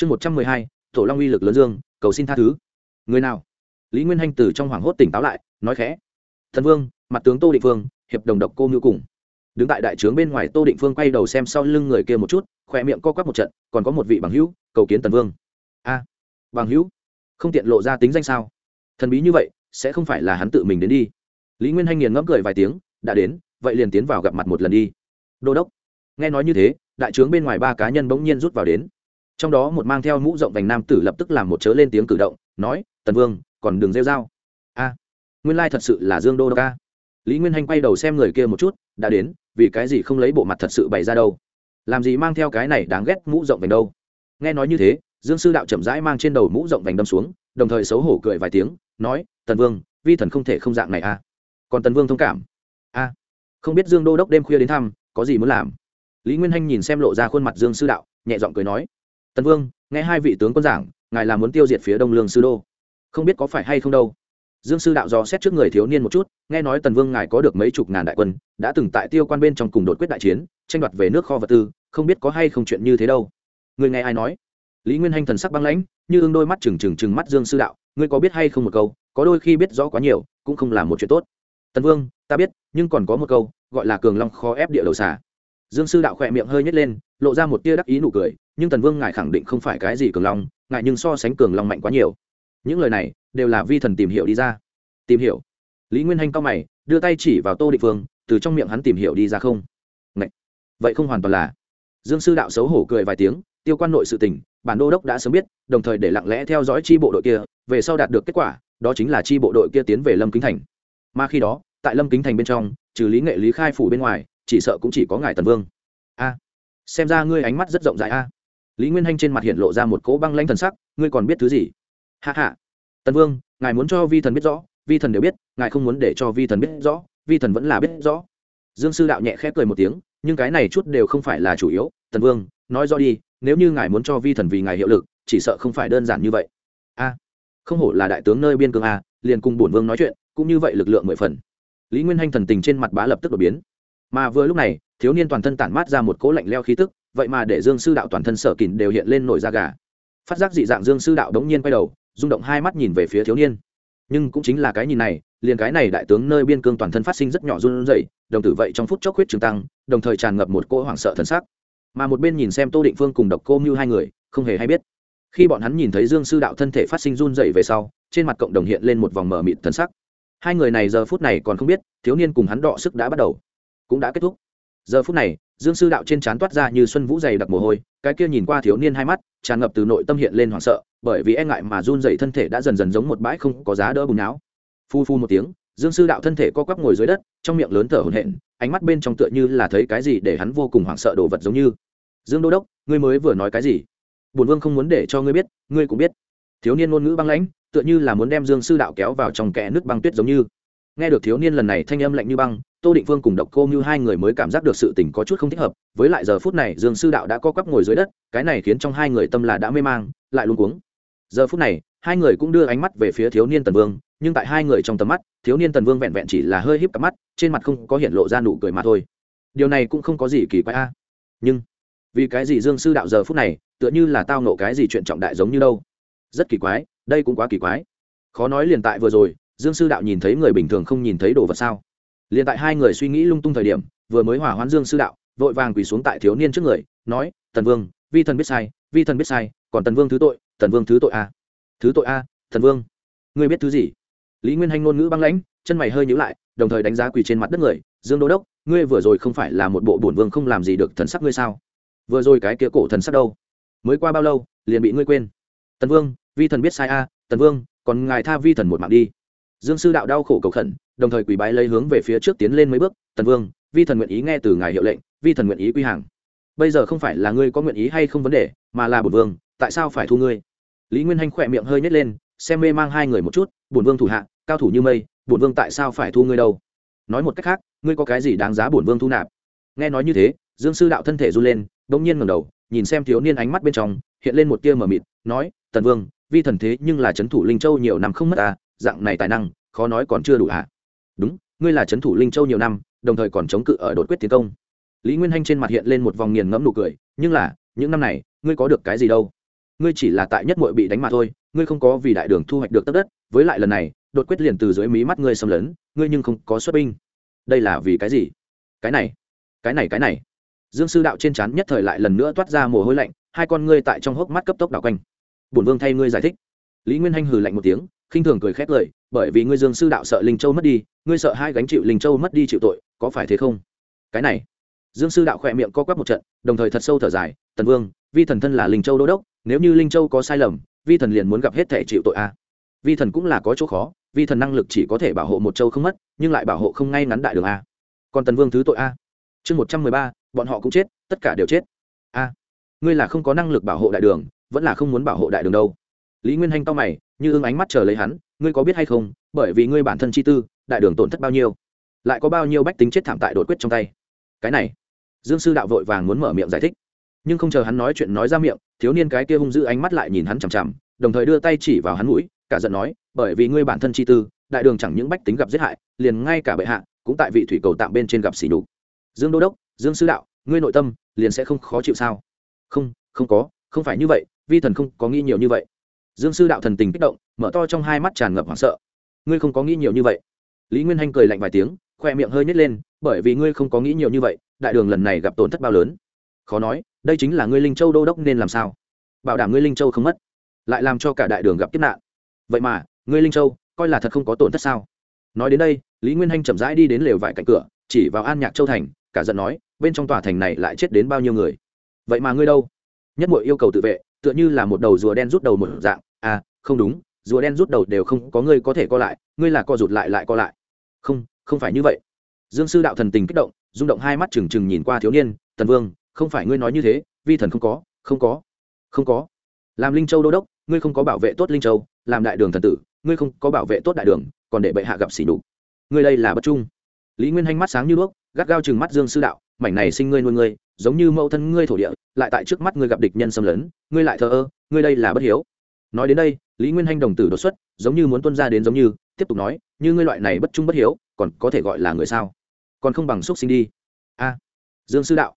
chương một trăm mười hai, tổ long uy lực lớn dương, cầu xin tha thứ. Người nào? Lý nguyên hanh từ trong hoảng hốt tỉnh táo lại, nói khẽ. Thần vương, mặt tướng tô định phương, hiệp đồng độc cô ngưu cùng. Đứng tại đại trướng bên ngoài, tô định phương quay đầu xem sau lưng người kia một chút, khỏe miệng co quắp một trận, còn có một vị bằng hữu, cầu kiến tần vương. A, bằng hữu? Không tiện lộ ra tính danh sao? Thần bí như vậy, sẽ không phải là hắn tự mình đến đi. Lý nguyên hanh nghiền ngẫm cười vài tiếng, đã đến, vậy liền tiến vào gặp mặt một lần đi. Đô đốc. Nghe nói như thế, đại trướng bên ngoài ba cá nhân bỗng nhiên rút vào đến trong đó một mang theo mũ rộng vành nam tử lập tức làm một chớ lên tiếng cử động, nói, tần vương, còn đừng rêu dao a, nguyên lai thật sự là dương đô đốc a. Lý nguyên hanh quay đầu xem người kia một chút, đã đến, vì cái gì không lấy bộ mặt thật sự bày ra đâu? Làm gì mang theo cái này đáng ghét mũ rộng vành đâu? Nghe nói như thế, dương sư đạo chậm rãi mang trên đầu mũ rộng vành đâm xuống, đồng thời xấu hổ cười vài tiếng, nói, tần vương, vi thần không thể không dạng này a. Còn tần vương thông cảm. A, không biết dương đô đốc đêm khuya đến thăm, có gì muốn làm? Lý nguyên hanh nhìn xem lộ ra khuôn mặt dương sư đạo, nhẹ giọng cười nói tần vương, nghe hai vị tướng quân giảng, ngài là muốn tiêu diệt phía đông lương sư đô. Không biết có phải hay không đâu. Dương sư đạo dò xét trước người thiếu niên một chút, nghe nói tần vương ngài có được mấy chục ngàn đại quân, đã từng tại tiêu quan bên trong cùng đột quyết đại chiến, tranh đoạt về nước kho vật tư, không biết có hay không chuyện như thế đâu. Người nghe ai nói? Lý nguyên hanh thần sắc băng lãnh, như ương đôi mắt trừng trừng trừng mắt dương sư đạo, ngươi có biết hay không một câu, có đôi khi biết rõ quá nhiều, cũng không là một chuyện tốt. Tần vương, ta biết, nhưng còn có một câu, gọi là cường long khó ép địa đầu xả dương sư đạo khỏe miệng hơi nhét lên lộ ra một tia đắc ý nụ cười, nhưng tần vương ngài khẳng định không phải cái gì cường long, ngài nhưng so sánh cường long mạnh quá nhiều. Những lời này đều là vi thần tìm hiểu đi ra. Tìm hiểu. Lý nguyên hanh cao mày, đưa tay chỉ vào tô địa phương, từ trong miệng hắn tìm hiểu đi ra không? Ngậy! vậy không hoàn toàn là. Dương sư đạo xấu hổ cười vài tiếng, tiêu quan nội sự tình, bản đô đốc đã sớm biết, đồng thời để lặng lẽ theo dõi chi bộ đội kia, về sau đạt được kết quả, đó chính là chi bộ đội kia tiến về lâm kính thành. Mà khi đó, tại lâm kính thành bên trong, trừ lý nghệ lý khai phủ bên ngoài, chỉ sợ cũng chỉ có ngài tần vương. A xem ra ngươi ánh mắt rất rộng rãi a. Lý nguyên hanh trên mặt hiện lộ ra một cỗ băng lanh thần sắc, ngươi còn biết thứ gì? Hạ hạ tần vương, ngài muốn cho vi thần biết rõ, vi thần đều biết, ngài không muốn để cho vi thần biết rõ, vi thần vẫn là biết rõ. Dương sư đạo nhẹ khẽ cười một tiếng, nhưng cái này chút đều không phải là chủ yếu. Tần vương, nói rõ đi, nếu như ngài muốn cho vi thần vì ngài hiệu lực, chỉ sợ không phải đơn giản như vậy. A, không hổ là đại tướng nơi biên cương a, liền cùng bổn vương nói chuyện, cũng như vậy lực lượng mười phần. Lý nguyên hanh thần tình trên mặt bá lập tức đột biến. Mà vừa lúc này thiếu niên toàn thân tản mát ra một cỗ lạnh leo khí tức, vậy mà để dương sư đạo toàn thân sở kín đều hiện lên nổi da gà. Phát giác dị dạng dương sư đạo đống nhiên quay đầu, rung động hai mắt nhìn về phía thiếu niên. Nhưng cũng chính là cái nhìn này, liền cái này đại tướng nơi biên cương toàn thân phát sinh rất nhỏ run rẩy, đồng tử vậy trong phút chốc huyết trường tăng, đồng thời tràn ngập một cỗ hoảng sợ thần sắc. Mà một bên nhìn xem tô định phương cùng độc cô mưu hai người, không hề hay biết. Khi bọn hắn nhìn thấy dương sư đạo thân thể phát sinh run rẩy về sau, trên mặt cộng đồng hiện lên một vòng mở mịt thần sắc. Hai người này giờ phút này còn không biết, thiếu niên cùng hắn đọ sức đã bắt đầu. Cũng đã kết thúc giờ phút này, dương sư đạo trên trán toát ra như xuân vũ dày đặc mồ hôi, cái kia nhìn qua thiếu niên hai mắt, tràn ngập từ nội tâm hiện lên hoảng sợ, bởi vì e ngại mà run dày thân thể đã dần dần giống một bãi không có giá đỡ bùn não. Phu phu một tiếng, dương sư đạo thân thể co quắp ngồi dưới đất, trong miệng lớn thở hổn hển, ánh mắt bên trong tựa như là thấy cái gì để hắn vô cùng hoảng sợ đồ vật giống như. Dương đô đốc, ngươi mới vừa nói cái gì? Bùn vương không muốn để cho ngươi biết, ngươi cũng biết. Thiếu niên ngôn ngữ băng lãnh, tựa như là muốn đem dương sư đạo kéo vào trong kẽ nước băng tuyết giống như nghe được thiếu niên lần này thanh âm lạnh như băng, tô định phương cùng độc cô như hai người mới cảm giác được sự tình có chút không thích hợp, với lại giờ phút này dương sư đạo đã co quắp ngồi dưới đất, cái này khiến trong hai người tâm là đã mê mang, lại luôn cuống. Giờ phút này, hai người cũng đưa ánh mắt về phía thiếu niên tần vương, nhưng tại hai người trong tầm mắt, thiếu niên tần vương vẹn vẹn chỉ là hơi híp cặp mắt, trên mặt không có hiện lộ ra nụ cười mà thôi. Điều này cũng không có gì kỳ quái a. Nhưng, vì cái gì dương sư đạo giờ phút này, tựa như là tao nộ cái gì chuyện trọng đại giống như đâu? Rất kỳ quái, đây cũng quá kỳ quái. Khó nói liền tại vừa rồi dương sư đạo nhìn thấy người bình thường không nhìn thấy đồ vật sao? Liền tại hai người suy nghĩ lung tung thời điểm, vừa mới hỏa hoãn dương sư đạo, vội vàng quỳ xuống tại thiếu niên trước người, nói, tần vương, vi thần biết sai, vi thần biết sai, còn tần vương thứ tội, tần vương thứ tội a. Thứ tội a thần vương? Ngươi biết thứ gì? Lý nguyên hanh ngôn ngữ băng lãnh, chân mày hơi nhữ lại, đồng thời đánh giá quỳ trên mặt đất người, dương đô đốc, ngươi vừa rồi không phải là một bộ bổn vương không làm gì được thần sắc ngươi sao? Vừa rồi cái kia cổ thần sắc đâu? Mới qua bao lâu, liền bị ngươi quên? Tần vương, vi thần biết sai a, tần vương, còn ngài tha vi thần một mạng đi dương sư đạo đau khổ cầu khẩn, đồng thời quỳ bái lấy hướng về phía trước tiến lên mấy bước, tần vương, vi thần nguyện ý nghe từ ngài hiệu lệnh, vi thần nguyện ý quy hàng. Bây giờ không phải là ngươi có nguyện ý hay không vấn đề, mà là bổn vương, tại sao phải thu ngươi? Lý nguyên hanh khỏe miệng hơi nhét lên, xem mê mang hai người một chút, bổn vương thủ hạ, cao thủ như mây, bổn vương tại sao phải thu ngươi đâu? Nói một cách khác, ngươi có cái gì đáng giá bổn vương thu nạp? Nghe nói như thế, dương sư đạo thân thể run lên, bỗng nhiên ngẩng đầu, nhìn xem thiếu niên ánh mắt bên trong, hiện lên một tia mờ mịt, nói, tần vương, vi thần thế nhưng là c thủ linh châu nhiều năm không mất à dạng này tài năng, khó nói còn chưa đủ à đúng, ngươi là c thủ linh châu nhiều năm, đồng thời còn chống cự ở đột quyết tiến công. Lý nguyên hanh trên mặt hiện lên một vòng nghiền ngẫm nụ cười, nhưng là, những năm này, ngươi có được cái gì đâu? Ngươi chỉ là tại nhất mội bị đánh mà thôi, ngươi không có vì đại đường thu hoạch được tất đất, với lại lần này, đột quyết liền từ dưới mí mắt ngươi xâm lấn, ngươi nhưng không có xuất binh. Đây là vì cái gì? Cái này cái này cái này. Dương sư đạo trên trán nhất thời lại lần nữa toát ra mồ hôi lạnh, hai con ngươi tại trong hốc mắt cấp tốc đảo quanh. Bổn vương thay ngươi giải thích. Lý nguyên hanh hừ lạnh một tiếng khinh thường cười khét lời, bởi vì ngươi dương sư đạo sợ linh châu mất đi, ngươi sợ hai gánh chịu linh châu mất đi chịu tội, có phải thế không? Cái này, dương sư đạo khỏe miệng co quắp một trận, đồng thời thật sâu thở dài, tần vương, vi thần thân là linh châu đô đốc, nếu như linh châu có sai lầm, vi thần liền muốn gặp hết thể chịu tội a. Vi thần cũng là có chỗ khó, vi thần năng lực chỉ có thể bảo hộ một châu không mất, nhưng lại bảo hộ không ngay ngắn đại đường a. Còn tần vương thứ tội a. Chương một trăm mười ba, bọn họ cũng chết, tất cả đều chết. A. Ngươi là không có năng lực bảo hộ đại đường, vẫn là không muốn bảo hộ đại đường đâu. Lý nguyên hanh to mày như ưng ánh mắt chờ lấy hắn, ngươi có biết hay không, bởi vì ngươi bản thân chi tư, đại đường tổn thất bao nhiêu, lại có bao nhiêu bách tính chết thảm tại đột quyết trong tay. Cái này, dương sư đạo vội vàng muốn mở miệng giải thích. Nhưng không chờ hắn nói chuyện nói ra miệng, thiếu niên cái kia hung dữ ánh mắt lại nhìn hắn chằm chằm, đồng thời đưa tay chỉ vào hắn mũi, cả giận nói, bởi vì ngươi bản thân chi tư, đại đường chẳng những bách tính gặp giết hại, liền ngay cả bệ hạ cũng tại vị thủy cầu tạm bên trên gặp xỉ nhục. Dương đô đốc, dương sư đạo, ngươi nội tâm liền sẽ không khó chịu sao? Không không có, không phải như vậy, vi thần không có nghĩ nhiều như vậy dương sư đạo thần tình kích động, mở to trong hai mắt tràn ngập hoảng sợ. Ngươi không có nghĩ nhiều như vậy. Lý nguyên hanh cười lạnh vài tiếng, khoe miệng hơi nhét lên, bởi vì ngươi không có nghĩ nhiều như vậy, đại đường lần này gặp tổn thất bao lớn. Khó nói, đây chính là ngươi linh châu đô đốc nên làm sao? Bảo đảm ngươi linh châu không mất, lại làm cho cả đại đường gặp kiếp nạn. Vậy mà, ngươi linh châu, coi là thật không có tổn thất sao? Nói đến đây, lý nguyên hanh chậm rãi đi đến lều vải cạnh cửa, chỉ vào an nhạc châu thành, cả giận nói, bên trong tòa thành này lại chết đến bao nhiêu người? Vậy mà ngươi đâu? Nhất mội yêu cầu tự vệ, tựa như là một đầu rùa đen rút đầu một dạng à không đúng, rùa đen rút đầu đều không có ngươi có thể co lại, ngươi là co rụt lại lại co lại. Không không phải như vậy. Dương sư đạo thần tình kích động, rung động hai mắt trừng trừng nhìn qua thiếu niên, tần vương, không phải ngươi nói như thế, vi thần không có không có không có. Làm linh châu đô đốc, ngươi không có bảo vệ tốt linh châu, làm đại đường thần tử, ngươi không có bảo vệ tốt đại đường, còn để bệ hạ gặp xỉ đục ngươi đây là bất trung. Lý nguyên hanh mắt sáng như đuốc, gắt gao chừng mắt dương sư đạo, mảnh này sinh ngươi nuôi ngươi, giống như mẫu thân ngươi thổ địa, lại tại trước mắt ngươi gặp địch nhân xâm lấn, ngươi lại thờ ơ, ngươi đây là bất hiếu nói đến đây, lý nguyên hanh đồng tử đột xuất, giống như muốn tuân ra đến giống như, tiếp tục nói, như ngươi loại này bất trung bất hiếu, còn có thể gọi là người sao? Còn không bằng xúc sinh đi. A, dương sư đạo.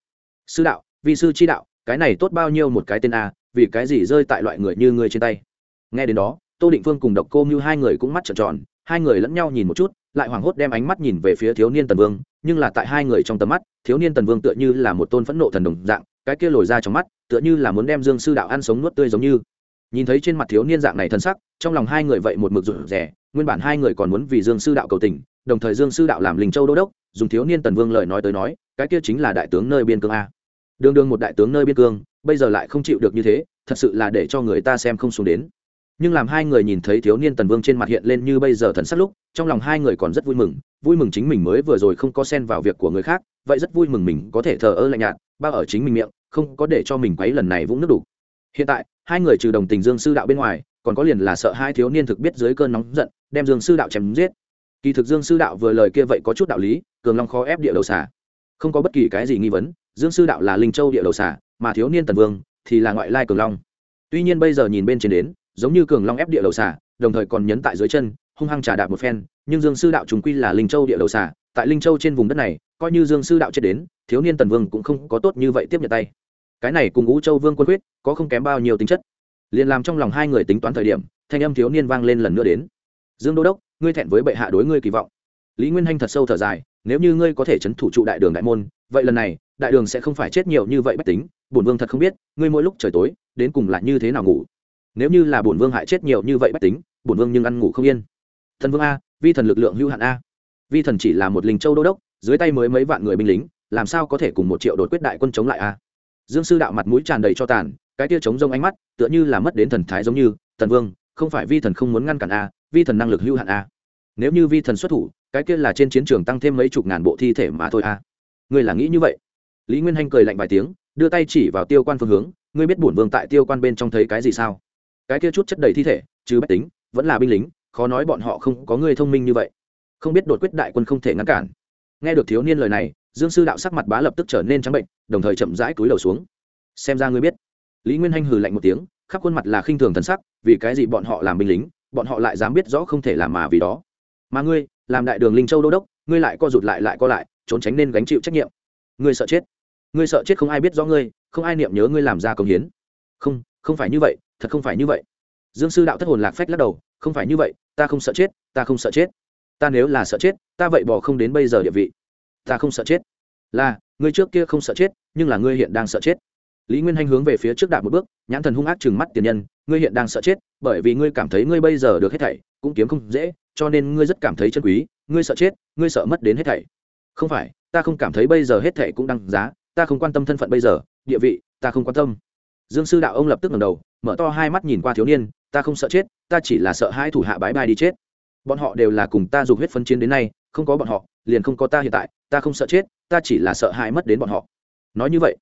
Sư đạo vì sư chi đạo, cái này tốt bao nhiêu một cái tên a, vì cái gì rơi tại loại người như ngươi trên tay? Nghe đến đó, tô định phương cùng độc cô như hai người cũng mắt trợn tròn, hai người lẫn nhau nhìn một chút, lại hoảng hốt đem ánh mắt nhìn về phía thiếu niên tần vương, nhưng là tại hai người trong tầm mắt, thiếu niên tần vương tựa như là một tôn phẫn nộ thần đồng dạng, cái kia lồi ra trong mắt, tựa như là muốn đem dương sư đạo ăn sống nuốt tươi giống như nhìn thấy trên mặt thiếu niên dạng này thân sắc, trong lòng hai người vậy một mực rụt rẻ nguyên bản hai người còn muốn vì dương sư đạo cầu tình, đồng thời dương sư đạo làm linh châu đô đốc, dùng thiếu niên tần vương lời nói tới nói, cái kia chính là đại tướng nơi biên cương a. Đương đương một đại tướng nơi biên cương, bây giờ lại không chịu được như thế, thật sự là để cho người ta xem không xuống đến. Nhưng làm hai người nhìn thấy thiếu niên tần vương trên mặt hiện lên như bây giờ thần sắc lúc, trong lòng hai người còn rất vui mừng vui mừng chính mình mới vừa rồi không có xen vào việc của người khác, vậy rất vui mừng mình có thể thờ ơ lạnh nhạt, bao ở chính mình miệng, không có để cho mình quấy lần này vũng nước đủ hiện tại hai người trừ đồng tình dương sư đạo bên ngoài, còn có liền là sợ hai thiếu niên thực biết dưới cơn nóng giận, đem dương sư đạo chém giết. Kỳ thực dương sư đạo vừa lời kia vậy có chút đạo lý, cường long khó ép địa đầu xả không có bất kỳ cái gì nghi vấn, dương sư đạo là linh châu địa đầu xả mà thiếu niên tần vương thì là ngoại lai cường long. Tuy nhiên bây giờ nhìn bên trên đến, giống như cường long ép địa đầu xả đồng thời còn nhấn tại dưới chân, hung hăng trả đạp một phen, nhưng dương sư đạo chúng quy là linh châu địa đầu xả tại linh châu trên vùng đất này, coi như dương sư đạo chết đến, thiếu niên tần vương cũng không có tốt như vậy tiếp nhận tay cái này cùng ngũ châu vương quân quyết, có không kém bao nhiêu tính chất. Liền làm trong lòng hai người tính toán thời điểm, thanh âm thiếu niên vang lên lần nữa đến. Dương đô đốc, ngươi thẹn với bệ hạ đối ngươi kỳ vọng. Lý nguyên hanh thật sâu thở dài, nếu như ngươi có thể c h ấ n thủ trụ đại đường đại môn, vậy lần này, đại đường sẽ không phải chết nhiều như vậy bách tính, bổn vương thật không biết, ngươi mỗi lúc trời tối, đến cùng là như thế nào ngủ. Nếu như là bổn vương hại chết nhiều như vậy bách tính, bổn vương nhưng ăn ngủ không yên. Thần vương a, vi thần lực lượng hữu hạn a. Vi thần chỉ là một linh châu đô đốc, dưới tay mới mấy vạn người binh lính, làm sao có thể cùng một triệu đột quyết đại quân chống lại a? Dương sư đạo mặt mũi tràn đầy cho tàn, cái tia chống rông ánh mắt, tựa như là mất đến thần thái giống như, thần vương, không phải vi thần không muốn ngăn cản a, vi thần năng lực hữu hạn a. Nếu như vi thần xuất thủ, cái kia là trên chiến trường tăng thêm mấy chục ngàn bộ thi thể mà thôi a. Ngươi là nghĩ như vậy? Lý nguyên hanh cười lạnh vài tiếng, đưa tay chỉ vào tiêu quan phương hướng, ngươi biết bổn vương tại tiêu quan bên trong thấy cái gì sao? Cái kia chút chất đầy thi thể chứ bách tính, vẫn là binh lính, khó nói bọn họ không có người thông minh như vậy. Không biết đột quyết đại quân không thể ngăn cản. Nghe được thiếu niên lời này dương sư đạo sắc mặt bá lập tức trở nên trắng bệnh, đồng thời chậm rãi cúi đầu xuống. Xem ra ngươi biết. Lý nguyên hanh hừ lạnh một tiếng, khắp khuôn mặt là khinh thường thần sắc, vì cái gì bọn họ làm binh lính, bọn họ lại dám biết rõ không thể làm mà vì đó. Mà ngươi, làm đại đường linh châu đô đốc, ngươi lại co rụt lại lại co lại, trốn tránh nên gánh chịu trách nhiệm. Ngươi sợ chết. Ngươi sợ chết không ai biết rõ ngươi, không ai niệm nhớ ngươi làm ra công hiến. Không không phải như vậy, thật không phải như vậy. Dương sư đạo thất hồn lạc phách lắc đầu, không phải như vậy, ta không sợ chết, ta không sợ chết. Ta nếu là sợ chết, ta vậy bỏ không đến bây giờ địa vị ta không sợ chết. Là, ngươi trước kia không sợ chết, nhưng là ngươi hiện đang sợ chết. Lý nguyên hanh hướng về phía trước đạp một bước, nhãn thần hung ác chừng mắt tiền nhân, ngươi hiện đang sợ chết, bởi vì ngươi cảm thấy ngươi bây giờ được hết thảy cũng kiếm không dễ, cho nên ngươi rất cảm thấy chân quý, ngươi sợ chết, ngươi sợ mất đến hết thảy. Không phải, ta không cảm thấy bây giờ hết thảy cũng đăng giá, ta không quan tâm thân phận bây giờ, địa vị, ta không quan tâm. Dương sư đạo ông lập tức ngẩng đầu, mở to hai mắt nhìn qua thiếu niên, ta không sợ chết, ta chỉ là sợ hai thủ hạ bãi bai đi chết. Bọn họ đều là cùng ta dục huyết phân chiến đến nay, không có bọn họ, liền không có ta hiện tại ta không sợ chết, ta chỉ là sợ hãi mất đến bọn họ. Nói như vậy,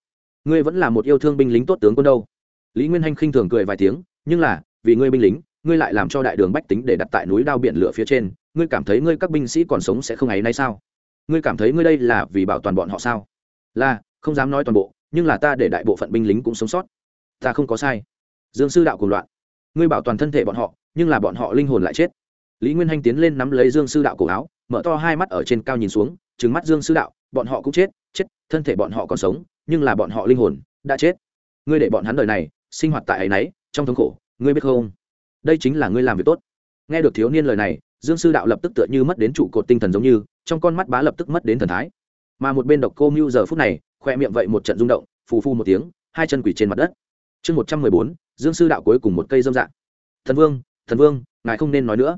ngươi vẫn là một yêu thương binh lính tốt tướng quân đâu. Lý nguyên hanh khinh thường cười vài tiếng, nhưng là, vì ngươi binh lính, ngươi lại làm cho đại đường bách tính để đặt tại núi đao biển lửa phía trên, ngươi cảm thấy ngươi các binh sĩ còn sống sẽ không ngày nay sao? Ngươi cảm thấy ngươi đây là vì bảo toàn bọn họ sao? Là, không dám nói toàn bộ, nhưng là ta để đại bộ phận binh lính cũng sống sót. Ta không có sai. Dương sư đạo cùng loạn. Ngươi bảo toàn thân thể bọn họ, nhưng là bọn họ linh hồn lại chết. Lý nguyên hanh tiến lên nắm lấy dương sư đạo cổ áo, mở to hai mắt ở trên cao nhìn xuống trừng mắt dương sư đạo, bọn họ cũng chết chết, thân thể bọn họ còn sống, nhưng là bọn họ linh hồn đã chết. Ngươi để bọn hắn đời này sinh hoạt tại ấy nấy, trong thống khổ, ngươi biết không? Đây chính là ngươi làm việc tốt. Nghe được thiếu niên lời này, dương sư đạo lập tức tựa như mất đến trụ cột tinh thần giống như, trong con mắt bá lập tức mất đến thần thái. Mà một bên độc cô mưu giờ phút này, khoe miệng vậy một trận rung động, phù phu một tiếng, hai chân quỷ trên mặt đất. Chương một trăm mười bốn, dương sư đạo cuối cùng một cây dâm dạng. Thần vương thần vương, ngài không nên nói nữa.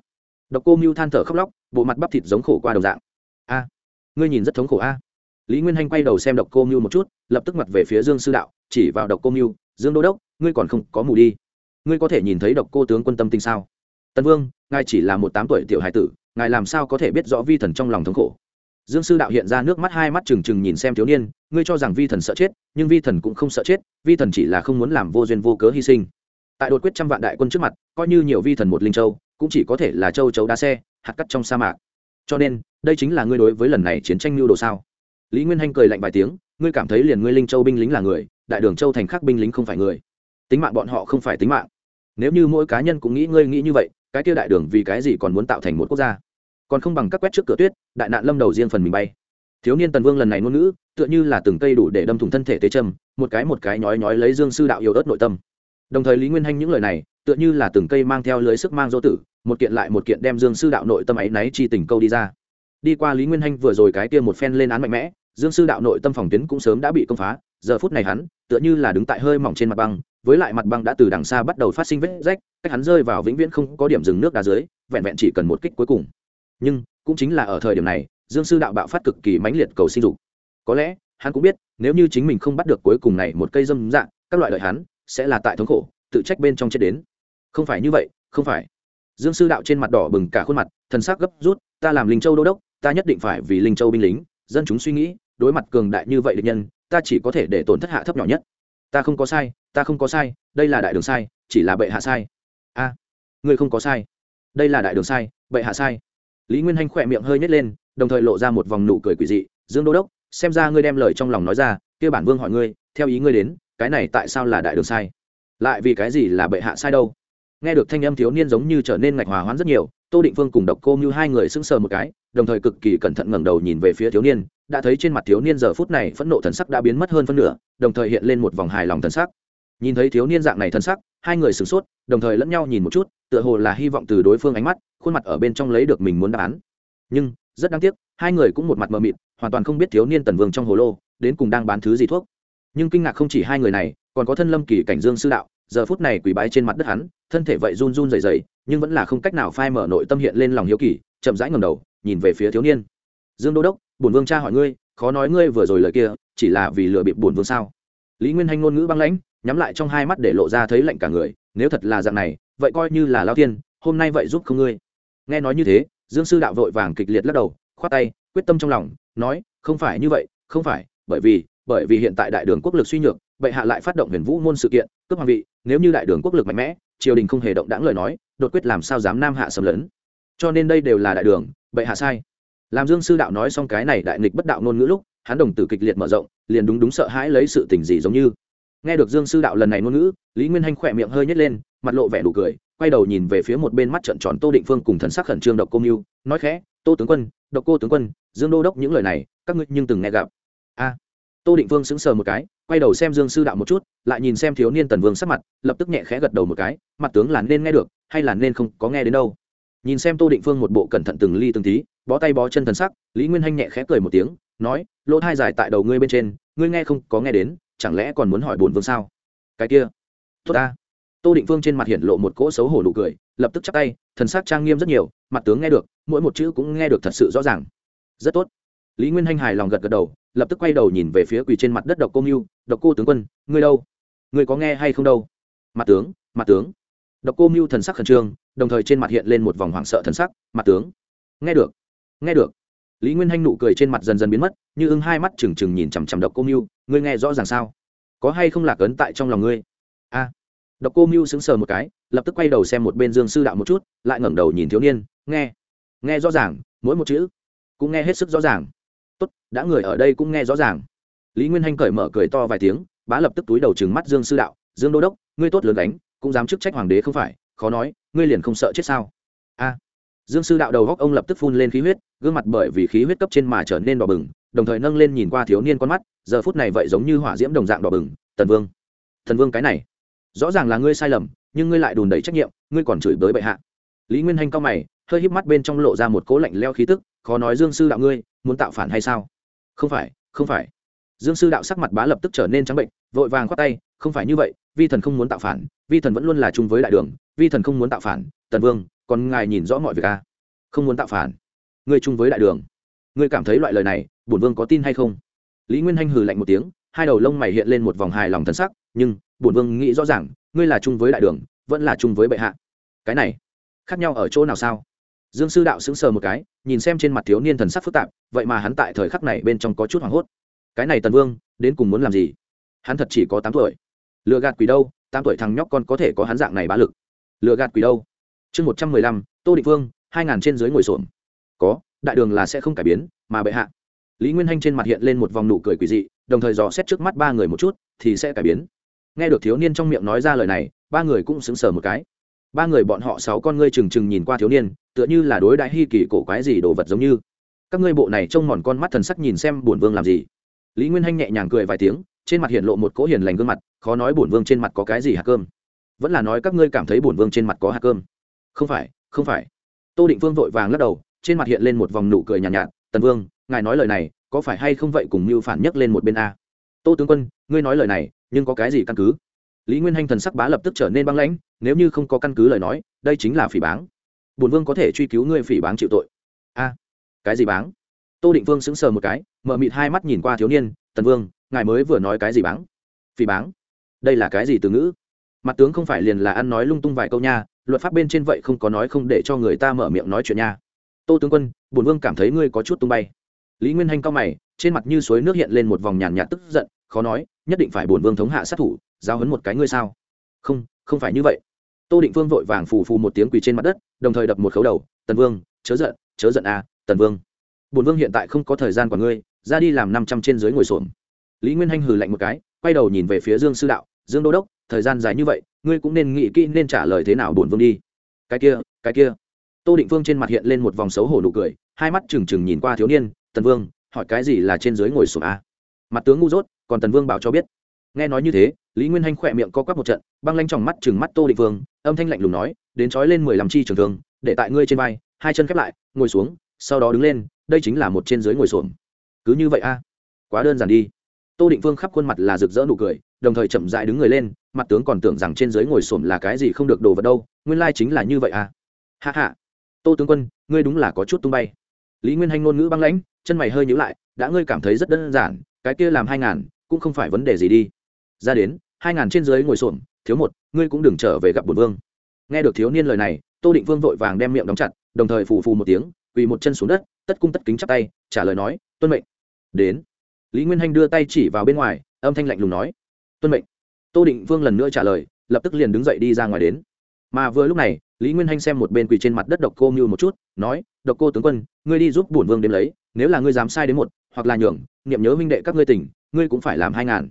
Độc cô mưu than thở khóc lóc, bộ mặt bắp thịt giống khổ qua đồng dạng. A ngươi nhìn rất thống khổ a. Lý nguyên hanh quay đầu xem độc cô mưu một chút, lập tức mặt về phía dương sư đạo, chỉ vào độc cô mưu dương đô đốc, ngươi còn không có mù đi. Ngươi có thể nhìn thấy độc cô tướng quân tâm tình sao? Tân vương, ngài chỉ là một tám tuổi tiểu hải tử, ngài làm sao có thể biết rõ vi thần trong lòng thống khổ? Dương sư đạo hiện ra nước mắt hai mắt trừng trừng nhìn xem thiếu niên, ngươi cho rằng vi thần sợ chết, nhưng vi thần cũng không sợ chết, vi thần chỉ là không muốn làm vô duyên vô cớ hy sinh. Tại đột quyết trăm vạn đại quân trước mặt, coi như nhiều vi thần một linh châu, cũng chỉ có thể là châu chấu đá xe, hạt cắt trong sa mạc cho nên đây chính là ngươi đối với lần này chiến tranh mưu đồ sao? Lý nguyên hanh cười lạnh vài tiếng ngươi cảm thấy liền ngươi linh châu binh lính là người đại đường châu thành khắc binh lính không phải người. Tính mạng bọn họ không phải tính mạng. Nếu như mỗi cá nhân cũng nghĩ ngươi nghĩ như vậy cái kia đại đường vì cái gì còn muốn tạo thành một quốc gia? Còn không bằng các quét trước cửa tuyết đại nạn lâm đầu riêng phần mình bay. Thiếu niên tần vương lần này ngôn ngữ tựa như là từng cây đủ để đâm thủng thân thể tế trầm, một cái một cái nhói nhói lấy dương sư đạo yêu đất nội tâm. Đồng thời lý nguyên hanh những lời này tựa như là từng cây mang theo lưới sức mang dô tử một kiện lại một kiện đem dương sư đạo nội tâm ấy náy chi tình câu đi ra. Đi qua lý nguyên hanh vừa rồi cái kia một phen lên án mạnh mẽ, dương sư đạo nội tâm phòng tuyến cũng sớm đã bị công phá, giờ phút này hắn, tựa như là đứng tại hơi mỏng trên mặt băng, với lại mặt băng đã từ đằng xa bắt đầu phát sinh vết rách, cách hắn rơi vào vĩnh viễn không có điểm dừng nước đá dưới, vẹn vẹn chỉ cần một kích cuối cùng. Nhưng, cũng chính là ở thời điểm này, dương sư đạo bạo phát cực kỳ mãnh liệt cầu sinh dục. Có lẽ, hắn cũng biết, nếu như chính mình không bắt được cuối cùng này một cây dâm dạng, các loại lợi hắn, sẽ là tại thống khổ, tự trách bên trong chết đến. Không phải như vậy, không phải dương sư đạo trên mặt đỏ bừng cả khuôn mặt thần sắc gấp rút ta làm linh châu đô đốc ta nhất định phải vì linh châu binh lính dân chúng suy nghĩ đối mặt cường đại như vậy địch nhân ta chỉ có thể để tổn thất hạ thấp nhỏ nhất. Ta không có sai ta không có sai đây là đại đường sai chỉ là bệ hạ sai. A à, ngươi không có sai. Đây là đại đường sai bệ hạ sai. Lý nguyên hanh khỏe miệng hơi nhét lên đồng thời lộ ra một vòng nụ cười quỷ dị dương đô đốc xem ra ngươi đem lời trong lòng nói ra kia bản vương hỏi ngươi theo ý ngươi đến cái này tại sao là đại đường sai? Lại vì cái gì là bệ hạ sai đâu? Nghe được thanh âm thiếu niên giống như trở nên ngạch hòa hoãn rất nhiều, tô định phương cùng độc cô như hai người sững sờ một cái, đồng thời cực kỳ cẩn thận ngẩng đầu nhìn về phía thiếu niên, đã thấy trên mặt thiếu niên giờ phút này phẫn nộ thần sắc đã biến mất hơn phân nửa, đồng thời hiện lên một vòng hài lòng thần sắc. Nhìn thấy thiếu niên dạng này thần sắc, hai người sửng sốt, đồng thời lẫn nhau nhìn một chút, tựa hồ là hy vọng từ đối phương ánh mắt, khuôn mặt ở bên trong lấy được mình muốn đáp án. Nhưng, rất đáng tiếc, hai người cũng một mặt mờ mịt, hoàn toàn không biết thiếu niên tần vương trong hồ lô, đến cùng đang bán thứ gì thuốc. Nhưng kinh ngạc không chỉ hai người này, còn có thân lâm kỳ cảnh dương sư đạo giờ phút này quỳ bái trên mặt đất hắn, thân thể vậy run run rẩy rẩy, nhưng vẫn là không cách nào phai mở nội tâm hiện lên lòng hiếu kỳ, chậm rãi ngầm đầu, nhìn về phía thiếu niên. Dương đô đốc, bổn vương cha hỏi ngươi, khó nói ngươi vừa rồi lời kia, chỉ là vì lừa bịp bổn vương sao? Lý nguyên hanh ngôn ngữ băng lãnh, nhắm lại trong hai mắt để lộ ra thấy lạnh cả người, nếu thật là dạng này, vậy coi như là lao tiên hôm nay vậy giúp không ngươi. Nghe nói như thế, dương sư đạo vội vàng kịch liệt lắc đầu, khoát tay, quyết tâm trong lòng, nói, không phải như vậy, không phải, bởi vì bởi vì hiện tại đại đường quốc lực suy nhược bệ hạ lại phát động huyền vũ môn sự kiện, cướp hoàng vị, nếu như đại đường quốc lực mạnh mẽ, triều đình không hề động đãng lời nói, đột quyết làm sao dám nam hạ xâm lấn. Cho nên đây đều là đại đường, bệ hạ sai. Làm dương sư đạo nói xong cái này đại nghịch bất đạo ngôn ngữ lúc, hắn đồng tử kịch liệt mở rộng, liền đúng đúng sợ hãi lấy sự tình gì giống như. Nghe được dương sư đạo lần này ngôn ngữ, lý nguyên hanh khỏe miệng hơi nhét lên, mặt lộ vẻ đủ cười, quay đầu nhìn về phía một bên mắt trận tròn tô định phương cùng thần sắc khẩn trương độc cô mưu nói khẽ, tô tướng quân, độc cô tướng quân, dương đô đốc những lời này, các ngươi nhưng từng nghe gặp. A. Tô định phương sững sờ một cái quay đầu xem dương sư đạo một chút, lại nhìn xem thiếu niên tần vương sắc mặt, lập tức nhẹ khẽ gật đầu một cái, mặt tướng là nên nghe được, hay là nên không có nghe đến đâu? Nhìn xem tô định phương một bộ cẩn thận từng ly từng tí, bó tay bó chân thần sắc, lý nguyên hanh nhẹ khẽ cười một tiếng, nói, lỗ thai dài tại đầu ngươi bên trên, ngươi nghe không có nghe đến, chẳng lẽ còn muốn hỏi bổn vương sao? Cái kia, tốt ta. Tô định phương trên mặt hiện lộ một cỗ xấu hổ nụ cười, lập tức chắp tay, thần sắc trang nghiêm rất nhiều, mặt tướng nghe được, mỗi một chữ cũng nghe được thật sự rõ ràng. Rất tốt lý nguyên hanh hài lòng gật gật đầu, lập tức quay đầu nhìn về phía quỳ trên mặt đất độc cô mưu độc cô tướng quân, ngươi đâu? Ngươi có nghe hay không đâu? Mặt tướng mặt tướng. Độc cô mưu thần sắc khẩn trương, đồng thời trên mặt hiện lên một vòng hoảng sợ thần sắc, mặt tướng. Nghe được nghe được. Lý nguyên hanh nụ cười trên mặt dần dần biến mất, như ưng hai mắt trừng trừng nhìn chằm chằm độc cô mưu ngươi nghe rõ ràng sao? Có hay không lạc ấn tại trong lòng ngươi? A. Độc cô mưu sững sờ một cái, lập tức quay đầu xem một bên dương sư đạo một chút, lại ngẩng đầu nhìn thiếu niên, nghe nghe rõ ràng, mỗi một chữ cũng nghe hết sức rõ ràng tốt, đã người ở đây cũng nghe rõ ràng. Lý nguyên hanh cởi mở cười to vài tiếng, bá lập tức túi đầu trừng mắt dương sư đạo, dương đô đốc, ngươi tốt lớn đánh cũng dám chức trách hoàng đế không phải, khó nói, ngươi liền không sợ chết sao? A. Dương sư đạo đầu góc ông lập tức phun lên khí huyết, gương mặt bởi vì khí huyết cấp trên mà trở nên đỏ bừng, đồng thời nâng lên nhìn qua thiếu niên con mắt, giờ phút này vậy giống như hỏa diễm đồng dạng đỏ bừng, tần vương thần vương cái này, rõ ràng là ngươi sai lầm, nhưng ngươi lại đùn đẩy trách nhiệm, ngươi còn chửi bới bệ hạ. Lý nguyên hanh cao mày, hơi híp mắt bên trong lộ ra một cố lạnh leo khí tức, khó nói dương sư đạo ngươi muốn tạo phản hay sao? Không phải không phải. Dương sư đạo sắc mặt bá lập tức trở nên trắng bệnh, vội vàng khoát tay, không phải như vậy, vi thần không muốn tạo phản, vi thần vẫn luôn là chung với đại đường, vi thần không muốn tạo phản, tần vương, còn ngài nhìn rõ mọi việc à? Không muốn tạo phản. Ngươi chung với đại đường. Ngươi cảm thấy loại lời này, bổn vương có tin hay không? Lý nguyên hanh hừ lạnh một tiếng, hai đầu lông mày hiện lên một vòng hài lòng thân sắc, nhưng, bổn vương nghĩ rõ ràng, ngươi là chung với đại đường, vẫn là chung với bệ hạ. Cái này, khác nhau ở chỗ nào sao? Dương sư đạo sững sờ một cái, nhìn xem trên mặt thiếu niên thần sắc phức tạp, vậy mà hắn tại thời khắc này bên trong có chút hoảng hốt. Cái này tần vương, đến cùng muốn làm gì? Hắn thật chỉ có tám tuổi. Lừa gạt quỷ đâu, tám tuổi thằng nhóc con có thể có hắn dạng này bá lực. Lừa gạt quỷ đâu? Chương một trăm mười lăm, tô định vương, hai ngàn trên dưới ngồi xổm. Có, đại đường là sẽ không cải biến, mà bệ hạ. Lý nguyên hanh trên mặt hiện lên một vòng nụ cười quỷ dị, đồng thời dò xét trước mắt ba người một chút, thì sẽ cải biến. Nghe được thiếu niên trong miệng nói ra lời này, ba người cũng sững sờ một cái ba người bọn họ sáu con ngươi trừng trừng nhìn qua thiếu niên tựa như là đối đãi hi kỳ cổ quái gì đồ vật giống như. Các ngươi bộ này trông mòn con mắt thần sắc nhìn xem bổn vương làm gì? Lý nguyên hanh nhẹ nhàng cười vài tiếng trên mặt hiện lộ một cỗ hiền lành gương mặt khó nói bổn vương trên mặt có cái gì hạt cơm. Vẫn là nói các ngươi cảm thấy bổn vương trên mặt có hạt cơm. Không phải không phải. Tô định vương vội vàng lắc đầu trên mặt hiện lên một vòng nụ cười nhàn nhạt, nhạt tần vương ngài nói lời này có phải hay không vậy cùng mưu phản nhấc lên một bên a? Tô tướng quân ngươi nói lời này nhưng có cái gì căn cứ? Lý nguyên hanh thần sắc bá lập tức trở nên băng lãnh nếu như không có căn cứ lời nói, đây chính là phỉ báng. Bùn vương có thể truy cứu ngươi phỉ báng chịu tội. A, cái gì báng? Tô định vương sững sờ một cái, mở mịt hai mắt nhìn qua thiếu niên, tần vương, ngài mới vừa nói cái gì báng? Phỉ báng? Đây là cái gì từ ngữ? Mặt tướng không phải liền là ăn nói lung tung vài câu nha, luật pháp bên trên vậy không có nói không để cho người ta mở miệng nói chuyện nha. Tô tướng quân bùn vương cảm thấy ngươi có chút tung bay. Lý nguyên hanh cao mày, trên mặt như suối nước hiện lên một vòng nhàn nhạt tức giận, khó nói, nhất định phải bổn vương thống hạ sát thủ, giao hấn một cái ngươi sao? Không không phải như vậy tô định vương vội vàng phù phù một tiếng quỳ trên mặt đất, đồng thời đập một khấu đầu, tần vương, chớ giận chớ giận à tần vương. Bổn vương hiện tại không có thời gian của ngươi, ra đi làm năm trăm trên dưới ngồi xổm. Lý nguyên hanh hừ lạnh một cái, quay đầu nhìn về phía dương sư đạo, dương đô đốc, thời gian dài như vậy, ngươi cũng nên nghĩ kỹ nên trả lời thế nào bổn vương đi. Cái kia cái kia. Tô định vương trên mặt hiện lên một vòng xấu hổ nụ cười, hai mắt trừng trừng nhìn qua thiếu niên, tần vương, hỏi cái gì là trên dưới ngồi sụp a à? mặt tướng ngu dốt, còn tần vương bảo cho biết. Nghe nói như thế lý nguyên hanh khỏe miệng co quắp một trận, băng lanh tròng mắt chừng mắt tô định vương âm thanh lạnh lùng nói, đến trói lên mười lăm chi trường thương, để tại ngươi trên vai, hai chân khép lại, ngồi xuống, sau đó đứng lên, đây chính là một trên dưới ngồi xổm. Cứ như vậy a? Quá đơn giản đi. Tô định vương khắp khuôn mặt là rực rỡ nụ cười, đồng thời chậm dại đứng người lên, mặt tướng còn tưởng rằng trên dưới ngồi xổm là cái gì không được đồ vật đâu, nguyên lai chính là như vậy à hạ hạ tô tướng quân, ngươi đúng là có chút tung bay. Lý nguyên hanh ngôn ngữ băng lãnh, chân mày hơi nhữ lại, đã ngươi cảm thấy rất đơn giản, cái kia làm hai ngàn, cũng không phải vấn đề gì đi. Ra đến hai ngàn trên dưới ngồi xổm, thiếu một, ngươi cũng đừng trở về gặp bổn vương. Nghe được thiếu niên lời này, tô định vương vội vàng đem miệng đóng chặt, đồng thời phù phù một tiếng, quỳ một chân xuống đất, tất cung tất kính chắp tay, trả lời nói, tuân mệnh. Đến. Lý nguyên hanh đưa tay chỉ vào bên ngoài, âm thanh lạnh lùng nói, tuân mệnh. Tô định vương lần nữa trả lời, lập tức liền đứng dậy đi ra ngoài đến. Mà vừa lúc này, lý nguyên hanh xem một bên quỳ trên mặt đất độc cô mưu một chút, nói, độc cô tướng quân, ngươi đi giúp bổn vương đếm lấy, nếu là ngươi dám sai đến một, hoặc là nhường, niệm nhớ minh đệ các ngươi tỉnh, ngươi cũng phải làm hai ngàn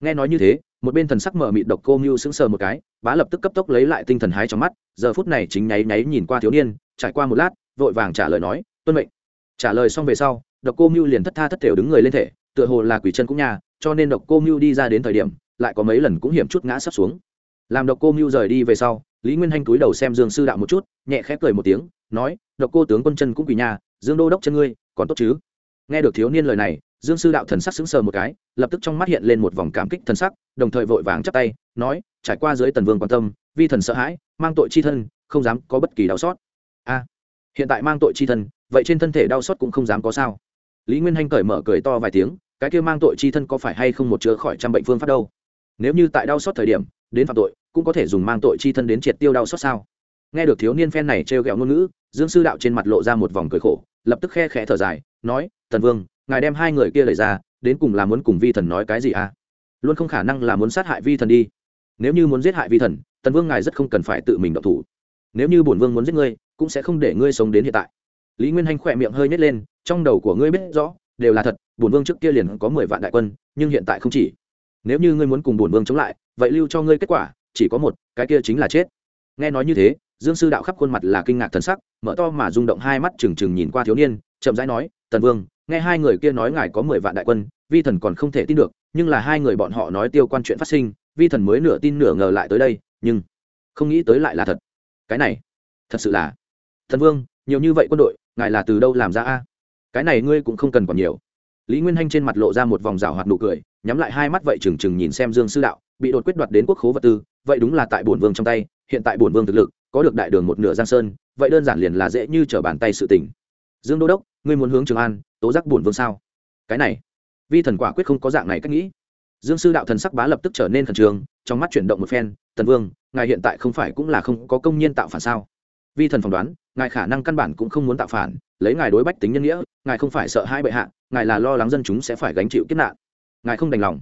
nghe nói như thế, một bên thần sắc mở mịt độc cô mưu sững sờ một cái, bá lập tức cấp tốc lấy lại tinh thần hái trong mắt, giờ phút này chính nháy nháy nhìn qua thiếu niên, trải qua một lát, vội vàng trả lời nói, tuân mệnh. Trả lời xong về sau, độc cô mưu liền thất tha thất thểu đứng người lên thể, tựa hồ là quỷ chân cũng nhà, cho nên độc cô mưu đi ra đến thời điểm, lại có mấy lần cũng hiểm chút ngã sắp xuống. Làm độc cô mưu rời đi về sau, lý nguyên hanh túi đầu xem dương sư đạo một chút, nhẹ khẽ cười một tiếng, nói, độc cô tướng quân chân cũng quỷ nhà, dương đô đốc chân ngươi, còn tốt chứ? Nghe được thiếu niên lời này dương sư đạo thần sắc sững sờ một cái, lập tức trong mắt hiện lên một vòng cảm kích thần sắc, đồng thời vội vàng chắp tay, nói, trải qua dưới tần vương quan tâm, vi thần sợ hãi, mang tội chi thân, không dám có bất kỳ đau xót. A, hiện tại mang tội chi thân, vậy trên thân thể đau xót cũng không dám có sao? Lý nguyên hanh cởi mở cười to vài tiếng, cái kia mang tội chi thân có phải hay không một chữa khỏi trăm bệnh phương pháp đâu? Nếu như tại đau xót thời điểm, đến phạm tội, cũng có thể dùng mang tội chi thân đến triệt tiêu đau xót sao? Nghe được thiếu niên phen này trêu ghẹo ngôn ngữ, dương sư đạo trên mặt lộ ra một vòng cười khổ, lập tức khe khẽ thở dài, nói, tần vương ngài đem hai người kia lời ra, đến cùng là muốn cùng vi thần nói cái gì à? Luôn không khả năng là muốn sát hại vi thần đi. Nếu như muốn giết hại vi thần, tần vương ngài rất không cần phải tự mình động thủ. Nếu như bổn vương muốn giết ngươi, cũng sẽ không để ngươi sống đến hiện tại. Lý nguyên hanh khỏe miệng hơi nhét lên, trong đầu của ngươi biết rõ, đều là thật, bổn vương trước kia liền có mười vạn đại quân, nhưng hiện tại không chỉ. Nếu như ngươi muốn cùng bổn vương chống lại, vậy lưu cho ngươi kết quả, chỉ có một, cái kia chính là chết. Nghe nói như thế, dương sư đạo khắp khuôn mặt là kinh ngạc thần sắc, mở to mà rung động hai mắt trừng trừng nhìn qua thiếu niên, chậm rãi nói, tần vương nghe hai người kia nói ngài có mười vạn đại quân, vi thần còn không thể tin được, nhưng là hai người bọn họ nói tiêu quan chuyện phát sinh, vi thần mới nửa tin nửa ngờ lại tới đây, nhưng không nghĩ tới lại là thật. Cái này, thật sự là, thần vương, nhiều như vậy quân đội, ngài là từ đâu làm ra a? Cái này ngươi cũng không cần còn nhiều. Lý nguyên hanh trên mặt lộ ra một vòng rào hoạt nụ cười, nhắm lại hai mắt vậy trừng trừng nhìn xem dương sư đạo, bị đột quyết đoạt đến quốc khố vật tư, vậy đúng là tại bổn vương trong tay, hiện tại bổn vương thực lực, có được đại đường một nửa giang sơn, vậy đơn giản liền là dễ như trở bàn tay sự tỉnh dương đô đốc, ngươi muốn hướng trường an tố giác bổn vương sao? Cái này, vi thần quả quyết không có dạng này cách nghĩ. Dương sư đạo thần sắc bá lập tức trở nên khẩn trương, trong mắt chuyển động một phen, tần vương, ngài hiện tại không phải cũng là không có công nhân tạo phản sao? Vi thần phỏng đoán, ngài khả năng căn bản cũng không muốn tạo phản, lấy ngài đối bách tính nhân nghĩa, ngài không phải sợ hai bệ hạ, ngài là lo lắng dân chúng sẽ phải gánh chịu kiếp nạn. Ngài không đành lòng.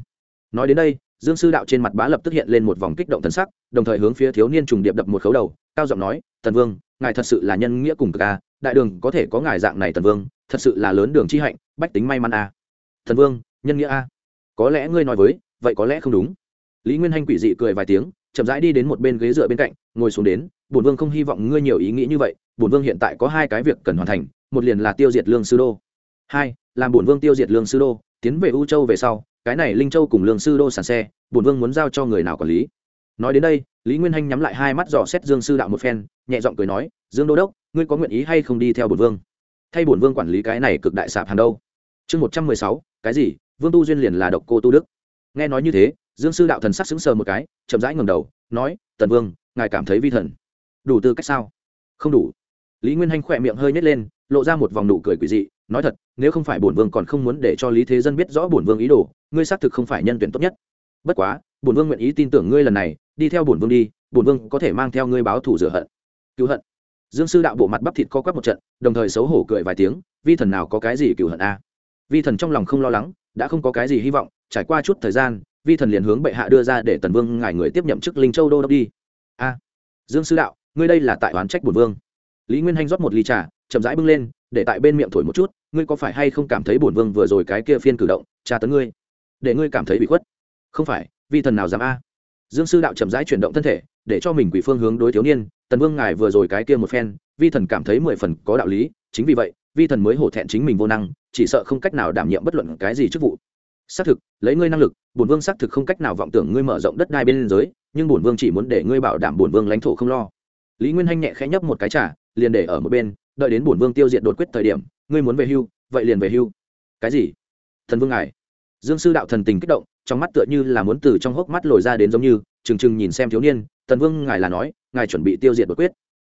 Nói đến đây, dương sư đạo trên mặt bá lập tức hiện lên một vòng kích động thần sắc, đồng thời hướng phía thiếu niên trùng điệp đập một khấu đầu, cao giọng nói, tần vương, ngài thật sự là nhân nghĩa cùng cực a, đại đường có thể có ngài dạng này tần vương thật sự là lớn đường chi hạnh, bách tính may mắn a thần vương, nhân nghĩa a có lẽ ngươi nói với, vậy có lẽ không đúng. Lý nguyên hanh quỷ dị cười vài tiếng, chậm rãi đi đến một bên ghế dựa bên cạnh, ngồi xuống đến, bổn vương không hy vọng ngươi nhiều ý nghĩ như vậy, bổn vương hiện tại có hai cái việc cần hoàn thành, một liền là tiêu diệt lương sư đô, hai, làm bổn vương tiêu diệt lương sư đô, tiến về u châu về sau, cái này linh châu cùng lương sư đô sàn xe, bổn vương muốn giao cho người nào quản lý? Nói đến đây, lý nguyên hanh nhắm lại hai mắt dò xét dương sư đạo một phen, nhẹ giọng cười nói, dương đô đốc, ngươi có nguyện ý hay không đi theo bổn vương? Thay bổn vương quản lý cái này cực đại sạp hàng đâu? Chương một trăm mười sáu, cái gì? Vương tu duyên liền là độc cô tu đức. Nghe nói như thế, dương sư đạo thần sắc sững sờ một cái, chậm rãi ngầm đầu, nói, tần vương, ngài cảm thấy vi thần đủ tư cách sao? Không đủ. Lý nguyên hanh khỏe miệng hơi nhét lên, lộ ra một vòng nụ cười quỷ dị, nói thật, nếu không phải bổn vương còn không muốn để cho lý thế dân biết rõ bổn vương ý đồ, ngươi xác thực không phải nhân tuyển tốt nhất. Bất quá, bổn vương nguyện ý tin tưởng ngươi lần này, đi theo bổn vương đi, bổn vương có thể mang theo ngươi báo thủ rửa hận. Cứu hận dương sư đạo bộ mặt bắp thịt co quắp một trận, đồng thời xấu hổ cười vài tiếng, vi thần nào có cái gì cựu hận a? Vi thần trong lòng không lo lắng, đã không có cái gì hy vọng, trải qua chút thời gian, vi thần liền hướng bệ hạ đưa ra để tần vương ngài người tiếp nhậm chức linh châu đô đốc đi. A, dương sư đạo, ngươi đây là tại oán trách bổn vương. Lý nguyên hanh rót một ly trà, chậm rãi bưng lên, để tại bên miệng thổi một chút, ngươi có phải hay không cảm thấy bổn vương vừa rồi cái kia phiên cử động, tra tấn ngươi, để ngươi cảm thấy bị khuất? Không phải, vi thần nào dám a? Dương sư đạo chậm rãi chuyển động thân thể, để cho mình quỷ phương hướng đối thiếu niên, tần vương, ngài vừa rồi cái kia một phen, vi thần cảm thấy mười phần có đạo lý, chính vì vậy, vi thần mới hổ thẹn chính mình vô năng, chỉ sợ không cách nào đảm nhiệm bất luận cái gì chức vụ. Xác thực, lấy ngươi năng lực, bổn vương xác thực không cách nào vọng tưởng ngươi mở rộng đất đai bên giới, nhưng bổn vương chỉ muốn để ngươi bảo đảm bổn vương lãnh thổ không lo. Lý nguyên hanh nhẹ khẽ nhấp một cái trả liền để ở một bên, đợi đến bổn vương tiêu diệt đột quyết thời điểm, ngươi muốn về hưu, vậy liền về hưu. Cái gì? Thần vương ngài. Dương sư đạo thần tình kích động trong mắt tựa như là muốn từ trong hốc mắt lồi ra đến giống như, trừng trừng nhìn xem thiếu niên thần vương, ngài là nói, ngài chuẩn bị tiêu diệt đột quyết.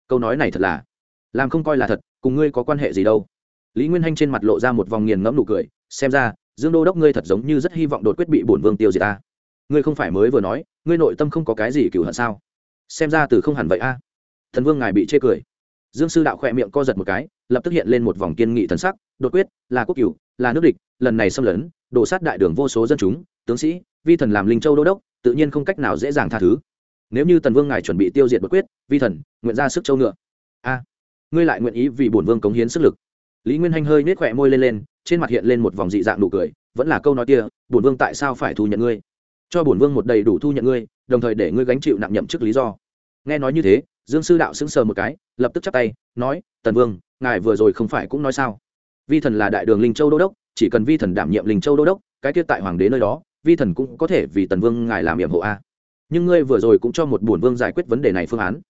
Câu nói này thật là, làm không coi là thật, cùng ngươi có quan hệ gì đâu. Lý nguyên hanh trên mặt lộ ra một vòng nghiền ngẫm nụ cười, xem ra, dương đô đốc ngươi thật giống như rất hy vọng đột quyết bị bổn vương tiêu diệt ta. Ngươi không phải mới vừa nói, ngươi nội tâm không có cái gì cựu hận sao? Xem ra từ không hẳn vậy a. Thần vương ngài bị chê cười. Dương sư đạo khỏe miệng co giật một cái, lập tức hiện lên một vòng kiên nghị thần sắc, đột quyết là quốc cửu, là nước địch, lần này xâm lấn, đổ sát đại đường vô số dân chúng tướng sĩ, vi thần làm linh châu đô đốc, tự nhiên không cách nào dễ dàng tha thứ. Nếu như tần vương ngài chuẩn bị tiêu diệt bất quyết, vi thần, nguyện ra sức châu ngựa. A, ngươi lại nguyện ý vì bổn vương cống hiến sức lực. Lý nguyên hanh hơi nết khỏe môi lên lên, trên mặt hiện lên một vòng dị dạng nụ cười, vẫn là câu nói kia, bổn vương tại sao phải thu nhận ngươi? Cho bổn vương một đầy đủ thu nhận ngươi, đồng thời để ngươi gánh chịu nặng nhậm chức lý do. Nghe nói như thế, dương sư đạo sững sờ một cái, lập tức chắp tay, nói, tần vương, ngài vừa rồi không phải cũng nói sao? Vi thần là đại đường linh châu đô đốc, chỉ cần vi thần đảm nhiệm linh châu đô đốc, cái tiết tại hoàng đế nơi đó vi thần cũng có thể vì tần vương ngài làm nhiệm hộ a. Nhưng ngươi vừa rồi cũng cho một bổn vương giải quyết vấn đề này phương án.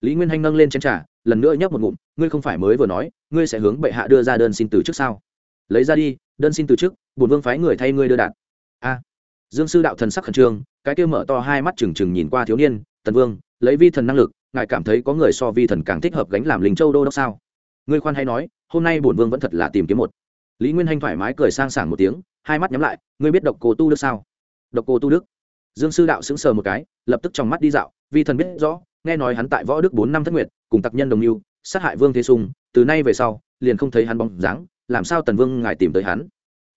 Lý nguyên hanh nâng lên chén t r à lần nữa nhấp một ngụm, ngươi không phải mới vừa nói, ngươi sẽ hướng bệ hạ đưa ra đơn xin từ chức sao? Lấy ra đi, đơn xin từ chức, bổn vương phái người thay ngươi đưa đạt a. Dương sư đạo thần sắc khẩn trương, cái kia mở to hai mắt trừng trừng nhìn qua thiếu niên, tần vương, lấy vi thần năng lực, ngài cảm thấy có người so vi thần càng thích hợp gánh làm lính châu đô đốc sao? Ngươi khoan hay nói, hôm nay bổn vương vẫn thật là tìm kiếm một. Lý nguyên hanh thoải mái cười sang sảng một tiếng hai mắt nhắm lại, ngươi biết độc cô tu đức sao? Độc cô tu đức? Dương sư đạo sững sờ một cái, lập tức trong mắt đi dạo vi thần biết rõ, nghe nói hắn tại võ đức bốn năm thất nguyệt, cùng tặc nhân đồng mưu, sát hại vương thế sung, từ nay về sau, liền không thấy hắn bóng dáng, làm sao tần vương ngài tìm tới hắn?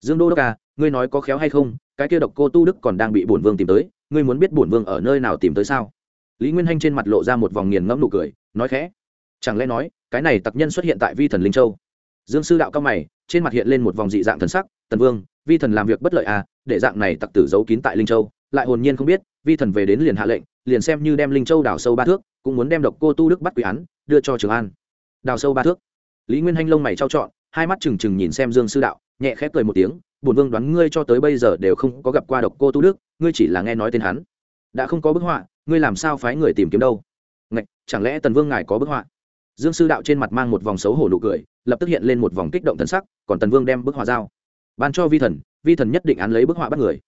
Dương đô đốc à ngươi nói có khéo hay không, cái kia độc cô tu đức còn đang bị bổn vương tìm tới, ngươi muốn biết bổn vương ở nơi nào tìm tới sao? Lý nguyên hanh trên mặt lộ ra một vòng nghiền ngẫm nụ cười, nói khẽ, chẳng lẽ nói, cái này tặc nhân xuất hiện tại vi thần linh châu? Dương sư đạo cao mày, trên mặt hiện lên một vòng dị dạng thần sắc tần vương, vi thần làm việc bất lợi à để dạng này tặc tử giấu kín tại linh châu, lại hồn nhiên không biết, vi thần về đến liền hạ lệnh, liền xem như đem linh châu đào sâu ba thước, cũng muốn đem độc cô tu đức bắt quỷ án, đưa cho trường an. Đào sâu ba thước. Lý nguyên hanh lông mày trao trọn, hai mắt trừng trừng nhìn xem dương sư đạo, nhẹ khép cười một tiếng, bổn vương đoán ngươi cho tới bây giờ đều không có gặp qua độc cô tu đức, ngươi chỉ là nghe nói tên hắn. Đã không có bức họa, ngươi làm sao phái người tìm kiếm đâu? Ngạch, chẳng lẽ tần vương ngài có bức họa? Dương sư đạo trên mặt mang một vòng xấu hổ nụ cười, lập tức hiện lên một vòng kích động thần sắc, còn tần vương đem bức họa giao? Ban cho vi thần vi thần nhất định án lấy bức họa bắt người.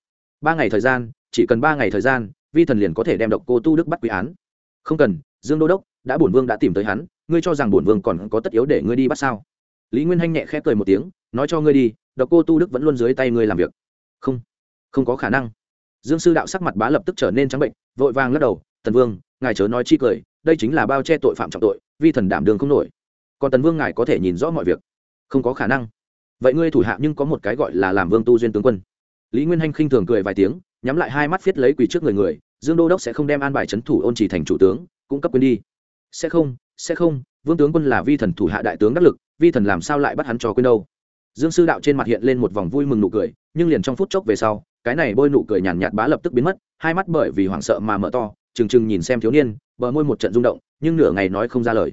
Ba ngày thời gian, chỉ cần ba ngày thời gian, vi thần liền có thể đem độc cô tu đức bắt quý án. Không cần, dương đô đốc, đã bổn vương đã tìm tới hắn, ngươi cho rằng bổn vương còn có tất yếu để ngươi đi bắt sao? Lý nguyên hanh nhẹ khẽ cười một tiếng, nói cho ngươi đi, độc cô tu đức vẫn luôn dưới tay ngươi làm việc. Không không có khả năng. Dương sư đạo sắc mặt bá lập tức trở nên trắng bệnh, vội vàng lắc đầu, tần vương, ngài chớ nói chi cười, đây chính là bao che tội phạm trọng tội, vi thần đảm đường không nổi. Còn tần vương ngài có thể nhìn rõ mọi việc. Không có khả năng vậy ngươi thủ hạ nhưng có một cái gọi là làm vương tu duyên tướng quân. Lý nguyên hanh khinh thường cười vài tiếng, nhắm lại hai mắt viết lấy quỳ trước người người, dương đô đốc sẽ không đem an bài c h ấ n thủ ôn chỉ thành chủ tướng, cũng cấp quyền đi. Sẽ không sẽ không, vương tướng quân là vi thần thủ hạ đại tướng đắc lực, vi thần làm sao lại bắt hắn cho quên đâu? Dương sư đạo trên mặt hiện lên một vòng vui mừng nụ cười, nhưng liền trong phút chốc về sau, cái này bôi nụ cười nhàn nhạt bá lập tức biến mất, hai mắt bởi vì hoảng sợ mà mở to, trừng trừng nhìn xem thiếu niên, bờ môi một trận rung động, nhưng nửa ngày nói không ra lời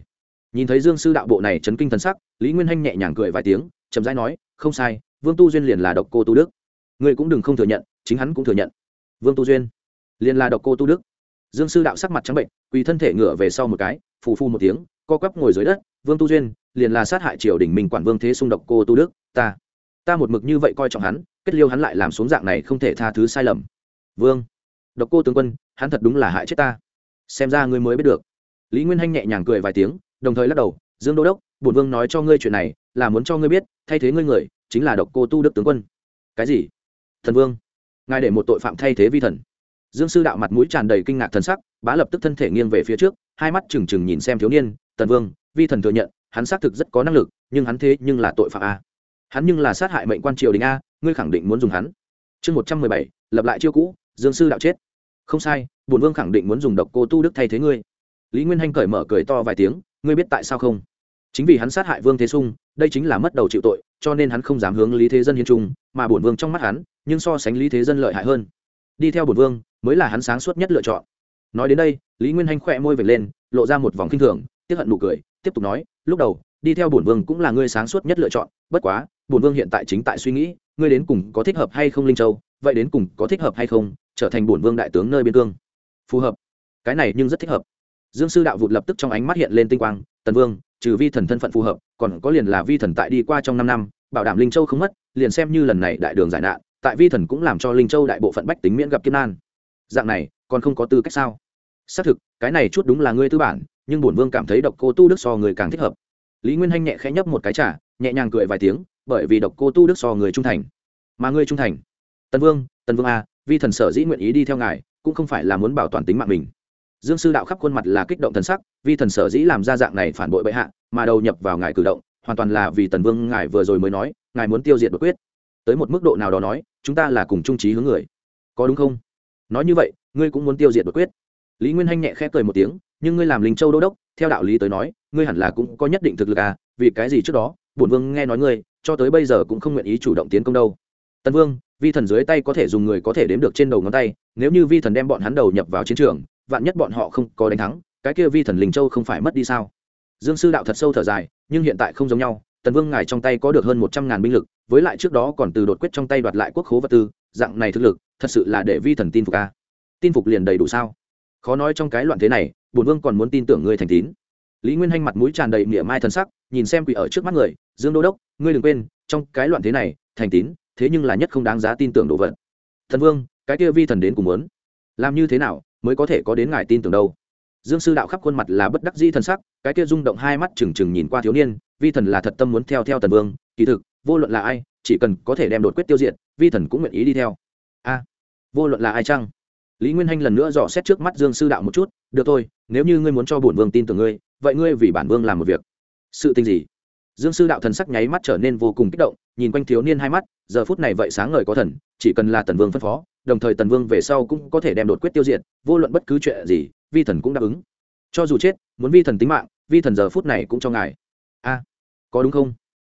nhìn thấy dương sư đạo bộ này chấn kinh thần sắc, lý nguyên hanh nhẹ nhàng cười vài tiếng, chậm rãi nói, không sai, vương tu duyên liền là độc cô tu đức. Ngươi cũng đừng không thừa nhận, chính hắn cũng thừa nhận. Vương tu duyên? Liền là độc cô tu đức? Dương sư đạo sắc mặt trắng bệnh, quỳ thân thể ngửa về sau một cái, phù phu một tiếng, co quắp ngồi dưới đất, vương tu duyên, liền là sát hại triều đình mình quản vương thế xung độc cô tu đức, ta ta một mực như vậy coi trọng hắn, kết liêu hắn lại làm xuống dạng này không thể tha thứ sai lầm. Vương, độc cô tướng quân, hắn thật đúng là hại chết ta. Xem ra ngươi mới biết được. Lý nguyên hanh nhẹ nhàng cười vài tiếng đồng thời lắc đầu, dương đô đốc, bổn vương nói cho ngươi chuyện này, là muốn cho ngươi biết, thay thế ngươi người, chính là độc cô tu đức tướng quân. Cái gì? Thần vương, ngài để một tội phạm thay thế vi thần. Dương sư đạo mặt mũi tràn đầy kinh ngạc thần sắc, bá lập tức thân thể nghiêng về phía trước, hai mắt trừng trừng nhìn xem thiếu niên tần vương, vi thần thừa nhận, hắn xác thực rất có năng lực, nhưng hắn thế nhưng là tội phạm a. Hắn nhưng là sát hại mệnh quan triều đình a, ngươi khẳng định muốn dùng hắn. Chương một trăm mười bảy, lập lại chiêu cũ, dương sư đạo chết. Không sai bùn vương khẳng định muốn dùng độc cô tu đức thay thế ngươi. Lý nguyên hanh cởi mở cười to vài tiếng ngươi biết tại sao không? Chính vì hắn sát hại vương thế sung, đây chính là mất đầu chịu tội, cho nên hắn không dám hướng lý thế dân hiến trung, mà bổn vương trong mắt hắn, nhưng so sánh lý thế dân lợi hại hơn. Đi theo bổn vương, mới là hắn sáng suốt nhất lựa chọn. Nói đến đây, lý nguyên hanh khỏe môi vệt lên, lộ ra một vòng k i n h thường tiếp hận nụ cười, tiếp tục nói, lúc đầu, đi theo bổn vương cũng là ngươi sáng suốt nhất lựa chọn, bất quá, bổn vương hiện tại chính tại suy nghĩ, ngươi đến cùng có thích hợp hay không linh châu, vậy đến cùng có thích hợp hay không, trở thành bổn vương đại tướng nơi biên cương. Phù hợp. Cái này nhưng rất thích hợp dương sư đạo vụt lập tức trong ánh mắt hiện lên tinh quang, tần vương, trừ vi thần thân phận phù hợp, còn có liền là vi thần tại đi qua trong năm năm, bảo đảm linh châu không mất, liền xem như lần này đại đường giải nạn, tại vi thần cũng làm cho linh châu đại bộ phận bách tính miễn gặp kiên nan. Dạng này, còn không có tư cách sao? Xác thực, cái này chút đúng là ngươi tư bản, nhưng bổn vương cảm thấy độc cô tu đức so người càng thích hợp. Lý nguyên hanh nhẹ khẽ nhấp một cái trả nhẹ nhàng cười vài tiếng, bởi vì độc cô tu đức so người trung thành. Mà ngươi trung thành. Tần vương tần vương a vi thần sở dĩ nguyện ý đi theo ngài, cũng không phải là muốn bảo toàn tính mạng mình dương sư đạo khắp khuôn mặt là kích động thần sắc, vi thần sở dĩ làm ra dạng này phản bội bệ hạ, mà đầu nhập vào ngài cử động, hoàn toàn là vì tần vương ngài vừa rồi mới nói, ngài muốn tiêu diệt bất quyết. Tới một mức độ nào đó nói, chúng ta là cùng trung trí hướng người. Có đúng không? Nói như vậy, ngươi cũng muốn tiêu diệt bất quyết. Lý nguyên hanh nhẹ khẽ cười một tiếng, nhưng ngươi làm linh châu đô đốc, theo đạo lý tới nói, ngươi hẳn là cũng có nhất định thực lực à vì cái gì trước đó, bổn vương nghe nói ngươi, cho tới bây giờ cũng không nguyện ý chủ động tiến công đâu. Tần vương, vi thần dưới tay có thể dùng người có thể đếm được trên đầu ngón tay, nếu như vi thần đem bọn hắn đầu nhập vào chiến trường vạn nhất bọn họ không có đánh thắng, cái kia vi thần linh châu không phải mất đi sao? Dương sư đạo thật sâu thở dài, nhưng hiện tại không giống nhau, tần vương ngài trong tay có được hơn một trăm ngàn binh lực, với lại trước đó còn từ đột quyết trong tay đoạt lại quốc khố vật tư, dạng này thực lực, thật sự là để vi thần tin phục ca tin phục liền đầy đủ sao? Khó nói trong cái loạn thế này, bổn vương còn muốn tin tưởng ngươi thành tín. Lý nguyên hanh mặt mũi tràn đầy mỉa mai thần sắc, nhìn xem quỷ ở trước mắt người, dương đô đốc, ngươi đừng quên, trong cái loạn thế này, thành tín, thế nhưng là nhất không đáng giá tin tưởng đồ vật. Thần vương, cái kia vi thần đến cùng muốn làm như thế nào mới có thể có đến ngài tin tưởng đâu. Dương sư đạo khắp khuôn mặt là bất đắc dĩ thần sắc, cái kia rung động hai mắt trừng trừng nhìn qua thiếu niên, vi thần là thật tâm muốn theo theo tần vương, kỳ thực, vô luận là ai, chỉ cần có thể đem đột quyết tiêu diệt, vi thần cũng nguyện ý đi theo. A, vô luận là ai chăng? Lý nguyên hanh lần nữa dò xét trước mắt dương sư đạo một chút, được thôi, nếu như ngươi muốn cho bổn vương tin tưởng ngươi, vậy ngươi vì bản vương làm một việc. Sự tình gì? Dương sư đạo thần sắc nháy mắt trở nên vô cùng kích động, nhìn quanh thiếu niên hai mắt, giờ phút này vậy sáng ngời có thần, chỉ cần là tần vương phân phó đồng thời tần vương về sau cũng có thể đem đột quyết tiêu diệt, vô luận bất cứ chuyện gì, vi thần cũng đáp ứng. Cho dù chết, muốn vi thần tính mạng, vi thần giờ phút này cũng cho ngài. A, có đúng không?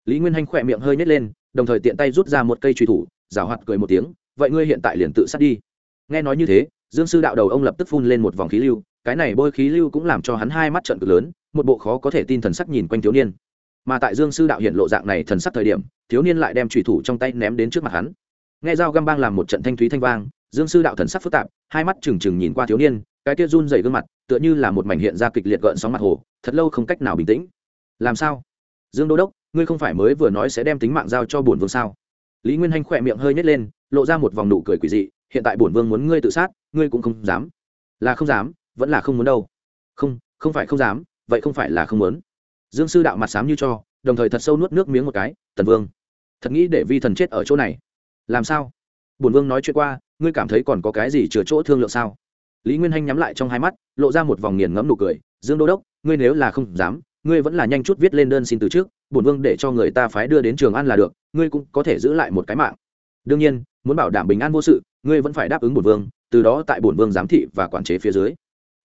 Lý nguyên hanh khỏe miệng hơi nhét lên, đồng thời tiện tay rút ra một cây truy thủ rào hoạt cười một tiếng, vậy ngươi hiện tại liền tự sát đi. Nghe nói như thế, dương sư đạo đầu ông lập tức phun lên một vòng khí lưu, cái này bôi khí lưu cũng làm cho hắn hai mắt trận cực lớn, một bộ khó có thể tin thần sắc nhìn quanh thiếu niên. Mà tại dương sư đạo hiện lộ dạng này thần sắc thời điểm, thiếu niên lại đem trùy thủ trong tay ném đến trước mặt hắn nghe dao găm bang làm một trận thanh thúy thanh vang, dương sư đạo thần sắc phức tạp, hai mắt trừng trừng nhìn qua thiếu niên, cái kia run dày gương mặt, tựa như là một mảnh hiện ra kịch liệt gợn sóng mặt hồ, thật lâu không cách nào bình tĩnh. Làm sao? Dương đô đốc, ngươi không phải mới vừa nói sẽ đem tính mạng giao cho bổn vương sao? Lý nguyên hanh khỏe miệng hơi nhét lên, lộ ra một vòng nụ cười quỷ dị, hiện tại bổn vương muốn ngươi tự sát, ngươi cũng không dám. Là không dám, vẫn là không muốn đâu. Không không phải không dám, vậy không phải là không muốn. Dương sư đạo mặt sám như cho, đồng thời thật sâu nuốt nước miếng một cái, tần vương, thật nghĩ để vi thần chết ở chỗ này làm sao? Bổn vương nói chuyện qua, ngươi cảm thấy còn có cái gì chừa chỗ thương lượng sao? Lý nguyên hanh nhắm lại trong hai mắt, lộ ra một vòng nghiền ngẫm nụ cười. Dương đô đốc, ngươi nếu là không dám, ngươi vẫn là nhanh chút viết lên đơn xin từ trước, bổn vương để cho người ta phái đưa đến trường an là được, ngươi cũng có thể giữ lại một cái mạng. Đương nhiên, muốn bảo đảm bình an vô sự, ngươi vẫn phải đáp ứng bổn vương, từ đó tại bổn vương giám thị và quản chế phía dưới.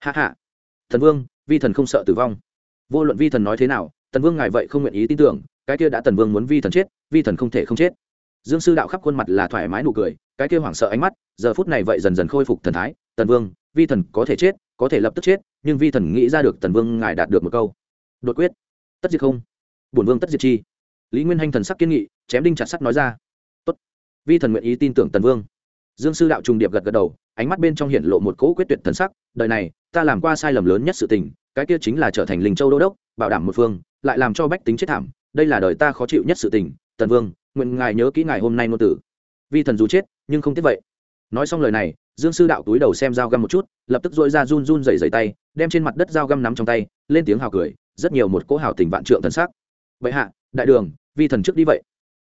Hạ hạ thần vương, vi thần không sợ tử vong. Vô luận vi thần nói thế nào tần vương ngài vậy không nguyện ý tin tưởng, cái kia đã tần vương muốn vi thần chết, vi thần không thể không chết dương sư đạo khắp khuôn mặt là thoải mái nụ cười, cái kia hoảng sợ ánh mắt, giờ phút này vậy dần dần khôi phục thần thái, tần vương, vi thần có thể chết, có thể lập tức chết, nhưng vi thần nghĩ ra được tần vương ngài đạt được một câu. Đột quyết. Tất diệt không? Bổn vương tất diệt chi. Lý nguyên hanh thần sắc kiên nghị, chém đinh chặt sắt nói ra. Tốt. Vi thần nguyện ý tin tưởng tần vương. Dương sư đạo trùng điệp gật gật đầu, ánh mắt bên trong hiện lộ một cỗ quyết tuyệt thần sắc, đời này, ta làm qua sai lầm lớn nhất sự tình, cái kia chính là trở thành linh châu đô đốc, bảo đảm một phương, lại làm cho bách tính chết thảm, đây là đời ta khó chịu nhất sự tình, tần vương nguyện ngài nhớ kỹ ngài hôm nay ngôn tử vi thần dù chết, nhưng không tiếc vậy. Nói xong lời này, dương sư đạo túi đầu xem dao găm một chút, lập tức dội ra run run dày dày tay, đem trên mặt đất dao găm nắm trong tay, lên tiếng hào cười, rất nhiều một cỗ hào tình vạn trượng thần sắc. Vậy hạ, đại đường, vi thần trước đi vậy.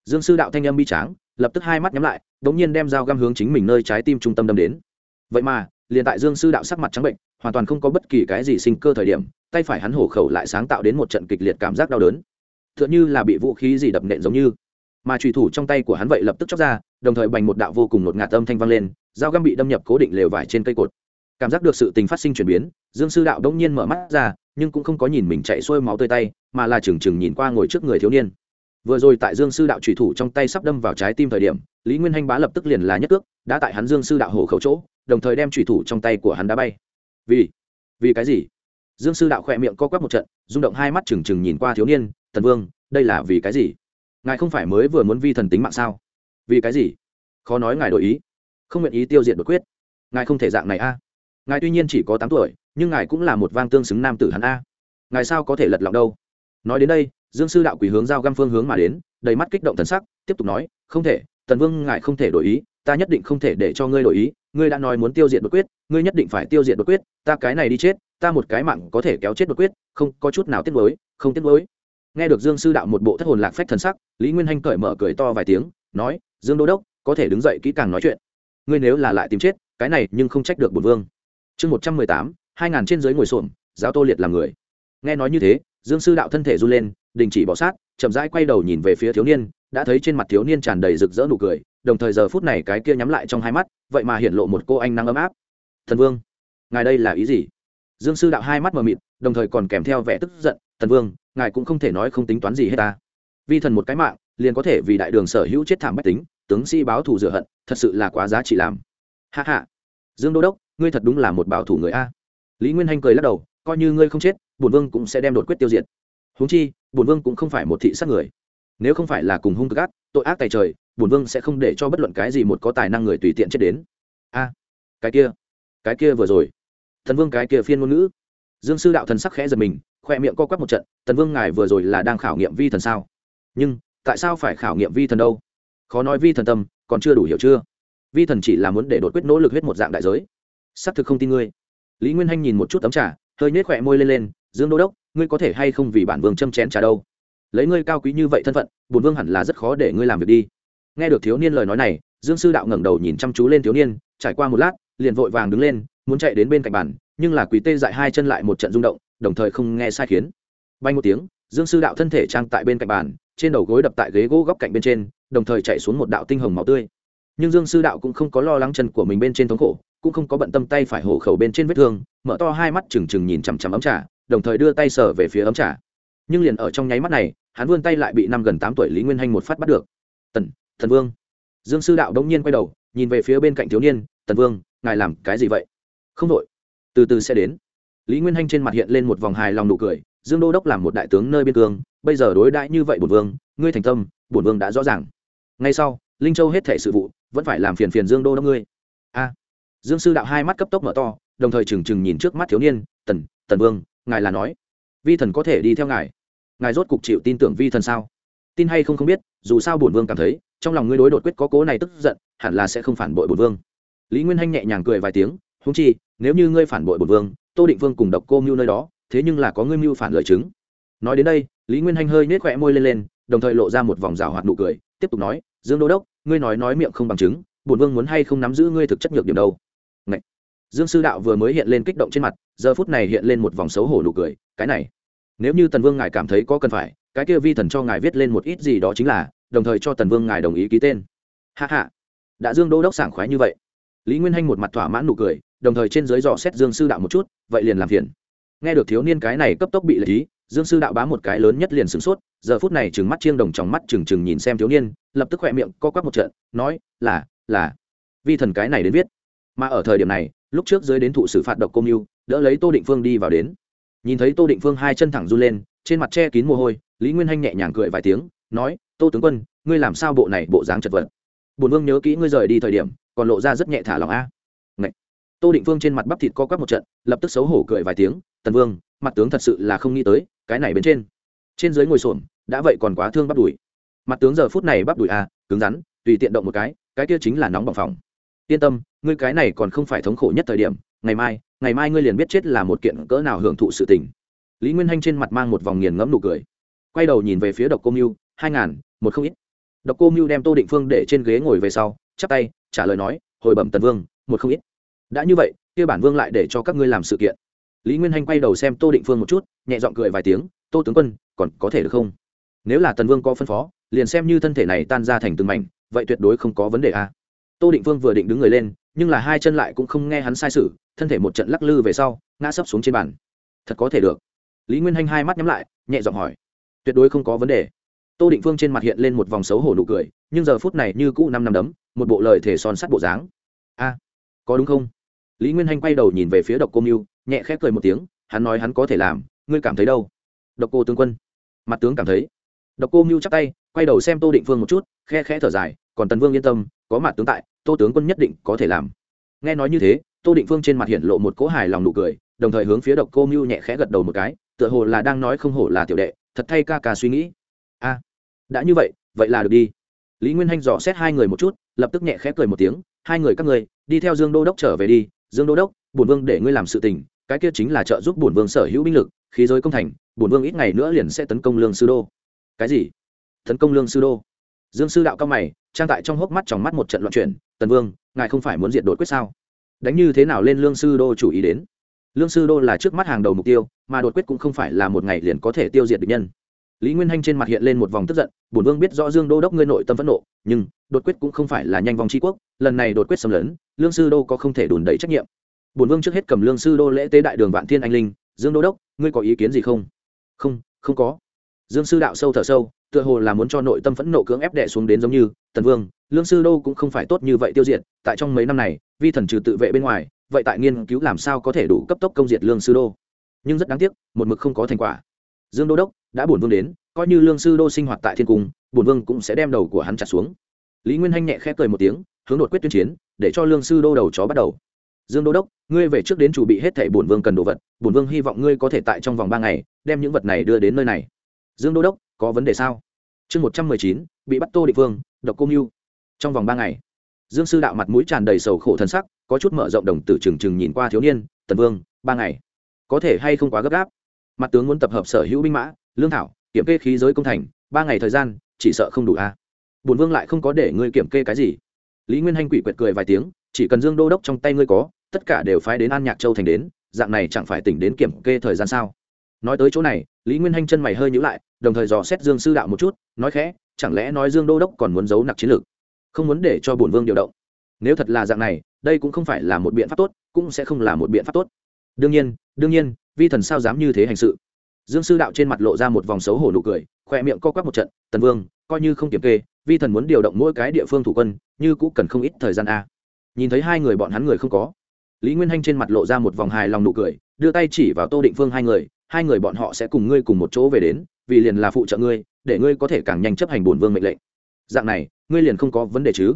Dương sư đạo thanh âm bi tráng, lập tức hai mắt nhắm lại đ ỗ n g nhiên đem dao găm hướng chính mình nơi trái tim trung tâm đâm đến. Vậy mà, liền tại dương sư đạo sắc mặt trắng bệnh, hoàn toàn không có bất kỳ cái gì sinh cơ thời điểm, tay phải hắn hổ khẩu lại sáng tạo đến một trận kịch liệt cảm giác đau đớn. T h ư ợ n h ư là bị vũ khí gì đập nện giống như mà trùy thủ trong tay của hắn vậy lập tức chóc ra, đồng thời bành một đạo vô cùng ngột ngạt âm thanh vang lên, dao găm bị đâm nhập cố định lều vải trên cây cột. Cảm giác được sự tình phát sinh chuyển biến, dương sư đạo đông nhiên mở mắt ra, nhưng cũng không có nhìn mình chạy xuôi máu tơi tay, mà là trừng trừng nhìn qua ngồi trước người thiếu niên. Vừa rồi tại dương sư đạo trùy thủ trong tay sắp đâm vào trái tim thời điểm, lý nguyên hanh bá lập tức liền là nhất cước đã tại hắn dương sư đạo hổ khẩu chỗ, đồng thời đem trùy thủ trong tay của hắn đá bay. Vì vì cái gì? Dương sư đạo khỏe miệng co quắp một trận, rung động hai mắt trừng trừng nhìn qua thiếu niên thần vương, đây là vì cái gì? Ngài không phải mới vừa muốn vi thần tính mạng sao? Vì cái gì? Khó nói ngài đổi ý. Không nguyện ý tiêu diệt đột quyết. Ngài không thể dạng này a. Ngài tuy nhiên chỉ có tám tuổi, nhưng ngài cũng là một vang tương xứng nam tử hắn a. Ngài sao có thể lật lọng đâu? Nói đến đây, dương sư đạo quỳ hướng giao găm phương hướng mà đến, đầy mắt kích động thần sắc, tiếp tục nói, không thể, tần vương, ngài không thể đổi ý, ta nhất định không thể để cho ngươi đổi ý. Ngươi đã nói muốn tiêu diệt đột quyết, ngươi nhất định phải tiêu diệt đột quyết. Ta cái này đi chết, ta một cái mạng có thể kéo chết đột quyết, không có chút nào tiếc mới không tiếc mới nghe được dương sư đạo một bộ thất hồn lạc phách thần sắc, lý nguyên hanh cởi mở cười to vài tiếng, nói, dương đô đốc, có thể đứng dậy kỹ càng nói chuyện. Ngươi nếu là lại tìm chết, cái này nhưng không trách được bổn vương. Chương một trăm mười tám, hai ngàn trên dưới ngồi xổm, giáo tô liệt làm người. Nghe nói như thế, dương sư đạo thân thể run lên, đình chỉ bỏ sát, chậm rãi quay đầu nhìn về phía thiếu niên, đã thấy trên mặt thiếu niên tràn đầy rực rỡ nụ cười, đồng thời giờ phút này cái kia nhắm lại trong hai mắt, vậy mà hiện lộ một cô anh năng ấm áp. Thần vương, ngài đây là ý gì? Dương sư đạo hai mắt mờ mịt, đồng thời còn kèm theo vẻ tức giận, thần vương ngài cũng không thể nói không tính toán gì hết ta. Vi thần một cái mạng, liền có thể vì đại đường sở hữu chết thảm bách tính, tướng sĩ báo thù rửa hận, thật sự là quá giá trị làm. Hạ hạ dương đô đốc, ngươi thật đúng là một bảo thủ người a. Lý nguyên hanh cười lắc đầu, coi như ngươi không chết, bổn vương cũng sẽ đem đột quyết tiêu diệt. Huống chi, bổn vương cũng không phải một thị sát người. Nếu không phải là cùng hung cực ác, tội ác tài trời, bổn vương sẽ không để cho bất luận cái gì một có tài năng người tùy tiện chết đến. A. Cái kia. Cái kia vừa rồi. Thần vương cái kia phiên ngôn ngữ dương sư đạo thần sắc khẽ giật mình, khoe miệng co quắp một trận, tần vương, ngài vừa rồi là đang khảo nghiệm vi thần sao? Nhưng, tại sao phải khảo nghiệm vi thần đâu? Khó nói vi thần tâm, còn chưa đủ hiểu chưa? Vi thần chỉ là muốn để đột quyết nỗ lực hết một dạng đại giới. Xác thực không tin ngươi. Lý nguyên hanh nhìn một chút tấm trà, hơi nhếch khỏe môi lên lên, dương đô đốc, ngươi có thể hay không vì bản vương châm chén trà đâu? Lấy ngươi cao quý như vậy thân phận bùn vương hẳn là rất khó để ngươi làm việc đi. Nghe được thiếu niên lời nói này, dương sư đạo ngẩng đầu nhìn chăm chú lên thiếu niên, trải qua một lát, liền vội vàng đứng lên, muốn chạy đến bên cạnh bàn nhưng là quý tê dại hai chân lại một trận rung động, đồng thời không nghe sai khiến. Bay một tiếng, dương sư đạo thân thể trang tại bên cạnh bàn, trên đầu gối đập tại ghế gỗ góc cạnh bên trên, đồng thời chạy xuống một đạo tinh hồng máu tươi. Nhưng dương sư đạo cũng không có lo lắng chân của mình bên trên thống khổ, cũng không có bận tâm tay phải hổ khẩu bên trên vết thương, mở to hai mắt trừng trừng nhìn chằm chằm ấm trà, đồng thời đưa tay sờ về phía ấm trà. Nhưng liền ở trong nháy mắt này, hắn vươn tay lại bị năm gần tám tuổi lý nguyên hanh một phát bắt được. Tần thần vương. Dương sư đạo đông nhiên quay đầu, nhìn về phía bên cạnh thiếu niên, tần vương, ngài làm cái gì vậy? Không đội từ từ sẽ đến. Lý nguyên hanh trên mặt hiện lên một vòng hài lòng nụ cười, dương đô đốc làm một đại tướng nơi biên cương, bây giờ đối đãi như vậy bổn vương, ngươi thành tâm, bổn vương đã rõ ràng. Ngay sau, linh châu hết thể sự vụ, vẫn phải làm phiền phiền dương đô đốc ngươi. A. Dương sư đạo hai mắt cấp tốc mở to, đồng thời trừng trừng nhìn trước mắt thiếu niên, tần tần vương, ngài là nói, vi thần có thể đi theo ngài. Ngài rốt cục chịu tin tưởng vi thần sao? Tin hay không không biết, dù sao bổn vương cảm thấy, trong lòng ngươi đối đột quyết có cố này tức giận, hẳn là sẽ không phản bội bổn vương. Lý nguyên hanh nhẹ nhàng cười vài tiếng húng chi, nếu như ngươi phản bội bổn vương, tô định vương cùng độc cô mưu nơi đó, thế nhưng là có ngươi mưu phản lời chứng. Nói đến đây, lý nguyên hanh hơi nết khỏe môi lên lên, đồng thời lộ ra một vòng rào hoạt nụ cười, tiếp tục nói, dương đô đốc, ngươi nói nói miệng không bằng chứng, bổn vương muốn hay không nắm giữ ngươi thực chất nhược điểm đâu? Ngậy! dương sư đạo vừa mới hiện lên kích động trên mặt, giờ phút này hiện lên một vòng xấu hổ nụ cười, cái này, nếu như tần vương ngài cảm thấy có cần phải, cái kia vi thần cho ngài viết lên một ít gì đó chính là, đồng thời cho tần vương ngài đồng ý ký tên. Hạ hạ đã dương đô đốc sảng khoái như vậy, lý nguyên hanh một mặt thỏa mãn nụ cười đồng thời trên dưới dò xét dương sư đạo một chút, vậy liền làm phiền. Nghe được thiếu niên cái này cấp tốc bị lý ý, dương sư đạo bá một cái lớn nhất liền sửng sốt, giờ phút này trừng mắt chiêng đồng trong mắt trừng trừng nhìn xem thiếu niên, lập tức khỏe miệng co quắp một trận, nói, là là. Vi thần cái này đến viết. Mà ở thời điểm này, lúc trước dưới đến thụ xử phạt độc công mưu đỡ lấy tô định phương đi vào đến. Nhìn thấy tô định phương hai chân thẳng run lên, trên mặt che kín mồ hôi, lý nguyên hanh nhẹ nhàng cười vài tiếng, nói, tô tướng quân, ngươi làm sao bộ này bộ dáng chật vật? Bùn vương nhớ kỹ ngươi rời đi thời điểm, còn lộ ra rất nhẹ thả lòng a tô định Vương trên mặt bắp thịt co quắp một trận lập tức xấu hổ cười vài tiếng tần vương mặt tướng thật sự là không nghĩ tới cái này bên trên trên dưới ngồi xổm đã vậy còn quá thương bắp đùi. Mặt tướng giờ phút này bắp đùi à, cứng rắn tùy tiện động một cái cái kia chính là nóng bằng phòng. Yên tâm ngươi cái này còn không phải thống khổ nhất thời điểm ngày mai ngày mai ngươi liền biết chết là một kiện cỡ nào hưởng thụ sự tình. Lý nguyên hanh trên mặt mang một vòng nghiền ngẫm nụ cười. Quay đầu nhìn về phía độc cô mưu hai ngàn một không ít. Độc cô mưu đem tô định phương để trên ghế ngồi về sau chắp tay trả lời nói hồi bẩm tần vương một không ít đã như vậy, kia bản vương lại để cho các ngươi làm sự kiện. Lý nguyên hanh quay đầu xem tô định phương một chút, nhẹ g i ọ n g cười vài tiếng, tô tướng quân, còn có thể được không? Nếu là tần vương có phân phó, liền xem như thân thể này tan ra thành từng mảnh, vậy tuyệt đối không có vấn đề a tô định phương vừa định đứng người lên, nhưng là hai chân lại cũng không nghe hắn sai sự, thân thể một trận lắc lư về sau, ngã sấp xuống trên bàn. Thật có thể được. Lý nguyên hanh hai mắt nhắm lại, nhẹ giọng hỏi. Tuyệt đối không có vấn đề. Tô định phương trên mặt hiện lên một vòng xấu hổ nụ cười, nhưng giờ phút này như cũ năm năm đấm, một bộ lời thể son sắt bộ dáng. A, có đúng không? Lý nguyên hanh quay đầu nhìn về phía độc cô mưu nhẹ khép cười một tiếng, hắn nói hắn có thể làm, ngươi cảm thấy đâu? Độc cô tướng quân. Mặt tướng cảm thấy. Độc cô mưu chắc tay, quay đầu xem tô định phương một chút, khe khẽ thở dài, còn tần vương yên tâm, có mặt tướng tại, tô tướng quân nhất định có thể làm. Nghe nói như thế, tô định phương trên mặt hiện lộ một cỗ hài lòng nụ cười, đồng thời hướng phía độc cô mưu nhẹ khẽ gật đầu một cái, tựa hồ là đang nói không hổ là tiểu đệ, thật thay ca ca suy nghĩ. A, đã như vậy vậy là được đi. Lý nguyên hanh dò xét hai người một chút, lập tức nhẹ khẽ cười một tiếng, hai người các người, đi theo dương đô đốc trở về đi dương đô đốc, bổn vương để ngươi làm sự tình, cái kia chính là trợ giúp bổn vương sở hữu binh lực, khí giới công thành, bổn vương ít ngày nữa liền sẽ tấn công lương sư đô. Cái gì? Tấn công lương sư đô? Dương sư đạo cao mày, trang tại trong hốc mắt trong mắt một trận loạn chuyển, tần vương, ngài không phải muốn diện đột quyết sao? Đánh như thế nào lên lương sư đô chủ ý đến? Lương sư đô là trước mắt hàng đầu mục tiêu, mà đột quyết cũng không phải là một ngày liền có thể tiêu diệt được nhân lý nguyên hanh trên mặt hiện lên một vòng tức giận, bổn vương biết rõ dương đô đốc ngươi nội tâm phẫn nộ, nhưng đột quyết cũng không phải là nhanh vòng tri quốc, lần này đột quyết xâm lấn, lương sư đô có không thể đùn đẩy trách nhiệm. Bổn vương trước hết cầm lương sư đô lễ tế đại đường vạn thiên anh linh, dương đô đốc, ngươi có ý kiến gì không? Không không có. Dương sư đạo sâu thở sâu, tựa hồ là muốn cho nội tâm phẫn nộ cưỡng ép đẻ xuống đến giống như, tần vương, lương sư đô cũng không phải tốt như vậy tiêu diệt, tại trong mấy năm này, vi thần trừ tự vệ bên ngoài, vậy tại nghiên cứu làm sao có thể đủ cấp tốc công diệt lương sư đô? Nhưng rất đáng tiếc, một mực không có thành quả dương đô đốc đã bổn vương đến, coi như lương sư đô sinh hoạt tại thiên cung, bổn vương cũng sẽ đem đầu của hắn chặt xuống. Lý nguyên hanh nhẹ khẽ cười một tiếng, hướng đột quyết tuyên chiến, để cho lương sư đô đầu chó bắt đầu. Dương đô đốc, ngươi về trước đến chủ bị hết thẻ bổn vương cần đồ vật, bổn vương hy vọng ngươi có thể tại trong vòng ba ngày, đem những vật này đưa đến nơi này. Dương đô đốc, có vấn đề sao? Chương một trăm mười chín, bị bắt tô địa phương độc cô mưu. Trong vòng ba ngày, dương sư đạo mặt mũi tràn đầy sầu khổ thân sắc, có chút mở rộng đồng tử trừng trừng nhìn qua thiếu niên, tần vương, ba ngày, có thể hay không quá gấp gáp? Mặt tướng muốn tập hợp sở hữu binh mã, lương thảo, kiểm kê khí giới công thành, ba ngày thời gian, chỉ sợ không đủ a. À. bùn vương lại không có để ngươi kiểm kê cái gì. Lý nguyên hanh quỷ quyệt cười vài tiếng, chỉ cần dương đô đốc trong tay ngươi có, tất cả đều phái đến an nhạc châu thành đến, dạng này chẳng phải tỉnh đến kiểm kê thời gian sao? Nói tới chỗ này, lý nguyên hanh chân mày hơi nhữ lại, đồng thời dò xét dương sư đạo một chút, nói khẽ, chẳng lẽ nói dương đô đốc còn muốn giấu nặc chiến lược? Không muốn để cho bổn vương điều động. Nếu thật là dạng này, đây cũng không phải là một biện pháp tốt, cũng sẽ không là một biện pháp tốt. Đương nhiên đương nhiên vi thần sao dám như thế hành sự? Dương sư đạo trên mặt lộ ra một vòng xấu hổ nụ cười, khoe miệng co quắp một trận, tần vương, coi như không kiểm kê, vi thần muốn điều động mỗi cái địa phương thủ quân, như cũ cần không ít thời gian a. Nhìn thấy hai người bọn hắn người không có, lý nguyên hanh trên mặt lộ ra một vòng hài lòng nụ cười, đưa tay chỉ vào tô định phương hai người hai người bọn họ sẽ cùng ngươi cùng một chỗ về đến, vì liền là phụ trợ ngươi, để ngươi có thể càng nhanh chấp hành bổn vương mệnh lệnh. Dạng này, ngươi liền không có vấn đề chứ?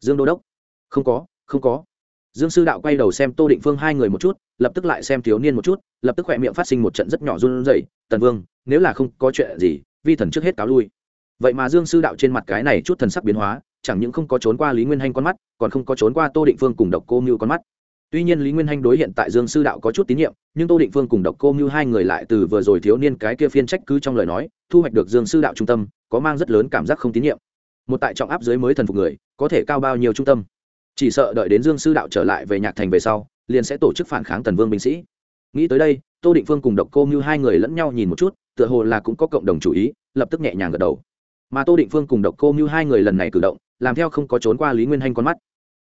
Dương đô đốc, không có không có dương sư đạo quay đầu xem tô định phương hai người một chút, lập tức lại xem thiếu niên một chút, lập tức khỏe miệng phát sinh một trận rất nhỏ run rẩy, tần vương, nếu là không có chuyện gì, vi thần trước hết cáo lui. Vậy mà dương sư đạo trên mặt cái này chút thần sắc biến hóa, chẳng những không có trốn qua lý nguyên hanh con mắt, còn không có trốn qua tô định phương cùng độc cô mưu con mắt. Tuy nhiên lý nguyên hanh đối hiện tại dương sư đạo có chút tín nhiệm, nhưng tô định phương cùng độc cô mưu hai người lại từ vừa rồi thiếu niên cái kia phiên trách cứ trong lời nói, thu hoạch được dương sư đạo trung tâm, có mang rất lớn cảm giác không tín nhiệm. Một tại trọng áp dưới mới thần phục người, có thể cao bao nhiêu trung tâm? Chỉ sợ đợi đến dương sư đạo trở lại về nhạc thành về sau, liền sẽ tổ chức phản kháng tần vương binh sĩ. Nghĩ tới đây, tô định phương cùng độc cô như hai người lẫn nhau nhìn một chút, tựa hồ là cũng có cộng đồng chủ ý, lập tức nhẹ nhàng gật đầu. Mà tô định phương cùng độc cô như hai người lần này cử động, làm theo không có trốn qua lý nguyên hanh con mắt.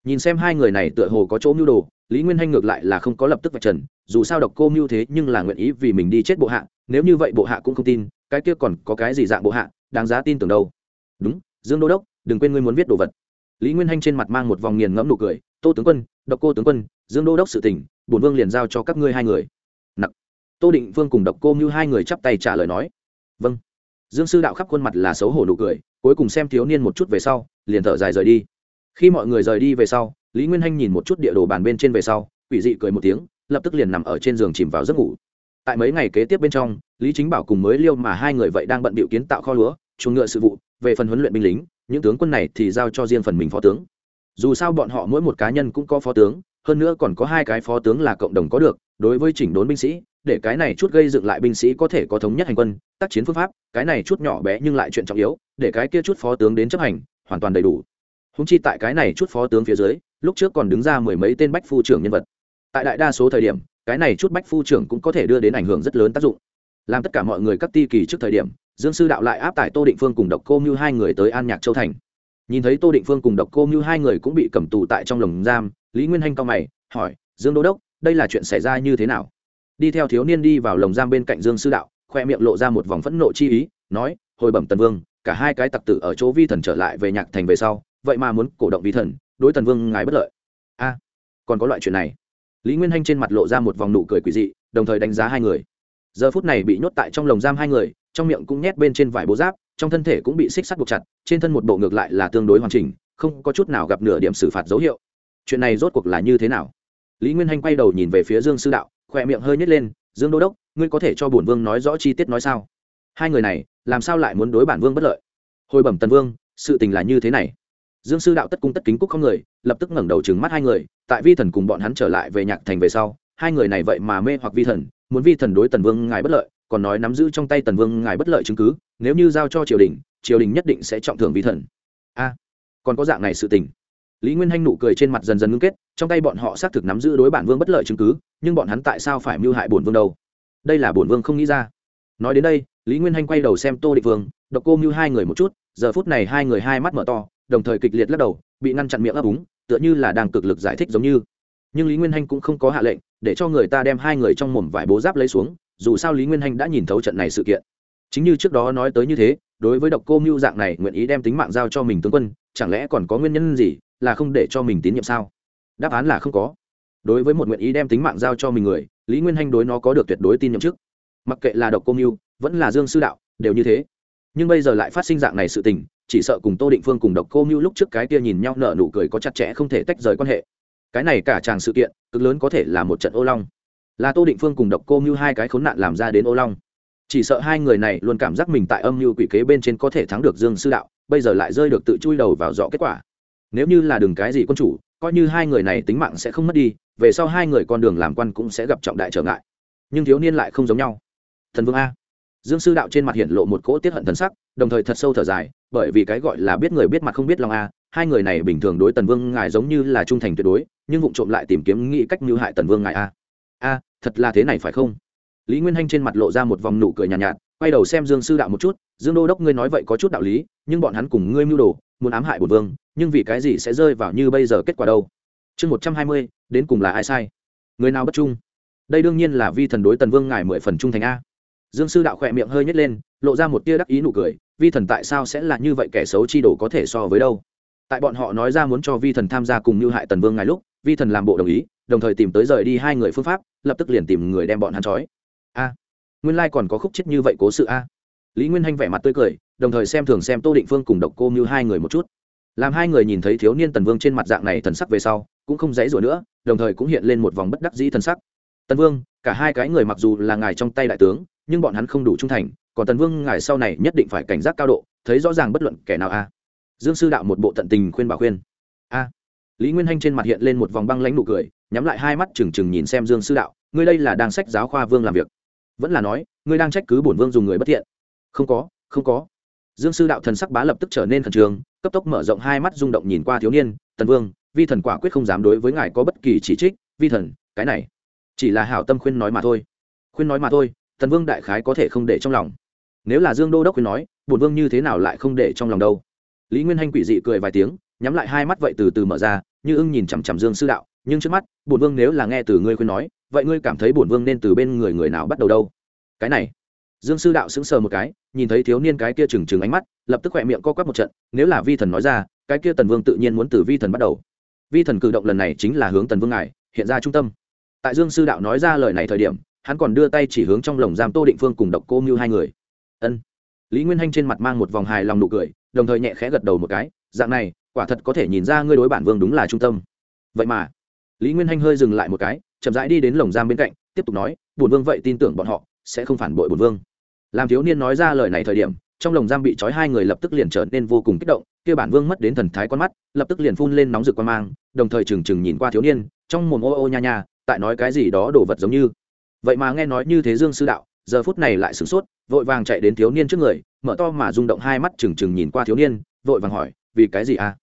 Nhìn xem hai người này tựa hồ có chỗ mưu đồ, lý nguyên hanh ngược lại là không có lập tức vạch trần, dù sao độc cô mưu thế nhưng là nguyện ý vì mình đi chết bộ hạ, nếu như vậy bộ hạ cũng không tin, cái kia còn có cái gì dạng bộ hạ, đáng giá tin tưởng đâu. Đúng, dương đô đốc, đừng quên ngươi muốn viết đồ vật lý nguyên hanh trên mặt mang một vòng nghiền ngẫm nụ cười, tô tướng quân, độc cô tướng quân, dương đô đốc sự tỉnh bổn vương liền giao cho các ngươi hai người. Nặc. Tô định vương cùng độc cô như hai người chắp tay trả lời nói vâng. Dương sư đạo khắp khuôn mặt là xấu hổ nụ cười, cuối cùng xem thiếu niên một chút về sau, liền thở dài rời đi. Khi mọi người rời đi về sau, lý nguyên hanh nhìn một chút địa đồ bàn bên trên về sau, quỷ dị cười một tiếng, lập tức liền nằm ở trên giường chìm vào giấc ngủ. Tại mấy ngày kế tiếp bên trong, lý chính bảo cùng mới liêu mà hai người vậy đang bận bịu kiến tạo kho lúa, chuồng ngựa sự vụ, về phần huấn luyện binh lính những tướng quân này thì giao cho riêng phần mình phó tướng. Dù sao bọn họ mỗi một cá nhân cũng có phó tướng, hơn nữa còn có hai cái phó tướng là cộng đồng có được, đối với chỉnh đốn binh sĩ, để cái này chút gây dựng lại binh sĩ có thể có thống nhất hành quân, tác chiến phương pháp, cái này chút nhỏ bé nhưng lại chuyện trọng yếu, để cái kia chút phó tướng đến chấp hành, hoàn toàn đầy đủ. Húng chi tại cái này chút phó tướng phía dưới, lúc trước còn đứng ra mười mấy tên bách phu trưởng nhân vật. Tại đại đa số thời điểm, cái này chút bách phu trưởng cũng có thể đưa đến ảnh hưởng rất lớn tác dụng. Làm tất cả mọi người các ti kỳ trước thời điểm dương sư đạo lại áp tải tô định phương cùng độc cô mưu hai người tới an nhạc châu thành. Nhìn thấy tô định phương cùng độc cô mưu hai người cũng bị cầm tù tại trong lồng giam, lý nguyên hanh cao mày, hỏi, dương đô đốc, đây là chuyện xảy ra như thế nào? Đi theo thiếu niên đi vào lồng giam bên cạnh dương sư đạo, khoe miệng lộ ra một vòng phẫn nộ chi ý, nói, hồi bẩm tần vương, cả hai cái tặc tử ở chỗ vi thần trở lại về nhạc thành về sau, vậy mà muốn cổ động vi thần, đối tần vương ngài bất lợi. A, còn có loại chuyện này? Lý nguyên hanh trên mặt lộ ra một vòng nụ cười quỷ dị, đồng thời đánh giá hai người. Giờ phút này bị nhốt tại trong lồng giam hai người trong miệng cũng nhét bên trên vải bố giáp, trong thân thể cũng bị xích sắt buộc chặt, trên thân một bộ ngược lại là tương đối hoàn chỉnh, không có chút nào gặp nửa điểm xử phạt dấu hiệu. Chuyện này rốt cuộc là như thế nào? Lý nguyên hanh quay đầu nhìn về phía dương sư đạo, khỏe miệng hơi nhét lên, dương đô đốc, ngươi có thể cho bổn vương nói rõ chi tiết nói sao? Hai người này, làm sao lại muốn đối bản vương bất lợi? Hồi bẩm tần vương, sự tình là như thế này. Dương sư đạo tất cung tất kính cúc không người, lập tức ngẩng đầu trừng mắt hai người, tại vi thần cùng bọn hắn trở lại về nhạc thành về sau, hai người này vậy mà mê hoặc vi thần, muốn vi thần đối tần vương ngài bất lợi còn nói nắm giữ trong tay tần vương ngài bất lợi chứng cứ, nếu như giao cho triều đình triều đình nhất định sẽ trọng thưởng vi thần. A, còn có dạng này sự tình. Lý nguyên hanh nụ cười trên mặt dần dần ngưng kết, trong tay bọn họ xác thực nắm giữ đối bản vương bất lợi chứng cứ, nhưng bọn hắn tại sao phải mưu hại bổn vương đâu? Đây là bổn vương không nghĩ ra. Nói đến đây, lý nguyên hanh quay đầu xem tô địch vương, độc cô mưu hai người một chút, giờ phút này hai người hai mắt mở to, đồng thời kịch liệt lắc đầu, bị ngăn chặn miệng ấp úng, tựa như là đang cực lực giải thích giống như. Nhưng lý nguyên hanh cũng không có hạ lệnh, để cho người ta đem hai người trong mồm vải bố giáp lấy xuống dù sao lý nguyên hanh đã nhìn thấu trận này sự kiện chính như trước đó nói tới như thế đối với độc cô mưu dạng này nguyện ý đem tính mạng giao cho mình tướng quân chẳng lẽ còn có nguyên nhân gì là không để cho mình tín nhiệm sao đáp án là không có đối với một nguyện ý đem tính mạng giao cho mình người lý nguyên hanh đối nó có được tuyệt đối tin nhậm chức mặc kệ là độc cô mưu vẫn là dương sư đạo đều như thế nhưng bây giờ lại phát sinh dạng này sự tình chỉ sợ cùng tô định phương cùng độc cô mưu lúc trước cái kia nhìn nhau nở nụ cười có chặt chẽ không thể tách rời quan hệ cái này cả chàng sự kiện cực lớn có thể là một trận ô long là tô định phương cùng độc cô mưu hai cái khốn nạn làm ra đến ô long. Chỉ sợ hai người này luôn cảm giác mình tại âm mưu quỷ kế bên trên có thể thắng được dương sư đạo, bây giờ lại rơi được tự chui đầu vào rõ kết quả. Nếu như là đường cái gì quân chủ, coi như hai người này tính mạng sẽ không mất đi, về sau hai người con đường làm quan cũng sẽ gặp trọng đại trở ngại. Nhưng thiếu niên lại không giống nhau. Thần vương a. Dương sư đạo trên mặt hiện lộ một cỗ tiết hận thần sắc, đồng thời thật sâu thở dài, bởi vì cái gọi là biết người biết mặt không biết lòng a, hai người này bình thường đối tần vương ngài giống như là trung thành tuyệt đối, nhưng vụ trộm lại tìm kiếm nghĩ cách mưu hại tần vương ngài a thật là thế này phải không? Lý nguyên hanh trên mặt lộ ra một vòng nụ cười nhàn nhạt, nhạt quay đầu xem dương sư đạo một chút dương đô đốc ngươi nói vậy có chút đạo lý nhưng bọn hắn cùng ngươi mưu đồ muốn ám hại bổn vương nhưng vì cái gì sẽ rơi vào như bây giờ kết quả đâu? Chương một trăm hai mươi đến cùng là ai sai? Người nào bất trung? Đây đương nhiên là vi thần đối tần vương ngài mười phần trung thành a. Dương sư đạo khỏe miệng hơi nhét lên lộ ra một tia đắc ý nụ cười vi thần tại sao sẽ là như vậy kẻ xấu chi đồ có thể so với đâu? Tại bọn họ nói ra muốn cho vi thần tham gia cùng mưu hại tần vương ngài lúc vi thần làm bộ đồng ý đồng thời tìm tới rời đi hai người phương pháp, lập tức liền tìm người đem bọn hắn trói. A, nguyên lai còn có khúc chết như vậy cố sự a. Lý nguyên hanh vẻ mặt tươi cười, đồng thời xem thường xem tô định phương cùng độc cô như hai người một chút. Làm hai người nhìn thấy thiếu niên tần vương trên mặt dạng này thần sắc về sau, cũng không dãy rủa nữa, đồng thời cũng hiện lên một vòng bất đắc dĩ thần sắc. Tần vương, cả hai cái người mặc dù là ngài trong tay đại tướng, nhưng bọn hắn không đủ trung thành, còn tần vương ngài sau này nhất định phải cảnh giác cao độ, thấy rõ ràng bất luận kẻ nào a. Dương sư đạo một bộ tận tình khuyên bảo khuyên. A, lý nguyên hanh trên mặt hiện lên một vòng băng lãnh nụ cười nhắm lại hai mắt trừng trừng nhìn xem dương sư đạo, ngươi đây là đang sách giáo khoa vương làm việc. Vẫn là nói, ngươi đang trách cứ bổn vương dùng người bất thiện. Không có không có. Dương sư đạo thần sắc bá lập tức trở nên khẩn trương, cấp tốc mở rộng hai mắt rung động nhìn qua thiếu niên, tần vương, vi thần quả quyết không dám đối với ngài có bất kỳ chỉ trích, vi thần, cái này, chỉ là hảo tâm khuyên nói mà thôi. Khuyên nói mà thôi, tần vương đại khái có thể không để trong lòng. Nếu là dương đô đốc khuyên nói, bổn vương như thế nào lại không để trong lòng đâu? Lý nguyên hanh quỷ dị cười vài tiếng, nhắm lại hai mắt vậy từ từ mở ra, như ưng nhìn chằm chằm dương sư đạo nhưng trước mắt, bổn vương nếu là nghe từ ngươi khuyên nói, vậy ngươi cảm thấy bổn vương nên từ bên người người nào bắt đầu đâu? Cái này, dương sư đạo sững sờ một cái, nhìn thấy thiếu niên cái kia trừng trừng ánh mắt, lập tức khỏe miệng co quắp một trận, nếu là vi thần nói ra, cái kia tần vương tự nhiên muốn từ vi thần bắt đầu. Vi thần cử động lần này chính là hướng tần vương ngài, hiện ra trung tâm. Tại dương sư đạo nói ra lời này thời điểm, hắn còn đưa tay chỉ hướng trong lồng giam tô định phương cùng độc cô mưu hai người. Ân. Lý nguyên hanh trên mặt mang một vòng hài lòng nụ cười, đồng thời nhẹ khẽ gật đầu một cái, dạng này, quả thật có thể nhìn ra ngươi đối bản vương đúng là trung tâm. Vậy mà lý nguyên hanh hơi dừng lại một cái, chậm rãi đi đến lồng giam bên cạnh, tiếp tục nói, bổn vương vậy tin tưởng bọn họ, sẽ không phản bội bổn vương. Làm thiếu niên nói ra lời này thời điểm, trong lồng giam bị trói hai người lập tức liền trở nên vô cùng kích động, kia bản vương mất đến thần thái con mắt, lập tức liền phun lên nóng rực quan mang, đồng thời trừng trừng nhìn qua thiếu niên, trong mồm ô ô nha nha, tại nói cái gì đó đồ vật giống như. Vậy mà nghe nói như thế dương sư đạo, giờ phút này lại sửng sốt, vội vàng chạy đến thiếu niên trước người, mở to mà rung động hai mắt trừng trừng nhìn qua thiếu niên, vội vàng hỏi, vì cái gì à?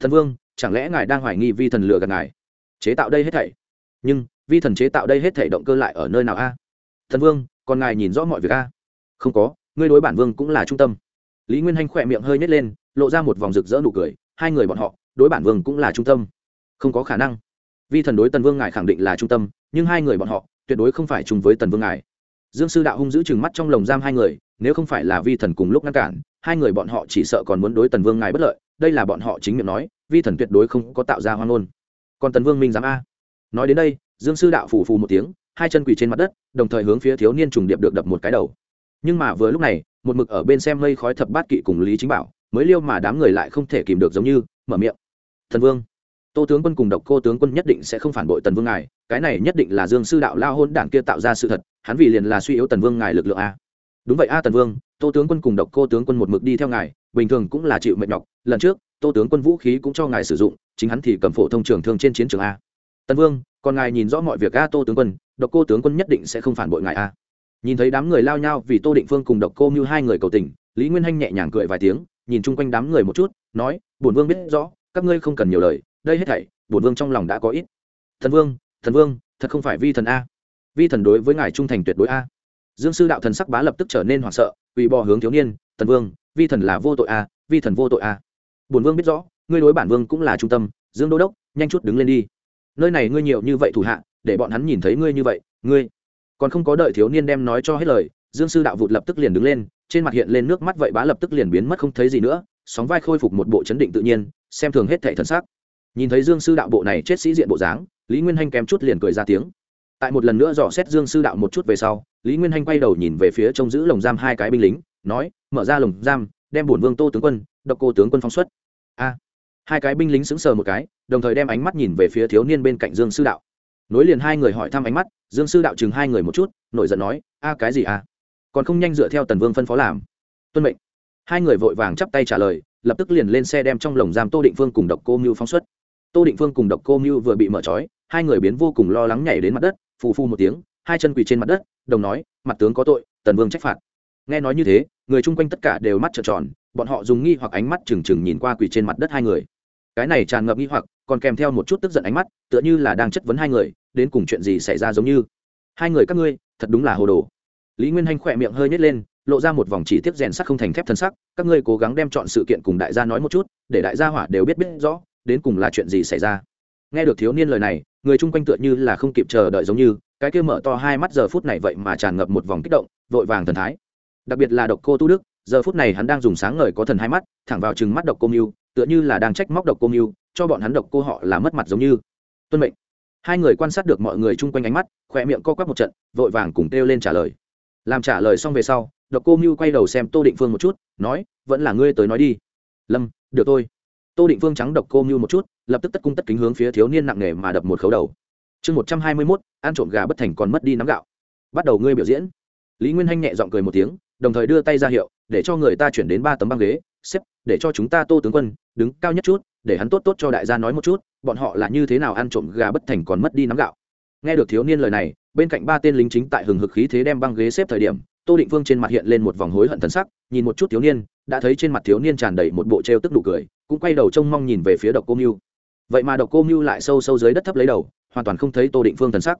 Thần vương, chẳng lẽ ngài đang hoài nghi vi thần lừa gạt ngài? Chế tạo đây hết thảy. Nhưng, vi thần chế tạo đây hết thảy động cơ lại ở nơi nào a? Thần vương, còn ngài nhìn rõ mọi việc a? Không có, ngươi đối bản vương cũng là trung tâm. Lý nguyên hanh khỏe miệng hơi nhét lên, lộ ra một vòng rực rỡ nụ cười, hai người bọn họ, đối bản vương cũng là trung tâm. Không có khả năng. Vi thần đối tần vương ngài khẳng định là trung tâm, nhưng hai người bọn họ, tuyệt đối không phải chung với tần vương ngài. Dương sư đạo hung giữ chừng mắt trong lồng giam hai người, nếu không phải là vi thần cùng lúc ngăn cản, hai người bọn họ chỉ sợ còn muốn đối tần vương ngài bất lợi, đây là bọn họ chính miệng nói, vi thần tuyệt đối không có tạo ra hoang ngôn còn tần vương minh giám a. Nói đến đây, dương sư đạo phủ phù một tiếng, hai chân quỳ trên mặt đất, đồng thời hướng phía thiếu niên trùng điệp được đập một cái đầu. Nhưng mà vừa lúc này, một mực ở bên xem mây khói thập bát kỵ cùng lý chính bảo, mới liêu mà đám người lại không thể kìm được giống như, mở miệng. Thần vương, tô tướng quân cùng độc cô tướng quân nhất định sẽ không phản bội tần vương ngài, cái này nhất định là dương sư đạo lao hôn đảng kia tạo ra sự thật, hắn vì liền là suy yếu tần vương ngài lực lượng a. Đúng vậy a tần vương, tô tướng quân cùng độc cô tướng quân một mực đi theo ngài, bình thường cũng là chịu mệt nhọc, lần trước tô tướng quân vũ khí cũng cho ngài sử dụng, chính hắn thì cầm phổ thông trường thương trên chiến trường a. Tân vương, còn ngài nhìn rõ mọi việc a, tô tướng quân, độc cô tướng quân nhất định sẽ không phản bội ngài a. Nhìn thấy đám người lao nhau vì tô định phương cùng độc cô mưu hai người cầu tình, lý nguyên hanh nhẹ nhàng cười vài tiếng, nhìn chung quanh đám người một chút, nói, bổn vương biết rõ, các ngươi không cần nhiều lời, đây hết thảy, bổn vương trong lòng đã có ít. Thần vương thần vương, thật không phải vi thần a. Vi thần đối với ngài trung thành tuyệt đối a. Dương sư đạo thần sắc bá lập tức trở nên hoảng sợ ủy bò hướng thiếu niên thần vương, vi thần là vô tội a, vi thần vô tội a bổn vương biết rõ, ngươi đối bản vương cũng là trung tâm, dương đô đốc, nhanh chút đứng lên đi. Nơi này ngươi nhiều như vậy thủ hạ, để bọn hắn nhìn thấy ngươi như vậy, ngươi còn không có đợi thiếu niên đem nói cho hết lời, dương sư đạo vụt lập tức liền đứng lên, trên mặt hiện lên nước mắt vậy bá lập tức liền biến mất không thấy gì nữa, sóng vai khôi phục một bộ chấn định tự nhiên, xem thường hết thảy thần sắc. Nhìn thấy dương sư đạo bộ này chết sĩ diện bộ dáng, lý nguyên hanh kém chút liền cười ra tiếng. Tại một lần nữa dò xét dương sư đạo một chút về sau, lý nguyên hanh quay đầu nhìn về phía trông giữ lồng giam hai cái binh lính, nói, mở ra lồng giam, đem bổn vương tô tướng quân, độc cô tướng quân phóng xuất a. Hai cái binh lính sững sờ một cái, đồng thời đem ánh mắt nhìn về phía thiếu niên bên cạnh dương sư đạo. Nối liền hai người hỏi thăm ánh mắt, dương sư đạo chừng hai người một chút, nổi giận nói, a, cái gì a? Còn không nhanh dựa theo tần vương phân phó làm. Tuân mệnh. Hai người vội vàng chắp tay trả lời, lập tức liền lên xe đem trong lồng giam tô định phương cùng độc cô mưu phóng xuất. Tô định phương cùng độc cô mưu vừa bị mở trói, hai người biến vô cùng lo lắng nhảy đến mặt đất, phù phu một tiếng, hai chân quỳ trên mặt đất, đồng nói, mặt tướng có tội, tần vương trách phạt. Nghe nói như thế, người chung quanh tất cả đều mắt trợn tròn bọn họ dùng nghi hoặc ánh mắt trừng trừng nhìn qua quỳ trên mặt đất hai người. Cái này tràn ngập nghi hoặc, còn kèm theo một chút tức giận ánh mắt, tựa như là đang chất vấn hai người, đến cùng chuyện gì xảy ra giống như. Hai người các ngươi, thật đúng là hồ đồ. Lý nguyên hanh khỏe miệng hơi nhét lên, lộ ra một vòng chỉ tiếp rèn sắc không thành thép thân sắc, các ngươi cố gắng đem chọn sự kiện cùng đại gia nói một chút, để đại gia hỏa đều biết biết rõ, đến cùng là chuyện gì xảy ra. Nghe được thiếu niên lời này, người chung quanh tựa như là không kịp chờ đợi giống như, cái kia mở to hai mắt giờ phút này vậy mà tràn ngập một vòng kích động, vội vàng thần thái. Đặc biệt là độc cô tu đức giờ phút này hắn đang dùng sáng ngời có thần hai mắt, thẳng vào chừng mắt độc cô mưu tựa như là đang trách móc độc cô mưu cho bọn hắn độc cô họ là mất mặt giống như. Tuân mệnh. Hai người quan sát được mọi người chung quanh ánh mắt khỏe miệng co quắp một trận, vội vàng cùng kêu lên trả lời. Làm trả lời xong về sau, độc cô mưu quay đầu xem tô định phương một chút, nói, vẫn là ngươi tới nói đi. Lâm, được tôi. tô định phương trắng độc cô mưu một chút, lập tức tất cung tất kính hướng phía thiếu niên nặng nề mà đập một khấu đầu. Chương một trăm hai mươi mốt, ăn trộm gà bất thành còn mất đi nắm gạo. Bắt đầu ngươi biểu diễn. Lý nguyên hanh nhẹ g i ọ n g cười một tiếng đồng thời đưa tay ra hiệu, để cho người ta chuyển đến ba tấm băng ghế, xếp, để cho chúng ta tô tướng quân, đứng cao nhất chút, để hắn tốt tốt cho đại gia nói một chút, bọn họ là như thế nào ăn trộm gà bất thành còn mất đi nắm gạo. Nghe được thiếu niên lời này, bên cạnh ba tên lính chính tại hừng hực khí thế đem băng ghế xếp thời điểm, tô định phương trên mặt hiện lên một vòng hối hận thân sắc, nhìn một chút thiếu niên, đã thấy trên mặt thiếu niên tràn đầy một bộ t r e o tức đủ cười, cũng quay đầu trông mong nhìn về phía độc cô mưu. Vậy mà độc cô mưu lại sâu sâu dưới đất thấp lấy đầu, hoàn toàn không thấy tô định phương thần sắc.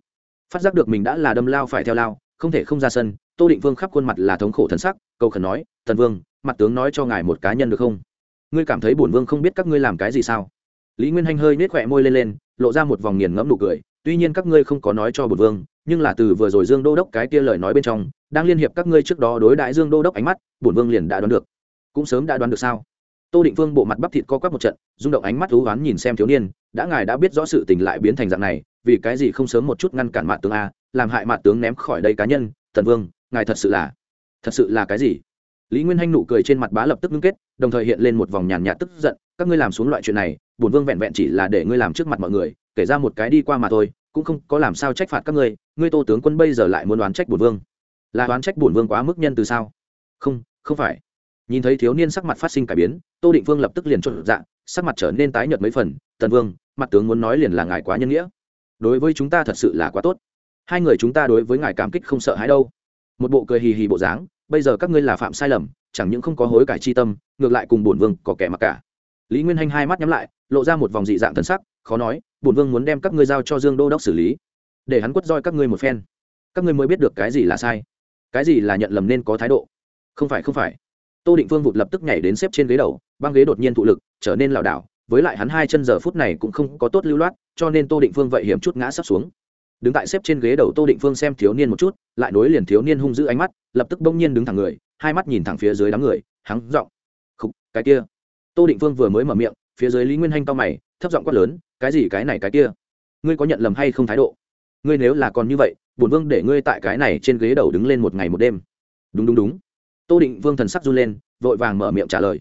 Phát giác được mình đã là đâm lao phải theo lao không thể không ra sân, tô định Vương khắp khuôn mặt là thống khổ thần sắc, cầu khẩn nói thần vương, mặt tướng nói cho ngài một cá nhân được không? Ngươi cảm thấy bổn vương không biết các ngươi làm cái gì sao? Lý nguyên hanh hơi nết khỏe môi lên lên, lộ ra một vòng nghiền ngẫm nụ cười, tuy nhiên các ngươi không có nói cho bổn vương, nhưng là từ vừa rồi dương đô đốc cái kia lời nói bên trong, đang liên hiệp các ngươi trước đó đối đại dương đô đốc ánh mắt, bổn vương liền đã đoán được. Cũng sớm đã đoán được sao? Tô định vương bộ mặt bắp thịt co quắp một trận, rung động ánh mắt thú oán nhìn xem thiếu niên, đã ngài đã biết rõ sự tình lại biến thành dạng này vì cái gì không sớm một chút ngăn cản mạn tướng a, làm hại mạn tướng ném khỏi đây cá nhân, tần vương, ngài thật sự là, thật sự là cái gì? Lý nguyên hanh nụ cười trên mặt bá lập tức ngưng kết, đồng thời hiện lên một vòng nhàn nhạt tức giận, các ngươi làm xuống loại chuyện này, bổn vương vẹn vẹn chỉ là để ngươi làm trước mặt mọi người, kể ra một cái đi qua mà thôi, cũng không có làm sao trách phạt các ngươi ngươi tô tướng quân bây giờ lại muốn đoán trách bổn vương. Là đoán trách bổn vương quá mức nhân từ sao? Không không phải. Nhìn thấy thiếu niên sắc mặt phát sinh cải biến, tô định vương lập tức liền trộn dạng sắc mặt trở nên tái nhợt mấy phần, tần vương, mặt tướng muốn nói liền là ngài quá nhân nghĩa đối với chúng ta thật sự là quá tốt. Hai người chúng ta đối với ngài cảm kích không sợ hãi đâu. Một bộ cười hì hì bộ dáng, bây giờ các ngươi là phạm sai lầm, chẳng những không có hối cải chi tâm, ngược lại cùng bổn vương có kẻ mặc cả. Lý nguyên hanh hai mắt nhắm lại, lộ ra một vòng dị dạng thần sắc, khó nói, bổn vương muốn đem các ngươi giao cho dương đô đốc xử lý. Để hắn quất roi các ngươi một phen. Các ngươi mới biết được cái gì là sai, cái gì là nhận lầm nên có thái độ. Không phải không phải. Tô định phương vụt lập tức nhảy đến xếp trên ghế đầu, băng ghế đột nhiên thụ lực, trở nên lảo đảo với lại hắn hai chân giờ phút này cũng không có tốt lưu loát, cho nên tô định phương vậy hiểm chút ngã sắp xuống. Đứng tại xếp trên ghế đầu tô định phương xem thiếu niên một chút, lại nối liền thiếu niên hung giữ ánh mắt, lập tức bỗng nhiên đứng thẳng người, hai mắt nhìn thẳng phía dưới đám người hắn giọng. Khục, cái kia. Tô định phương vừa mới mở miệng, phía dưới lý nguyên hanh to mày, thấp giọng quát lớn, cái gì cái này cái kia? Ngươi có nhận lầm hay không thái độ? Ngươi nếu là còn như vậy, bổn vương để ngươi tại cái này trên ghế đầu đứng lên một ngày một đêm. Đúng đúng đúng. Tô định vương thần sắc run lên, vội vàng mở miệng trả lời.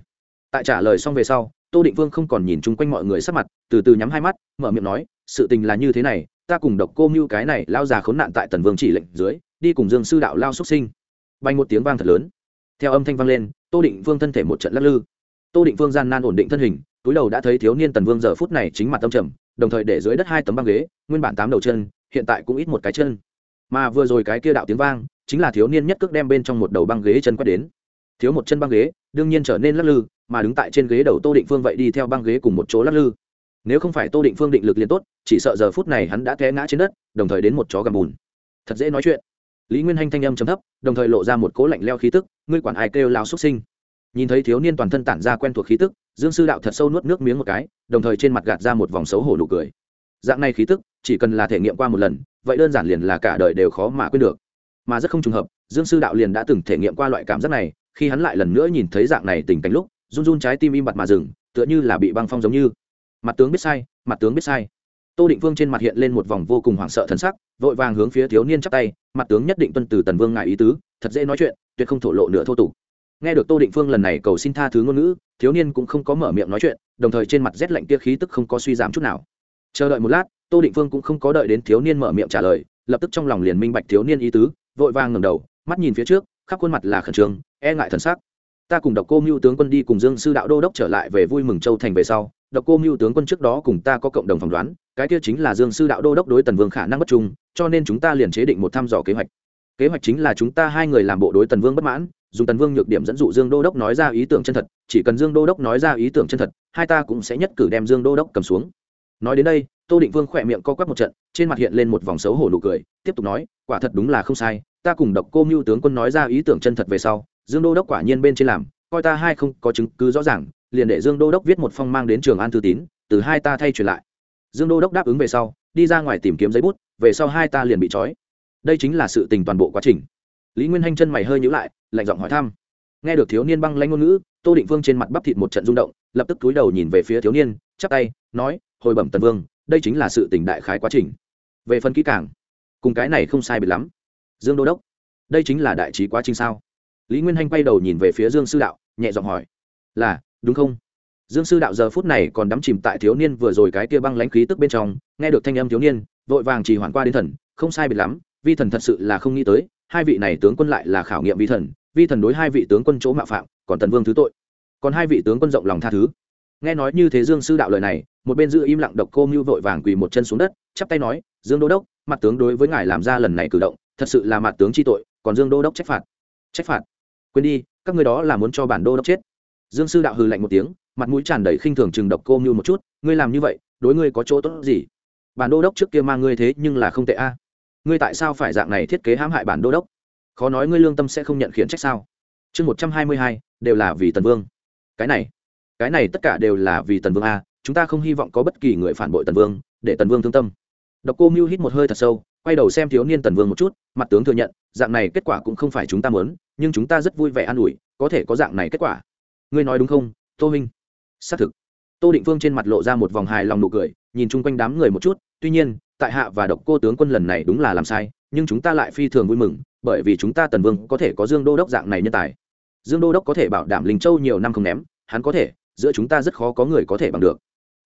Tại trả lời xong về sau tô định vương không còn nhìn chung quanh mọi người sắc mặt, từ từ nhắm hai mắt, mở miệng nói, sự tình là như thế này, ta cùng độc cô mưu cái này lao già khốn nạn tại tần vương chỉ lệnh dưới, đi cùng dương sư đạo lao xuất sinh. Bay một tiếng vang thật lớn. Theo âm thanh vang lên, tô định vương thân thể một trận lắc lư. Tô định vương gian nan ổn định thân hình, túi đầu đã thấy thiếu niên tần vương giờ phút này chính mặt tâm trầm, đồng thời để dưới đất hai tấm băng ghế, nguyên bản tám đầu chân, hiện tại cũng ít một cái chân. Mà vừa rồi cái kia đạo tiếng vang, chính là thiếu niên nhất cước đem bên trong một đầu băng ghế chân quét đến. Thiếu một chân băng ghế, đương nhiên trở nên lắc lư mà đứng tại trên ghế đầu tô định phương vậy đi theo băng ghế cùng một chỗ lắc lư. Nếu không phải tô định phương định lực liền tốt, chỉ sợ giờ phút này hắn đã té ngã trên đất, đồng thời đến một chó gầm bùn. Thật dễ nói chuyện. Lý nguyên hanh thanh âm chấm thấp, đồng thời lộ ra một cố lạnh leo khí tức, ngươi quản ai kêu lao xuất sinh? Nhìn thấy thiếu niên toàn thân tản ra quen thuộc khí tức, dương sư đạo thật sâu nuốt nước miếng một cái, đồng thời trên mặt gạt ra một vòng xấu hổ nụ cười. Dạng này khí tức, chỉ cần là thể nghiệm qua một lần, vậy đơn giản liền là cả đời đều khó mà quên được. Mà rất không trùng hợp, dương sư đạo liền đã từng thể nghiệm qua loại cảm giác này, khi hắn lại lần nữa nhìn thấy dạng này tình cảnh lúc run run trái tim im bặt mà dừng, tựa như là bị băng phong giống như. Mặt tướng biết sai, mặt tướng biết sai. Tô định vương trên mặt hiện lên một vòng vô cùng hoảng sợ thân sắc, vội vàng hướng phía thiếu niên chắp tay, mặt tướng nhất định tuân từ tần vương ngại ý tứ, thật dễ nói chuyện, tuyệt không thổ lộ nửa thô tục. Nghe được tô định phương lần này cầu xin tha thứ ngôn ngữ, thiếu niên cũng không có mở miệng nói chuyện, đồng thời trên mặt rét lạnh kia khí tức không có suy giảm chút nào. Chờ đợi một lát, tô định phương cũng không có đợi đến thiếu niên mở miệng trả lời, lập tức trong lòng liền minh bạch thiếu niên ý tứ, vội vàng ngầm đầu, mắt nhìn phía trước, khắp khuôn mặt là khẩn trương e ngại thần sắc ta cùng độc cô mưu tướng quân đi cùng dương sư đạo đô đốc trở lại về vui mừng châu thành về sau, độc cô mưu tướng quân trước đó cùng ta có cộng đồng phỏng đoán, cái kia chính là dương sư đạo đô đốc đối tần vương khả năng bất trung, cho nên chúng ta liền chế định một thăm dò kế hoạch. Kế hoạch chính là chúng ta hai người làm bộ đối tần vương bất mãn, dùng tần vương nhược điểm dẫn dụ dương đô đốc nói ra ý tưởng chân thật, chỉ cần dương đô đốc nói ra ý tưởng chân thật, hai ta cũng sẽ nhất cử đem dương đô đốc cầm xuống nói đến đây, tô định vương khỏe miệng co quắp một trận, trên mặt hiện lên một vòng xấu hổ nụ cười, tiếp tục nói, quả thật đúng là không sai, ta cùng độc cô mưu tướng quân nói ra ý tưởng chân thật về sau, dương đô đốc quả nhiên bên trên làm, coi ta hai không có chứng cứ rõ ràng, liền để dương đô đốc viết một phong mang đến trường an thư tín, từ hai ta thay truyền lại. Dương đô đốc đáp ứng về sau, đi ra ngoài tìm kiếm giấy bút, về sau hai ta liền bị trói. Đây chính là sự tình toàn bộ quá trình. Lý nguyên hanh chân mày hơi nhữ lại, lạnh giọng hỏi thăm. Nghe được thiếu niên băng lanh ngôn ngữ, tô định vương trên mặt bắp thịt một trận rung động, lập tức túi đầu nhìn về phía thiếu niên, chắp tay, nói hồi bẩm tần vương, đây chính là sự tình đại khái quá trình. Về phần kỹ càng, cùng cái này không sai biệt lắm. Dương đô đốc, đây chính là đại trí quá trình sao? Lý nguyên hanh quay đầu nhìn về phía dương sư đạo, nhẹ giọng hỏi, là, đúng không? Dương sư đạo giờ phút này còn đắm chìm tại thiếu niên vừa rồi cái kia băng lãnh khí tức bên trong, nghe được thanh âm thiếu niên, vội vàng chỉ hoàn qua đến thần, không sai biệt lắm, vi thần thật sự là không nghĩ tới, hai vị này tướng quân lại là khảo nghiệm vi thần vi thần đối hai vị tướng quân chỗ mạo phạm, còn tần vương thứ tội. Còn hai vị tướng quân rộng lòng tha thứ nghe nói như thế dương sư đạo lời này, một bên giữ im lặng độc cô mưu vội vàng quỳ một chân xuống đất, chắp tay nói, dương đô đốc, mặt tướng đối với ngài làm ra lần này cử động, thật sự là mặt tướng chi tội, còn dương đô đốc trách phạt. Trách phạt? Quên đi, các người đó là muốn cho bản đô đốc chết. Dương sư đạo hừ lạnh một tiếng, mặt mũi tràn đầy khinh thường chừng độc cô mưu một chút, ngươi làm như vậy, đối ngươi có chỗ tốt gì? Bản đô đốc trước kia mang ngươi thế nhưng là không tệ a. Ngươi tại sao phải dạng này thiết kế hãm hại bản đô đốc? Khó nói ngươi lương tâm sẽ không nhận khiển trách sao? Chương một trăm hai mươi hai, đều là vì tần vương. Cái này cái này tất cả đều là vì tần vương a, chúng ta không hy vọng có bất kỳ người phản bội tần vương, để tần vương thương tâm. Độc cô mưu hít một hơi thật sâu, quay đầu xem thiếu niên tần vương một chút, mặt tướng thừa nhận, dạng này kết quả cũng không phải chúng ta muốn, nhưng chúng ta rất vui vẻ an ủi, có thể có dạng này kết quả. Ngươi nói đúng không, tô minh xác thực. Tô định phương trên mặt lộ ra một vòng hài lòng nụ cười, nhìn chung quanh đám người một chút, tuy nhiên, tại hạ và độc cô tướng quân lần này đúng là làm sai, nhưng chúng ta lại phi thường vui mừng, bởi vì chúng ta tần vương có thể có dương đô đốc dạng này nhân tài. Dương đô đốc có thể bảo đảm linh châu nhiều năm không ném, hắn có thể giữa chúng ta rất khó có người có thể bằng được.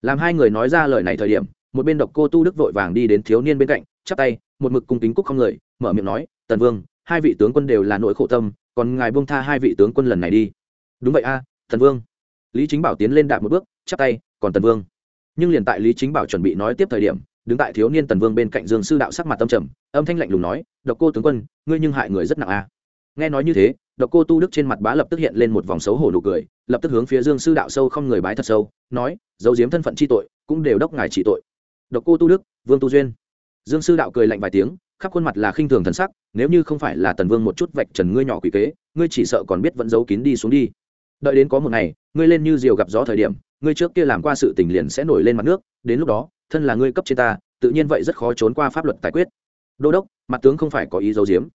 Làm hai người nói ra lời này thời điểm một bên độc cô tu đức vội vàng đi đến thiếu niên bên cạnh chắp tay một mực cung kính cúc không người mở miệng nói tần vương hai vị tướng quân đều là nỗi khổ tâm còn ngài buông tha hai vị tướng quân lần này đi. Đúng vậy a à, tần vương. Lý chính bảo tiến lên đạp một bước chắp tay còn tần vương. Nhưng liền tại lý chính bảo chuẩn bị nói tiếp thời điểm đứng tại thiếu niên tần vương bên cạnh dương sư đạo sắc mặt tâm trầm âm thanh lạnh lùng nói độc cô tướng quân ngươi nhưng hại người rất nặng a nghe nói như thế, độc cô tu đức trên mặt bá lập tức hiện lên một vòng xấu hổ nụ cười, lập tức hướng phía dương sư đạo sâu không người bái thật sâu, nói giấu giếm thân phận chi tội, cũng đều đốc ngài trị tội. Độc cô tu đức, vương tu duyên. Dương sư đạo cười lạnh vài tiếng, khắp khuôn mặt là khinh thường thần sắc, nếu như không phải là tần vương một chút vạch trần ngươi nhỏ quỷ kế, ngươi chỉ sợ còn biết vẫn giấu kín đi xuống đi. Đợi đến có một ngày, ngươi lên như diều gặp gió thời điểm, ngươi trước kia làm qua sự tình liền sẽ nổi lên mặt nước, đến lúc đó, thân là ngươi cấp trên ta, tự nhiên vậy rất khó trốn qua pháp luật tài quyết. Đô đốc, mặt tướng không phải có ý giấu giếm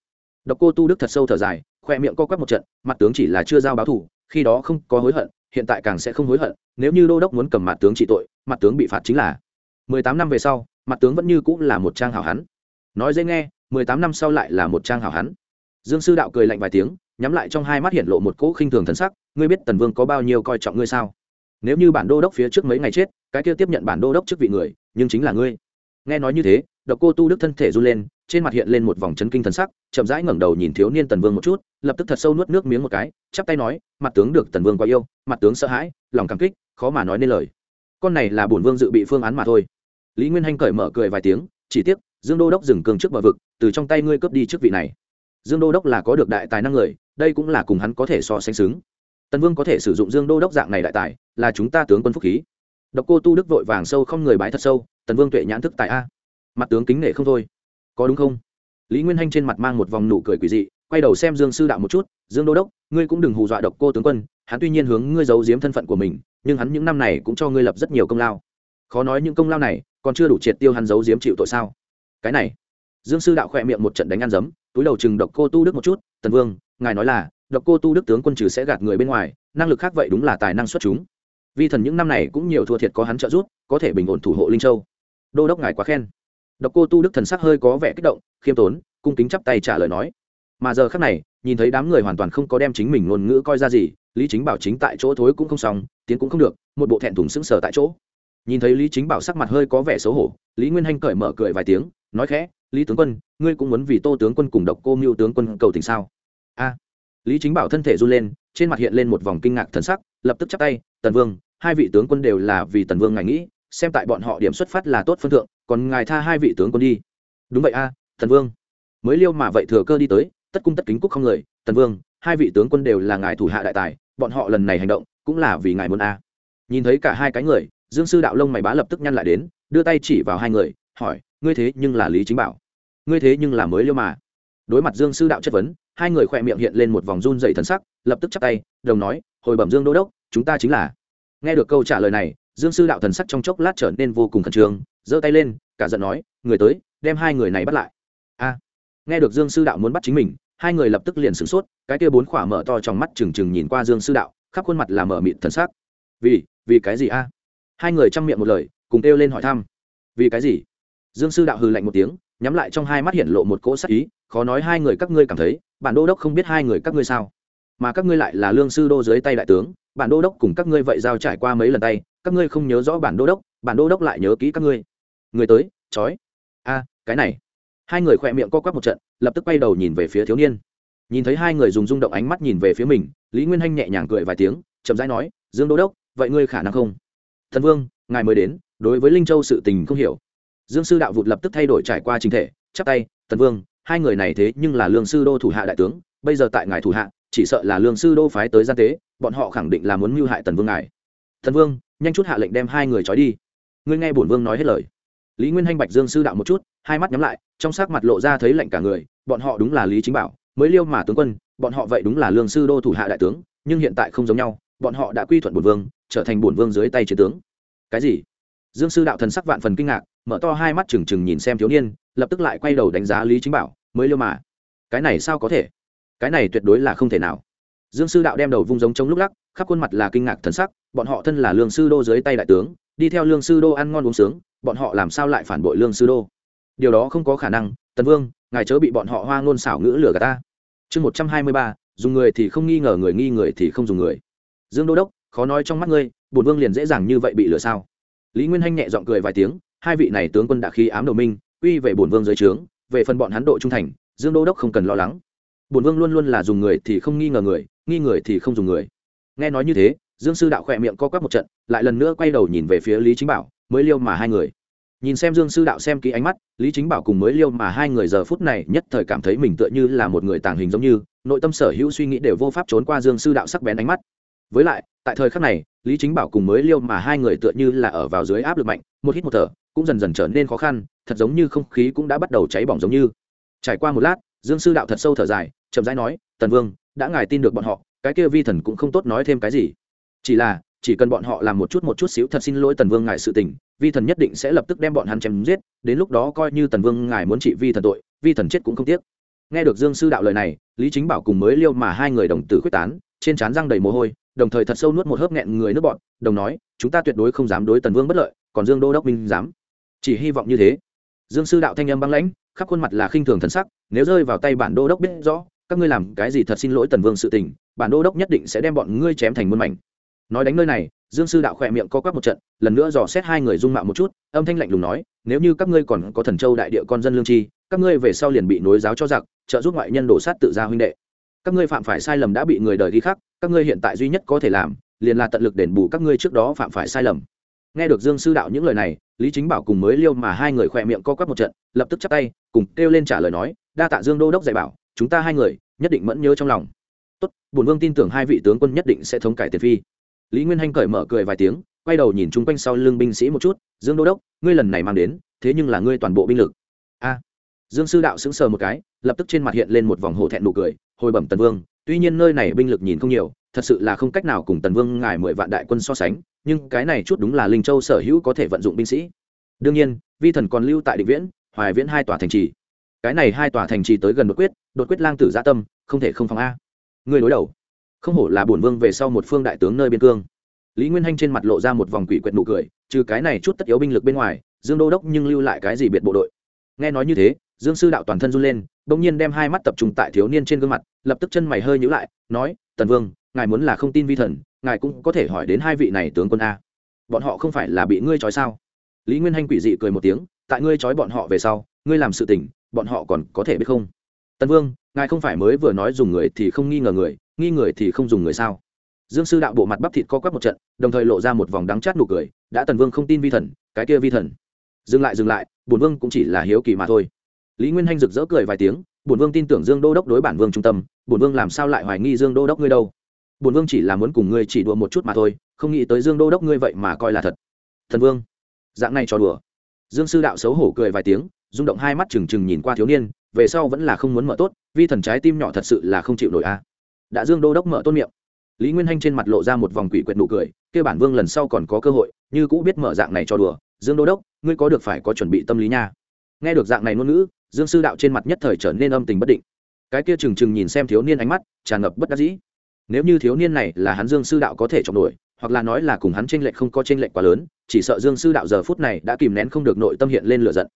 độc cô tu đức thật sâu thở dài, khoe miệng co quắp một trận, mặt tướng chỉ là chưa giao báo thủ, khi đó không có hối hận, hiện tại càng sẽ không hối hận, nếu như đô đốc muốn cầm mặt tướng trị tội, mặt tướng bị phạt chính là mười tám năm về sau, mặt tướng vẫn như cũng là một trang hảo hắn nói dễ nghe, mười tám năm sau lại là một trang hảo hắn dương sư đạo cười lạnh vài tiếng, nhắm lại trong hai mắt hiện lộ một cỗ khinh thường thần sắc, ngươi biết tần vương có bao nhiêu coi trọng ngươi sao? Nếu như bản đô đốc phía trước mấy ngày chết, cái kia tiếp nhận bản đô đốc trước vị người, nhưng chính là ngươi. Nghe nói như thế, độc cô tu đức thân thể run lên trên mặt hiện lên một vòng chấn kinh thần sắc, chậm rãi ngẩng đầu nhìn thiếu niên tần vương một chút, lập tức thật sâu nuốt nước miếng một cái, chắp tay nói, mặt tướng được tần vương quá yêu, mặt tướng sợ hãi, lòng cảm kích, khó mà nói nên lời. Con này là bổn vương dự bị phương án mà thôi. Lý nguyên hanh cởi mở cười vài tiếng, chỉ tiếc, dương đô đốc dừng cường trước bờ vực, từ trong tay ngươi cướp đi chức vị này. Dương đô đốc là có được đại tài năng người, đây cũng là cùng hắn có thể so sánh xứng. Tần vương có thể sử dụng dương đô đốc dạng này đại tài, là chúng ta tướng quân phúc khí. Độc cô tu đức vội vàng sâu không người bái thật sâu, tần vương tuệ nhãn thức tại a. Mặt tướng kính nể không thôi có đúng không? Lý nguyên hanh trên mặt mang một vòng nụ cười quỳ dị, quay đầu xem dương sư đạo một chút, dương đô đốc, ngươi cũng đừng hù dọa độc cô tướng quân, hắn tuy nhiên hướng ngươi giấu giếm thân phận của mình, nhưng hắn những năm này cũng cho ngươi lập rất nhiều công lao. Khó nói những công lao này, còn chưa đủ triệt tiêu hắn giấu giếm chịu tội sao? Cái này. Dương sư đạo khỏe miệng một trận đánh ăn dấm, túi đầu chừng độc cô tu đức một chút, tần vương, ngài nói là, độc cô tu đức tướng quân trừ sẽ gạt người bên ngoài, năng lực khác vậy đúng là tài năng xuất chúng. Vi thần những năm này cũng nhiều thua thiệt có hắn trợ giúp, có thể bình ổn thủ hộ linh châu. Đô đốc ngài quá khen độc cô tu đức thần sắc hơi có vẻ kích động, khiêm tốn, cung kính chắp tay trả lời nói. Mà giờ khắc này, nhìn thấy đám người hoàn toàn không có đem chính mình ngôn ngữ coi ra gì, lý chính bảo chính tại chỗ thối cũng không xong, tiến cũng không được, một bộ thẹn thùng sững sờ tại chỗ. Nhìn thấy lý chính bảo sắc mặt hơi có vẻ xấu hổ, lý nguyên hanh cởi mở cười vài tiếng, nói khẽ, lý tướng quân, ngươi cũng muốn vì tô tướng quân cùng độc cô mưu tướng quân cầu tình sao? A. Lý chính bảo thân thể run lên, trên mặt hiện lên một vòng kinh ngạc thần sắc, lập tức chắp tay, tần vương, hai vị tướng quân đều là vì tần vương ngài nghĩ, xem tại bọn họ điểm xuất phát là tốt phân thượng còn ngài tha hai vị tướng quân đi. Đúng vậy a, thần vương. Mới liêu mà vậy thừa cơ đi tới, tất cung tất kính cúc không người tần vương, hai vị tướng quân đều là ngài thủ hạ đại tài, bọn họ lần này hành động cũng là vì ngài muốn a. Nhìn thấy cả hai cái người, dương sư đạo lông mày bá lập tức nhăn lại đến, đưa tay chỉ vào hai người, hỏi, ngươi thế nhưng là lý chính bảo? Ngươi thế nhưng là mới liêu mà? Đối mặt dương sư đạo chất vấn, hai người khỏe miệng hiện lên một vòng run dày thần sắc, lập tức chắp tay, đồng nói, hồi bẩm dương đô đốc, chúng ta chính là. Nghe được câu trả lời này, dương sư đạo thần sắc trong chốc lát trở nên vô cùng khẩn trương giơ tay lên, cả giận nói, người tới, đem hai người này bắt lại. A. Nghe được dương sư đạo muốn bắt chính mình, hai người lập tức liền sửng sốt, cái kia bốn khỏa mở to trong mắt trừng trừng nhìn qua dương sư đạo, khắp khuôn mặt là mở mịt thần sắc. Vì vì cái gì a? Hai người chăm miệng một lời, cùng kêu lên hỏi thăm. Vì cái gì? Dương sư đạo hừ lạnh một tiếng, nhắm lại trong hai mắt hiện lộ một cỗ sắc ý, khó nói hai người các ngươi cảm thấy, bản đô đốc không biết hai người các ngươi sao. Mà các ngươi lại là lương sư đô dưới tay đại tướng, bản đô đốc cùng các ngươi vậy giao trải qua mấy lần tay, các ngươi không nhớ rõ bản đô đốc, bản đô đốc lại nhớ kỹ các ngươi người tới, trói. a, cái này. Hai người khỏe miệng co quắp một trận, lập tức quay đầu nhìn về phía thiếu niên. Nhìn thấy hai người dùng rung động ánh mắt nhìn về phía mình, lý nguyên hanh nhẹ nhàng cười vài tiếng, chậm rãi nói, dương đô đốc, vậy ngươi khả năng không? Thần vương, ngài mới đến, đối với linh châu sự tình không hiểu. Dương sư đạo vụt lập tức thay đổi trải qua trình thể, chắp tay tần vương, hai người này thế nhưng là lương sư đô thủ hạ đại tướng, bây giờ tại ngài thủ hạ, chỉ sợ là lương sư đô phái tới gian tế, bọn họ khẳng định là muốn mưu hại tần vương ngài. Thần vương, nhanh chút hạ lệnh đem hai người trói đi. Ngươi nghe bổn vương nói hết lời lý nguyên hanh bạch dương sư đạo một chút, hai mắt nhắm lại, trong sắc mặt lộ ra thấy lạnh cả người, bọn họ đúng là lý chính bảo, mới liêu mà tướng quân, bọn họ vậy đúng là lương sư đô thủ hạ đại tướng, nhưng hiện tại không giống nhau, bọn họ đã quy thuận bổn vương, trở thành bổn vương dưới tay chiến tướng. Cái gì? Dương sư đạo thần sắc vạn phần kinh ngạc, mở to hai mắt trừng trừng nhìn xem thiếu niên, lập tức lại quay đầu đánh giá lý chính bảo, mới liêu mà. Cái này sao có thể? Cái này tuyệt đối là không thể nào. Dương sư đạo đem đầu vung giống trong lúc lắc, khắp khuôn mặt là kinh ngạc thần sắc, bọn họ thân là lương sư đô dưới tay đại tướng đi theo lương sư đô ăn ngon uống sướng, bọn họ làm sao lại phản bội lương sư đô? Điều đó không có khả năng, tần vương, ngài chớ bị bọn họ hoa ngôn xảo ngữ lừa gạt ta. Chương một trăm hai mươi ba, dùng người thì không nghi ngờ người nghi người thì không dùng người. Dương đô đốc, khó nói trong mắt ngươi, bổn vương liền dễ dàng như vậy bị lừa sao? Lý nguyên hanh nhẹ giọng cười vài tiếng, hai vị này tướng quân đã khí ám đầu minh uy về bổn vương dưới trướng, về phần bọn hắn độ trung thành, dương đô đốc không cần lo lắng. Bổn vương luôn luôn là dùng người thì không nghi ngờ người, nghi người thì không dùng người. Nghe nói như thế dương sư đạo khỏe miệng co quắp một trận, lại lần nữa quay đầu nhìn về phía lý chính bảo, mới liêu mà hai người. Nhìn xem dương sư đạo xem kỹ ánh mắt, lý chính bảo cùng mới liêu mà hai người giờ phút này nhất thời cảm thấy mình tựa như là một người tàng hình giống như, nội tâm sở hữu suy nghĩ đều vô pháp trốn qua dương sư đạo sắc bén ánh mắt. Với lại, tại thời khắc này, lý chính bảo cùng mới liêu mà hai người tựa như là ở vào dưới áp lực mạnh, một hít một thở, cũng dần dần trở nên khó khăn, thật giống như không khí cũng đã bắt đầu cháy bỏng giống như. Trải qua một lát, dương sư đạo thật sâu thở dài, chậm rãi nói, tần vương, đã ngài tin được bọn họ, cái kia vi thần cũng không tốt nói thêm cái gì chỉ là, chỉ cần bọn họ làm một chút một chút xíu thật xin lỗi tần vương ngài sự tình, vi thần nhất định sẽ lập tức đem bọn hắn chém giết, đến lúc đó coi như tần vương ngài muốn trị vi thần tội, vi thần chết cũng không tiếc. Nghe được dương sư đạo lời này, lý chính bảo cùng mới liêu mà hai người đồng tử quyết tán, trên trán răng đầy mồ hôi, đồng thời thật sâu nuốt một hớp nghẹn người nước bọn đồng nói, chúng ta tuyệt đối không dám đối tần vương bất lợi, còn dương đô đốc minh dám. Chỉ hy vọng như thế. Dương sư đạo thanh âm băng lãnh, khắp khuôn mặt là khinh thường thần sắc, nếu rơi vào tay bản đô đốc biết rõ, các ngươi làm cái gì thật xin lỗi tần vương sự tình, bản đô đốc nhất định sẽ đem bọn ngươi chém thành muôn mảnh nói đánh nơi này, dương sư đạo khỏe miệng co quắp một trận, lần nữa dò xét hai người dung mạo một chút, âm thanh lạnh lùng nói, nếu như các ngươi còn có thần châu đại địa con dân lương chi các ngươi về sau liền bị nối giáo cho giặc, trợ giúp ngoại nhân đổ sát tự gia huynh đệ. Các ngươi phạm phải sai lầm đã bị người đời ghi khắc, các ngươi hiện tại duy nhất có thể làm, liền là tận lực đền bù các ngươi trước đó phạm phải sai lầm. Nghe được dương sư đạo những lời này, lý chính bảo cùng mới liêu mà hai người khỏe miệng co quắp một trận, lập tức chắp tay, cùng kêu lên trả lời nói, đa tạ dương đô đốc dạy bảo, chúng ta hai người nhất định mẫn nhớ trong lòng. Tốt, bổn vương tin tưởng hai vị tướng quân nhất định sẽ thống cải tiền phi lý nguyên hanh cởi mở cười vài tiếng, quay đầu nhìn chung quanh sau lưng binh sĩ một chút, dương đô đốc, ngươi lần này mang đến, thế nhưng là ngươi toàn bộ binh lực. A. Dương sư đạo sững sờ một cái, lập tức trên mặt hiện lên một vòng hổ thẹn nụ cười, hồi bẩm tần vương, tuy nhiên nơi này binh lực nhìn không nhiều, thật sự là không cách nào cùng tần vương ngài mười vạn đại quân so sánh, nhưng cái này chút đúng là linh châu sở hữu có thể vận dụng binh sĩ. Đương nhiên, vi thần còn lưu tại định viễn, hoài viễn hai tòa thành trì. Cái này hai tòa thành trì tới gần đột quyết đột quyết lang tử gia tâm, không thể không phòng a. Người đối đầu không hổ là bổn vương về sau một phương đại tướng nơi biên cương. Lý nguyên hanh trên mặt lộ ra một vòng quỷ quyệt nụ cười, trừ cái này chút tất yếu binh lực bên ngoài, dương đô đốc nhưng lưu lại cái gì biệt bộ đội? Nghe nói như thế, dương sư đạo toàn thân run lên, bỗng nhiên đem hai mắt tập trung tại thiếu niên trên gương mặt, lập tức chân mày hơi nhữ lại, nói, tần vương, ngài muốn là không tin vi thần, ngài cũng có thể hỏi đến hai vị này tướng quân a. Bọn họ không phải là bị ngươi trói sao? Lý nguyên hanh quỷ dị cười một tiếng, tại ngươi trói bọn họ về sau, ngươi làm sự tình, bọn họ còn có thể biết không? Tần vương, ngài không phải mới vừa nói dùng người thì không nghi ngờ người nghi người thì không dùng người sao? Dương sư đạo bộ mặt bắp thịt co quắp một trận, đồng thời lộ ra một vòng đắng chát nụ cười, đã tần vương không tin vi thần, cái kia vi thần. Dừng lại dừng lại, bổn vương cũng chỉ là hiếu kỳ mà thôi. Lý nguyên hanh rực rỡ cười vài tiếng, bổn vương tin tưởng dương đô đốc đối bản vương trung tâm, bổn vương làm sao lại hoài nghi dương đô đốc ngươi đâu? Bổn vương chỉ là muốn cùng ngươi chỉ đùa một chút mà thôi, không nghĩ tới dương đô đốc ngươi vậy mà coi là thật. Thần vương, dạng này cho đùa. Dương sư đạo xấu hổ cười vài tiếng, rung động hai mắt trừng trừng nhìn qua thiếu niên, về sau vẫn là không muốn mở tốt, vi thần trái tim nhỏ thật sự là không chịu nổi a đã dương đô đốc mở tôn miệng. Lý nguyên hanh trên mặt lộ ra một vòng quỷ quyệt nụ cười, kêu bản vương lần sau còn có cơ hội, như cũ biết mở dạng này cho đùa, dương đô đốc, ngươi có được phải có chuẩn bị tâm lý nha. Nghe được dạng này ngôn ngữ, dương sư đạo trên mặt nhất thời trở nên âm tình bất định. Cái kia trừng trừng nhìn xem thiếu niên ánh mắt, tràn ngập bất đắc dĩ. Nếu như thiếu niên này là hắn dương sư đạo có thể chọc nổi, hoặc là nói là cùng hắn tranh lệch không có tranh lệch quá lớn, chỉ sợ dương sư đạo giờ phút này đã kìm nén không được nội tâm hiện lên lửa giận.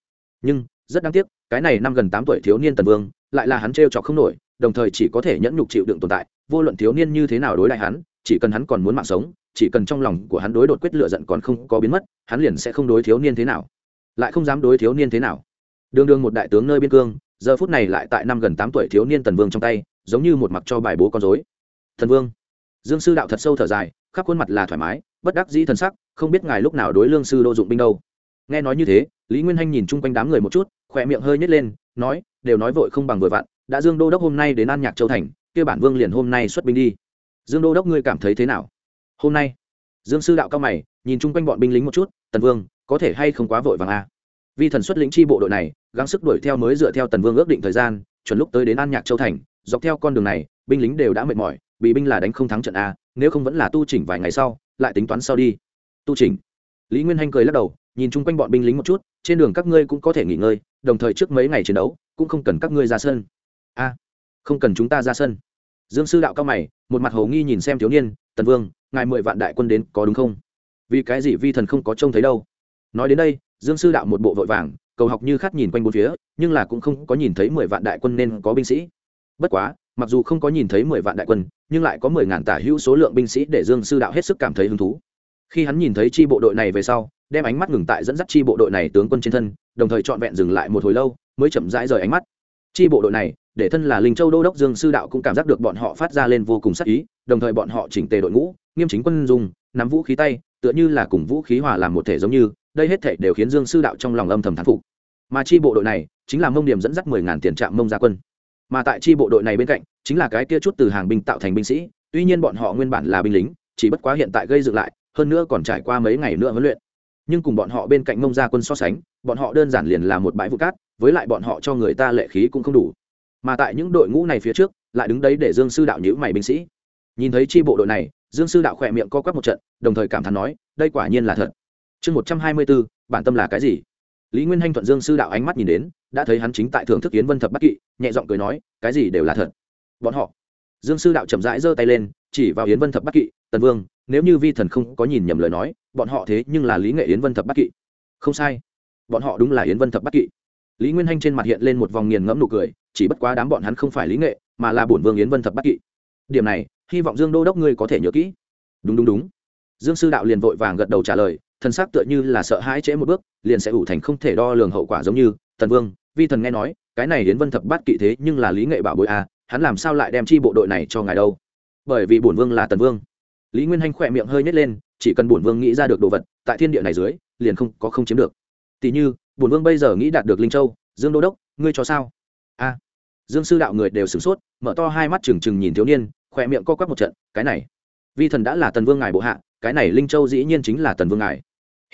Nhưng rất đáng tiếc, cái này năm gần tám tuổi thiếu niên tần vương, lại là hắn t chọc không nổi, đồng thời chỉ có thể nhẫn nhục chịu đựng tồn tại, vô luận thiếu niên như thế nào đối lại hắn, chỉ cần hắn còn muốn mạng sống, chỉ cần trong lòng của hắn đối đột quyết lựa giận còn không có biến mất, hắn liền sẽ không đối thiếu niên thế nào. Lại không dám đối thiếu niên thế nào. Đương đương một đại tướng nơi biên cương, giờ phút này lại tại năm gần tám tuổi thiếu niên tần vương trong tay, giống như một mặc cho bài bố con dối thần vương, dương sư đạo thật sâu thở dài, khắp khuôn mặt là thoải mái, bất đắc dĩ thần sắc, không biết ngài lúc nào đối lương sư đô dụng binh đâu. Nghe nói như thế, lý nguyên hanh nhìn chung quanh đám người một chút khỏe miệng hơi nhét lên, nói, đều nói vội không bằng vội vặn, đã dương đô đốc hôm nay đến an nhạc châu thành, kia bản vương liền hôm nay xuất binh đi. Dương đô đốc, ngươi cảm thấy thế nào? Hôm nay? Dương sư đạo cao mày, nhìn chung quanh bọn binh lính một chút, tần vương, có thể hay không quá vội vàng a à? vì thần xuất lĩnh chi bộ đội này, gắng sức đuổi theo mới dựa theo tần vương ước định thời gian, chuẩn lúc tới đến an nhạc châu thành, dọc theo con đường này, binh lính đều đã mệt mỏi bị binh là đánh không thắng trận a nếu không vẫn là tu chỉnh vài ngày sau, lại tính toán sau đi. Tu chỉnh? Lý nguyên hanh cười lắc đầu, nhìn chung quanh bọn binh lính một chút, trên đường các ngươi cũng có thể nghỉ ngơi đồng thời trước mấy ngày chiến đấu, cũng không cần các ngươi ra sân. A, không cần chúng ta ra sân. Dương sư đạo cao mày, một mặt hồ nghi nhìn xem thiếu niên, tần vương, ngài mười vạn đại quân đến có đúng không? Vì cái gì vi thần không có trông thấy đâu? Nói đến đây, dương sư đạo một bộ vội vàng, cầu học như khát nhìn quanh bốn phía, nhưng là cũng không có nhìn thấy mười vạn đại quân nên có binh sĩ. Bất quá, mặc dù không có nhìn thấy mười vạn đại quân, nhưng lại có mười ngàn tả hữu số lượng binh sĩ để dương sư đạo hết sức cảm thấy hứng thú. Khi hắn nhìn thấy chi bộ đội này về sau đem ánh mắt ngừng tại dẫn dắt chi bộ đội này tướng quân trên thân, đồng thời trọn vẹn dừng lại một hồi lâu, mới chậm rãi rời ánh mắt. Chi bộ đội này, để thân là linh châu đô đốc dương sư đạo cũng cảm giác được bọn họ phát ra lên vô cùng sắc ý, đồng thời bọn họ chỉnh tề đội ngũ, nghiêm chính quân dùng, nắm vũ khí tay, tựa như là cùng vũ khí hòa làm một thể giống như, đây hết thể đều khiến dương sư đạo trong lòng âm thầm thán phục. Mà chi bộ đội này, chính là mông điểm dẫn dắt mười ngàn tiền trạm mông gia quân. Mà tại chi bộ đội này bên cạnh, chính là cái kia chút từ hàng binh tạo thành binh sĩ, tuy nhiên bọn họ nguyên bản là binh lính, chỉ bất quá hiện tại gây dựng lại, hơn nữa còn trải qua mấy ngày nữa huấn luyện nhưng cùng bọn họ bên cạnh mông ra quân so sánh, bọn họ đơn giản liền là một bãi vụ cát, với lại bọn họ cho người ta lệ khí cũng không đủ. Mà tại những đội ngũ này phía trước, lại đứng đấy để dương sư đạo nhữ mày binh sĩ. Nhìn thấy chi bộ đội này, dương sư đạo khỏe miệng co quắp một trận, đồng thời cảm thán nói, đây quả nhiên là thật. Chương một trăm hai mươi bốn, bản tâm là cái gì? Lý nguyên hanh thuận dương sư đạo ánh mắt nhìn đến, đã thấy hắn chính tại thưởng thức yến vân thập bắc kỵ, nhẹ giọng cười nói, cái gì đều là thật. Bọn họ, dương sư đạo chậm rãi giơ tay lên chỉ vào yến vân thập bắc kỵ tần vương nếu như vi thần không có nhìn nhầm lời nói bọn họ thế nhưng là lý nghệ yến vân thập bắc kỵ. Không sai bọn họ đúng là yến vân thập bắc kỵ. Lý nguyên hanh trên mặt hiện lên một vòng nghiền ngẫm nụ cười chỉ bất quá đám bọn hắn không phải lý nghệ mà là bổn vương yến vân thập bắc kỵ. Điểm này hy vọng dương đô đốc ngươi có thể nhớ kỹ. Đúng đúng đúng. Dương sư đạo liền vội vàng gật đầu trả lời thần sắc tựa như là sợ hãi trễ một bước liền sẽ ủ thành không thể đo lường hậu quả giống như tần vương vi thần nghe nói cái này đến vân thập bát kỵ thế nhưng là lý nghệ bảo bội a à, hắn làm sao lại đem chi bộ đội này cho ngài đâu? Bởi vì bổn vương là tần vương. Lý nguyên hanh khỏe miệng hơi nhét lên, chỉ cần bổn vương nghĩ ra được đồ vật, tại thiên địa này dưới, liền không có không chiếm được. Tỷ như, bổn vương bây giờ nghĩ đạt được linh châu, dương đô đốc, ngươi cho sao? A. Dương sư đạo người đều sửng sốt, mở to hai mắt trừng trừng nhìn thiếu niên, khỏe miệng co quắp một trận, cái này. Vi thần đã là tần vương ngài bộ hạ, cái này linh châu dĩ nhiên chính là tần vương ngài.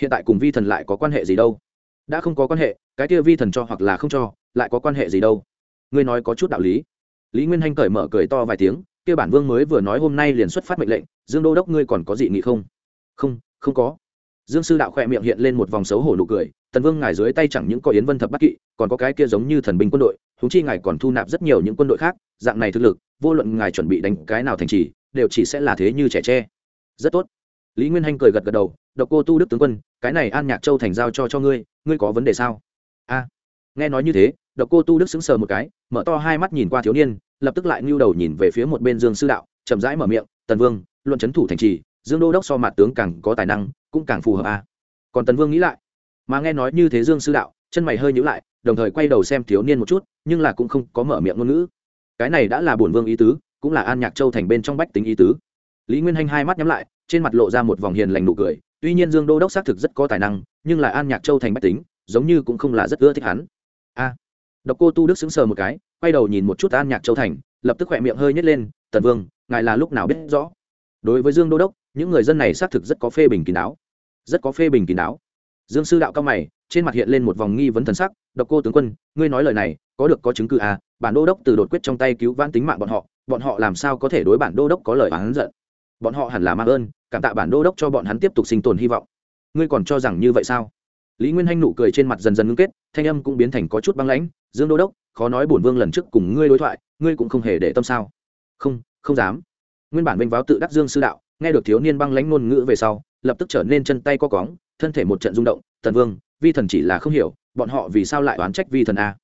Hiện tại cùng vi thần lại có quan hệ gì đâu? Đã không có quan hệ, cái kia vi thần cho hoặc là không cho, lại có quan hệ gì đâu? Ngươi nói có chút đạo lý. Lý nguyên hanh cởi mở cười to vài tiếng kia bản vương mới vừa nói hôm nay liền xuất phát mệnh lệnh, dương đô đốc ngươi còn có gì nghị không? Không không có. Dương sư đạo khỏe miệng hiện lên một vòng xấu hổ nụ cười, tần vương ngài dưới tay chẳng những có yến vân thập bắc kỵ, còn có cái kia giống như thần binh quân đội húng chi ngài còn thu nạp rất nhiều những quân đội khác, dạng này thực lực, vô luận ngài chuẩn bị đánh cái nào thành trì, đều chỉ sẽ là thế như trẻ tre. Rất tốt. Lý nguyên hanh cười gật gật đầu, độc cô tu đức tướng quân, cái này an nhạc châu thành giao cho cho ngươi ngươi có vấn đề sao? A. Nghe nói như thế độc cô tu đức sững sờ một cái, mở to hai mắt nhìn qua thiếu niên, lập tức lại ngưu đầu nhìn về phía một bên dương sư đạo, chậm rãi mở miệng, tần vương, luận c thủ thành trì, dương đô đốc so mặt tướng càng có tài năng, cũng càng phù hợp a. À. còn tần vương nghĩ lại, mà nghe nói như thế dương sư đạo, chân mày hơi nhữ lại, đồng thời quay đầu xem thiếu niên một chút, nhưng là cũng không có mở miệng ngôn ngữ. Cái này đã là bổn vương ý tứ, cũng là an nhạc châu thành bên trong bách tính ý tứ. Lý nguyên hanh hai mắt nhắm lại, trên mặt lộ ra một vòng hiền lành nụ cười, tuy nhiên dương đô đốc xác thực rất có tài năng, nhưng là an nhạc châu thành bách tính, giống như cũng không là rất ưa thích hắn độc cô tu đức sững sờ một cái, quay đầu nhìn một chút an nhạc châu thành, lập tức khỏe miệng hơi nhét lên, tần vương, ngài là lúc nào biết rõ? Đối với dương đô đốc, những người dân này xác thực rất có phê bình kín đáo. Rất có phê bình kín đáo. Dương sư đạo cao mày, trên mặt hiện lên một vòng nghi vấn thần sắc, độc cô tướng quân, ngươi nói lời này, có được có chứng cứ à? Bản đô đốc từ đột quyết trong tay cứu vãn tính mạng bọn họ bọn họ làm sao có thể đối bản đô đốc có lời oán giận? Bọn họ hẳn là mang ơn, cảm tạ bản đô đốc cho bọn hắn tiếp tục sinh tồn hy vọng. Ngươi còn cho rằng như vậy sao? Lý nguyên hanh nụ cười trên mặt dần dần ngưng kết, thanh âm cũng biến thành có chút băng lãnh, dương đô đốc, khó nói bổn vương lần trước cùng ngươi đối thoại, ngươi cũng không hề để tâm sao? Không không dám. Nguyên bản vênh váo tự đắc dương sư đạo, nghe được thiếu niên băng lãnh ngôn ngữ về sau, lập tức trở nên chân tay co cóng, thân thể một trận rung động tần vương, vi thần chỉ là không hiểu, bọn họ vì sao lại oán trách vi thần a?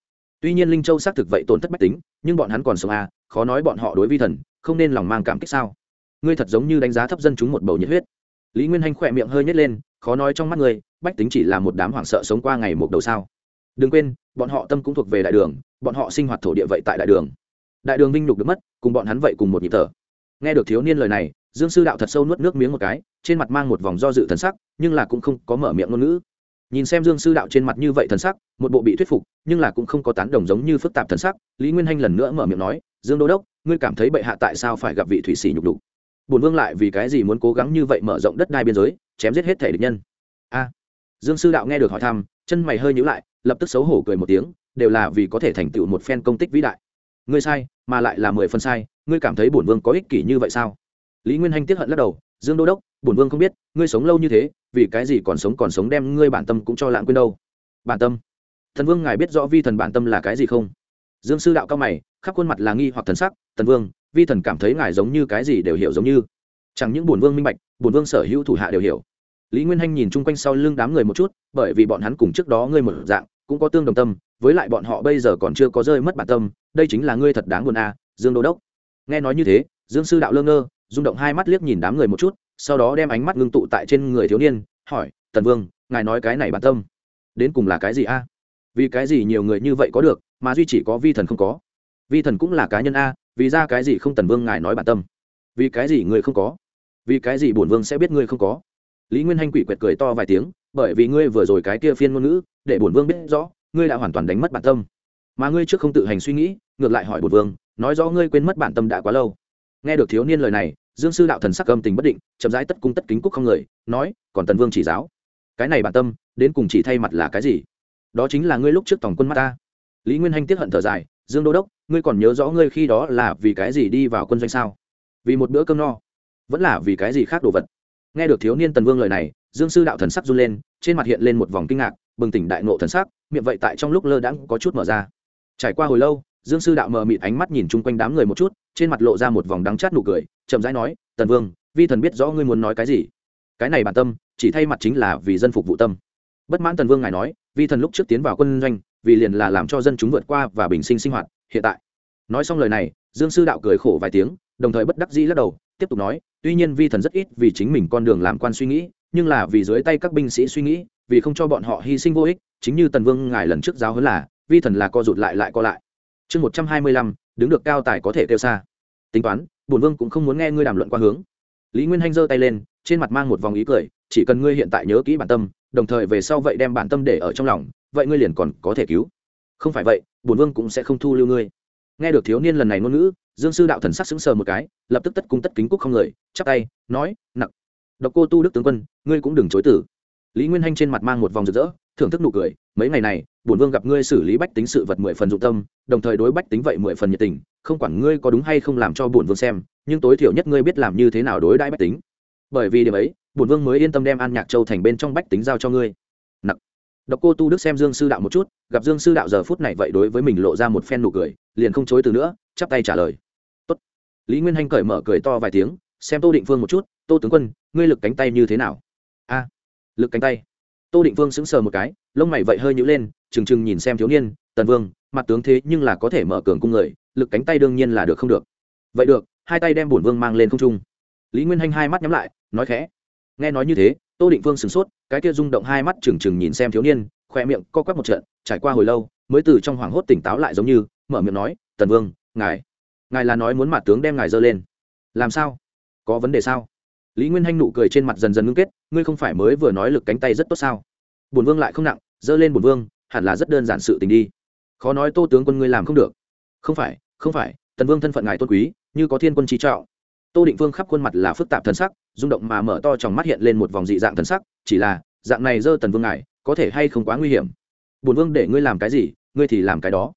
Tuy nhiên linh châu xác thực vậy tổn thất bách tính, nhưng bọn hắn còn sống a, khó nói bọn họ đối vi thần, không nên lòng mang cảm kích sao? Ngươi thật giống như đánh giá thấp dân chúng một bầu nhiệt huyết. Lý nguyên hanh khỏe miệng hơi nhét lên, khó nói trong mắt ngươi bách tính chỉ là một đám hoảng sợ sống qua ngày một đầu sao. Đừng quên, bọn họ tâm cũng thuộc về đại đường, bọn họ sinh hoạt thổ địa vậy tại đại đường. Đại đường vinh nhục được mất, cùng bọn hắn vậy cùng một nhịp thở. Nghe được thiếu niên lời này, dương sư đạo thật sâu nuốt nước miếng một cái, trên mặt mang một vòng do dự thần sắc, nhưng là cũng không có mở miệng ngôn ngữ. Nhìn xem dương sư đạo trên mặt như vậy thần sắc, một bộ bị thuyết phục, nhưng là cũng không có tán đồng giống như phức tạp thần sắc, lý nguyên hanh lần nữa mở miệng nói, dương đô đốc, ngươi cảm thấy bệ hạ tại sao phải gặp vị thủy sĩ nhục đục bổn vương lại vì cái gì muốn cố gắng như vậy mở rộng đất đai biên giới, chém giết hết thể địch nhân? Dương sư đạo nghe được hỏi thăm, chân mày hơi nhữ lại, lập tức xấu hổ cười một tiếng, đều là vì có thể thành tựu một phen công tích vĩ đại. Ngươi sai, mà lại là mười phần sai, ngươi cảm thấy bổn vương có ích kỷ như vậy sao? Lý nguyên hanh tiếp hận lắc đầu, dương đô đốc, bổn vương không biết, ngươi sống lâu như thế, vì cái gì còn sống còn sống đem ngươi bản tâm cũng cho lãng quên đâu? Bản tâm? Thần vương ngài biết rõ vi thần bản tâm là cái gì không? Dương sư đạo cao mày, khắp khuôn mặt là nghi hoặc thần sắc, thần vương, vi thần cảm thấy ngài giống như cái gì đều hiểu giống như. Chẳng những bổn vương minh bạch, bổn vương sở hữu thủ hạ đều hiểu lý nguyên hanh nhìn chung quanh sau lưng đám người một chút, bởi vì bọn hắn cùng trước đó ngươi một dạng, cũng có tương đồng tâm, với lại bọn họ bây giờ còn chưa có rơi mất bản tâm, đây chính là ngươi thật đáng buồn à dương đô đốc. Nghe nói như thế, dương sư đạo lơ ngơ, rung động hai mắt liếc nhìn đám người một chút, sau đó đem ánh mắt ngưng tụ tại trên người thiếu niên, hỏi, tần vương, ngài nói cái này bản tâm, đến cùng là cái gì a vì cái gì nhiều người như vậy có được, mà duy chỉ có vi thần không có? Vi thần cũng là cá nhân a vì ra cái gì không tần vương ngài nói bản tâm? Vì cái gì người không có? Vì cái gì bổn vương sẽ biết ngươi không có? Lý nguyên hanh quỷ quệt cười to vài tiếng, bởi vì ngươi vừa rồi cái kia phiên ngôn ngữ, để bổn vương biết rõ, ngươi đã hoàn toàn đánh mất bản tâm. Mà ngươi trước không tự hành suy nghĩ, ngược lại hỏi bổn vương, nói rõ ngươi quên mất bản tâm đã quá lâu. Nghe được thiếu niên lời này, dương sư đạo thần sắc âm tình bất định, chậm rãi tất cung tất kính cúc không người, nói, còn tần vương chỉ giáo. Cái này bản tâm, đến cùng chỉ thay mặt là cái gì? Đó chính là ngươi lúc trước tổng quân mắt ta. Lý nguyên hanh tiếc hận thở dài, dương đô đốc, ngươi còn nhớ rõ ngươi khi đó là vì cái gì đi vào quân doanh sao? Vì một bữa cơm no, vẫn là vì cái gì khác đồ vật? Nghe được thiếu niên tần vương lời này, dương sư đạo thần sắc run lên, trên mặt hiện lên một vòng kinh ngạc, bừng tỉnh đại nộ thần sắc, miệng vậy tại trong lúc lơ đãng có chút mở ra. Trải qua hồi lâu, dương sư đạo mờ mịt ánh mắt nhìn chung quanh đám người một chút, trên mặt lộ ra một vòng đắng chát nụ cười, chậm rãi nói, tần vương, vi thần biết rõ ngươi muốn nói cái gì. Cái này bản tâm, chỉ thay mặt chính là vì dân phục vụ tâm. Bất mãn tần vương ngài nói, vi thần lúc trước tiến vào quân doanh, vì liền là làm cho dân chúng vượt qua và bình sinh sinh hoạt, hiện tại. Nói xong lời này, dương sư đạo cười khổ vài tiếng, đồng thời bất đắc dĩ lắc đầu, tiếp tục nói tuy nhiên vi thần rất ít vì chính mình con đường làm quan suy nghĩ, nhưng là vì dưới tay các binh sĩ suy nghĩ, vì không cho bọn họ hy sinh vô ích, chính như tần vương ngài lần trước giáo hơn là, vi thần là co rụt lại lại co lại. Chương một trăm hai mươi lăm, đứng được cao tài có thể kêu xa. Tính toán, bổn vương cũng không muốn nghe ngươi đàm luận qua hướng. Lý nguyên hanh giơ tay lên, trên mặt mang một vòng ý cười, chỉ cần ngươi hiện tại nhớ kỹ bản tâm, đồng thời về sau vậy đem bản tâm để ở trong lòng, vậy ngươi liền còn có thể cứu. Không phải vậy, bổn vương cũng sẽ không thu lưu ngươi nghe được thiếu niên lần này ngôn ngữ, dương sư đạo thần sắc sững sờ một cái, lập tức tất cung tất kính cúc không người, chắp tay, nói nặng độc cô tu đức tướng quân, ngươi cũng đừng chối tử lý nguyên hanh trên mặt mang một vòng rực rỡ, thưởng thức nụ cười, mấy ngày này, bổn vương gặp ngươi xử lý bách tính sự vật mười phần dụng tâm, đồng thời đối bách tính vậy mười phần nhiệt tình, không quản ngươi có đúng hay không làm cho bổn vương xem, nhưng tối thiểu nhất ngươi biết làm như thế nào đối đãi bách tính. Bởi vì điểm ấy, bổn vương mới yên tâm đem an nhạc châu thành bên trong bách tính giao cho ngươi. Nặng độc cô tu đức xem dương sư đạo một chút, gặp dương sư đạo giờ phút này vậy đối với mình lộ ra một phen nụ cười, liền không chối từ nữa, chắp tay trả lời. Tốt. lý nguyên hanh cởi mở cười to vài tiếng, xem tô định phương một chút, tô tướng quân, ngươi lực cánh tay như thế nào? A, lực cánh tay. Tô định phương sững sờ một cái, lông mày vậy hơi nhíu lên, trừng trừng nhìn xem thiếu niên, tần vương, mặt tướng thế nhưng là có thể mở cường cung người, lực cánh tay đương nhiên là được không được. Vậy được, hai tay đem bổn vương mang lên không trung. Lý nguyên hanh hai mắt nhắm lại, nói khẽ. Nghe nói như thế tô định vương sửng sốt, cái kia rung động hai mắt trừng trừng nhìn xem thiếu niên khoe miệng co quắp một trận, trải qua hồi lâu, mới từ trong hoảng hốt tỉnh táo lại giống như, mở miệng nói, tần vương, ngài ngài là nói muốn mặt tướng đem ngài dơ lên. Làm sao? Có vấn đề sao? Lý nguyên hanh nụ cười trên mặt dần dần ngưng kết, ngươi không phải mới vừa nói lực cánh tay rất tốt sao? Bổn vương lại không nặng, dơ lên bổn vương, hẳn là rất đơn giản sự tình đi. Khó nói tô tướng quân ngươi làm không được. Không phải không phải, tần vương thân phận ngài tôn quý, như có thiên quân trí trọng. Tô định vương khắp khuôn mặt là phức tạp thân sắc rung động mà mở to trong mắt hiện lên một vòng dị dạng thần sắc, chỉ là, dạng này dơ tần vương ngài, có thể hay không quá nguy hiểm? Bùn vương để ngươi làm cái gì, ngươi thì làm cái đó.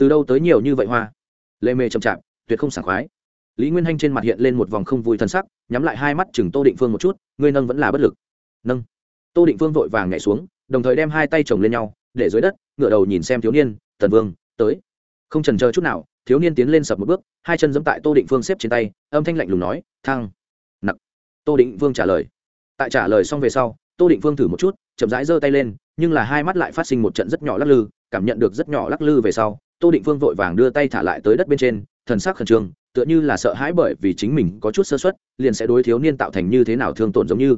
Từ đâu tới nhiều như vậy hoa? Lê mê chậm chạp, tuyệt không sảng khoái. Lý nguyên hanh trên mặt hiện lên một vòng không vui thần sắc, nhắm lại hai mắt chừng tô định phương một chút, ngươi nâng vẫn là bất lực. Nâng. Tô định phương vội vàng nhảy xuống, đồng thời đem hai tay chồng lên nhau, để dưới đất ngựa đầu nhìn xem thiếu niên, tần vương, tới. Không trần chờ chút nào, thiếu niên tiến lên sập một bước, hai chân giẫm tại tô định phương xếp trên tay, âm thanh lạnh lùng nói, thăng tô định Vương trả lời. Tại trả lời xong về sau, tô định Vương thử một chút, chậm rãi giơ tay lên, nhưng là hai mắt lại phát sinh một trận rất nhỏ lắc lư, cảm nhận được rất nhỏ lắc lư về sau, tô định Vương vội vàng đưa tay thả lại tới đất bên trên, thần sắc khẩn trương, tựa như là sợ hãi bởi vì chính mình có chút sơ xuất liền sẽ đối thiếu niên tạo thành như thế nào thương tổn giống như.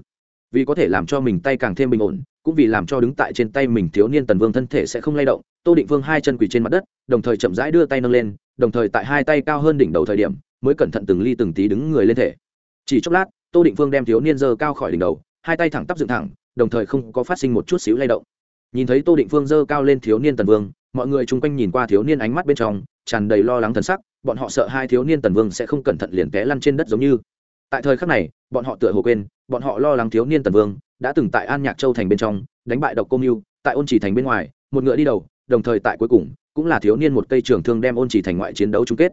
Vì có thể làm cho mình tay càng thêm bình ổn, cũng vì làm cho đứng tại trên tay mình thiếu niên tần vương thân thể sẽ không lay động, tô định vương hai chân quỳ trên mặt đất, đồng thời chậm rãi đưa tay nâng lên, đồng thời tại hai tay cao hơn đỉnh đầu thời điểm, mới cẩn thận từng ly từng tí đứng người lên thể. Chỉ chốc lát tô định vương đem thiếu niên giơ cao khỏi đỉnh đầu, hai tay thẳng tắp dựng thẳng, đồng thời không có phát sinh một chút xíu lay động. Nhìn thấy tô định vương giơ cao lên thiếu niên tần vương, mọi người chung quanh nhìn qua thiếu niên ánh mắt bên trong, tràn đầy lo lắng thần sắc, bọn họ sợ hai thiếu niên tần vương sẽ không cẩn thận liền té lăn trên đất giống như. Tại thời khắc này, bọn họ tựa hồ quên, bọn họ lo lắng thiếu niên tần vương đã từng tại an nhạc châu thành bên trong, đánh bại độc cô mưu, tại ôn chỉ thành bên ngoài, một ngựa đi đầu, đồng thời tại cuối cùng, cũng là thiếu niên một cây trường thương đem ôn chỉ thành ngoại chiến đấu chung kết.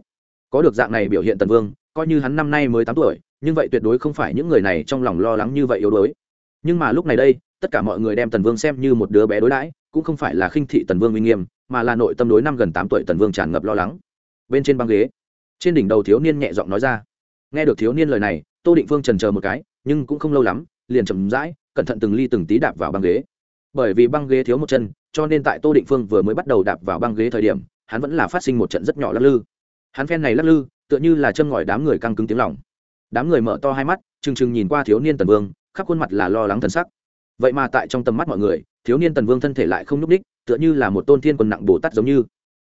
Có được dạng này biểu hiện tần vương, coi như hắn năm nay mới tám tuổi nhưng vậy tuyệt đối không phải những người này trong lòng lo lắng như vậy yếu đuối. Nhưng mà lúc này đây, tất cả mọi người đem tần vương xem như một đứa bé đối đãi, cũng không phải là khinh thị tần vương uy nghiêm, mà là nội tâm đối năm gần tám tuổi tần vương tràn ngập lo lắng. Bên trên băng ghế, trên đỉnh đầu thiếu niên nhẹ giọng nói ra. Nghe được thiếu niên lời này, tô định phương trần chờ một cái, nhưng cũng không lâu lắm, liền chậm rãi, cẩn thận từng ly từng tí đạp vào băng ghế. Bởi vì băng ghế thiếu một chân, cho nên tại tô định phương vừa mới bắt đầu đạp vào băng ghế thời điểm, hắn vẫn là phát sinh một trận rất nhỏ lắc lư. Hắn phen này lắc lư, tựa như là châm ngòi đám người căng cứng tiếng lòng đám người mở to hai mắt trừng trừng nhìn qua thiếu niên tần vương khắp khuôn mặt là lo lắng thần sắc. Vậy mà tại trong tầm mắt mọi người thiếu niên tần vương thân thể lại không nhúc ních tựa như là một tôn thiên quần nặng bồ tát giống như.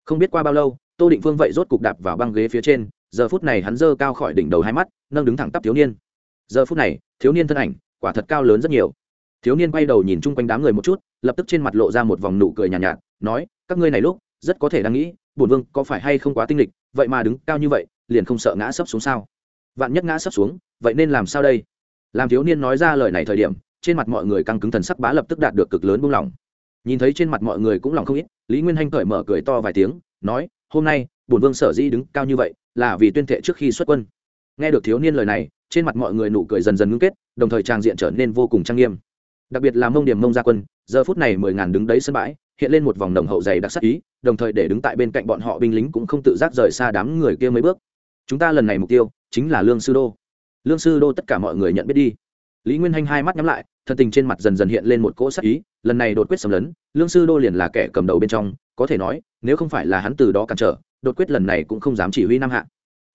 Không biết qua bao lâu tô định vương vậy rốt cục đạp vào băng ghế phía trên giờ phút này hắn dơ cao khỏi đỉnh đầu hai mắt nâng đứng thẳng tắp thiếu niên. Giờ phút này thiếu niên thân ảnh quả thật cao lớn rất nhiều. Thiếu niên quay đầu nhìn chung quanh đám người một chút lập tức trên mặt lộ ra một vòng nụ cười nhàn nhạt, nhạt nói các ngươi này lúc rất có thể đang nghĩ bổn vương có phải hay không quá tinh lịch vậy mà đứng cao như vậy liền không sợ ngã sấp xuống sao? Vạn nhất ngã sấp xuống, vậy nên làm sao đây? Làm thiếu niên nói ra lời này thời điểm, trên mặt mọi người căng cứng thần sắc bá lập tức đạt được cực lớn buông lỏng. Nhìn thấy trên mặt mọi người cũng lòng không ít, lý nguyên hanh cởi mở cười to vài tiếng, nói, hôm nay, bổn vương sở di đứng cao như vậy, là vì tuyên thệ trước khi xuất quân. Nghe được thiếu niên lời này, trên mặt mọi người nụ cười dần dần ngưng kết, đồng thời trang diện trở nên vô cùng trang nghiêm. Đặc biệt là mông điểm mông gia quân, giờ phút này mười ngàn đứng đấy sân bãi, hiện lên một vòng nồng hậu dày đặc sắc ý, đồng thời để đứng tại bên cạnh bọn họ binh lính cũng không tự giác rời xa đám người kia mấy bước. Chúng ta lần này mục tiêu chính là lương sư đô. Lương sư đô tất cả mọi người nhận biết đi. Lý nguyên hanh hai mắt nhắm lại, thân tình trên mặt dần dần hiện lên một cỗ sắc ý, lần này đột quyết xâm lấn, lương sư đô liền là kẻ cầm đầu bên trong, có thể nói, nếu không phải là hắn từ đó cản trở, đột quyết lần này cũng không dám chỉ huy nam hạ.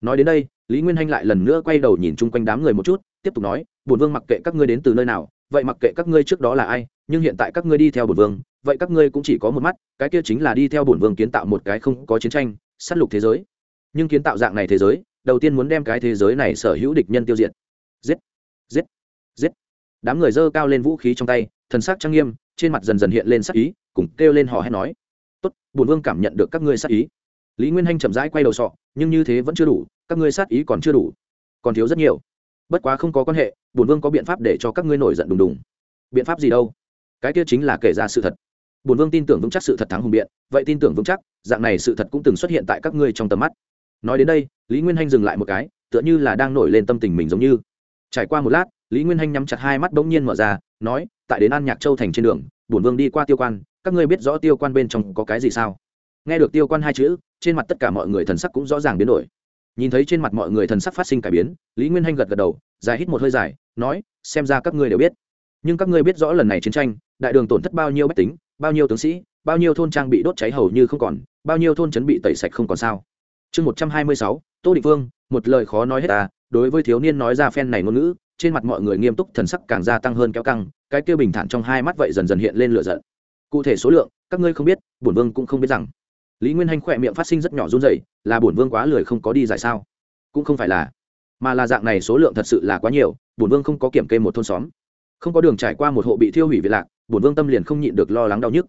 Nói đến đây, lý nguyên hanh lại lần nữa quay đầu nhìn chung quanh đám người một chút, tiếp tục nói, bổn vương mặc kệ các ngươi đến từ nơi nào, vậy mặc kệ các ngươi trước đó là ai, nhưng hiện tại các ngươi đi theo bổn vương, vậy các ngươi cũng chỉ có một mắt, cái kia chính là đi theo bổn vương kiến tạo một cái không có chiến tranh, sát lục thế giới. Nhưng kiến tạo dạng này thế giới đầu tiên muốn đem cái thế giới này sở hữu địch nhân tiêu diệt. Giết giết giết. Đám người dơ cao lên vũ khí trong tay, thần sắc trang nghiêm, trên mặt dần dần hiện lên sắc ý, cùng kêu lên họ hét nói. Tốt, bổn vương cảm nhận được các ngươi sát ý. Lý nguyên hanh chậm rãi quay đầu sọ, nhưng như thế vẫn chưa đủ, các ngươi sát ý còn chưa đủ. Còn thiếu rất nhiều. Bất quá không có quan hệ, bổn vương có biện pháp để cho các ngươi nổi giận đùng đùng. Biện pháp gì đâu? Cái kia chính là kể ra sự thật. Bổn vương tin tưởng vững chắc sự thật thắng hùng biện, vậy tin tưởng vững chắc, dạng này sự thật cũng từng xuất hiện tại các ngươi trong tầm mắt nói đến đây, lý nguyên hanh dừng lại một cái, tựa như là đang nổi lên tâm tình mình giống như. Trải qua một lát, lý nguyên hanh nhắm chặt hai mắt bỗng nhiên mở ra, nói, tại đến an nhạc châu thành trên đường, bổn vương đi qua tiêu quan, các ngươi biết rõ tiêu quan bên trong có cái gì sao? Nghe được tiêu quan hai chữ, trên mặt tất cả mọi người thần sắc cũng rõ ràng biến đổi. Nhìn thấy trên mặt mọi người thần sắc phát sinh cải biến, lý nguyên hanh gật gật đầu, dài hít một hơi dài, nói, xem ra các ngươi đều biết. Nhưng các ngươi biết rõ lần này chiến tranh, đại đường tổn thất bao nhiêu bách tính, bao nhiêu tướng sĩ, bao nhiêu thôn trang bị đốt cháy hầu như không còn, bao nhiêu thôn chấn bị tẩy sạch không còn sao? Chương một trăm hai mươi sáu, tô định phương, một lời khó nói hết ta đối với thiếu niên nói ra phen này ngôn ngữ, trên mặt mọi người nghiêm túc thần sắc càng gia tăng hơn kéo căng, cái kia bình thản trong hai mắt vậy dần dần hiện lên lửa giận. Cụ thể số lượng, các ngươi không biết, bổn vương cũng không biết rằng. Lý nguyên hanh khỏe miệng phát sinh rất nhỏ run rẩy, là bổn vương quá lười không có đi giải sao? Cũng không phải là, mà là dạng này số lượng thật sự là quá nhiều, bổn vương không có kiểm kê một thôn xóm. Không có đường trải qua một hộ bị thiêu hủy việt lạc, bổn vương tâm liền không nhịn được lo lắng đau nhức.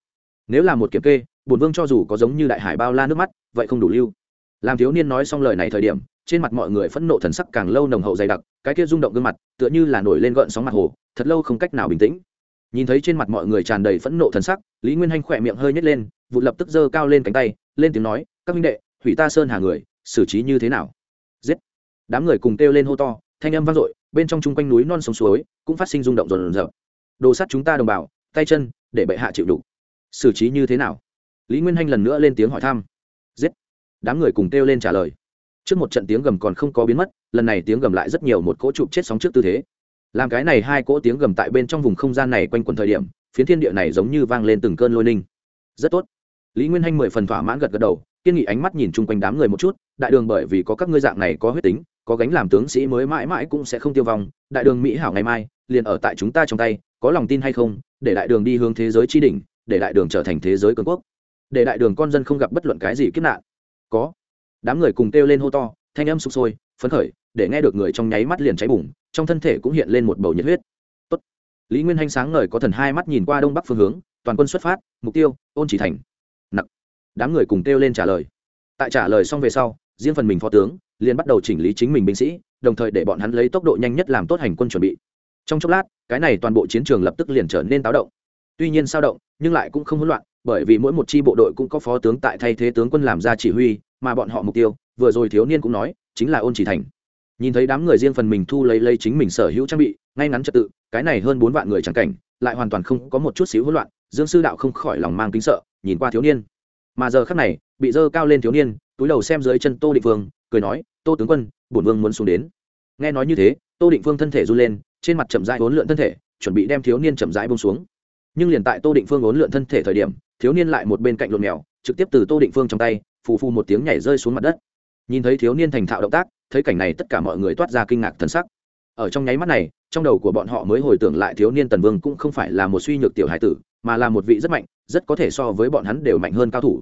Nếu là một kiểm kê, bổn vương cho dù có giống như đại hải bao la nước mắt, vậy không đủ lưu làm thiếu niên nói xong lời này thời điểm, trên mặt mọi người phẫn nộ thần sắc càng lâu nồng hậu dày đặc, cái kia rung động gương mặt, tựa như là nổi lên gợn sóng mặt hồ, thật lâu không cách nào bình tĩnh. Nhìn thấy trên mặt mọi người tràn đầy phẫn nộ thần sắc, lý nguyên hanh khỏe miệng hơi nhét lên, vụ lập tức giơ cao lên cánh tay, lên tiếng nói, các minh đệ, hủy ta sơn hà người, xử trí như thế nào? Giết! Đám người cùng kêu lên hô to, thanh âm vang dội, bên trong chung quanh núi non sông suối cũng phát sinh rung động rồn rợp đồ sắt chúng ta đồng bào, tay chân, để bệ hạ chịu đủ xử trí như thế nào? Lý nguyên hanh lần nữa lên tiếng hỏi thăm đám người cùng kêu lên trả lời. Trước một trận tiếng gầm còn không có biến mất, lần này tiếng gầm lại rất nhiều một cỗ chụp chết sóng trước tư thế. Làm cái này hai cỗ tiếng gầm tại bên trong vùng không gian này quanh quẩn thời điểm, phiến thiên địa này giống như vang lên từng cơn lôi ninh. Rất tốt. Lý nguyên hanh mười phần thỏa mãn gật gật đầu, kiên nghị ánh mắt nhìn chung quanh đám người một chút, đại đường bởi vì có các ngươi dạng này có huyết tính, có gánh làm tướng sĩ mới mãi mãi cũng sẽ không tiêu vong, đại đường mỹ hảo ngày mai, liền ở tại chúng ta trong tay, có lòng tin hay không, để đại đường đi hướng thế giới tri đỉnh, để đại đường trở thành thế giới cường quốc. Để đại đường con dân không gặp bất luận cái gì kiếp nạn có. Đám người cùng kêu lên hô to, thanh âm sụp sôi, phấn khởi, để nghe được người trong nháy mắt liền cháy bùng, trong thân thể cũng hiện lên một bầu nhiệt huyết. Tốt. lý nguyên hanh sáng ngời có thần hai mắt nhìn qua đông bắc phương hướng, toàn quân xuất phát, mục tiêu, ôn chỉ thành. Nặng đám người cùng kêu lên trả lời. Tại trả lời xong về sau, riêng phần mình phó tướng, liền bắt đầu chỉnh lý chính mình binh sĩ, đồng thời để bọn hắn lấy tốc độ nhanh nhất làm tốt hành quân chuẩn bị. Trong chốc lát, cái này toàn bộ chiến trường lập tức liền trở nên táo động. Tuy nhiên sao động, nhưng lại cũng không hỗn loạn bởi vì mỗi một chi bộ đội cũng có phó tướng tại thay thế tướng quân làm ra chỉ huy, mà bọn họ mục tiêu, vừa rồi thiếu niên cũng nói, chính là ôn chỉ thành. Nhìn thấy đám người riêng phần mình thu lấy lấy chính mình sở hữu trang bị, ngay ngắn trật tự, cái này hơn bốn vạn người chẳng cảnh, lại hoàn toàn không có một chút xíu hỗn loạn, dương sư đạo không khỏi lòng mang kính sợ, nhìn qua thiếu niên. Mà giờ khắc này, bị dơ cao lên thiếu niên, túi đầu xem dưới chân tô định vương cười nói, tô tướng quân, bổn vương muốn xuống đến. Nghe nói như thế, tô định vương thân thể run lên, trên mặt chậm rãi uốn lượn thân thể, chuẩn bị đem thiếu niên chậm rãi bông xuống. Nhưng liền tại tô định phương uốn lượn thân thể thời điểm thiếu niên lại một bên cạnh lộn mèo, trực tiếp từ tô định phương trong tay, phù phù một tiếng nhảy rơi xuống mặt đất. Nhìn thấy thiếu niên thành thạo động tác, thấy cảnh này tất cả mọi người toát ra kinh ngạc thân sắc. Ở trong nháy mắt này, trong đầu của bọn họ mới hồi tưởng lại thiếu niên tần vương cũng không phải là một suy nhược tiểu hải tử, mà là một vị rất mạnh, rất có thể so với bọn hắn đều mạnh hơn cao thủ.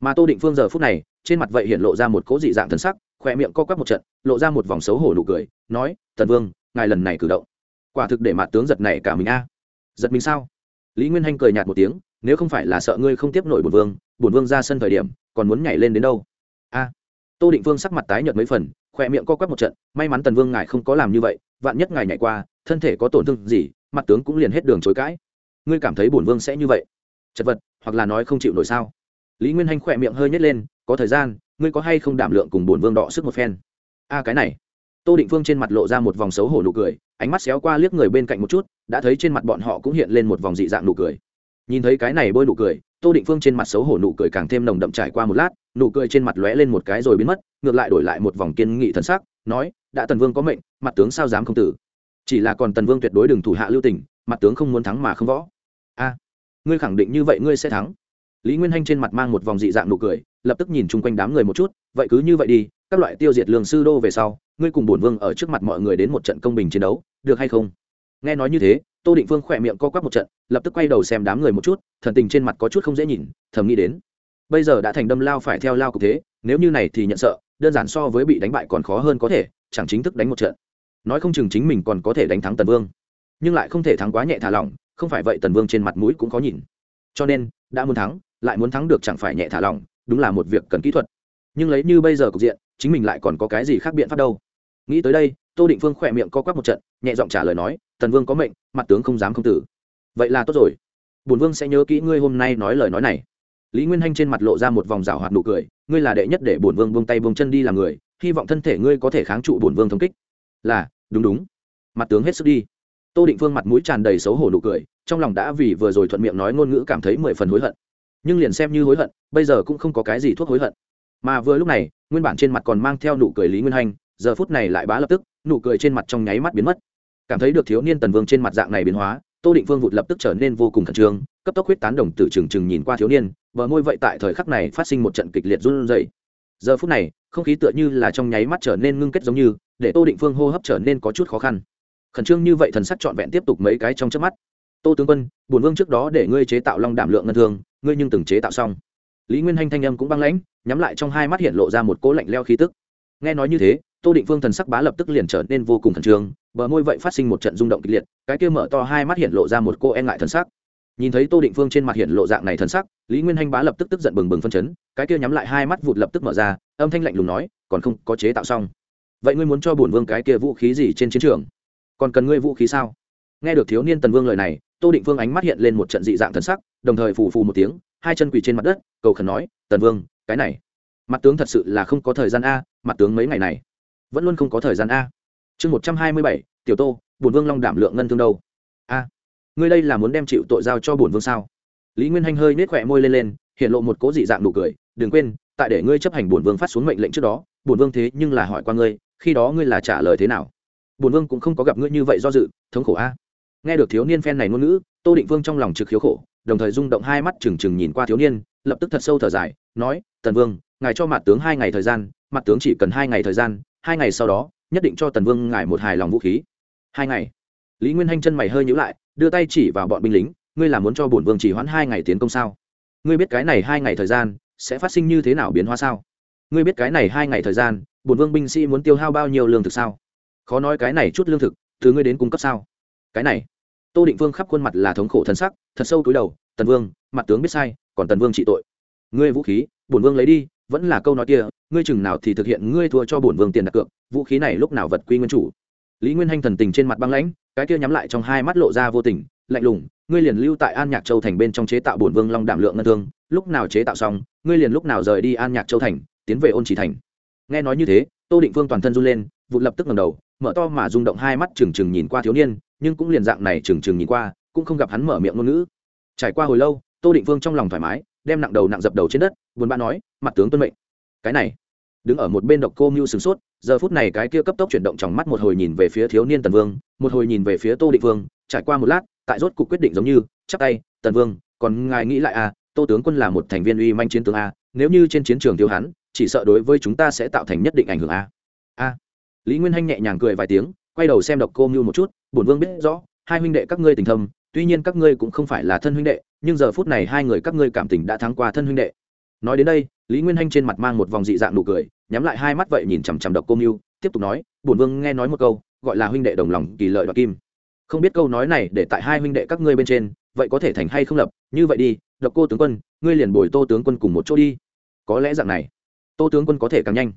Mà tô định phương giờ phút này, trên mặt vậy hiện lộ ra một cố dị dạng thân sắc khỏe miệng co quắp một trận, lộ ra một vòng xấu hổ nụ cười, nói, tần vương, ngài lần này cử động, quả thực để mặt tướng giật này cả mình a. Giật mình sao? Lý nguyên hanh cười nhạt một tiếng nếu không phải là sợ ngươi không tiếp nổi bổn vương bổn vương ra sân thời điểm, còn muốn nhảy lên đến đâu? A. Tô định vương sắc mặt tái nhợt mấy phần, khỏe miệng co quắp một trận, may mắn tần vương ngài không có làm như vậy, vạn nhất ngài nhảy qua, thân thể có tổn thương gì, mặt tướng cũng liền hết đường chối cãi. Ngươi cảm thấy bổn vương sẽ như vậy? Chật vật, hoặc là nói không chịu nổi sao? Lý nguyên hanh khỏe miệng hơi nhét lên, có thời gian, ngươi có hay không đảm lượng cùng bổn vương đọ sức một phen? A, cái này. Tô định vương trên mặt lộ ra một vòng xấu hổ nụ cười, ánh mắt xéo qua liếc người bên cạnh một chút, đã thấy trên mặt bọn họ cũng hiện lên một vòng dị dạng nụ cười nhìn thấy cái này bôi nụ cười, tô định phương trên mặt xấu hổ nụ cười càng thêm nồng đậm trải qua một lát, nụ cười trên mặt lóe lên một cái rồi biến mất, ngược lại đổi lại một vòng kiên nghị thần sắc, nói, đã tần vương có mệnh, mặt tướng sao dám không tử? Chỉ là còn tần vương tuyệt đối đừng thủ hạ lưu tình, mặt tướng không muốn thắng mà không võ. A, ngươi khẳng định như vậy ngươi sẽ thắng. Lý nguyên hanh trên mặt mang một vòng dị dạng nụ cười, lập tức nhìn chung quanh đám người một chút, vậy cứ như vậy đi, các loại tiêu diệt lường sư đô về sau, ngươi cùng bổn vương ở trước mặt mọi người đến một trận công bình chiến đấu, được hay không? Nghe nói như thế tô định Phương khỏe miệng co quắp một trận, lập tức quay đầu xem đám người một chút, thần tình trên mặt có chút không dễ nhìn, thầm nghĩ đến. Bây giờ đã thành đâm lao phải theo lao cục thế, nếu như này thì nhận sợ, đơn giản so với bị đánh bại còn khó hơn có thể, chẳng chính thức đánh một trận. Nói không chừng chính mình còn có thể đánh thắng tần vương. Nhưng lại không thể thắng quá nhẹ thả lỏng, không phải vậy tần vương trên mặt mũi cũng khó nhìn. Cho nên, đã muốn thắng, lại muốn thắng được chẳng phải nhẹ thả lỏng, đúng là một việc cần kỹ thuật. Nhưng lấy như bây giờ cục diện, chính mình lại còn có cái gì khác biện pháp đâu? Nghĩ tới đây, tô định phương khỏe miệng co quắp một trận, nhẹ giọng trả lời nói, tần vương có mệnh mặt tướng không dám không tử. Vậy là tốt rồi. Bổn vương sẽ nhớ kỹ ngươi hôm nay nói lời nói này. Lý nguyên hanh trên mặt lộ ra một vòng rào hoạt nụ cười, ngươi là đệ nhất để bổn vương buông tay buông chân đi làm người, hy vọng thân thể ngươi có thể kháng trụ bổn vương thống kích. Là, đúng đúng. Mặt tướng hết sức đi. Tô định phương mặt mũi tràn đầy xấu hổ nụ cười, trong lòng đã vì vừa rồi thuận miệng nói ngôn ngữ cảm thấy mười phần hối hận. Nhưng liền xem như hối hận, bây giờ cũng không có cái gì thuốc hối hận. Mà vừa lúc này, nguyên bản trên mặt còn mang theo nụ cười lý nguyên hanh, giờ phút này lại bá lập tức, nụ cười trên mặt trong nháy mắt biến mất cảm thấy được thiếu niên tần vương trên mặt dạng này biến hóa, tô định vương vụt lập tức trở nên vô cùng khẩn trương, cấp tốc huyết tán đồng tử trừng trừng nhìn qua thiếu niên, bờ môi vậy tại thời khắc này phát sinh một trận kịch liệt run rẩy. Giờ phút này, không khí tựa như là trong nháy mắt trở nên ngưng kết giống như, để tô định phương hô hấp trở nên có chút khó khăn. Khẩn trương như vậy thần sắc trọn vẹn tiếp tục mấy cái trong trước mắt. Tô tướng quân bùn vương trước đó để ngươi chế tạo long đảm lượng ngân thương, ngươi nhưng từng chế tạo xong. Lý nguyên hanh thanh âm cũng băng lãnh, nhắm lại trong hai mắt hiện lộ ra một cỗ lạnh leo khí tức nghe nói như thế, tô định phương thần sắc bá lập tức liền trở nên vô cùng khẩn trương, bờ môi vậy phát sinh một trận rung động kịch liệt, cái kia mở to hai mắt hiện lộ ra một cô e ngại thần sắc. Nhìn thấy tô định phương trên mặt hiện lộ dạng này thần sắc, lý nguyên hanh bá lập tức tức giận bừng bừng phân chấn, cái kia nhắm lại hai mắt vụt lập tức mở ra, âm thanh lạnh lùng nói, còn không, có chế tạo xong. Vậy ngươi muốn cho bổn vương cái kia vũ khí gì trên chiến trường? Còn cần ngươi vũ khí sao? Nghe được thiếu niên tần vương lời này, tô định phương ánh mắt hiện lên một trận dị dạng thần sắc, đồng thời phù phù một tiếng, hai chân quỳ trên mặt đất, cầu khẩn nói, tần vương, cái này mặt tướng thật sự là không có thời gian a, mặt tướng mấy ngày này? Vẫn luôn không có thời gian a. Chương một trăm hai mươi bảy, tiểu tô, bổn vương long đảm lượng ngân thương đâu? A, ngươi đây là muốn đem chịu tội giao cho bổn vương sao? Lý nguyên hanh hơi nết khỏe môi lên lên, hiện lộ một cố dị dạng nụ cười, đừng quên, tại để ngươi chấp hành bổn vương phát xuống mệnh lệnh trước đó, bổn vương thế nhưng là hỏi qua ngươi, khi đó ngươi là trả lời thế nào? Bổn vương cũng không có gặp ngươi như vậy do dự, thống khổ a. Nghe được thiếu niên phen này ngôn ngữ, tô định vương trong lòng trực khiếu khổ, đồng thời rung động hai mắt trừng trừng nhìn qua thiếu niên, lập tức thật sâu thở dài, nói, tần vương ngài cho mặt tướng hai ngày thời gian mặt tướng chỉ cần hai ngày thời gian, hai ngày sau đó, nhất định cho tần vương ngài một hài lòng vũ khí. Hai ngày. Lý nguyên hanh chân mày hơi nhữ lại, đưa tay chỉ vào bọn binh lính, ngươi là muốn cho bổn vương chỉ hoãn hai ngày tiến công sao? Ngươi biết cái này hai ngày thời gian, sẽ phát sinh như thế nào biến hóa sao? Ngươi biết cái này hai ngày thời gian, bổn vương binh sĩ muốn tiêu hao bao nhiêu lương thực sao? Khó nói cái này chút lương thực từ ngươi đến cung cấp sao? Cái này. Tô định vương khắp khuôn mặt là thống khổ thân sắc, thật sâu túi đầu, tần vương mặt tướng biết sai, còn tần vương trị tội. Ngươi vũ khí, bổn vương lấy đi vẫn là câu nói kia, ngươi chừng nào thì thực hiện, ngươi thua cho bổn vương tiền đặt cược, vũ khí này lúc nào vật quy nguyên chủ? Lý nguyên hanh thần tình trên mặt băng lãnh, cái kia nhắm lại trong hai mắt lộ ra vô tình, lạnh lùng, ngươi liền lưu tại an nhạc châu thành bên trong chế tạo bổn vương long đảm lượng ngân thương, lúc nào chế tạo xong, ngươi liền lúc nào rời đi an nhạc châu thành, tiến về ôn chỉ thành. Nghe nói như thế, tô định phương toàn thân run lên, vụ lập tức ngầm đầu, mở to mà rung động hai mắt trừng trừng nhìn qua thiếu niên, nhưng cũng liền dạng này trừng trừng nhìn qua, cũng không gặp hắn mở miệng ngôn ngữ. Trải qua hồi lâu, tô định phương trong lòng thoải mái đem nặng đầu nặng dập đầu trên đất, buồn bã nói, mặt tướng tuân mệnh. Cái này, đứng ở một bên độc cô mưu sửng sốt, giờ phút này cái kia cấp tốc chuyển động trong mắt một hồi nhìn về phía thiếu niên tần vương, một hồi nhìn về phía tô định vương, trải qua một lát, tại rốt cuộc quyết định giống như chắc tay, tần vương, còn ngài nghĩ lại à tô tướng quân là một thành viên uy manh chiến tướng a nếu như trên chiến trường thiếu hắn, chỉ sợ đối với chúng ta sẽ tạo thành nhất định ảnh hưởng a a, lý nguyên hanh nhẹ nhàng cười vài tiếng, quay đầu xem độc cô mưu một chút, bổn vương biết rõ, hai huynh đệ các ngươi tình thâm tuy nhiên các ngươi cũng không phải là thân huynh đệ, nhưng giờ phút này hai người các ngươi cảm tình đã thắng qua thân huynh đệ. Nói đến đây, lý nguyên hanh trên mặt mang một vòng dị dạng nụ cười, nhắm lại hai mắt vậy nhìn chằm chằm độc cô mưu tiếp tục nói, bổn vương nghe nói một câu, gọi là huynh đệ đồng lòng, kỳ lợi đoạt kim. Không biết câu nói này để tại hai huynh đệ các ngươi bên trên, vậy có thể thành hay không lập? Như vậy đi, độc cô tướng quân, ngươi liền bồi tô tướng quân cùng một chỗ đi. Có lẽ dạng này. Tô tướng quân có thể càng nhanh.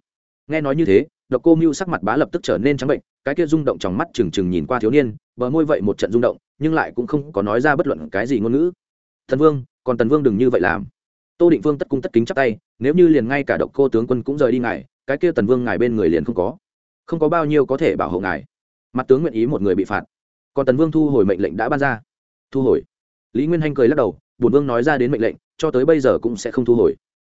Nghe nói như thế, độc cô mưu sắc mặt bá lập tức trở nên trắng bệnh, cái kia rung động trong mắt trừng trừng nhìn qua thiếu niên, bờ môi vậy một trận rung động nhưng lại cũng không có nói ra bất luận cái gì ngôn ngữ. Thần vương, còn tần vương đừng như vậy làm. Tô định vương tất cung tất kính chắp tay, nếu như liền ngay cả độc cô tướng quân cũng rời đi ngài, cái kia tần vương ngài bên người liền không có. Không có bao nhiêu có thể bảo hộ ngài. Mặt tướng nguyện ý một người bị phạt. Còn tần vương thu hồi mệnh lệnh đã ban ra. Thu hồi. Lý nguyên hanh cười lắc đầu, bổn vương nói ra đến mệnh lệnh, cho tới bây giờ cũng sẽ không thu hồi.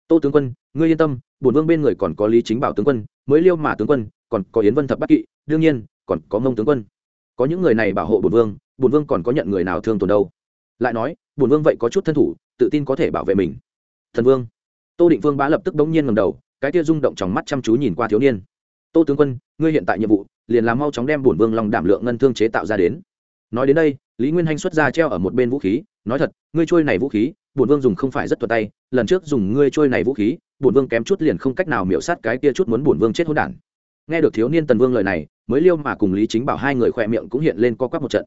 Tô tướng quân, ngươi yên tâm, bổn vương bên người còn có lý chính bảo tướng quân, mới liêu mà tướng quân, còn có yến vân thập bắc kỵ, đương nhiên, còn có mông tướng quân có những người này bảo hộ bổn vương bổn vương còn có nhận người nào thương tổn đâu? Lại nói, bổn vương vậy có chút thân thủ, tự tin có thể bảo vệ mình. Thần vương. Tô định vương bá lập tức bỗng nhiên ngầm đầu, cái tia rung động trong mắt chăm chú nhìn qua thiếu niên. Tô tướng quân, ngươi hiện tại nhiệm vụ, liền làm mau chóng đem bổn vương lòng đảm lượng ngân thương chế tạo ra đến. Nói đến đây, lý nguyên hanh xuất ra treo ở một bên vũ khí, nói thật, ngươi trôi này vũ khí, bổn vương dùng không phải rất thuật tay, lần trước dùng ngươi trôi này vũ khí, bổn vương kém chút liền không cách nào miễu sát cái kia chút muốn bổn vương chết hỗn đản. Nghe được thiếu niên tần vương lời này mới liêu mà cùng lý chính bảo hai người khỏe miệng cũng hiện lên co quắp một trận.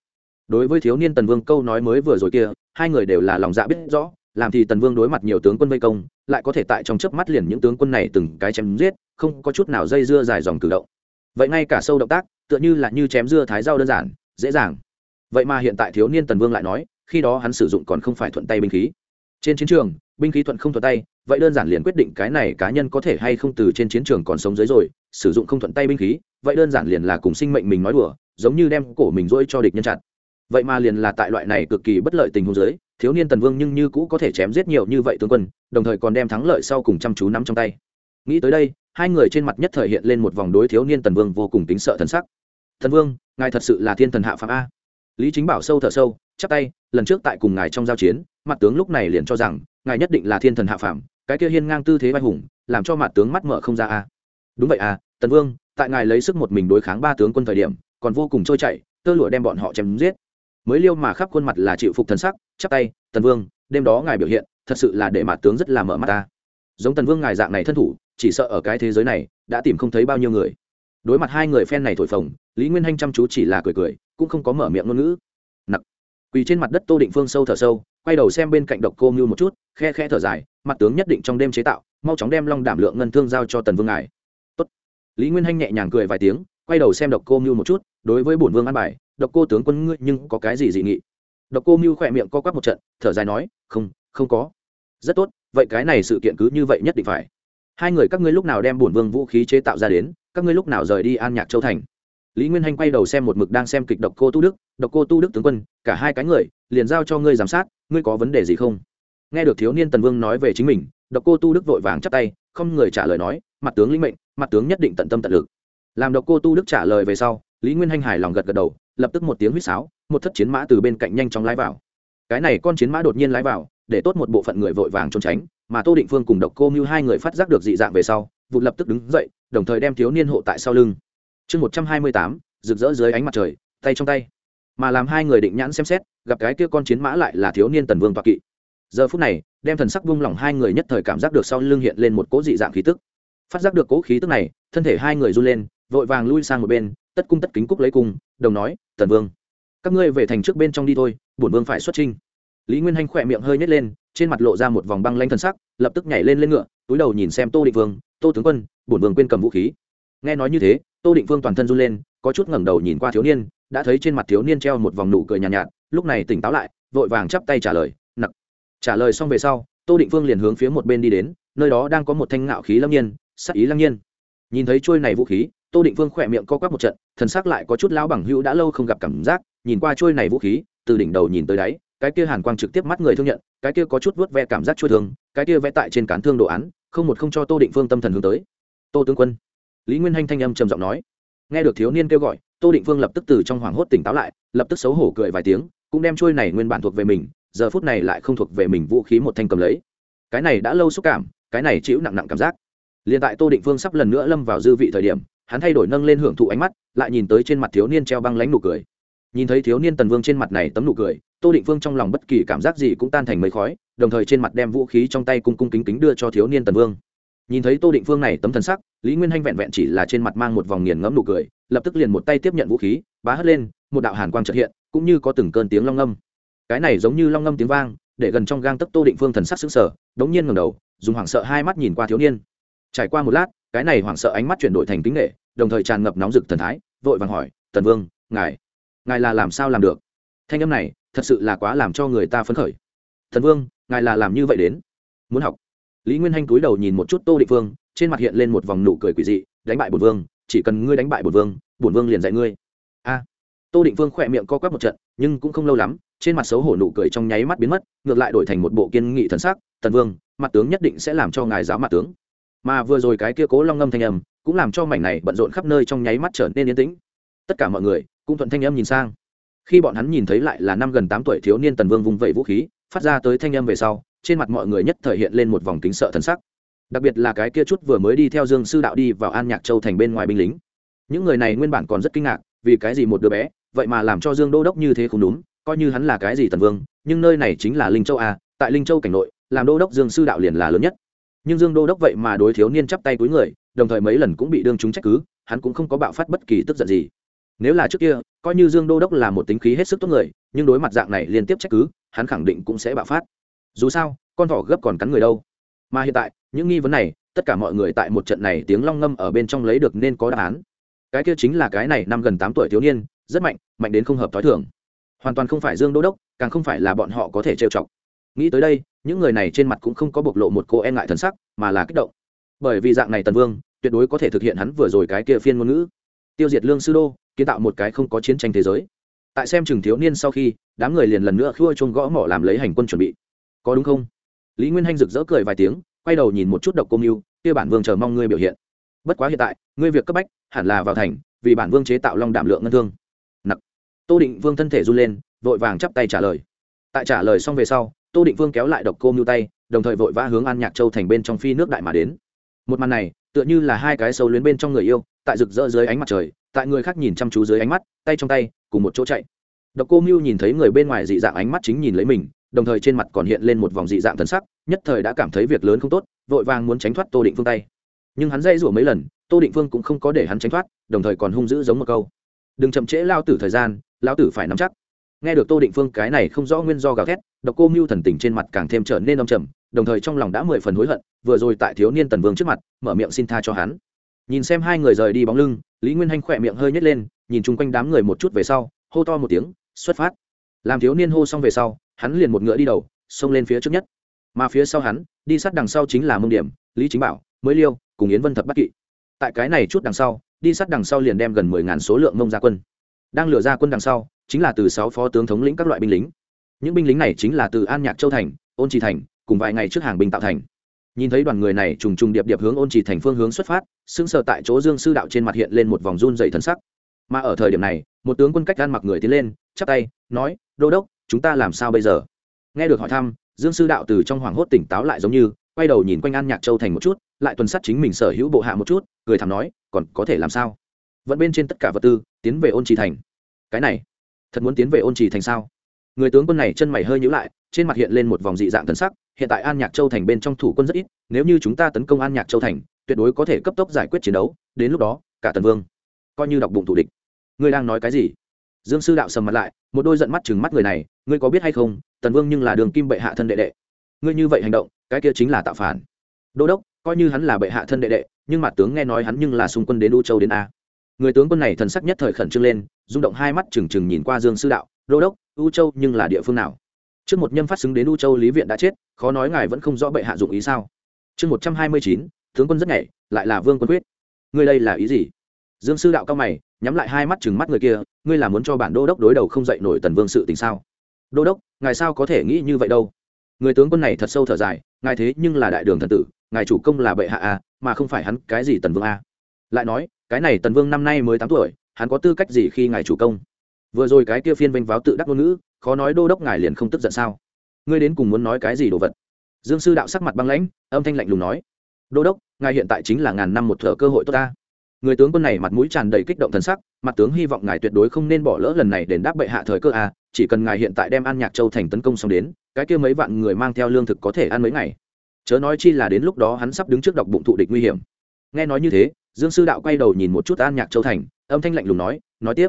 Đối với thiếu niên tần vương câu nói mới vừa rồi kia, hai người đều là lòng dạ biết rõ, làm thì tần vương đối mặt nhiều tướng quân vây công, lại có thể tại trong chớp mắt liền những tướng quân này từng cái chém giết, không có chút nào dây dưa dài dòng cử động. Vậy ngay cả sâu động tác, tựa như là như chém dưa thái rau đơn giản, dễ dàng. Vậy mà hiện tại thiếu niên tần vương lại nói, khi đó hắn sử dụng còn không phải thuận tay binh khí. Trên chiến trường binh khí thuận không thuận tay, vậy đơn giản liền quyết định cái này cá nhân có thể hay không từ trên chiến trường còn sống dưới rồi, sử dụng không thuận tay binh khí, vậy đơn giản liền là cùng sinh mệnh mình nói đùa, giống như đem cổ mình dỗi cho địch nhân chặt. Vậy mà liền là tại loại này cực kỳ bất lợi tình huống dưới, thiếu niên tần vương nhưng như cũ có thể chém giết nhiều như vậy tướng quân, đồng thời còn đem thắng lợi sau cùng chăm chú nắm trong tay. Nghĩ tới đây, hai người trên mặt nhất thời hiện lên một vòng đối thiếu niên tần vương vô cùng tính sợ thần sắc. Thần vương, ngài thật sự là thiên thần hạ phạm a. Lý chính bảo sâu thở sâu, chắp tay, lần trước tại cùng ngài trong giao chiến, mặt tướng lúc này liền cho rằng ngài nhất định là thiên thần hạ phàm, cái kia hiên ngang tư thế vai hùng, làm cho mặt tướng mắt mở không ra a. Đúng vậy à tần vương, tại ngài lấy sức một mình đối kháng ba tướng quân thời điểm, còn vô cùng trôi chảy, tơ lụa đem bọn họ chém giết. Mới liêu mà khắp khuôn mặt là chịu phục thần sắc, chắp tay, tần vương, đêm đó ngài biểu hiện, thật sự là để mặt tướng rất là mở mắt ta giống tần vương ngài dạng này thân thủ, chỉ sợ ở cái thế giới này, đã tìm không thấy bao nhiêu người. Đối mặt hai người phen này thổi phồng, lý nguyên hanh chăm chú chỉ là cười cười, cũng không có mở miệng ngôn ngữ. Nặc. Quỳ trên mặt đất tô định phương sâu thở sâu quay đầu xem bên cạnh độc cô mưu một chút, khe khe thở dài, mặt tướng nhất định trong đêm chế tạo, mau chóng đem long đảm lượng ngân thương giao cho tần vương ngài. Tốt. lý nguyên hanh nhẹ nhàng cười vài tiếng, quay đầu xem độc cô mưu một chút, đối với bổn vương an bài, độc cô tướng quân ngươi nhưng có cái gì dị nghị? Độc cô mưu khỏe miệng co quắp một trận, thở dài nói, không không có. Rất tốt, vậy cái này sự kiện cứ như vậy nhất định phải. Hai người các ngươi lúc nào đem bổn vương vũ khí chế tạo ra đến, các ngươi lúc nào rời đi an nhạc châu thành. Lý nguyên hanh quay đầu xem một mực đang xem kịch độc cô tu đức, độc cô tu đức tướng quân, cả hai cái người, liền giao cho ngươi giám sát ngươi có vấn đề gì không? Nghe được thiếu niên tần vương nói về chính mình, độc cô tu đức vội vàng chắp tay, không người trả lời nói, mặt tướng linh mệnh, mặt tướng nhất định tận tâm tận lực. Làm độc cô tu đức trả lời về sau, lý nguyên hanh hài lòng gật gật đầu, lập tức một tiếng huýt sáo, một thất chiến mã từ bên cạnh nhanh chóng lái vào. Cái này con chiến mã đột nhiên lái vào, để tốt một bộ phận người vội vàng trốn tránh, mà tô định phương cùng độc cô mưu hai người phát giác được dị dạng về sau, vụ lập tức đứng dậy, đồng thời đem thiếu niên hộ tại sau lưng. Chương một trăm hai mươi tám, rực rỡ dưới ánh mặt trời, tay trong tay mà làm hai người định nhãn xem xét, gặp cái kia con chiến mã lại là thiếu niên tần vương toạc kỵ. Giờ phút này, đem thần sắc buông lỏng hai người nhất thời cảm giác được sau lưng hiện lên một cỗ dị dạng khí tức. Phát giác được cỗ khí tức này, thân thể hai người run lên, vội vàng lui sang một bên, tất cung tất kính cúc lấy cung đồng nói, tần vương, các ngươi về thành trước bên trong đi thôi, bổn vương phải xuất trinh lý nguyên hanh khỏe miệng hơi nhét lên, trên mặt lộ ra một vòng băng lanh thần sắc, lập tức nhảy lên lên ngựa, túi đầu nhìn xem tô định vương, tô tướng quân, bổn vương quên cầm vũ khí. Nghe nói như thế, tô định vương toàn thân run lên, có chút ngẩng đầu nhìn qua thiếu niên đã thấy trên mặt thiếu niên treo một vòng nụ cười nhàn nhạt, nhạt lúc này tỉnh táo lại vội vàng chắp tay trả lời nặc. Trả lời xong về sau tô định vương liền hướng phía một bên đi đến nơi đó đang có một thanh ngạo khí lâm nhiên sắc ý lâm nhiên. Nhìn thấy trôi này vũ khí tô định vương khỏe miệng co quắp một trận thần sắc lại có chút lão bằng hữu đã lâu không gặp cảm giác nhìn qua trôi này vũ khí từ đỉnh đầu nhìn tới đáy cái kia hàn quang trực tiếp mắt người thương nhận cái kia có chút vớt ve cảm giác chua thương cái kia vẽ tại trên cán thương đồ án không một không cho tô định phương tâm thần hướng tới. Tô tướng quân. Lý nguyên hanh thanh âm trầm giọng nói. Nghe được thiếu niên kêu gọi tô định phương lập tức từ trong hoảng hốt tỉnh táo lại, lập tức xấu hổ cười vài tiếng, cũng đem trôi này nguyên bản thuộc về mình, giờ phút này lại không thuộc về mình vũ khí một thanh cầm lấy. Cái này đã lâu xúc cảm, cái này chịu nặng nặng cảm giác. Liền tại tô định phương sắp lần nữa lâm vào dư vị thời điểm, hắn thay đổi nâng lên hưởng thụ ánh mắt, lại nhìn tới trên mặt thiếu niên treo băng lánh nụ cười. Nhìn thấy thiếu niên tần vương trên mặt này tấm nụ cười, tô định phương trong lòng bất kỳ cảm giác gì cũng tan thành mấy khói, đồng thời trên mặt đem vũ khí trong tay cung cung kính kính đưa cho thiếu niên tần vương. Nhìn thấy tô định phương này tấm thần sắc, lý nguyên hanh vẹn vẹn chỉ là trên mặt mang một vòng nghiền ngẫm nụ cười lập tức liền một tay tiếp nhận vũ khí bá hất lên một đạo hàn quang trật hiện cũng như có từng cơn tiếng long ngâm cái này giống như long ngâm tiếng vang để gần trong gang tấc tô định phương thần sắc sững sờ đống nhiên ngầm đầu dùng hoảng sợ hai mắt nhìn qua thiếu niên. Trải qua một lát cái này hoảng sợ ánh mắt chuyển đổi thành kính nghệ đồng thời tràn ngập nóng rực thần thái vội vàng hỏi tần vương ngài ngài là làm sao làm được? Thanh âm này thật sự là quá làm cho người ta phấn khởi. Thần vương ngài là làm như vậy đến? Muốn học? Lý nguyên hanh cúi đầu nhìn một chút tô định phương, trên mặt hiện lên một vòng nụ cười quỷ dị đánh bại bột vương chỉ cần ngươi đánh bại bổn vương bổn vương liền dạy ngươi. A. Tô định vương khỏe miệng co quắp một trận, nhưng cũng không lâu lắm, trên mặt xấu hổ nụ cười trong nháy mắt biến mất, ngược lại đổi thành một bộ kiên nghị thần sắc, tần vương, mặt tướng nhất định sẽ làm cho ngài giáo mặt tướng. Mà vừa rồi cái kia cố long ngâm thanh âm, cũng làm cho mảnh này bận rộn khắp nơi trong nháy mắt trở nên yên tĩnh. Tất cả mọi người cũng thuận thanh âm nhìn sang. Khi bọn hắn nhìn thấy lại là năm gần tám tuổi thiếu niên tần vương vùng vẫy vũ khí, phát ra tới thanh âm về sau, trên mặt mọi người nhất thời hiện lên một vòng kính sợ thần sắc đặc biệt là cái kia chút vừa mới đi theo dương sư đạo đi vào an nhạc châu thành bên ngoài binh lính. Những người này nguyên bản còn rất kinh ngạc, vì cái gì một đứa bé, vậy mà làm cho dương đô đốc như thế không đúng, coi như hắn là cái gì tần vương, nhưng nơi này chính là linh châu a, tại linh châu cảnh nội, làm đô đốc dương sư đạo liền là lớn nhất. Nhưng dương đô đốc vậy mà đối thiếu niên chắp tay cuối người, đồng thời mấy lần cũng bị đương chúng trách cứ, hắn cũng không có bạo phát bất kỳ tức giận gì. Nếu là trước kia, coi như dương đô đốc là một tính khí hết sức tốt người, nhưng đối mặt dạng này liên tiếp trách cứ, hắn khẳng định cũng sẽ bạo phát. Dù sao, con thỏ gấp còn cắn người đâu. Mà hiện tại những nghi vấn này, tất cả mọi người tại một trận này tiếng long ngâm ở bên trong lấy được nên có đáp án. Cái kia chính là cái này năm gần tám tuổi thiếu niên, rất mạnh mạnh đến không hợp t h ó i thường. Hoàn toàn không phải dương đô đốc, càng không phải là bọn họ có thể trêu chọc. Nghĩ tới đây, những người này trên mặt cũng không có bộc lộ một cô e ngại thân sắc, mà là kích động. Bởi vì dạng này tần vương, tuyệt đối có thể thực hiện hắn vừa rồi cái kia phiên ngôn ngữ. Tiêu diệt lương sư đô, kiến tạo một cái không có chiến tranh thế giới. Tại xem chừng thiếu niên sau khi, đám người liền lần nữa khua chung gõ mỏ làm lấy hành quân chuẩn bị. Có đúng không? Lý nguyên hanh rực rỡ cười vài tiếng quay đầu nhìn một chút độc cô mưu kia bản vương chờ mong ngươi biểu hiện. Bất quá hiện tại, ngươi việc cấp bách hẳn là vào thành, vì bản vương chế tạo long đảm lượng ngân thương. Nặc. Tô định vương thân thể run lên, vội vàng chắp tay trả lời. Tại trả lời xong về sau, tô định vương kéo lại độc cô mưu tay, đồng thời vội vã hướng an nhạc châu thành bên trong phi nước đại mà đến. Một màn này, tựa như là hai cái sâu luyến bên trong người yêu, tại rực rỡ dưới ánh mặt trời, tại người khác nhìn chăm chú dưới ánh mắt, tay trong tay, cùng một chỗ chạy. Độc cô mưu nhìn thấy người bên ngoài dị dạng ánh mắt chính nhìn lấy mình đồng thời trên mặt còn hiện lên một vòng dị dạng thần sắc, nhất thời đã cảm thấy việc lớn không tốt, vội vàng muốn tránh thoát tô định phương tay. Nhưng hắn dây rủa mấy lần, tô định phương cũng không có để hắn tránh thoát, đồng thời còn hung dữ giống một câu. Đừng chậm trễ lao tử thời gian lao tử phải nắm chắc. Nghe được tô định phương cái này không rõ nguyên do gào thét, độc cô mưu thần tình trên mặt càng thêm trở nên âm trầm, đồng thời trong lòng đã mười phần hối hận, vừa rồi tại thiếu niên tần vương trước mặt, mở miệng xin tha cho hắn. Nhìn xem hai người rời đi bóng lưng, lý nguyên hanh khỏe miệng hơi nhét lên, nhìn chung quanh đám người một chút về sau, hô to một tiếng, xuất phát. Làm thiếu niên hô xong về sau hắn liền một ngựa đi đầu, xông lên phía trước nhất. Mà phía sau hắn, đi sát đằng sau chính là mông điểm, lý chính bảo, mới liêu, cùng yến vân thập bắt kỵ. Tại cái này chút đằng sau, đi sát đằng sau liền đem gần mười ngàn số lượng mông gia quân. Đang lửa ra quân đằng sau, chính là từ sáu phó tướng thống lĩnh các loại binh lính. Những binh lính này chính là từ an nhạc châu thành, ôn trì thành, cùng vài ngày trước hàng binh tạo thành. Nhìn thấy đoàn người này trùng trùng điệp điệp hướng ôn trì thành phương hướng xuất phát, sững sờ tại chỗ dương sư đạo trên mặt hiện lên một vòng run dày thân sắc. Mà ở thời điểm này, một tướng quân cách gan mặc người tiến lên, chắp tay, nói, đô đốc chúng ta làm sao bây giờ? Nghe được hỏi thăm, dương sư đạo từ trong hoàng hốt tỉnh táo lại giống như, quay đầu nhìn quanh an nhạc châu thành một chút, lại tuần sát chính mình sở hữu bộ hạ một chút người thảm nói, còn có thể làm sao? Vẫn bên trên tất cả vật tư, tiến về ôn trì thành. Cái này, thật muốn tiến về ôn trì thành sao? Người tướng quân này chân mày hơi nhữ lại, trên mặt hiện lên một vòng dị dạng thần sắc, hiện tại an nhạc châu thành bên trong thủ quân rất ít, nếu như chúng ta tấn công an nhạc châu thành, tuyệt đối có thể cấp tốc giải quyết chiến đấu, đến lúc đó, cả tần vương coi như đọc bụng thủ địch. Ngươi đang nói cái gì? Dương sư đạo sầm mặt lại, một đôi giận mắt chừng mắt người này ngươi có biết hay không, tần vương nhưng là đường kim bệ hạ thân đệ đệ. Ngươi như vậy hành động, cái kia chính là tạo phản. Đô đốc, coi như hắn là bệ hạ thân đệ đệ, nhưng mặt tướng nghe nói hắn nhưng là xung quân đến u châu đến a. Người tướng quân này thần sắc nhất thời khẩn trương lên, rung động hai mắt trừng trừng nhìn qua dương sư đạo, đô đốc, u châu nhưng là địa phương nào? Trước một nhâm phát xứng đến u châu lý viện đã chết, khó nói ngài vẫn không rõ bệ hạ dụng ý sao. Chương một trăm hai mươi chín, tướng quân rất nhảy, lại là vương quân quyết. Ngươi đây là ý gì? Dương sư đạo cao mày, nhắm lại hai mắt chừng mắt người kia, ngươi là muốn cho bản đô đốc đối đầu không dậy nổi tần vương sự tình sao? Đô đốc, ngài sao có thể nghĩ như vậy đâu? Người tướng quân này thật sâu thở dài, ngài thế nhưng là đại đường thần tử, ngài chủ công là bệ hạ a mà không phải hắn cái gì tần vương a lại nói, cái này tần vương năm nay mới tám tuổi, hắn có tư cách gì khi ngài chủ công? Vừa rồi cái kia phiên vênh váo tự đắc ngôn ngữ, khó nói đô đốc ngài liền không tức giận sao? Ngươi đến cùng muốn nói cái gì đồ vật? Dương sư đạo sắc mặt băng lãnh, âm thanh lạnh lùng nói. Đô đốc, ngài hiện tại chính là ngàn năm một thở cơ hội tốt ta. Người tướng quân này mặt mũi tràn đầy kích động thần sắc, mặt tướng hy vọng ngài tuyệt đối không nên bỏ lỡ lần này đền đáp bệ hạ thời cơ a chỉ cần ngài hiện tại đem an nhạc châu thành tấn công xong đến, cái kia mấy vạn người mang theo lương thực có thể ăn mấy ngày. Chớ nói chi là đến lúc đó hắn sắp đứng trước đọc bụng thụ địch nguy hiểm. Nghe nói như thế, dương sư đạo quay đầu nhìn một chút an nhạc châu thành, âm thanh lạnh lùng nói nói tiếp,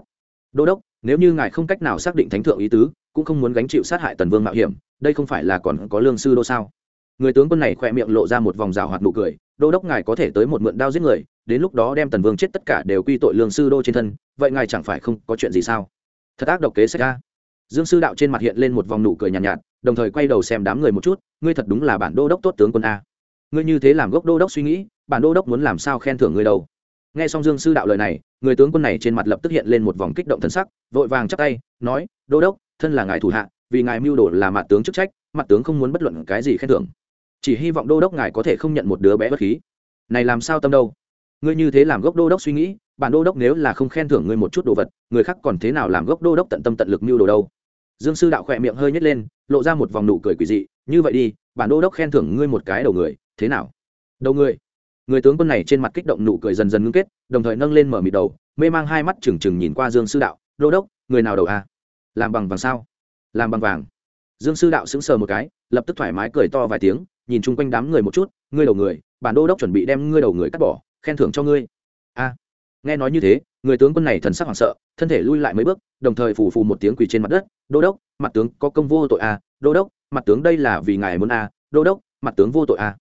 đô đốc, nếu như ngài không cách nào xác định thánh thượng ý tứ, cũng không muốn gánh chịu sát hại tần vương mạo hiểm, đây không phải là còn có lương sư đô sao? Người tướng quân này khỏe miệng lộ ra một vòng rào hoạt nụ cười, đô đốc, ngài có thể tới một mượn đao giết người, đến lúc đó đem tần vương chết tất cả đều quy tội lương sư đô trên thân, vậy ngài chẳng phải không có chuyện gì sao? Thật ác độc kế sách. ra dương sư đạo trên mặt hiện lên một vòng nụ cười nhàn nhạt, nhạt đồng thời quay đầu xem đám người một chút ngươi thật đúng là bản đô đốc tốt tướng quân a. Ngươi như thế làm gốc đô đốc suy nghĩ bản đô đốc muốn làm sao khen thưởng ngươi đâu? Nghe xong dương sư đạo lời này người tướng quân này trên mặt lập tức hiện lên một vòng kích động thần sắc vội vàng chắp tay nói đô đốc thân là ngài thủ hạ vì ngài mưu đồ là mặt tướng chức trách mặt tướng không muốn bất luận cái gì khen thưởng. Chỉ hy vọng đô đốc ngài có thể không nhận một đứa bé bất khí. Này làm sao tâm đâu? Ngươi như thế làm gốc đô đốc suy nghĩ bản đô đốc nếu là không khen thưởng ngươi một chút đồ vật người khác còn thế nào làm gốc đô đốc tận tâm tận lực mưu đồ đâu? Dương sư đạo khỏe miệng hơi nhét lên, lộ ra một vòng nụ cười quỷ dị, như vậy đi, bản đô đốc khen thưởng ngươi một cái đầu người, thế nào? Đầu người? Người tướng quân này trên mặt kích động nụ cười dần dần ngưng kết, đồng thời nâng lên mở mịt đầu, mê mang hai mắt trừng trừng nhìn qua dương sư đạo, đô đốc, người nào đầu à? làm bằng vàng sao? Làm bằng vàng. Dương sư đạo sững sờ một cái, lập tức thoải mái cười to vài tiếng, nhìn chung quanh đám người một chút, ngươi đầu người, bản đô đốc chuẩn bị đem ngươi đầu người cắt bỏ, khen thưởng cho ngươi. A, nghe nói như thế người tướng quân này thần sắc hoảng sợ, thân thể lui lại mấy bước, đồng thời phủ phù một tiếng quỳ trên mặt đất, đô đốc, mặt tướng có công vô tội a đô đốc, mặt tướng đây là vì ngài muốn a đô đốc, mặt tướng vô tội a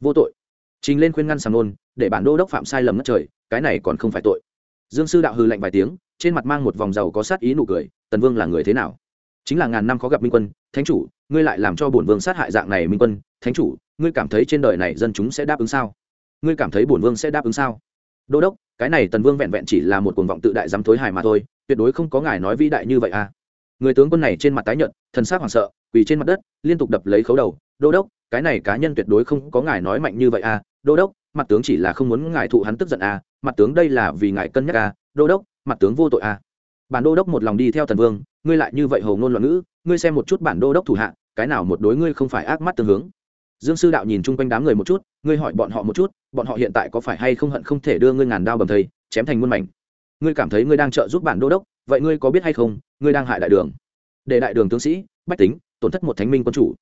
vô tội? Trình lên khuyên ngăn sàng nôn, để bản đô đốc phạm sai lầm ngất trời, cái này còn không phải tội. Dương sư đạo hư lạnh vài tiếng, trên mặt mang một vòng dầu có sát ý nụ cười, tần vương là người thế nào? Chính là ngàn năm khó gặp minh quân, thánh chủ, ngươi lại làm cho bổn vương sát hại dạng này minh quân, thánh chủ, ngươi cảm thấy trên đời này dân chúng sẽ đáp ứng sao? Ngươi cảm thấy bổn vương sẽ đáp ứng sao? Đô đốc, cái này tần vương vẹn vẹn chỉ là một cuồng vọng tự đại dám thối hài mà thôi, tuyệt đối không có ngài nói vĩ đại như vậy à. Người tướng quân này trên mặt tái nhợt, thần sắc hoảng sợ, quỳ trên mặt đất, liên tục đập lấy khấu đầu. Đô đốc, cái này cá nhân tuyệt đối không có ngài nói mạnh như vậy à. Đô đốc, mặt tướng chỉ là không muốn ngài thụ hắn tức giận à. Mặt tướng đây là vì ngài cân nhắc à. Đô đốc, mặt tướng vô tội à. Bản đô đốc một lòng đi theo tần vương, ngươi lại như vậy hầu ngôn loạn ngữ, ngươi xem một chút bản đô đốc thủ hạ, cái nào một đối ngươi không phải ác mắt tương hướng dương sư đạo nhìn chung quanh đám người một chút, ngươi hỏi bọn họ một chút, bọn họ hiện tại có phải hay không hận không thể đưa ngươi ngàn đao bầm thầy, chém thành muôn mảnh. Ngươi cảm thấy ngươi đang trợ giúp bản đô đốc, vậy ngươi có biết hay không, ngươi đang hại đại đường. Để đại đường tướng sĩ, bách tính, tổn thất một thánh minh quân chủ.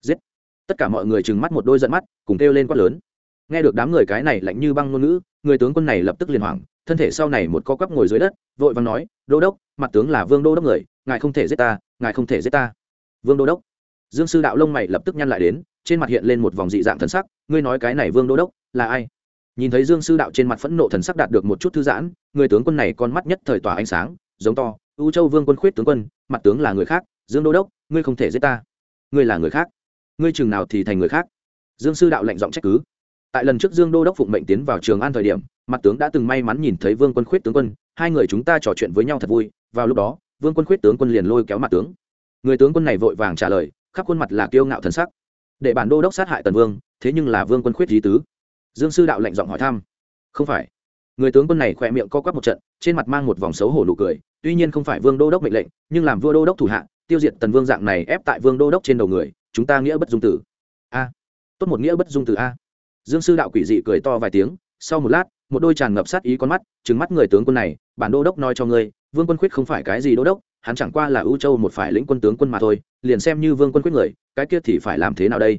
Giết. Tất cả mọi người trừng mắt một đôi giận mắt, cùng kêu lên quát lớn. Nghe được đám người cái này lạnh như băng ngôn ngữ, người tướng quân này lập tức liền hoảng, thân thể sau này một co quắp ngồi dưới đất, vội vàng nói, đô đốc, mặt tướng là vương đô đốc người, ngài không thể giết ta, ngài không thể giết ta. Vương đô đốc. Dương sư đạo lông mày lập tức nhăn lại đến trên mặt hiện lên một vòng dị dạng thần sắc, ngươi nói cái này vương đô đốc là ai? Nhìn thấy dương sư đạo trên mặt phẫn nộ thần sắc đạt được một chút thư giãn, người tướng quân này con mắt nhất thời tỏa ánh sáng, giống to, u châu vương quân khuyết tướng quân, mặt tướng là người khác, dương đô đốc, ngươi không thể giết ta. Ngươi là người khác. Ngươi chừng nào thì thành người khác. Dương sư đạo lệnh giọng trách cứ. Tại lần trước dương đô đốc phụng mệnh tiến vào trường an thời điểm, mặt tướng đã từng may mắn nhìn thấy vương quân khuyết tướng quân, hai người chúng ta trò chuyện với nhau thật vui, vào lúc đó, vương quân khuyết tướng quân liền lôi kéo mặt tướng. Người tướng quân này vội vàng trả lời, khắp khuôn mặt là kiêu ngạo thần sắc để bản đô đốc sát hại tần vương, thế nhưng là vương quân khuyết lý tứ. Dương sư đạo lệnh giọng hỏi thăm. Không phải. Người tướng quân này khỏe miệng co quắp một trận, trên mặt mang một vòng xấu hổ nụ cười, tuy nhiên không phải vương đô đốc mệnh lệnh, nhưng làm vua đô đốc thủ hạ, tiêu diệt tần vương dạng này ép tại vương đô đốc trên đầu người, chúng ta nghĩa bất dung tử. A. Tốt một nghĩa bất dung tử a. Dương sư đạo quỷ dị cười to vài tiếng, sau một lát, một đôi tràn ngập sát ý con mắt, trừng mắt người tướng quân này, bản đô đốc nói cho ngươi, vương quân khuyết không phải cái gì đô đốc, hắn chẳng qua là ưu châu một phải lĩnh quân tướng quân mà thôi liền xem như vương quân quyết người, cái kia thì phải làm thế nào đây?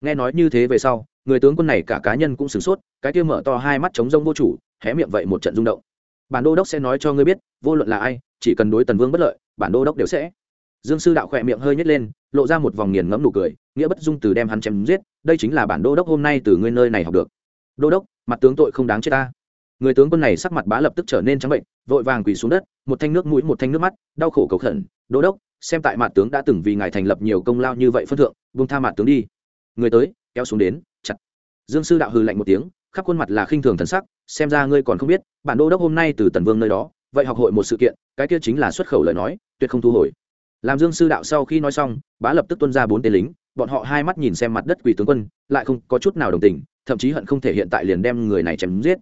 Nghe nói như thế về sau, người tướng quân này cả cá nhân cũng sửng sốt, cái kia mở to hai mắt chống rông vô chủ, hé miệng vậy một trận rung động. Bản đô đốc sẽ nói cho ngươi biết, vô luận là ai, chỉ cần đối tần vương bất lợi, bản đô đốc đều sẽ. Dương sư đạo khỏe miệng hơi nhét lên, lộ ra một vòng nghiền ngẫm nụ cười, nghĩa bất dung từ đem hắn chém giết, đây chính là bản đô đốc hôm nay từ ngươi nơi này học được. Đô đốc, mặt tướng tội không đáng chết ta. Người tướng quân này sắc mặt bá lập tức trở nên trắng bệnh, vội vàng quỳ xuống đất, một thanh nước mũi, một thanh nước mắt, đau khổ cầu khẩn. Đô đốc xem tại mặt tướng đã từng vì ngài thành lập nhiều công lao như vậy phân thượng vung tha mặt tướng đi. Người tới, kéo xuống đến, chặt. Dương sư đạo hừ lạnh một tiếng, khắp khuôn mặt là khinh thường thần sắc, xem ra ngươi còn không biết, bản đô đốc hôm nay từ tần vương nơi đó, vậy học hội một sự kiện, cái kia chính là xuất khẩu lời nói, tuyệt không thu hồi. Làm dương sư đạo sau khi nói xong, bá lập tức tuân ra bốn tên lính, bọn họ hai mắt nhìn xem mặt đất quỷ tướng quân, lại không có chút nào đồng tình, thậm chí hận không thể hiện tại liền đem người này chém giết.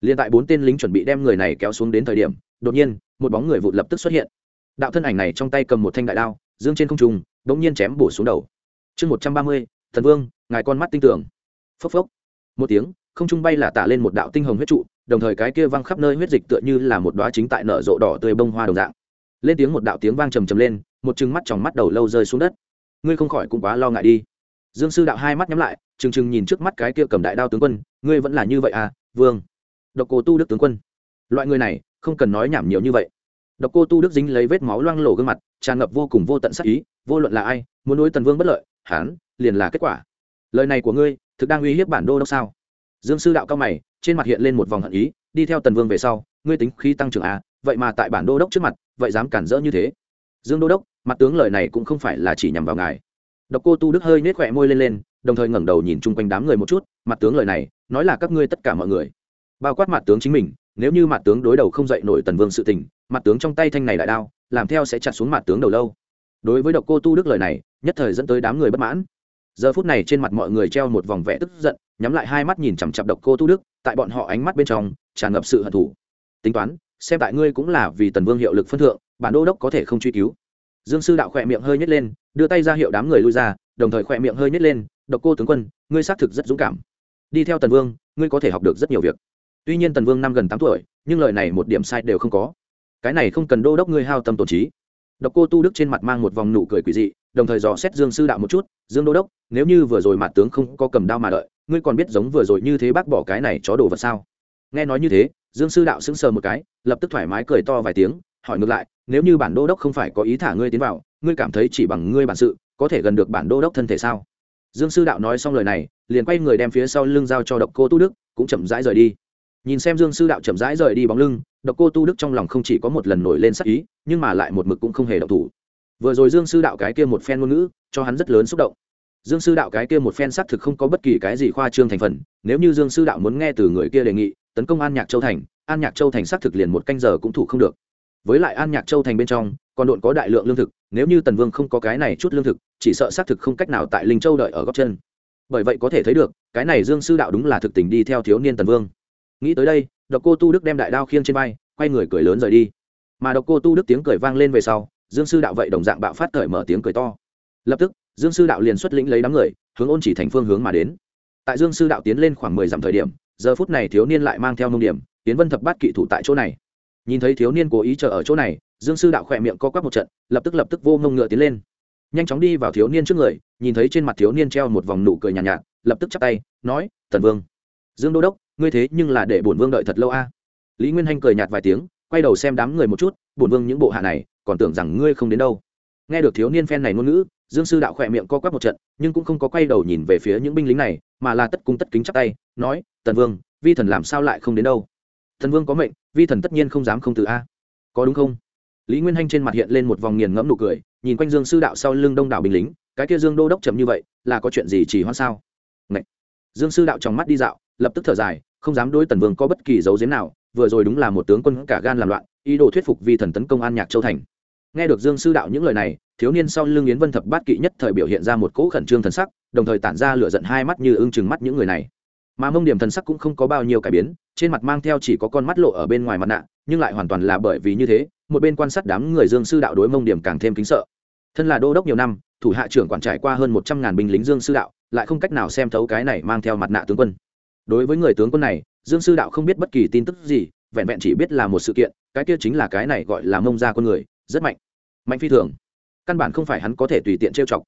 Liền tại bốn tên lính chuẩn bị đem người này kéo xuống đến thời điểm, đột nhiên, một bóng người vụt lập tức xuất hiện đạo thân ảnh này trong tay cầm một thanh đại đao, dương trên không trung g nhiên chém bổ xuống đầu. Chương một trăm ba mươi, thần vương, ngài con mắt tinh tưởng phốc phốc. Một tiếng, không trung bay là tả lên một đạo tinh hồng huyết trụ, đồng thời cái kia văng khắp nơi huyết dịch tựa như là một đoá chính tại nở rộ đỏ tươi bông hoa đồng dạng. Lên tiếng một đạo tiếng vang trầm trầm lên, một chừng mắt tròng mắt đầu lâu rơi xuống đất. Ngươi không khỏi cũng quá lo ngại đi. Dương sư đạo hai mắt nhắm lại, trừng trừng nhìn trước mắt cái kia cầm đại đao tướng quân, ngươi vẫn là như vậy à vương. Độc cô tu đức tướng quân. Loại người này, không cần nói nhảm nhiều như vậy độc cô tu đức dính lấy vết máu loang lổ gương mặt, tràn ngập vô cùng vô tận sắc ý, vô luận là ai, muốn đối tần vương bất lợi hán liền là kết quả. Lời này của ngươi, thực đang uy hiếp bản đô đốc sao? Dương sư đạo cao mày, trên mặt hiện lên một vòng hận ý, đi theo tần vương về sau, ngươi tính khí tăng trưởng à vậy mà tại bản đô đốc trước mặt, vậy dám cản rỡ như thế. Dương đô đốc, mặt tướng lời này cũng không phải là chỉ nhằm vào ngài. Độc cô tu đức hơi nết khỏe môi lên lên, đồng thời ngẩng đầu nhìn chung quanh đám người một chút, mặt tướng lời này, nói là các ngươi tất cả mọi người. Bao quát mặt tướng chính mình, nếu như mặt tướng đối đầu không dậy nổi tần vương sự tình mặt tướng trong tay thanh này đại đao, làm theo sẽ chặt xuống mặt tướng đầu lâu. Đối với độc cô tu đức lời này, nhất thời dẫn tới đám người bất mãn. Giờ phút này trên mặt mọi người treo một vòng vẽ tức giận, nhắm lại hai mắt nhìn chằm chặp độc cô tu đức, tại bọn họ ánh mắt bên trong, tràn ngập sự hận thù. Tính toán, xem tại ngươi cũng là vì tần vương hiệu lực phân thượng, bản đô đốc có thể không truy cứu. Dương sư đạo khỏe miệng hơi nhét lên, đưa tay ra hiệu đám người lui ra, đồng thời khỏe miệng hơi nhét lên, độc cô tướng quân, ngươi xác thực rất dũng cảm. Đi theo tần vương, ngươi có thể học được rất nhiều việc. Tuy nhiên tần vương năm gần tám tuổi, nhưng lời này một điểm sai đều không có cái này không cần đô đốc ngươi hao tâm tổn trí. Độc cô tu đức trên mặt mang một vòng nụ cười quỷ dị, đồng thời dò xét dương sư đạo một chút, dương đô đốc, nếu như vừa rồi mặt tướng không có cầm đao mà đợi, ngươi còn biết giống vừa rồi như thế bác bỏ cái này chó đồ vật sao? Nghe nói như thế, dương sư đạo sững sờ một cái, lập tức thoải mái cười to vài tiếng, hỏi ngược lại, nếu như bản đô đốc không phải có ý thả ngươi tiến vào, ngươi cảm thấy chỉ bằng ngươi bản sự, có thể gần được bản đô đốc thân thể sao? Dương sư đạo nói xong lời này, liền quay người đem phía sau lưng giao cho độc cô tu đức, cũng chậm rãi rời đi nhìn xem dương sư đạo chậm rãi rời đi bóng lưng, độc cô tu đức trong lòng không chỉ có một lần nổi lên sắc ý, nhưng mà lại một mực cũng không hề động thủ. Vừa rồi dương sư đạo cái kia một phen ngôn ngữ, cho hắn rất lớn xúc động. Dương sư đạo cái kia một phen xác thực không có bất kỳ cái gì khoa trương thành phần, nếu như dương sư đạo muốn nghe từ người kia đề nghị, tấn công an nhạc châu thành, an nhạc châu thành xác thực liền một canh giờ cũng thủ không được. Với lại an nhạc châu thành bên trong, còn độn có đại lượng lương thực, nếu như tần vương không có cái này chút lương thực, chỉ sợ xác thực không cách nào tại linh châu đợi ở góc chân. Bởi vậy có thể thấy được, cái này dương sư đạo đúng là thực tình đi theo thiếu niên tần vương nghĩ tới đây độc cô tu đức đem đại đao khiêng trên vai quay người cười lớn rời đi. Mà độc cô tu đức tiếng cười vang lên về sau dương sư đạo vậy đồng dạng bạo phát cởi mở tiếng cười to. Lập tức dương sư đạo liền xuất lĩnh lấy đám người hướng ôn chỉ thành phương hướng mà đến. Tại dương sư đạo tiến lên khoảng mười dặm thời điểm giờ phút này thiếu niên lại mang theo nông điểm tiến vân thập bát kỵ thủ tại chỗ này. Nhìn thấy thiếu niên cố ý chờ ở chỗ này dương sư đạo khỏe miệng co quắp một trận lập tức lập tức vô ngông ngựa tiến lên. Nhanh chóng đi vào thiếu niên trước người nhìn thấy trên mặt thiếu niên treo một vòng nụ cười nhàn nhạt, nhạt lập tức chắp tay nói tần vương. Dương đô đốc ngươi thế nhưng là để bổn vương đợi thật lâu a. Lý nguyên hanh cười nhạt vài tiếng, quay đầu xem đám người một chút, bổn vương những bộ hạ này, còn tưởng rằng ngươi không đến đâu. Nghe được thiếu niên phen này ngôn ngữ, dương sư đạo khỏe miệng co quắp một trận, nhưng cũng không có quay đầu nhìn về phía những binh lính này, mà là tất cung tất kính chắp tay, nói, tần vương, vi thần làm sao lại không đến đâu? Thần vương có mệnh, vi thần tất nhiên không dám không từ a. Có đúng không? Lý nguyên hanh trên mặt hiện lên một vòng nghiền ngẫm nụ cười, nhìn quanh dương sư đạo sau lưng đông đảo binh lính, cái kia dương đô đốc chậm như vậy, là có chuyện gì chỉ hoan sao? Ngậy. dương sư đạo trong mắt đi dạo lập tức thở dài, không dám đối tần vương có bất kỳ dấu giếm nào, vừa rồi đúng là một tướng quân cả gan làm loạn, ý đồ thuyết phục vi thần tấn công an nhạc châu thành. Nghe được dương sư đạo những lời này, thiếu niên sau lưng yến vân thập bát kỵ nhất thời biểu hiện ra một cỗ khẩn trương thần sắc, đồng thời tản ra lửa giận hai mắt như ưng chừng mắt những người này. Mà mông điểm thần sắc cũng không có bao nhiêu cải biến, trên mặt mang theo chỉ có con mắt lộ ở bên ngoài mặt nạ, nhưng lại hoàn toàn là bởi vì như thế, một bên quan sát đám người dương sư đạo đối mông điểm càng thêm kính sợ. Thân là đô đốc nhiều năm, thủ hạ trưởng quản trải qua hơn một trăm ngàn binh lính dương sư đạo, lại không cách nào xem thấu cái này mang theo mặt nạ tướng quân đối với người tướng quân này, dương sư đạo không biết bất kỳ tin tức gì, vẹn vẹn chỉ biết là một sự kiện, cái kia chính là cái này gọi là mông ra con người, rất mạnh. Mạnh phi thường. Căn bản không phải hắn có thể tùy tiện trêu chọc.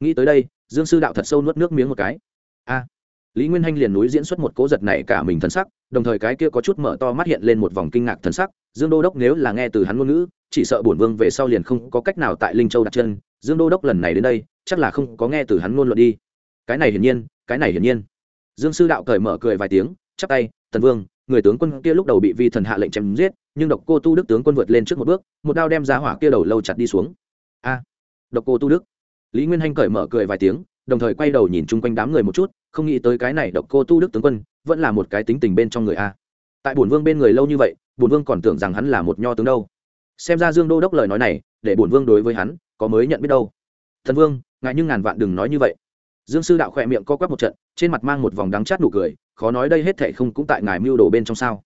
Nghĩ tới đây, dương sư đạo thật sâu nuốt nước miếng một cái. A. Lý nguyên hanh liền núi diễn xuất một cố giật này cả mình thân sắc, đồng thời cái kia có chút mở to mắt hiện lên một vòng kinh ngạc thân sắc. Dương đô đốc nếu là nghe từ hắn ngôn ngữ, chỉ sợ bổn vương về sau liền không có cách nào tại linh châu đặt chân. Dương đô đốc lần này đến đây, chắc là không có nghe từ hắn ngôn luận đi. Cái này hiển nhiên, cái này hiển nhiên dương sư đạo cởi mở cười vài tiếng, chắp tay tần vương, người tướng quân kia lúc đầu bị vi thần hạ lệnh chém giết, nhưng độc cô tu đức tướng quân vượt lên trước một bước, một đao đem ra hỏa kia đầu lâu chặt đi xuống. A, độc cô tu đức. Lý nguyên hanh cởi mở cười vài tiếng, đồng thời quay đầu nhìn chung quanh đám người một chút, không nghĩ tới cái này độc cô tu đức tướng quân, vẫn là một cái tính tình bên trong người a. Tại bổn vương bên người lâu như vậy, bổn vương còn tưởng rằng hắn là một nho tướng đâu. Xem ra dương đô đốc lời nói này, để bổn vương đối với hắn, có mới nhận biết đâu. Thần vương ngại nhưng ngàn vạn đừng nói như vậy dương sư đạo khỏe miệng co quắp một trận, trên mặt mang một vòng đắng chát nụ cười, khó nói đây hết thệ không cũng tại ngài mưu đồ bên trong sao.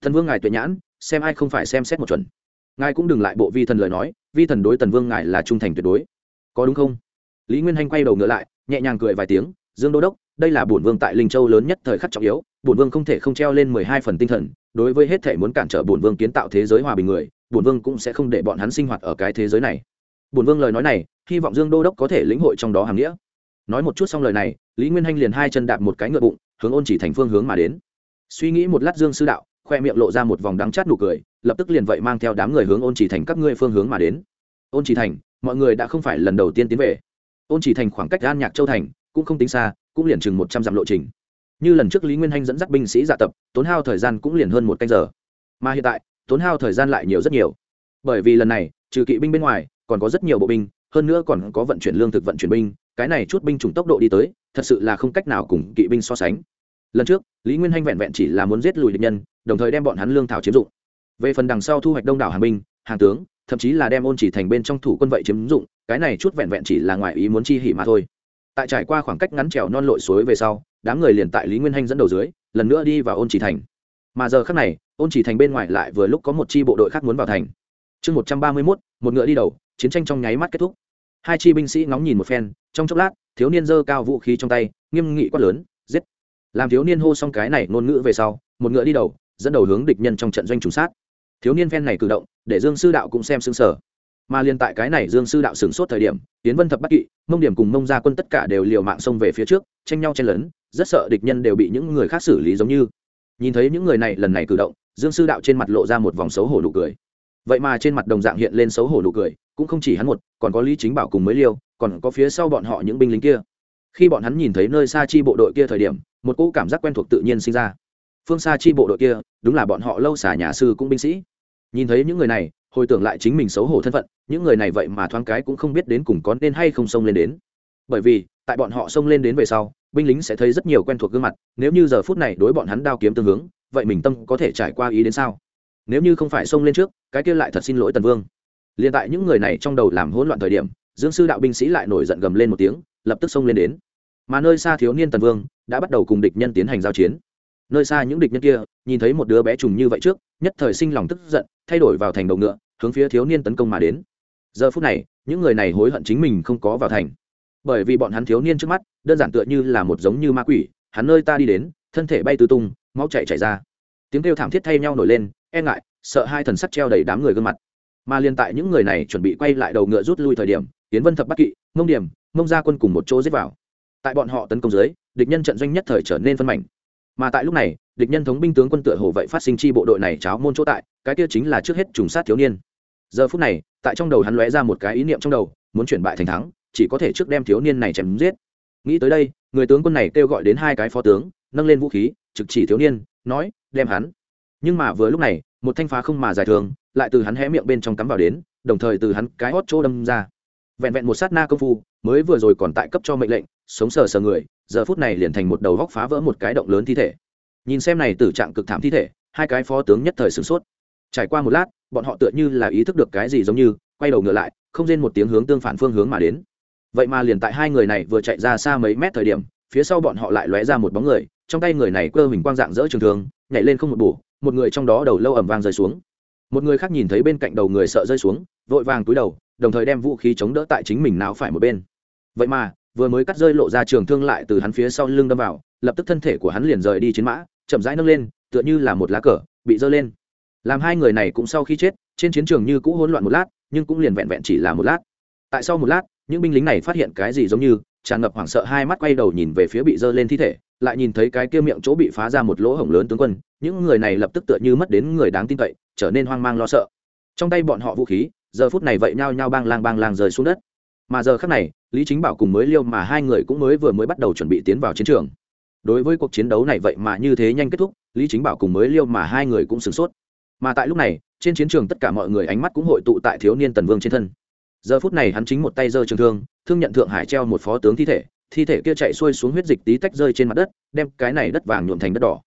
Thần vương ngài tuệ nhãn, xem ai không phải xem xét một chuẩn. Ngài cũng đừng lại bộ vi thần lời nói, vi thần đối tần vương ngài là trung thành tuyệt đối. Có đúng không? Lý nguyên hanh quay đầu ngựa lại, nhẹ nhàng cười vài tiếng, dương đô đốc, đây là bổn vương tại linh châu lớn nhất thời khắc trọng yếu, bổn vương không thể không treo lên mười hai phần tinh thần, đối với hết thể muốn cản trở bổn vương kiến tạo thế giới hòa bình người, bổn vương cũng sẽ không để bọn hắn sinh hoạt ở cái thế giới này. Bổn vương lời nói này, hy vọng dương đô đốc có thể lĩnh hội trong đó hàm nghĩa nói một chút xong lời này, lý nguyên hanh liền hai chân đạp một cái ngựa bụng, hướng ôn chỉ thành phương hướng mà đến. Suy nghĩ một lát dương sư đạo, khoe miệng lộ ra một vòng đắng chát nụ cười, lập tức liền vậy mang theo đám người hướng ôn chỉ thành các ngươi phương hướng mà đến. Ôn chỉ thành, mọi người đã không phải lần đầu tiên tiến về. Ôn chỉ thành khoảng cách an nhạc châu thành cũng không tính xa, cũng liền chừng một trăm dặm lộ trình. Như lần trước lý nguyên hanh dẫn dắt binh sĩ dạ tập, tốn hao thời gian cũng liền hơn một canh giờ. Mà hiện tại, tốn hao thời gian lại nhiều rất nhiều. Bởi vì lần này, trừ kỵ binh bên ngoài, còn có rất nhiều bộ binh, hơn nữa còn có vận chuyển lương thực vận chuyển binh cái này chút binh chủng tốc độ đi tới, thật sự là không cách nào cùng kỵ binh so sánh. Lần trước, lý nguyên hanh vẹn vẹn chỉ là muốn giết lùi địch nhân, đồng thời đem bọn hắn lương thảo chiếm dụng. Về phần đằng sau thu hoạch đông đảo hàng binh, hàng tướng, thậm chí là đem ôn chỉ thành bên trong thủ quân vậy chiếm dụng, cái này chút vẹn vẹn chỉ là ngoài ý muốn chi hỉ mà thôi. Tại trải qua khoảng cách ngắn trèo non lội suối về sau, đám người liền tại lý nguyên hanh dẫn đầu dưới, lần nữa đi vào ôn chỉ thành. Mà giờ khác này, ôn chỉ thành bên ngoài lại vừa lúc có một chi bộ đội khác muốn vào thành. Chương một trăm ba mươi mốt, một ngựa đi đầu, chiến tranh trong nháy mắt kết thúc hai chi binh sĩ ngóng nhìn một phen, trong chốc lát, thiếu niên giơ cao vũ khí trong tay, nghiêm nghị quát lớn, giết. Làm thiếu niên hô xong cái này ngôn ngữ về sau, một ngựa đi đầu, dẫn đầu hướng địch nhân trong trận doanh trùng sát. Thiếu niên phen này cử động, để dương sư đạo cũng xem xứng sở mà liên tại cái này dương sư đạo sửng sốt thời điểm tiến vân thập bắc kỵ, mông điểm cùng mông gia quân tất cả đều liều mạng xông về phía trước, tranh nhau chen lấn, rất sợ địch nhân đều bị những người khác xử lý giống như. Nhìn thấy những người này lần này cử động, dương sư đạo trên mặt lộ ra một vòng xấu hổ nụ cười. Vậy mà trên mặt đồng dạng hiện lên xấu hổ nụ cười cũng không chỉ hắn một, còn có lý chính bảo cùng mới liêu, còn có phía sau bọn họ những binh lính kia. Khi bọn hắn nhìn thấy nơi xa chi bộ đội kia thời điểm, một cỗ cảm giác quen thuộc tự nhiên sinh ra. Phương xa chi bộ đội kia, đúng là bọn họ lâu xả nhà sư cũng binh sĩ. Nhìn thấy những người này, hồi tưởng lại chính mình xấu hổ thân phận, những người này vậy mà thoáng cái cũng không biết đến cùng có nên hay không xông lên đến. Bởi vì, tại bọn họ xông lên đến về sau, binh lính sẽ thấy rất nhiều quen thuộc gương mặt, nếu như giờ phút này đối bọn hắn đao kiếm tương hướng, vậy mình tâm có thể trải qua ý đến sao? Nếu như không phải xông lên trước, cái kia lại thật xin lỗi tần vương liền tại những người này trong đầu làm hỗn loạn thời điểm, dương sư đạo binh sĩ lại nổi giận gầm lên một tiếng, lập tức xông lên đến. Mà nơi xa thiếu niên tần vương đã bắt đầu cùng địch nhân tiến hành giao chiến. Nơi xa những địch nhân kia nhìn thấy một đứa bé trùng như vậy trước, nhất thời sinh lòng tức giận, thay đổi vào thành đầu ngựa, hướng phía thiếu niên tấn công mà đến. Giờ phút này, những người này hối hận chính mình không có vào thành. Bởi vì bọn hắn thiếu niên trước mắt, đơn giản tựa như là một giống như ma quỷ, hắn nơi ta đi đến, thân thể bay tứ tung, máu chảy chảy ra. Tiếng kêu thảm thiết thay nhau nổi lên e ngại, sợ hai thần sắc treo đầy đám người gương mặt mà liên tại những người này chuẩn bị quay lại đầu ngựa rút lui thời điểm tiến vân thập bắc kỵ, mông điểm, mông ra quân cùng một chỗ giết vào. Tại bọn họ tấn công dưới, địch nhân trận doanh nhất thời trở nên phân mảnh. Mà tại lúc này, địch nhân thống binh tướng quân tựa hồ vậy phát sinh chi bộ đội này cháo môn chỗ tại, cái kia chính là trước hết trùng sát thiếu niên. Giờ phút này, tại trong đầu hắn lóe ra một cái ý niệm trong đầu, muốn chuyển bại thành thắng, chỉ có thể trước đem thiếu niên này chém giết. Nghĩ tới đây, người tướng quân này kêu gọi đến hai cái phó tướng, nâng lên vũ khí, trực chỉ thiếu niên, nói, đem hắn. Nhưng mà vừa lúc này, một thanh phá không mà dài thường lại từ hắn hé miệng bên trong cắm vào đến, đồng thời từ hắn cái hót chỗ đâm ra. Vẹn vẹn một sát na công phu, mới vừa rồi còn tại cấp cho mệnh lệnh, sống sờ sờ người, giờ phút này liền thành một đầu góc phá vỡ một cái động lớn thi thể. Nhìn xem này tử trạng cực thảm thi thể, hai cái phó tướng nhất thời sửng sốt. Trải qua một lát, bọn họ tựa như là ý thức được cái gì giống như, quay đầu ngựa lại, không rên một tiếng hướng tương phản phương hướng mà đến. Vậy mà liền tại hai người này vừa chạy ra xa mấy mét thời điểm, phía sau bọn họ lại lóe ra một bóng người, trong tay người này cơ hình quang dạng dỡ trường thường nhảy lên không một bổ, một người trong đó đầu lâu ẩm vang rơi xuống một người khác nhìn thấy bên cạnh đầu người sợ rơi xuống, vội vàng túi đầu, đồng thời đem vũ khí chống đỡ tại chính mình nào phải một bên. Vậy mà, vừa mới cắt rơi lộ ra trường thương lại từ hắn phía sau lưng đâm vào, lập tức thân thể của hắn liền rời đi chiến mã, chậm rãi nâng lên, tựa như là một lá cờ, bị giơ lên. Làm hai người này cũng sau khi chết, trên chiến trường như cũ hỗn loạn một lát, nhưng cũng liền vẹn vẹn chỉ là một lát. Tại sau một lát, những binh lính này phát hiện cái gì giống như, tràn ngập hoảng sợ hai mắt quay đầu nhìn về phía bị giơ lên thi thể, lại nhìn thấy cái kia miệng chỗ bị phá ra một lỗ hổng lớn tướng quân, những người này lập tức tựa như mất đến người đáng tin cậy trở nên hoang mang lo sợ. Trong tay bọn họ vũ khí, giờ phút này vậy nhao nhao bang lang bang lang rời xuống đất. Mà giờ khắc này, lý chính bảo cùng mới liêu mà hai người cũng mới vừa mới bắt đầu chuẩn bị tiến vào chiến trường. Đối với cuộc chiến đấu này vậy mà như thế nhanh kết thúc, lý chính bảo cùng mới liêu mà hai người cũng sửng sốt. Mà tại lúc này, trên chiến trường tất cả mọi người ánh mắt cũng hội tụ tại thiếu niên tần vương trên thân. Giờ phút này hắn chính một tay giơ trường thương thương nhận thượng hải treo một phó tướng thi thể thi thể kia chạy xuôi xuống huyết dịch tí tách rơi trên mặt đất, đem cái này đất vàng nhuộm thành đất đỏ.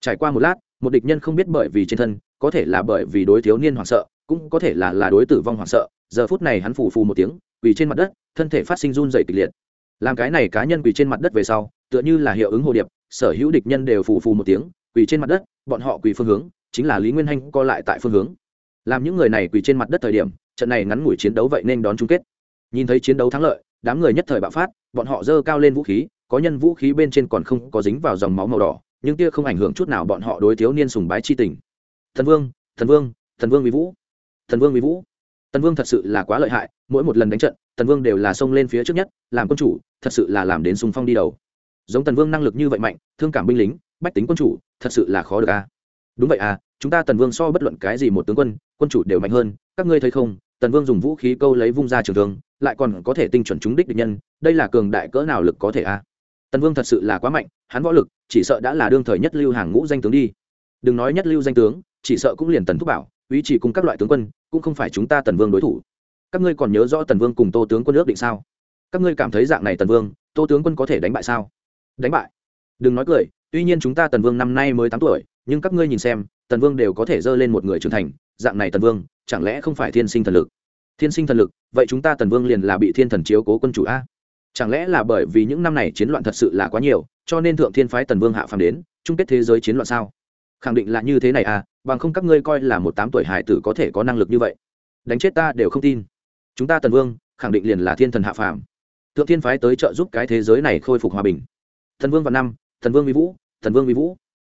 Trải qua một lát một địch nhân không biết bởi vì trên thân, có thể là bởi vì đối thiếu niên hoảng sợ, cũng có thể là là đối tử vong hoảng sợ. Giờ phút này hắn phù phù một tiếng, quỳ trên mặt đất, thân thể phát sinh run dày kịch liệt. Làm cái này cá nhân quỳ trên mặt đất về sau, tựa như là hiệu ứng hồ điệp, sở hữu địch nhân đều phù phù một tiếng, quỳ trên mặt đất, bọn họ quỳ phương hướng, chính là lý nguyên hanh co lại tại phương hướng. Làm những người này quỳ trên mặt đất thời điểm, trận này ngắn ngủi chiến đấu vậy nên đón chung kết. Nhìn thấy chiến đấu thắng lợi, đám người nhất thời bạo phát, bọn họ dơ cao lên vũ khí, có nhân vũ khí bên trên còn không có dính vào dòng máu màu đỏ nhưng kia không ảnh hưởng chút nào bọn họ đối thiếu niên sùng bái chi tình. Thần vương thần vương thần vương vì vũ. Thần vương vì vũ. Tần vương thật sự là quá lợi hại, mỗi một lần đánh trận tần vương đều là xông lên phía trước nhất, làm quân chủ, thật sự là làm đến sung phong đi đầu. Giống tần vương năng lực như vậy mạnh, thương cảm binh lính, bách tính quân chủ, thật sự là khó được a. Đúng vậy à chúng ta tần vương so bất luận cái gì một tướng quân quân chủ đều mạnh hơn, các ngươi thấy không? Tần vương dùng vũ khí câu lấy vung ra trường thương, lại còn có thể tinh chuẩn trúng đích địch nhân, đây là cường đại cỡ nào lực có thể a? Tần vương thật sự là quá mạnh, hắn võ lực, chỉ sợ đã là đương thời nhất lưu hàng ngũ danh tướng đi. Đừng nói nhất lưu danh tướng, chỉ sợ cũng liền tần thúc bảo, ý chỉ cùng các loại tướng quân, cũng không phải chúng ta tần vương đối thủ. Các ngươi còn nhớ rõ tần vương cùng tô tướng quân ước định sao? Các ngươi cảm thấy dạng này tần vương, tô tướng quân có thể đánh bại sao? Đánh bại? Đừng nói cười, tuy nhiên chúng ta tần vương năm nay mới tám tuổi, nhưng các ngươi nhìn xem, tần vương đều có thể dơ lên một người trưởng thành, dạng này tần vương, chẳng lẽ không phải thiên sinh thần lực? Thiên sinh thần lực, vậy chúng ta tần vương liền là bị thiên thần chiếu cố quân chủ a? Chẳng lẽ là bởi vì những năm này chiến loạn thật sự là quá nhiều, cho nên thượng thiên phái tần vương hạ phàm đến, chung kết thế giới chiến loạn sao? Khẳng định là như thế này à bằng không các ngươi coi là một tám tuổi hải tử có thể có năng lực như vậy. Đánh chết ta đều không tin. Chúng ta tần vương, khẳng định liền là thiên thần hạ phàm. Thượng thiên phái tới trợ giúp cái thế giới này khôi phục hòa bình. Thần vương và năm thần vương vi vũ thần vương vi vũ.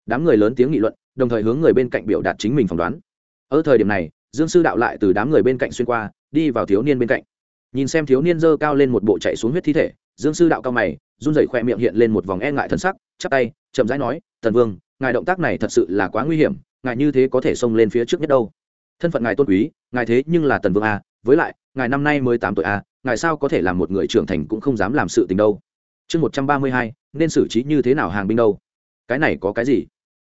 Đám người lớn tiếng nghị luận, đồng thời hướng người bên cạnh biểu đạt chính mình phỏng đoán. Ở thời điểm này, dương sư đạo lại từ đám người bên cạnh xuyên qua, đi vào thiếu niên bên cạnh nhìn xem thiếu niên dơ cao lên một bộ chạy xuống huyết thi thể, dương sư đạo cao mày, run rẩy khoe miệng hiện lên một vòng e ngại thân sắc, chắp tay, chậm rãi nói thần vương, ngài động tác này thật sự là quá nguy hiểm, ngài như thế có thể xông lên phía trước nhất đâu? Thân phận ngài tôn quý, ngài thế nhưng là tần vương a với lại, ngài năm nay mới tám tuổi a ngài sao có thể làm một người trưởng thành cũng không dám làm sự tình đâu? Chương một trăm ba mươi hai, nên xử trí như thế nào hàng binh đâu? Cái này có cái gì?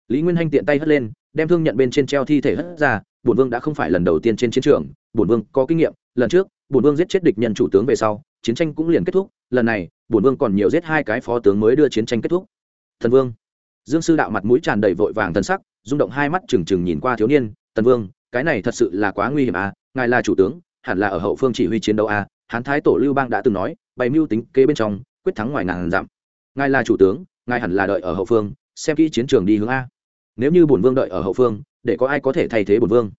Lý nguyên hanh tiện tay hất lên đem thương nhận bên trên treo thi thể hất ra, bổn vương đã không phải lần đầu tiên trên chiến trường, bổn vương có kinh nghiệm, lần trước, bổn vương giết chết địch nhân chủ tướng về sau, chiến tranh cũng liền kết thúc, lần này, bổn vương còn nhiều giết hai cái phó tướng mới đưa chiến tranh kết thúc. Thần vương. Dương sư đạo mặt mũi tràn đầy vội vàng thần sắc, rung động hai mắt trừng trừng nhìn qua thiếu niên, tần vương, cái này thật sự là quá nguy hiểm à ngài là chủ tướng, hẳn là ở hậu phương chỉ huy chiến đấu à? Hán thái tổ lưu bang đã từng nói, bày mưu tính kế bên trong, quyết thắng ngoài ngàn dặm. Ngài là chủ tướng, ngài hẳn là đợi ở hậu phương, xem kỹ chiến trường đi hướng a nếu như bổn vương đợi ở hậu phương, để có ai có thể thay thế bổn vương?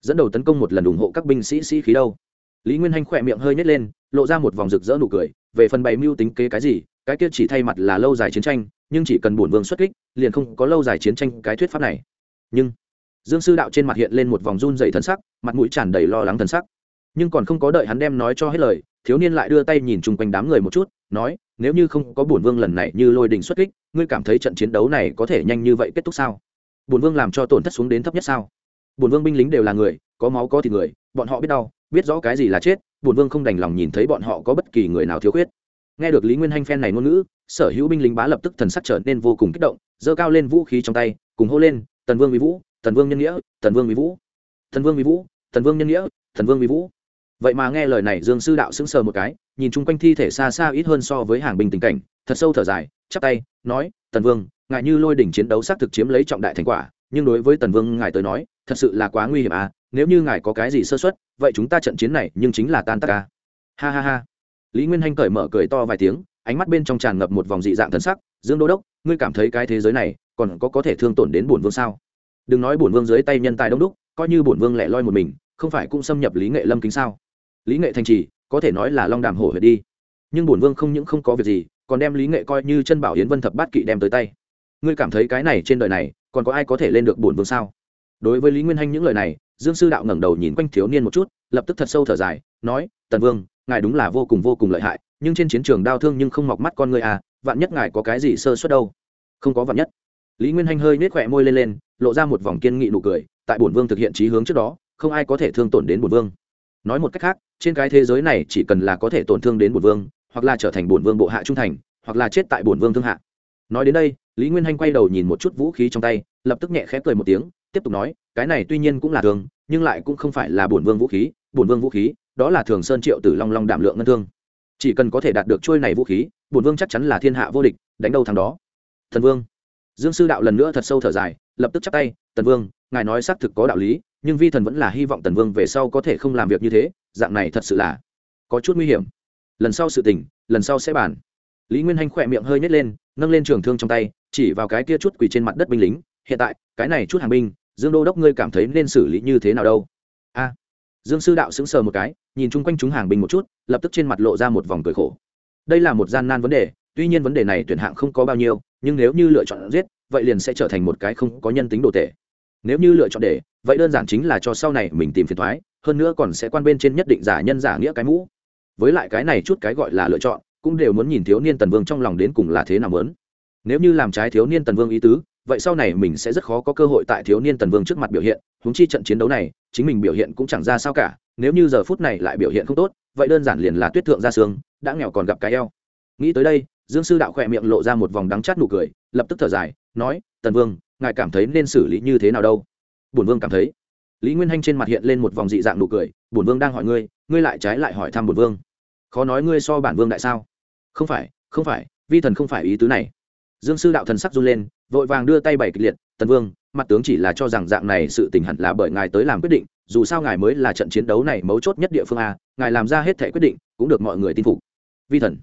Dẫn đầu tấn công một lần ủng hộ các binh sĩ sĩ khí đâu? Lý nguyên hanh khỏe miệng hơi nhét lên, lộ ra một vòng rực rỡ nụ cười, về phần bày mưu tính kế cái gì, cái kia chỉ thay mặt là lâu dài chiến tranh, nhưng chỉ cần bổn vương xuất kích, liền không có lâu dài chiến tranh cái thuyết pháp này. Nhưng, dương sư đạo trên mặt hiện lên một vòng run dày thân sắc, mặt mũi tràn đầy lo lắng thân sắc. Nhưng còn không có đợi hắn đem nói cho hết lời, thiếu niên lại đưa tay nhìn chung quanh đám người một chút, nói, nếu như không có bổn vương lần này như lôi đình xuất kích, ngươi cảm thấy trận chiến đấu này có thể nhanh như vậy kết thúc sao? Bổn vương làm cho tổn thất xuống đến thấp nhất sao? Bổn vương binh lính đều là người, có máu có thịt người, bọn họ biết đau, biết rõ cái gì là chết, bổn vương không đành lòng nhìn thấy bọn họ có bất kỳ người nào thiếu khuyết. Nghe được lý nguyên hanh phen này ngôn ngữ, sở hữu binh lính bá lập tức thần sắc trở nên vô cùng kích động, giơ cao lên vũ khí trong tay, cùng hô lên, tần vương vi vũ, tần vương nhân nghĩa, tần vương vi vũ, tần vương vi vũ, tần vương nhân nghĩa, tần vương vi vũ. Vậy mà nghe lời này, dương sư đạo sững sờ một cái, nhìn chung quanh thi thể xa xa ít hơn so với hàng binh tình cảnh, thật sâu thở dài, chắp tay, nói, tần vương Ngài như lôi đỉnh chiến đấu xác thực chiếm lấy trọng đại thành quả, nhưng đối với tần vương ngài tới nói, thật sự là quá nguy hiểm à nếu như ngài có cái gì sơ xuất vậy chúng ta trận chiến này nhưng chính là tan tác ca ha ha ha. Lý nguyên hanh cởi mở cười to vài tiếng, ánh mắt bên trong tràn ngập một vòng dị dạng thân sắc, dương đô đốc, ngươi cảm thấy cái thế giới này còn có có thể thương tổn đến bổn vương sao? Đừng nói bổn vương dưới tay nhân tài đông đúc, coi như bổn vương lẻ loi một mình, không phải cũng xâm nhập lý nghệ lâm kính sao? Lý nghệ thành trì, có thể nói là long đàm hổ huyệt đi. Nhưng bổn vương không những không có việc gì, còn đem lý nghệ coi như chân bảo yến vân thập bát kỵ đem tới tay ngươi cảm thấy cái này trên đời này, còn có ai có thể lên được bổn vương sao? Đối với lý nguyên hanh những lời này, dương sư đạo ngẩng đầu nhìn quanh thiếu niên một chút, lập tức thật sâu thở dài, nói, tần vương, ngài đúng là vô cùng vô cùng lợi hại, nhưng trên chiến trường đau thương nhưng không mọc mắt con người à vạn nhất ngài có cái gì sơ suất đâu? Không có vạn nhất. Lý nguyên hanh hơi nết khỏe môi lên lên, lộ ra một vòng kiên nghị nụ cười, tại bổn vương thực hiện trí hướng trước đó, không ai có thể thương tổn đến bổn vương. Nói một cách khác, trên cái thế giới này chỉ cần là có thể tổn thương đến bổn vương, hoặc là trở thành bổn vương bộ hạ trung thành, hoặc là chết tại bổn vương thương hạ. Nói đến đây lý nguyên hanh quay đầu nhìn một chút vũ khí trong tay, lập tức nhẹ khẽ cười một tiếng, tiếp tục nói, cái này tuy nhiên cũng là thường, nhưng lại cũng không phải là bổn vương vũ khí, bổn vương vũ khí, đó là thường sơn triệu tử long long đảm lượng ngân thương. Chỉ cần có thể đạt được trôi này vũ khí, bổn vương chắc chắn là thiên hạ vô địch, đánh đâu thằng đó. Thần vương. Dương sư đạo lần nữa thật sâu thở dài, lập tức chắp tay tần vương, ngài nói xác thực có đạo lý, nhưng vi thần vẫn là hy vọng tần vương về sau có thể không làm việc như thế, dạng này thật sự là có chút nguy hiểm. Lần sau sự tình, lần sau sẽ bàn. Lý nguyên hanh khỏe miệng hơi nhét lên, nâng lên trường thương trong tay chỉ vào cái kia chút quỳ trên mặt đất binh lính, hiện tại, cái này chút hàng binh, dương đô đốc ngươi cảm thấy nên xử lý như thế nào đâu? A. Dương sư đạo sững sờ một cái, nhìn chung quanh chúng hàng binh một chút, lập tức trên mặt lộ ra một vòng cười khổ. Đây là một gian nan vấn đề, tuy nhiên vấn đề này tuyển hạng không có bao nhiêu, nhưng nếu như lựa chọn giết, vậy liền sẽ trở thành một cái không có nhân tính đồ tệ nếu như lựa chọn để, vậy đơn giản chính là cho sau này mình tìm phiền thoái, hơn nữa còn sẽ quan bên trên nhất định giả nhân giả nghĩa cái mũ. Với lại cái này chút cái gọi là lựa chọn, cũng đều muốn nhìn thiếu niên tần vương trong lòng đến cùng là thế nào lớn nếu như làm trái thiếu niên tần vương ý tứ, vậy sau này mình sẽ rất khó có cơ hội tại thiếu niên tần vương trước mặt biểu hiện húng chi trận chiến đấu này, chính mình biểu hiện cũng chẳng ra sao cả, nếu như giờ phút này lại biểu hiện không tốt, vậy đơn giản liền là tuyết thượng ra xương, đã nghèo còn gặp cái eo. Nghĩ tới đây, dương sư đạo khỏe miệng lộ ra một vòng đắng chát nụ cười, lập tức thở dài, nói, tần vương, ngài cảm thấy nên xử lý như thế nào đâu? Bổn vương cảm thấy. Lý nguyên hanh trên mặt hiện lên một vòng dị dạng nụ cười, bổn vương đang hỏi ngươi ngươi lại trái lại hỏi thăm bổn vương. Khó nói ngươi so bản vương đại sao. Không phải không phải, vi thần không phải ý tứ này dương sư đạo thần sắc run lên, vội vàng đưa tay bảy kịch liệt, tần vương, mặt tướng chỉ là cho rằng dạng này sự tình hẳn là bởi ngài tới làm quyết định, dù sao ngài mới là trận chiến đấu này mấu chốt nhất địa phương a, ngài làm ra hết thể quyết định, cũng được mọi người tin phục. Vi thần,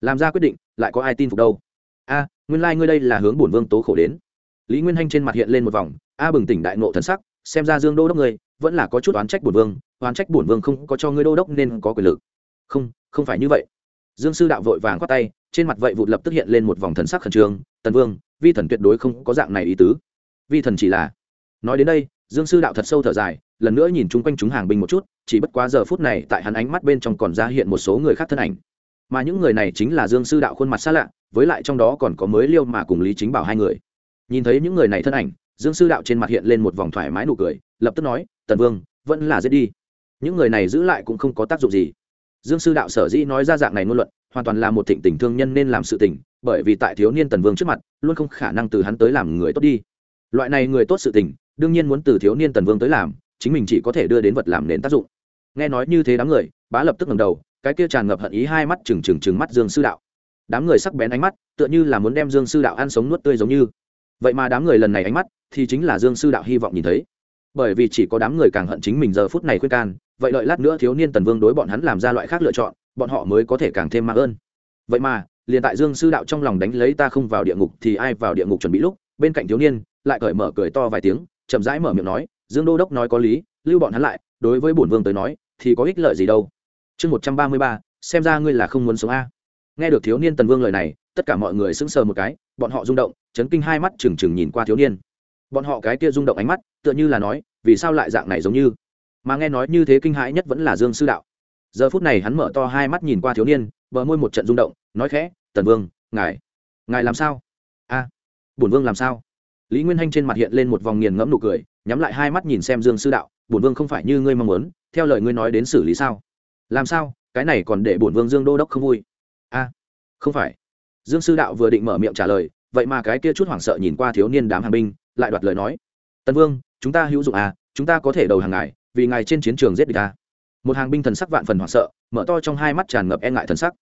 làm ra quyết định, lại có ai tin phục đâu? A, nguyên lai、like、ngươi đây là hướng bổn vương tố khổ đến. Lý nguyên hanh trên mặt hiện lên một vòng, a bừng tỉnh đại nộ thần sắc, xem ra dương đô đốc ngươi, vẫn là có chút oán trách bổn vương, oán trách bổn vương không có cho ngươi đô đốc nên có quyền lực. Không không phải như vậy. Dương sư đạo vội vàng khoát tay trên mặt vậy vụt lập tức hiện lên một vòng thần sắc khẩn trương, tần vương, vi thần tuyệt đối không có dạng này ý tứ. Vi thần chỉ là nói đến đây, dương sư đạo thật sâu thở dài, lần nữa nhìn chung quanh chúng hàng binh một chút, chỉ bất quá giờ phút này tại hắn ánh mắt bên trong còn ra hiện một số người khác thân ảnh. Mà những người này chính là dương sư đạo khuôn mặt xa lạ, với lại trong đó còn có mới liêu mà cùng lý chính bảo hai người. Nhìn thấy những người này thân ảnh, dương sư đạo trên mặt hiện lên một vòng thoải mái nụ cười, lập tức nói, tần vương, vẫn là giết đi. Những người này giữ lại cũng không có tác dụng gì. Dương sư đạo sở dĩ nói ra dạng này ngôn luận hoàn toàn là một thịnh tình thương nhân nên làm sự tình, bởi vì tại thiếu niên tần vương trước mặt, luôn không khả năng từ hắn tới làm người tốt đi. Loại này người tốt sự tình, đương nhiên muốn từ thiếu niên tần vương tới làm, chính mình chỉ có thể đưa đến vật làm nền tác dụng. Nghe nói như thế đám người, bá lập tức ngầm đầu, cái kia tràn ngập hận ý hai mắt trừng trừng trừng mắt dương sư đạo. Đám người sắc bén ánh mắt, tựa như là muốn đem dương sư đạo ăn sống nuốt tươi giống như. Vậy mà đám người lần này ánh mắt, thì chính là dương sư đạo hy vọng nhìn thấy. Bởi vì chỉ có đám người càng hận chính mình giờ phút này khuyên can, vậy đợi lát nữa thiếu niên tần vương đối bọn hắn làm ra loại khác lựa chọn bọn họ mới có thể càng thêm mạng ơn. Vậy mà, liền tại dương sư đạo trong lòng đánh lấy ta không vào địa ngục thì ai vào địa ngục chuẩn bị lúc, bên cạnh thiếu niên, lại cởi mở cười to vài tiếng, chậm rãi mở miệng nói, dương đô đốc nói có lý, lưu bọn hắn lại, đối với bổn vương tới nói, thì có ích lợi gì đâu. Chương một trăm ba mươi ba, xem ra ngươi là không muốn sống a. Nghe được thiếu niên tần vương lời này, tất cả mọi người sững sờ một cái, bọn họ rung động, chấn kinh hai mắt trừng trừng nhìn qua thiếu niên. Bọn họ cái kia rung động ánh mắt, tựa như là nói, vì sao lại dạng này giống như? Mà nghe nói như thế kinh hãi nhất vẫn là dương sư đạo giờ phút này hắn mở to hai mắt nhìn qua thiếu niên, bờ môi một trận rung động, nói khẽ, tần vương, ngài ngài làm sao? A, bổn vương làm sao? Lý nguyên hanh trên mặt hiện lên một vòng nghiền ngẫm nụ cười, nhắm lại hai mắt nhìn xem dương sư đạo, bổn vương không phải như ngươi mong muốn, theo lời ngươi nói đến xử lý sao? Làm sao? Cái này còn để bổn vương dương đô đốc không vui. A, không phải. Dương sư đạo vừa định mở miệng trả lời, vậy mà cái kia chút hoảng sợ nhìn qua thiếu niên đám hàng binh, lại đoạt lời nói, tần vương, chúng ta hữu dụng à chúng ta có thể đầu hàng ngài, vì ngài trên chiến trường giết địch ta một hàng binh thần sắc vạn phần hoảng sợ, mở to trong hai mắt tràn ngập e ngại thần sắc.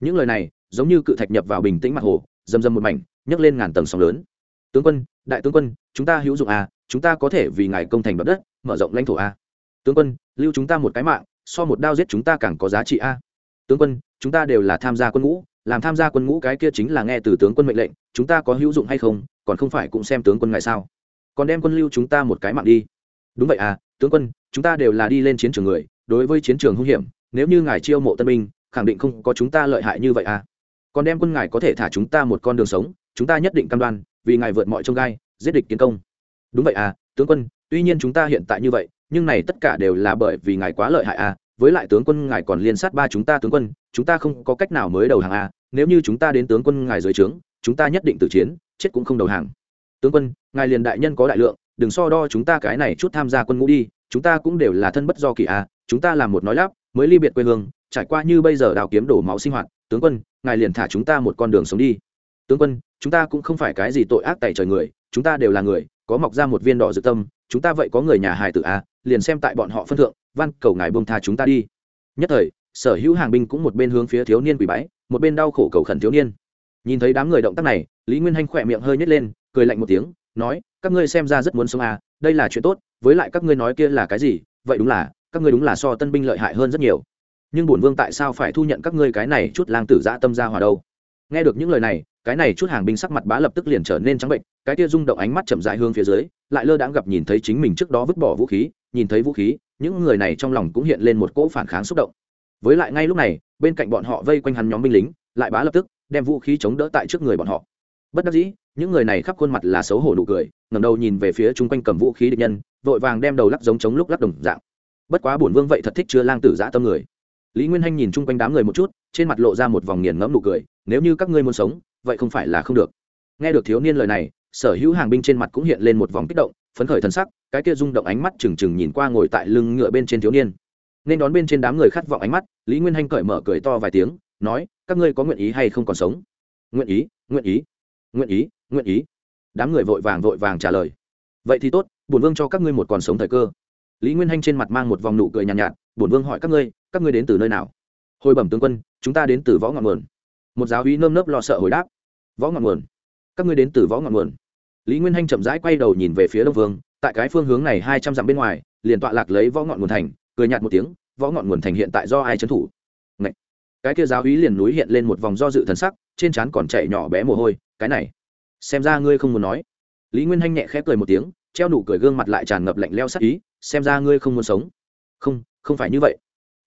Những lời này, giống như cự thạch nhập vào bình tĩnh mặt hồ dầm dầm một mảnh, nhấc lên ngàn tầng sóng lớn. Tướng quân, đại tướng quân, chúng ta hữu dụng à chúng ta có thể vì ngài công thành đoạt đất, mở rộng lãnh thổ à. Tướng quân, lưu chúng ta một cái mạng, so một đao giết chúng ta càng có giá trị a tướng quân, chúng ta đều là tham gia quân ngũ, làm tham gia quân ngũ cái kia chính là nghe từ tướng quân mệnh lệnh, chúng ta có hữu dụng hay không, còn không phải cũng xem tướng quân ngài sao. Còn đem quân lưu chúng ta một cái mạng đi. Đúng vậy à tướng quân, chúng ta đều là đi lên chiến trường người đối với chiến trường hung hiểm nếu như ngài chiêu mộ tân binh khẳng định không có chúng ta lợi hại như vậy à còn đem quân ngài có thể thả chúng ta một con đường sống chúng ta nhất định cam đoan vì ngài vượt mọi trông gai giết địch tiến công đúng vậy à tướng quân tuy nhiên chúng ta hiện tại như vậy nhưng này tất cả đều là bởi vì ngài quá lợi hại à với lại tướng quân ngài còn liên sát ba chúng ta tướng quân chúng ta không có cách nào mới đầu hàng à nếu như chúng ta đến tướng quân ngài dưới trướng chúng ta nhất định tử chiến chết cũng không đầu hàng tướng quân ngài liền đại nhân có đại lượng đừng so đo chúng ta cái này chút tham gia quân ngũ đi chúng ta cũng đều là thân bất do kỳ à chúng ta làm một nói lắp mới ly biệt quê hương trải qua như bây giờ đào kiếm đổ máu sinh hoạt tướng quân ngài liền thả chúng ta một con đường sống đi. Tướng quân chúng ta cũng không phải cái gì tội ác tại trời người chúng ta đều là người có mọc ra một viên đỏ dự tâm chúng ta vậy có người nhà hài tử a, liền xem tại bọn họ phân thượng van cầu ngài buông tha chúng ta đi. Nhất thời sở hữu hàng binh cũng một bên hướng phía thiếu niên quỷ bái một bên đau khổ cầu khẩn thiếu niên. Nhìn thấy đám người động tác này lý nguyên hanh khỏe miệng hơi nhét lên cười lạnh một tiếng nói các ngươi xem ra rất muốn sống à đây là chuyện tốt với lại các ngươi nói kia là cái gì vậy đúng là các ngươi đúng là so tân binh lợi hại hơn rất nhiều. Nhưng bổn vương tại sao phải thu nhận các ngươi cái này chút lang tử dã tâm ra hòa đâu? Nghe được những lời này, cái này chút hàng binh sắc mặt bá lập tức liền trở nên trắng bệnh, cái kia rung động ánh mắt chậm dại hướng phía dưới, lại lơ đãng gặp nhìn thấy chính mình trước đó vứt bỏ vũ khí, nhìn thấy vũ khí, những người này trong lòng cũng hiện lên một cỗ phản kháng xúc động. Với lại ngay lúc này, bên cạnh bọn họ vây quanh hắn nhóm binh lính, lại bá lập tức đem vũ khí chống đỡ tại trước người bọn họ. Bất đắc dĩ, những người này khắp khuôn mặt là xấu hổ nụ cười, ngẩng đầu nhìn về phía chung quanh cầm vũ khí địch nhân, vội vàng đem đầu lắc giống chống lúc lắc đồng dạng bất quá bổn vương vậy thật thích chưa lang tử giã tâm người. Lý nguyên hanh nhìn chung quanh đám người một chút, trên mặt lộ ra một vòng nghiền ngẫm nụ cười, nếu như các ngươi muốn sống, vậy không phải là không được. Nghe được thiếu niên lời này, sở hữu hàng binh trên mặt cũng hiện lên một vòng kích động, phấn khởi thân sắc, cái kia rung động ánh mắt trừng trừng nhìn qua ngồi tại lưng ngựa bên trên thiếu niên. Nên đón bên trên đám người khát vọng ánh mắt, lý nguyên hanh cởi mở cười to vài tiếng, nói, các ngươi có nguyện ý hay không còn sống? Nguyện ý nguyện ý nguyện ý nguyện ý. Đám người vội vàng vội vàng trả lời. Vậy thì tốt, bổn vương cho các ngươi một còn sống thời cơ lý nguyên hanh trên mặt mang một vòng nụ cười nhàn nhạt, nhạt bổn vương hỏi các ngươi các ngươi đến từ nơi nào? Hồi bẩm tướng quân chúng ta đến từ võ ngọn nguồn. Một giáo uy nơm nớp lo sợ hồi đáp võ ngọn nguồn? Các ngươi đến từ võ ngọn nguồn? Lý nguyên hanh chậm rãi quay đầu nhìn về phía đông vương tại cái phương hướng này hai trăm dặm bên ngoài liền tọa lạc lấy võ ngọn nguồn thành cười nhạt một tiếng võ ngọn nguồn thành hiện tại do ai trấn thủ? Ngậy! cái kia giáo hí liền núi hiện lên một vòng do dự thần sắc trên trán còn chạy nhỏ bé mồ hôi cái này xem ra ngươi không muốn nói. Lý nguyên hanh nhẹ khẽ cười một tiếng treo nụ cười gương mặt lại tràn ngập lạnh leo sắc ý, xem ra ngươi không muốn sống. Không không phải như vậy.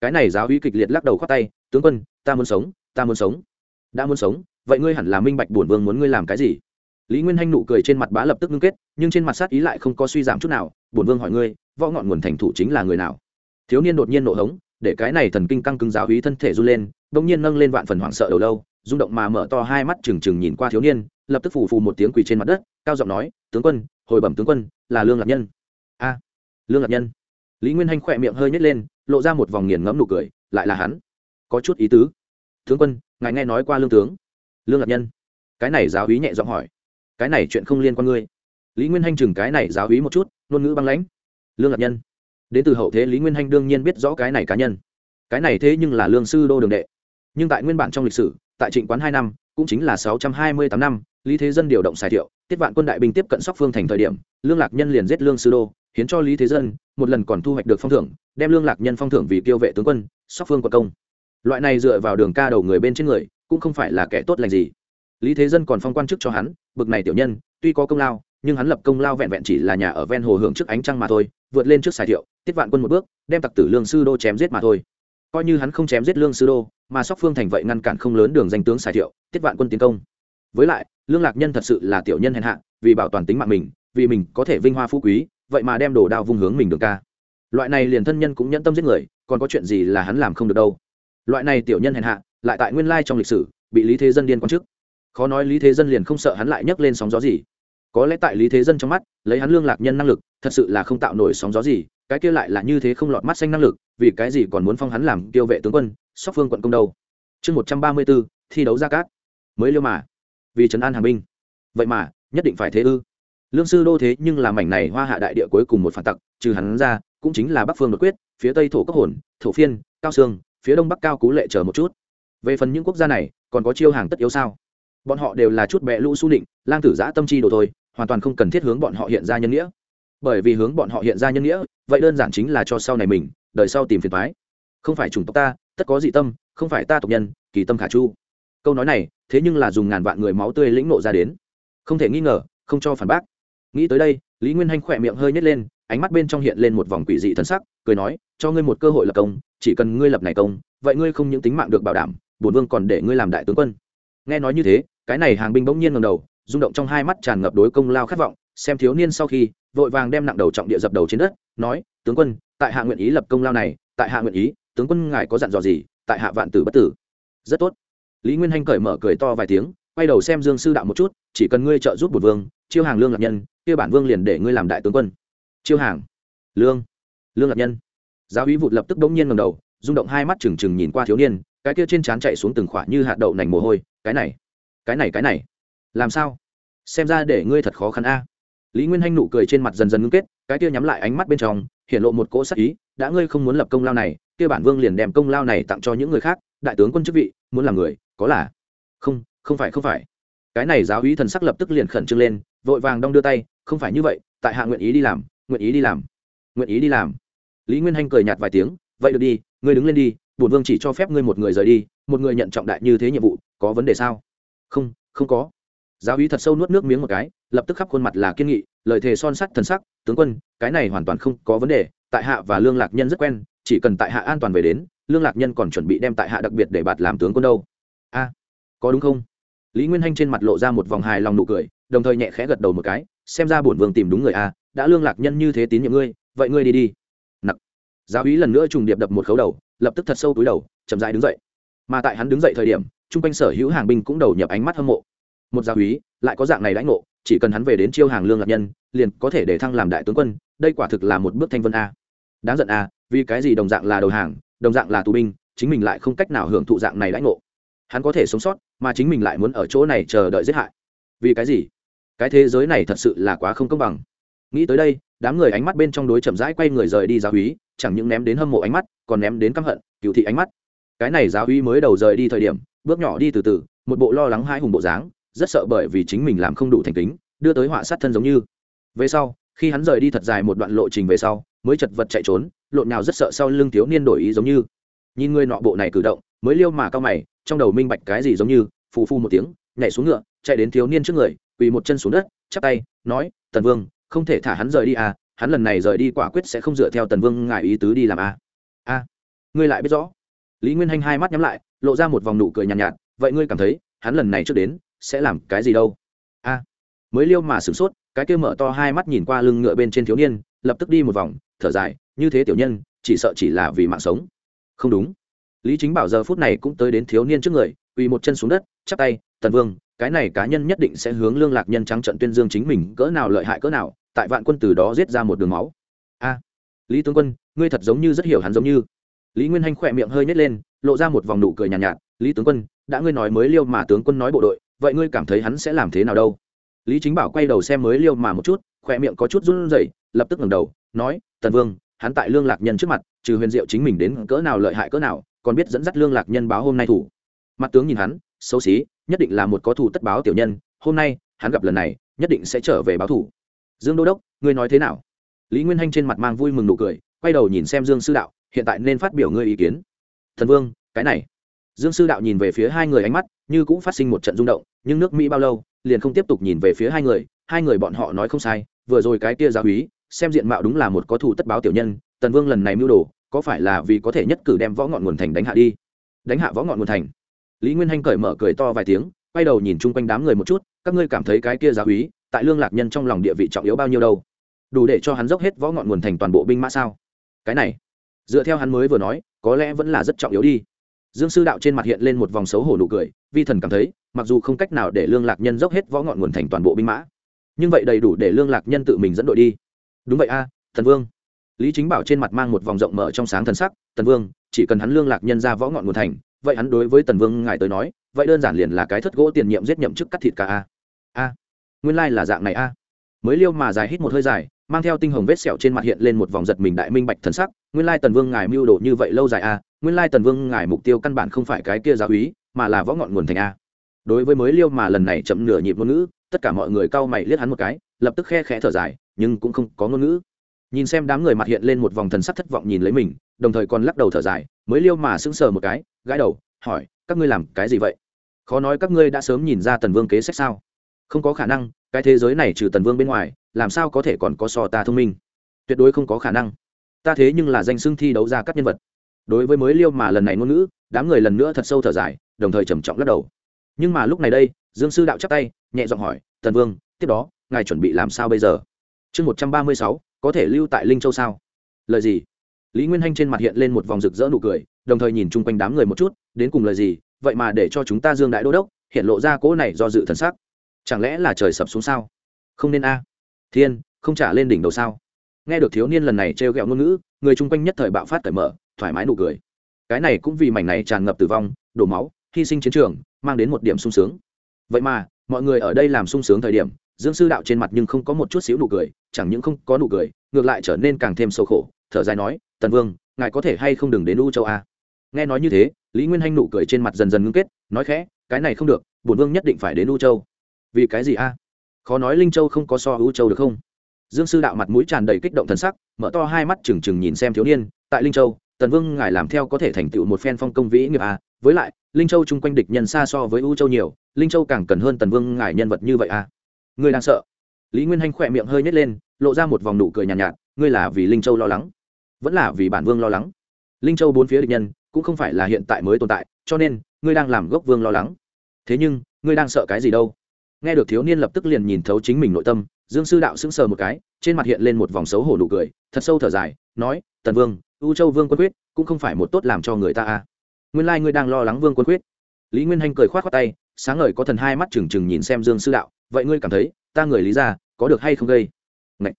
Cái này giáo uy kịch liệt lắc đầu khoát tay, tướng quân, ta muốn sống, ta muốn sống. Đã muốn sống, vậy ngươi hẳn là minh bạch bổn vương muốn ngươi làm cái gì. Lý nguyên hanh nụ cười trên mặt bá lập tức ngưng kết, nhưng trên mặt sát ý lại không có suy giảm chút nào. Bổn vương hỏi ngươi, võ ngọn nguồn thành thủ chính là người nào? Thiếu niên đột nhiên nộ hống, để cái này thần kinh căng cứng giáo hí thân thể run lên đ ỗ n g nhiên nâng lên vạn phần hoảng sợ đầu lâu, rung động mà mở to hai mắt trừng trừng nhìn qua thiếu niên, lập tức phủ phù một tiếng quỳ trên mặt đất cao giọng nói, tướng quân, hồi bẩm tướng quân, là lương lạc nhân. A, lương lạc nhân? Lý nguyên hanh khỏe miệng hơi nhét lên, lộ ra một vòng nghiền ngẫm nụ cười, lại là hắn? Có chút ý tứ. Tướng quân, ngài nghe nói qua lương tướng. Lương lạc nhân? Cái này giáo hí nhẹ giọng hỏi. Cái này chuyện không liên quan ngươi. Lý nguyên hanh chừng cái này giáo hí một chút, ngôn ngữ băng lãnh. Lương lạc nhân? Đến từ hậu thế lý nguyên hanh đương nhiên biết rõ cái này cá nhân. Cái này thế nhưng là lương sư đô đường đệ. Nhưng tại nguyên bản trong lịch sử, tại trịnh quán hai năm, cũng chính là sáu trăm hai mươi tám năm lý thế dân điều động xài thiệu, tiết vạn quân đại binh tiếp cận sóc phương thành thời điểm, lương lạc nhân liền giết lương sư đô, hiến cho lý thế dân, một lần còn thu hoạch được phong thưởng, đem lương lạc nhân phong thưởng vì tiêu vệ tướng quân, sóc phương quận công. Loại này dựa vào đường ca đầu người bên trên người, cũng không phải là kẻ tốt lành gì. Lý thế dân còn phong quan chức cho hắn, bực này tiểu nhân, tuy có công lao, nhưng hắn lập công lao vẹn vẹn chỉ là nhà ở ven hồ hưởng trước ánh trăng mà thôi, vượt lên trước xài thiệu, tiết vạn quân một bước, đem tặc tử lương sư đô chém giết mà thôi. Coi như hắn không chém giết lương sư đô, mà sóc phương thành vậy ngăn cản không lớn đường danh tướng xài thiệu, tiết vạn quân tiến công với lại, lương lạc nhân thật sự là tiểu nhân hèn hạ, vì bảo toàn tính mạng mình, vì mình có thể vinh hoa phú quý, vậy mà đem đồ đao vung hướng mình đường ca. Loại này liền thân nhân cũng nhẫn tâm giết người, còn có chuyện gì là hắn làm không được đâu. Loại này tiểu nhân hèn hạ, lại tại nguyên lai trong lịch sử, bị lý thế dân điên quan chức khó nói lý thế dân liền không sợ hắn lại nhấc lên sóng gió gì. Có lẽ tại lý thế dân trong mắt, lấy hắn lương lạc nhân năng lực, thật sự là không tạo nổi sóng gió gì, cái kia lại là như thế không lọt mắt xanh năng lực, vì cái gì còn muốn phong hắn làm tiêu vệ tướng quân, sóc phương quận công đâu. Chương một trăm ba mươi b ố thi đấu ra cát. Mới liêu mà vì trấn an hàng binh. Vậy mà, nhất định phải thế ư? Lương sư đô thế nhưng làm mảnh này hoa hạ đại địa cuối cùng một phản tặc, trừ hắn ra, cũng chính là bắc phương đột quyết, phía tây thổ cốc hồn, thổ phiên, cao sương, phía đông bắc cao cú lệ chờ một chút. Về phần những quốc gia này, còn có chiêu hàng tất yếu sao? Bọn họ đều là chút bẹ lũ su định lang tử giã tâm chi đồ thôi, hoàn toàn không cần thiết hướng bọn họ hiện ra nhân nghĩa. Bởi vì hướng bọn họ hiện ra nhân nghĩa, vậy đơn giản chính là cho sau này mình, đời sau tìm phiền thoái không phải chủng tộc ta, tất có dị tâm, không phải ta tộc nhân, kỳ tâm khả chu câu nói này, thế nhưng là dùng ngàn vạn người máu tươi lĩnh nộ ra đến. Không thể nghi ngờ, không cho phản bác. Nghĩ tới đây, lý nguyên hanh khỏe miệng hơi nhét lên, ánh mắt bên trong hiện lên một vòng quỷ dị thân sắc, cười nói, cho ngươi một cơ hội lập công, chỉ cần ngươi lập này công, vậy ngươi không những tính mạng được bảo đảm, bổn vương còn để ngươi làm đại tướng quân. Nghe nói như thế, cái này hàng binh bỗng nhiên ngầm đầu, rung động trong hai mắt tràn ngập đối công lao khát vọng, xem thiếu niên sau khi, vội vàng đem nặng đầu trọng địa dập đầu trên đất, nói, tướng quân, tại hạ nguyện ý lập công lao này, tại hạ nguyện ý, tướng quân ngài có dặn dò gì, tại hạ vạn tử bất tử. Rất tốt lý nguyên hanh cởi mở cười to vài tiếng, quay đầu xem dương sư đạo một chút, chỉ cần ngươi trợ giúp bột vương, chiêu hàng lương lạc nhân, kia bản vương liền để ngươi làm đại tướng quân. Chiêu hàng, lương lương lạc nhân. Giáo úy vụt lập tức đống nhiên ngầm đầu, rung động hai mắt trừng trừng nhìn qua thiếu niên, cái kia trên trán chạy xuống từng khỏa như hạt đậu nành mồ hôi, cái này cái này cái này, làm sao? Xem ra để ngươi thật khó khăn a. Lý nguyên hanh nụ cười trên mặt dần dần ngưng kết, cái kia nhắm lại ánh mắt bên trong, hiện lộ một cỗ sắc ý, đã ngươi không muốn lập công lao này, kia bản vương liền đem công lao này tặng cho những người khác, đại tướng quân chức vị, muốn làm người có là? Không không phải không phải. Cái này giáo úy thần sắc lập tức liền khẩn trương lên, vội vàng đong đưa tay, không phải như vậy, tại hạ nguyện ý đi làm, nguyện ý đi làm, nguyện ý đi làm. Lý nguyên hanh cười nhạt vài tiếng, vậy được đi, ngươi đứng lên đi, bổn vương chỉ cho phép ngươi một người rời đi, một người nhận trọng đại như thế nhiệm vụ, có vấn đề sao? Không không có. Giáo úy thật sâu nuốt nước miếng một cái, lập tức khắp khuôn mặt là kiên nghị, lời thề son sắt thần sắc, tướng quân, cái này hoàn toàn không có vấn đề, tại hạ và lương lạc nhân rất quen, chỉ cần tại hạ an toàn về đến, lương lạc nhân còn chuẩn bị đem tại hạ đặc biệt để bạt làm tướng quân đâu có đúng không? Lý nguyên hanh trên mặt lộ ra một vòng hài lòng nụ cười, đồng thời nhẹ khẽ gật đầu một cái, xem ra bổn vương tìm đúng người a đã lương lạc nhân như thế tín nhiệm ngươi, vậy ngươi đi đi. Nặc. Giáo úy lần nữa trùng điệp đập một khấu đầu, lập tức thật sâu túi đầu, chậm dại đứng dậy. Mà tại hắn đứng dậy thời điểm, chung quanh sở hữu hàng binh cũng đầu nhập ánh mắt hâm mộ. Một giáo úy, lại có dạng này lãnh ngộ, chỉ cần hắn về đến chiêu hàng lương lạc nhân, liền có thể để thăng làm đại tướng quân, đây quả thực là một bước thanh vân a. Đáng giận a, vì cái gì đồng dạng là đầu hàng, đồng dạng là tù binh, chính mình lại không cách nào hưởng thụ dạng này lãnh ngộ hắn có thể sống sót, mà chính mình lại muốn ở chỗ này chờ đợi giết hại. Vì cái gì? Cái thế giới này thật sự là quá không công bằng. Nghĩ tới đây, đám người ánh mắt bên trong đối chậm rãi quay người rời đi giáo húy chẳng những ném đến hâm mộ ánh mắt, còn ném đến căm hận cựu thị ánh mắt. Cái này giáo húy mới đầu rời đi thời điểm, bước nhỏ đi từ từ, một bộ lo lắng hai hùng bộ dáng, rất sợ bởi vì chính mình làm không đủ thành kính, đưa tới họa sát thân giống như. Về sau, khi hắn rời đi thật dài một đoạn lộ trình về sau, mới chật vật chạy trốn, lộn nào rất sợ sau lưng thiếu niên đổi ý giống như. Nhìn người nọ bộ này cử động, mới liêu mà cao mày trong đầu minh bạch cái gì giống như phù phu một tiếng nhảy xuống ngựa chạy đến thiếu niên trước người quỳ một chân xuống đất chắp tay nói tần vương không thể thả hắn rời đi à hắn lần này rời đi quả quyết sẽ không dựa theo tần vương ngại ý tứ đi làm à. A ngươi lại biết rõ. Lý nguyên hanh hai mắt nhắm lại lộ ra một vòng nụ cười nhàn nhạt, nhạt vậy ngươi cảm thấy hắn lần này trước đến sẽ làm cái gì đâu? A. Mới liêu mà sửng sốt cái kia mở to hai mắt nhìn qua lưng ngựa bên trên thiếu niên lập tức đi một vòng thở dài như thế tiểu nhân chỉ sợ chỉ là vì mạng sống. Không đúng lý chính bảo giờ phút này cũng tới đến thiếu niên trước người quỳ một chân xuống đất chắp tay tần vương cái này cá nhân nhất định sẽ hướng lương lạc nhân trắng trận tuyên dương chính mình cỡ nào lợi hại cỡ nào tại vạn quân từ đó giết ra một đường máu. A lý tướng quân ngươi thật giống như rất hiểu hắn giống như. Lý nguyên hanh khỏe miệng hơi nhét lên lộ ra một vòng nụ cười nhàn nhạt, nhạt lý tướng quân đã ngươi nói mới liêu mà tướng quân nói bộ đội vậy ngươi cảm thấy hắn sẽ làm thế nào đâu? Lý chính bảo quay đầu xem mới liêu mà một chút khỏe miệng có chút run rẩy lập tức ngẩng đầu nói tần vương hắn tại lương lạc nhân trước mặt trừ huyền diệu chính mình đến cỡ nào lợi hại cỡ nào còn biết dẫn dắt lương lạc nhân báo hôm nay thủ. Mặt tướng nhìn hắn, xấu xí, nhất định là một có thủ tất báo tiểu nhân, hôm nay, hắn gặp lần này, nhất định sẽ trở về báo thủ. Dương đô đốc, ngươi nói thế nào? Lý nguyên hanh trên mặt mang vui mừng nụ cười, quay đầu nhìn xem dương sư đạo, hiện tại nên phát biểu ngươi ý kiến. Thần vương, cái này. Dương sư đạo nhìn về phía hai người ánh mắt, như cũng phát sinh một trận rung động, nhưng nước mỹ bao lâu, liền không tiếp tục nhìn về phía hai người hai người bọn họ nói không sai, vừa rồi cái kia giáo húy xem diện mạo đúng là một có thủ tất báo tiểu nhân, tần vương lần này mưu đồ có phải là vì có thể nhất cử đem võ ngọn nguồn thành đánh hạ đi? Đánh hạ võ ngọn nguồn thành. Lý nguyên hanh cởi mở cười to vài tiếng, quay đầu nhìn chung quanh đám người một chút, các ngươi cảm thấy cái kia giáo úy tại lương lạc nhân trong lòng địa vị trọng yếu bao nhiêu đâu? Đủ để cho hắn dốc hết võ ngọn nguồn thành toàn bộ binh mã sao? Cái này, dựa theo hắn mới vừa nói, có lẽ vẫn là rất trọng yếu đi. Dương sư đạo trên mặt hiện lên một vòng xấu hổ nụ cười, vi thần cảm thấy, mặc dù không cách nào để lương lạc nhân dốc hết võ ngọn nguồn thành toàn bộ binh mã, nhưng vậy đầy đủ để lương lạc nhân tự mình dẫn đội đi. Đúng vậy a, thần vương lý chính bảo trên mặt mang một vòng rộng mở trong sáng thần sắc, tần vương, chỉ cần hắn lương lạc nhân ra võ ngọn nguồn thành, vậy hắn đối với tần vương ngài tới nói, vậy đơn giản liền là cái thất gỗ tiền nhiệm giết nhậm chức cắt thịt cả a. A, nguyên lai là dạng này a. Mới liêu mà dài hít một hơi dài, mang theo tinh hồng vết sẹo trên mặt hiện lên một vòng giật mình đại minh bạch thần sắc, nguyên lai tần vương ngài mưu đồ như vậy lâu dài a, nguyên lai tần vương ngài mục tiêu căn bản không phải cái kia giáo úy, mà là võ ngọn nguồn thành a. Đối với mới liêu mà lần này chậm nửa nhịp ngôn ngữ, tất cả mọi người cau mày liếc hắn một cái, lập tức khe khẽ thở dài, nhưng cũng không có ngôn ngữ nhìn xem đám người mặt hiện lên một vòng thần sắc thất vọng nhìn lấy mình, đồng thời còn lắc đầu thở dài, mới liêu mà sững sờ một cái, gãi đầu, hỏi, các ngươi làm cái gì vậy? Khó nói các ngươi đã sớm nhìn ra tần vương kế sách sao? Không có khả năng, cái thế giới này trừ tần vương bên ngoài, làm sao có thể còn có so ta thông minh? Tuyệt đối không có khả năng. Ta thế nhưng là danh xưng thi đấu ra các nhân vật. Đối với mới liêu mà lần này ngôn ngữ, đám người lần nữa thật sâu thở dài, đồng thời trầm trọng lắc đầu. Nhưng mà lúc này đây, dương sư đạo chắp tay, nhẹ giọng hỏi, tần vương, tiếp đó, ngài chuẩn bị làm sao bây giờ? Chương một trăm ba mươi sáu có thể lưu tại linh châu sao? Lời gì? Lý nguyên hanh trên mặt hiện lên một vòng rực rỡ nụ cười, đồng thời nhìn chung quanh đám người một chút, đến cùng lời gì, vậy mà để cho chúng ta dương đại đô đốc, hiện lộ ra cỗ này do dự thần sắc. Chẳng lẽ là trời sập xuống sao? Không nên a. Thiên, không trả lên đỉnh đầu sao? Nghe được thiếu niên lần này trêu ghẹo ngôn ngữ, người chung quanh nhất thời bạo phát cởi mở, thoải mái nụ cười. Cái này cũng vì mảnh này tràn ngập tử vong, đổ máu, hy sinh chiến trường, mang đến một điểm sung sướng. Vậy mà, mọi người ở đây làm sung sướng thời điểm, dương sư đạo trên mặt nhưng không có một chút xíu nụ cười chẳng những không có nụ cười, ngược lại trở nên càng thêm sâu khổ. Thở dài nói, tần vương, ngài có thể hay không đừng đến u châu a? Nghe nói như thế, lý nguyên hanh nụ cười trên mặt dần dần ngưng kết, nói khẽ, cái này không được, bổn vương nhất định phải đến u châu. Vì cái gì a? Khó nói linh châu không có so u châu được không? Dương sư đạo mặt mũi tràn đầy kích động thần sắc, mở to hai mắt trừng trừng nhìn xem thiếu niên, tại linh châu, tần vương ngài làm theo có thể thành tựu một phen phong công vĩ nghiệp a. Với lại, linh châu chung quanh địch nhân xa so với u châu nhiều, linh châu càng cần hơn tần vương ngài nhân vật như vậy a. Người đang sợ? Lý nguyên hanh khỏe miệng hơi nhét lên lộ ra một vòng nụ cười nhàn nhạt, nhạt ngươi là vì linh châu lo lắng vẫn là vì bản vương lo lắng. Linh châu bốn phía địch nhân cũng không phải là hiện tại mới tồn tại cho nên ngươi đang làm gốc vương lo lắng. Thế nhưng ngươi đang sợ cái gì đâu? Nghe được thiếu niên lập tức liền nhìn thấu chính mình nội tâm dương sư đạo sững sờ một cái trên mặt hiện lên một vòng xấu hổ nụ cười thật sâu thở dài nói tần vương u châu vương quân quyết cũng không phải một tốt làm cho người ta a nguyên lai、like、ngươi đang lo lắng vương quân quyết. Lý nguyên hanh cười k h o á t khoác tay sáng ngời có thần hai mắt trừng trừng nhìn xem dương sư đạo vậy ngươi cảm thấy ta người lý ra, có được hay không gây? Ngậy.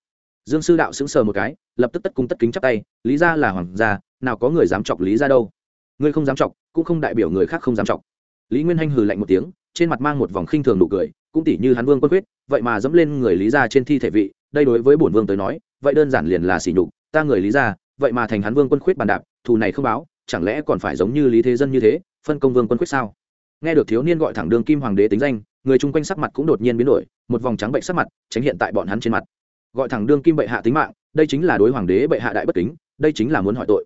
dương sư đạo sững sờ một cái, lập tức tất cung tất kính chắp tay, lý ra là hoàng gia, nào có người dám chọc lý ra đâu. Ngươi không dám chọc, cũng không đại biểu người khác không dám chọc. Lý nguyên hanh hừ lạnh một tiếng, trên mặt mang một vòng khinh thường nụ cười, cũng tỉ như hắn vương quân quyết, vậy mà dẫm lên người lý ra trên thi thể vị, đây đối với bổn vương tới nói, vậy đơn giản liền là xỉ nhục, ta người lý ra, vậy mà thành hắn vương quân khuyết bàn đạp, thù này không báo, chẳng lẽ còn phải giống như lý thế dân như thế, phân công vương quân khuyết sao? Nghe được thiếu niên gọi thẳng đường kim hoàng đế tính danh người chung quanh sắc mặt cũng đột nhiên biến đổi, một vòng trắng bệnh sắc mặt tránh hiện tại bọn hắn trên mặt. Gọi thẳng đương kim bệ hạ tính mạng, đây chính là đối hoàng đế bệ hạ đại bất kính, đây chính là muốn hỏi tội.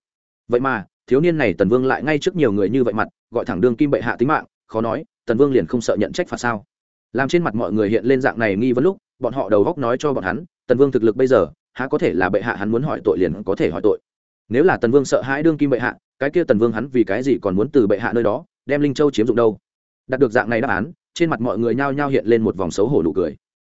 Vậy mà, thiếu niên này tần vương lại ngay trước nhiều người như vậy mặt, gọi thẳng đương kim bệ hạ tính mạng, khó nói, tần vương liền không sợ nhận trách phạt sao? Làm trên mặt mọi người hiện lên dạng này nghi vấn lúc, bọn họ đầu góc nói cho bọn hắn, tần vương thực lực bây giờ, há có thể là bệ hạ hắn muốn hỏi tội liền có thể hỏi tội. Nếu là tần vương sợ hãi đương kim bệ hạ, cái kia tần vương hắn vì cái gì còn muốn từ bệ hạ nơi đó, đem linh châu chiếm dụng đâu? Đạt được dạng này đáp án trên mặt mọi người nhao nhao hiện lên một vòng xấu hổ nụ cười.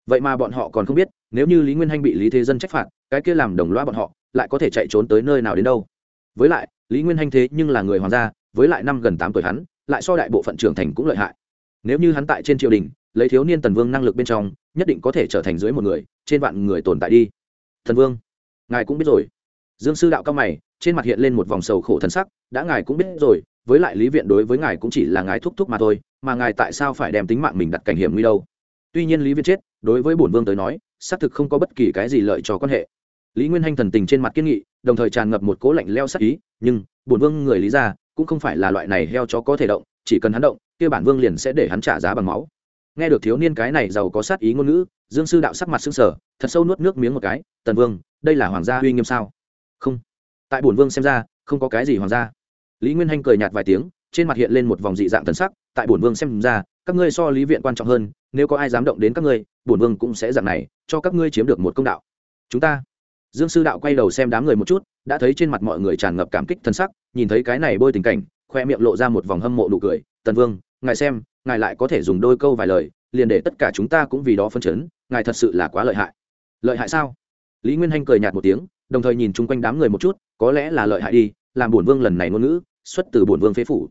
Vậy mà bọn họ còn không biết, nếu như lý nguyên hanh bị lý thế dân trách phạt, cái kia làm đồng loa bọn họ, lại có thể chạy trốn tới nơi nào đến đâu? Với lại, lý nguyên hanh thế nhưng là người hoàng gia, với lại năm gần tám tuổi hắn, lại so đại bộ phận trưởng thành cũng lợi hại. Nếu như hắn tại trên triều đình, lấy thiếu niên tần vương năng lực bên trong, nhất định có thể trở thành dưới một người, trên vạn người tồn tại đi. Thần vương, ngài cũng biết rồi. Dương sư đạo cao mày, trên mặt hiện lên một vòng sầu khổ thân sắc, đã ngài cũng biết rồi, với lại lý viện đối với ngài cũng chỉ là ngài thúc thúc mà thôi mà ngài tại sao phải đem tính mạng mình đặt cảnh hiểm nguy đâu? Tuy nhiên lý Viên chết, đối với bổn vương tới nói, xác thực không có bất kỳ cái gì lợi cho quan hệ. Lý nguyên hanh thần tình trên mặt kiên nghị, đồng thời tràn ngập một cố lạnh leo sắc ý, nhưng, bổn vương người lý ra cũng không phải là loại này heo chó có thể động, chỉ cần hắn động, kia bản vương liền sẽ để hắn trả giá bằng máu. Nghe được thiếu niên cái này giàu có sát ý ngôn ngữ, dương sư đạo sắc mặt xương sở thật sâu nuốt nước miếng một cái, tần vương, đây là hoàng gia uy nghiêm sao? Không. Tại bổn vương xem ra, không có cái gì hoàng gia. Lý nguyên hanh cười nhạt vài tiếng, trên mặt hiện lên một vòng dị dạng thần sắc tại bổn vương xem ra, các ngươi so lý viện quan trọng hơn, nếu có ai dám động đến các ngươi, bổn vương cũng sẽ dạng này, cho các ngươi chiếm được một công đạo. Chúng ta. Dương sư đạo quay đầu xem đám người một chút, đã thấy trên mặt mọi người tràn ngập cảm kích thân sắc, nhìn thấy cái này bôi tình cảnh, khoe miệng lộ ra một vòng hâm mộ nụ cười, tần vương, ngài xem, ngài lại có thể dùng đôi câu vài lời, liền để tất cả chúng ta cũng vì đó phân chấn, ngài thật sự là quá lợi hại. Lợi hại sao? Lý nguyên hanh cười nhạt một tiếng, đồng thời nhìn chung quanh đám người một chút, có lẽ là lợi hại đi, làm bổn vương lần này ngôn ngữ, xuất từ bổn vương phế phủ.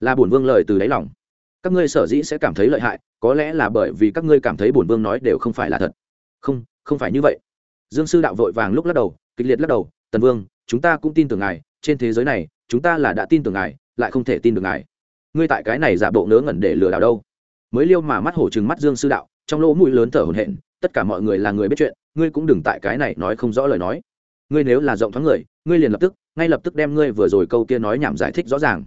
Là bổn vương lời từ đáy lòng các ngươi sở dĩ sẽ cảm thấy lợi hại, có lẽ là bởi vì các ngươi cảm thấy bổn vương nói đều không phải là thật. Không không phải như vậy. Dương sư đạo vội vàng lúc lắc đầu, kịch liệt lắc đầu, tần vương, chúng ta cũng tin tưởng ngài, trên thế giới này, chúng ta là đã tin tưởng ngài, lại không thể tin được ngài. Ngươi tại cái này giả bộ ngớ ngẩn để lừa đảo đâu? Mới liêu mà mắt hổ trừng mắt dương sư đạo, trong lỗ mũi lớn thở hổn hển, tất cả mọi người là người biết chuyện, ngươi cũng đừng tại cái này nói không rõ lời nói. Ngươi nếu là rộng thoáng người, ngươi liền lập tức, ngay lập tức đem ngươi vừa rồi câu kia nói nhảm giải thích rõ ràng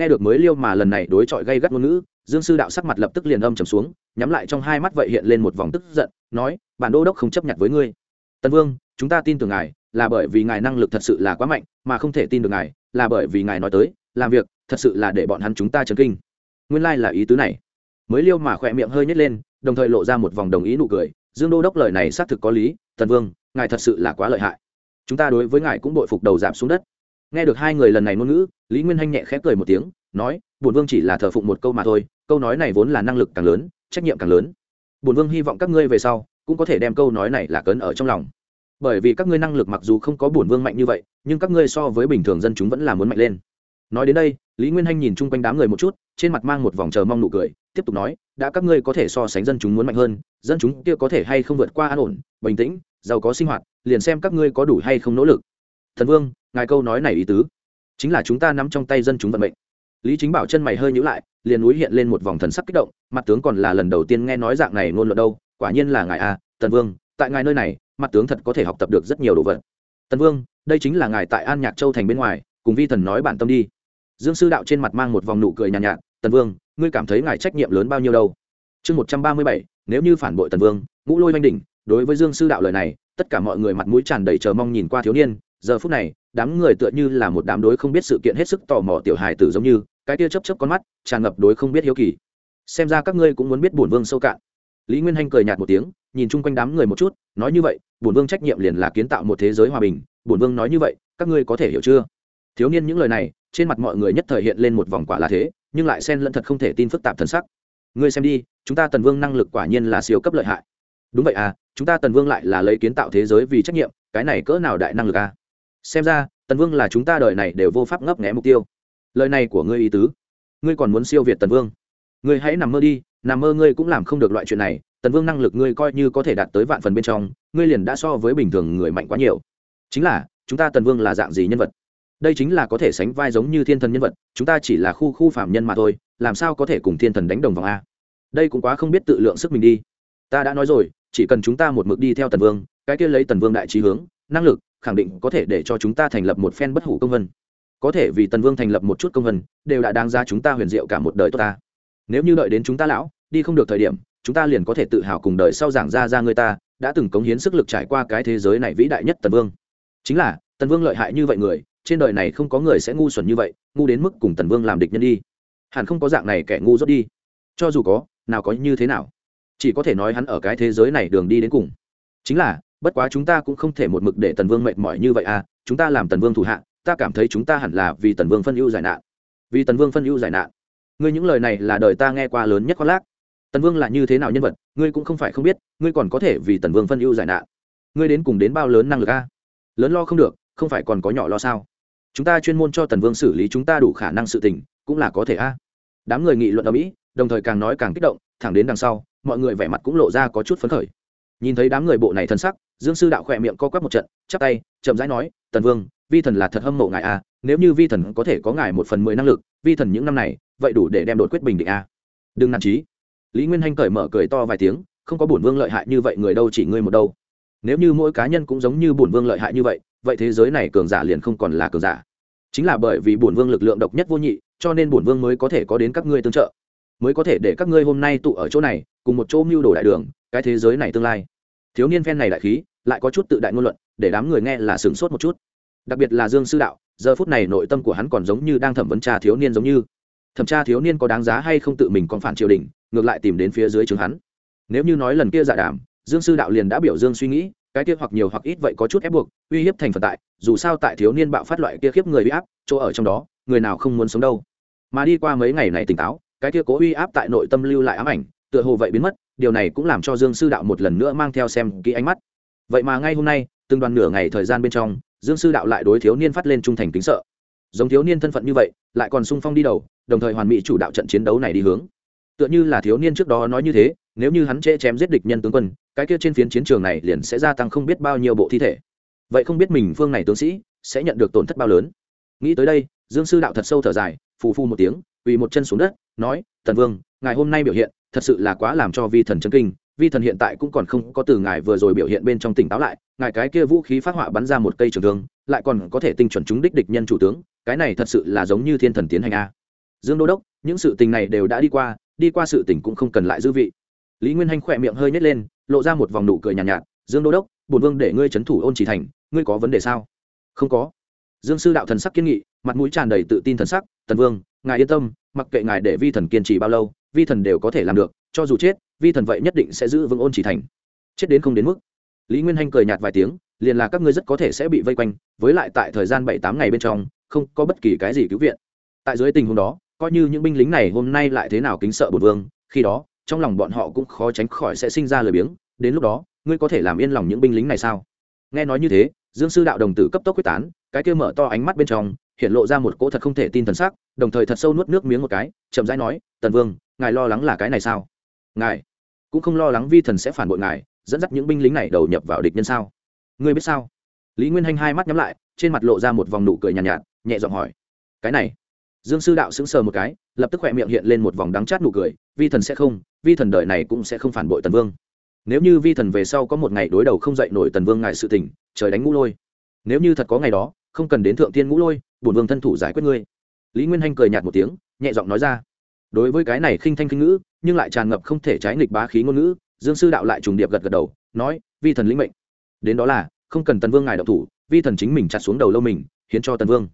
nghe được mới liêu mà lần này đối chọi gây gắt ngôn ngữ, dương sư đạo sắc mặt lập tức liền âm trầm xuống, nhắm lại trong hai mắt vậy hiện lên một vòng tức giận, nói, bản đô đốc không chấp nhận với ngươi. Tân vương, chúng ta tin tưởng ngài, là bởi vì ngài năng lực thật sự là quá mạnh, mà không thể tin được ngài, là bởi vì ngài nói tới, làm việc, thật sự là để bọn hắn chúng ta chấn kinh. Nguyên lai là ý tứ này. Mới liêu mà khỏe miệng hơi nhét lên, đồng thời lộ ra một vòng đồng ý nụ cười. Dương đô đốc lời này xác thực có lý tần vương, ngài thật sự là quá lợi hại. Chúng ta đối với ngài cũng bội phục đầu giảm xuống đất. Nghe được hai người lần này ngôn ngữ lý nguyên hanh nhẹ khép cười một tiếng, nói bùn vương chỉ là thờ phụng một câu mà thôi, câu nói này vốn là năng lực càng lớn, trách nhiệm càng lớn. Bùn vương hy vọng các ngươi về sau cũng có thể đem câu nói này là cấn ở trong lòng. Bởi vì các ngươi năng lực mặc dù không có bùn vương mạnh như vậy, nhưng các ngươi so với bình thường dân chúng vẫn là muốn mạnh lên. Nói đến đây, lý nguyên hanh nhìn chung quanh đám người một chút, trên mặt mang một vòng chờ mong nụ cười, tiếp tục nói, đã các ngươi có thể so sánh dân chúng muốn mạnh hơn, dân chúng kia có thể hay không vượt qua an ổn, bình tĩnh, giàu có sinh hoạt, liền xem các ngươi có đủ hay không nỗ lực. Thần vương, ngài câu nói này ý tứ chính là chúng ta nắm trong tay dân chúng vận mệnh. Lý chính bảo chân mày hơi nhữ lại liền núi hiện lên một vòng thần sắc kích động mặt tướng còn là lần đầu tiên nghe nói dạng này ngôn luận đâu quả nhiên là ngài a à, tần vương tại ngài nơi này mặt tướng thật có thể học tập được rất nhiều đồ vật. Tần vương đây chính là ngài tại an nhạc châu thành bên ngoài cùng vi thần nói bản tâm đi. Dương sư đạo trên mặt mang một vòng nụ cười nhàn nhạt, nhạt tần vương ngươi cảm thấy ngài trách nhiệm lớn bao nhiêu đâu? Chương một trăm ba mươi bảy nếu như phản bội tần vương ngũ lôi oanh đỉnh. Đối với dương sư đạo lời này tất cả mọi người mặt mũi tràn đầy chờ mong nhìn qua thiếu niên giờ phút này đám người tựa như là một đám đối không biết sự kiện hết sức tò mò tiểu hài tử giống như, cái tia chấp chấp con mắt, tràn ngập đối không biết hiếu kỳ. Xem ra các ngươi cũng muốn biết bổn vương sâu cạn. Lý nguyên hanh cười nhạt một tiếng, nhìn chung quanh đám người một chút, nói như vậy, bổn vương trách nhiệm liền là kiến tạo một thế giới hòa bình, bổn vương nói như vậy, các ngươi có thể hiểu chưa? Thiếu niên những lời này, trên mặt mọi người nhất thời hiện lên một vòng quả là thế, nhưng lại xen lẫn thật không thể tin phức tạp thần sắc. Ngươi xem đi, chúng ta tần vương năng lực quả nhiên là siêu cấp lợi hại. Đúng vậy à chúng ta tần vương lại là lấy kiến tạo thế giới vì trách nhiệm, cái này cỡ nào đại năng lực à? Xem ra, tần vương là chúng ta đời này đều vô pháp ngấp nghé mục tiêu. Lời này của ngươi ý tứ. Ngươi còn muốn siêu việt tần vương. Ngươi hãy nằm mơ đi, nằm mơ ngươi cũng làm không được loại chuyện này. Tần vương năng lực ngươi coi như có thể đạt tới vạn phần bên trong, ngươi liền đã so với bình thường người mạnh quá nhiều. Chính là, chúng ta tần vương là dạng gì nhân vật? Đây chính là có thể sánh vai giống như thiên thần nhân vật, chúng ta chỉ là khu khu phạm nhân mà thôi, làm sao có thể cùng thiên thần đánh đồng vòng a? Đây cũng quá không biết tự lượng sức mình đi. Ta đã nói rồi, chỉ cần chúng ta một mực đi theo tần vương, cái kia lấy tần vương đại trí hướng, năng lực khẳng định có thể để cho chúng ta thành lập một phen bất hủ công vân. Có thể vì tần vương thành lập một chút công vân, đều đã đáng ra chúng ta huyền diệu cả một đời tốt ta. Nếu như đợi đến chúng ta lão, đi không được thời điểm, chúng ta liền có thể tự hào cùng đời sau giảng ra ra người ta, đã từng cống hiến sức lực trải qua cái thế giới này vĩ đại nhất tần vương. Chính là, tần vương lợi hại như vậy người, trên đời này không có người sẽ ngu xuẩn như vậy, ngu đến mức cùng tần vương làm địch nhân đi. Hẳn không có dạng này kẻ ngu dốt đi. Cho dù có, nào có như thế nào. Chỉ có thể nói hắn ở cái thế giới này đường đi đến cùng. Chính là bất quá chúng ta cũng không thể một mực để tần vương mệt mỏi như vậy à chúng ta làm tần vương thủ hạ, ta cảm thấy chúng ta hẳn là vì tần vương phân ưu giải nạn. Vì tần vương phân ưu giải nạn. Ngươi những lời này là đời ta nghe qua lớn nhất khoác lác. Tần vương là như thế nào nhân vật, ngươi cũng không phải không biết, ngươi còn có thể vì tần vương phân ưu giải nạn. Ngươi đến cùng đến bao lớn năng lực a lớn lo không được, không phải còn có nhỏ lo sao? Chúng ta chuyên môn cho tần vương xử lý chúng ta đủ khả năng sự tình, cũng là có thể a đám người nghị luận ở mỹ, đồng thời càng nói càng kích động, thẳng đến đằng sau, mọi người vẻ mặt cũng lộ ra có chút phấn khởi. Nhìn thấy đám người bộ này thân sắc dương sư đạo khỏe miệng co quắp một trận, chắp tay, chậm rãi nói, tần vương, vi thần là thật hâm mộ ngài a nếu như vi thần có thể có ngài một phần mười năng lực, vi thần những năm này, vậy đủ để đem đột quyết bình định a đừng nản trí lý nguyên hanh cởi mở cười to vài tiếng, không có bổn vương lợi hại như vậy, người đâu chỉ ngươi một đâu. Nếu như mỗi cá nhân cũng giống như bổn vương lợi hại như vậy vậy thế giới này cường giả liền không còn là cường giả. Chính là bởi vì bổn vương lực lượng độc nhất vô nhị, cho nên bổn vương mới có thể có đến các ngươi tương trợ, mới có thể để các ngươi hôm nay tụ ở chỗ này, cùng một chỗ mưu đồ đại đường, cái thế giới này tương lai thiếu niên phen này đại khí, lại có chút tự đại ngôn luận, để đám người nghe là sửng sốt một chút. Đặc biệt là dương sư đạo, giờ phút này nội tâm của hắn còn giống như đang thẩm vấn trà thiếu niên giống như. Thẩm tra thiếu niên có đáng giá hay không tự mình còn phản triều đình, ngược lại tìm đến phía dưới trường hắn. Nếu như nói lần kia giả đàm, dương sư đạo liền đã biểu dương suy nghĩ, cái kia hoặc nhiều hoặc ít vậy có chút ép buộc, uy hiếp thành phần tại, dù sao tại thiếu niên bạo phát loại kia khiếp người uy áp, chỗ ở trong đó, người nào không muốn sống đâu. Mà đi qua mấy ngày này tỉnh táo, cái kia cố uy áp tại nội tâm lưu lại ám ảnh, tựa hồ vậy biến mất điều này cũng làm cho dương sư đạo một lần nữa mang theo xem kỹ ánh mắt. Vậy mà ngay hôm nay, từng đoàn nửa ngày thời gian bên trong, dương sư đạo lại đối thiếu niên phát lên trung thành kính sợ. Giống thiếu niên thân phận như vậy, lại còn sung phong đi đầu, đồng thời hoàn mỹ chủ đạo trận chiến đấu này đi hướng. Tựa như là thiếu niên trước đó nói như thế, nếu như hắn chê chém giết địch nhân tướng quân, cái kia trên phiến chiến trường này liền sẽ gia tăng không biết bao nhiêu bộ thi thể. Vậy không biết mình phương này tướng sĩ sẽ nhận được tổn thất bao lớn. Nghĩ tới đây, dương sư đạo thật sâu thở dài, phù phu một tiếng, quỳ một chân xuống đất, nói, tần vương ngài hôm nay biểu hiện thật sự là quá làm cho vi thần chấn kinh vi thần hiện tại cũng còn không có từ ngài vừa rồi biểu hiện bên trong tỉnh táo lại ngài cái kia vũ khí phát họa bắn ra một cây trường thương lại còn có thể tinh chuẩn chúng đích địch nhân chủ tướng cái này thật sự là giống như thiên thần tiến hành a. Dương đô đốc những sự tình này đều đã đi qua đi qua sự tình cũng không cần lại dư vị. Lý nguyên hanh khỏe miệng hơi nhét lên lộ ra một vòng nụ cười nhàn nhạt, nhạt dương đô đốc bổn vương để ngươi c h ấ n thủ ôn chỉ thành ngươi có vấn đề sao? Không có. Dương sư đạo thần sắc kiên nghị mặt mũi tràn đầy tự tin thần sắc tần vương ngài yên tâm mặc kệ ngài để vi thần kiên trì bao lâu vi thần đều có thể làm được, cho dù chết, vi thần vậy nhất định sẽ giữ vững ôn chỉ thành. Chết đến không đến mức. Lý nguyên hanh cười nhạt vài tiếng, liền là các ngươi rất có thể sẽ bị vây quanh, với lại tại thời gian bảy tám ngày bên trong, không có bất kỳ cái gì cứu viện. Tại dưới tình huống đó, coi như những binh lính này hôm nay lại thế nào kính sợ bột vương, khi đó, trong lòng bọn họ cũng khó tránh khỏi sẽ sinh ra lời biếng, đến lúc đó, ngươi có thể làm yên lòng những binh lính này sao? Nghe nói như thế, dương sư đạo đồng tử cấp tốc quyết tán, cái kia mở to ánh mắt bên trong, hiện lộ ra một cỗ thật không thể tin thần sắc, đồng thời thật sâu nuốt nước miếng một cái, chậm rãi nói, tần vương ngài lo lắng là cái này sao? Ngài cũng không lo lắng vi thần sẽ phản bội ngài dẫn dắt những binh lính này đầu nhập vào địch nhân sao? Ngươi biết sao? Lý nguyên hanh hai mắt nhắm lại trên mặt lộ ra một vòng nụ cười nhàn nhạt, nhạt nhẹ giọng hỏi. Cái này dương sư đạo sững sờ một cái lập tức khỏe miệng hiện lên một vòng đắng chát nụ cười vi thần sẽ không vi thần đời này cũng sẽ không phản bội tần vương. Nếu như vi thần về sau có một ngày đối đầu không dậy nổi tần vương ngại sự tình trời đánh ngũ lôi. Nếu như thật có ngày đó không cần đến thượng tiên ngũ lôi bổn vương thân thủ giải quyết ngươi. Lý nguyên hanh cười nhạt một tiếng nhẹ giọng nói ra đối với cái này khinh thanh khinh ngữ, nhưng lại tràn ngập không thể trái nghịch bá khí ngôn ngữ, dương sư đạo lại trùng điệp gật gật đầu, nói, vi thần lĩnh mệnh. Đến đó là, không cần tần vương ngài động thủ, vi thần chính mình chặt xuống đầu lâu mình, hiến cho tần vương.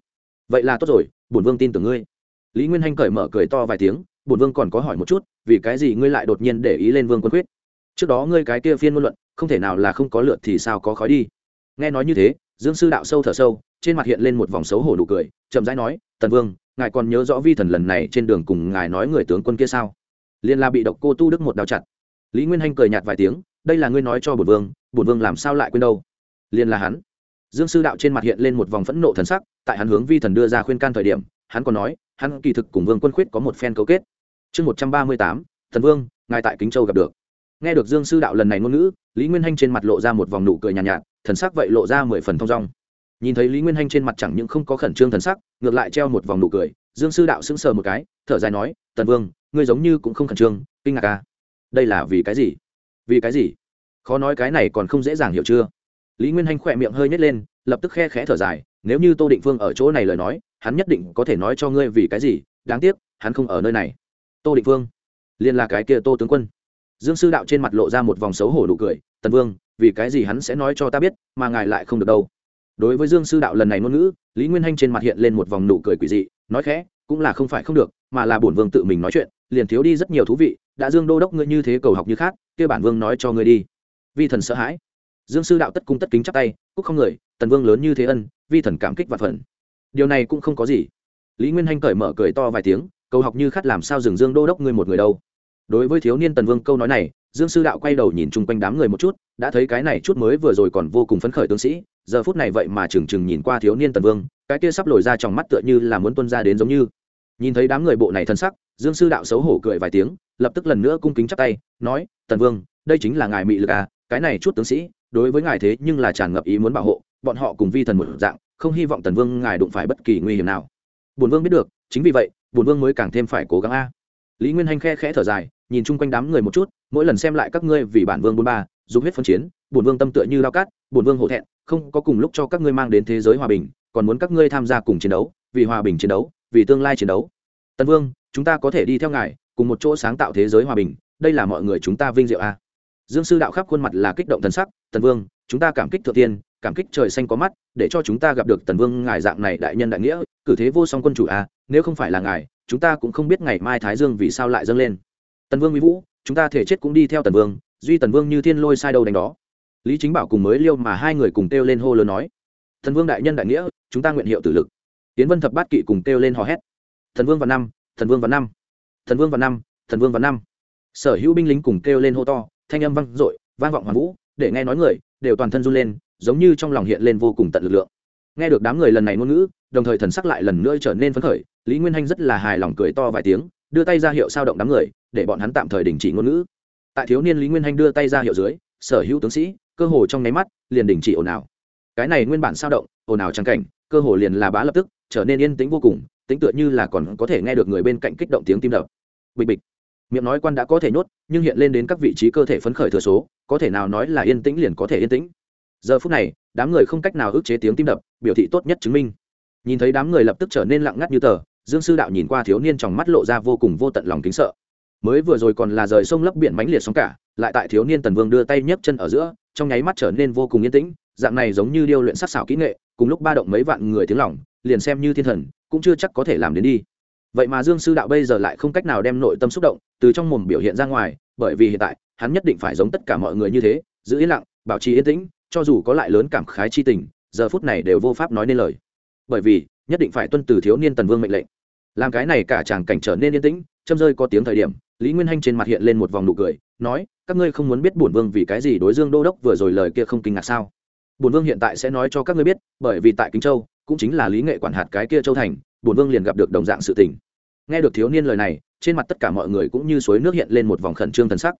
Vậy là tốt rồi, bổn vương tin tưởng ngươi. Lý nguyên hanh cởi mở cười to vài tiếng, bổn vương còn có hỏi một chút, vì cái gì ngươi lại đột nhiên để ý lên vương quân quyết? Trước đó ngươi cái kia phiên ngôn luận, không thể nào là không có lượt thì sao có khói đi. Nghe nói như thế, dương sư đạo sâu thở sâu, trên mặt hiện lên một vòng xấu hổ nụ cười, chậm rãi nói tần vương ngài còn nhớ rõ vi thần lần này trên đường cùng ngài nói người tướng quân kia sao? Liên la bị độc cô tu đức một đào chặt. Lý nguyên hanh cười nhạt vài tiếng đây là ngươi nói cho bổn vương bổn vương làm sao lại quên đâu? Liên là hắn. Dương sư đạo trên mặt hiện lên một vòng phẫn nộ thần sắc tại hắn hướng vi thần đưa ra khuyên can thời điểm hắn còn nói hắn kỳ thực cùng vương quân khuyết có một phen cấu kết. Chương một trăm ba mươi tám thần vương ngài tại kính châu gặp được. Nghe được dương sư đạo lần này ngôn ngữ lý nguyên hanh trên mặt lộ ra một vòng nụ cười nhàn nhạt, nhạt thần sắc vậy lộ ra mười phần thong dong nhìn thấy lý nguyên hanh trên mặt chẳng những không có khẩn trương thần sắc, ngược lại treo một vòng nụ cười. Dương sư đạo sững sờ một cái, thở dài nói, tần vương, ngươi giống như cũng không khẩn trương, kinh ngạc à? Đây là vì cái gì? Vì cái gì? Khó nói cái này còn không dễ dàng hiểu chưa? Lý nguyên hanh khỏe miệng hơi nhét lên, lập tức khe khẽ thở dài, nếu như tô định phương ở chỗ này lời nói, hắn nhất định có thể nói cho ngươi vì cái gì, đáng tiếc, hắn không ở nơi này. Tô định phương? Liên là cái kia tô tướng quân. Dương sư đạo trên mặt lộ ra một vòng xấu hổ nụ cười, tần vương, vì cái gì hắn sẽ nói cho ta biết, mà ngài lại không được đâu? Đối với dương sư đạo lần này ngôn ngữ, lý nguyên hanh trên mặt hiện lên một vòng nụ cười quỷ dị, nói khẽ, cũng là không phải không được, mà là bổn vương tự mình nói chuyện, liền thiếu đi rất nhiều thú vị, đã dương đô đốc ngươi như thế cầu học như khác, kia bản vương nói cho ngươi đi. Vi thần sợ hãi. Dương sư đạo tất cung tất kính chắp tay, cúc không người, tần vương lớn như thế ân, vi thần cảm kích và phần. Điều này cũng không có gì. Lý nguyên hanh cởi mở cười to vài tiếng, cầu học như khát làm sao dừng dương đô đốc ngươi một người đâu? Đối với thiếu niên tần vương câu nói này, dương sư đạo quay đầu nhìn chung quanh đám người một chút, đã thấy cái này chút mới vừa rồi còn vô cùng phấn khởi tướng sĩ giờ phút này vậy mà trừng trừng nhìn qua thiếu niên tần vương, cái kia sắp lồi ra trong mắt tựa như là muốn tuân ra đến giống như. Nhìn thấy đám người bộ này thân sắc, dương sư đạo xấu hổ cười vài tiếng, lập tức lần nữa cung kính chắp tay, nói, tần vương, đây chính là ngài mị lực à cái này chút tướng sĩ, đối với ngài thế nhưng là tràn ngập ý muốn bảo hộ, bọn họ cùng vi thần một dạng, không hy vọng tần vương ngài đụng phải bất kỳ nguy hiểm nào. Bùn vương biết được, chính vì vậy bùn vương mới càng thêm phải cố gắng a. Lý nguyên hanh khe khẽ thở dài, nhìn chung quanh đám người một chút, mỗi lần xem lại các ngươi vì bản vương bôn ba dùng huyết phân chiến bùn vương tâm tựa như lao cát bùn vương hổ thẹn không có cùng lúc cho các ngươi mang đến thế giới hòa bình, còn muốn các ngươi tham gia cùng chiến đấu, vì hòa bình chiến đấu, vì tương lai chiến đấu. Tần vương, chúng ta có thể đi theo ngài, cùng một chỗ sáng tạo thế giới hòa bình, đây là mọi người chúng ta vinh diệu a. Dương sư đạo khắp khuôn mặt là kích động thần sắc, tần vương, chúng ta cảm kích thượng tiên, cảm kích trời xanh có mắt, để cho chúng ta gặp được tần vương ngài dạng này đại nhân đại nghĩa, cử thế vô song quân chủ a, nếu không phải là ngài, chúng ta cũng không biết ngày mai thái dương vì sao lại dâng lên. Tần vương mỹ vũ, chúng ta thể chết cũng đi theo tần vương, duy tần vương như thiên lôi sai đâu đánh đó lý chính bảo cùng mới liêu mà hai người cùng kêu lên hô lớn nói, thần vương đại nhân đại nghĩa, chúng ta nguyện hiệu tử lực. Tiến vân thập bát kỵ cùng kêu lên hò hét, thần vương và năm, thần vương và năm, thần vương và năm, thần vương và năm. Sở hữu binh lính cùng kêu lên hô to, thanh âm vang dội, vang vọng hoàn vũ, để nghe nói người đều toàn thân run lên, giống như trong lòng hiện lên vô cùng tận lực lượng. Nghe được đám người lần này ngôn ngữ, đồng thời thần sắc lại lần nữa trở nên phấn khởi, lý nguyên hanh rất là hài lòng cười to vài tiếng, đưa tay ra hiệu sao động đám người, để bọn hắn tạm thời đình chỉ ngôn ngữ. Tại thiếu niên lý nguyên hanh đưa tay ra hiệu dưới, sở hữu tướng sĩ cơ hồ trong nháy mắt, liền đình chỉ ồn ào. Cái này nguyên bản sao động, ồn ào trắng cảnh, cơ hồ liền là bá lập tức, trở nên yên tĩnh vô cùng, tính tựa như là còn có thể nghe được người bên cạnh kích động tiếng tim đập. Bịch bịch. Miệng nói quan đã có thể nhốt, nhưng hiện lên đến các vị trí cơ thể phấn khởi thừa số, có thể nào nói là yên tĩnh liền có thể yên tĩnh. Giờ phút này, đám người không cách nào ức chế tiếng tim đập, biểu thị tốt nhất chứng minh. Nhìn thấy đám người lập tức trở nên lặng ngắt như tờ, dương sư đạo nhìn qua thiếu niên trong mắt lộ ra vô cùng vô tận lòng kính sợ mới vừa rồi còn là rời sông lấp biển mãnh liệt sóng cả, lại tại thiếu niên tần vương đưa tay nhấc chân ở giữa, trong nháy mắt trở nên vô cùng yên tĩnh, dạng này giống như điêu luyện sắc xảo kỹ nghệ, cùng lúc ba động mấy vạn người tiếng lỏng liền xem như thiên thần, cũng chưa chắc có thể làm đến đi. Vậy mà dương sư đạo bây giờ lại không cách nào đem nội tâm xúc động, từ trong mồm biểu hiện ra ngoài, bởi vì hiện tại, hắn nhất định phải giống tất cả mọi người như thế, giữ yên lặng, bảo trì yên tĩnh, cho dù có lại lớn cảm khái chi tình, giờ phút này đều vô pháp nói nên lời. Bởi vì, nhất định phải tuân từ thiếu niên tần vương mệnh lệnh. Làm cái này cả chàng cảnh trở nên yên tĩnh, châm rơi có tiếng thời điểm lý nguyên hanh trên mặt hiện lên một vòng nụ cười, nói, các ngươi không muốn biết bổn vương vì cái gì đối dương đô đốc vừa rồi lời kia không kinh ngạc sao? Bổn vương hiện tại sẽ nói cho các ngươi biết, bởi vì tại kính châu, cũng chính là lý nghệ quản hạt cái kia châu thành, bổn vương liền gặp được đồng dạng sự tình. Nghe được thiếu niên lời này, trên mặt tất cả mọi người cũng như suối nước hiện lên một vòng khẩn trương thần sắc.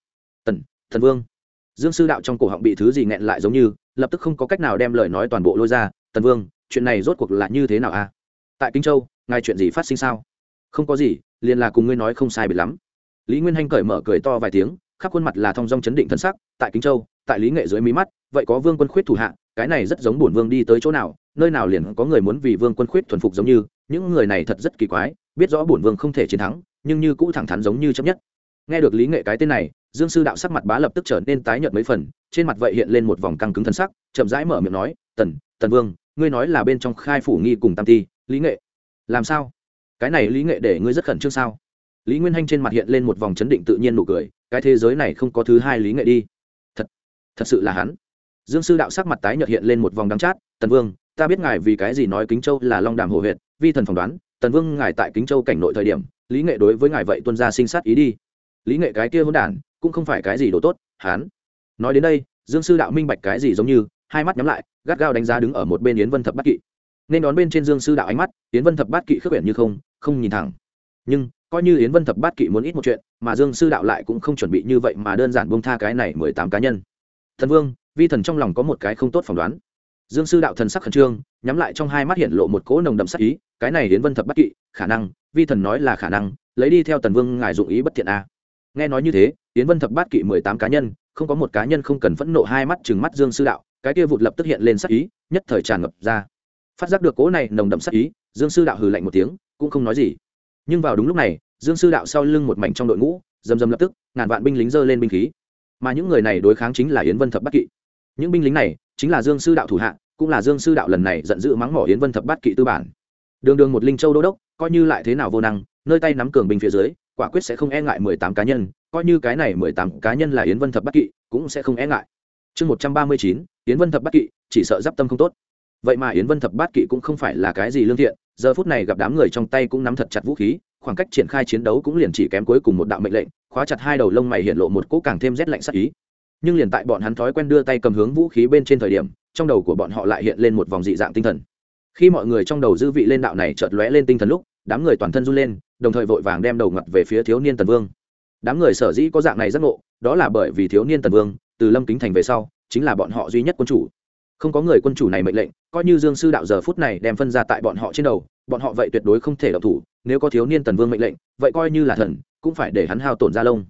Tần, thần vương. Dương sư đạo trong cổ họng bị thứ gì nghẹn lại giống như, lập tức không có cách nào đem lời nói toàn bộ lôi ra, tần vương, chuyện này rốt cuộc là như thế nào a tại kinh châu, ngài chuyện gì phát sinh sao? Không có gì, liền là cùng ngươi nói không sai biệt lắm lý nguyên hanh cởi mở cười to vài tiếng, khắp khuôn mặt là thong dong chấn định thân sắc, tại kính châu, tại lý nghệ dưới mí mắt, vậy có vương quân khuyết thủ hạ, cái này rất giống bổn vương đi tới chỗ nào, nơi nào liền có người muốn vì vương quân khuyết thuần phục giống như, những người này thật rất kỳ quái, biết rõ bổn vương không thể chiến thắng, nhưng như cũ thẳng thắn giống như chấp nhất. Nghe được lý nghệ cái tên này, dương sư đạo sắc mặt bá lập tức trở nên tái nhợt mấy phần, trên mặt vậy hiện lên một vòng căng cứng thân sắc, chậm rãi mở miệng nói, tần tần vương, ngươi nói là bên trong khai phủ nghi cùng tam ti, lý nghệ, làm sao? Cái này lý nghệ để ngươi rất khẩn trương sao? Lý nguyên hanh trên mặt hiện lên một vòng chấn định tự nhiên nụ cười, cái thế giới này không có thứ hai lý nghệ đi. Thật thật sự là hắn. Dương sư đạo sắc mặt tái nhợt hiện lên một vòng đắng chát, tần vương, ta biết ngài vì cái gì nói kính châu là long đàm hồ huyện vi thần phỏng đoán, tần vương ngài tại kính châu cảnh nội thời điểm, lý nghệ đối với ngài vậy tuân ra sinh sát ý đi. Lý nghệ cái kia hôn đản, cũng không phải cái gì đồ tốt hán nói đến đây, dương sư đạo minh bạch cái gì giống như, hai mắt nhắm lại, gắt gao đánh giá đứng ở một bên yến vân thập bát kỵ. Nên đón bên trên dương sư đạo ánh mắt, yến vân thập bát kỵ khước quyển như không không nhìn thẳng. Nhưng coi như yến vân thập bát kỵ muốn ít một chuyện mà dương sư đạo lại cũng không chuẩn bị như vậy mà đơn giản bông tha cái này mười tám cá nhân thần vương vi thần trong lòng có một cái không tốt phỏng đoán dương sư đạo thần sắc khẩn trương nhắm lại trong hai mắt hiện lộ một cỗ nồng đậm sắc ý cái này yến vân thập bát kỵ khả năng vi thần nói là khả năng lấy đi theo tần vương ngài dụng ý bất thiện a nghe nói như thế yến vân thập bát kỵ mười tám cá nhân không có một cá nhân không cần phẫn nộ hai mắt chừng mắt dương sư đạo cái kia vụt lập tức hiện lên sắc ý nhất thời tràn ngập ra phát giác được cỗ này nồng đậm sắc ý dương sư đạo hừ lạnh một tiếng cũng không nói gì nhưng vào đúng lúc này, dương sư đạo sau lưng một mảnh trong đội ngũ dầm dầm lập tức, ngàn vạn binh lính giơ lên binh khí. Mà những người này đối kháng chính là yến vân thập bát kỵ. Những binh lính này chính là dương sư đạo thủ hạ, cũng là dương sư đạo lần này giận dữ mắng mỏ yến vân thập bát kỵ tư bản. Đường đường một linh châu đô đốc, coi như lại thế nào vô năng, nơi tay nắm cường binh phía dưới, quả quyết sẽ không e ngại mười tám cá nhân, coi như cái này mười tám cá nhân là yến vân thập bát kỵ, cũng sẽ không e ngại. Chương một trăm ba mươi chín, yến vân thập bát kỵ, chỉ sợ d tâm không tốt vậy mà yến vân thập bát kỵ cũng không phải là cái gì lương thiện, giờ phút này gặp đám người trong tay cũng nắm thật chặt vũ khí, khoảng cách triển khai chiến đấu cũng liền chỉ kém cuối cùng một đạo mệnh lệnh, khóa chặt hai đầu lông mày hiện lộ một cỗ càng thêm rét lạnh sắc ý. Nhưng liền tại bọn hắn thói quen đưa tay cầm hướng vũ khí bên trên thời điểm, trong đầu của bọn họ lại hiện lên một vòng dị dạng tinh thần. Khi mọi người trong đầu dư vị lên đạo này chợt lóe lên tinh thần lúc, đám người toàn thân run lên, đồng thời vội vàng đem đầu ngặt về phía thiếu niên tần vương. Đám người sở dĩ có dạng này rất ngộ, đó là bởi vì thiếu niên tần vương, từ lâm kính thành về sau, chính là bọn họ duy nhất quân chủ không có người quân chủ này mệnh lệnh coi như dương sư đạo giờ phút này đem phân ra tại bọn họ trên đầu bọn họ vậy tuyệt đối không thể đọc thủ nếu có thiếu niên tần vương mệnh lệnh vậy coi như là thần cũng phải để hắn hao tổn ra lông.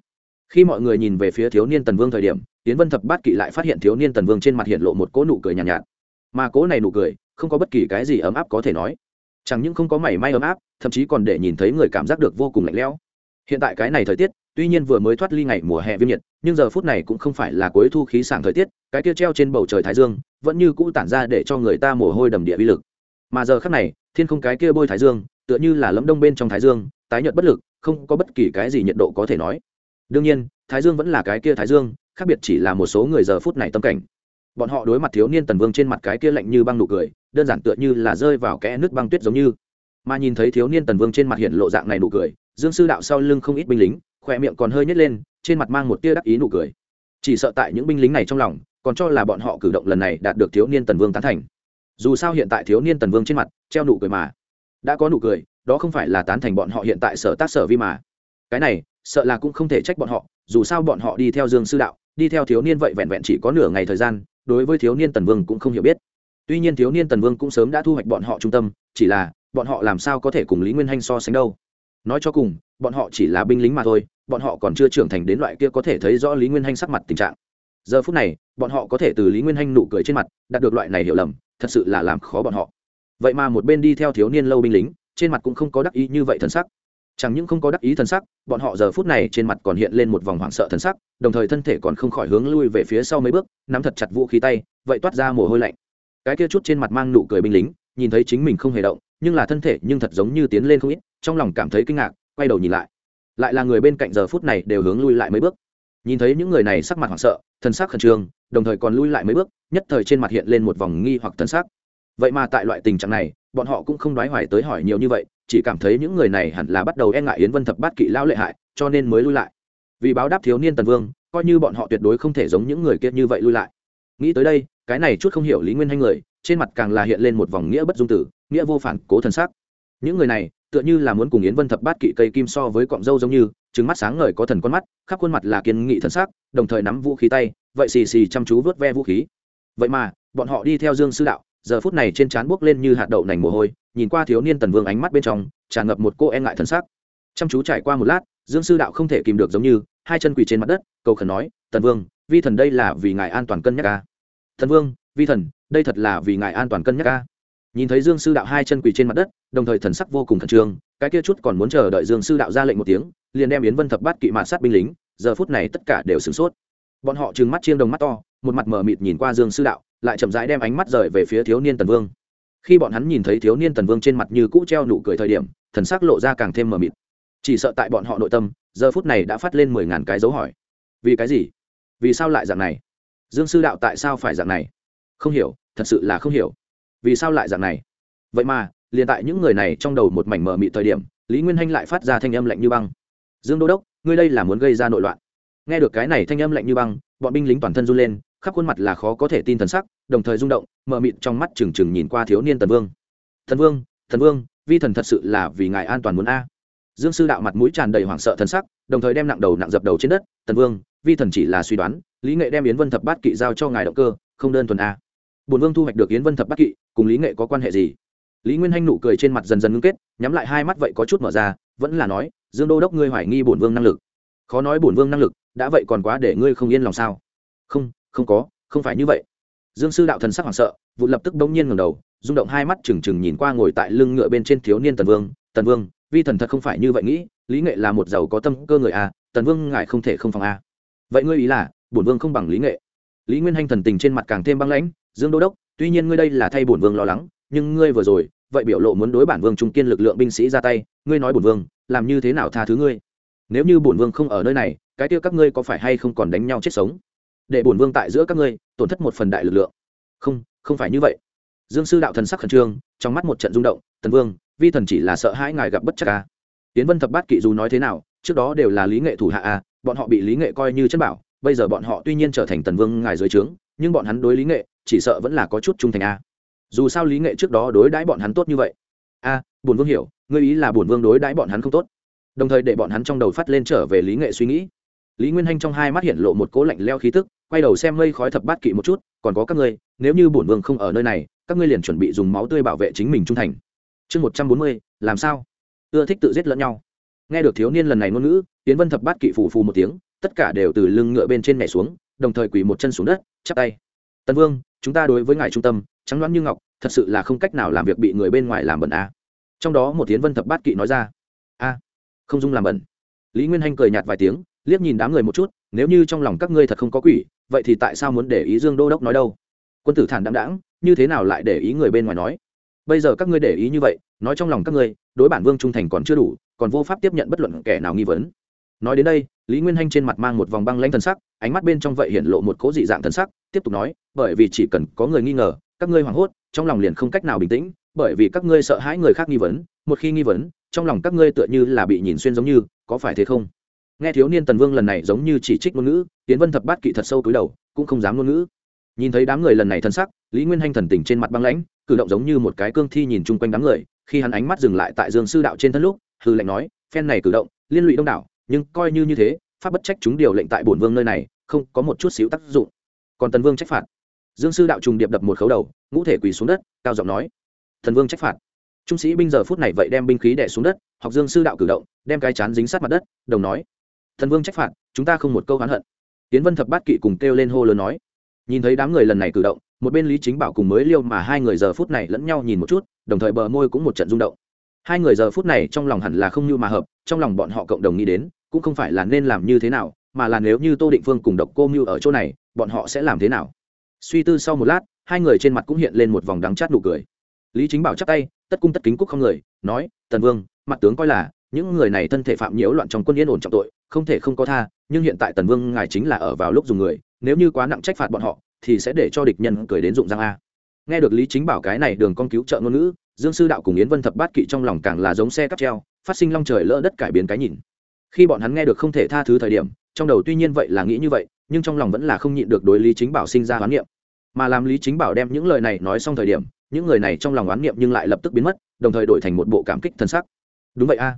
Khi mọi người nhìn về phía thiếu niên tần vương thời điểm tiến vân thập bát kỵ lại phát hiện thiếu niên tần vương trên mặt hiện lộ một cỗ nụ cười nhàn nhạt, nhạt. Mà cỗ này nụ cười không có bất kỳ cái gì ấm áp có thể nói. Chẳng những không có mảy may ấm áp thậm chí còn để nhìn thấy người cảm giác được vô cùng lạnh lẽo. Hiện tại cái này thời tiết tuy nhiên vừa mới thoát ly ngày mùa hè viêm nhiệt, nhưng giờ phút này cũng không phải là cuối thu khí sảng thời tiết, cái kia treo trên bầu trời thái dương, vẫn như cũ tản ra để cho người ta mồ hôi đầm địa vi lực. Mà giờ khắc này, thiên không cái kia bôi thái dương, tựa như là lấm đông bên trong thái dương, tái nhợt bất lực, không có bất kỳ cái gì nhiệt độ có thể nói. Đương nhiên, thái dương vẫn là cái kia thái dương, khác biệt chỉ là một số người giờ phút này tâm cảnh. Bọn họ đối mặt thiếu niên tần vương trên mặt cái kia lạnh như băng nụ cười, đơn giản tựa như là rơi vào kẽ nước băng tuyết giống như. Mà nhìn thấy thiếu niên tần vương trên mặt hiện lộ dạng này nụ cười, dương sư đạo sau lưng không ít binh lính khỏe miệng còn hơi nhét lên, trên mặt mang một tia đắc ý nụ cười. Chỉ sợ tại những binh lính này trong lòng, còn cho là bọn họ cử động lần này đạt được thiếu niên tần vương tán thành. Dù sao hiện tại thiếu niên tần vương trên mặt, treo nụ cười mà. Đã có nụ cười, đó không phải là tán thành bọn họ hiện tại sở tác sở vi mà. Cái này, sợ là cũng không thể trách bọn họ, dù sao bọn họ đi theo dương sư đạo, đi theo thiếu niên vậy vẹn vẹn chỉ có nửa ngày thời gian, đối với thiếu niên tần vương cũng không hiểu biết. Tuy nhiên thiếu niên tần vương cũng sớm đã thu hoạch bọn họ trung tâm, chỉ là, bọn họ làm sao có thể cùng lý nguyên hanh so sánh đâu. Nói cho cùng, bọn họ chỉ là binh lính mà thôi bọn họ còn chưa trưởng thành đến loại kia có thể thấy rõ lý nguyên hanh sắc mặt tình trạng. Giờ phút này, bọn họ có thể từ lý nguyên hanh nụ cười trên mặt, đạt được loại này hiểu lầm, thật sự là làm khó bọn họ. Vậy mà một bên đi theo thiếu niên lâu binh lính, trên mặt cũng không có đắc ý như vậy thần sắc. Chẳng những không có đắc ý thần sắc, bọn họ giờ phút này trên mặt còn hiện lên một vòng hoảng sợ thần sắc, đồng thời thân thể còn không khỏi hướng lui về phía sau mấy bước, nắm thật chặt vũ khí tay, vậy toát ra mồ hôi lạnh. Cái kia chút trên mặt mang nụ cười binh lính, nhìn thấy chính mình không hề động, nhưng là thân thể nhưng thật giống như tiến lên không ít, trong lòng cảm thấy kinh ngạc, quay đầu nhìn lại lại là người bên cạnh giờ phút này đều hướng lui lại mấy bước. Nhìn thấy những người này sắc mặt hoảng sợ thân sắc khẩn trương, đồng thời còn lui lại mấy bước, nhất thời trên mặt hiện lên một vòng nghi hoặc thân sắc. Vậy mà tại loại tình trạng này, bọn họ cũng không đoái hoài tới hỏi nhiều như vậy, chỉ cảm thấy những người này hẳn là bắt đầu e ngại yến vân thập bát kỵ lao lệ hại, cho nên mới lui lại. Vì báo đáp thiếu niên tần vương, coi như bọn họ tuyệt đối không thể giống những người kia như vậy lui lại. Nghĩ tới đây, cái này chút không hiểu lý nguyên hay người, trên mặt càng là hiện lên một vòng nghĩa bất dung tử, nghĩa vô phản, cố thân xác những người này tựa như là muốn cùng yến vân thập bát kỵ cây kim so với cọng dâu giống như trứng mắt sáng ngời có thần con mắt, khắp khuôn mặt là kiên nghị thân xác đồng thời nắm vũ khí tay, vậy xì xì chăm chú vớt ve vũ khí. Vậy mà, bọn họ đi theo dương sư đạo, giờ phút này trên trán buốc lên như hạt đậu nành mồ hôi, nhìn qua thiếu niên tần vương ánh mắt bên trong, tràn ngập một cô e ngại thân xác chăm chú trải qua một lát, dương sư đạo không thể kìm được giống như, hai chân quỳ trên mặt đất, cầu khẩn nói, tần vương, vi thần đây là vì ngài an toàn cân nhắc ca thần vương, vi thần, đây thật là vì ngài an toàn cân nhắc ca nhìn thấy dương sư đạo hai chân quỳ trên mặt đất, đồng thời thần sắc vô cùng khẩn trương, cái kia chút còn muốn chờ đợi dương sư đạo ra lệnh một tiếng, liền đem yến vân thập bát kỵ mạ sát binh lính, giờ phút này tất cả đều sửng sốt. Bọn họ trừng mắt chiêng đồng mắt to, một mặt mờ mịt nhìn qua dương sư đạo, lại chậm rãi đem ánh mắt rời về phía thiếu niên tần vương. Khi bọn hắn nhìn thấy thiếu niên tần vương trên mặt như cũ treo nụ cười thời điểm, thần sắc lộ ra càng thêm mờ mịt. Chỉ sợ tại bọn họ nội tâm, giờ phút này đã phát lên mười ngàn cái dấu hỏi. Vì cái gì? Vì sao lại dạng này? Dương sư đạo tại sao phải dạng này? Không hiểu, thật sự là không hiểu vì sao lại dạng này? Vậy mà, liền tại những người này trong đầu một mảnh mờ mịt thời điểm, lý nguyên hanh lại phát ra thanh âm lạnh như băng. Dương đô đốc, ngươi đây là muốn gây ra nội loạn. Nghe được cái này thanh âm lạnh như băng, bọn binh lính toàn thân run lên, khắp khuôn mặt là khó có thể tin thần sắc, đồng thời rung động, mờ mịt trong mắt trừng trừng nhìn qua thiếu niên tần vương. Thần vương thần vương, vi thần thật sự là vì ngài an toàn muốn a. Dương sư đạo mặt mũi tràn đầy hoảng sợ thần sắc, đồng thời đem nặng đầu nặng dập đầu trên đất. Tần vương, vi thần chỉ là suy đoán, lý nghệ đem yến vân thập bát kỵ giao cho ngài động cơ, không đơn thuần a. Bổn vương thu hoạch được yến vân thập bát kỵ, cùng lý nghệ có quan hệ gì? Lý nguyên hanh nụ cười trên mặt dần dần ngưng kết, nhắm lại hai mắt vậy có chút mở ra, vẫn là nói, dương đô đốc, ngươi hoài nghi bổn vương năng lực. Khó nói bổn vương năng lực, đã vậy còn quá để ngươi không yên lòng sao? Không không có, không phải như vậy. Dương sư đạo thần sắc hoảng sợ, vụ lập tức bỗng nhiên ngầm đầu, rung động hai mắt trừng trừng nhìn qua ngồi tại lưng ngựa bên trên thiếu niên tần vương. Tần vương, vi thần thật không phải như vậy nghĩ, lý nghệ là một giàu có tâm cơ người a tần vương ngài không thể không phòng a vậy ngươi ý là, bổn vương không bằng lý nghệ? Lý nguyên hanh thần tình trên mặt càng thêm băng lãnh dương đô đốc, tuy nhiên ngươi đây là thay bổn vương lo lắng, nhưng ngươi vừa rồi, vậy biểu lộ muốn đối bản vương trung kiên lực lượng binh sĩ ra tay, ngươi nói bổn vương, làm như thế nào tha thứ ngươi? Nếu như bổn vương không ở nơi này, cái tiêu các ngươi có phải hay không còn đánh nhau chết sống? Để bổn vương tại giữa các ngươi, tổn thất một phần đại lực lượng. Không không phải như vậy. Dương sư đạo thần sắc khẩn trương, trong mắt một trận rung động, tần vương, vi thần chỉ là sợ hãi ngài gặp bất chắc à? a tiến vân thập bát kỵ dù nói thế nào, trước đó đều là lý nghệ thủ hạ a bọn họ bị lý nghệ coi như chân bảo, bây giờ bọn họ tuy nhiên trở thành tần vương ngài dưới trướng, nhưng bọn hắn đối lý nghệ chỉ sợ vẫn là có chút trung thành a. Dù sao lý nghệ trước đó đối đãi bọn hắn tốt như vậy. A à, bổn vương hiểu ngươi ý là bổn vương đối đãi bọn hắn không tốt. Đồng thời để bọn hắn trong đầu phát lên trở về lý nghệ suy nghĩ. Lý nguyên hanh trong hai mắt hiện lộ một cố lạnh leo khí tức quay đầu xem mây khói thập bát kỵ một chút còn có các ngươi nếu như bổn vương không ở nơi này các ngươi liền chuẩn bị dùng máu tươi bảo vệ chính mình trung thành. Chương một trăm bốn mươi làm sao? Ưa thích tự giết lẫn nhau. Nghe được thiếu niên lần này ngôn ngữ tiến vân thập bát kỵ phù phù một tiếng tất cả đều từ lưng ngựa bên trên nhảy xuống đồng thời quỳ một chân xuống đất chắp tay tần vương, chúng ta đối với ngài trung tâm, trắng đoán như ngọc, thật sự là không cách nào làm việc bị người bên ngoài làm bẩn a trong đó một tiến vân thập bát kỵ nói ra. A không dung làm bẩn. Lý nguyên hanh cười nhạt vài tiếng, liếc nhìn đám người một chút, nếu như trong lòng các ngươi thật không có quỷ, vậy thì tại sao muốn để ý dương đô đốc nói đâu? Quân tử thản đáng đãng, như thế nào lại để ý người bên ngoài nói? Bây giờ các ngươi để ý như vậy, nói trong lòng các ngươi, đối bản vương trung thành còn chưa đủ, còn vô pháp tiếp nhận bất luận kẻ nào nghi vấn. Nói đến đây lý nguyên hanh trên mặt mang một vòng băng lãnh thần sắc, ánh mắt bên trong vậy hiện lộ một cố dị dạng thần sắc, tiếp tục nói, bởi vì chỉ cần có người nghi ngờ, các ngươi hoảng hốt, trong lòng liền không cách nào bình tĩnh, bởi vì các ngươi sợ hãi người khác nghi vấn, một khi nghi vấn, trong lòng các ngươi tựa như là bị nhìn xuyên giống như, có phải thế không? Nghe thiếu niên tần vương lần này giống như chỉ trích ngôn ngữ, tiến vân thập bát kỵ thật sâu túi đầu, cũng không dám ngôn ngữ. Nhìn thấy đám người lần này thân sắc, lý nguyên hanh thần tình trên mặt băng lãnh, cử động giống như một cái cương thi nhìn chung quanh đám người, khi hắn ánh mắt dừng lại tại dương sư đạo trên thân lúc hư lệnh nói, phen này cử động, liên lụy đông đảo nhưng coi như như thế, pháp bất trách chúng điều lệnh tại bổn vương nơi này, không có một chút xíu tác dụng. Còn tần vương trách phạt. Dương sư đạo trùng điệp đập một khấu đầu, ngũ thể quỳ xuống đất, cao giọng nói, thần vương trách phạt. Trung sĩ binh giờ phút này vậy đem binh khí đẻ xuống đất, học dương sư đạo cử động, đem cái chán dính sát mặt đất, đồng nói, thần vương trách phạt, chúng ta không một câu oán hận. Tiến vân thập bát kỵ cùng kêu lên hô lớn nói, nhìn thấy đám người lần này cử động, một bên lý chính bảo cùng mới liêu mà hai người giờ phút này lẫn nhau nhìn một chút, đồng thời bờ môi cũng một trận rung động. Hai người giờ phút này trong lòng hẳn là không như mà hợp, trong lòng bọn họ cộng đồng nghĩ đến cũng không phải là nên làm như thế nào, mà là nếu như tô định phương cùng độc cô mưu ở chỗ này, bọn họ sẽ làm thế nào? Suy tư sau một lát, hai người trên mặt cũng hiện lên một vòng đắng chát nụ cười. Lý chính bảo chắp tay, tất cung tất kính cúc không người, nói, tần vương, mặt tướng coi là, những người này thân thể phạm nhiễu loạn trong quân yên ổn trọng tội, không thể không có tha, nhưng hiện tại tần vương ngài chính là ở vào lúc dùng người, nếu như quá nặng trách phạt bọn họ, thì sẽ để cho địch nhân cười đến dụng giang a. Nghe được lý chính bảo cái này đường con cứu trợ ngôn ngữ, dương sư đạo cùng yến vân thập bát kỵ trong lòng càng là giống xe cắp treo, phát sinh long trời lỡ đất cải biến cái nhìn khi bọn hắn nghe được không thể tha thứ thời điểm, trong đầu tuy nhiên vậy là nghĩ như vậy, nhưng trong lòng vẫn là không nhịn được đối lý chính bảo sinh ra hoán niệm. Mà làm lý chính bảo đem những lời này nói xong thời điểm, những người này trong lòng oán niệm nhưng lại lập tức biến mất, đồng thời đổi thành một bộ cảm kích thân sắc. Đúng vậy a.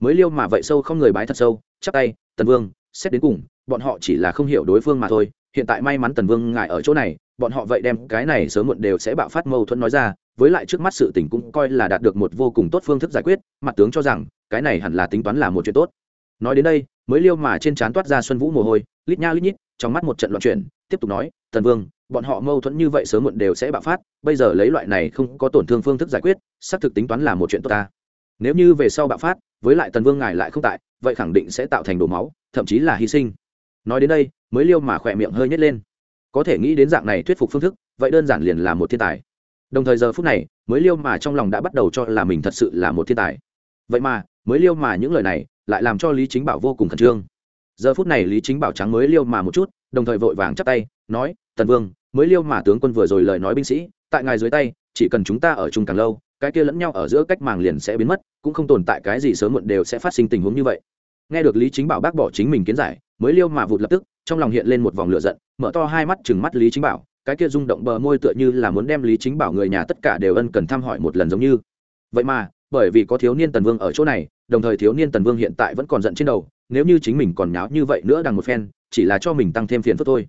Mới liêu mà vậy sâu không người bái thật sâu chắc tay, tần vương, xét đến cùng, bọn họ chỉ là không hiểu đối phương mà thôi. Hiện tại may mắn tần vương ngài ở chỗ này, bọn họ vậy đem cái này sớm muộn đều sẽ bạo phát mâu thuẫn nói ra, với lại trước mắt sự tình cũng coi là đạt được một vô cùng tốt phương thức giải quyết. Mặt tướng cho rằng, cái này hẳn là tính toán là một chuyện tốt nói đến đây, mới liêu mà trên trán toát ra xuân vũ mồ hôi, lít nha lít nhít, trong mắt một trận loạn chuyển, tiếp tục nói, tần vương, bọn họ mâu thuẫn như vậy sớm muộn đều sẽ bạo phát, bây giờ lấy loại này không có tổn thương phương thức giải quyết, xác thực tính toán là một chuyện tốt ta. Nếu như về sau bạo phát, với lại tần vương ngài lại không tại, vậy khẳng định sẽ tạo thành đổ máu, thậm chí là hy sinh. Nói đến đây, mới liêu mà khỏe miệng hơi nhét lên. Có thể nghĩ đến dạng này thuyết phục phương thức, vậy đơn giản liền là một thiên tài. Đồng thời giờ phút này, mới liêu mà trong lòng đã bắt đầu cho là mình thật sự là một thiên tài. Vậy mà, mới liêu mà những lời này lại làm cho lý chính bảo vô cùng khẩn trương. Giờ phút này lý chính bảo trắng mới liêu mà một chút, đồng thời vội vàng chắp tay, nói, tần vương, mới liêu mà tướng quân vừa rồi lời nói binh sĩ, tại ngài dưới tay, chỉ cần chúng ta ở chung càng lâu, cái kia lẫn nhau ở giữa cách màng liền sẽ biến mất, cũng không tồn tại cái gì sớm muộn đều sẽ phát sinh tình huống như vậy. Nghe được lý chính bảo bác bỏ chính mình kiến giải, mới liêu mà vụt lập tức, trong lòng hiện lên một vòng lửa giận, mở to hai mắt chừng mắt lý chính bảo, cái kia rung động bờ môi tựa như là muốn đem lý chính bảo người nhà tất cả đều ân cần thăm hỏi một lần giống như. Vậy mà bởi vì có thiếu niên tần vương ở chỗ này, đồng thời thiếu niên tần vương hiện tại vẫn còn giận trên đầu, nếu như chính mình còn nháo như vậy nữa đằng một phen, chỉ là cho mình tăng thêm phiền phức thôi.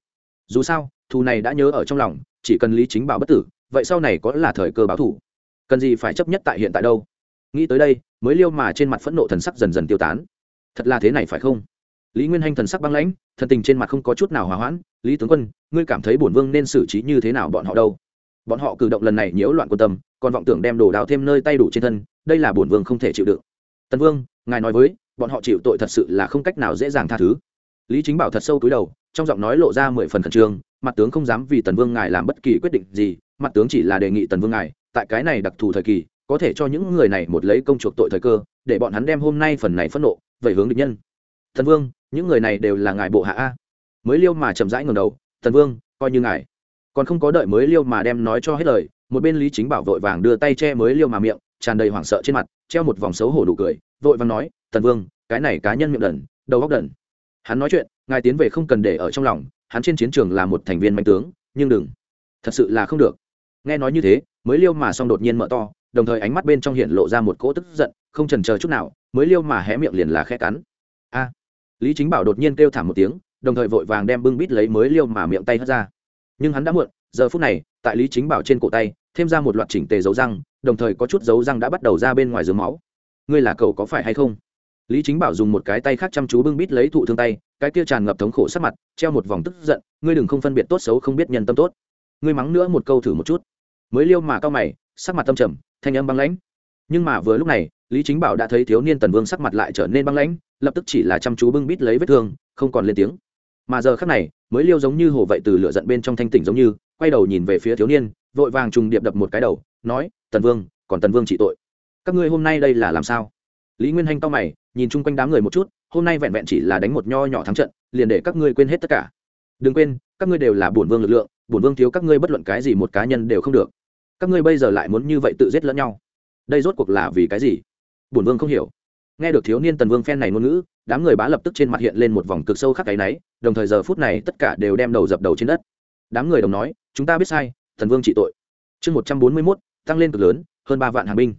Dù sao, thù này đã nhớ ở trong lòng, chỉ cần lý chính bảo bất tử, vậy sau này có là thời cơ báo thù. Cần gì phải chấp nhất tại hiện tại đâu? Nghĩ tới đây, mới liêu mà trên mặt phẫn nộ thần sắc dần dần tiêu tán. Thật là thế này phải không? Lý nguyên hanh thần sắc băng lãnh, thần tình trên mặt không có chút nào hòa hoãn. Lý tướng quân, ngươi cảm thấy bổn vương nên xử trí như thế nào bọn họ đâu? Bọn họ cử động lần này nhiễu loạn quân tâm, còn vọng tưởng đem đồ đào thêm nơi tay đủ trên thân đây là bổn vương không thể chịu đựng. Tần vương, ngài nói với, bọn họ chịu tội thật sự là không cách nào dễ dàng tha thứ. Lý chính bảo thật sâu túi đầu, trong giọng nói lộ ra mười phần khẩn trương, mặt tướng không dám vì tần vương ngài làm bất kỳ quyết định gì, mặt tướng chỉ là đề nghị tần vương ngài, tại cái này đặc thù thời kỳ, có thể cho những người này một lấy công chuộc tội thời cơ, để bọn hắn đem hôm nay phần này phẫn nộ về hướng địch nhân. Tần vương, những người này đều là ngài bộ hạ a. Mới liêu mà chậm rãi ngầm đầu, tần vương, coi như ngài. Còn không có đợi mới liêu mà đem nói cho hết lời, một bên lý chính bảo vội vàng đưa tay che mới liêu mà miệng tràn đầy hoảng sợ trên mặt, treo một vòng xấu hổ đủ cười, vội vàng nói thần vương, cái này cá nhân miệng đần, đầu góc đần. Hắn nói chuyện, ngài tiến về không cần để ở trong lòng, hắn trên chiến trường là một thành viên mạnh tướng, nhưng đừng. Thật sự là không được. Nghe nói như thế, mới liêu mà xong đột nhiên mở to, đồng thời ánh mắt bên trong hiện lộ ra một cỗ tức giận, không trần chờ chút nào, mới liêu mà hé miệng liền là khẽ cắn. A. Lý chính bảo đột nhiên kêu thảm một tiếng, đồng thời vội vàng đem bưng bít lấy mới liêu mà miệng tay hất ra. Nhưng hắn đã muộn, giờ phút này, tại lý chính bảo trên cổ tay, thêm ra một loạt chỉnh tề dấu răng đồng thời có chút dấu răng đã bắt đầu ra bên ngoài dưới máu. Ngươi là cậu có phải hay không? Lý chính bảo dùng một cái tay khác chăm chú bưng bít lấy thụ thương tay, cái kia tràn ngập thống khổ sắc mặt, treo một vòng tức giận, ngươi đừng không phân biệt tốt xấu không biết nhân tâm tốt. Ngươi mắng nữa một câu thử một chút. Mới liêu mà cao mày, sắc mặt tâm trầm, thanh âm băng lãnh. Nhưng mà vừa lúc này, lý chính bảo đã thấy thiếu niên tần vương sắc mặt lại trở nên băng lãnh, lập tức chỉ là chăm chú bưng bít lấy vết thương, không còn lên tiếng. Mà giờ khắc này, mới liêu giống như hồ vậy từ lửa giận bên trong thanh tỉnh giống như, quay đầu nhìn về phía thiếu niên, vội vàng trùng điệp đập một cái đầu, nói tần vương, còn tần vương trị tội. Các ngươi hôm nay đây là làm sao? Lý nguyên hanh to mày, nhìn chung quanh đám người một chút, hôm nay vẹn vẹn chỉ là đánh một nho nhỏ thắng trận, liền để các ngươi quên hết tất cả. Đừng quên, các ngươi đều là bổn vương lực lượng, bổn vương thiếu các ngươi bất luận cái gì một cá nhân đều không được. Các ngươi bây giờ lại muốn như vậy tự giết lẫn nhau. Đây rốt cuộc là vì cái gì? Bổn vương không hiểu. Nghe được thiếu niên tần vương phen này ngôn ngữ, đám người bá lập tức trên mặt hiện lên một vòng cực sâu khắc cái náy, đồng thời giờ phút này tất cả đều đem đầu dập đầu trên đất. Đám người đồng nói, chúng ta biết sai thần vương trị tội. Chương một trăm bốn mươi mốt tăng lên cực lớn, hơn ba vạn hàng binh.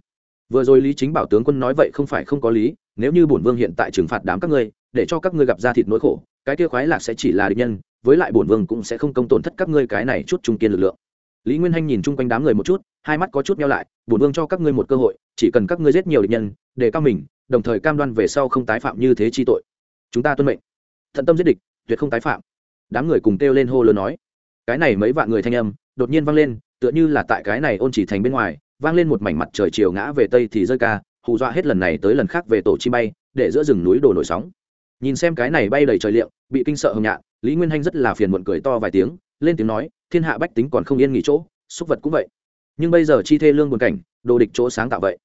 Vừa rồi lý chính bảo tướng quân nói vậy không phải không có lý, nếu như bổn vương hiện tại trừng phạt đám các ngươi, để cho các ngươi gặp ra thịt nỗi khổ, cái kia khoái lạc sẽ chỉ là địch nhân, với lại bổn vương cũng sẽ không công tổn thất các ngươi cái này chút trung kiên lực lượng. Lý nguyên hanh nhìn chung quanh đám người một chút, hai mắt có chút nhau lại, bổn vương cho các ngươi một cơ hội, chỉ cần các ngươi giết nhiều địch nhân, để cao mình, đồng thời cam đoan về sau không tái phạm như thế chi tội. Chúng ta tuân mệnh. Thận tâm giết địch, tuyệt không tái phạm. Đám người cùng kêu lên hô lớn nói. Cái này mấy vạn người thanh âm, đột nhiên vang lên tựa như là tại cái này ôn chỉ thành bên ngoài, vang lên một mảnh mặt trời chiều ngã về tây thì rơi ca, hù dọa hết lần này tới lần khác về tổ chi bay, để giữa rừng núi đổ nổi sóng. Nhìn xem cái này bay đầy trời liệu bị kinh sợ hồng nhạn, lý nguyên hanh rất là phiền muộn cười to vài tiếng, lên tiếng nói, thiên hạ bách tính còn không yên nghỉ chỗ súc vật cũng vậy. Nhưng bây giờ chi thê lương buồn cảnh, đồ địch chỗ sáng tạo vậy.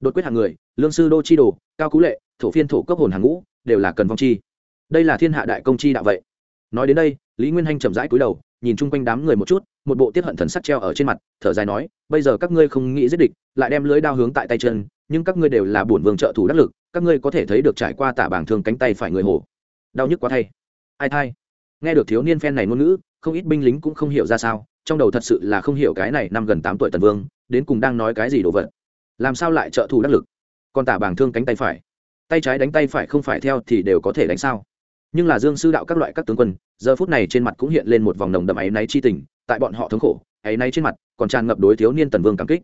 Đột quyết hàng người, lương sư đô chi đồ, cao cú lệ, thổ phiên thổ cấp hồn hàng ngũ, đều là cần vong chi. Đây là thiên hạ đại công chi đạo vậy. Nói đến đây, lý nguyên hanh chậm rãi cúi đầu nhìn chung quanh đám người một chút, một bộ tiết hận thần sắc treo ở trên mặt, thở dài nói, bây giờ các ngươi không nghĩ giết địch, lại đem lưới đao hướng tại tay chân, nhưng các ngươi đều là bổn vương trợ thủ đắc lực, các ngươi có thể thấy được trải qua tả bảng thương cánh tay phải người hồ đau nhức quá thay. Ai thay? Nghe được thiếu niên phen này ngôn ngữ, không ít binh lính cũng không hiểu ra sao, trong đầu thật sự là không hiểu cái này năm gần tám tuổi tần vương, đến cùng đang nói cái gì đồ vật. Làm sao lại trợ thủ đắc lực? Còn tả bảng thương cánh tay phải. Tay trái đánh tay phải không phải theo thì đều có thể đánh sao? Nhưng là dương sư đạo các loại các tướng quân, giờ phút này trên mặt cũng hiện lên một vòng nồng đậm áy náy chi tình, tại bọn họ thống khổ, áy náy trên mặt còn tràn ngập đối thiếu niên tần vương cảm kích.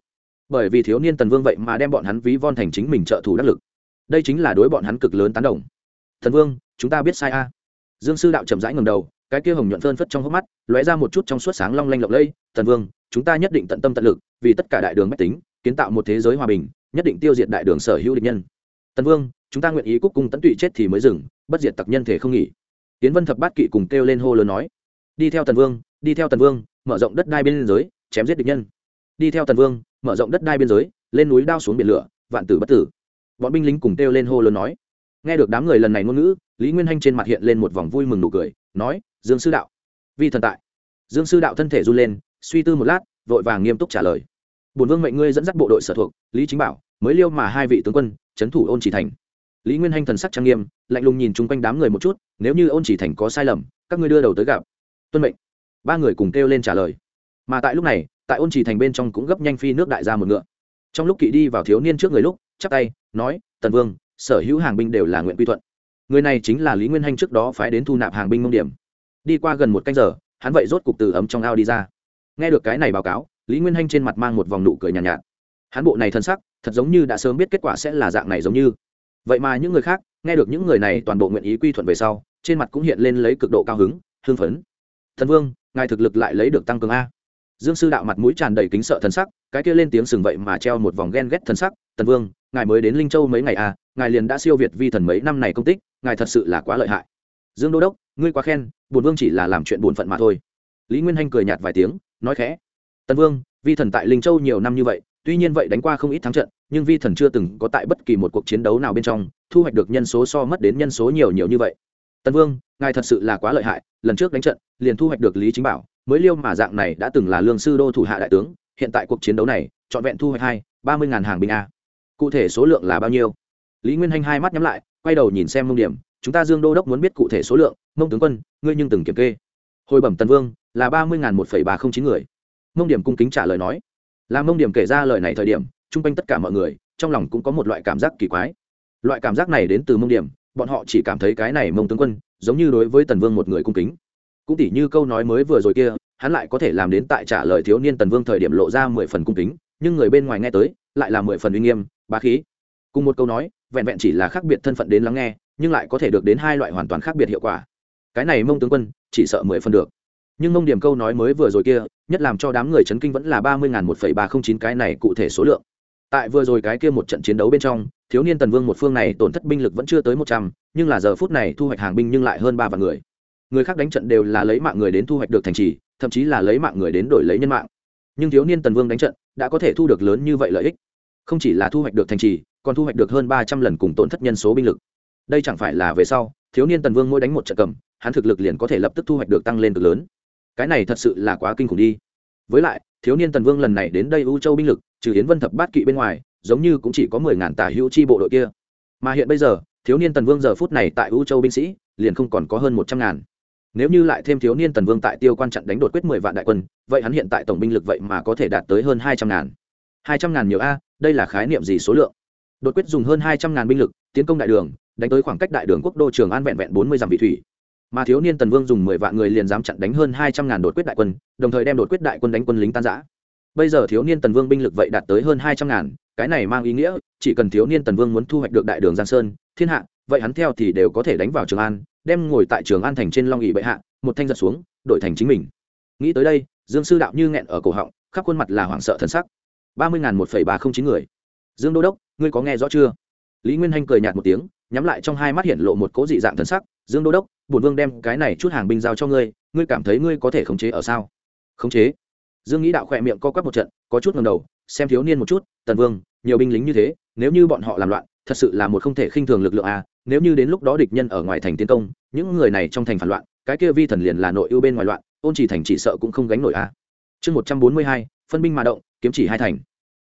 Bởi vì thiếu niên tần vương vậy mà đem bọn hắn ví von thành chính mình trợ thủ đắc lực. Đây chính là đối bọn hắn cực lớn tán đồng. Thần vương, chúng ta biết sai a. Dương sư đạo chậm rãi ngầm đầu, cái kia hồng nhuận phơn phất trong hốc mắt, lóe ra một chút trong suốt sáng long lanh lộng lây thần vương, chúng ta nhất định tận tâm tận lực, vì tất cả đại đường mách tính, kiến tạo một thế giới hòa bình, nhất định tiêu diệt đại đường sở hữu địch nhân. Tần vương chúng ta nguyện ý cúc cung tận tụy chết thì mới dừng, bất diệt tặc nhân thể không nghỉ. Tiến vân thập bát kỵ cùng kêu lên hô lớn nói, đi theo tần vương, đi theo tần vương, mở rộng đất đai biên giới, chém giết địch nhân. Đi theo tần vương, mở rộng đất đai biên giới, lên núi đao xuống biển lửa, vạn tử bất tử. Bọn binh lính cùng kêu lên hô lớn nói, nghe được đám người lần này ngôn ngữ, lý nguyên hanh trên mặt hiện lên một vòng vui mừng nụ cười, nói, dương sư đạo, vi thần tại. Dương sư đạo thân thể run lên, suy tư một lát, vội vàng nghiêm túc trả lời. Bùn vương mệnh ngươi dẫn dắt bộ đội sở thuộc, lý chính bảo, mới liêu mà hai vị tướng quân, trấn thủ ôn chỉ thành lý nguyên hanh thần sắc trang nghiêm lạnh lùng nhìn chung quanh đám người một chút nếu như ôn chỉ thành có sai lầm các ngươi đưa đầu tới gặp. Tuân mệnh. Ba người cùng kêu lên trả lời. Mà tại lúc này tại ôn chỉ thành bên trong cũng gấp nhanh phi nước đại ra một ngựa. Trong lúc kỵ đi vào thiếu niên trước người lúc chắp tay nói tần vương sở hữu hàng binh đều là nguyện quy thuận. Người này chính là lý nguyên hanh trước đó phái đến thu nạp hàng binh mông điểm. Đi qua gần một canh giờ hắn vậy rốt cục từ ấm trong ao đi ra. Nghe được cái này báo cáo lý nguyên hanh trên mặt mang một vòng nụ cười nhàn nhạt, nhạt. Hắn bộ này thân sắc thật giống như đã sớm biết kết quả sẽ là dạng này giống như vậy mà những người khác, nghe được những người này toàn bộ nguyện ý quy thuận về sau, trên mặt cũng hiện lên lấy cực độ cao hứng, hưng phấn. Thần vương, ngài thực lực lại lấy được tăng cường a. Dương sư đạo mặt mũi tràn đầy kính sợ thần sắc, cái kia lên tiếng sừng vậy mà treo một vòng ghen ghét thần sắc tần vương, ngài mới đến linh châu mấy ngày a ngài liền đã siêu việt vi thần mấy năm này công tích, ngài thật sự là quá lợi hại. Dương đô đốc, ngươi quá khen bùn vương chỉ là làm chuyện bùn phận mà thôi. Lý nguyên hanh cười nhạt vài tiếng, nói khẽ tần vương, vi thần tại linh châu nhiều năm như vậy tuy nhiên vậy đánh qua không ít thắng trận, nhưng vi thần chưa từng có tại bất kỳ một cuộc chiến đấu nào bên trong thu hoạch được nhân số so mất đến nhân số nhiều nhiều như vậy. Tần vương, ngài thật sự là quá lợi hại, lần trước đánh trận, liền thu hoạch được lý chính bảo, mới liêu mà dạng này đã từng là lương sư đô thủ hạ đại tướng, hiện tại cuộc chiến đấu này, trọn vẹn thu hoạch hai, ba mươi ngàn hàng binh a. Cụ thể số lượng là bao nhiêu? Lý nguyên hanh hai mắt nhắm lại, quay đầu nhìn xem mông điểm, chúng ta dương đô đốc muốn biết cụ thể số lượng, mông tướng quân, ngươi nhưng từng kiểm kê. Hồi bẩm tần vương, là ba mươi ngàn một phẩy ba không chín người. Mông điểm cung kính trả lời nói làm mông điểm kể ra lời này thời điểm, chung quanh tất cả mọi người, trong lòng cũng có một loại cảm giác kỳ quái. Loại cảm giác này đến từ mông điểm, bọn họ chỉ cảm thấy cái này mông tướng quân, giống như đối với tần vương một người cung kính. Cũng tỉ như câu nói mới vừa rồi kia, hắn lại có thể làm đến tại trả lời thiếu niên tần vương thời điểm lộ ra mười phần cung kính, nhưng người bên ngoài nghe tới, lại là mười phần uy nghiêm, bá khí. Cùng một câu nói, vẹn vẹn chỉ là khác biệt thân phận đến lắng nghe, nhưng lại có thể được đến hai loại hoàn toàn khác biệt hiệu quả. Cái này mông tướng quân, chỉ sợ mười phần được nhưng mông điểm câu nói mới vừa rồi kia, nhất làm cho đám người chấn kinh vẫn là ba mươi một phẩy ba không chín cái này cụ thể số lượng. Tại vừa rồi cái kia một trận chiến đấu bên trong, thiếu niên tần vương một phương này tổn thất binh lực vẫn chưa tới một trăm, nhưng là giờ phút này thu hoạch hàng binh nhưng lại hơn ba vạn người. Người khác đánh trận đều là lấy mạng người đến thu hoạch được thành trì, thậm chí là lấy mạng người đến đổi lấy nhân mạng. Nhưng thiếu niên tần vương đánh trận, đã có thể thu được lớn như vậy lợi ích. Không chỉ là thu hoạch được thành trì, còn thu hoạch được hơn ba trăm lần cùng tổn thất nhân số binh lực. Đây chẳng phải là về sau, thiếu niên tần vương mỗi đánh một trận cầm, hắn thực lực liền có thể lập tức thu hoạch được tăng lên cực lớn cái này thật sự là quá kinh khủng đi. Với lại, thiếu niên tần vương lần này đến đây u châu binh lực, trừ hiến vân thập bát kỵ bên ngoài, giống như cũng chỉ có mười ngàn tả hữu chi bộ đội kia. Mà hiện bây giờ, thiếu niên tần vương giờ phút này tại u châu binh sĩ, liền không còn có hơn một trăm ngàn. Nếu như lại thêm thiếu niên tần vương tại tiêu quan trận đánh đột quyết mười vạn đại quân, vậy hắn hiện tại tổng binh lực vậy mà có thể đạt tới hơn hai trăm ngàn. Hai trăm ngàn nhiều a, đây là khái niệm gì số lượng? Đột quyết dùng hơn hai trăm ngàn binh lực, tiến công đại đường, đánh tới khoảng cách đại đường quốc đô trường an vẹn vẹn bốn mươi dặm vị thủy mà thiếu niên tần vương dùng mười vạn người liền dám chặn đánh hơn hai trăm ngàn đột quyết đại quân, đồng thời đem đột quyết đại quân đánh quân lính tan giã bây giờ thiếu niên tần vương binh lực vậy đạt tới hơn hai trăm ngàn, cái này mang ý nghĩa, chỉ cần thiếu niên tần vương muốn thu hoạch được đại đường giang sơn, thiên hạ, vậy hắn theo thì đều có thể đánh vào trường an, đem ngồi tại trường an thành trên long ỵ bệ hạ, một thanh giật xuống, đổi thành chính mình. Nghĩ tới đây, dương sư đạo như nghẹn ở cổ họng, khắp khuôn mặt là hoảng sợ thần sắc. Ba mươi ngàn một phẩy ba không chín người. Dương đô đốc, ngươi có nghe rõ chưa? Lý nguyên hanh cười nhạt một tiếng, nhắm lại trong hai mắt hiện lộ một cố dị dạng thần sắc. Dương đô đốc bổn vương đem cái này chút hàng binh giao cho ngươi ngươi cảm thấy ngươi có thể khống chế ở sao? Khống chế? Dương nghĩ đạo khỏe miệng co quắp một trận, có chút ngầm đầu, xem thiếu niên một chút, tần vương, nhiều binh lính như thế, nếu như bọn họ làm loạn, thật sự là một không thể khinh thường lực lượng à nếu như đến lúc đó địch nhân ở ngoài thành tiến công, những người này trong thành phản loạn, cái kia vi thần liền là nội ưu bên ngoài loạn, ôn chỉ thành chỉ sợ cũng không gánh nổi à. Chương một trăm bốn mươi hai, phân binh mà động, kiếm chỉ hai thành.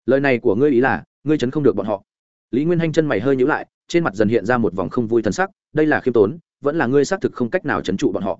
Lời này của ngươi ý là, ngươi chấn không được bọn họ. Lý nguyên hanh chân mày hơi nhữ lại trên mặt dần hiện ra một vòng không vui thân sắc, đây là khiêm tốn, vẫn là ngươi xác thực không cách nào chấn trụ bọn họ.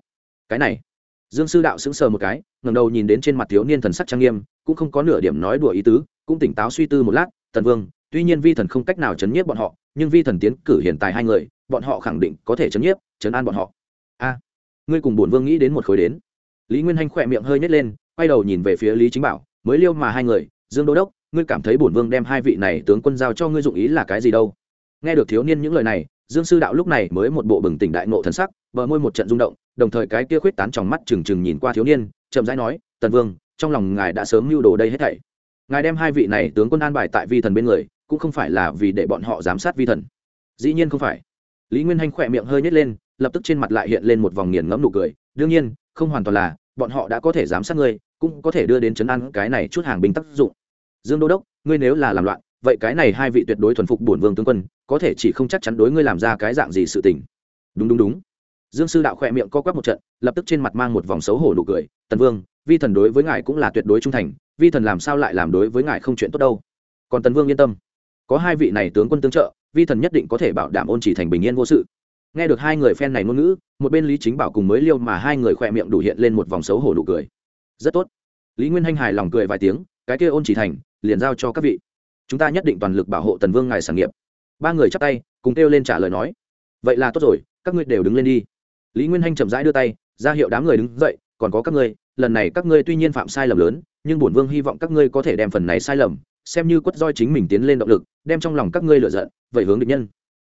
Cái này, dương sư đạo sững sờ một cái ngầm đầu nhìn đến trên mặt thiếu niên thần sắc trang nghiêm, cũng không có nửa điểm nói đùa ý tứ, cũng tỉnh táo suy tư một lát, tần vương, tuy nhiên vi thần không cách nào chấn nhiếp bọn họ, nhưng vi thần tiến cử hiện tại hai người, bọn họ khẳng định có thể chấn nhiếp, chấn an bọn họ. A, ngươi cùng bổn vương nghĩ đến một khối đến. Lý nguyên hanh khỏe miệng hơi nhét lên, quay đầu nhìn về phía lý chính bảo, mới liêu mà hai người, dương đô đốc, ngươi cảm thấy bổn vương đem hai vị này tướng quân giao cho ngươi dụng ý là cái gì đâu? Nghe được thiếu niên những lời này, dương sư đạo lúc này mới một bộ bừng tỉnh đại nộ thần sắc, bờ môi một trận rung động, đồng thời cái kia khuyết tán trong mắt trừng trừng nhìn qua thiếu niên, chậm rãi nói, tần vương, trong lòng ngài đã sớm mưu đồ đây hết thảy. Ngài đem hai vị này tướng quân an bài tại vi thần bên người, cũng không phải là vì để bọn họ giám sát vi thần. Dĩ nhiên không phải. Lý nguyên hanh khỏe miệng hơi nhét lên, lập tức trên mặt lại hiện lên một vòng nghiền ngẫm nụ cười, đương nhiên, không hoàn toàn là, bọn họ đã có thể giám sát ngươi, cũng có thể đưa đến chấn an cái này chút hàng binh tác dụng. Dương đô đốc, ngươi nếu là làm loạn vậy cái này hai vị tuyệt đối thuần phục bổn vương tướng quân, có thể chỉ không chắc chắn đối ngươi làm ra cái dạng gì sự tình. Đúng đúng đúng. Dương sư đạo khỏe miệng co quắp một trận, lập tức trên mặt mang một vòng xấu hổ nụ cười, tần vương, vi thần đối với ngài cũng là tuyệt đối trung thành, vi thần làm sao lại làm đối với ngài không chuyện tốt đâu? Còn tần vương yên tâm. Có hai vị này tướng quân tương trợ, vi thần nhất định có thể bảo đảm ôn chỉ thành bình yên vô sự. Nghe được hai người phen này ngôn ngữ, một bên lý chính bảo cùng mới liêu mà hai người khỏe miệng đủ hiện lên một vòng xấu hổ nụ cười. Rất tốt. Lý nguyên hanh hài lòng cười vài tiếng, cái kia ôn chỉ thành, liền giao cho các vị chúng ta nhất định toàn lực bảo hộ tần vương ngài sản nghiệp. Ba người chắp tay, cùng kêu lên trả lời nói, vậy là tốt rồi, các ngươi đều đứng lên đi. Lý nguyên hanh chậm rãi đưa tay, ra hiệu đám người đứng dậy, còn có các ngươi, lần này các ngươi tuy nhiên phạm sai lầm lớn, nhưng bổn vương hy vọng các ngươi có thể đem phần này sai lầm, xem như quất roi chính mình tiến lên động lực, đem trong lòng các ngươi lựa giận, vậy hướng địch nhân.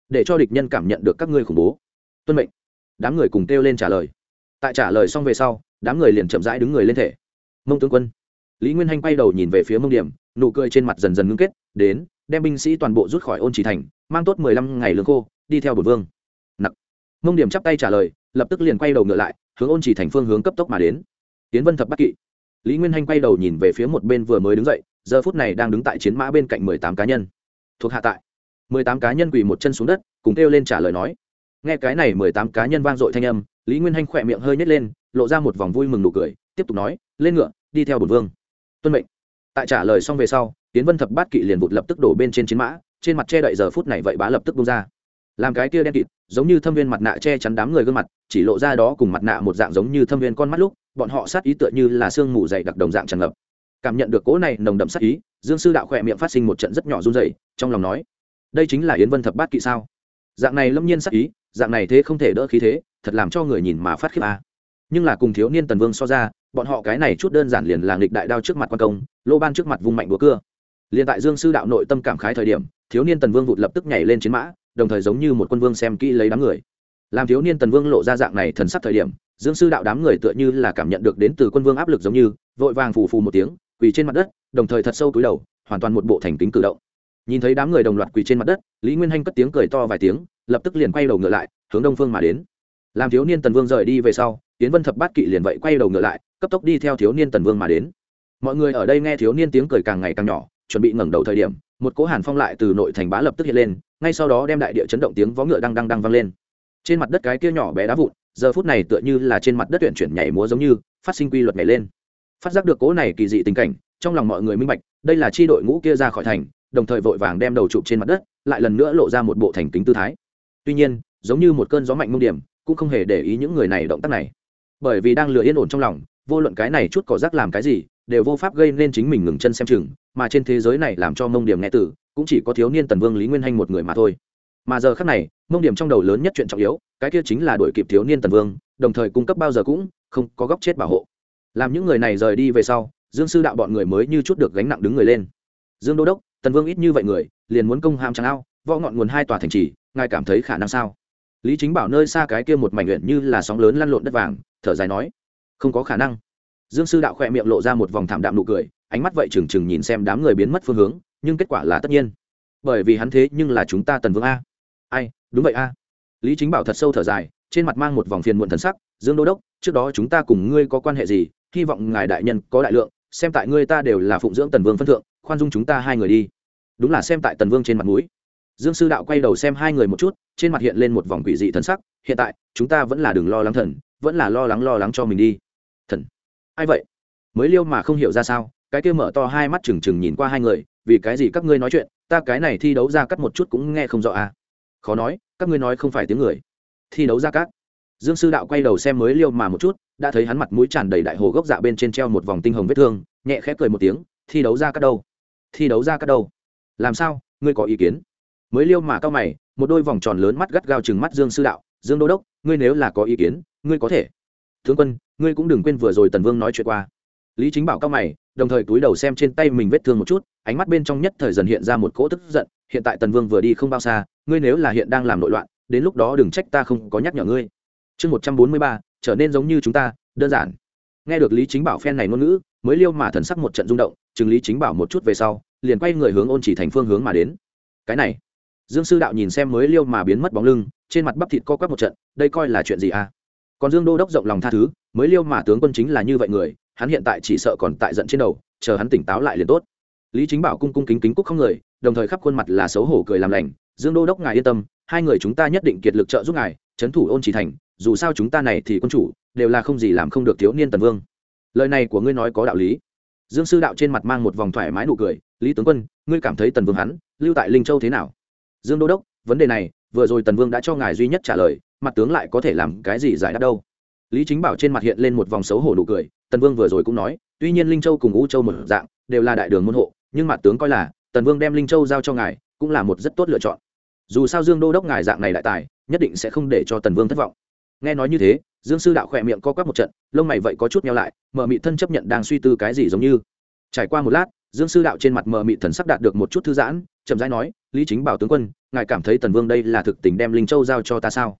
Để cho địch nhân cảm nhận được các ngươi khủng bố. Tuân mệnh. Đám người cùng kêu lên trả lời. Tại trả lời xong về sau, đám người liền chậm rãi đứng người lên thể. Mông tướng quân. Lý nguyên hanh quay đầu nhìn về phía mông điểm nụ cười trên mặt dần dần ngưng kết, đến, đem binh sĩ toàn bộ rút khỏi ôn chỉ thành, mang tốt mười lăm ngày lương khô, đi theo bột vương. Nặc. Mông điểm chắp tay trả lời, lập tức liền quay đầu ngựa lại, hướng ôn chỉ thành phương hướng cấp tốc mà đến. Tiến vân thập bắc kỵ. Lý nguyên hanh quay đầu nhìn về phía một bên vừa mới đứng dậy, giờ phút này đang đứng tại chiến mã bên cạnh mười tám cá nhân. Thuộc hạ tại. mười tám cá nhân quỳ một chân xuống đất, cùng kêu lên trả lời nói. Nghe cái này mười tám cá nhân vang dội thanh âm, lý nguyên hanh khỏe miệng hơi nhét lên, lộ ra một vòng vui mừng nụ cười, tiếp tục nói, lên ngựa, đi theo bổn vương. Tuân mệnh tại trả lời xong về sau, tiến vân thập bát kỵ liền vụt lập tức đổ bên trên chiến mã, trên mặt che đậy giờ phút này vậy bá lập tức bung ra. Làm cái kia đen kịt, giống như thâm viên mặt nạ che chắn đám người gương mặt, chỉ lộ ra đó cùng mặt nạ một dạng giống như thâm viên con mắt lúc, bọn họ sát ý tựa như là sương mù dày đặc đồng dạng tràn ngập. Cảm nhận được cỗ này nồng đậm sát ý, dương sư đạo khỏe miệng phát sinh một trận rất nhỏ run dày trong lòng nói, đây chính là yến vân thập bát kỵ sao? Dạng này lâm nhiên sát ý, dạng này thế không thể đỡ khí thế, thật làm cho người nhìn mà phát khiếp a. Nhưng là cùng thiếu niên tần vương so ra bọn họ cái này chút đơn giản liền là nghịch đại đao trước mặt quan công, lô ban trước mặt vung mạnh búa cưa. Liền tại dương sư đạo nội tâm cảm khái thời điểm, thiếu niên tần vương vụt lập tức nhảy lên chiến mã, đồng thời giống như một quân vương xem kỹ lấy đám người. Làm thiếu niên tần vương lộ ra dạng này thần sắc thời điểm, dương sư đạo đám người tựa như là cảm nhận được đến từ quân vương áp lực giống như, vội vàng phù phù một tiếng, quỳ trên mặt đất, đồng thời thật sâu túi đầu, hoàn toàn một bộ thành kính cử động. Nhìn thấy đám người đồng loạt quỳ trên mặt đất, lý nguyên hanh cất tiếng cười to vài tiếng, lập tức liền quay đầu ngựa lại, hướng đông phương mà đến. Làm thiếu niên tần vương rời đi về sau tiến vân thập bát kỵ liền vậy quay đầu ngựa lại cấp tốc đi theo thiếu niên tần vương mà đến. Mọi người ở đây nghe thiếu niên tiếng cười càng ngày càng nhỏ, chuẩn bị ngẩng đầu thời điểm, một cỗ hàn phong lại từ nội thành bá lập tức hiện lên, ngay sau đó đem đại địa chấn động tiếng vó ngựa đang đang đang vang lên. Trên mặt đất cái kia nhỏ bé đá vụn, giờ phút này tựa như là trên mặt đất tuyển chuyển nhảy múa giống như, phát sinh quy luật nhảy lên. Phát giác được cỗ này kỳ dị tình cảnh, trong lòng mọi người minh bạch, đây là chi đội ngũ kia ra khỏi thành, đồng thời vội vàng đem đầu chụp trên mặt đất, lại lần nữa lộ ra một bộ thành kính tư thái. Tuy nhiên, giống như một cơn gió mạnh mông điểm, cũng không hề để ý những người này động tác này. Bởi vì đang lừa yên ổn trong lòng vô luận cái này chút cỏ rác làm cái gì, đều vô pháp gây nên chính mình ngừng chân xem chừng, mà trên thế giới này làm cho mông điểm nghe tử, cũng chỉ có thiếu niên tần vương lý nguyên hanh một người mà thôi. Mà giờ khác này, mông điểm trong đầu lớn nhất chuyện trọng yếu, cái kia chính là đuổi kịp thiếu niên tần vương, đồng thời cung cấp bao giờ cũng không có góc chết bảo hộ. Làm những người này rời đi về sau, dương sư đạo bọn người mới như chút được gánh nặng đứng người lên. Dương đô đốc, tần vương ít như vậy người, liền muốn công hàm trắng ao, võ ngọn nguồn hai tòa thành trì, ngài cảm thấy khả năng sao? Lý chính bảo nơi xa cái kia một mảnh nguyện như là sóng lớn lăn lộn đất vàng, thở dài nói không có khả năng. Dương sư đạo khỏe miệng lộ ra một vòng thảm đạm nụ cười, ánh mắt vậy trừng trừng nhìn xem đám người biến mất phương hướng, nhưng kết quả là tất nhiên. Bởi vì hắn thế nhưng là chúng ta tần vương a. Ai, đúng vậy a. Lý chính bảo thật sâu thở dài, trên mặt mang một vòng phiền muộn thần sắc, dương đô đốc, trước đó chúng ta cùng ngươi có quan hệ gì? Hy vọng ngài đại nhân có đại lượng, xem tại ngươi ta đều là phụng dưỡng tần vương phân thượng, khoan dung chúng ta hai người đi. Đúng là xem tại tần vương trên mặt mũi. Dương sư đạo quay đầu xem hai người một chút, trên mặt hiện lên một vòng quỷ dị thần sắc, hiện tại, chúng ta vẫn là đừng lo lắng thần, vẫn là lo lắng lo lắng cho mình đi thần. Ai vậy? Mới liêu mà không hiểu ra sao, cái kia mở to hai mắt trừng trừng nhìn qua hai người, vì cái gì các ngươi nói chuyện, ta cái này thi đấu ra cắt một chút cũng nghe không rõ à? Khó nói, các ngươi nói không phải tiếng người. Thi đấu ra cắt. Dương sư đạo quay đầu xem mới liêu mà một chút, đã thấy hắn mặt mũi tràn đầy đại hồ gốc dạ bên trên treo một vòng tinh hồng vết thương, nhẹ khẽ cười một tiếng, thi đấu ra cắt đâu? Thi đấu ra cắt đâu? Làm sao? Ngươi có ý kiến? Mới liêu mà cao mày, một đôi vòng tròn lớn mắt gắt gao chừng mắt dương sư đạo, dương đô đốc, ngươi nếu là có ý kiến, ngươi có thể. Tướng quân ngươi cũng đừng quên vừa rồi tần vương nói chuyện qua. Lý chính bảo cao mày, đồng thời túi đầu xem trên tay mình vết thương một chút, ánh mắt bên trong nhất thời dần hiện ra một cỗ tức giận, hiện tại tần vương vừa đi không bao xa, ngươi nếu là hiện đang làm nội loạn, đến lúc đó đừng trách ta không có nhắc nhở ngươi. Chương một trăm bốn mươi ba, trở nên giống như chúng ta, đơn giản. Nghe được lý chính bảo phen này ngôn ngữ, mới liêu mà thần sắc một trận rung động, chừng lý chính bảo một chút về sau, liền quay người hướng ôn chỉ thành phương hướng mà đến. Cái này, dương sư đạo nhìn xem mới liêu mà biến mất bóng lưng, trên mặt bắp thịt co quắp một trận, đây coi là chuyện gì à? Còn dương đô đốc rộng lòng tha thứ, mới liêu mà tướng quân chính là như vậy người, hắn hiện tại chỉ sợ còn tại giận trên đầu, chờ hắn tỉnh táo lại liền tốt. Lý chính bảo cung cung kính kính cúc không người, đồng thời khắp khuôn mặt là xấu hổ cười làm lành. Dương đô đốc ngài yên tâm, hai người chúng ta nhất định kiệt lực trợ giúp ngài trấn thủ ôn chỉ thành, dù sao chúng ta này thì quân chủ, đều là không gì làm không được thiếu niên tần vương. Lời này của ngươi nói có đạo lý. Dương sư đạo trên mặt mang một vòng thoải mái nụ cười, lý tướng quân, ngươi cảm thấy tần vương hắn, lưu tại linh châu thế nào? Dương đô đốc, vấn đề này, vừa rồi tần vương đã cho ngài duy nhất trả lời mặt tướng lại có thể làm cái gì giải đáp đâu? Lý chính bảo trên mặt hiện lên một vòng xấu hổ nụ cười, tần vương vừa rồi cũng nói, tuy nhiên linh châu cùng u châu một dạng, đều là đại đường môn hộ, nhưng mặt tướng coi là, tần vương đem linh châu giao cho ngài, cũng là một rất tốt lựa chọn. Dù sao dương đô đốc ngài dạng này đại tài, nhất định sẽ không để cho tần vương thất vọng. Nghe nói như thế, dương sư đạo khỏe miệng co quắp một trận, lông mày vậy có chút nhau lại mờ mị thân chấp nhận đang suy tư cái gì giống như. Trải qua một lát, dương sư đạo trên mặt mờ mị thần sắp đạt được một chút thư giãn, chậm rãi nói, lý chính bảo tướng quân, ngài cảm thấy tần vương đây là thực tình đem linh châu giao cho ta sao?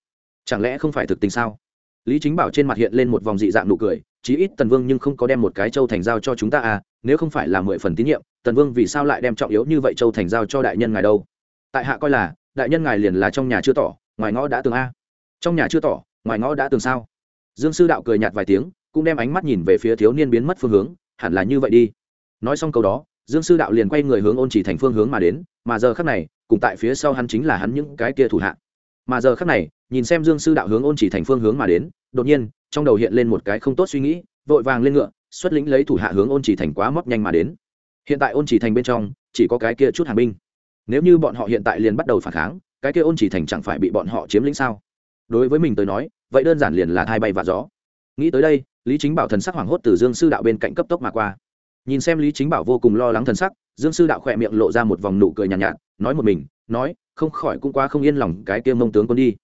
Chẳng lẽ không phải thực tình sao? Lý chính bảo trên mặt hiện lên một vòng dị dạng nụ cười, chí ít tần vương nhưng không có đem một cái châu thành giao cho chúng ta à nếu không phải là mười phần tín nhiệm, tần vương vì sao lại đem trọng yếu như vậy châu thành giao cho đại nhân ngài đâu? Tại hạ coi là, đại nhân ngài liền là trong nhà chưa tỏ, ngoài ngõ đã tường a. Trong nhà chưa tỏ, ngoài ngõ đã tường sao? Dương sư đạo cười nhạt vài tiếng, cũng đem ánh mắt nhìn về phía thiếu niên biến mất phương hướng, hẳn là như vậy đi. Nói xong câu đó, dương sư đạo liền quay người hướng ôn chỉ thành phương hướng mà đến, mà giờ khắc này, cùng tại phía sau hắn chính là hắn những cái kia thủ hạ mà giờ khắc này nhìn xem dương sư đạo hướng ôn chỉ thành phương hướng mà đến đột nhiên trong đầu hiện lên một cái không tốt suy nghĩ vội vàng lên ngựa xuất lĩnh lấy thủ hạ hướng ôn chỉ thành quá móc nhanh mà đến. Hiện tại ôn chỉ thành bên trong chỉ có cái kia chút hàng binh. Nếu như bọn họ hiện tại liền bắt đầu phản kháng cái kia ôn chỉ thành chẳng phải bị bọn họ chiếm lĩnh sao? Đối với mình tới nói vậy đơn giản liền là thai bay và gió. Nghĩ tới đây lý chính bảo thần sắc hoảng hốt từ dương sư đạo bên cạnh cấp tốc mà qua. Nhìn xem lý chính bảo vô cùng lo lắng thần sắc dương sư đạo khỏe miệng lộ ra một vòng nụ cười nhàn nhạt, nhạt nói một mình nói, không khỏi cũng quá không yên lòng cái kia mông tướng quân đi.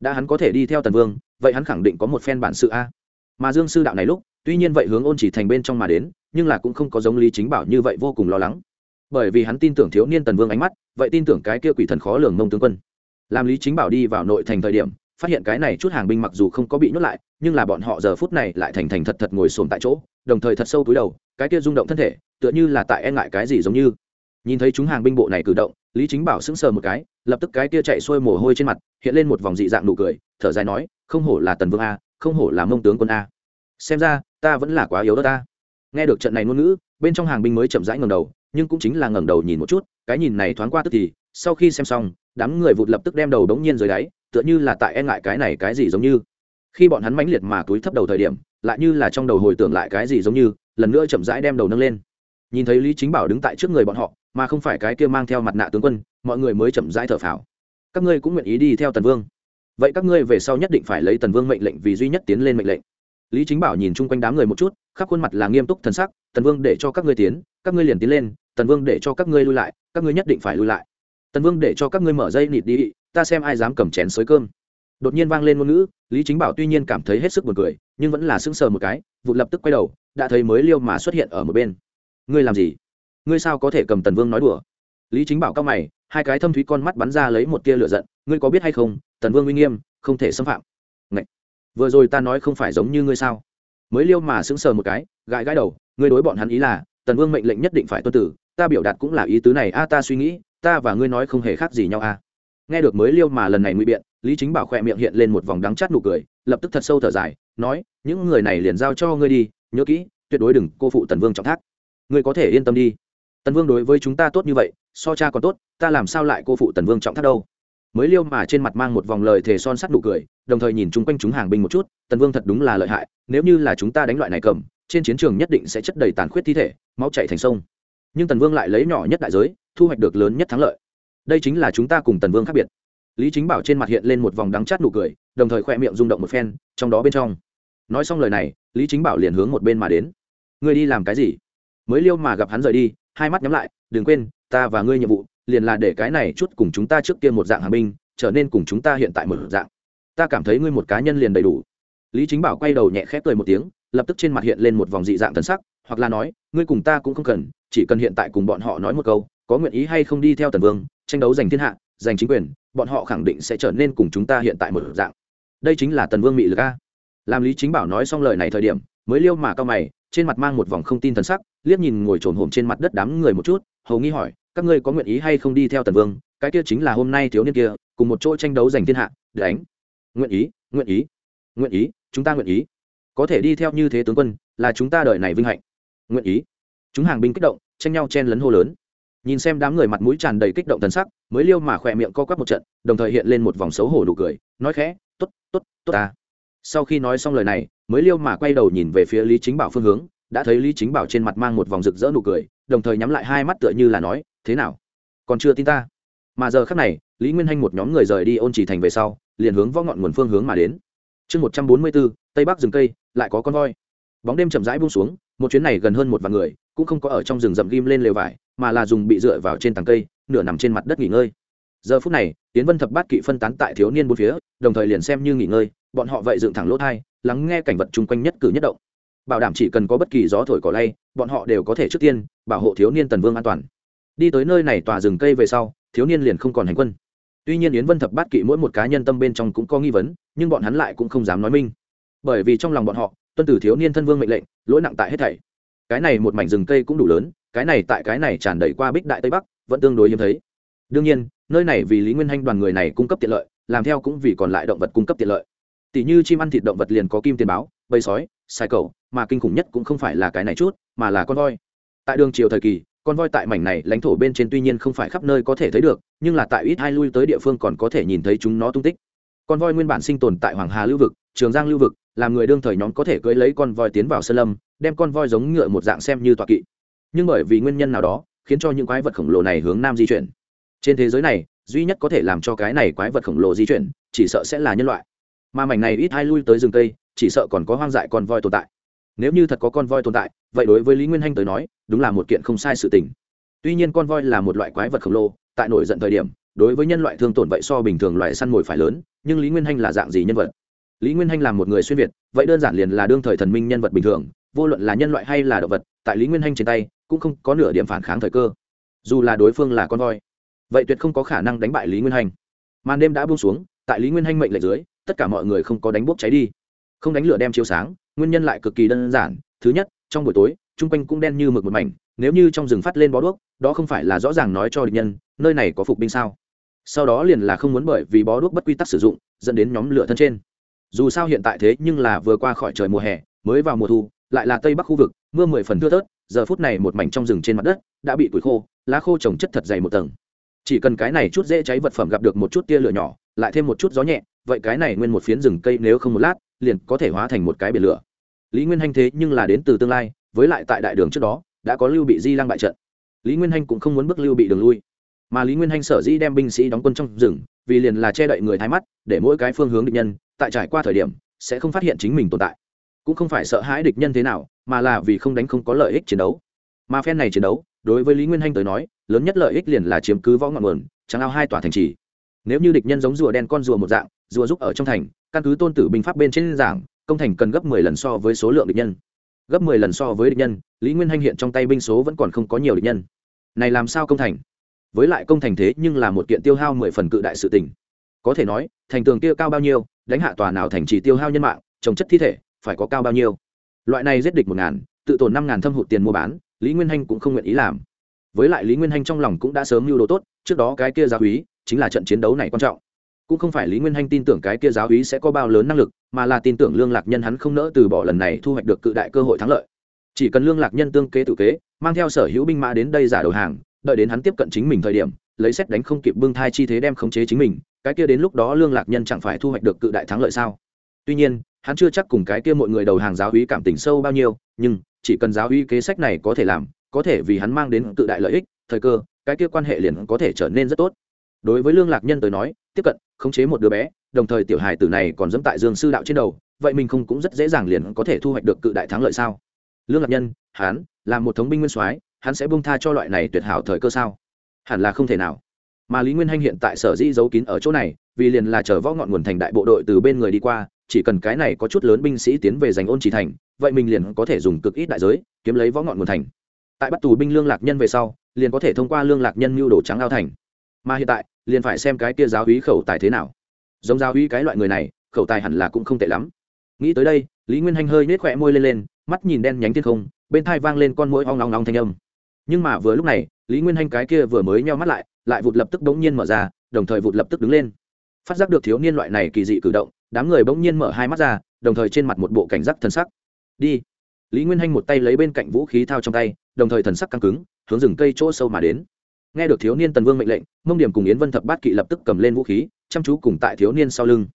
Đã hắn có thể đi theo tần vương, vậy hắn khẳng định có một phen bản sự a. Mà dương sư đạo này lúc, tuy nhiên vậy hướng ôn chỉ thành bên trong mà đến, nhưng là cũng không có giống lý chính bảo như vậy vô cùng lo lắng. Bởi vì hắn tin tưởng thiếu niên tần vương ánh mắt, vậy tin tưởng cái kia quỷ thần khó lường mông tướng quân. Làm lý chính bảo đi vào nội thành thời điểm, phát hiện cái này chút hàng binh mặc dù không có bị nhốt lại, nhưng là bọn họ giờ phút này lại thành thành thật thật ngồi xổm tại chỗ, đồng thời thật sâu túi đầu, cái kia rung động thân thể, tựa như là tại e ngại cái gì giống như nhìn thấy chúng hàng binh bộ này cử động, lý chính bảo sững sờ một cái, lập tức cái kia chạy xuôi mồ hôi trên mặt, hiện lên một vòng dị dạng nụ cười, thở dài nói, không hổ là tần vương a, không hổ là mông tướng quân a. Xem ra, ta vẫn là quá yếu đó ta. Nghe được trận này ngôn ngữ, bên trong hàng binh mới chậm rãi ngẩng đầu, nhưng cũng chính là ngẩng đầu nhìn một chút, cái nhìn này thoáng qua tức thì, sau khi xem xong, đám người vụt lập tức đem đầu đống nhiên dưới đáy, tựa như là tại e ngại cái này cái gì giống như. Khi bọn hắn mãnh liệt mà túi thấp đầu thời điểm, lại như là trong đầu hồi tưởng lại cái gì giống như, lần nữa chậm rãi đem đầu nâng lên. Nhìn thấy lý chính bảo đứng tại trước người bọn họ mà không phải cái kia mang theo mặt nạ tướng quân, mọi người mới chậm rãi thở phào. Các ngươi cũng nguyện ý đi theo tần vương. Vậy các ngươi về sau nhất định phải lấy tần vương mệnh lệnh vì duy nhất tiến lên mệnh lệnh. Lý chính bảo nhìn chung quanh đám người một chút, khắp khuôn mặt là nghiêm túc thần sắc, tần vương để cho các ngươi tiến, các ngươi liền tiến lên, tần vương để cho các ngươi lui lại, các ngươi nhất định phải lui lại. Tần vương để cho các ngươi mở dây nịt đi, ta xem ai dám cầm chén xới cơm. Đột nhiên vang lên ngôn ngữ, lý chính bảo tuy nhiên cảm thấy hết sức buồn cười, nhưng vẫn là sững sờ một cái vụt lập tức quay đầu, đã thấy mới liêu mà xuất hiện ở một bên. Ngươi làm gì? Ngươi sao có thể cầm tần vương nói đùa? Lý chính bảo cao mày, hai cái thâm thúy con mắt bắn ra lấy một tia lửa giận, ngươi có biết hay không, tần vương uy nghiêm, không thể xâm phạm. Ngậy! vừa rồi ta nói không phải giống như ngươi sao? Mới liêu mà sững sờ một cái, gãi gãi đầu, ngươi đối bọn hắn ý là, tần vương mệnh lệnh nhất định phải tuân tử, ta biểu đạt cũng là ý tứ này, a, ta suy nghĩ, ta và ngươi nói không hề khác gì nhau, a. Nghe được mới liêu mà lần này nguy biện, lý chính bảo khỏe miệng hiện lên một vòng đắng chát nụ cười, lập tức thật sâu thở dài, nói, những người này liền giao cho ngươi đi, nhớ kỹ, tuyệt đối đừng cô phụ tần vương trọng thác. Ngươi có thể yên tâm đi tần vương đối với chúng ta tốt như vậy, so cha còn tốt, ta làm sao lại cô phụ tần vương trọng thác đâu? Mới liêu mà trên mặt mang một vòng lời thề son sắt nụ cười, đồng thời nhìn chung quanh chúng hàng binh một chút, tần vương thật đúng là lợi hại, nếu như là chúng ta đánh loại này cầm, trên chiến trường nhất định sẽ chất đầy tàn khuyết thi thể, máu chạy thành sông. Nhưng tần vương lại lấy nhỏ nhất đại giới, thu hoạch được lớn nhất thắng lợi. Đây chính là chúng ta cùng tần vương khác biệt. Lý chính bảo trên mặt hiện lên một vòng đắng chát nụ cười, đồng thời khoe miệng rung động một phen, trong đó bên trong. Nói xong lời này, lý chính bảo liền hướng một bên mà đến. Người đi làm cái gì? Mới liêu mà gặp hắn rời đi hai mắt nhắm lại, đừng quên, ta và ngươi nhiệm vụ liền là để cái này chút cùng chúng ta trước kia một dạng hàng binh, trở nên cùng chúng ta hiện tại một dạng. Ta cảm thấy ngươi một cá nhân liền đầy đủ. Lý chính bảo quay đầu nhẹ khép cười một tiếng, lập tức trên mặt hiện lên một vòng dị dạng thần sắc, hoặc là nói, ngươi cùng ta cũng không cần, chỉ cần hiện tại cùng bọn họ nói một câu, có nguyện ý hay không đi theo tần vương, tranh đấu giành thiên hạ, giành chính quyền, bọn họ khẳng định sẽ trở nên cùng chúng ta hiện tại một dạng. Đây chính là tần vương mị lực a. Làm lý chính bảo nói xong lời này thời điểm, mới liêu mà cao mày trên mặt mang một vòng không tin thần sắc, liếc nhìn ngồi trồn hồm trên mặt đất đám người một chút, hầu nghi hỏi, các ngươi có nguyện ý hay không đi theo tần vương, cái kia chính là hôm nay thiếu niên kia, cùng một chỗ tranh đấu giành thiên hạ, để đánh. Nguyện ý nguyện ý nguyện ý, chúng ta nguyện ý. Có thể đi theo như thế tướng quân, là chúng ta đợi này vinh hạnh. Nguyện ý. Chúng hàng binh kích động, tranh nhau chen lấn hô lớn. Nhìn xem đám người mặt mũi tràn đầy kích động thần sắc, mới liêu mà khỏe miệng co quắp một trận, đồng thời hiện lên một vòng xấu hổ đủ cười, nói khẽ t ố t t ố t tốt ta sau khi nói xong lời này, mới liêu mà quay đầu nhìn về phía lý chính bảo phương hướng, đã thấy lý chính bảo trên mặt mang một vòng rực rỡ nụ cười, đồng thời nhắm lại hai mắt tựa như là nói, thế nào? Còn chưa tin ta? Mà giờ khác này, lý nguyên hanh một nhóm người rời đi ôn chỉ thành về sau, liền hướng võ ngọn nguồn phương hướng mà đến. Chương một trăm bốn mươi bốn, tây bắc rừng cây, lại có con voi. Bóng đêm chậm rãi buông xuống, một chuyến này gần hơn một vạn người, cũng không có ở trong rừng rậm ghim lên lều vải, mà là dùng bị dựa vào trên tầng cây, nửa nằm trên mặt đất nghỉ ngơi. Giờ phút này tiến vân thập bát kỵ phân tán tại thiếu niên bốn phía, đồng thời liền xem như nghỉ ngơi bọn họ vậy dựng thẳng lỗ thai, lắng nghe cảnh vật chung quanh nhất cử nhất động. Bảo đảm chỉ cần có bất kỳ gió thổi cỏ lay, bọn họ đều có thể trước tiên bảo hộ thiếu niên tần vương an toàn. Đi tới nơi này tòa rừng cây về sau, thiếu niên liền không còn hành quân. Tuy nhiên yến vân thập bát kỵ mỗi một cá nhân tâm bên trong cũng có nghi vấn, nhưng bọn hắn lại cũng không dám nói minh. Bởi vì trong lòng bọn họ, tuân tử thiếu niên thân vương mệnh lệnh, lỗi nặng tại hết thảy. Cái này một mảnh rừng cây cũng đủ lớn, cái này tại cái này tràn đầy qua bích đại tây bắc, vẫn tương đối hiếm thấy. Đương nhiên, nơi này vì lý nguyên hanh đoàn người này cung cấp tiện lợi, làm theo cũng vì còn lại động vật cung cấp tiện lợi tỷ như chim ăn thịt động vật liền có kim tiền báo, bầy sói sai cầu mà kinh khủng nhất cũng không phải là cái này chút, mà là con voi. Tại đường triều thời kỳ, con voi tại mảnh này lãnh thổ bên trên tuy nhiên không phải khắp nơi có thể thấy được, nhưng là tại ít hai lui tới địa phương còn có thể nhìn thấy chúng nó tung tích. Con voi nguyên bản sinh tồn tại hoàng hà lưu vực, trường giang lưu vực, làm người đương thời nhóm có thể cưỡi lấy con voi tiến vào sơn lâm, đem con voi giống ngựa một dạng xem như tọa kỵ. Nhưng bởi vì nguyên nhân nào đó, khiến cho những quái vật khổng lồ này hướng nam di chuyển. Trên thế giới này, duy nhất có thể làm cho cái này quái vật khổng lồ di chuyển, chỉ sợ sẽ là nhân loại mà mảnh này ít hai lui tới rừng cây, chỉ sợ còn có hoang dại con voi tồn tại. Nếu như thật có con voi tồn tại, vậy đối với lý nguyên hanh tới nói, đúng là một kiện không sai sự tình. Tuy nhiên con voi là một loại quái vật khổng lồ, tại nổi giận thời điểm, đối với nhân loại thương tổn vậy so bình thường loại săn mồi phải lớn, nhưng lý nguyên hanh là dạng gì nhân vật? Lý nguyên hanh là một người xuyên việt, vậy đơn giản liền là đương thời thần minh nhân vật bình thường, vô luận là nhân loại hay là động vật, tại lý nguyên hanh trên tay, cũng không có nửa điểm phản kháng thời cơ. Dù là đối phương là con voi, vậy tuyệt không có khả năng đánh bại lý nguyên hanh. Màn đêm đã buông xuống, tại lý nguyên hanh mệnh lệnh dưới tất cả mọi người không có đánh bốc cháy đi. Không đánh lửa đem chiếu sáng, nguyên nhân lại cực kỳ đơn giản. Thứ nhất, trong buổi tối, chung quanh cũng đen như mực một mảnh. Nếu như trong rừng phát lên bó đuốc, đó không phải là rõ ràng nói cho địch nhân, nơi này có phục binh sao? Sau đó liền là không muốn bởi vì bó đuốc bất quy tắc sử dụng, dẫn đến nhóm lửa thân trên. Dù sao hiện tại thế nhưng là vừa qua khỏi trời mùa hè, mới vào mùa thu, lại là tây bắc khu vực, mưa mười phần thưa thớt, giờ phút này một mảnh trong rừng trên mặt đất đã bị củi khô, lá khô trồng chất thật dày một tầng. Chỉ cần cái này chút dễ cháy vật phẩm gặp được một chút tia lửa nhỏ, lại thêm một chút gió nhẹ vậy cái này nguyên một phiến rừng cây nếu không một lát, liền có thể hóa thành một cái biển lửa. Lý nguyên hanh thế nhưng là đến từ tương lai, với lại tại đại đường trước đó, đã có lưu bị di lăng bại trận. Lý nguyên hanh cũng không muốn bước lưu bị đường lui. Mà lý nguyên hanh sở dĩ đem binh sĩ đóng quân trong rừng, vì liền là che đậy người thái mắt, để mỗi cái phương hướng địch nhân, tại trải qua thời điểm, sẽ không phát hiện chính mình tồn tại. Cũng không phải sợ hãi địch nhân thế nào, mà là vì không đánh không có lợi ích chiến đấu. Mà phen này chiến đấu, đối với lý nguyên hanh tới nói, lớn nhất lợi ích liền là chiếm cứ võ ngọn nguồn, chẳng ao hai tòa thành trì nếu như địch nhân giống rùa đen con rùa một dạng, rùa giúp ở trong thành, căn cứ tôn tử binh pháp bên trên giảng, công thành cần gấp mười lần so với số lượng địch nhân. Gấp mười lần so với địch nhân, lý nguyên hanh hiện trong tay binh số vẫn còn không có nhiều địch nhân. Này làm sao công thành? Với lại công thành thế nhưng là một kiện tiêu hao mười phần cự đại sự tình. Có thể nói, thành tường kia cao bao nhiêu, đánh hạ tòa nào thành chỉ tiêu hao nhân mạng, trồng chất thi thể, phải có cao bao nhiêu? Loại này giết địch một ngàn, tự tổn năm ngàn thâm hụt tiền mua bán, lý nguyên hanh cũng không nguyện ý làm với lại lý nguyên hanh trong lòng cũng đã sớm mưu đồ tốt, trước đó cái kia giáo úy chính là trận chiến đấu này quan trọng. Cũng không phải lý nguyên hanh tin tưởng cái kia giáo úy sẽ có bao lớn năng lực, mà là tin tưởng lương lạc nhân hắn không nỡ từ bỏ lần này thu hoạch được cự đại cơ hội thắng lợi. Chỉ cần lương lạc nhân tương kế tự kế, mang theo sở hữu binh mã đến đây giả đầu hàng, đợi đến hắn tiếp cận chính mình thời điểm, lấy xét đánh không kịp bưng thai chi thế đem khống chế chính mình, cái kia đến lúc đó lương lạc nhân chẳng phải thu hoạch được cự đại thắng lợi sao? Tuy nhiên, hắn chưa chắc cùng cái kia mọi người đầu hàng giáo úy cảm tình sâu bao nhiêu, nhưng chỉ cần giáo úy kế sách này có thể làm có thể vì hắn mang đến cự đại lợi ích, thời cơ, cái kia quan hệ liền có thể trở nên rất tốt. Đối với lương lạc nhân tới nói, tiếp cận, khống chế một đứa bé, đồng thời tiểu hài tử này còn dẫm tại dương sư đạo trên đầu, vậy mình không cũng rất dễ dàng liền có thể thu hoạch được cự đại thắng lợi sao? Lương lạc nhân, hắn là một thống binh nguyên soái, hắn sẽ bung tha cho loại này tuyệt hảo thời cơ sao? Hẳn là không thể nào. Mà lý nguyên hanh hiện tại sở dĩ giấu kín ở chỗ này, vì liền là chờ võ ngọn nguồn thành đại bộ đội từ bên người đi qua, chỉ cần cái này có chút lớn binh sĩ tiến về giành ôn trì thành, vậy mình liền có thể dùng cực ít đại giới, kiếm lấy võ ngọn nguồn thành tại bắt tù binh lương lạc nhân về sau, liền có thể thông qua lương lạc nhân mưu đồ trắng ao thành. Mà hiện tại, liền phải xem cái kia giáo hí khẩu tài thế nào. Giống giáo hí cái loại người này, khẩu tài hẳn là cũng không tệ lắm. Nghĩ tới đây, lý nguyên hanh hơi nết khỏe môi lên lên, mắt nhìn đen nhánh thiên không, bên thai vang lên con mũi ong long long thanh âm. Nhưng mà vừa lúc này, lý nguyên hanh cái kia vừa mới nheo mắt lại lại vụt lập tức bỗng nhiên mở ra, đồng thời vụt lập tức đứng lên. Phát giác được thiếu niên loại này kỳ dị cử động, đám người bỗng nhiên mở hai mắt ra, đồng thời trên mặt một bộ cảnh giác thần sắc. Đi. Lý nguyên hanh một tay lấy bên cạnh vũ khí thao trong tay đồng thời thần sắc căng cứng, hướng rừng cây chỗ sâu mà đến. Nghe được thiếu niên tần vương mệnh lệnh, mông điểm cùng yến vân thập bát kỵ lập tức cầm lên vũ khí, chăm chú cùng tại thiếu niên sau lưng.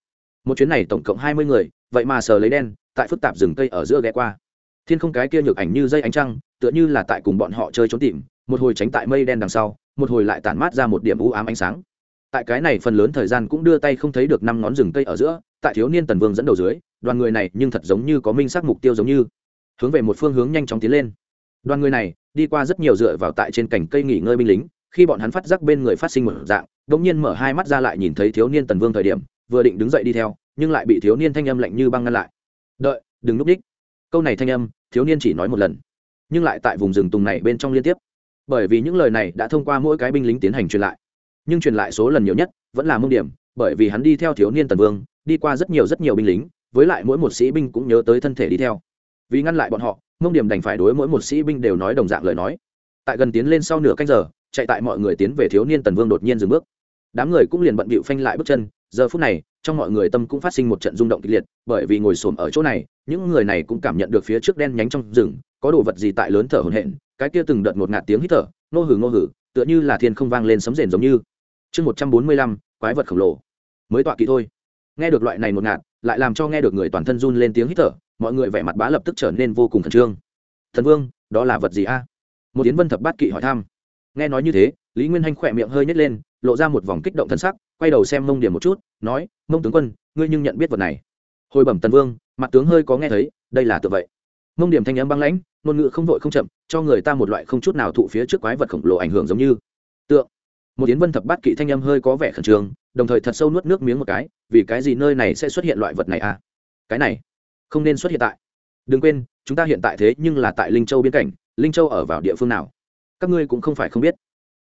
Một chuyến này tổng cộng hai mươi người, vậy mà sờ lấy đen, tại phức tạp rừng cây ở giữa ghé qua. Thiên không cái kia nhược ảnh như dây ánh trăng, tựa như là tại cùng bọn họ chơi trốn tìm, một hồi tránh tại mây đen đằng sau, một hồi lại tản mát ra một điểm u ám ánh sáng. Tại cái này phần lớn thời gian cũng đưa tay không thấy được năm ngón rừng cây ở giữa, tại thiếu niên tần vương dẫn đầu dưới, đoàn người này nhưng thật giống như có minh xác mục tiêu giống như. Hướng về một phương hướng nhanh chóng tiến lên đoàn người này đi qua rất nhiều dựa vào tại trên cành cây nghỉ ngơi binh lính, khi bọn hắn phát giác bên người phát sinh một dạng đ ỗ n g nhiên mở hai mắt ra lại nhìn thấy thiếu niên tần vương thời điểm, vừa định đứng dậy đi theo, nhưng lại bị thiếu niên thanh âm lạnh như băng ngăn lại. Đợi, đừng núp đích. Câu này thanh âm, thiếu niên chỉ nói một lần, nhưng lại tại vùng rừng tùng này bên trong liên tiếp. Bởi vì những lời này đã thông qua mỗi cái binh lính tiến hành truyền lại. Nhưng truyền lại số lần nhiều nhất vẫn là mông điểm, bởi vì hắn đi theo thiếu niên tần vương, đi qua rất nhiều rất nhiều binh lính, với lại mỗi một sĩ binh cũng nhớ tới thân thể đi theo. Vì ngăn lại bọn họ mông điểm đành phải đối mỗi một sĩ binh đều nói đồng dạng lời nói. Tại gần tiến lên sau nửa canh giờ, chạy tại mọi người tiến về thiếu niên tần vương đột nhiên dừng bước. Đám người cũng liền bận bịu phanh lại bước chân, giờ phút này, trong mọi người tâm cũng phát sinh một trận rung động kịch liệt, bởi vì ngồi xổm ở chỗ này, những người này cũng cảm nhận được phía trước đen nhánh trong rừng, có đồ vật gì tại lớn thở hổn hển, cái kia từng đợt một ngạt tiếng hít thở, nô hử nô hử, tựa như là thiên không vang lên sấm rền giống như. Chương một trăm bốn mươi lăm, quái vật khổng lồ. Mới tọa kỵ thôi. Nghe được loại này một ngạt, lại làm cho nghe được người toàn thân run lên tiếng hít thở mọi người vẻ mặt bá lập tức trở nên vô cùng khẩn trương. Thần vương, đó là vật gì a? Một tiến vân thập bát kỵ hỏi thăm. Nghe nói như thế, lý nguyên hanh khỏe miệng hơi nhét lên, lộ ra một vòng kích động thân sắc, quay đầu xem mông điểm một chút, nói, mông tướng quân, ngươi nhưng nhận biết vật này. Hồi bẩm tần vương, mặt tướng hơi có nghe thấy, đây là tự vậy mông điểm thanh âm băng lãnh, ngôn ngữ không vội không chậm, cho người ta một loại không chút nào thụ phía trước quái vật khổng lồ ảnh hưởng giống như. Tượng, một tiến vân thập bát kỵ thanh âm hơi có vẻ khẩn trương, đồng thời thật sâu nuốt nước miếng một cái, vì cái gì nơi này sẽ xuất hiện loại vật này à cái này không nên xuất hiện tại. Đừng quên, chúng ta hiện tại thế nhưng là tại linh châu biên cảnh, linh châu ở vào địa phương nào? Các ngươi cũng không phải không biết.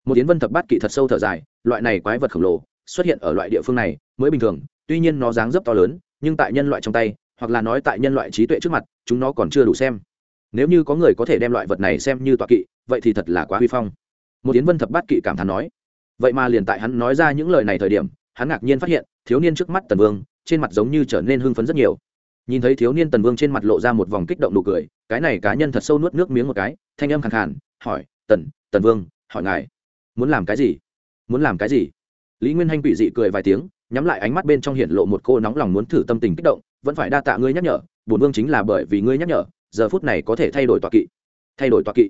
Một yến vân thập bát kỵ thật sâu thở dài, loại này quái vật khổng lồ xuất hiện ở loại địa phương này mới bình thường, tuy nhiên nó dáng dấp to lớn, nhưng tại nhân loại trong tay, hoặc là nói tại nhân loại trí tuệ trước mặt, chúng nó còn chưa đủ xem. Nếu như có người có thể đem loại vật này xem như tọa kỵ, vậy thì thật là quá huy phong. Một tiến vân thập bát kỵ cảm thán nói. Vậy mà liền tại hắn nói ra những lời này thời điểm, hắn ngạc nhiên phát hiện, thiếu niên trước mắt tần vương, trên mặt giống như trở nên hưng phấn rất nhiều nhìn thấy thiếu niên tần vương trên mặt lộ ra một vòng kích động nụ cười, cái này cá nhân thật sâu nuốt nước miếng một cái, thanh âm khẳng khàn, hỏi, tần tần vương, hỏi ngài, muốn làm cái gì? Muốn làm cái gì? Lý nguyên hanh quỷ dị cười vài tiếng, nhắm lại ánh mắt bên trong hiện lộ một cô nóng lòng muốn thử tâm tình kích động, vẫn phải đa tạ ngươi nhắc nhở, bổn vương chính là bởi vì ngươi nhắc nhở, giờ phút này có thể thay đổi tọa kỵ. Thay đổi tọa kỵ.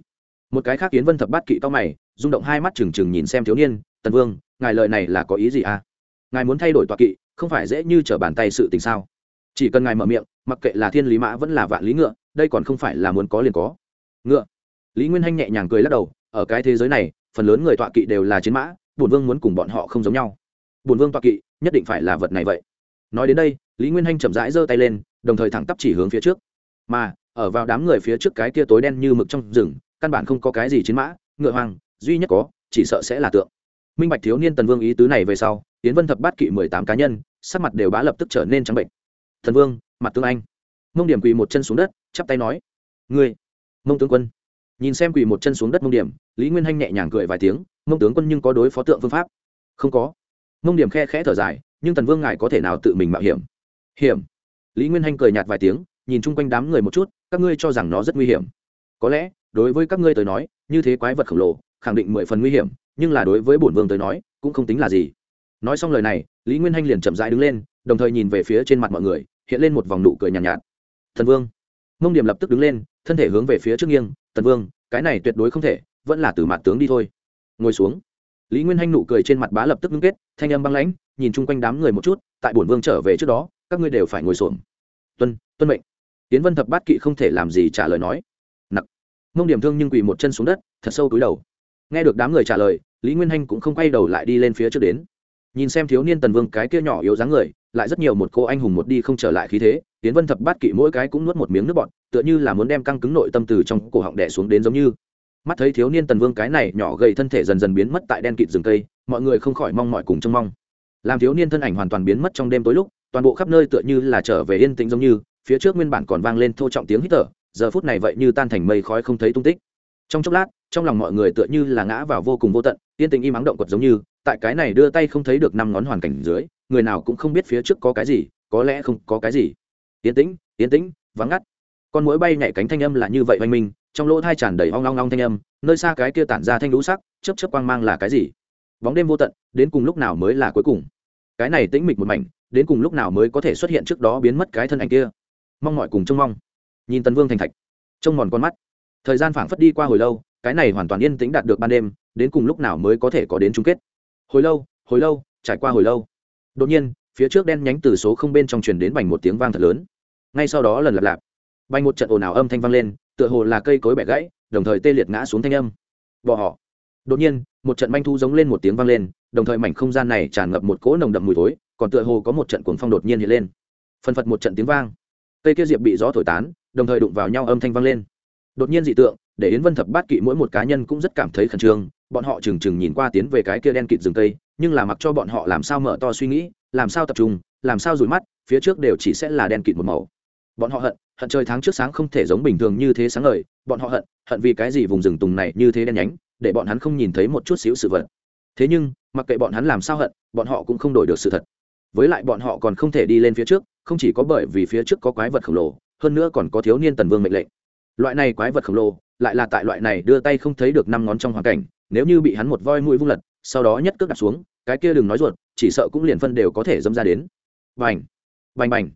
Một cái khác kiến vân thập bát kỵ to mày, rung động hai mắt trừng trừng nhìn xem thiếu niên, tần vương, ngài lời này là có ý gì à? Ngài muốn thay đổi tọa kỵ, không phải dễ như trở bàn tay sự tình sao? Chỉ cần ngài mở miệng, mặc kệ là thiên lý mã vẫn là vạn lý ngựa, đây còn không phải là muốn có liền có. Ngựa. Lý nguyên hanh nhẹ nhàng cười lắc đầu, ở cái thế giới này, phần lớn người tọa kỵ đều là chiến mã bùn vương muốn cùng bọn họ không giống nhau. Bùn vương tọa kỵ, nhất định phải là vật này vậy. Nói đến đây, lý nguyên hanh chậm rãi giơ tay lên, đồng thời thẳng tắp chỉ hướng phía trước. Mà, ở vào đám người phía trước cái kia tối đen như mực trong rừng, căn bản không có cái gì chiến mã, ngựa hoang, duy nhất có, chỉ sợ sẽ là tượng. Minh bạch thiếu niên tần vương ý tứ này về sau tiến vân thập bát kỵ mười tám cá nhân, sắc mặt đều bá lập tức trở nên trắng bệnh thần vương, mặt tương anh. Mông điểm quỳ một chân xuống đất, chắp tay nói, ngươi, mông tướng quân. Nhìn xem quỳ một chân xuống đất mông điểm, lý nguyên hanh nhẹ nhàng cười vài tiếng, mông tướng quân nhưng có đối phó tượng phương pháp. Không có. Mông điểm khe khẽ thở dài, nhưng tần vương ngài có thể nào tự mình mạo hiểm? Hiểm? Lý nguyên hanh cười nhạt vài tiếng, nhìn chung quanh đám người một chút, các ngươi cho rằng nó rất nguy hiểm. Có lẽ, đối với các ngươi tới nói, như thế quái vật khổng lồ, khẳng định mười phần nguy hiểm, nhưng là đối với bổn vương tới nói, cũng không tính là gì. Nói xong lời này, lý nguyên hanh liền chậm rãi đứng lên, đồng thời nhìn về phía trên mặt mọi người hiện lên một vòng nụ cười nhàn nhạt, nhạt. Thần vương. Mông điểm lập tức đứng lên thân thể hướng về phía trước nghiêng tần vương cái này tuyệt đối không thể vẫn là từ mặt tướng đi thôi. Ngồi xuống. Lý nguyên hanh nụ cười trên mặt bá lập tức ngưng kết thanh âm băng lãnh nhìn chung quanh đám người một chút tại bổn vương trở về trước đó các ngươi đều phải ngồi xổm. Tuân tuân mệnh. Tiến vân thập bát kỵ không thể làm gì trả lời nói. Nặc. Mông điểm thương nhưng quỳ một chân xuống đất thật sâu túi đầu. Nghe được đám người trả lời lý nguyên hanh cũng không quay đầu lại đi lên phía trước đến nhìn xem thiếu niên tần vương cái kia nhỏ yếu dáng người, lại rất nhiều một cô anh hùng một đi không trở lại khí thế tiến vân thập bát kỵ mỗi cái cũng nuốt một miếng nước bọt, tựa như là muốn đem căng cứng nội tâm từ trong cổ họng đẻ xuống đến giống như. Mắt thấy thiếu niên tần vương cái này nhỏ gầy thân thể dần dần biến mất tại đen kịt rừng cây, mọi người không khỏi mong mọi cùng trông mong. Làm thiếu niên thân ảnh hoàn toàn biến mất trong đêm tối lúc, toàn bộ khắp nơi tựa như là trở về yên tĩnh giống như, phía trước nguyên bản còn vang lên thô trọng tiếng hít thở, giờ phút này vậy như tan thành mây khói không thấy tung tích. Trong chốc lát, trong lòng mọi người tựa như là ngã vào vô cùng vô tận, yên tĩnh im ắng động quật giống như tại cái này đưa tay không thấy được năm ngón hoàn cảnh dưới, người nào cũng không biết phía trước có cái gì, có lẽ không có cái gì. Yên tĩnh yên tĩnh, vắng ngắt. Con mũi bay nhảy cánh thanh âm là như vậy oanh minh, trong lỗ thai tràn đầy hoang long long thanh âm, nơi xa cái kia tản ra thanh lũ sắc chấp chấp quang mang là cái gì? Bóng đêm vô tận, đến cùng lúc nào mới là cuối cùng? Cái này tĩnh mịch một mảnh, đến cùng lúc nào mới có thể xuất hiện trước đó biến mất cái thân ảnh kia? Mong mọi cùng trông mong. Nhìn tần vương thành thạch, trông mòn con mắt. Thời gian phảng phất đi qua hồi lâu, cái này hoàn toàn yên tĩnh đạt được ban đêm, đến cùng lúc nào mới có thể có đến chung kết? Hồi lâu hồi lâu, trải qua hồi lâu. Đột nhiên, phía trước đen nhánh từ số không bên trong truyền đến bành một tiếng vang thật lớn. Ngay sau đó lần lặp lạp bành một trận ồn ào âm thanh vang lên, tựa hồ là cây cối bẻ gãy, đồng thời tê liệt ngã xuống thanh âm. Bỏ họ. Đột nhiên, một trận manh thu giống lên một tiếng vang lên, đồng thời mảnh không gian này tràn ngập một cỗ nồng đậm mùi thối, còn tựa hồ có một trận cuồng phong đột nhiên hiện lên. Phân phật một trận tiếng vang. Cây kia diệp bị gió thổi tán, đồng thời đụng vào nhau âm thanh vang lên. Đột nhiên dị tượng, để yến vân thập bát kỵ mỗi một cá nhân cũng rất cảm thấy khẩn trương bọn họ trừng trừng nhìn qua tiến về cái kia đen kịt rừng tây, nhưng là mặc cho bọn họ làm sao mở to suy nghĩ làm sao tập trung làm sao rủi mắt phía trước đều chỉ sẽ là đen kịt một màu. Bọn họ hận hận trời tháng trước sáng không thể giống bình thường như thế sáng ngời bọn họ hận hận vì cái gì vùng rừng tùng này như thế đen nhánh để bọn hắn không nhìn thấy một chút xíu sự vật. Thế nhưng mặc kệ bọn hắn làm sao hận bọn họ cũng không đổi được sự thật. Với lại bọn họ còn không thể đi lên phía trước không chỉ có bởi vì phía trước có quái vật khổng lồ hơn nữa còn có thiếu niên tần vương mệnh lệnh. Loại này quái vật khổng lồ lại là tại loại này đưa tay không thấy được năm ngón trong hoàn cảnh nếu như bị hắn một voi mũi vung lật, sau đó nhất cước đặt xuống, cái kia đừng nói ruột, chỉ sợ cũng liền phân đều có thể dâm ra đến. Bành! Bành bành!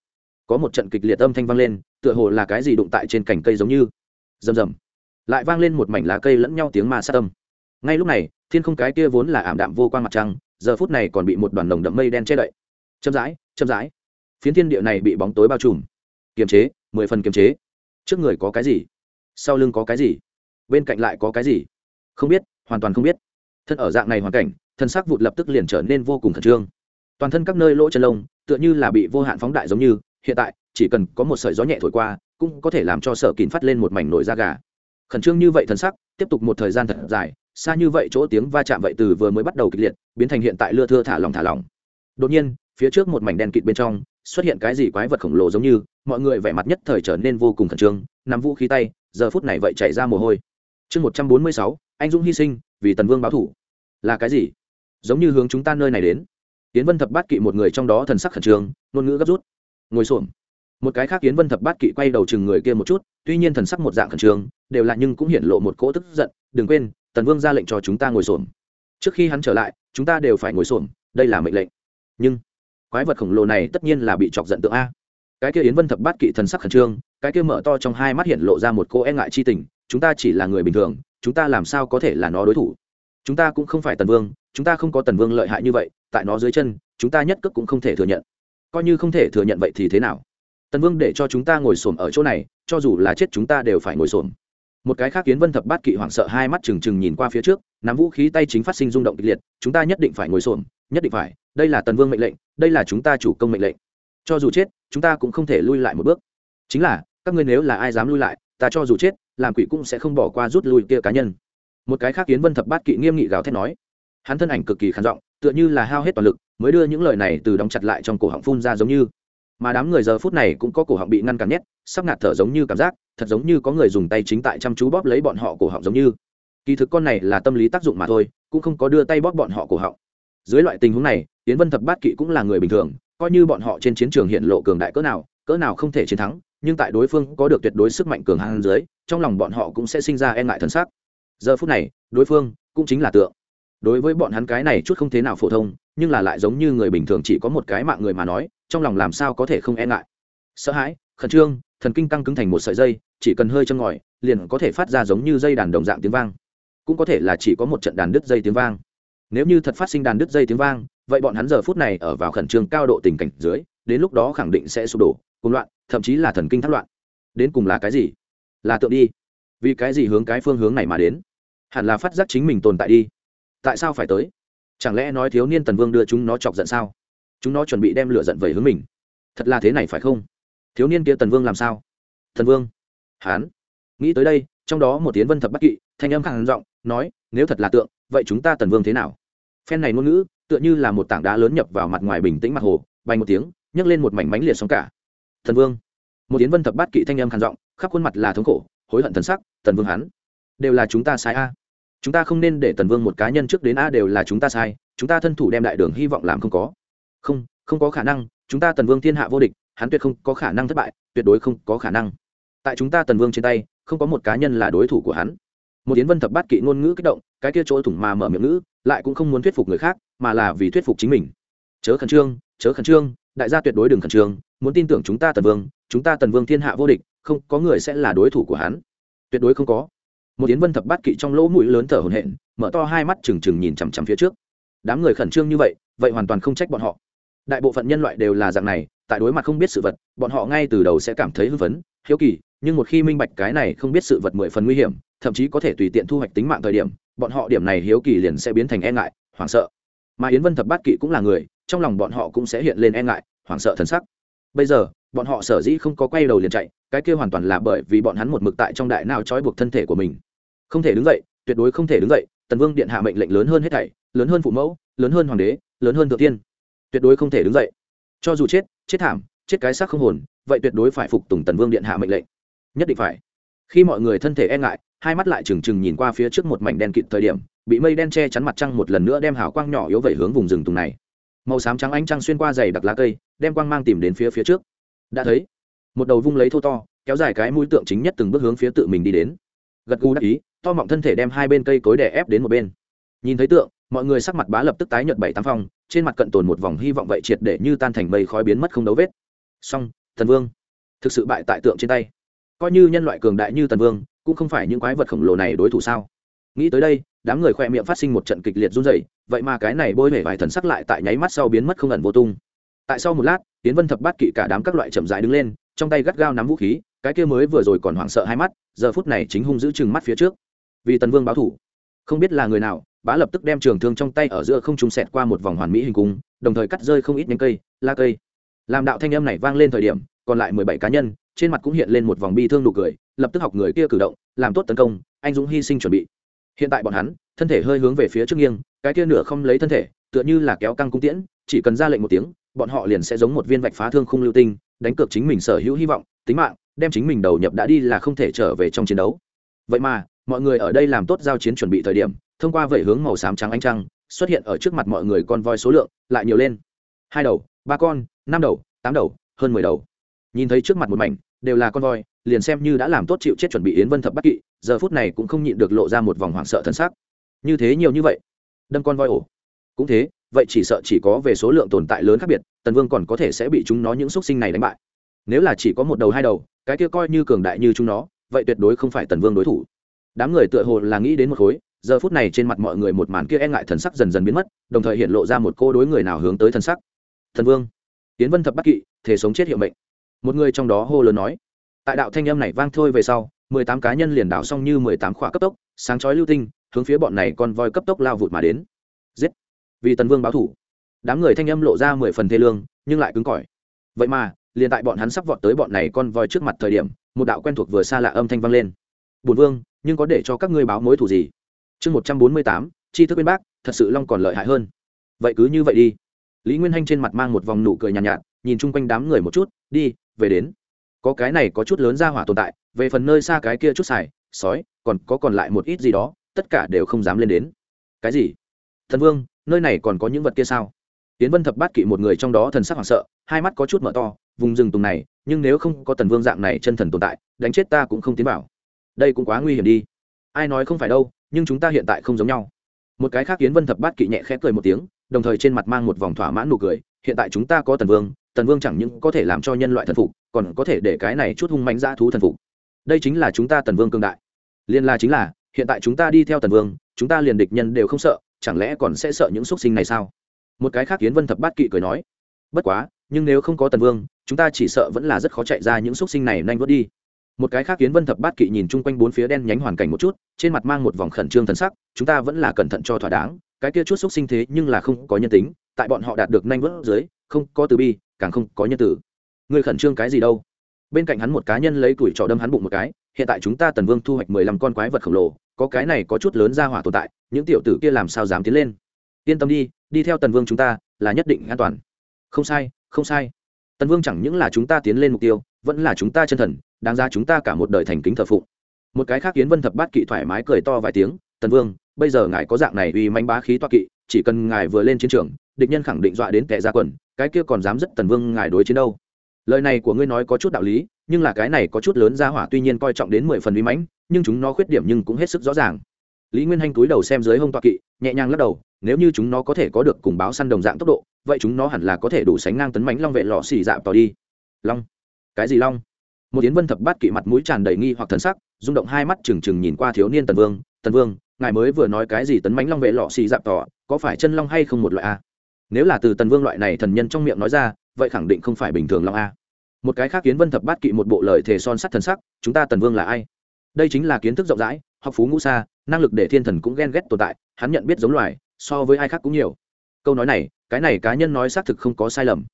Có một trận kịch liệt âm thanh vang lên, tựa hồ là cái gì đụng tại trên cành cây giống như. Rầm rầm! Lại vang lên một mảnh lá cây lẫn nhau tiếng ma sát tâm ngay lúc này, thiên không cái kia vốn là ảm đạm vô quan mặt trăng, giờ phút này còn bị một đoàn nồng đậm mây đen che đậy. Chậm rãi chậm rãi. Phiến thiên địa này bị bóng tối bao trùm. Kiềm chế, mười phần kiềm chế. Trước người có cái gì? Sau lưng có cái gì? Bên cạnh lại có cái gì? Không biết hoàn toàn không biết. Thân ở dạng này hoàn cảnh, thân xác vụt lập tức liền trở nên vô cùng khẩn trương. Toàn thân các nơi lỗ chân lông, tựa như là bị vô hạn phóng đại giống như, hiện tại, chỉ cần có một sợi gió nhẹ thổi qua, cũng có thể làm cho sở kín phát lên một mảnh nổi da gà. Khẩn trương như vậy thân sắc tiếp tục một thời gian thật dài, xa như vậy chỗ tiếng va chạm vậy từ vừa mới bắt đầu kịch liệt, biến thành hiện tại lưa thưa thả lòng thả lòng đột nhiên, phía trước một mảnh đen kịt bên trong, xuất hiện cái gì quái vật khổng lồ giống như, mọi người vẻ mặt nhất thời trở nên vô cùng khẩn trương, nắm vũ khí tay, giờ phút này vậy chạy ra mồ hôi. Chương một trăm bốn mươi sáu anh dũng hy sinh vì tần vương báo thủ. Là cái gì? Giống như hướng chúng ta nơi này đến. Tiến vân thập bát kỵ một người trong đó thần sắc khẩn trương, ngôn ngữ gấp rút. Ngồi xổm. Một cái khác tiến vân thập bát kỵ quay đầu chừng người kia một chút, tuy nhiên thần sắc một dạng khẩn trương, đều là nhưng cũng hiện lộ một cỗ tức giận, đừng quên, tần vương ra lệnh cho chúng ta ngồi xổm. Trước khi hắn trở lại, chúng ta đều phải ngồi xổm, đây là mệnh lệnh. Nhưng, quái vật khổng lồ này tất nhiên là bị chọc giận tượng a. Cái kia yến vân thập bát kỵ thần sắc khẩn trương, cái kia mở to trong hai mắt hiện lộ ra một cô e ngại chi tình, chúng ta chỉ là người bình thường chúng ta làm sao có thể là nó đối thủ? Chúng ta cũng không phải tần vương, chúng ta không có tần vương lợi hại như vậy, tại nó dưới chân, chúng ta nhất cước cũng không thể thừa nhận. Coi như không thể thừa nhận vậy thì thế nào? Tần vương để cho chúng ta ngồi xổm ở chỗ này, cho dù là chết chúng ta đều phải ngồi xổm. Một cái khác kiến vân thập bát kỵ hoảng sợ hai mắt trừng trừng nhìn qua phía trước, nắm vũ khí tay chính phát sinh rung động kịch liệt, chúng ta nhất định phải ngồi xổm, nhất định phải, đây là tần vương mệnh lệnh, đây là chúng ta chủ công mệnh lệnh. Cho dù chết, chúng ta cũng không thể lui lại một bước. Chính là, các ngươi nếu là ai dám lui lại, ta cho dù chết làm quỷ cũng sẽ không bỏ qua rút lui kia cá nhân. Một cái khác kiến vân thập bát kỵ nghiêm nghị gào thét nói, hắn thân ảnh cực kỳ khản giọng, tựa như là hao hết toàn lực, mới đưa những lời này từ đóng chặt lại trong cổ họng phun ra giống như. Mà đám người giờ phút này cũng có cổ họng bị ngăn cản nhét sắp ngạt thở giống như cảm giác, thật giống như có người dùng tay chính tại chăm chú bóp lấy bọn họ cổ họng giống như. Kỳ thực con này là tâm lý tác dụng mà thôi, cũng không có đưa tay bóp bọn họ cổ họng. Dưới loại tình huống này tiến vân thập bát kỵ cũng là người bình thường, coi như bọn họ trên chiến trường hiện lộ cường đại cỡ nào cỡ nào không thể chiến thắng nhưng tại đối phương có được tuyệt đối sức mạnh cường hãn dưới, trong lòng bọn họ cũng sẽ sinh ra e ngại thân xác giờ phút này, đối phương cũng chính là tượng. Đối với bọn hắn cái này chút không thế nào phổ thông, nhưng là lại giống như người bình thường chỉ có một cái mạng người mà nói, trong lòng làm sao có thể không e ngại. Sợ hãi, khẩn trương, thần kinh căng cứng thành một sợi dây, chỉ cần hơi châm ngòi, liền có thể phát ra giống như dây đàn đồng dạng tiếng vang. Cũng có thể là chỉ có một trận đàn đứt dây tiếng vang. Nếu như thật phát sinh đàn đứt dây tiếng vang, vậy bọn hắn giờ phút này ở vào khẩn trương cao độ tình cảnh dưới, đến lúc đó khẳng định sẽ sụp đổ cùng loạn, thậm chí là thần kinh thất loạn. Đến cùng là cái gì? Là tượng đi. Vì cái gì hướng cái phương hướng này mà đến? Hẳn là phát giác chính mình tồn tại đi. Tại sao phải tới? Chẳng lẽ nói thiếu niên tần vương đưa chúng nó chọc giận sao? Chúng nó chuẩn bị đem lửa giận về hướng mình. Thật là thế này phải không? Thiếu niên kia tần vương làm sao? Thần vương. Hán. Nghĩ tới đây, trong đó một tiến vân thập bất kỵ, thanh âm khẳng giọng, nói, nếu thật là tượng, vậy chúng ta tần vương thế nào? Phen này ngôn ngữ, tựa như là một tảng đá lớn nhập vào mặt ngoài bình tĩnh mặt hồ, bay một tiếng, nhấc lên một mảnh mánh liệt sóng cả thần vương. Một tiến vân thập bát kỵ thanh âm khàn giọng, khắp khuôn mặt là thống khổ, hối hận thần sắc tần vương hắn, đều là chúng ta sai a. Chúng ta không nên để tần vương một cá nhân trước đến a đều là chúng ta sai, chúng ta thân thủ đem đại đường hy vọng làm không có. Không không có khả năng, chúng ta tần vương thiên hạ vô địch, hắn tuyệt không có khả năng thất bại, tuyệt đối không có khả năng. Tại chúng ta tần vương trên tay, không có một cá nhân là đối thủ của hắn. Một tiến vân thập bát kỵ ngôn ngữ kích động, cái kia chỗ thủng mà mở miệng ngữ, lại cũng không muốn thuyết phục người khác, mà là vì thuyết phục chính mình. Chớ khẩn trương, chớ khẩn trương đại gia tuyệt đối đừng khẩn trương, muốn tin tưởng chúng ta tần vương, chúng ta tần vương thiên hạ vô địch, không có người sẽ là đối thủ của hắn. Tuyệt đối không có. Một tiến vân thập bát kỵ trong lỗ mũi lớn thở hổn hển, mở to hai mắt trừng trừng nhìn chằm chằm phía trước. Đám người khẩn trương như vậy vậy hoàn toàn không trách bọn họ. Đại bộ phận nhân loại đều là dạng này, tại đối mặt không biết sự vật, bọn họ ngay từ đầu sẽ cảm thấy hưng phấn, hiếu kỳ, nhưng một khi minh bạch cái này không biết sự vật mười phần nguy hiểm, thậm chí có thể tùy tiện thu hoạch tính mạng thời điểm, bọn họ điểm này hiếu kỳ liền sẽ biến thành e ngại, hoảng sợ. Mà yến vân thập bát kỵ cũng là người trong lòng bọn họ cũng sẽ hiện lên e ngại, hoảng sợ thân sắc. Bây giờ, bọn họ sở dĩ không có quay đầu liền chạy, cái kia hoàn toàn là bởi vì bọn hắn một mực tại trong đại nào trói buộc thân thể của mình. Không thể đứng dậy, tuyệt đối không thể đứng dậy, tần vương điện hạ mệnh lệnh lớn hơn hết thảy, lớn hơn phụ mẫu, lớn hơn hoàng đế, lớn hơn thượng tiên. Tuyệt đối không thể đứng dậy. Cho dù chết chết thảm, chết cái xác không hồn, vậy tuyệt đối phải phục tùng tần vương điện hạ mệnh lệnh. Nhất định phải. Khi mọi người thân thể e ngại, hai mắt lại trừng trừng nhìn qua phía trước một mảnh đen kịt thời điểm, bị mây đen che chắn mặt trăng một lần nữa đem hào quang nhỏ yếu vẩy hướng vùng rừng tùng này màu xám trắng ánh trăng xuyên qua dày đặc lá cây, đem quang mang tìm đến phía phía trước. Đã thấy, một đầu vung lấy thô to, kéo dài cái mũi tượng chính nhất từng bước hướng phía tự mình đi đến. Gật gù đắc ý, to mọng thân thể đem hai bên cây cối đè ép đến một bên. Nhìn thấy tượng, mọi người sắc mặt bá lập tức tái nhợt bảy tám phong, trên mặt cận tồn một vòng hy vọng vậy triệt để như tan thành mây khói biến mất không dấu vết. Song, thần vương, thực sự bại tại tượng trên tay. Coi như nhân loại cường đại như tần vương, cũng không phải những quái vật khổng lồ này đối thủ sao? Nghĩ tới đây đám người khoe miệng phát sinh một trận kịch liệt run rẩy, vậy mà cái này bôi hể vài thần sắc lại tại nháy mắt sau biến mất không ẩn vô tung. Tại sau một lát tiến vân thập bát kỵ cả đám các loại chậm dại đứng lên, trong tay gắt gao nắm vũ khí, cái kia mới vừa rồi còn hoảng sợ hai mắt, giờ phút này chính hung giữ chừng mắt phía trước. Vì tần vương báo thủ, không biết là người nào, bá lập tức đem trường thương trong tay ở giữa không trung sẹt qua một vòng hoàn mỹ hình cung, đồng thời cắt rơi không ít nhánh cây la cây. Làm đạo thanh âm này vang lên thời điểm, còn lại mười bảy cá nhân, trên mặt cũng hiện lên một vòng bi thương nụ cười, lập tức học người kia cử động, làm tốt tấn công, anh dũng hy sinh chuẩn bị hiện tại bọn hắn, thân thể hơi hướng về phía trước nghiêng, cái kia nửa không lấy thân thể, tựa như là kéo căng cung tiễn, chỉ cần ra lệnh một tiếng, bọn họ liền sẽ giống một viên vạch phá thương khung lưu tinh, đánh cược chính mình sở hữu hy vọng, tính mạng, đem chính mình đầu nhập đã đi là không thể trở về trong chiến đấu. Vậy mà, mọi người ở đây làm tốt giao chiến chuẩn bị thời điểm, thông qua vẩy hướng màu xám trắng ánh trăng, xuất hiện ở trước mặt mọi người con voi số lượng lại nhiều lên. Hai đầu, ba con, năm đầu, tám đầu, hơn mười đầu. Nhìn thấy trước mặt một mảnh, đều là con voi, liền xem như đã làm tốt chịu chết chuẩn bị yến vân thập bắc kỵ giờ phút này cũng không nhịn được lộ ra một vòng hoảng sợ thân xác như thế nhiều như vậy, đâm con voi ổ. Cũng thế, vậy chỉ sợ chỉ có về số lượng tồn tại lớn khác biệt, tần vương còn có thể sẽ bị chúng nó những xúc sinh này đánh bại. Nếu là chỉ có một đầu hai đầu, cái kia coi như cường đại như chúng nó, vậy tuyệt đối không phải tần vương đối thủ. Đám người tựa hồ là nghĩ đến một khối, giờ phút này trên mặt mọi người một màn kia e ngại thần sắc dần dần biến mất, đồng thời hiện lộ ra một cô đối người nào hướng tới thần sắc. Thần vương tiến vân thập bắc kỵ, thể sống chết hiệu mệnh. Một người trong đó hô lớn nói. Tại đạo thanh âm này vang thôi về sau mười tám cá nhân liền đảo xong như mười tám khỏa cấp tốc sáng chói lưu tinh hướng phía bọn này con voi cấp tốc lao vụt mà đến. Giết! Vì tần vương báo thủ. Đám người thanh âm lộ ra mười phần thê lương nhưng lại cứng cỏi. Vậy mà liền tại bọn hắn sắp vọt tới bọn này con voi trước mặt thời điểm một đạo quen thuộc vừa xa lạ âm thanh vang lên. Bùn vương nhưng có để cho các ngươi báo mối thủ gì? Chương một trăm bốn mươi tám chi thức bên bác thật sự long còn lợi hại hơn. Vậy cứ như vậy đi. Lý nguyên hanh trên mặt mang một vòng nụ cười nhàn nhạt, nhạt nhìn chung quanh đám người một chút đi về đến. Có cái này có chút lớn ra hỏa tồn tại về phần nơi xa cái kia chút xài, sói, còn có còn lại một ít gì đó, tất cả đều không dám lên đến. Cái gì? Thần vương, nơi này còn có những vật kia sao? Tiến vân thập bát kỵ một người trong đó thần sắc hoảng sợ, hai mắt có chút mở to, vùng rừng tùng này, nhưng nếu không có tần vương dạng này chân thần tồn tại, đánh chết ta cũng không tiến vào. Đây cũng quá nguy hiểm đi. Ai nói không phải đâu, nhưng chúng ta hiện tại không giống nhau. Một cái khác tiến vân thập bát kỵ nhẹ khẽ cười một tiếng, đồng thời trên mặt mang một vòng thỏa mãn nụ cười, hiện tại chúng ta có tần vương tần vương chẳng những có thể làm cho nhân loại thần phục, còn có thể để cái này chút hung mạnh dã thú thần phục đây chính là chúng ta tần vương cương đại. Liên la chính là, hiện tại chúng ta đi theo tần vương, chúng ta liền địch nhân đều không sợ, chẳng lẽ còn sẽ sợ những xuất sinh này sao? Một cái khác kiến vân thập bát kỵ cười nói, bất quá, nhưng nếu không có tần vương, chúng ta chỉ sợ vẫn là rất khó chạy ra những xuất sinh này nhanh vớt đi. Một cái khác kiến vân thập bát kỵ nhìn chung quanh bốn phía đen nhánh hoàn cảnh một chút, trên mặt mang một vòng khẩn trương thần sắc, chúng ta vẫn là cẩn thận cho thỏa đáng, cái kia chút xúc sinh thế nhưng là không có nhân tính, tại bọn họ đạt được nhanh vớt dưới, không có từ bi, càng không có nhân tử. Người khẩn trương cái gì đâu? Bên cạnh hắn một cá nhân lấy tuổi trọ đâm hắn bụng một cái, hiện tại chúng ta tần vương thu hoạch mười lăm con quái vật khổng lồ, có cái này có chút lớn ra hỏa tồn tại, những tiểu tử kia làm sao dám tiến lên? Yên tâm đi đi theo tần vương chúng ta là nhất định an toàn. Không sai không sai. Tần vương chẳng những là chúng ta tiến lên mục tiêu, vẫn là chúng ta chân thần, đáng ra chúng ta cả một đời thành kính thờ phụng. Một cái khác kiến vân thập bát kỵ thoải mái cười to vài tiếng, tần vương, bây giờ ngài có dạng này uy manh bá khí toa kỵ, chỉ cần ngài vừa lên chiến trường, địch nhân khẳng định dọa đến tệ ra quần, cái kia còn dám dứt tần vương ngài đối chiến đâu? Lời này của ngươi nói có chút đạo lý, nhưng là cái này có chút lớn ra hỏa tuy nhiên coi trọng đến mười phần uy mãnh, nhưng chúng nó khuyết điểm nhưng cũng hết sức rõ ràng. Lý nguyên hanh túi đầu xem dưới hông toa kỵ, nhẹ nhàng lắc đầu, nếu như chúng nó có thể có được cùng báo săn đồng dạng tốc độ, vậy chúng nó hẳn là có thể đủ sánh ngang tấn mánh long vệ lọ xì dạp tỏ đi. Long? Cái gì long? Một yến vân thập bát kỵ mặt mũi tràn đầy nghi hoặc thần sắc, rung động hai mắt trừng trừng nhìn qua thiếu niên tần vương tần vương, ngài mới vừa nói cái gì tấn mánh long vệ lọ xì dạp tỏ có phải chân long hay không một loại a? Nếu là từ tần vương loại này thần nhân trong miệng nói ra, vậy khẳng định không phải bình thường long a một cái khác kiến vân thập bát kỵ một bộ lời thề son sắt thần sắc, chúng ta tần vương là ai? Đây chính là kiến thức rộng rãi, học phú ngũ xa, năng lực để thiên thần cũng ghen ghét tồn tại, hắn nhận biết giống loài, so với ai khác cũng nhiều. Câu nói này, cái này cá nhân nói xác thực không có sai lầm.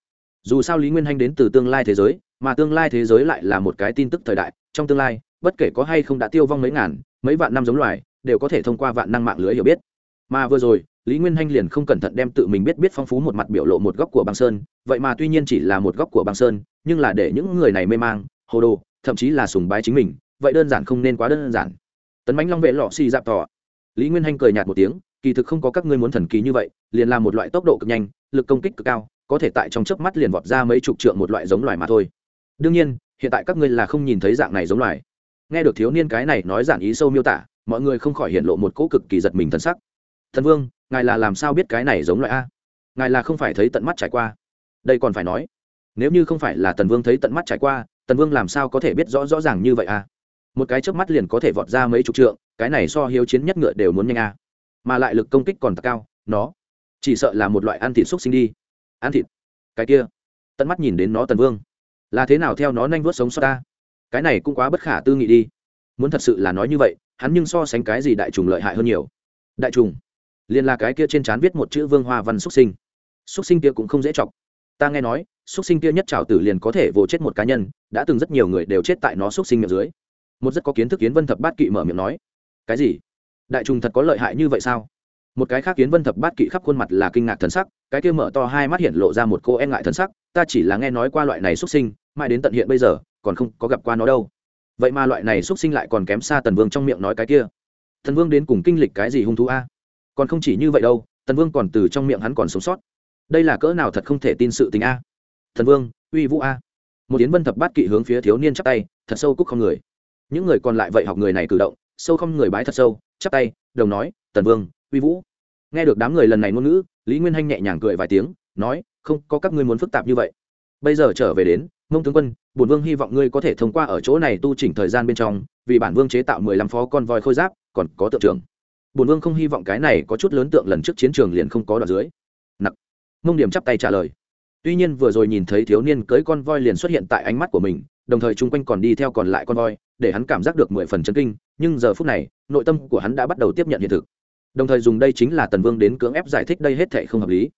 Dù sao lý nguyên hanh đến từ tương lai thế giới, mà tương lai thế giới lại là một cái tin tức thời đại, trong tương lai, bất kể có hay không đã tiêu vong mấy ngàn, mấy vạn năm giống loài, đều có thể thông qua vạn năng mạng lưới hiểu biết. Mà vừa rồi, lý nguyên hanh liền không cẩn thận đem tự mình biết biết phong phú một mặt biểu lộ một góc của băng sơn, vậy mà tuy nhiên chỉ là một góc của băng sơn nhưng là để những người này mê mang, hồ đồ, thậm chí là sùng bái chính mình, vậy đơn giản không nên quá đơn giản. Tấn bánh long vệ lọ xì dạp tỏ. Lý nguyên hanh cười nhạt một tiếng, kỳ thực không có các ngươi muốn thần kỳ như vậy, liền là một loại tốc độ cực nhanh, lực công kích cực cao, có thể tại trong chớp mắt liền vọt ra mấy chục trượng một loại giống loài mà thôi. Đương nhiên, hiện tại các ngươi là không nhìn thấy dạng này giống loài. Nghe được thiếu niên cái này nói giản ý sâu miêu tả, mọi người không khỏi hiện lộ một cỗ cực kỳ giật mình thân sắc. Thần vương, ngài là làm sao biết cái này giống loại a? Ngài là không phải thấy tận mắt trải qua. Đây còn phải nói nếu như không phải là tần vương thấy tận mắt trải qua, tần vương làm sao có thể biết rõ rõ ràng như vậy à? một cái chớp mắt liền có thể vọt ra mấy chục trượng, cái này so hiếu chiến nhất ngựa đều muốn nhanh à? mà lại lực công kích còn cao, nó chỉ sợ là một loại ăn thịt xúc sinh đi. Ăn thịt? Cái kia. Tận mắt nhìn đến nó tần vương. Là thế nào theo nó nhanh vớt sống so ta? Cái này cũng quá bất khả tư nghị đi. Muốn thật sự là nói như vậy, hắn nhưng so sánh cái gì đại trùng lợi hại hơn nhiều. Đại trùng? Liền là cái kia trên trán viết một chữ vương hoa văn xuất sinh. Xuất sinh kia cũng không dễ chọc. Ta nghe nói xuất sinh kia nhất trào tử liền có thể vồ chết một cá nhân, đã từng rất nhiều người đều chết tại nó xuất sinh miệng dưới. Một rất có kiến thức kiến vân thập bát kỵ mở miệng nói, cái gì? Đại trùng thật có lợi hại như vậy sao? Một cái khác kiến vân thập bát kỵ khắp khuôn mặt là kinh ngạc thần sắc, cái kia mở to hai mắt hiện lộ ra một cô e ngại thần sắc, ta chỉ là nghe nói qua loại này xuất sinh, mãi đến tận hiện bây giờ, còn không có gặp qua nó đâu. Vậy mà loại này xuất sinh lại còn kém xa tần vương trong miệng nói cái kia. Thần vương đến cùng kinh lịch cái gì hung thú a? Còn không chỉ như vậy đâu, tần vương còn từ trong miệng hắn còn sống sót. Đây là cỡ nào thật không thể tin sự tình a? Thần vương, uy vũ a. Một yến vân thập bát kỵ hướng phía thiếu niên chắp tay, thật sâu cúc không người. Những người còn lại vậy học người này cử động, sâu không người bái thật sâu, chắp tay, đồng nói, tần vương, uy vũ. Nghe được đám người lần này ngôn ngữ, lý nguyên hanh nhẹ nhàng cười vài tiếng, nói, không, có các ngươi muốn phức tạp như vậy. Bây giờ trở về đến, mông tướng quân, bổn vương hy vọng ngươi có thể thông qua ở chỗ này tu chỉnh thời gian bên trong, vì bản vương chế tạo mười lăm phó con voi khôi giáp, còn có tượng trưởng. Bổn vương không hy vọng cái này có chút lớn tượng lần trước chiến trường liền không có đoạn dưới. Nặc. Mông điểm chắp tay trả lời tuy nhiên vừa rồi nhìn thấy thiếu niên cưới con voi liền xuất hiện tại ánh mắt của mình, đồng thời chung quanh còn đi theo còn lại con voi, để hắn cảm giác được mười phần chân kinh, nhưng giờ phút này, nội tâm của hắn đã bắt đầu tiếp nhận hiện thực. Đồng thời dùng đây chính là tần vương đến cưỡng ép giải thích đây hết thệ không hợp lý.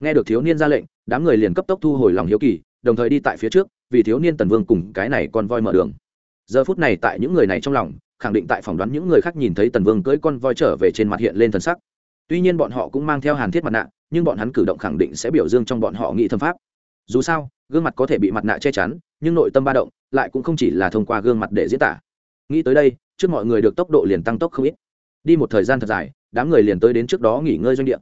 Nghe được thiếu niên ra lệnh, đám người liền cấp tốc thu hồi lòng hiếu kỳ, đồng thời đi tại phía trước, vì thiếu niên tần vương cùng cái này con voi mở đường. Giờ phút này tại những người này trong lòng, khẳng định tại phỏng đoán những người khác nhìn thấy tần vương cưỡi con voi trở về trên mặt hiện lên thần sắc. Tuy nhiên bọn họ cũng mang theo hàn thiết mặt nạ nhưng bọn hắn cử động khẳng định sẽ biểu dương trong bọn họ nghĩ thâm pháp. Dù sao, gương mặt có thể bị mặt nạ che chắn, nhưng nội tâm ba động lại cũng không chỉ là thông qua gương mặt để diễn tả. Nghĩ tới đây, trước mọi người được tốc độ liền tăng tốc không ít. Đi một thời gian thật dài, đám người liền tới đến trước đó nghỉ ngơi doanh địa.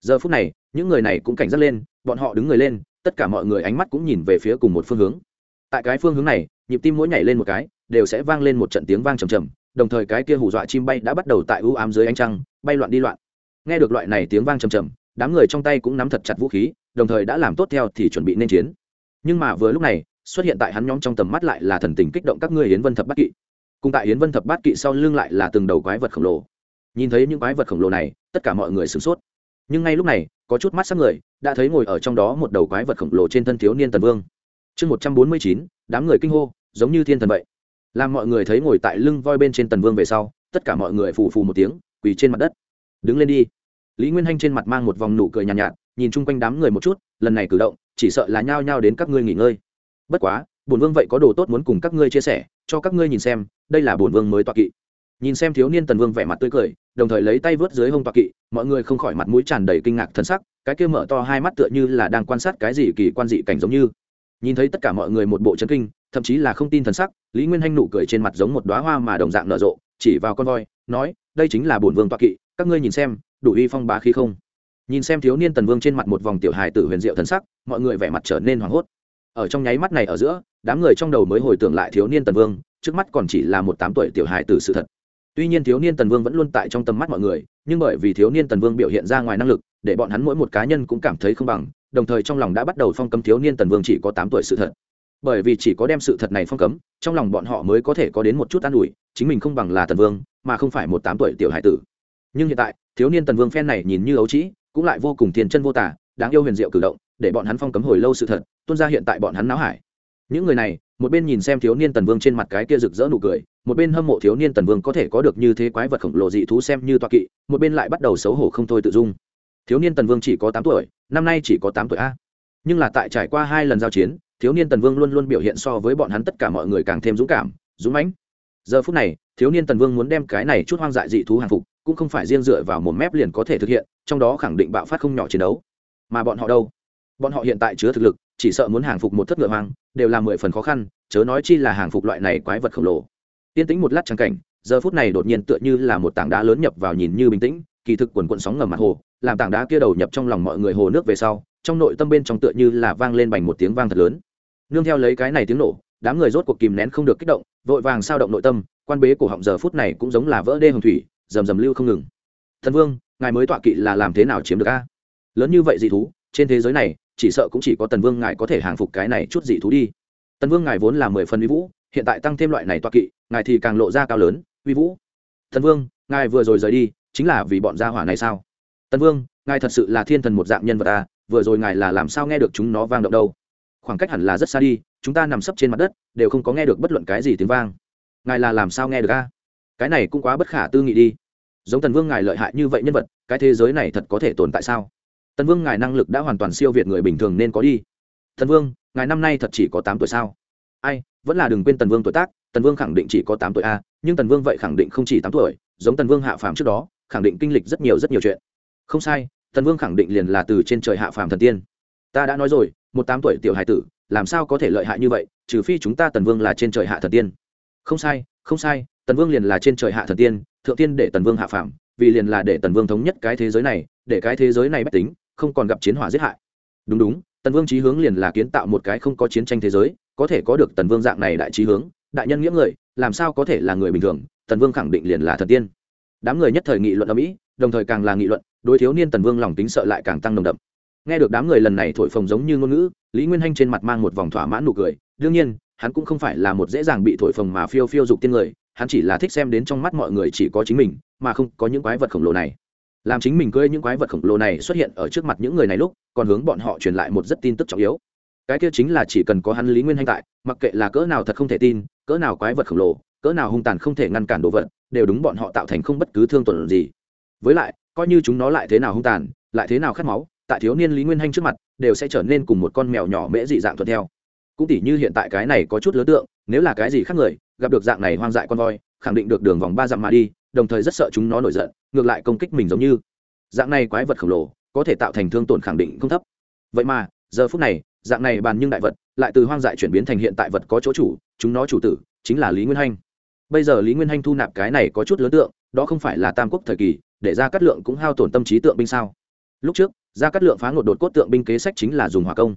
Giờ phút này, những người này cũng cảnh giác lên, bọn họ đứng người lên, tất cả mọi người ánh mắt cũng nhìn về phía cùng một phương hướng. Tại cái phương hướng này, nhịp tim mỗi nhảy lên một cái, đều sẽ vang lên một trận tiếng vang trầm trầm, đồng thời cái kia hù dọa chim bay đã bắt đầu tại ưu ám dưới ánh trăng, bay loạn đi loạn. Nghe được loại này tiếng vang trầm trầm đám người trong tay cũng nắm thật chặt vũ khí, đồng thời đã làm tốt theo thì chuẩn bị nên chiến. Nhưng mà vừa lúc này, xuất hiện tại hắn nhóm trong tầm mắt lại là thần tình kích động các ngươi hiến vân thập bát kỵ. Cùng tại hiến vân thập bát kỵ sau lưng lại là từng đầu quái vật khổng lồ. Nhìn thấy những quái vật khổng lồ này, tất cả mọi người sửng sốt. Nhưng ngay lúc này, có chút mắt sắc người, đã thấy ngồi ở trong đó một đầu quái vật khổng lồ trên thân thiếu niên tần vương. Chương một trăm bốn mươi chín, đám người kinh hô, giống như thiên thần vậy. Làm mọi người thấy ngồi tại lưng voi bên trên tần vương về sau, tất cả mọi người phù phù một tiếng, quỳ trên mặt đất. Đứng lên đi lý nguyên hanh trên mặt mang một vòng nụ cười nhàn nhạt, nhạt nhìn chung quanh đám người một chút lần này cử động chỉ sợ là nhao nhao đến các ngươi nghỉ ngơi. Bất quá bổn vương vậy có đồ tốt muốn cùng các ngươi chia sẻ cho các ngươi nhìn xem đây là bổn vương mới toa kỵ. Nhìn xem thiếu niên tần vương vẻ mặt tươi cười đồng thời lấy tay vớt dưới hông toa kỵ mọi người không khỏi mặt mũi tràn đầy kinh ngạc thân sắc cái kia mở to hai mắt tựa như là đang quan sát cái gì kỳ quan dị cảnh giống như. Nhìn thấy tất cả mọi người một bộ chân kinh thậm chí là không tin thần sắc lý nguyên hanh nụ cười trên mặt giống một đoá hoa mà đồng dạng nở rộ chỉ vào con voi nói đây chính là bổn vương toa kỵ các ngươi nhìn xem đủ uy phong bá khí không? Nhìn xem thiếu niên tần vương trên mặt một vòng tiểu hài tử huyền diệu thần sắc, mọi người vẻ mặt trở nên hoảng hốt. Ở trong nháy mắt này ở giữa, đám người trong đầu mới hồi tưởng lại thiếu niên tần vương, trước mắt còn chỉ là một tám tuổi tiểu hài tử sự thật. Tuy nhiên thiếu niên tần vương vẫn luôn tại trong tầm mắt mọi người, nhưng bởi vì thiếu niên tần vương biểu hiện ra ngoài năng lực, để bọn hắn mỗi một cá nhân cũng cảm thấy không bằng, đồng thời trong lòng đã bắt đầu phong cấm thiếu niên tần vương chỉ có tám tuổi sự thật. Bởi vì chỉ có đem sự thật này phong cấm, trong lòng bọn họ mới có thể có đến một chút an ủi, chính mình không bằng là tần vương, mà không phải một tám tuổi tiểu hải tử nhưng hiện tại, thiếu niên tần vương phen này nhìn như ấu trĩ, cũng lại vô cùng tiền chân vô tả, đáng yêu huyền diệu cử động, để bọn hắn phong cấm hồi lâu sự thật, tuôn ra hiện tại bọn hắn náo hải. Những người này, một bên nhìn xem thiếu niên tần vương trên mặt cái kia rực rỡ nụ cười, một bên hâm mộ thiếu niên tần vương có thể có được như thế quái vật khổng lồ dị thú xem như toa kỵ, một bên lại bắt đầu xấu hổ không thôi tự dung. Thiếu niên tần vương chỉ có tám tuổi, năm nay chỉ có tám tuổi a. Nhưng là tại trải qua hai lần giao chiến, thiếu niên tần vương luôn luôn biểu hiện so với bọn hắn tất cả mọi người càng thêm dũng cảm, dũng mãnh. Giờ phút này, thiếu niên tần vương muốn đem cái này chút hoang dại dị thú hàng phục cũng không phải riêng dựa vào một mép liền có thể thực hiện, trong đó khẳng định bạo phát không nhỏ chiến đấu. Mà bọn họ đâu? Bọn họ hiện tại chứa thực lực, chỉ sợ muốn hàng phục một thất ngựa hoang, đều là mười phần khó khăn, chớ nói chi là hàng phục loại này quái vật khổng lồ. Yên tĩnh một lát trắng cảnh, giờ phút này đột nhiên tựa như là một tảng đá lớn nhập vào nhìn như bình tĩnh, kỳ thực quần quận sóng ngầm mặt hồ, làm tảng đá kia đầu nhập trong lòng mọi người hồ nước về sau, trong nội tâm bên trong tựa như là vang lên bành một tiếng vang thật lớn. Nương theo lấy cái này tiếng nổ, đám người rốt cuộc kìm nén không được kích động, vội vàng sao động nội tâm, quan bế cổ họng giờ phút này cũng giống là vỡ đê hồng thủy rầm rầm lưu không ngừng. Thần vương, ngài mới tọa kỵ là làm thế nào chiếm được a? Lớn như vậy dị thú, trên thế giới này, chỉ sợ cũng chỉ có tần vương ngài có thể hàng phục cái này chút dị thú đi. Tần vương ngài vốn là mười phần uy vũ, hiện tại tăng thêm loại này tọa kỵ, ngài thì càng lộ ra cao lớn, uy vũ. Thần vương, ngài vừa rồi rời đi, chính là vì bọn gia hỏa này sao? Tần vương, ngài thật sự là thiên thần một dạng nhân vật à vừa rồi ngài là làm sao nghe được chúng nó vang động đâu? Khoảng cách hẳn là rất xa đi, chúng ta nằm sấp trên mặt đất, đều không có nghe được bất luận cái gì tiếng vang. Ngài là làm sao nghe được a? Cái này cũng quá bất khả tư nghị đi. Giống tần vương ngài lợi hại như vậy nhân vật, cái thế giới này thật có thể tồn tại sao? Tần vương ngài năng lực đã hoàn toàn siêu việt người bình thường nên có đi. Tần vương, ngài năm nay thật chỉ có tám tuổi sao? Ai, vẫn là đừng quên tần vương tuổi tác, tần vương khẳng định chỉ có tám tuổi a, nhưng tần vương vậy khẳng định không chỉ tám tuổi, giống tần vương hạ phàm trước đó, khẳng định kinh lịch rất nhiều rất nhiều chuyện. Không sai, tần vương khẳng định liền là từ trên trời hạ phàm thần tiên. Ta đã nói rồi, một tám tuổi tiểu hải tử, làm sao có thể lợi hại như vậy, trừ phi chúng ta tần vương là trên trời hạ thần tiên. Không sai không sai tần vương liền là trên trời hạ thần tiên, thượng tiên để tần vương hạ phàm, vì liền là để tần vương thống nhất cái thế giới này, để cái thế giới này bách tính, không còn gặp chiến hỏa giết hại. Đúng đúng, tần vương chí hướng liền là kiến tạo một cái không có chiến tranh thế giới, có thể có được tần vương dạng này đại chí hướng, đại nhân nghĩa người, làm sao có thể là người bình thường, tần vương khẳng định liền là thần tiên. Đám người nhất thời nghị luận ở mỹ đồng thời càng là nghị luận, đối thiếu niên tần vương lòng tính sợ lại càng tăng nồng đậm. Nghe được đám người lần này thổi phồng giống như ngôn ngữ, lý nguyên hanh trên mặt mang một vòng thỏa mãn nụ cười, đương nhiên, hắn cũng không phải là một dễ dàng bị thổi phồng mà phiêu phiêu dục tiên người hắn chỉ là thích xem đến trong mắt mọi người chỉ có chính mình, mà không có những quái vật khổng lồ này. Làm chính mình cưỡi những quái vật khổng lồ này xuất hiện ở trước mặt những người này lúc, còn hướng bọn họ truyền lại một rất tin tức trọng yếu. Cái kia chính là chỉ cần có hắn lý nguyên hanh tại, mặc kệ là cỡ nào thật không thể tin, cỡ nào quái vật khổng lồ, cỡ nào hung tàn không thể ngăn cản đồ vật, đều đúng bọn họ tạo thành không bất cứ thương tổn gì. Với lại, coi như chúng nó lại thế nào hung tàn, lại thế nào khát máu, tại thiếu niên lý nguyên hanh trước mặt, đều sẽ trở nên cùng một con mèo nhỏ mễ dị dạng thuận theo. Cũng tỉ như hiện tại cái này có chút lớn tượng, nếu là cái gì khác người gặp được dạng này hoang dại con voi, khẳng định được đường vòng ba dặm mà đi, đồng thời rất sợ chúng nó nổi giận, ngược lại công kích mình giống như. Dạng này quái vật khổng lồ, có thể tạo thành thương tổn khẳng định không thấp. Vậy mà, giờ phút này, dạng này bàn nhưng đại vật, lại từ hoang dại chuyển biến thành hiện tại vật có chỗ chủ, chúng nó chủ tử, chính là lý nguyên hanh. Bây giờ lý nguyên hanh thu nạp cái này có chút lớn tượng, đó không phải là tam quốc thời kỳ, để ra cắt lượng cũng hao tổn tâm trí tượng binh sao? Lúc trước ra cắt lượng phá ngột đột cốt tượng binh kế sách chính là dùng hỏa công.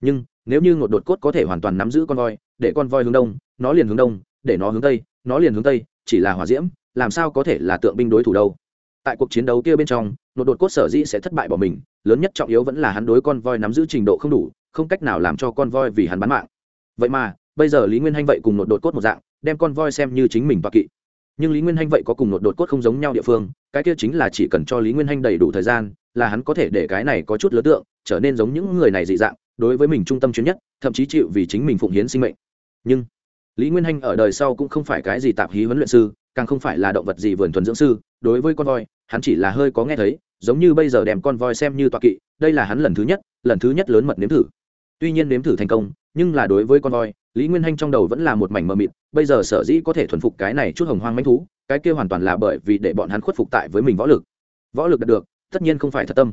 Nhưng, nếu như ngột đột cốt có thể hoàn toàn nắm giữ con voi, để con voi hướng đông, nó liền hướng đông để nó hướng tây, nó liền hướng tây, chỉ là hỏa diễm, làm sao có thể là tượng binh đối thủ đâu. Tại cuộc chiến đấu kia bên trong nội đột cốt sở dĩ sẽ thất bại bỏ mình, lớn nhất trọng yếu vẫn là hắn đối con voi nắm giữ trình độ không đủ, không cách nào làm cho con voi vì hắn bán mạng. Vậy mà, bây giờ lý nguyên hanh vậy cùng nội đột cốt một dạng, đem con voi xem như chính mình và kỵ. Nhưng lý nguyên hanh vậy có cùng nội đột cốt không giống nhau địa phương, cái kia chính là chỉ cần cho lý nguyên hanh đầy đủ thời gian, là hắn có thể để cái này có chút lớn tượng, trở nên giống những người này dị dạng, đối với mình trung tâm chuyến nhất, thậm chí chịu vì chính mình phụng hiến sinh mệnh. Nhưng lý nguyên hanh ở đời sau cũng không phải cái gì tạp hí huấn luyện sư, càng không phải là động vật gì vườn thuần dưỡng sư. Đối với con voi, hắn chỉ là hơi có nghe thấy, giống như bây giờ đem con voi xem như toạ kỵ, đây là hắn lần thứ nhất, lần thứ nhất lớn mật nếm thử. Tuy nhiên nếm thử thành công, nhưng là đối với con voi, lý nguyên hanh trong đầu vẫn là một mảnh mờ mịt, bây giờ sở dĩ có thể thuần phục cái này chút hồng hoang manh thú, cái kia hoàn toàn là bởi vì để bọn hắn khuất phục tại với mình võ lực. Võ lực đạt được, tất nhiên không phải thật tâm.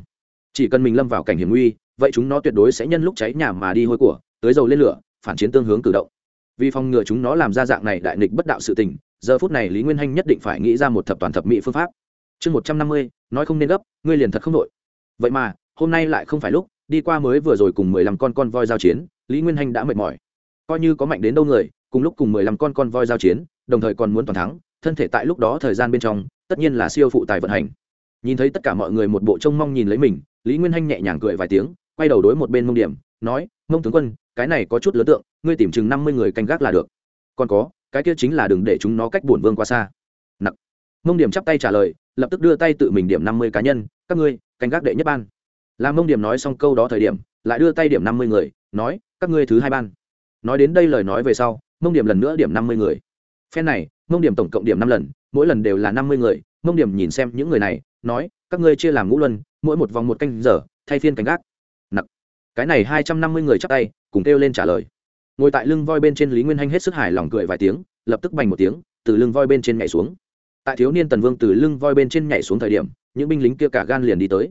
Chỉ cần mình lâm vào cảnh hiểm nguy, vậy chúng nó tuyệt đối sẽ nhân lúc cháy nhà mà đi hôi của tới dầu lên lửa, phản chiến tương hướng cử động vì phòng ngừa chúng nó làm ra dạng này đại nghịch bất đạo sự tình, giờ phút này lý nguyên hanh nhất định phải nghĩ ra một thập toàn thập mỹ phương pháp. Chương một trăm năm mươi, nói không nên gấp, ngươi liền thật không đội vậy mà, hôm nay lại không phải lúc, đi qua mới vừa rồi cùng mười lăm con con voi giao chiến, lý nguyên hanh đã mệt mỏi. Coi như có mạnh đến đâu người, cùng lúc cùng mười lăm con con voi giao chiến, đồng thời còn muốn toàn thắng, thân thể tại lúc đó thời gian bên trong, tất nhiên là siêu phụ tài vận hành. Nhìn thấy tất cả mọi người một bộ trông mong nhìn lấy mình, lý nguyên hanh nhẹ nhàng cười vài tiếng, quay đầu đối một bên mông điểm, nói, mông tướng quân cái này có chút lớn tượng, ngươi tìm chừng năm mươi người canh gác là được. Còn có, cái kia chính là đừng để chúng nó cách bổn vương qua xa. Nặc. Mông điểm chắp tay trả lời, lập tức đưa tay tự mình điểm năm mươi cá nhân, các ngươi, canh gác đệ nhất ban. Làm mông điểm nói xong câu đó thời điểm, lại đưa tay điểm năm mươi người, nói, các ngươi thứ hai ban. Nói đến đây lời nói về sau, mông điểm lần nữa điểm năm mươi người. Phen này, mông điểm tổng cộng điểm năm lần, mỗi lần đều là năm mươi người. Mông điểm nhìn xem những người này, nói, các ngươi chia làm ngũ luân, mỗi một vòng một canh giờ, thay phiên canh gác. Nặc. Cái này hai trăm năm mươi người chắc tay cùng kêu lên trả lời. Ngồi tại lưng voi bên trên lý nguyên hanh hết sức hài lòng cười vài tiếng, lập tức bành một tiếng, từ lưng voi bên trên nhảy xuống. Tại thiếu niên tần vương từ lưng voi bên trên nhảy xuống thời điểm, những binh lính kia cả gan liền đi tới.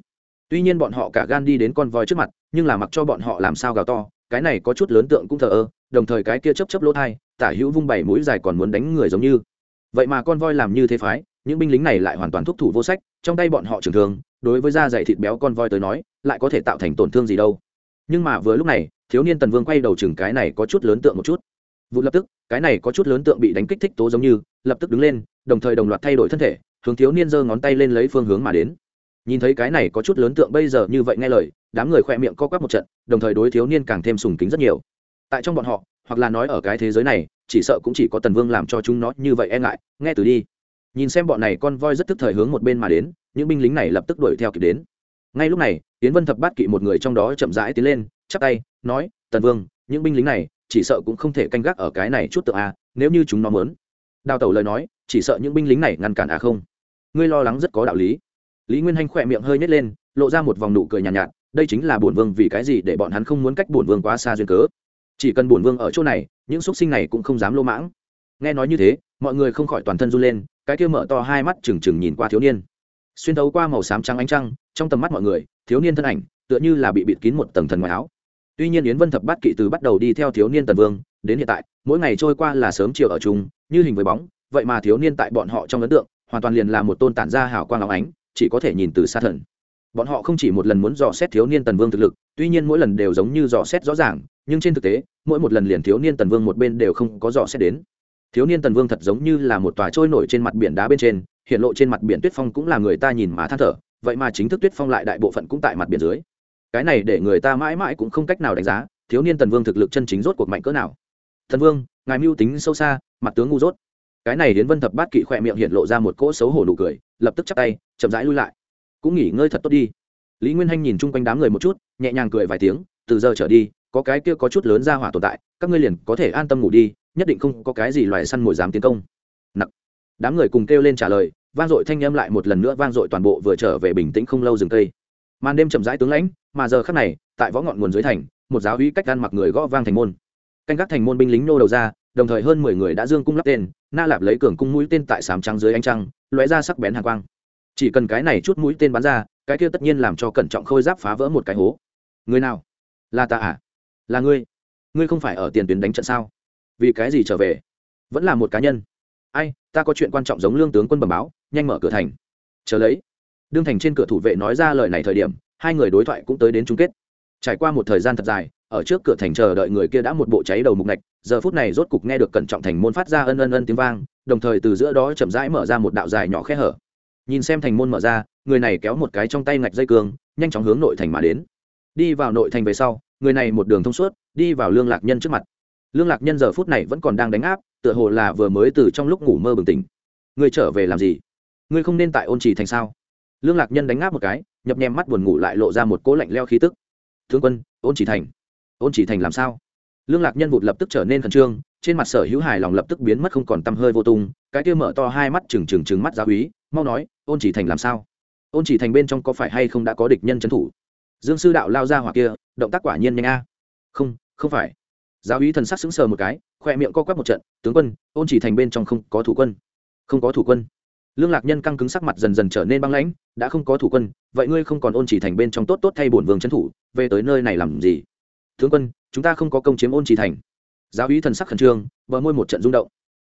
Tuy nhiên bọn họ cả gan đi đến con voi trước mặt, nhưng là mặc cho bọn họ làm sao gào to, cái này có chút lớn tượng cũng thờ ơ, đồng thời cái kia chấp chấp lỗ thai, tả hữu vung bảy mũi dài còn muốn đánh người giống như. Vậy mà con voi làm như thế phái, những binh lính này lại hoàn toàn thúc thủ vô sách, trong tay bọn họ trường thường đối với da dày thịt béo con voi tới nói, lại có thể tạo thành tổn thương gì đâu. Nhưng mà vừa lúc này thiếu niên tần vương quay đầu chừng cái này có chút lớn tượng một chút. Vụ lập tức, cái này có chút lớn tượng bị đánh kích thích tố giống như, lập tức đứng lên, đồng thời đồng loạt thay đổi thân thể, hướng thiếu niên giơ ngón tay lên lấy phương hướng mà đến. Nhìn thấy cái này có chút lớn tượng bây giờ như vậy nghe lời, đám người khoe miệng co quắp một trận, đồng thời đối thiếu niên càng thêm sùng kính rất nhiều. Tại trong bọn họ, hoặc là nói ở cái thế giới này, chỉ sợ cũng chỉ có tần vương làm cho chúng nó như vậy e ngại, nghe từ đi. Nhìn xem bọn này con voi rất tức thời hướng một bên mà đến, những binh lính này lập tức đuổi theo kịp đến ngay lúc này tiến vân thập bát kỵ một người trong đó chậm rãi tiến lên chắp tay nói tần vương những binh lính này chỉ sợ cũng không thể canh gác ở cái này chút tượng a nếu như chúng nó mớn đào tẩu lời nói chỉ sợ những binh lính này ngăn cản à không? Ngươi lo lắng rất có đạo lý. Lý nguyên hanh khỏe miệng hơi nhét lên lộ ra một vòng nụ cười nhàn nhạt, nhạt đây chính là bổn vương vì cái gì để bọn hắn không muốn cách bổn vương quá xa duyên cớ? Chỉ cần bổn vương ở chỗ này những x sinh này cũng không dám lô mãng. Nghe nói như thế mọi người không khỏi toàn thân run lên cái kia mở to hai mắt trừng trừng nhìn qua thiếu niên xuyên thấu qua màu xám trắng ánh trăng, trong tầm mắt mọi người, thiếu niên thân ảnh, tựa như là bị bịt kín một tầng thần ngoài áo. Tuy nhiên yến vân thập bát kỵ từ bắt đầu đi theo thiếu niên tần vương, đến hiện tại, mỗi ngày trôi qua là sớm chiều ở chung, như hình với bóng, vậy mà thiếu niên tại bọn họ trong ấn tượng, hoàn toàn liền là một tôn tản gia hào quang áo ánh, chỉ có thể nhìn từ xa thần. Bọn họ không chỉ một lần muốn dò xét thiếu niên tần vương thực lực, tuy nhiên mỗi lần đều giống như dò xét rõ ràng, nhưng trên thực tế, mỗi một lần liền thiếu niên tần vương một bên đều không có dò xét đến. Thiếu niên tần vương thật giống như là một tòa trôi nổi trên mặt biển đá bên trên hiện lộ trên mặt biển tuyết phong cũng là người ta nhìn mà than thở, vậy mà chính thức tuyết phong lại đại bộ phận cũng tại mặt biển dưới. Cái này để người ta mãi mãi cũng không cách nào đánh giá, thiếu niên tần vương thực lực chân chính rốt cuộc mạnh cỡ nào. Thần vương, ngài mưu tính sâu xa, mặt tướng ngu dốt. Cái này đến vân thập bát kỵ khỏe miệng hiện lộ ra một cỗ xấu hổ nụ cười, lập tức chắp tay, chậm rãi lui lại. Cũng nghỉ ngơi thật tốt đi. Lý nguyên hanh nhìn chung quanh đám người một chút, nhẹ nhàng cười vài tiếng, từ giờ trở đi, có cái kia có chút lớn ra hỏa tồn tại, các ngươi liền có thể an tâm ngủ đi, nhất định không có cái gì loài săn mồi dám tiến công đám người cùng kêu lên trả lời, vang dội thanh âm lại một lần nữa vang dội toàn bộ vừa trở về bình tĩnh không lâu rừng cây. Màn đêm chậm rãi tướng lãnh, mà giờ khắc này, tại võ ngọn nguồn dưới thành, một giáo uy cách gan mặc người gõ vang thành môn. Canh gác thành môn binh lính nô đầu ra, đồng thời hơn mười người đã dương cung lắp tên, na lạp lấy cường cung mũi tên tại sám trắng dưới ánh trăng, lóe ra sắc bén hàng quang. Chỉ cần cái này chút mũi tên bắn ra, cái kia tất nhiên làm cho cẩn trọng khôi giáp phá vỡ một cái hố. Người nào? Là ta à? Là ngươi? Ngươi không phải ở tiền tuyến đánh trận sao? Vì cái gì trở về? Vẫn là một cá nhân ai, ta có chuyện quan trọng giống lương tướng quân bẩm báo, nhanh mở cửa thành. Chờ lấy. Đương thành trên cửa thủ vệ nói ra lời này thời điểm, hai người đối thoại cũng tới đến chung kết. Trải qua một thời gian thật dài, ở trước cửa thành chờ đợi người kia đã một bộ cháy đầu mục nạch, giờ phút này rốt cục nghe được cẩn trọng thành môn phát ra ân ân ân tiếng vang, đồng thời từ giữa đó chậm rãi mở ra một đạo dài nhỏ khe hở. Nhìn xem thành môn mở ra, người này kéo một cái trong tay ngạch dây cương, nhanh chóng hướng nội thành mà đến. Đi vào nội thành về sau, người này một đường thông suốt, đi vào lương lạc nhân trước mặt. Lương lạc nhân giờ phút này vẫn còn đang đánh áp tựa hồ là vừa mới từ trong lúc ngủ mơ bừng tỉnh. Ngươi trở về làm gì? Ngươi không nên tại ôn trì thành sao? Lương lạc nhân đánh ngáp một cái, nhập nhèm mắt buồn ngủ lại lộ ra một cỗ lạnh leo khí tức. Thương quân, ôn trì thành. Ôn trì thành làm sao? Lương lạc nhân vụt lập tức trở nên khẩn trương, trên mặt sở hữu hài lòng lập tức biến mất không còn tăm hơi vô tung, cái kia mở to hai mắt trừng trừng trừng mắt giáo úy, mau nói, ôn chỉ thành làm sao? Ôn chỉ thành bên trong có phải hay không đã có địch nhân trấn thủ? Dương sư đạo lao ra hoặc kia, động tác quả nhiên nhanh a. Không không phải giáo úy thần sắc sững sờ một cái, khoe miệng co quắp một trận, tướng quân, ôn chỉ thành bên trong không có thủ quân. Không có thủ quân. Lương lạc nhân căng cứng sắc mặt dần dần trở nên băng lãnh, đã không có thủ quân, vậy ngươi không còn ôn chỉ thành bên trong tốt tốt thay bổn vương trấn thủ, về tới nơi này làm gì? Tướng quân, chúng ta không có công chiếm ôn chỉ thành. Giáo úy thần sắc khẩn trương, bờ môi một trận rung động.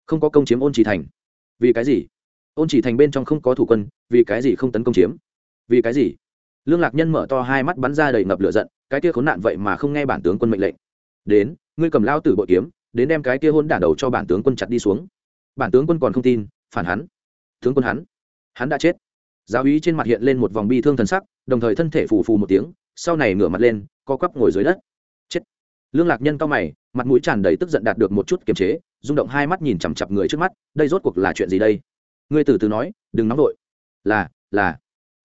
Không có công chiếm ôn chỉ thành. Vì cái gì? Ôn chỉ thành bên trong không có thủ quân, vì cái gì không tấn công chiếm? Vì cái gì? Lương lạc nhân mở to hai mắt bắn ra đầy ngập lửa giận, cái kia khốn nạn vậy mà không nghe bản tướng quân mệnh lệnh. Đến ngươi cầm lao tử bội kiếm, đến đem cái kia hôn đản đầu cho bản tướng quân chặt đi xuống. Bản tướng quân còn không tin, phản hắn. Tướng quân hắn hắn đã chết. Giáo úy trên mặt hiện lên một vòng bi thương thần sắc, đồng thời thân thể phù phù một tiếng, sau này ngửa mặt lên, co quắp ngồi dưới đất. Chết. Lương lạc nhân cao mày, mặt mũi tràn đầy tức giận đạt được một chút kiềm chế, rung động hai mắt nhìn chằm chặp người trước mắt, đây rốt cuộc là chuyện gì đây? Ngươi từ từ nói, đừng nóng vội. Là là.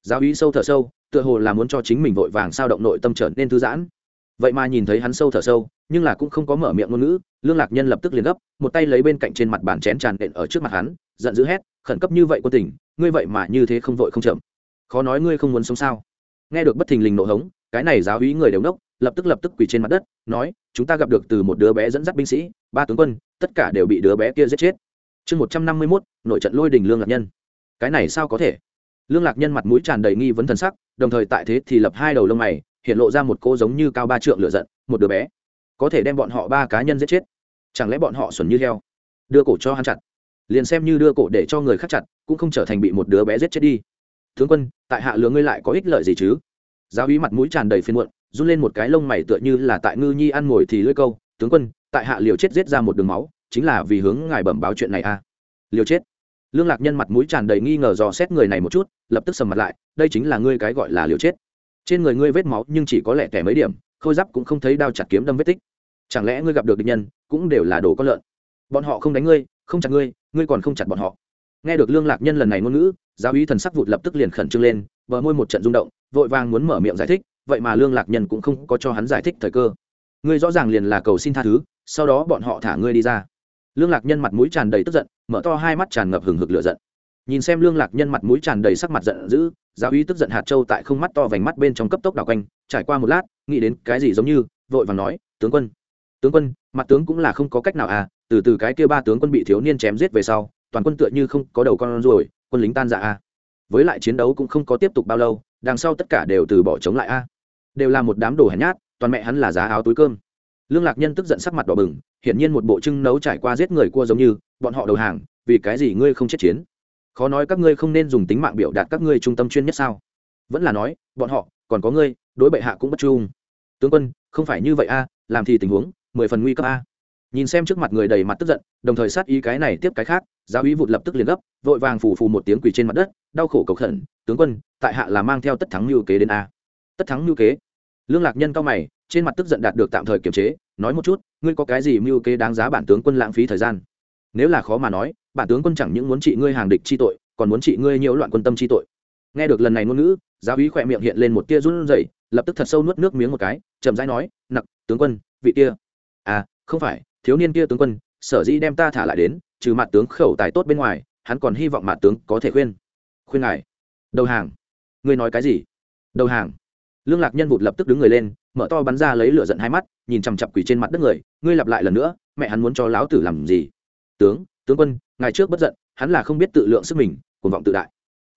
Giáo úy sâu thở sâu, tựa hồ là muốn cho chính mình vội vàng sao động nội tâm trở nên thư giãn. Vậy mà nhìn thấy hắn sâu thở sâu nhưng là cũng không có mở miệng ngôn ngữ, lương lạc nhân lập tức liền gấp, một tay lấy bên cạnh trên mặt bàn chén tràn đện ở trước mặt hắn, giận dữ hét, khẩn cấp như vậy quân tình, ngươi vậy mà như thế không vội không chậm. Khó nói ngươi không muốn sống sao? Nghe được bất thình lình nổ hống, cái này giáo hí người đều nốc lập tức lập tức quỳ trên mặt đất, nói, chúng ta gặp được từ một đứa bé dẫn dắt binh sĩ, ba tướng quân, tất cả đều bị đứa bé kia giết chết. Chương một trăm năm mươi mốt, nội trận lôi đình lương lạc nhân. Cái này sao có thể? Lương lạc nhân mặt mũi tràn đầy nghi vấn thần sắc, đồng thời tại thế thì lập hai đầu lông mày, hiện lộ ra một cô giống như cao ba trượng lửa giận, một đứa bé có thể đem bọn họ ba cá nhân giết chết. Chẳng lẽ bọn họ xuẩn như heo? Đưa cổ cho hắn chặt. Liền xem như đưa cổ để cho người khác chặt, cũng không trở thành bị một đứa bé giết chết đi. Tướng quân, tại hạ lứa ngươi lại có ích lợi gì chứ? Giáo úy mặt mũi tràn đầy phiên muộn, run lên một cái lông mày tựa như là tại ngư nhi ăn ngồi thì lưỡi câu. Tướng quân, tại hạ liều chết giết ra một đường máu, chính là vì hướng ngài bẩm báo chuyện này a à. liều chết. Lương lạc nhân mặt mũi tràn đầy nghi ngờ dò xét người này một chút, lập tức sầm mặt lại, đây chính là ngươi cái gọi là liều chết. Trên người ngươi vết máu nhưng chỉ có lẻ tẻ mấy điểm, khôi giáp cũng không thấy đao chặt kiếm đâm vết tích chẳng lẽ ngươi gặp được địch nhân, cũng đều là đồ con lợn? Bọn họ không đánh ngươi, không chặt ngươi ngươi còn không chặt bọn họ. Nghe được lương lạc nhân lần này ngôn ngữ, giáo uy thần sắc vụt lập tức liền khẩn trương lên, bờ môi một trận rung động, vội vàng muốn mở miệng giải thích, vậy mà lương lạc nhân cũng không có cho hắn giải thích thời cơ. Ngươi rõ ràng liền là cầu xin tha thứ, sau đó bọn họ thả ngươi đi ra. Lương lạc nhân mặt mũi tràn đầy tức giận, mở to hai mắt tràn ngập hừng hực lửa giận. Nhìn xem lương lạc nhân mặt mũi tràn đầy sắc mặt giận dữ, giáo uy tức giận hạt châu tại không mắt to vành mắt bên trong cấp tốc đảo quanh, trải qua một lát, nghĩ đến cái gì giống như, vội vàng nói, tướng quân tướng quân, mặt tướng cũng là không có cách nào à từ từ cái kia ba tướng quân bị thiếu niên chém giết về sau, toàn quân tựa như không có đầu con rồi quân lính tan dạ à. Với lại chiến đấu cũng không có tiếp tục bao lâu, đằng sau tất cả đều từ bỏ chống lại a đều là một đám đồ hèn nhát, toàn mẹ hắn là giá áo túi cơm. Lương lạc nhân tức giận sắc mặt đỏ bừng, hiển nhiên một bộ trưng nấu trải qua giết người cua giống như, bọn họ đầu hàng, vì cái gì ngươi không chết chiến? Khó nói các ngươi không nên dùng tính mạng biểu đạt các ngươi trung tâm chuyên nhất sao? Vẫn là nói, bọn họ, còn có ngươi, đối bệ hạ cũng bất trung. Tướng quân, không phải như vậy a làm thì tình huống mười phần nguy cấp a. Nhìn xem trước mặt người đầy mặt tức giận, đồng thời sát ý cái này tiếp cái khác, giáo ý vụt lập tức liền gấp, vội vàng phù phù một tiếng quỳ trên mặt đất, đau khổ cầu khẩn, tướng quân, tại hạ là mang theo tất thắng mưu kế đến a. Tất thắng mưu kế? Lương lạc nhân cao mày, trên mặt tức giận đạt được tạm thời kiềm chế, nói một chút, ngươi có cái gì mưu kế đáng giá bản tướng quân lãng phí thời gian? Nếu là khó mà nói, bản tướng quân chẳng những muốn trị ngươi hàng địch chi tội, còn muốn trị ngươi nhiễu loạn quân tâm chi tội. Nghe được lần này ngôn ngữ, giáo úy khỏe miệng hiện lên một tia run rẩy, lập tức thật sâu nuốt nước miếng một cái, chậm rãi nói, nặc, tướng quân, vị kia à không phải, thiếu niên kia tướng quân, sở dĩ đem ta thả lại đến, trừ mặt tướng khẩu tài tốt bên ngoài, hắn còn hy vọng mặt tướng có thể khuyên. Khuyên ngài. Đầu hàng. Ngươi nói cái gì? Đầu hàng. Lương lạc nhân vụt lập tức đứng người lên, mở to bắn ra lấy lửa giận hai mắt, nhìn chằm chặp quỷ trên mặt đất người, ngươi lặp lại lần nữa, mẹ hắn muốn cho lão tử làm gì? Tướng tướng quân ngày trước bất giận, hắn là không biết tự lượng sức mình, cuồng vọng tự đại.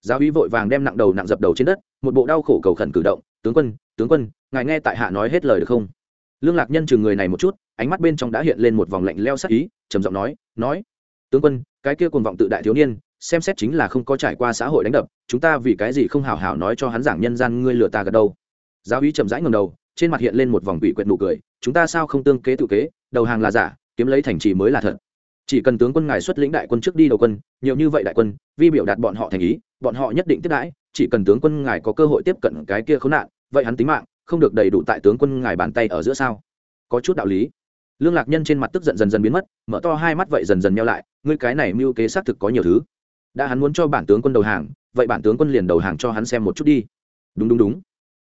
Giáo uy vội vàng đem nặng đầu nặng dập đầu trên đất, một bộ đau khổ cầu khẩn cử động, tướng quân tướng quân, ngài nghe tại hạ nói hết lời được không? Lương lạc nhân chừng người này một chút, ánh mắt bên trong đã hiện lên một vòng lạnh leo sắc ý, trầm giọng nói nói, tướng quân, cái kia cuồng vọng tự đại thiếu niên, xem xét chính là không có trải qua xã hội đánh đập, chúng ta vì cái gì không hào hào nói cho hắn giảng nhân gian ngươi lừa ta gật đâu? Giáo uy chậm rãi ngầm đầu, trên mặt hiện lên một vòng quỷ quyệt nụ cười, chúng ta sao không tương kế tự kế, đầu hàng là giả, kiếm lấy thành trì mới là thật. Chỉ cần tướng quân ngài xuất lĩnh đại quân trước đi đầu quân, nhiều như vậy đại quân, vi biểu đạt bọn họ thành ý, bọn họ nhất định tiếp đãi, chỉ cần tướng quân ngài có cơ hội tiếp cận cái kia khốn nạn, vậy hắn tính mạng không được đầy đủ tại tướng quân ngài bàn tay ở giữa sao? Có chút đạo lý. Lương lạc nhân trên mặt tức giận dần dần biến mất, mở to hai mắt vậy dần dần nhau lại, ngươi cái này mưu kế xác thực có nhiều thứ. Đã hắn muốn cho bản tướng quân đầu hàng, vậy bản tướng quân liền đầu hàng cho hắn xem một chút đi. Đúng đúng đúng.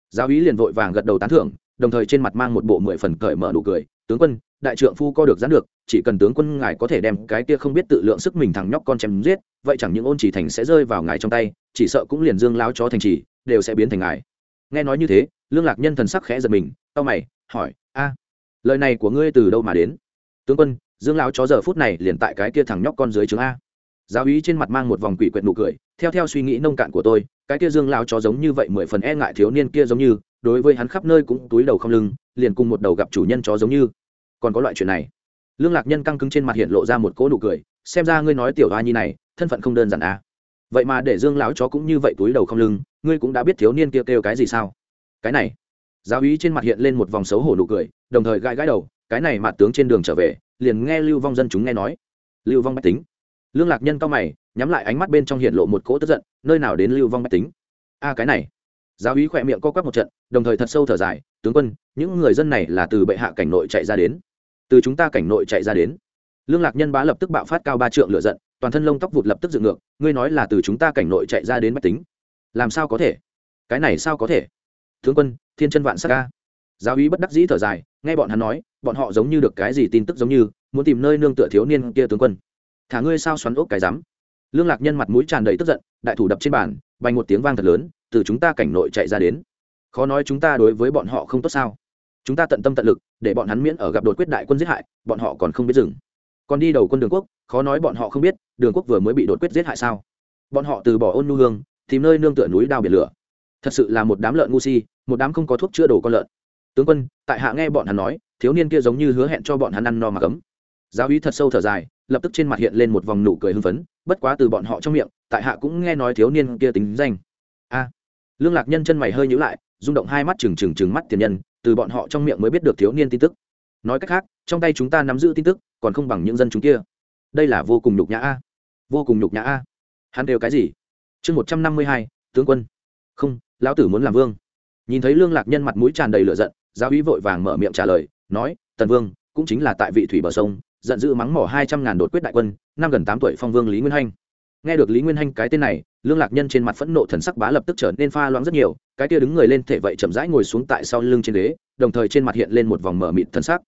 Giáo úy liền vội vàng gật đầu tán thưởng, đồng thời trên mặt mang một bộ mười phần cởi mở nụ cười, tướng quân, đại trượng phu co được gián được, chỉ cần tướng quân ngài có thể đem cái kia không biết tự lượng sức mình thằng nhóc con chém giết, vậy chẳng những ôn chỉ thành sẽ rơi vào ngài trong tay, chỉ sợ cũng liền dương lao chó thành trì, đều sẽ biến thành ngài. Nghe nói như thế lương lạc nhân thần sắc khẽ giật mình tao mày hỏi a lời này của ngươi từ đâu mà đến? Tướng quân dương Lão chó giờ phút này liền tại cái kia thằng nhóc con dưới trướng a. Giáo úy trên mặt mang một vòng quỷ quyệt nụ cười theo theo suy nghĩ nông cạn của tôi cái kia dương Lão chó giống như vậy mười phần e ngại thiếu niên kia giống như đối với hắn khắp nơi cũng túi đầu không lưng liền cùng một đầu gặp chủ nhân chó giống như. Còn có loại chuyện này. Lương lạc nhân căng cứng trên mặt hiện lộ ra một cỗ nụ cười xem ra ngươi nói tiểu hoa nhi này thân phận không đơn giản à vậy mà để dương lão chó cũng như vậy túi đầu không lưng ngươi cũng đã biết thiếu niên kia kêu, kêu cái gì sao? Cái này. Giáo úy trên mặt hiện lên một vòng xấu hổ nụ cười, đồng thời gãi gãi đầu, cái này mặt tướng trên đường trở về, liền nghe lưu vong dân chúng nghe nói. Lưu vong bách tính. Lương lạc nhân cao mày, nhắm lại ánh mắt bên trong hiện lộ một cỗ tức giận, nơi nào đến lưu vong bách tính? A, cái này. Giáo úy khỏe miệng co quắp một trận, đồng thời thật sâu thở dài, tướng quân, những người dân này là từ bệ hạ cảnh nội chạy ra đến. Từ chúng ta cảnh nội chạy ra đến. Lương lạc nhân bá lập tức bạo phát cao ba trượng lựa giận, toàn thân lông tóc vụt lập tức dựng ngược, ngươi nói là từ chúng ta cảnh nội chạy ra đến bách tính. Làm sao có thể? Cái này sao có thể? Tướng quân, thiên chân vạn sắc ca giáo úy bất đắc dĩ thở dài, nghe bọn hắn nói, bọn họ giống như được cái gì tin tức giống như, muốn tìm nơi nương tựa thiếu niên kia tướng quân. Thả ngươi sao xoắn ốc cái rắm? Lương lạc nhân mặt mũi tràn đầy tức giận, đại thủ đập trên bàn bành một tiếng vang thật lớn, từ chúng ta cảnh nội chạy ra đến. Khó nói chúng ta đối với bọn họ không tốt sao? Chúng ta tận tâm tận lực, để bọn hắn miễn ở gặp đột quyết đại quân giết hại, bọn họ còn không biết dừng. Còn đi đầu quân đường quốc, khó nói bọn họ không biết, đường quốc vừa mới bị đột quyết giết hại sao? Bọn họ từ bỏ ôn nu hương, tìm nơi nương tựa núi đao biển lửa. Thật sự là một đám lợn ngu si một đám không có thuốc chữa đồ con lợn. Tướng quân, tại hạ nghe bọn hắn nói, thiếu niên kia giống như hứa hẹn cho bọn hắn ăn no mà cấm. Giáo uy thật sâu thở dài, lập tức trên mặt hiện lên một vòng nụ cười hưng phấn, bất quá từ bọn họ trong miệng, tại hạ cũng nghe nói thiếu niên kia tính danh. A. Lương lạc nhân chân mày hơi nhữ lại, rung động hai mắt trừng trừng trừng mắt tiền nhân, từ bọn họ trong miệng mới biết được thiếu niên tin tức. Nói cách khác, trong tay chúng ta nắm giữ tin tức, còn không bằng những dân chúng kia. Đây là vô cùng nhục nhã a. Vô cùng nhục nhã a. Hắn đều cái gì? Chương một trăm năm mươi hai, tướng quân. Không, lão tử muốn làm vương nhìn thấy lương lạc nhân mặt mũi tràn đầy lửa giận, giáo úy vội vàng mở miệng trả lời, nói, tần vương, cũng chính là tại vị thủy bờ sông, giận dữ mắng mỏ hai trăm ngàn đột quyết đại quân, năm gần tám tuổi phong vương lý nguyên hanh. Nghe được lý nguyên hanh cái tên này, lương lạc nhân trên mặt phẫn nộ thần sắc bá lập tức trở nên pha loãng rất nhiều, cái kia đứng người lên thể vậy chậm rãi ngồi xuống tại sau lưng trên ghế, đồng thời trên mặt hiện lên một vòng mở mịt thần sắc.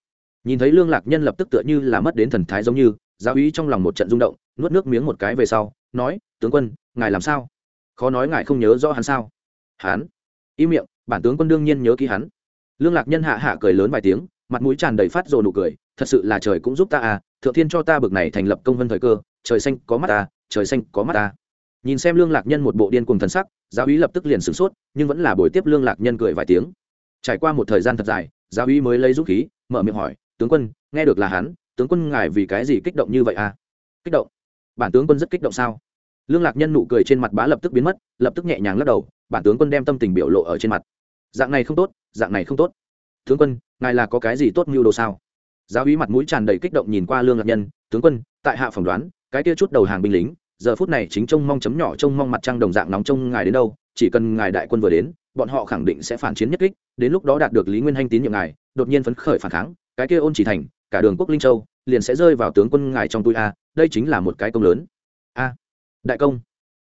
Nhìn thấy lương lạc nhân lập tức tựa như là mất đến thần thái giống như, giáo ý trong lòng một trận rung động, nuốt nước miếng một cái về sau, nói, tướng quân, ngài làm sao? Khó nói ngài không nhớ rõ hắn sao? Hắn im miệng bản tướng quân đương nhiên nhớ ký hắn. Lương lạc nhân hạ hạ cười lớn vài tiếng, mặt mũi tràn đầy phát rồ nụ cười, thật sự là trời cũng giúp ta à thượng thiên cho ta bực này thành lập công vân thời cơ, trời xanh có mắt ta, trời xanh có mắt ta. Nhìn xem lương lạc nhân một bộ điên cùng thần sắc, giáo úy lập tức liền sửng sốt, nhưng vẫn là buổi tiếp lương lạc nhân cười vài tiếng. Trải qua một thời gian thật dài, giáo úy mới lấy dũng khí, mở miệng hỏi, tướng quân, nghe được là hắn, tướng quân ngài vì cái gì kích động như vậy à? Kích động? Bản tướng quân rất kích động sao? Lương lạc nhân nụ cười trên mặt bá lập tức biến mất, lập tức nhẹ nhàng lắc đầu, bản tướng quân đem tâm tình biểu lộ ở trên mặt dạng này không tốt, dạng này không tốt. Tướng quân, ngài là có cái gì tốt mưu đồ sao? Giáo úy mặt mũi tràn đầy kích động nhìn qua lương lạc nhân, tướng quân, tại hạ phỏng đoán, cái kia chút đầu hàng binh lính, giờ phút này chính trông mong chấm nhỏ, trông mong mặt trăng đồng dạng nóng trông ngài đến đâu, chỉ cần ngài đại quân vừa đến, bọn họ khẳng định sẽ phản chiến nhất kích, đến lúc đó đạt được lý nguyên hanh tín nhiệm ngài, đột nhiên phấn khởi phản kháng, cái kia ôn chỉ thành, cả đường quốc linh châu liền sẽ rơi vào tướng quân ngài trong túi a, đây chính là một cái công lớn. A, đại công.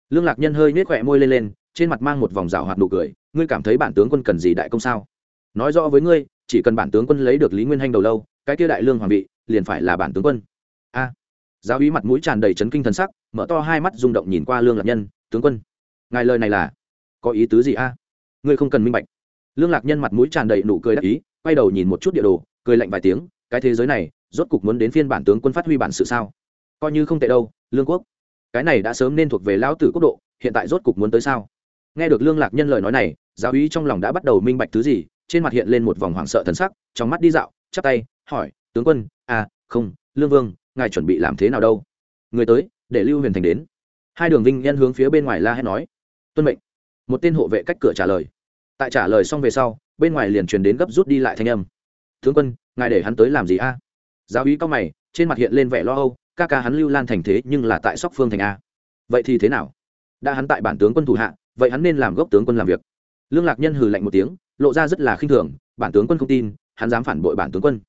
Lương lạc nhân hơi nhếch khỏe môi lên lên trên mặt mang một vòng rào hoạt nụ cười, ngươi cảm thấy bản tướng quân cần gì đại công sao? Nói rõ với ngươi, chỉ cần bản tướng quân lấy được lý nguyên hanh đầu lâu, cái kia đại lương hoàng vị, liền phải là bản tướng quân. A. Giáo úy mặt mũi tràn đầy chấn kinh thần sắc, mở to hai mắt rung động nhìn qua lương lạc nhân, tướng quân, ngài lời này là có ý tứ gì a? Ngươi không cần minh bạch. Lương lạc nhân mặt mũi tràn đầy nụ cười đắc ý, quay đầu nhìn một chút địa đồ, cười lạnh vài tiếng, cái thế giới này, rốt cục muốn đến phiên bản tướng quân phát huy bản sự sao? Coi như không tệ đâu, lương quốc, cái này đã sớm nên thuộc về lão tử quốc độ, hiện tại rốt cục muốn tới sao? Nghe được lương lạc nhân lời nói này, giáo úy trong lòng đã bắt đầu minh bạch thứ gì, trên mặt hiện lên một vòng hoảng sợ thần sắc, trong mắt đi dạo, chắp tay, hỏi, tướng quân à không, lương vương, ngài chuẩn bị làm thế nào đâu? Người tới, để lưu huyền thành đến. Hai đường vinh nhân hướng phía bên ngoài la hét nói. Tuân mệnh. Một tên hộ vệ cách cửa trả lời. Tại trả lời xong về sau, bên ngoài liền truyền đến gấp rút đi lại thanh âm. Tướng quân, ngài để hắn tới làm gì a? Giáo úy cao mày, trên mặt hiện lên vẻ lo âu, ca ca hắn lưu lan thành thế nhưng là tại sóc phương thành a. Vậy thì thế nào? Đã hắn tại bản tướng quân thủ hạ vậy hắn nên làm gốc tướng quân làm việc. Lương lạc nhân hừ lạnh một tiếng, lộ ra rất là khinh thường, bản tướng quân không tin, hắn dám phản bội bản tướng quân.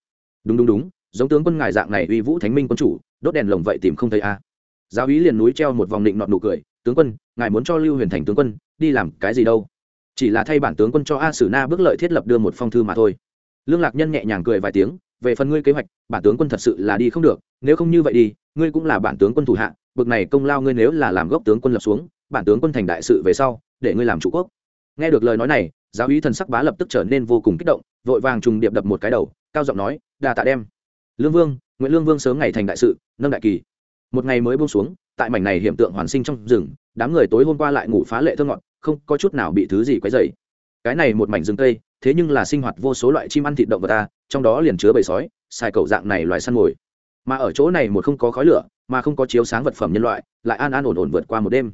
Đúng đúng đúng, giống tướng quân ngài dạng này uy vũ thánh minh quân chủ, đốt đèn lồng vậy tìm không thấy a. Giáo úy liền núi treo một vòng định nọt nụ cười, tướng quân, ngài muốn cho lưu huyền thành tướng quân, đi làm cái gì đâu? Chỉ là thay bản tướng quân cho a sử na bước lợi thiết lập đưa một phong thư mà thôi. Lương lạc nhân nhẹ nhàng cười vài tiếng, về phần ngươi kế hoạch, bản tướng quân thật sự là đi không được, nếu không như vậy đi, ngươi cũng là bản tướng quân thủ hạ, bực này công lao ngươi nếu là làm gốc tướng quân lập xuống bản tướng quân thành đại sự về sau, để ngươi làm chủ quốc. Nghe được lời nói này, giáo úy thần sắc bá lập tức trở nên vô cùng kích động, vội vàng trùng điệp đập một cái đầu, cao giọng nói đà tạ đem. Lương vương nguyễn lương vương sớm ngày thành đại sự, nâng đại kỳ. Một ngày mới buông xuống, tại mảnh này hiện tượng hoàn sinh trong rừng, đám người tối hôm qua lại ngủ phá lệ thơ ngọt, không có chút nào bị thứ gì quấy dày cái này một mảnh rừng tây thế nhưng là sinh hoạt vô số loại chim ăn thịt động vật ta, trong đó liền chứa bầy sói, xài cầu dạng này loài săn mồi. Mà ở chỗ này một không có khói lửa, mà không có chiếu sáng vật phẩm nhân loại, lại an an ổn ổn vượt qua một đêm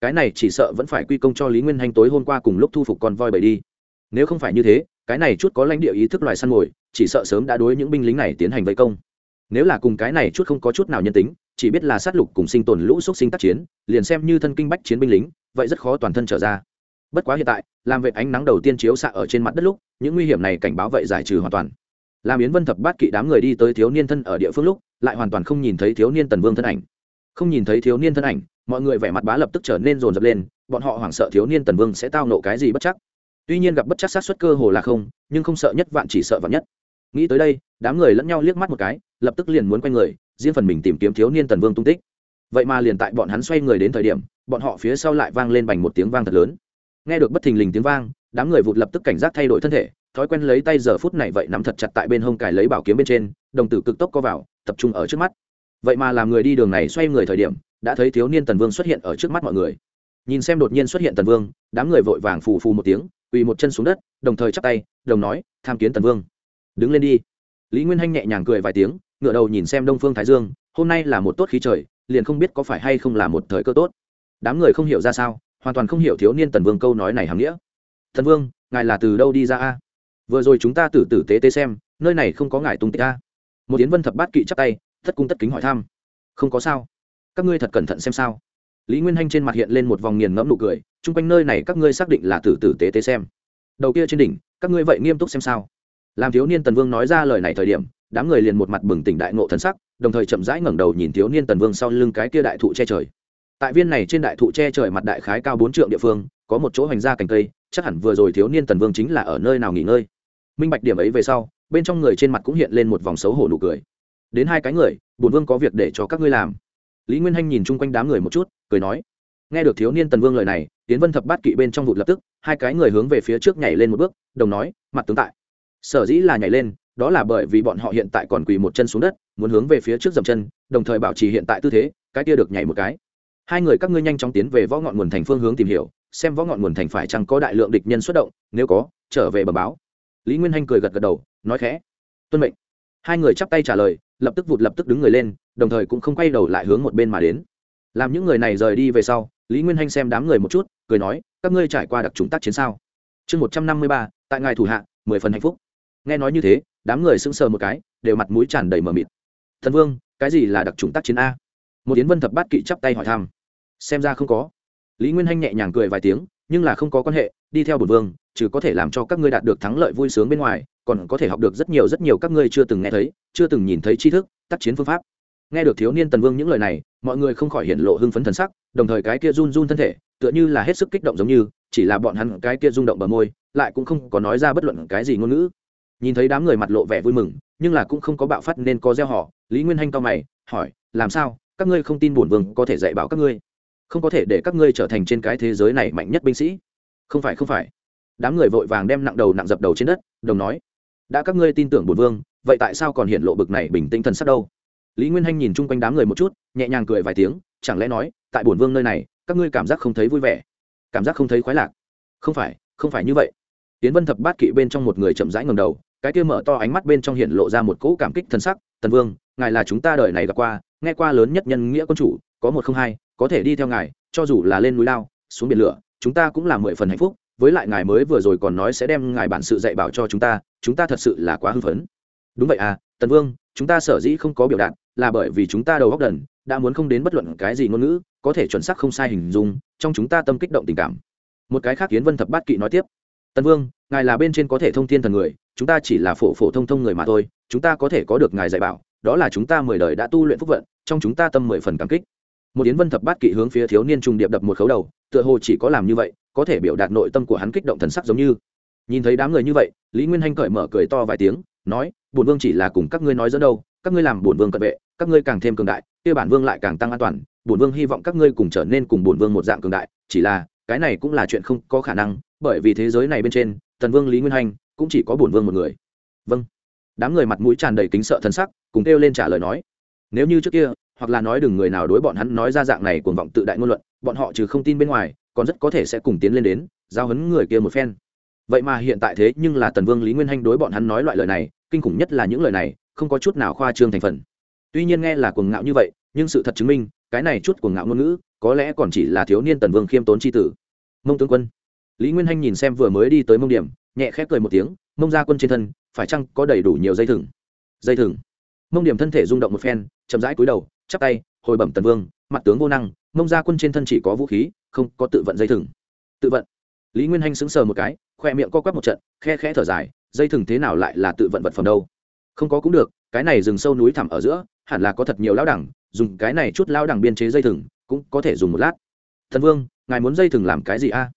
cái này chỉ sợ vẫn phải quy công cho lý nguyên hanh tối hôm qua cùng lúc thu phục con voi bầy đi. Nếu không phải như thế, cái này chút có lãnh địa ý thức loài săn mồi, chỉ sợ sớm đã đối những binh lính này tiến hành vây công. Nếu là cùng cái này chút không có chút nào nhân tính, chỉ biết là sát lục cùng sinh tồn lũ xúc sinh tác chiến, liền xem như thân kinh bách chiến binh lính, vậy rất khó toàn thân trở ra. Bất quá hiện tại, làm vệ ánh nắng đầu tiên chiếu xạ ở trên mặt đất lúc, những nguy hiểm này cảnh báo vậy giải trừ hoàn toàn. Làm yến vân thập bát kỵ đám người đi tới thiếu niên thân ở địa phương lúc, lại hoàn toàn không nhìn thấy thiếu niên tần vương thân ảnh không nhìn thấy thiếu niên thân ảnh, mọi người vẻ mặt bá lập tức trở nên rồn rập lên, bọn họ hoảng sợ thiếu niên tần vương sẽ tao nộ cái gì bất chắc. Tuy nhiên gặp bất chắc sát xuất cơ hồ là không, nhưng không sợ nhất vạn chỉ sợ vạn nhất. Nghĩ tới đây, đám người lẫn nhau liếc mắt một cái, lập tức liền muốn quay người, riêng phần mình tìm kiếm thiếu niên tần vương tung tích. Vậy mà liền tại bọn hắn xoay người đến thời điểm, bọn họ phía sau lại vang lên bành một tiếng vang thật lớn. Nghe được bất thình lình tiếng vang, đám người vụt lập tức cảnh giác thay đổi thân thể, thói quen lấy tay giờ phút này vậy nắm thật chặt tại bên hông cài lấy bảo kiếm bên trên, đồng tử cực tốc co vào, tập trung ở trước mắt vậy mà làm người đi đường này xoay người thời điểm, đã thấy thiếu niên tần vương xuất hiện ở trước mắt mọi người. Nhìn xem đột nhiên xuất hiện tần vương, đám người vội vàng phù phù một tiếng, quỳ một chân xuống đất, đồng thời chắp tay, đồng nói, tham kiến tần vương. Đứng lên đi. Lý nguyên hanh nhẹ nhàng cười vài tiếng ngựa đầu nhìn xem đông phương thái dương, hôm nay là một tốt khí trời, liền không biết có phải hay không là một thời cơ tốt. Đám người không hiểu ra sao, hoàn toàn không hiểu thiếu niên tần vương câu nói này hàm nghĩa. Thần vương, ngài là từ đâu đi ra a? Vừa rồi chúng ta tử tử tế tế xem, nơi này không có ngài tung tích a. Một tiến vân thập bát kỵ chắp tay thất cung tất kính hỏi thăm. Không có sao. Các ngươi thật cẩn thận xem sao. Lý nguyên hanh trên mặt hiện lên một vòng nghiền ngẫm nụ cười, chung quanh nơi này các ngươi xác định là tử tử tế tế xem. Đầu kia trên đỉnh, các ngươi vậy nghiêm túc xem sao. Làm thiếu niên tần vương nói ra lời này thời điểm, đám người liền một mặt bừng tỉnh đại ngộ thần sắc, đồng thời chậm rãi ngẩng đầu nhìn thiếu niên tần vương sau lưng cái kia đại thụ che trời. Tại viên này trên đại thụ che trời mặt đại khái cao bốn trượng địa phương, có một chỗ hoành ra cành cây, chắc hẳn vừa rồi thiếu niên tần vương chính là ở nơi nào nghỉ ngơi. Minh bạch điểm ấy về sau, bên trong người trên mặt cũng hiện lên một vòng xấu hổ nụ cười đến hai cái người bùn vương có việc để cho các ngươi làm. Lý nguyên hanh nhìn chung quanh đám người một chút, cười nói, nghe được thiếu niên tần vương lời này, tiến vân thập bát kỵ bên trong vụt lập tức, hai cái người hướng về phía trước nhảy lên một bước, đồng nói, mặt tướng tại. Sở dĩ là nhảy lên, đó là bởi vì bọn họ hiện tại còn quỳ một chân xuống đất, muốn hướng về phía trước dầm chân, đồng thời bảo trì hiện tại tư thế, cái kia được nhảy một cái. Hai người các ngươi nhanh chóng tiến về võ ngọn nguồn thành phương hướng tìm hiểu, xem võ ngọn nguồn thành phải chăng có đại lượng địch nhân xuất động, nếu có, trở về bờ báo. Lý nguyên hanh cười gật gật đầu, nói khẽ, tuân mệnh. Hai người chắp tay trả lời lập tức vụt lập tức đứng người lên, đồng thời cũng không quay đầu lại hướng một bên mà đến. Làm những người này rời đi về sau, lý nguyên hanh xem đám người một chút, cười nói, các ngươi trải qua đặc trùng tác chiến sao? Chương một trăm năm mươi ba, tại ngài thủ hạ, mười phần hạnh phúc. Nghe nói như thế, đám người sững sờ một cái, đều mặt mũi tràn đầy mờ mịt. Thần vương, cái gì là đặc trùng tác chiến a? Một tiến vân thập bát kỵ chắp tay hỏi thăm. Xem ra không có. Lý nguyên hanh nhẹ nhàng cười vài tiếng, nhưng là không có quan hệ, đi theo bổn vương chứ có thể làm cho các ngươi đạt được thắng lợi vui sướng bên ngoài còn có thể học được rất nhiều rất nhiều các ngươi chưa từng nghe thấy, chưa từng nhìn thấy tri thức, tác chiến phương pháp. Nghe được thiếu niên tần vương những lời này, mọi người không khỏi hiện lộ hưng phấn thần sắc, đồng thời cái kia run run thân thể, tựa như là hết sức kích động giống như, chỉ là bọn hắn cái kia rung động bờ môi, lại cũng không có nói ra bất luận cái gì ngôn ngữ. Nhìn thấy đám người mặt lộ vẻ vui mừng, nhưng là cũng không có bạo phát nên có gieo họ, lý nguyên hanh cao mày, hỏi, làm sao? Các ngươi không tin bổn vương có thể dạy bảo các ngươi? Không có thể để các ngươi trở thành trên cái thế giới này mạnh nhất binh sĩ. Không phải không phải. Đám người vội vàng đem nặng đầu nặng dập đầu trên đất, đồng nói đã các ngươi tin tưởng bổn vương, vậy tại sao còn hiện lộ bực này bình tĩnh thần sắc đâu? Lý nguyên hanh nhìn chung quanh đám người một chút, nhẹ nhàng cười vài tiếng, chẳng lẽ nói, tại bổn vương nơi này, các ngươi cảm giác không thấy vui vẻ? Cảm giác không thấy khoái lạc? Không phải không phải như vậy. Tiến vân thập bát kỵ bên trong một người chậm rãi ngầm đầu, cái kia mở to ánh mắt bên trong hiện lộ ra một cỗ cảm kích thân sắc, tần vương, ngài là chúng ta đời này gặp qua, nghe qua lớn nhất nhân nghĩa quân chủ, có một không hai, có thể đi theo ngài, cho dù là lên núi lao, xuống biển lửa, chúng ta cũng là mười phần hạnh phúc với lại ngài mới vừa rồi còn nói sẽ đem ngài bản sự dạy bảo cho chúng ta chúng ta thật sự là quá hưng phấn. Đúng vậy à tần vương, chúng ta sở dĩ không có biểu đạt là bởi vì chúng ta đầu góc đần, đã muốn không đến bất luận cái gì ngôn ngữ, có thể chuẩn xác không sai hình dung, trong chúng ta tâm kích động tình cảm. Một cái khác kiến vân thập bát kỵ nói tiếp, tần vương, ngài là bên trên có thể thông thiên thần người, chúng ta chỉ là phổ phổ thông thông người mà thôi, chúng ta có thể có được ngài dạy bảo, đó là chúng ta mười đời đã tu luyện phúc vận, trong chúng ta tâm mười phần cảm kích. Một yến vân thập bát kỵ hướng phía thiếu niên trùng điệp đập một khấu đầu, tựa hồ chỉ có làm như vậy có thể biểu đạt nội tâm của hắn kích động thần sắc giống như. Nhìn thấy đám người như vậy, lý nguyên hanh cởi mở cười to vài tiếng, nói, bổn vương chỉ là cùng các ngươi nói dẫn đâu, các ngươi làm bổn vương cận vệ, các ngươi càng thêm cường đại, kia bản vương lại càng tăng an toàn, bổn vương hy vọng các ngươi cùng trở nên cùng bổn vương một dạng cường đại, chỉ là, cái này cũng là chuyện không có khả năng, bởi vì thế giới này bên trên tần vương lý nguyên hanh cũng chỉ có bổn vương một người. Vâng. Đám người mặt mũi tràn đầy kính sợ thân sắc, cùng kêu lên trả lời nói, nếu như trước kia, hoặc là nói đừng người nào đối bọn hắn nói ra dạng này cuồng vọng tự đại ngôn luận, bọn họ trừ không tin bên ngoài còn rất có thể sẽ cùng tiến lên đến, giao hấn người kia một phen. Vậy mà hiện tại thế nhưng là tần vương lý nguyên hanh đối bọn hắn nói loại lời này, kinh khủng nhất là những lời này, không có chút nào khoa trương thành phần. Tuy nhiên nghe là cuồng ngạo như vậy, nhưng sự thật chứng minh, cái này chút cuồng ngạo ngôn ngữ, có lẽ còn chỉ là thiếu niên tần vương khiêm tốn c h i tử. Mông tướng quân. Lý nguyên hanh nhìn xem vừa mới đi tới mông điểm, nhẹ khép cười một tiếng, mông ra quân trên thân, phải chăng có đầy đủ nhiều dây thừng? Dây thừng. Mông điểm thân thể rung động một phen, chậm rãi cúi đầu, chắp tay, hồi bẩm tần vương, mặt tướng vô năng mông gia quân trên thân chỉ có vũ khí, không có tự vận dây thừng. Tự vận. Lý nguyên hanh sững sờ một cái, khoe miệng co quắp một trận, khe khẽ thở dài, dây thừng thế nào lại là tự vận vật phẩm đâu? Không có cũng được, cái này rừng sâu núi thẳm ở giữa, hẳn là có thật nhiều lao đẳng, dùng cái này chút lao đẳng biên chế dây thừng, cũng có thể dùng một lát. Thần vương, ngài muốn dây thừng làm cái gì a?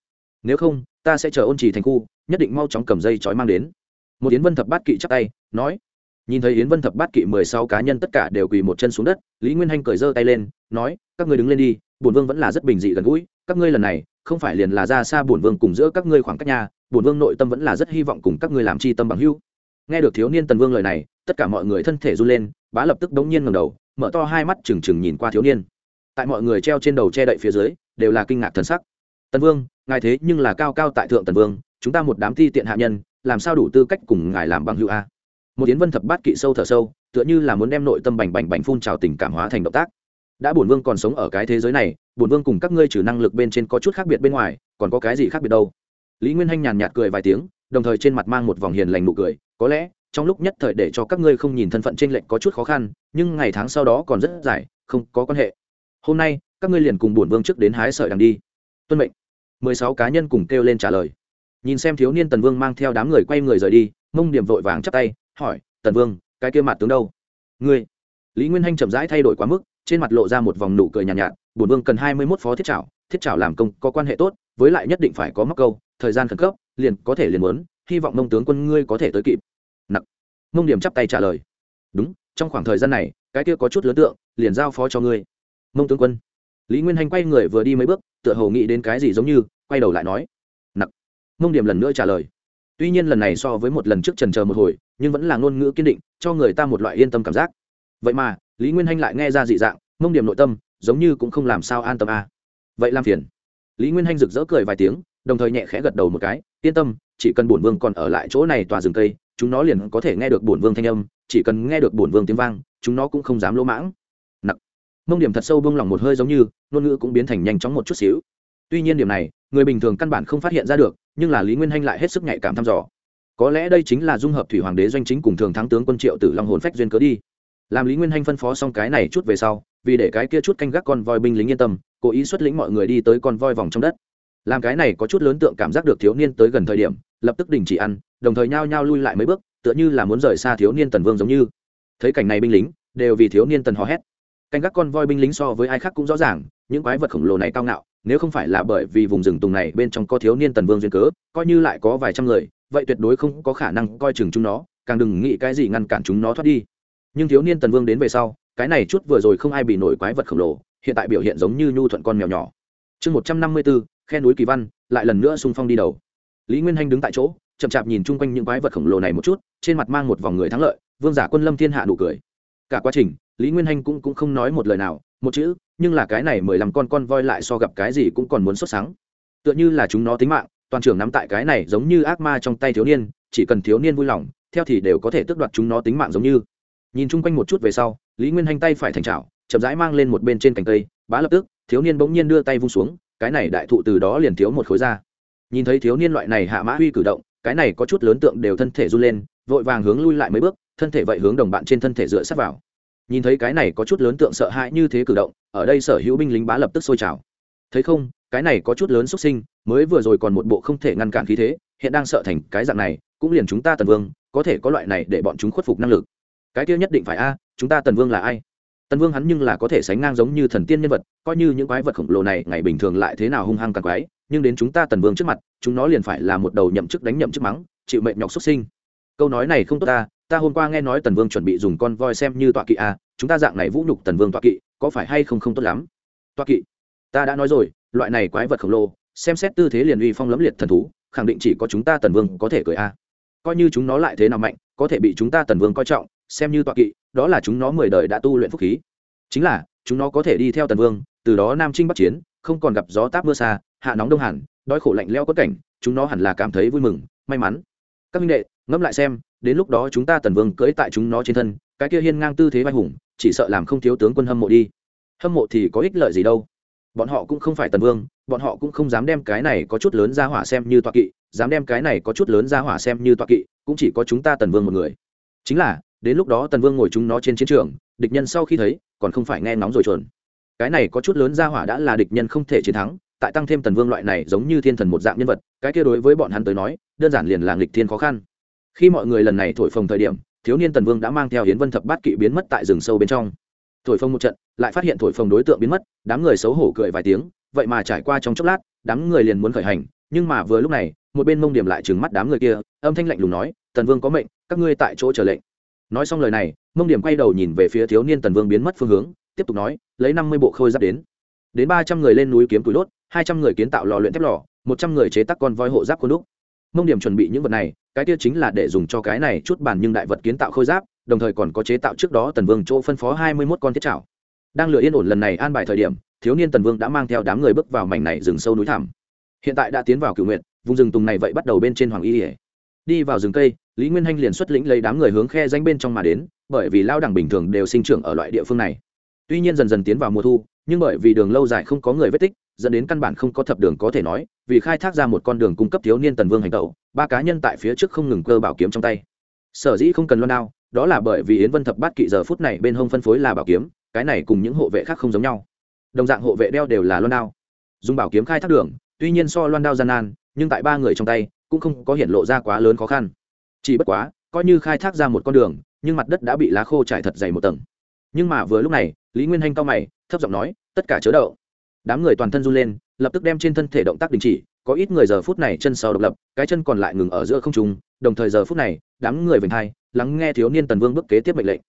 Nếu không, ta sẽ chờ ôn trì thành khu, nhất định mau chóng cầm dây trói mang đến. Một yến vân thập bát kỵ chắc tay, nói. Nhìn thấy yến vân thập bát kỵ mười sáu cá nhân tất cả đều quỳ một chân xuống đất, lý nguyên hanh cởi giơ tay lên, nói, các ngươi đứng lên đi bổn vương vẫn là rất bình dị gần gũi, các ngươi lần này, không phải liền là ra xa bổn vương cùng giữa các ngươi khoảng cách nhà bổn vương nội tâm vẫn là rất hy vọng cùng các ngươi làm chi tâm bằng hữu. Nghe được thiếu niên tần vương lời này, tất cả mọi người thân thể run lên, bá lập tức đống nhiên ngầm đầu, mở to hai mắt trừng trừng nhìn qua thiếu niên. Tại mọi người treo trên đầu che đậy phía dưới, đều là kinh ngạc thần sắc. Tần vương, ngài thế nhưng là cao cao tại thượng tần vương, chúng ta một đám thi tiện hạ nhân, làm sao đủ tư cách cùng ngài làm bằng hữu a? Một tiến vân thập bát kỵ sâu thở sâu, tựa như là muốn đem nội tâm bành bành bành phun trào tình cảm hóa thành động tác đã bổn vương còn sống ở cái thế giới này, bổn vương cùng các ngươi trừ năng lực bên trên có chút khác biệt bên ngoài, còn có cái gì khác biệt đâu? Lý nguyên hanh nhàn nhạt cười vài tiếng, đồng thời trên mặt mang một vòng hiền lành nụ cười, có lẽ, trong lúc nhất thời để cho các ngươi không nhìn thân phận t r ê n lệch có chút khó khăn, nhưng ngày tháng sau đó còn rất dài, không có quan hệ. Hôm nay, các ngươi liền cùng bổn vương trước đến hái sợi đằng đi. Tuân mệnh. Mười sáu cá nhân cùng kêu lên trả lời. Nhìn xem thiếu niên tần vương mang theo đám người quay người rời đi, mông điểm vội vàng chắp tay, hỏi, tần vương, cái kia mặt tướng đâu? Ngươi. Lý nguyên hanh chậm rãi thay đổi quá mức trên mặt lộ ra một vòng nụ cười nhàn nhạt, nhạt bổn vương cần hai mươi mốt phó thiết trảo thiết trảo làm công có quan hệ tốt với lại nhất định phải có mắc câu thời gian khẩn cấp liền có thể liền muốn hy vọng mông tướng quân ngươi có thể tới kịp. Nặc. Mông điểm chắp tay trả lời. Đúng trong khoảng thời gian này cái kia có chút lớn tượng liền giao phó cho ngươi. Mông tướng quân. Lý nguyên hành quay người vừa đi mấy bước tựa hồ nghĩ đến cái gì giống như quay đầu lại nói. Nặc. Mông điểm lần nữa trả lời. Tuy nhiên lần này so với một lần trước trần chờ một hồi nhưng vẫn là ngôn ngữ kiên định cho người ta một loại yên tâm cảm giác. Vậy mà lý nguyên hanh lại nghe ra dị dạng, mông điểm nội tâm, giống như cũng không làm sao an tâm à. vậy làm phiền. Lý nguyên hanh rực rỡ cười vài tiếng, đồng thời nhẹ khẽ gật đầu một cái, yên tâm, chỉ cần bổn vương còn ở lại chỗ này tòa rừng cây, chúng nó liền có thể nghe được bổn vương thanh âm, chỉ cần nghe được bổn vương tiếng vang, chúng nó cũng không dám lỗ mãng. Nặc mông điểm thật sâu bông lòng một hơi giống như, ngôn ngữ cũng biến thành nhanh chóng một chút xíu. Tuy nhiên điểm này, người bình thường căn bản không phát hiện ra được, nhưng là lý nguyên hanh lại hết sức nhạy cảm thăm dò. Có lẽ đây chính là dung hợp thủy hoàng đế doanh chính cùng thường thắng tướng quân triệu tử long hồn phách duyên cớ đi làm lý nguyên hanh phân phó xong cái này chút về sau, vì để cái kia chút canh gác con voi binh lính yên tâm, cố ý xuất lĩnh mọi người đi tới con voi vòng trong đất. Làm cái này có chút lớn tượng cảm giác được thiếu niên tới gần thời điểm, lập tức đình chỉ ăn, đồng thời nhao nhao lui lại mấy bước, tựa như là muốn rời xa thiếu niên tần vương giống như. Thấy cảnh này binh lính, đều vì thiếu niên tần hò hét. Canh gác con voi binh lính so với ai khác cũng rõ ràng, những quái vật khổng lồ này cao ngạo, nếu không phải là bởi vì vùng rừng tùng này bên trong có thiếu niên tần vương duyên cớ, coi như lại có vài trăm người, vậy tuyệt đối không có khả năng coi chừng chúng nó, càng đừng nghĩ cái gì ngăn cản chúng nó thoát đi nhưng thiếu niên tần vương đến về sau cái này chút vừa rồi không ai bị nổi quái vật khổng lồ hiện tại biểu hiện giống như nhu thuận con mèo nhỏ. Chương một trăm năm mươi bốn khe núi kỳ văn lại lần nữa xung phong đi đầu. Lý nguyên hanh đứng tại chỗ chậm chạp nhìn chung quanh những quái vật khổng lồ này một chút trên mặt mang một vòng người thắng lợi vương giả quân lâm thiên hạ nụ cười. Cả quá trình lý nguyên hanh cũng, cũng không nói một lời nào một chữ nhưng là cái này mười lăm con con voi lại so gặp cái gì cũng còn muốn xuất sáng tựa như là chúng nó tính mạng toàn trưởng nắm tại cái này giống như ác ma trong tay thiếu niên chỉ cần thiếu niên vui lòng theo thì đều có thể tước đoạt chúng nó tính mạng giống như nhìn chung quanh một chút về sau, lý nguyên hanh tay phải thành trào chậm rãi mang lên một bên trên cành cây, bá lập tức, thiếu niên bỗng nhiên đưa tay vung xuống, cái này đại thụ từ đó liền thiếu một khối ra. Nhìn thấy thiếu niên loại này hạ mã huy cử động, cái này có chút lớn tượng đều thân thể run lên, vội vàng hướng lui lại mấy bước, thân thể vậy hướng đồng bạn trên thân thể dựa sát vào. Nhìn thấy cái này có chút lớn tượng sợ hãi như thế cử động, ở đây sở hữu binh lính bá lập tức sôi trào. Thấy không, cái này có chút lớn xuất sinh, mới vừa rồi còn một bộ không thể ngăn cản khí thế, hiện đang sợ thành cái dạng này, cũng liền chúng ta tần vương, có thể có loại này để bọn chúng khuất phục năng lực cái kia nhất định phải a, chúng ta tần vương là ai? Tần vương hắn nhưng là có thể sánh ngang giống như thần tiên nhân vật, coi như những quái vật khổng lồ này ngày bình thường lại thế nào hung hăng càng quái, nhưng đến chúng ta tần vương trước mặt, chúng nó liền phải là một đầu nhậm chức đánh nhậm chức mắng, chịu mệnh nhọc xuất sinh. Câu nói này không tốt ta ta hôm qua nghe nói tần vương chuẩn bị dùng con voi xem như tọa kỵ a, chúng ta dạng này vũ nhục tần vương tọa kỵ, có phải hay không không tốt lắm? Tọa kỵ, ta đã nói rồi, loại này quái vật khổng lồ, xem xét tư thế liền uy phong lẫm liệt thần thú, khẳng định chỉ có chúng ta tần vương có thể cười a. Coi như chúng nó lại thế nào mạnh, có thể bị chúng ta tần vương coi trọng xem như tọa kỵ, đó là chúng nó mười đời đã tu luyện phúc khí. Chính là, chúng nó có thể đi theo tần vương, từ đó nam trinh bắc chiến, không còn gặp gió táp mưa xa, hạ nóng đông hẳn, đói khổ lạnh leo quất cảnh, chúng nó hẳn là cảm thấy vui mừng, may mắn. Các minh đệ, ngẫm lại xem, đến lúc đó chúng ta tần vương cưỡi tại chúng nó trên thân, cái kia hiên ngang tư thế vai hùng, chỉ sợ làm không thiếu tướng quân hâm mộ đi. Hâm mộ thì có ích lợi gì đâu. Bọn họ cũng không phải tần vương, bọn họ cũng không dám đem cái này có chút lớn ra hỏa xem như toa kỵ, dám đem cái này có chút lớn ra hỏa xem như toa kỵ, cũng chỉ có chúng ta tần vương một người. Chính là đến lúc đó tần vương ngồi chúng nó trên chiến trường, địch nhân sau khi thấy, còn không phải nghe nóng rồi chuồn. Cái này có chút lớn ra hỏa đã là địch nhân không thể chiến thắng, tại tăng thêm tần vương loại này giống như thiên thần một dạng nhân vật, cái kia đối với bọn hắn tới nói, đơn giản liền là nghịch thiên khó khăn. Khi mọi người lần này thổi phồng thời điểm, thiếu niên tần vương đã mang theo hiến vân thập bát kỵ biến mất tại rừng sâu bên trong. Thổi phồng một trận, lại phát hiện thổi phồng đối tượng biến mất, đám người xấu hổ cười vài tiếng, vậy mà trải qua trong chốc lát, đám người liền muốn khởi hành, nhưng mà vừa lúc này, một bên mông điểm lại trừng mắt đám người kia, âm thanh lạnh lùng nói, tần vương có mệnh, các ngươi tại chỗ chờ lệnh nói xong lời này, mông điểm quay đầu nhìn về phía thiếu niên tần vương biến mất phương hướng, tiếp tục nói, lấy năm mươi bộ khôi giáp đến. Đến ba trăm người lên núi kiếm túi đốt, hai trăm người kiến tạo lò luyện thép lò, một trăm người chế tác con voi hộ giáp khuôn đúc. Mông điểm chuẩn bị những vật này, cái kia chính là để dùng cho cái này chút bản nhưng đại vật kiến tạo khôi giáp, đồng thời còn có chế tạo trước đó tần vương chỗ phân phó hai mươi mốt con thiết trảo. Đang lựa yên ổn lần này an bài thời điểm, thiếu niên tần vương đã mang theo đám người bước vào mảnh này rừng sâu núi thẳm. Hiện tại đã tiến vào cựu nguyện vùng rừng tùng này vậy bắt đầu bên trên hoàng y ỉa đi vào rừng cây, lý nguyên hanh liền xuất lĩnh lấy đám người hướng khe danh bên trong mà đến, bởi vì lao đẳng bình thường đều sinh trưởng ở loại địa phương này. Tuy nhiên dần dần tiến vào mùa thu, nhưng bởi vì đường lâu dài không có người vết tích, dẫn đến căn bản không có thập đường có thể nói, vì khai thác ra một con đường cung cấp thiếu niên tần vương hành tẩu, ba cá nhân tại phía trước không ngừng cơ bảo kiếm trong tay. Sở dĩ không cần loan đao đó là bởi vì yến vân thập bát kỵ giờ phút này bên hông phân phối là bảo kiếm, cái này cùng những hộ vệ khác không giống nhau. Đồng dạng hộ vệ đeo đều là loan đao dùng bảo kiếm khai thác đường, tuy nhiên so loan đao gian nan, nhưng tại ba người trong tay cũng không có hiện lộ ra quá lớn khó khăn. Chỉ bất quá, coi như khai thác ra một con đường, nhưng mặt đất đã bị lá khô trải thật dày một tầng. Nhưng mà vừa lúc này, lý nguyên hanh cao mày, thấp giọng nói, tất cả chớ đậu. Đám người toàn thân run lên, lập tức đem trên thân thể động tác đình chỉ, có ít người giờ phút này chân sau độc lập, cái chân còn lại ngừng ở giữa không trung, đồng thời giờ phút này, đám người vểnh hai, lắng nghe thiếu niên tần vương bước kế tiếp mệnh lệnh.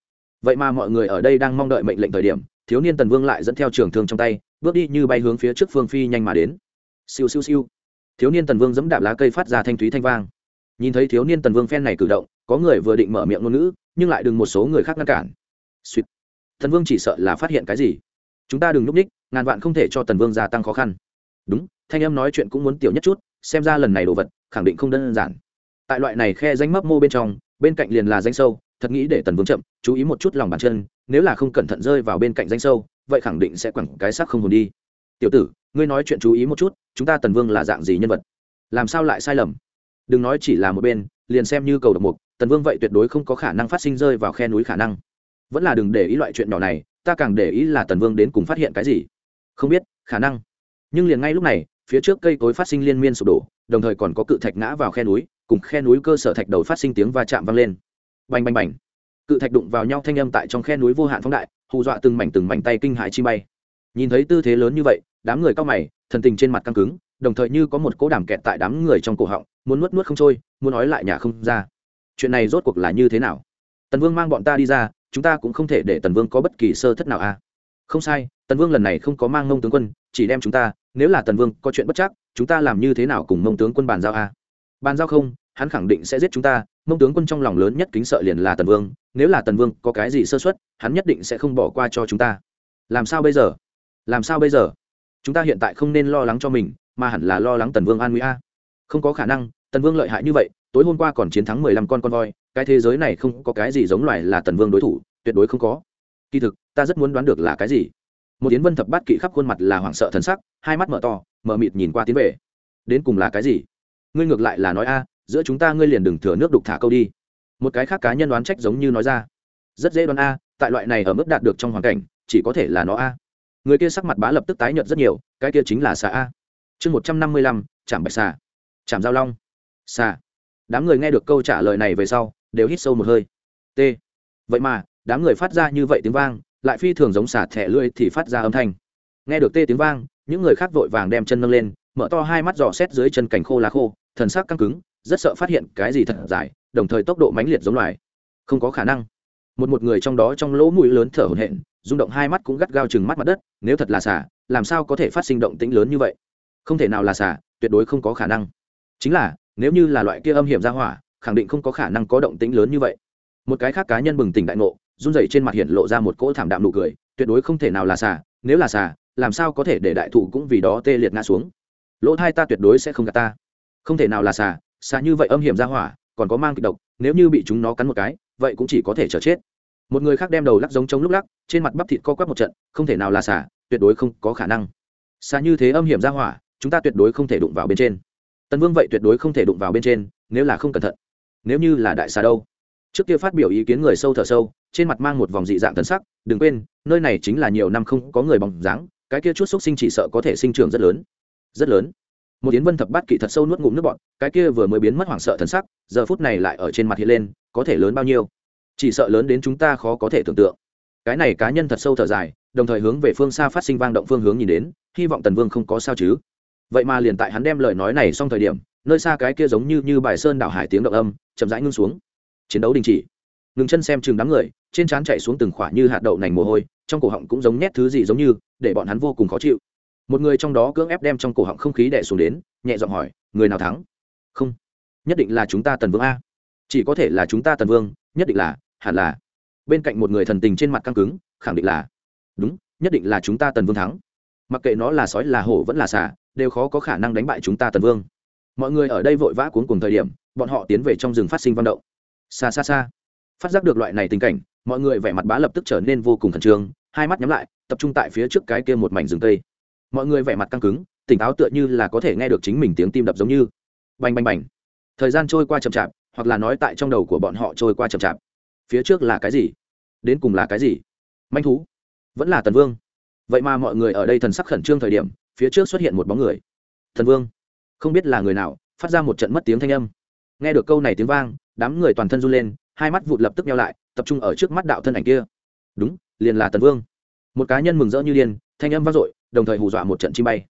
Vậy mà mọi người ở đây đang mong đợi mệnh lệnh thời điểm, thiếu niên tần vương lại dẫn theo trường thương trong tay, bước đi như bay hướng phía trước phương phi nhanh mà đến. Siêu siêu siêu thiếu niên tần vương giẫm đạp lá cây phát ra thanh thúy thanh vang. Nhìn thấy thiếu niên tần vương phen này cử động, có người vừa định mở miệng ngôn ngữ, nhưng lại đừng một số người khác ngăn cản. Suýt. Tần vương chỉ sợ là phát hiện cái gì? Chúng ta đừng núp ních, ngàn vạn không thể cho tần vương gia tăng khó khăn. Đúng, thanh em nói chuyện cũng muốn tiểu nhất chút, xem ra lần này đồ vật, khẳng định không đơn giản. Tại loại này khe danh mấp mô bên trong, bên cạnh liền là danh sâu, thật nghĩ để tần vương chậm, chú ý một chút lòng bàn chân, nếu là không cẩn thận rơi vào bên cạnh danh sâu, vậy khẳng định sẽ quẳng cái xác không hồn đi. Tiểu tử, ngươi nói chuyện chú ý một chút chúng ta tần vương là dạng gì nhân vật? Làm sao lại sai lầm? Đừng nói chỉ là một bên, liền xem như cầu độc mục, tần vương vậy tuyệt đối không có khả năng phát sinh rơi vào khe núi khả năng. Vẫn là đừng để ý loại chuyện nhỏ này, ta càng để ý là tần vương đến cùng phát hiện cái gì. Không biết, khả năng. Nhưng liền ngay lúc này, phía trước cây cối phát sinh liên miên sụp đổ, đồng thời còn có cự thạch ngã vào khe núi, cùng khe núi cơ sở thạch đầu phát sinh tiếng va chạm vang lên. Bành bành bành. Cự thạch đụng vào nhau thanh âm tại trong khe núi vô hạn phóng đại, hù dọa từng mảnh từng mảnh tay kinh hại chi bay nhìn thấy tư thế lớn như vậy, đám người cao mày, thần tình trên mặt căng cứng, đồng thời như có một cỗ đàm kẹt tại đám người trong cổ họng, muốn nuốt nuốt không trôi, muốn nói lại nhà không ra chuyện này rốt cuộc là như thế nào tần vương mang bọn ta đi ra, chúng ta cũng không thể để tần vương có bất kỳ sơ thất nào a à? không sai, tần vương lần này không có mang mông tướng quân, chỉ đem chúng ta, nếu là tần vương có chuyện bất chắc, chúng ta làm như thế nào cùng mông tướng quân bàn giao a à? bàn giao không, hắn khẳng định sẽ giết chúng ta mông tướng quân trong lòng lớn nhất kính sợ liền là tần vương, nếu là tần vương có cái gì sơ xuất hắn nhất định sẽ không bỏ qua cho chúng ta làm sao bây giờ làm sao bây giờ? Chúng ta hiện tại không nên lo lắng cho mình, mà hẳn là lo lắng tần vương an nguy a. Không có khả năng, tần vương lợi hại như vậy, tối hôm qua còn chiến thắng mười lăm con con voi, cái thế giới này không có cái gì giống loài là tần vương đối thủ, tuyệt đối không có. Kỳ thực, ta rất muốn đoán được là cái gì. Một tiến vân thập bát kỵ khắp khuôn mặt là hoảng sợ thần sắc, hai mắt mở to, mở mịt nhìn qua tiến về. Đến cùng là cái gì? Ngươi ngược lại là nói a, giữa chúng ta ngươi liền đừng thừa nước đục thả câu đi. Một cái khác cá nhân đoán trách giống như nói ra. Rất dễ đoán a, tại loại này ở mức đạt được trong hoàn cảnh, chỉ có thể là nó a người kia sắc mặt bá lập tức tái nhợt rất nhiều, cái kia chính là xà a. Chương một trăm năm mươi lăm chạm bạch xà. Chạm giao long. Xà. Đám người nghe được câu trả lời này về sau, đều hít sâu một hơi. T. Vậy mà, đám người phát ra như vậy tiếng vang, lại phi thường giống xà thẻ lưỡi thì phát ra âm thanh. Nghe được tê tiếng vang, những người khác vội vàng đem chân nâng lên, mở to hai mắt dò xét dưới chân cảnh khô lá khô, thần sắc căng cứng, rất sợ phát hiện cái gì thật dài, đồng thời tốc độ mãnh liệt giống loài. Không có khả năng. Một một người trong đó trong lỗ mũi lớn thở hổn hển rung động hai mắt cũng gắt gao chừng mắt mặt đất, nếu thật là xà, làm sao có thể phát sinh động tĩnh lớn như vậy? Không thể nào là xà, tuyệt đối không có khả năng. Chính là, nếu như là loại kia âm hiểm ra hỏa, khẳng định không có khả năng có động tĩnh lớn như vậy. Một cái khác cá nhân bừng tỉnh đại ngộ, run rẩy trên mặt hiện lộ ra một cỗ thảm đạm nụ cười, tuyệt đối không thể nào là xà, nếu là xà, làm sao có thể để đại thụ cũng vì đó tê liệt ngã xuống? Lỗ thai ta tuyệt đối sẽ không gạt ta. Không thể nào là xà xà như vậy âm hiểm ra hỏa, còn có mang kịch độc, nếu như bị chúng nó cắn một cái, vậy cũng chỉ có thể chờ chết một người khác đem đầu lắc giống trống lúc lắc, trên mặt bắp thịt co quắp một trận, không thể nào là xà, tuyệt đối không có khả năng. Xà như thế âm hiểm ra hỏa, chúng ta tuyệt đối không thể đụng vào bên trên. Tần vương vậy tuyệt đối không thể đụng vào bên trên, nếu là không cẩn thận. Nếu như là đại xà đâu? Trước kia phát biểu ý kiến người sâu thở sâu, trên mặt mang một vòng dị dạng thần sắc, đừng quên, nơi này chính là nhiều năm không có người bằng dáng, cái kia chút xúc sinh chỉ sợ có thể sinh trưởng rất lớn. Rất lớn. Một tiến vân thập bát kỵ thật sâu nuốt ngụm nước bọn cái kia vừa mới biến mất hoảng sợ thần sắc, giờ phút này lại ở trên mặt hiện lên, có thể lớn bao nhiêu? Chỉ sợ lớn đến chúng ta khó có thể tưởng tượng. Cái này cá nhân thật sâu thở dài, đồng thời hướng về phương xa phát sinh vang động phương hướng nhìn đến, hy vọng tần vương không có sao chứ. Vậy mà liền tại hắn đem lời nói này xong thời điểm, nơi xa cái kia giống như như bài sơn đảo hải tiếng động âm, chậm rãi ngưng xuống. Chiến đấu đình chỉ. Ngừng chân xem chừng đám người, trên trán chạy xuống từng khỏa như hạt đậu nành mồ hôi, trong cổ họng cũng giống nhét thứ gì giống như, để bọn hắn vô cùng khó chịu. Một người trong đó cưỡng ép đem trong cổ họng không khí đẻ xuống đến, nhẹ giọng hỏi, người nào thắng? Không, nhất định là chúng ta tần vương a. Chỉ có thể là chúng ta tần vương nhất định là, hẳn là. Bên cạnh một người thần tình trên mặt căng cứng, khẳng định là, đúng, nhất định là chúng ta tần vương thắng. Mặc kệ nó là sói là hổ vẫn là xà, đều khó có khả năng đánh bại chúng ta tần vương. Mọi người ở đây vội vã cuốn cùng thời điểm, bọn họ tiến về trong rừng phát sinh văn động. Xa xa xa, phát giác được loại này tình cảnh, mọi người vẻ mặt bá lập tức trở nên vô cùng khẩn trương, hai mắt nhắm lại, tập trung tại phía trước cái kia một mảnh rừng tây mọi người vẻ mặt căng cứng, tỉnh táo tựa như là có thể nghe được chính mình tiếng tim đập giống như. Bành bành bành. Thời gian trôi qua chậm chạp hoặc là nói tại trong đầu của bọn họ trôi qua chậm chạp. Phía trước là cái gì? Đến cùng là cái gì? Manh thú? Vẫn là tần vương. Vậy mà mọi người ở đây thần sắc khẩn trương thời điểm, phía trước xuất hiện một bóng người. Thần vương. Không biết là người nào, phát ra một trận mất tiếng thanh âm. Nghe được câu này tiếng vang, đám người toàn thân run lên, hai mắt vụt lập tức nhau lại, tập trung ở trước mắt đạo thân ảnh kia. Đúng, liền là tần vương. Một cá nhân mừng rỡ như điên, thanh âm vang dội, đồng thời hù dọa một trận chim bay.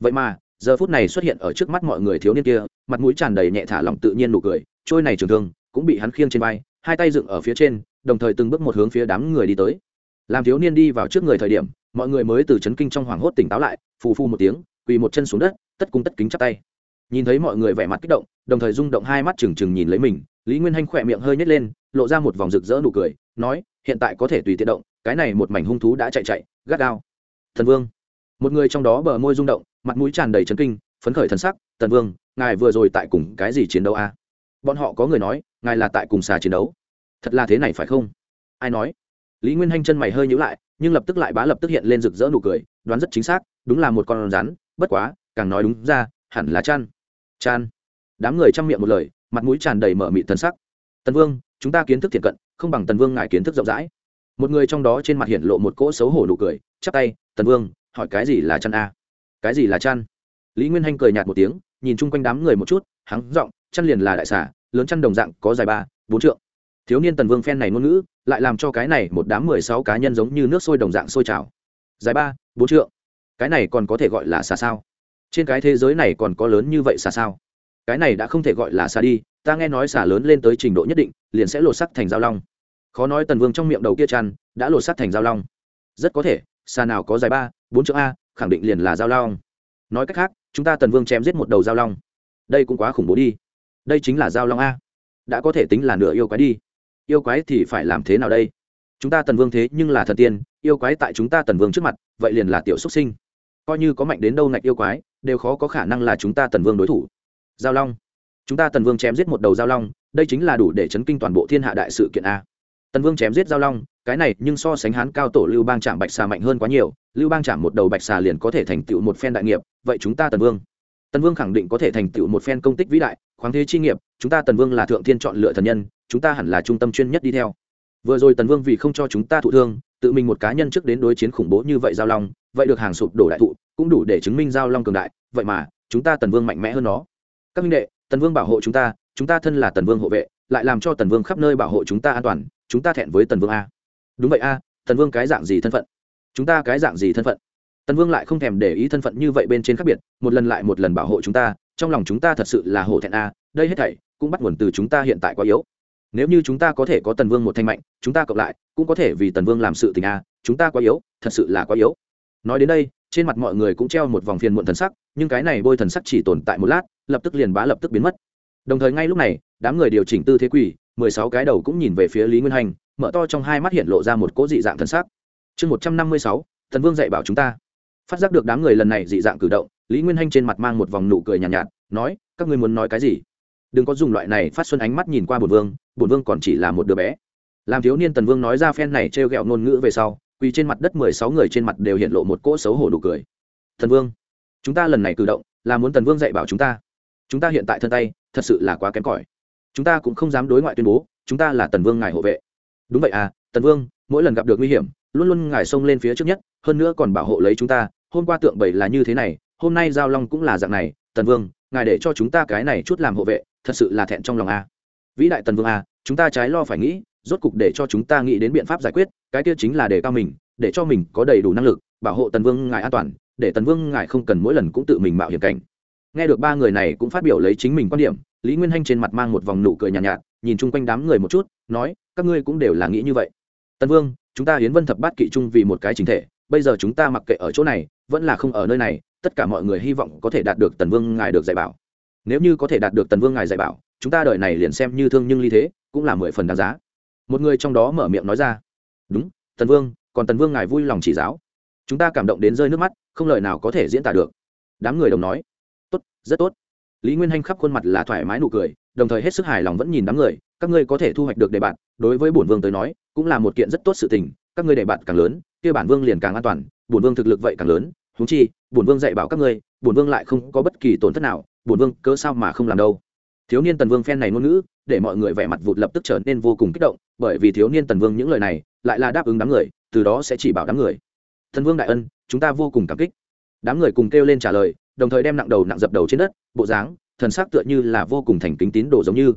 Vậy mà, giờ phút này xuất hiện ở trước mắt mọi người thiếu niên kia, mặt mũi tràn đầy nhẹ thả lỏng tự nhiên nụ cười trôi này trường thương cũng bị hắn khiêng trên vai, hai tay dựng ở phía trên, đồng thời từng bước một hướng phía đám người đi tới. Làm thiếu niên đi vào trước người thời điểm, mọi người mới từ chấn kinh trong hoảng hốt tỉnh táo lại, phù phu một tiếng, quỳ một chân xuống đất, tất cung tất kính chắp tay. Nhìn thấy mọi người vẻ mặt kích động, đồng thời rung động hai mắt trừng trừng nhìn lấy mình, lý nguyên hanh khỏe miệng hơi nhét lên, lộ ra một vòng rực rỡ nụ cười, nói, hiện tại có thể tùy tiện động, cái này một mảnh hung thú đã chạy chạy, gắt gao. Thần vương. Một người trong đó bờ môi rung động, mặt mũi tràn đầy chấn kinh, phấn khởi thần sắc tần vương, ngài vừa rồi tại cùng cái gì chiến đấu à? Bọn họ có người nói, ngài là tại cùng xà chiến đấu. Thật là thế này phải không? Ai nói? Lý nguyên hanh chân mày hơi nhữ lại, nhưng lập tức lại bá lập tức hiện lên rực rỡ nụ cười, đoán rất chính xác, đúng là một con rắn, bất quá, càng nói đúng ra, hẳn là chan. Chan. Đám người chăm miệng một lời, mặt mũi tràn đầy mở mị thân sắc. Tần vương, chúng ta kiến thức thiện cận, không bằng tần vương ngài kiến thức rộng rãi. Một người trong đó trên mặt hiện lộ một cỗ xấu hổ nụ cười, chắp tay, tần vương, hỏi cái gì là chăn a? Cái gì là chăn lý nguyên hanh cười nhạt một tiếng, nhìn chung quanh đám người một chút, hắng r ộ n g chăn liền là đại xả lớn chăn đồng dạng có dài ba, bốn trượng. Thiếu niên tần vương phen này ngôn ngữ, lại làm cho cái này một đám mười sáu cá nhân giống như nước sôi đồng dạng sôi trào. Dài ba, bốn trượng. Cái này còn có thể gọi là xà sao? Trên cái thế giới này còn có lớn như vậy xà sao? Cái này đã không thể gọi là xà đi, ta nghe nói xà lớn lên tới trình độ nhất định, liền sẽ lột sắc thành giao long. Khó nói tần vương trong miệng đầu kia chăn đã lột sắc thành giao long. Rất có thể, xà nào có dài ba, bốn chữ a, khẳng định liền là giao long. Nói cách khác, chúng ta tần vương chém giết một đầu giao long. Đây cũng quá khủng bố đi đây chính là giao long a. Đã có thể tính là nửa yêu quái đi. Yêu quái thì phải làm thế nào đây? Chúng ta tần vương thế nhưng là thần tiên, yêu quái tại chúng ta tần vương trước mặt, vậy liền là tiểu xuất sinh. Coi như có mạnh đến đâu ngạch yêu quái, đều khó có khả năng là chúng ta tần vương đối thủ. Giao long. Chúng ta tần vương chém giết một đầu giao long, đây chính là đủ để chấn kinh toàn bộ thiên hạ đại sự kiện a. Tần vương chém giết giao long, cái này nhưng so sánh hán cao tổ lưu bang trạm bạch xà mạnh hơn quá nhiều. Lưu bang trạm một đầu bạch xà liền có thể thành tựu một phen đại nghiệp, vậy chúng ta tần vương? Tần vương khẳng định có thể thành tựu một phen công tích vĩ đại khoáng thế chi nghiệp, chúng ta tần vương là thượng thiên chọn lựa thần nhân, chúng ta hẳn là trung tâm chuyên nhất đi theo. Vừa rồi tần vương vì không cho chúng ta thụ thương, tự mình một cá nhân trước đến đối chiến khủng bố như vậy giao long, vậy được hàng sụp đổ đại thụ, cũng đủ để chứng minh giao long cường đại, vậy mà, chúng ta tần vương mạnh mẽ hơn nó. Các minh đệ, tần vương bảo hộ chúng ta chúng ta thân là tần vương hộ vệ, lại làm cho tần vương khắp nơi bảo hộ chúng ta an toàn, chúng ta thẹn với tần vương a. Đúng vậy a, tần vương cái dạng gì thân phận? Chúng ta cái dạng gì thân phận? Tần vương lại không thèm để ý thân phận như vậy bên trên khác biệt, một lần lại một lần bảo hộ chúng ta trong lòng chúng ta thật sự là hổ thẹn a, đây hết thảy cũng bắt nguồn từ chúng ta hiện tại quá yếu. Nếu như chúng ta có thể có tần vương một thanh mạnh, chúng ta cộng lại cũng có thể vì tần vương làm sự tình a, chúng ta quá yếu, thật sự là quá yếu. Nói đến đây, trên mặt mọi người cũng treo một vòng phiền muộn thần sắc, nhưng cái này bôi thần sắc chỉ tồn tại một lát, lập tức liền bá lập tức biến mất. Đồng thời ngay lúc này, đám người điều chỉnh tư thế quỳ, mười sáu cái đầu cũng nhìn về phía lý nguyên hành, mở to trong hai mắt hiện lộ ra một cỗ dị dạng thần sắc. Chương một trăm năm mươi sáu thần vương dạy bảo chúng ta. Phát giác được đám người lần này dị dạng cử động lý nguyên hanh trên mặt mang một vòng nụ cười nhàn nhạt, nhạt nói các ngươi muốn nói cái gì? Đừng có dùng loại này phát xuân ánh mắt nhìn qua bổn vương bổn vương còn chỉ là một đứa bé. Làm thiếu niên tần vương nói ra phen này t r e o g ẹ o ngôn ngữ về sau quỳ trên mặt đất mười sáu người trên mặt đều hiện lộ một cỗ xấu hổ nụ cười. Thần vương chúng ta lần này cử động là muốn tần vương dạy bảo chúng ta. Chúng ta hiện tại thân tay thật sự là quá kém cỏi. Chúng ta cũng không dám đối ngoại tuyên bố chúng ta là tần vương ngài hộ vệ. Đúng vậy à tần vương mỗi lần gặp được nguy hiểm luôn luôn ngài xông lên phía trước nhất hơn nữa còn bảo hộ lấy chúng ta. Hôm qua tượng bảy là như thế này hôm nay giao long cũng là dạng này tần vương ngài để cho chúng ta cái này chút làm hộ vệ thật sự là thẹn trong lòng a à. vĩ đại tần vương a à, chúng ta trái lo phải nghĩ rốt cục để cho chúng ta nghĩ đến biện pháp giải quyết cái kia chính là để cao mình để cho mình có đầy đủ năng lực bảo hộ tần vương ngài an toàn để tần vương ngài không cần mỗi lần cũng tự mình mạo hiểm cảnh nghe được ba người này cũng phát biểu lấy chính mình quan điểm lý nguyên hanh trên mặt mang một vòng nụ cười nhàn nhạt, nhạt nhìn chung quanh đám người một chút nói các ngươi cũng đều là nghĩ như vậy Tần vương chúng ta hiến vân thập bát kỵ chung vì một cái chính thể bây giờ chúng ta mặc kệ ở chỗ này vẫn là không ở nơi này tất cả mọi người hy vọng có thể đạt được tần vương ngài được dạy bảo. Nếu như có thể đạt được tần vương ngài dạy bảo, chúng ta đợi này liền xem như thương nhưng ly thế, cũng là mười phần đáng giá. Một người trong đó mở miệng nói ra, đúng, tần vương, còn tần vương ngài vui lòng chỉ giáo. Chúng ta cảm động đến rơi nước mắt, không lời nào có thể diễn tả được. Đám người đồng nói, tốt, rất tốt. Lý nguyên hanh khắp khuôn mặt là thoải mái nụ cười, đồng thời hết sức hài lòng vẫn nhìn đám người, các ngươi có thể thu hoạch được đề bạn đối với bổn vương tới nói, cũng là một kiện rất tốt sự tình, các ngươi đề bạn càng lớn, kia bản vương liền càng an toàn, bổn vương thực lực vậy càng lớn, huống chi bổn vương dạy bảo các ngươi, bổn vương lại không có bất kỳ tổn thất nào, bổn vương cớ sao mà không làm đâu. Thiếu niên tần vương phen này ngôn ngữ, để mọi người vẻ mặt vụt lập tức trở nên vô cùng kích động, bởi vì thiếu niên tần vương những lời này lại là đáp ứng đám người, từ đó sẽ chỉ bảo đám người. Thần vương đại ân, chúng ta vô cùng cảm kích. Đám người cùng kêu lên trả lời, đồng thời đem nặng đầu nặng dập đầu trên đất, bộ dáng, thần sắc tựa như là vô cùng thành kính tín đồ giống như.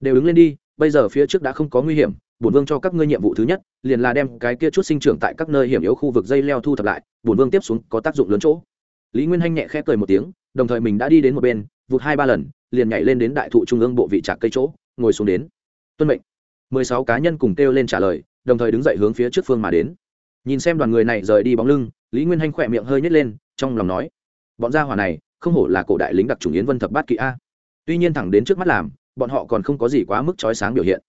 Đều đứng lên đi, bây giờ phía trước đã không có nguy hiểm, bổn vương cho các ngươi nhiệm vụ thứ nhất, liền là đem cái kia chút sinh trưởng tại các nơi hiểm yếu khu vực dây leo thu thập lại, bổn vương tiếp xuống có tác dụng lớn chỗ lý nguyên hanh nhẹ khẽ cười một tiếng, đồng thời mình đã đi đến một bên, vụt hai ba lần, liền nhảy lên đến đại thụ trung ương bộ vị trạc cây chỗ, ngồi xuống đến. Tuân mệnh. Mười sáu cá nhân cùng kêu lên trả lời, đồng thời đứng dậy hướng phía trước phương mà đến. Nhìn xem đoàn người này rời đi bóng lưng, lý nguyên hanh khỏe miệng hơi nhét lên, trong lòng nói, bọn gia hỏa này, không hổ là cổ đại lính đặc trùng yến vân thập bát kỵ a. Tuy nhiên thẳng đến trước mắt làm, bọn họ còn không có gì quá mức trói sáng biểu hiện.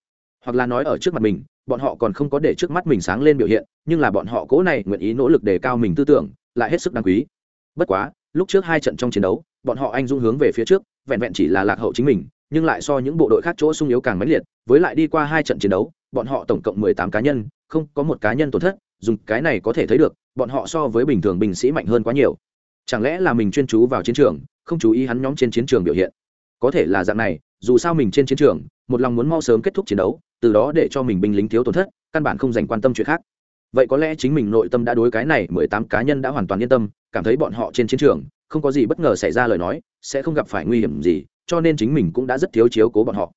Hoặc là nói ở trước mặt mình, bọn họ còn không có để trước mắt mình sáng lên biểu hiện, nhưng là bọn họ cố này nguyện ý nỗ lực đề cao mình tư tưởng, lại hết sức đáng quý bất quá, lúc trước hai trận trong chiến đấu, bọn họ anh dung hướng về phía trước, vẹn vẹn chỉ là lạc hậu chính mình, nhưng lại so những bộ đội khác chỗ sung yếu càng mãnh liệt, với lại đi qua hai trận chiến đấu, bọn họ tổng cộng mười tám cá nhân, không có một cá nhân tổn thất, dùng cái này có thể thấy được, bọn họ so với bình thường binh sĩ mạnh hơn quá nhiều. Chẳng lẽ là mình chuyên chú vào chiến trường, không chú ý hắn nhóm trên chiến trường biểu hiện? Có thể là dạng này, dù sao mình trên chiến trường, một lòng muốn mau sớm kết thúc chiến đấu, từ đó để cho mình binh lính thiếu tổn thất, căn bản không dành quan tâm chuyện khác vậy có lẽ chính mình nội tâm đã đối cái này mười tám cá nhân đã hoàn toàn yên tâm, cảm thấy bọn họ trên chiến trường, không có gì bất ngờ xảy ra lời nói, sẽ không gặp phải nguy hiểm gì, cho nên chính mình cũng đã rất thiếu chiếu cố bọn họ.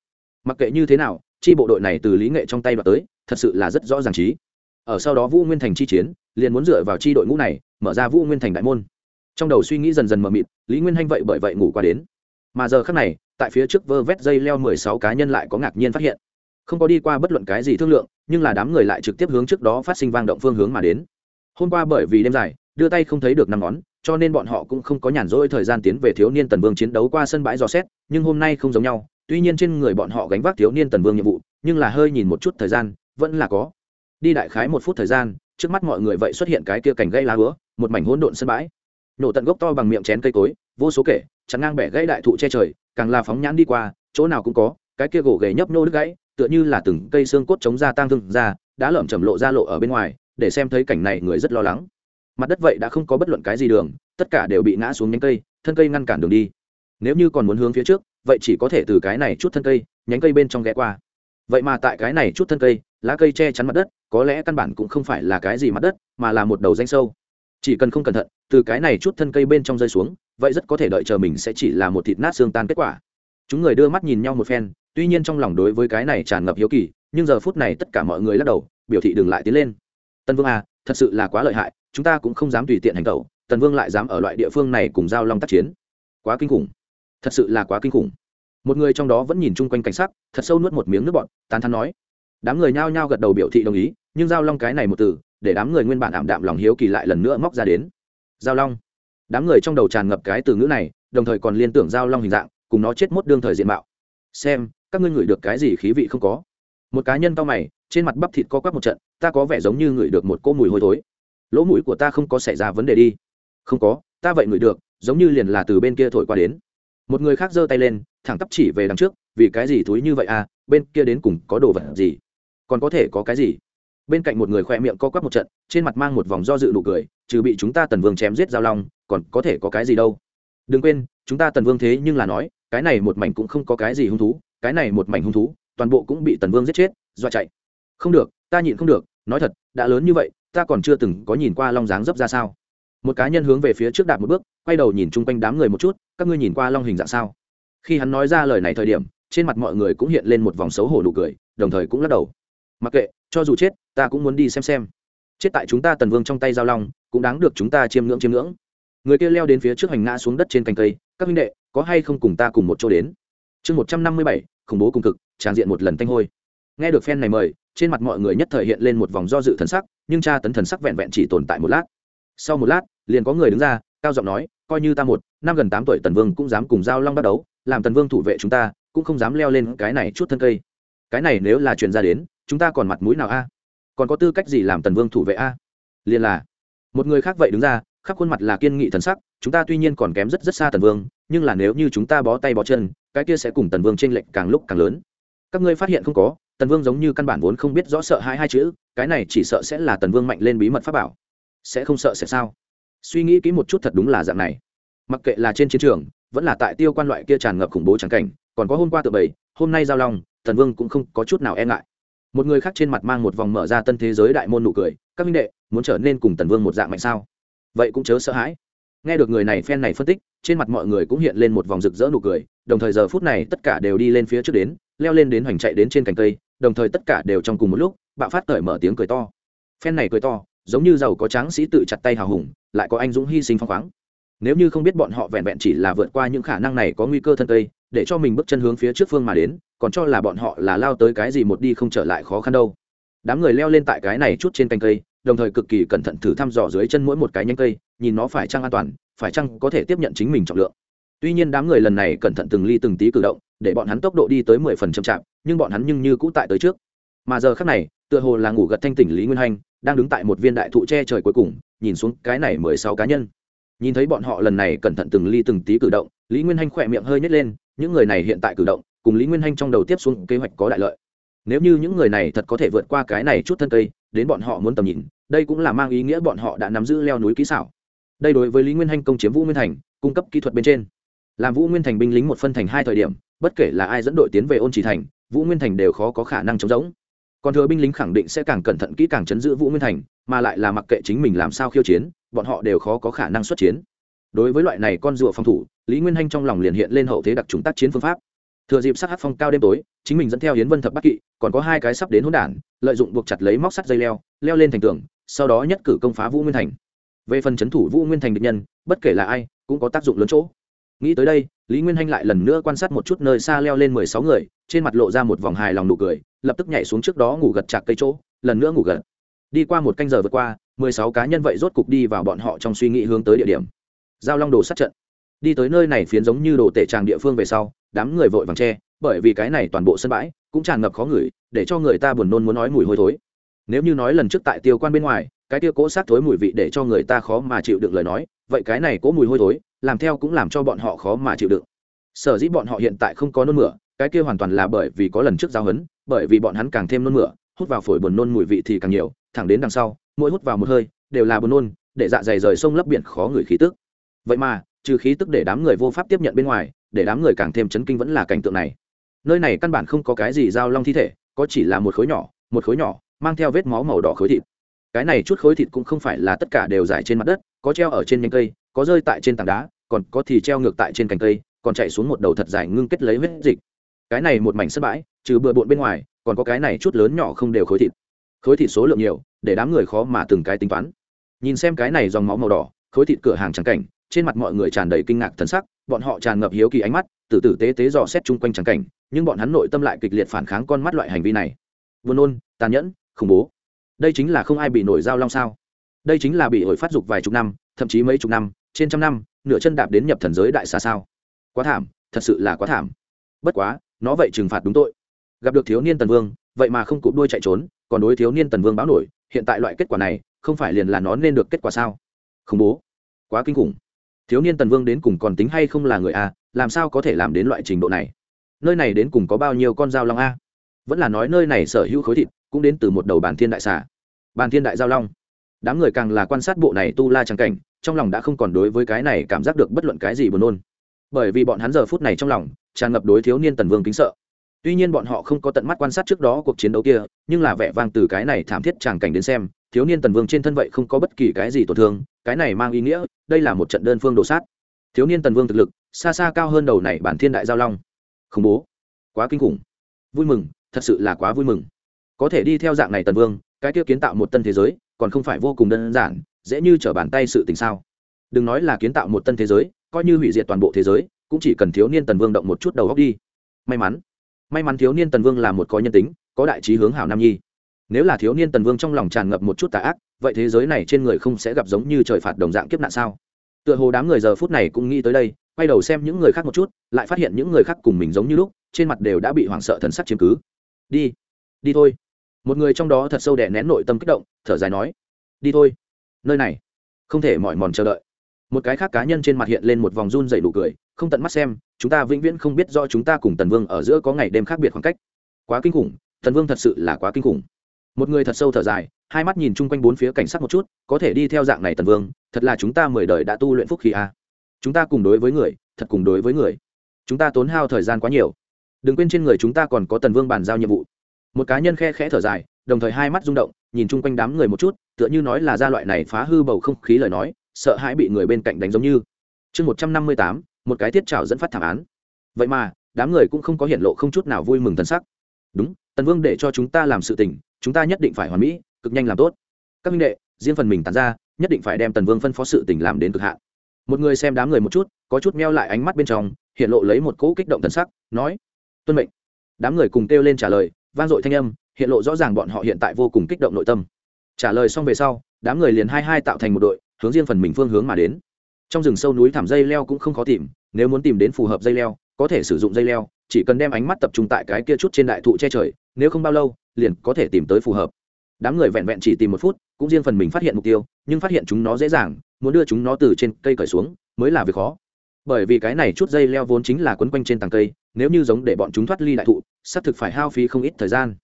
Mặc kệ như thế nào, chi bộ đội này từ lý nghệ trong tay đoạt tới, thật sự là rất rõ ràng trí. Ở sau đó vũ nguyên thành chi chiến, liền muốn dựa vào chi đội ngũ này, mở ra vũ nguyên thành đại môn. Trong đầu suy nghĩ dần dần mờ mịt, lý nguyên hanh vậy bởi vậy ngủ qua đến. Mà giờ khác này, tại phía trước vơ vét dây leo mười sáu cá nhân lại có ngạc nhiên phát hiện không có đi qua bất luận cái gì thương lượng, nhưng là đám người lại trực tiếp hướng trước đó phát sinh vang động phương hướng mà đến. Hôm qua bởi vì đêm dài, đưa tay không thấy được năm ngón, cho nên bọn họ cũng không có nhàn rỗi thời gian tiến về thiếu niên tần vương chiến đấu qua sân bãi dò xét, nhưng hôm nay không giống nhau. Tuy nhiên trên người bọn họ gánh vác thiếu niên tần vương nhiệm vụ, nhưng là hơi nhìn một chút thời gian, vẫn là có. Đi đại khái một phút thời gian, trước mắt mọi người vậy xuất hiện cái kia cành gây lá hứa, một mảnh hỗn độn sân bãi. Nổ tận gốc to bằng miệng chén cây cối, vô số kể chắn ngang bẻ gãy đại thụ che trời, càng là phóng nhãn đi qua, chỗ nào cũng có, cái kia gỗ gầy nhấp nhô đứt gãy tựa như là từng cây xương cốt chống ra tang thương ra, đã lởm chầm lộ ra lộ ở bên ngoài, để xem thấy cảnh này người rất lo lắng. Mặt đất vậy đã không có bất luận cái gì đường, tất cả đều bị ngã xuống nhánh cây, thân cây ngăn cản đường đi. Nếu như còn muốn hướng phía trước, vậy chỉ có thể từ cái này chút thân cây, nhánh cây bên trong ghé qua. Vậy mà tại cái này chút thân cây, lá cây che chắn mặt đất, có lẽ căn bản cũng không phải là cái gì mặt đất, mà là một đầu danh sâu. Chỉ cần không cẩn thận, từ cái này chút thân cây bên trong rơi xuống, vậy rất có thể đợi chờ mình sẽ chỉ là một thịt nát xương tan kết quả. Chúng người đưa mắt nhìn nhau một phen tuy nhiên trong lòng đối với cái này tràn ngập hiếu kỳ, nhưng giờ phút này tất cả mọi người lắc đầu, biểu thị đừng lại tiến lên. Tân vương à thật sự là quá lợi hại, chúng ta cũng không dám tùy tiện hành tẩu tần vương lại dám ở loại địa phương này cùng giao long tác chiến. Quá kinh khủng. Thật sự là quá kinh khủng. Một người trong đó vẫn nhìn chung quanh cảnh sắc, thật sâu nuốt một miếng nước bọt, tán thắn nói. Đám người nhao nhao gật đầu biểu thị đồng ý, nhưng giao long cái này một từ, để đám người nguyên bản ảm đạm lòng hiếu kỳ lại lần nữa móc ra đến. Giao long. Đám người trong đầu tràn ngập cái từ ngữ này, đồng thời còn liên tưởng giao long hình dạng, cùng nó chết mốt đương thời diện mạo. Xem các ngươi ngửi được cái gì khí vị không có? Một cá nhân cao mày, trên mặt bắp thịt co quắp một trận, ta có vẻ giống như ngửi được một cô mùi hôi thối. Lỗ mũi của ta không có xảy ra vấn đề đi. Không có, ta vậy ngửi được, giống như liền là từ bên kia thổi qua đến. Một người khác giơ tay lên, thẳng tắp chỉ về đằng trước, vì cái gì thúi như vậy à bên kia đến cùng có đồ vật gì? Còn có thể có cái gì? Bên cạnh một người khoe miệng co quắp một trận, trên mặt mang một vòng do dự nụ cười, trừ bị chúng ta tần vương chém giết giao long, còn có thể có cái gì đâu? Đừng quên, chúng ta tần vương thế nhưng là nói, cái này một mảnh cũng không có cái gì hung thú cái này một mảnh hung thú, toàn bộ cũng bị tần vương giết chết do chạy. Không được, ta nhịn không được, nói thật, đã lớn như vậy, ta còn chưa từng có nhìn qua long dáng dấp ra sao. Một cá nhân hướng về phía trước đạp một bước, quay đầu nhìn chung quanh đám người một chút, các ngươi nhìn qua long hình dạng sao? Khi hắn nói ra lời này thời điểm, trên mặt mọi người cũng hiện lên một vòng xấu hổ nụ cười, đồng thời cũng lắc đầu. Mặc kệ, cho dù chết, ta cũng muốn đi xem xem. Chết tại chúng ta tần vương trong tay giao long, cũng đáng được chúng ta chiêm ngưỡng chiêm ngưỡng. Người kia leo đến phía trước hành ngã xuống đất trên cành cây, các huynh đệ, có hay không cùng ta cùng một chỗ đến? Chương một trăm năm mươi bảy khủng bố cùng cực, tràn diện một lần tanh hôi. Nghe được phen này mời, trên mặt mọi người nhất thời hiện lên một vòng do dự thần sắc, nhưng tra tấn thần sắc vẹn vẹn chỉ tồn tại một lát. Sau một lát, liền có người đứng ra, cao giọng nói, coi như ta một, năm gần tám tuổi tần vương cũng dám cùng giao long bắt đấu, làm tần vương thủ vệ chúng ta, cũng không dám leo lên cái này chút thân cây. Cái này nếu là truyền ra đến, chúng ta còn mặt mũi nào a? Còn có tư cách gì làm tần vương thủ vệ a? Liền là, một người khác vậy đứng ra, khắp khuôn mặt là kiên nghị thần sắc, chúng ta tuy nhiên còn kém rất rất xa tần vương, nhưng là nếu như chúng ta bó tay bó chân cái kia sẽ cùng tần vương t r ê n lệch càng lúc càng lớn. Các ngươi phát hiện không có, tần vương giống như căn bản vốn không biết rõ sợ hai hai chữ, cái này chỉ sợ sẽ là tần vương mạnh lên bí mật pháp bảo. Sẽ không sợ sẽ sao? Suy nghĩ kỹ một chút thật đúng là dạng này. Mặc kệ là trên chiến trường, vẫn là tại tiêu quan loại kia tràn ngập khủng bố trắng cảnh, còn có hôm qua tự bảy hôm nay giao long, tần vương cũng không có chút nào e ngại. Một người khác trên mặt mang một vòng mở ra tân thế giới đại môn nụ cười, các minh đệ, muốn trở nên cùng tần vương một dạng mạnh sao? Vậy cũng chớ sợ hãi nghe được người này phen này phân tích, trên mặt mọi người cũng hiện lên một vòng rực rỡ nụ cười, đồng thời giờ phút này tất cả đều đi lên phía trước đến, leo lên đến hoành chạy đến trên cành cây, đồng thời tất cả đều trong cùng một lúc, bạo phát cởi mở tiếng cười to. Phen này cười to, giống như giàu có tráng sĩ tự chặt tay hào hùng, lại có anh dũng hy sinh phong khoáng. Nếu như không biết bọn họ vẹn vẹn chỉ là vượt qua những khả năng này có nguy cơ thân cây, để cho mình bước chân hướng phía trước phương mà đến, còn cho là bọn họ là lao tới cái gì một đi không trở lại khó khăn đâu. Đám người leo lên tại cái này chút trên cành cây đồng thời cực kỳ cẩn thận thử thăm dò dưới chân mỗi một cái nhánh cây, nhìn nó phải chăng an toàn, phải chăng có thể tiếp nhận chính mình trọng lượng. Tuy nhiên đám người lần này cẩn thận từng ly từng tí cử động, để bọn hắn tốc độ đi tới mười phần chậm chạp, nhưng bọn hắn nhưng như cũ tại tới trước. Mà giờ khác này, tựa hồ là ngủ gật thanh tỉnh lý nguyên hanh, đang đứng tại một viên đại thụ che trời cuối cùng, nhìn xuống cái này mười sáu cá nhân. Nhìn thấy bọn họ lần này cẩn thận từng ly từng tí cử động, lý nguyên hanh khỏe miệng hơi nhét lên, những người này hiện tại cử động, cùng lý nguyên hanh trong đầu tiếp xuống kế hoạch có đại lợi. Nếu như những người này thật có thể vượt qua cái này chút thân cây đến bọn họ muốn tầm nhìn, đây cũng là mang ý nghĩa bọn họ đã nắm giữ leo núi kỹ xảo. Đây đối với lý nguyên hanh công chiếm vũ nguyên thành, cung cấp kỹ thuật bên trên. Làm vũ nguyên thành binh lính một phân thành hai thời điểm, bất kể là ai dẫn đội tiến về ôn Chỉ thành, vũ nguyên thành đều khó có khả năng chống giống. Còn thừa binh lính khẳng định sẽ càng cẩn thận kỹ càng chấn giữ vũ nguyên thành, mà lại là mặc kệ chính mình làm sao khiêu chiến, bọn họ đều khó có khả năng xuất chiến. Đối với loại này con rùa phòng thủ, lý nguyên hanh trong lòng liền hiện lên hậu thế đặc trùng tác chiến phương pháp thừa dịp sát hát phong cao đêm tối, chính mình dẫn theo hiến vân thập bắc kỵ, còn có hai cái sắp đến hỗn đản, lợi dụng buộc chặt lấy móc sắt dây leo leo lên thành tường, sau đó nhất cử công phá vũ nguyên thành. Về phần c h ấ n thủ vũ nguyên thành địch nhân, bất kể là ai, cũng có tác dụng lớn chỗ. Nghĩ tới đây, lý nguyên hanh lại lần nữa quan sát một chút nơi xa leo lên mười sáu người, trên mặt lộ ra một vòng hài lòng nụ cười, lập tức nhảy xuống trước đó ngủ gật chạc cây chỗ, lần nữa ngủ gật. Đi qua một canh giờ vượt qua, mười sáu cá nhân vậy rốt cục đi vào bọn họ trong suy nghĩ hướng tới địa điểm. Giao long đồ sát trận. Đi tới nơi này phiến giống như đồ tể tràng địa phương về sau đám người vội vàng che, bởi vì cái này toàn bộ sân bãi cũng tràn ngập khó ngửi để cho người ta buồn nôn muốn nói mùi hôi thối. Nếu như nói lần trước tại tiêu quan bên ngoài cái tiêu cỗ sát thối mùi vị để cho người ta khó mà chịu được lời nói vậy cái này cỗ mùi hôi thối làm theo cũng làm cho bọn họ khó mà chịu đựng. Sở dĩ bọn họ hiện tại không có nôn mửa cái kia hoàn toàn là bởi vì có lần trước giao hấn bởi vì bọn hắn càng thêm nôn mửa hút vào phổi buồn nôn mùi vị thì càng nhiều thẳng đến đằng sau mỗi hút vào một hơi đều là buồn nôn để dạ dày rời sông lấp biển khó người khí tức. Vậy mà trừ khí tức để đám người vô pháp tiếp nhận bên ngoài để đám người càng thêm chấn kinh vẫn là cảnh tượng này. Nơi này căn bản không có cái gì giao long thi thể, có chỉ là một khối nhỏ, một khối nhỏ, mang theo vết máu màu đỏ khối thịt. Cái này chút khối thịt cũng không phải là tất cả đều dài trên mặt đất, có treo ở trên nhánh cây, có rơi tại trên tảng đá, còn có thì treo ngược tại trên cành cây, còn chạy xuống một đầu thật dài ngưng kết lấy huyết dịch. Cái này một mảnh sân bãi, trừ bừa bộn bên ngoài, còn có cái này chút lớn nhỏ không đều khối thịt. Khối thịt số lượng nhiều, để đám người khó mà từng cái tính toán. Nhìn xem cái này dòng máu màu đỏ, khối thịt cửa hàng trắng cảnh, trên mặt mọi người tràn đầy kinh ngạc thần sắc bọn họ tràn ngập hiếu kỳ ánh mắt tử tử tế tế dò xét chung quanh trắng cảnh, nhưng bọn hắn nội tâm lại kịch liệt phản kháng con mắt loại hành vi này. Buồn nôn, tàn nhẫn, khủng bố. Đây chính là không ai bị nổi dao long sao? Đây chính là bị hội phát dục vài chục năm, thậm chí mấy chục năm, trên trăm năm, nửa chân đạp đến nhập thần giới đại xa sao? Quá thảm, thật sự là quá thảm. Bất quá, nó vậy trừng phạt đúng tội. Gặp được thiếu niên tần vương, vậy mà không cụp đuôi chạy trốn, còn đối thiếu niên tần vương báo nổi, hiện tại loại kết quả này, không phải liền là nó nên được kết quả sao? Khủng bố. Quá kinh khủng thiếu niên tần vương đến cùng còn tính hay không là người a, làm sao có thể làm đến loại trình độ này? Nơi này đến cùng có bao nhiêu con dao long a? Vẫn là nói nơi này sở hữu khối thịt, cũng đến từ một đầu bàn thiên đại xà. Bàn thiên đại giao long. Đám người càng là quan sát bộ này tu la trắng cảnh, trong lòng đã không còn đối với cái này cảm giác được bất luận cái gì buồn nôn. Bởi vì bọn hắn giờ phút này trong lòng, tràn ngập đối thiếu niên tần vương kính sợ tuy nhiên bọn họ không có tận mắt quan sát trước đó cuộc chiến đấu kia, nhưng là vẻ vang từ cái này thảm thiết tràng cảnh đến xem, thiếu niên tần vương trên thân vậy không có bất kỳ cái gì tổn thương, cái này mang ý nghĩa, đây là một trận đơn phương đồ sát. Thiếu niên tần vương thực lực, xa xa cao hơn đầu này bản thiên đại giao long. Khủng bố. Quá kinh khủng. Vui mừng, thật sự là quá vui mừng. Có thể đi theo dạng này tần vương, cái kia kiến tạo một tân thế giới, còn không phải vô cùng đơn giản, dễ như trở bàn tay sự tình sao? Đừng nói là kiến tạo một tân thế giới, coi như hủy diệt toàn bộ thế giới, cũng chỉ cần thiếu niên tần vương động một chút đầu góc đi. May mắn may mắn thiếu niên tần vương là một có nhân tính, có đại trí hướng hảo nam nhi. Nếu là thiếu niên tần vương trong lòng tràn ngập một chút tà ác, vậy thế giới này trên người không sẽ gặp giống như trời phạt đồng dạng kiếp nạn sao? Tựa hồ đám người giờ phút này cũng nghĩ tới đây, quay đầu xem những người khác một chút, lại phát hiện những người khác cùng mình giống như lúc, trên mặt đều đã bị hoảng sợ thần sắc chiếm cứ. Đi đi thôi. Một người trong đó thật sâu đè nén nội tâm kích động, thở dài nói, đi thôi, nơi này. Không thể mỏi mòn chờ đợi. Một cái khác cá nhân trên mặt hiện lên một vòng run dày nụ cười không tận mắt xem, chúng ta vĩnh viễn không biết do chúng ta cùng tần vương ở giữa có ngày đêm khác biệt khoảng cách. Quá kinh khủng, tần vương thật sự là quá kinh khủng. Một người thật sâu thở dài, hai mắt nhìn chung quanh bốn phía cảnh sát một chút, có thể đi theo dạng này tần vương, thật là chúng ta mười đời đã tu luyện phúc khí a. Chúng ta cùng đối với người, thật cùng đối với người. Chúng ta tốn hao thời gian quá nhiều. Đừng quên trên người chúng ta còn có tần vương bàn giao nhiệm vụ. Một cá nhân khe khẽ thở dài, đồng thời hai mắt rung động, nhìn chung quanh đám người một chút, tựa như nói là gia loại này phá hư bầu không khí lời nói, sợ hãi bị người bên cạnh đánh giống như. Chương một trăm năm mươi tám một cái tiết trào dẫn phát thảm án. Vậy mà, đám người cũng không có hiện lộ không chút nào vui mừng thân sắc. Đúng, tần vương để cho chúng ta làm sự tình, chúng ta nhất định phải hoàn mỹ, cực nhanh làm tốt. Các minh đệ, riêng phần mình tàn ra, nhất định phải đem tần vương phân phó sự tình làm đến cực hạn. Một người xem đám người một chút, có chút meo lại ánh mắt bên trong, hiện lộ lấy một cỗ kích động thần sắc, nói, tuân mệnh. Đám người cùng kêu lên trả lời, vang dội thanh âm, hiện lộ rõ ràng bọn họ hiện tại vô cùng kích động nội tâm. Trả lời xong về sau, đám người liền hai hai tạo thành một đội, hướng riêng phần mình phương hướng mà đến trong rừng sâu núi thảm dây leo cũng không khó tìm, nếu muốn tìm đến phù hợp dây leo, có thể sử dụng dây leo, chỉ cần đem ánh mắt tập trung tại cái kia chút trên đại thụ che trời, nếu không bao lâu, liền có thể tìm tới phù hợp. Đám người vẹn vẹn chỉ tìm một phút, cũng riêng phần mình phát hiện mục tiêu, nhưng phát hiện chúng nó dễ dàng, muốn đưa chúng nó từ trên cây cởi xuống, mới là việc khó. Bởi vì cái này chút dây leo vốn chính là quấn quanh trên tàng cây, nếu như giống để bọn chúng thoát ly đại thụ, xác thực phải hao phí không ít thời gian.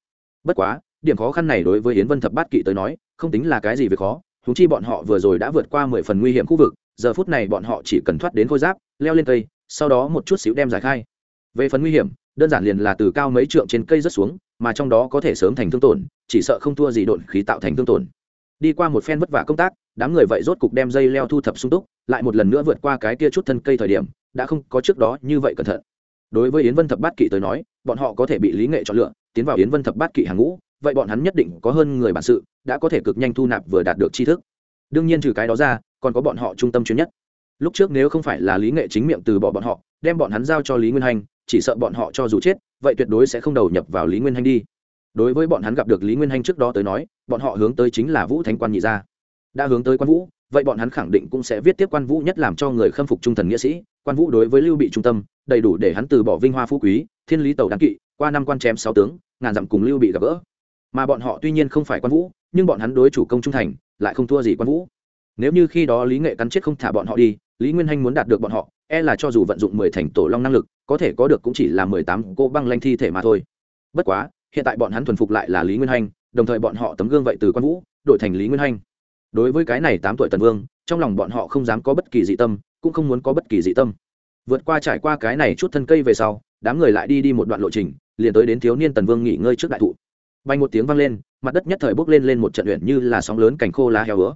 Bất quá, điểm khó khăn này đối với yến vân thập bát kỵ tới nói, không tính là cái gì việc khó thú chi bọn họ vừa rồi đã vượt qua mười phần nguy hiểm khu vực giờ phút này bọn họ chỉ cần thoát đến khôi giáp, leo lên cây, sau đó một chút xíu đem giải khai. Về phần nguy hiểm, đơn giản liền là từ cao mấy trượng trên cây rớt xuống, mà trong đó có thể sớm thành thương tổn, chỉ sợ không thua gì độn khí tạo thành thương tổn. Đi qua một phen vất vả công tác, đám người vậy rốt cục đem dây leo thu thập sung túc, lại một lần nữa vượt qua cái kia chút thân cây thời điểm, đã không có trước đó như vậy cẩn thận. Đối với yến vân thập bát kỵ tới nói, bọn họ có thể bị lý nghệ chọn lựa, tiến vào yến vân thập bát kỵ hàng ngũ, vậy bọn hắn nhất định có hơn người bản sự, đã có thể cực nhanh thu nạp vừa đạt được tri thức. Đương nhiên trừ cái đó ra còn có bọn họ trung tâm chuyên nhất. Lúc trước nếu không phải là lý nghệ chính miệng từ bỏ bọn họ, đem bọn hắn giao cho lý nguyên hành chỉ sợ bọn họ cho dù chết, vậy tuyệt đối sẽ không đầu nhập vào lý nguyên hành đi. Đối với bọn hắn gặp được lý nguyên hành trước đó tới nói, bọn họ hướng tới chính là vũ thánh quan nhị gia. Đã hướng tới quan vũ, vậy bọn hắn khẳng định cũng sẽ viết tiếp quan vũ nhất làm cho người khâm phục trung thần nghĩa sĩ. Quan vũ đối với lưu bị trung tâm, đầy đủ để hắn từ bỏ vinh hoa phú quý, thiên lý tàu đáng kỵ, qua năm quan chém sáu tướng, ngàn dặm cùng lưu bị gặp gỡ. Mà bọn họ tuy nhiên không phải quan vũ, nhưng bọn hắn đối chủ công trung thành, lại không thua gì quan vũ nếu như khi đó lý nghệ cắn chết không thả bọn họ đi, lý nguyên hanh muốn đạt được bọn họ e là cho dù vận dụng mười thành tổ long năng lực, có thể có được cũng chỉ là mười tám cô băng lanh thi thể mà thôi. Bất quá, hiện tại bọn hắn thuần phục lại là lý nguyên hanh, đồng thời bọn họ tấm gương vậy từ quan vũ, đổi thành lý nguyên hanh. Đối với cái này tám tuổi tần vương, trong lòng bọn họ không dám có bất kỳ dị tâm, cũng không muốn có bất kỳ dị tâm. Vượt qua trải qua cái này chút thân cây về sau, đám người lại đi đi một đoạn lộ trình, liền tới đến thiếu niên tần vương nghỉ ngơi trước đại thụ. Bay một tiếng vang lên, mặt đất nhất thời bốc lên lên một trận luyện như là sóng lớn cành khô lá heo ứa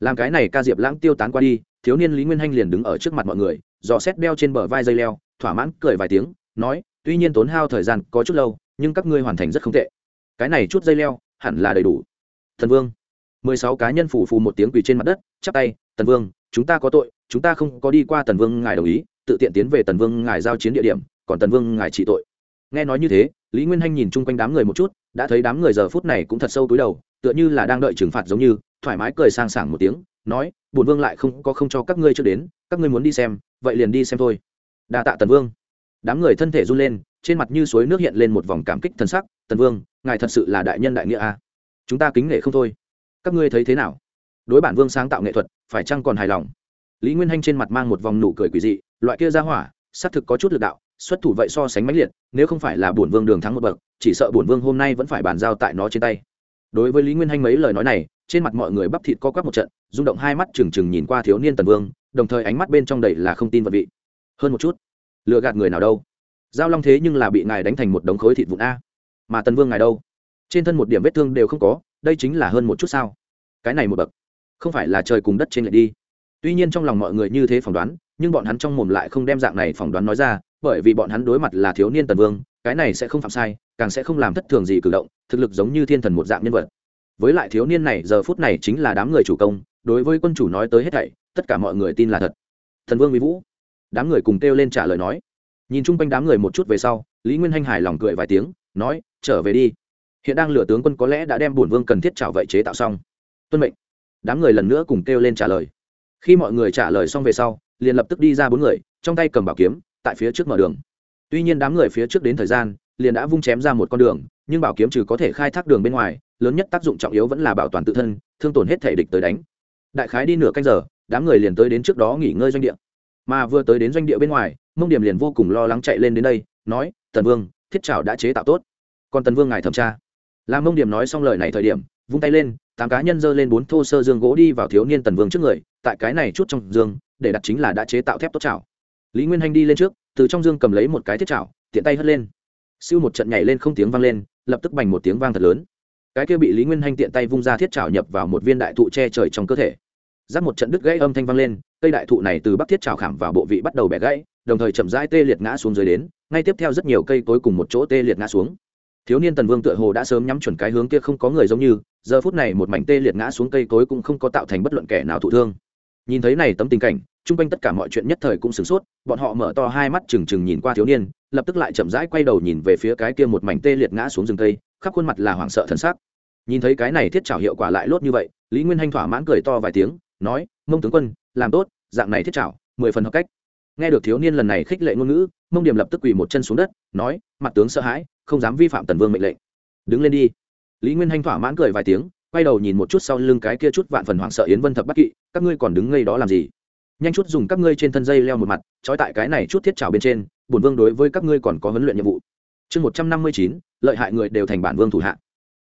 làm cái này ca diệp lãng tiêu tán qua đi, thiếu niên lý nguyên hanh liền đứng ở trước mặt mọi người, dò xét đeo trên bờ vai dây leo, thỏa mãn cười vài tiếng, nói, tuy nhiên tốn hao thời gian có chút lâu, nhưng các ngươi hoàn thành rất không tệ. Cái này chút dây leo, hẳn là đầy đủ. Thần vương. Mười sáu cá nhân phủ phù một tiếng quỳ trên mặt đất, chắp tay tần vương, chúng ta có tội, chúng ta không có đi qua tần vương ngài đồng ý, tự tiện tiến về tần vương ngài giao chiến địa điểm, còn tần vương ngài trị tội. Nghe nói như thế, lý nguyên hanh nhìn chung quanh đám người một chút, đã thấy đám người giờ phút này cũng thật sâu túi đầu, tựa như là đang đợi trừng phạt giống như thoải mái cười sang sảng một tiếng, nói, bổn vương lại không có không cho các ngươi chưa đến, các ngươi muốn đi xem, vậy liền đi xem thôi. Đa tạ tần vương. Đám người thân thể run lên, trên mặt như suối nước hiện lên một vòng cảm kích thân sắc, tần vương, ngài thật sự là đại nhân đại nghĩa a. Chúng ta kính nể không thôi. Các ngươi thấy thế nào? Đối bản vương sáng tạo nghệ thuật, phải chăng còn hài lòng? Lý nguyên hanh trên mặt mang một vòng nụ cười quỷ dị, loại kia ra hỏa, xác thực có chút lực đạo, xuất thủ vậy so sánh mãnh liệt, nếu không phải là bổn vương đường thắng một bậc, chỉ sợ bổn vương hôm nay vẫn phải bàn giao tại nó trên tay. Đối với lý nguyên hanh mấy lời nói này trên mặt mọi người bắp thịt co quắp một trận, rung động hai mắt trừng trừng nhìn qua thiếu niên tần vương, đồng thời ánh mắt bên trong đầy là không tin vật vị. Hơn một chút, lừa gạt người nào đâu? Giao long thế nhưng là bị ngài đánh thành một đống khối thịt vụn a. Mà tần vương ngài đâu? Trên thân một điểm vết thương đều không có, đây chính là hơn một chút sao? Cái này một bậc, không phải là trời cùng đất trên lại đi. Tuy nhiên trong lòng mọi người như thế phỏng đoán, nhưng bọn hắn trong mồm lại không đem dạng này phỏng đoán nói ra, bởi vì bọn hắn đối mặt là thiếu niên tần vương, cái này sẽ không phạm sai, càng sẽ không làm thất thường gì cử động, thực lực giống như thiên thần một dạng nhân vật với lại thiếu niên này, giờ phút này chính là đám người chủ công, đối với quân chủ nói tới hết thảy, tất cả mọi người tin là thật. Thần vương mỹ vũ. Đám người cùng kêu lên trả lời nói. Nhìn chung quanh đám người một chút về sau, lý nguyên hanh hài lòng cười vài tiếng, nói, trở về đi. Hiện đang lựa tướng quân có lẽ đã đem bổn vương cần thiết trảo vậy chế tạo xong. Tuân mệnh. Đám người lần nữa cùng kêu lên trả lời. Khi mọi người trả lời xong về sau, liền lập tức đi ra bốn người, trong tay cầm bảo kiếm, tại phía trước mở đường. Tuy nhiên đám người phía trước đến thời gian, liền đã vung chém ra một con đường, nhưng bảo kiếm trừ có thể khai thác đường bên ngoài lớn nhất tác dụng trọng yếu vẫn là bảo toàn tự thân, thương tổn hết thể địch tới đánh. Đại khái đi nửa canh giờ, đám người liền tới đến trước đó nghỉ ngơi doanh địa. Mà vừa tới đến doanh địa bên ngoài, mông điểm liền vô cùng lo lắng chạy lên đến đây, nói, tần vương, thiết trào đã chế tạo tốt. Còn tần vương ngài thẩm tra. Làm mông điểm nói xong lời này thời điểm, vung tay lên, tám cá nhân dơ lên bốn thô sơ dương gỗ đi vào thiếu niên tần vương trước người, tại cái này chút trong dương, để đặt chính là đã chế tạo thép tốt chảo lý nguyên hanh đi lên trước, từ trong dương cầm lấy một cái thiết chảo tiện tay hất lên. Siêu một trận nhảy lên không tiếng vang lên, lập tức bành một tiếng vang thật lớn cái kia bị lý nguyên hanh tiện tay vung ra thiết chảo nhập vào một viên đại thụ che trời trong cơ thể. Giáp một trận đứt gãy âm thanh vang lên, cây đại thụ này từ bắc thiết chảo khảm vào bộ vị bắt đầu bẻ gãy, đồng thời chậm rãi tê liệt ngã xuống dưới đến, ngay tiếp theo rất nhiều cây tối cùng một chỗ tê liệt ngã xuống. Thiếu niên tần vương tựa hồ đã sớm nhắm chuẩn cái hướng kia không có người giống như, giờ phút này một mảnh tê liệt ngã xuống cây cối cũng không có tạo thành bất luận kẻ nào thụ thương. Nhìn thấy này tấm tình cảnh, chung quanh tất cả mọi chuyện nhất thời cũng sửng sốt, bọn họ mở to hai mắt trừng trừng nhìn qua thiếu niên, lập tức lại chậm rãi quay đầu nhìn về phía cái kia một mảnh tê liệt ngã xuống rừng cây, khắp khuôn mặt là hoảng sợ thân xác nhìn thấy cái này thiết trảo hiệu quả lại lốt như vậy, lý nguyên hanh thỏa mãn cười to vài tiếng, nói, mông tướng quân, làm tốt, dạng này thiết trảo mười phần hợp cách. Nghe được thiếu niên lần này khích lệ ngôn ngữ, mông điểm lập tức quỳ một chân xuống đất, nói, mặt tướng sợ hãi, không dám vi phạm tần vương mệnh lệnh. Đứng lên đi. Lý nguyên hanh thỏa mãn cười vài tiếng, quay đầu nhìn một chút sau lưng cái kia chút vạn phần hoảng sợ yến vân thập bắc kỵ, các ngươi còn đứng ngây đó làm gì? Nhanh chút dùng các ngươi trên thân dây leo một mặt, trói tại cái này chút thiết trào bên trên, bổn vương đối với các ngươi còn có huấn luyện nhiệm vụ. Chương một trăm năm mươi chín, lợi hại người đều thành bản vương thủ hạ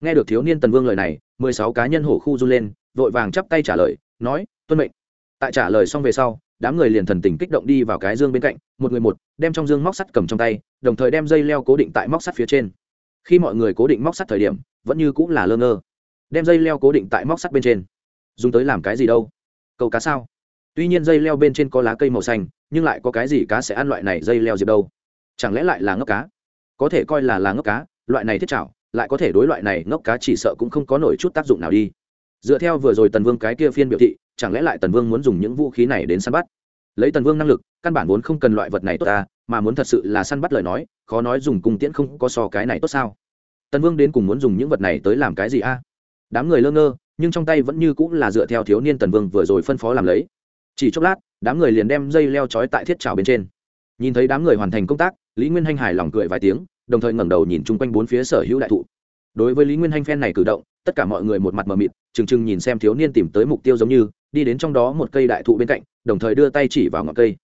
nghe được thiếu niên tần vương lời này, mười sáu cá nhân hổ khu run lên, vội vàng chắp tay trả lời, nói, tuân mệnh. Tại trả lời xong về sau, đám người liền thần tình kích động đi vào cái dương bên cạnh, một người một, đem trong dương móc sắt cầm trong tay, đồng thời đem dây leo cố định tại móc sắt phía trên. Khi mọi người cố định móc sắt thời điểm, vẫn như cũng là lơ ngơ. Đem dây leo cố định tại móc sắt bên trên. Dùng tới làm cái gì đâu? Câu cá sao? Tuy nhiên dây leo bên trên có lá cây màu xanh, nhưng lại có cái gì cá sẽ ăn loại này dây leo diệp đâu? Chẳng lẽ lại là ngốc cá? Có thể coi là là ngốc cá, loại này thiết chảo lại có thể đối loại này ngốc cá chỉ sợ cũng không có nổi chút tác dụng nào đi. Dựa theo vừa rồi tần vương cái kia phiên biểu thị, chẳng lẽ lại tần vương muốn dùng những vũ khí này đến săn bắt? Lấy tần vương năng lực, căn bản vốn không cần loại vật này tốt ta, mà muốn thật sự là săn bắt lời nói, khó nói dùng cung tiễn không có so cái này tốt sao? Tần vương đến cùng muốn dùng những vật này tới làm cái gì a? Đám người lơ ngơ, nhưng trong tay vẫn như cũng là dựa theo thiếu niên tần vương vừa rồi phân phó làm lấy. Chỉ chốc lát, đám người liền đem dây leo trói tại thiết trào bên trên. Nhìn thấy đám người hoàn thành công tác, lý nguyên hanh hài lòng cười vài tiếng đồng thời ngẩng đầu nhìn chung quanh bốn phía sở hữu đại thụ. Đối với lý nguyên hanh phen này cử động, tất cả mọi người một mặt mờ mịt chừng chừng nhìn xem thiếu niên tìm tới mục tiêu giống như, đi đến trong đó một cây đại thụ bên cạnh, đồng thời đưa tay chỉ vào ngọn cây.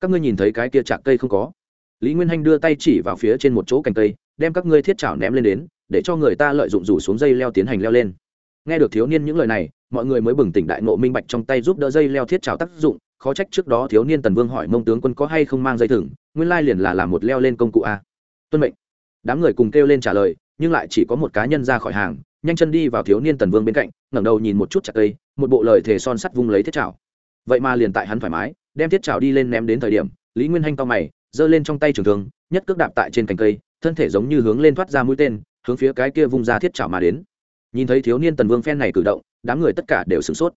Các ngươi nhìn thấy cái kia chạc cây không có? Lý nguyên hanh đưa tay chỉ vào phía trên một chỗ cành cây, đem các ngươi thiết chảo ném lên đến, để cho người ta lợi dụng rủ xuống dây leo tiến hành leo lên. Nghe được thiếu niên những lời này, mọi người mới bừng tỉnh đại ngộ minh bạch trong tay giúp đỡ dây leo thiết trảo tác dụng, khó trách trước đó thiếu niên tần vương hỏi mông tướng quân có hay không mang dây thừng, nguyên lai liền là làm một leo lên công cụ a. Tuân mệnh đám người cùng kêu lên trả lời, nhưng lại chỉ có một cá nhân ra khỏi hàng, nhanh chân đi vào thiếu niên tần vương bên cạnh, ngẩng đầu nhìn một chút chặt cây, một bộ lời thề son sắt vung lấy thiết chảo. Vậy mà liền tại hắn thoải mái, đem thiết chảo đi lên ném đến thời điểm, lý nguyên hanh to mày, giơ lên trong tay trường thương, nhất cước đạp tại trên cành cây, thân thể giống như hướng lên thoát ra mũi tên, hướng phía cái kia vung ra thiết chảo mà đến. Nhìn thấy thiếu niên tần vương phen này cử động, đám người tất cả đều sửng sốt.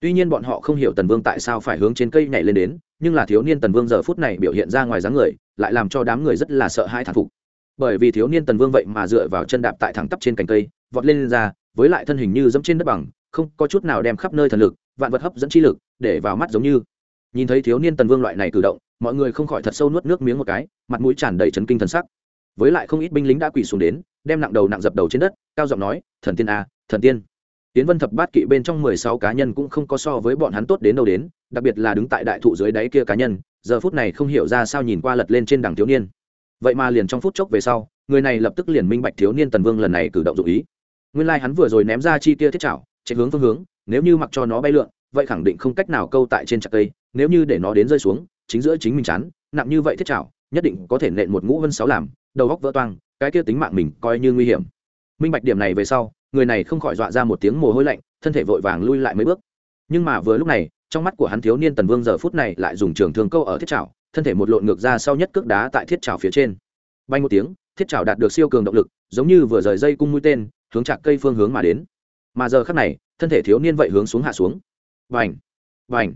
Tuy nhiên bọn họ không hiểu tần vương tại sao phải hướng trên cây nhảy lên đến, nhưng là thiếu niên tần vương giờ phút này biểu hiện ra ngoài dáng người, lại làm cho đám người rất là sợ hãi thản phục bởi vì thiếu niên tần vương vậy mà dựa vào chân đạp tại thẳng tắp trên cành cây vọt lên, lên ra với lại thân hình như dẫm trên đất bằng không có chút nào đem khắp nơi thần lực vạn vật hấp dẫn chi lực để vào mắt giống như. Nhìn thấy thiếu niên tần vương loại này cử động mọi người không khỏi thật sâu nuốt nước miếng một cái mặt mũi tràn đầy chấn kinh thần sắc. Với lại không ít binh lính đã quỳ xuống đến đem nặng đầu nặng dập đầu trên đất cao giọng nói thần tiên a thần tiên. Tiến vân thập bát kỵ bên trong mười sáu cá nhân cũng không có so với bọn hắn tốt đến đâu đến đặc biệt là đứng tại đại thụ dưới đáy kia cá nhân giờ phút này không hiểu ra sao nhìn qua lật lên trên đằng thiếu niên vậy mà liền trong phút chốc về sau, người này lập tức liền minh bạch thiếu niên tần vương lần này cử động dụ ý. Nguyên lai、like、hắn vừa rồi ném ra chi tia thiết chảo, chạy hướng phương hướng, nếu như mặc cho nó bay lượn, vậy khẳng định không cách nào câu tại trên chặt cây, nếu như để nó đến rơi xuống, chính giữa chính mình chán, nặng như vậy thiết chảo, nhất định có thể nện một ngũ vân sáu làm, đầu góc vỡ toang, cái kia tính mạng mình coi như nguy hiểm. Minh bạch điểm này về sau, người này không khỏi dọa ra một tiếng mồ hôi lạnh, thân thể vội vàng lui lại mấy bước. Nhưng mà vừa lúc này, trong mắt của hắn thiếu niên tần vương giờ phút này lại dùng trường thương câu ở thiết trào thân thể một lộn ngược ra sau nhất cước đá tại thiết trào phía trên. Bay một tiếng, thiết trào đạt được siêu cường động lực, giống như vừa rời dây cung mũi tên, hướng chạc cây phương hướng mà đến. Mà giờ khắc này, thân thể thiếu niên vậy hướng xuống hạ xuống. Vành vành.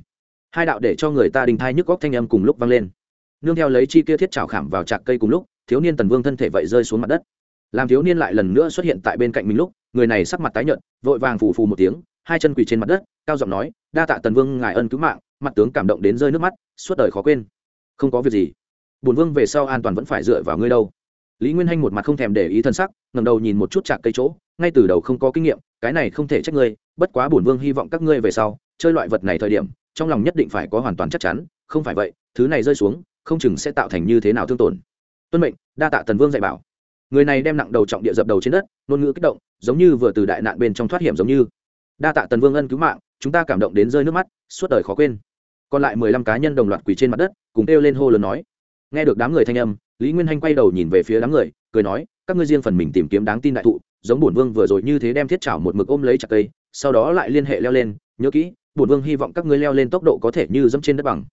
Hai đạo để cho người ta đình thai nhức góc thanh âm cùng lúc vang lên. Nương theo lấy chi kia thiết trào khảm vào chạc cây cùng lúc, thiếu niên tần vương thân thể vậy rơi xuống mặt đất. Làm thiếu niên lại lần nữa xuất hiện tại bên cạnh mình lúc, người này sắc mặt tái nhợt, vội vàng phù phù một tiếng, hai chân quỳ trên mặt đất, cao giọng nói, đa tạ tần vương ngài ân cứu mạng, mặt tướng cảm động đến rơi nước mắt, suốt đời khó quên không có việc gì. Bùn vương về sau an toàn vẫn phải dựa vào ngươi đâu. Lý nguyên hanh một mặt không thèm để ý thân sắc ngầm đầu nhìn một chút chạc cây chỗ, ngay từ đầu không có kinh nghiệm, cái này không thể trách ngươi, bất quá bùn vương hy vọng các ngươi về sau, chơi loại vật này thời điểm, trong lòng nhất định phải có hoàn toàn chắc chắn, không phải vậy, thứ này rơi xuống, không chừng sẽ tạo thành như thế nào thương tổn. Tuân mệnh, đa tạ tần vương dạy bảo. Người này đem nặng đầu trọng địa dập đầu trên đất, ngôn ngữ kích động, giống như vừa từ đại nạn bên trong thoát hiểm giống như. Đa tạ tần vương ân cứu mạng, chúng ta cảm động đến rơi nước mắt, suốt đời khó quên còn lại mười lăm cá nhân đồng loạt quỳ trên mặt đất, cùng kêu lên hô lớn nói. Nghe được đám người thanh âm, lý nguyên hanh quay đầu nhìn về phía đám người, cười nói, các ngươi riêng phần mình tìm kiếm đáng tin đại thụ, giống bổn vương vừa rồi như thế đem thiết chảo một mực ôm lấy chặt cây, sau đó lại liên hệ leo lên, nhớ kỹ, bổn vương hy vọng các ngươi leo lên tốc độ có thể như dẫm trên đất bằng.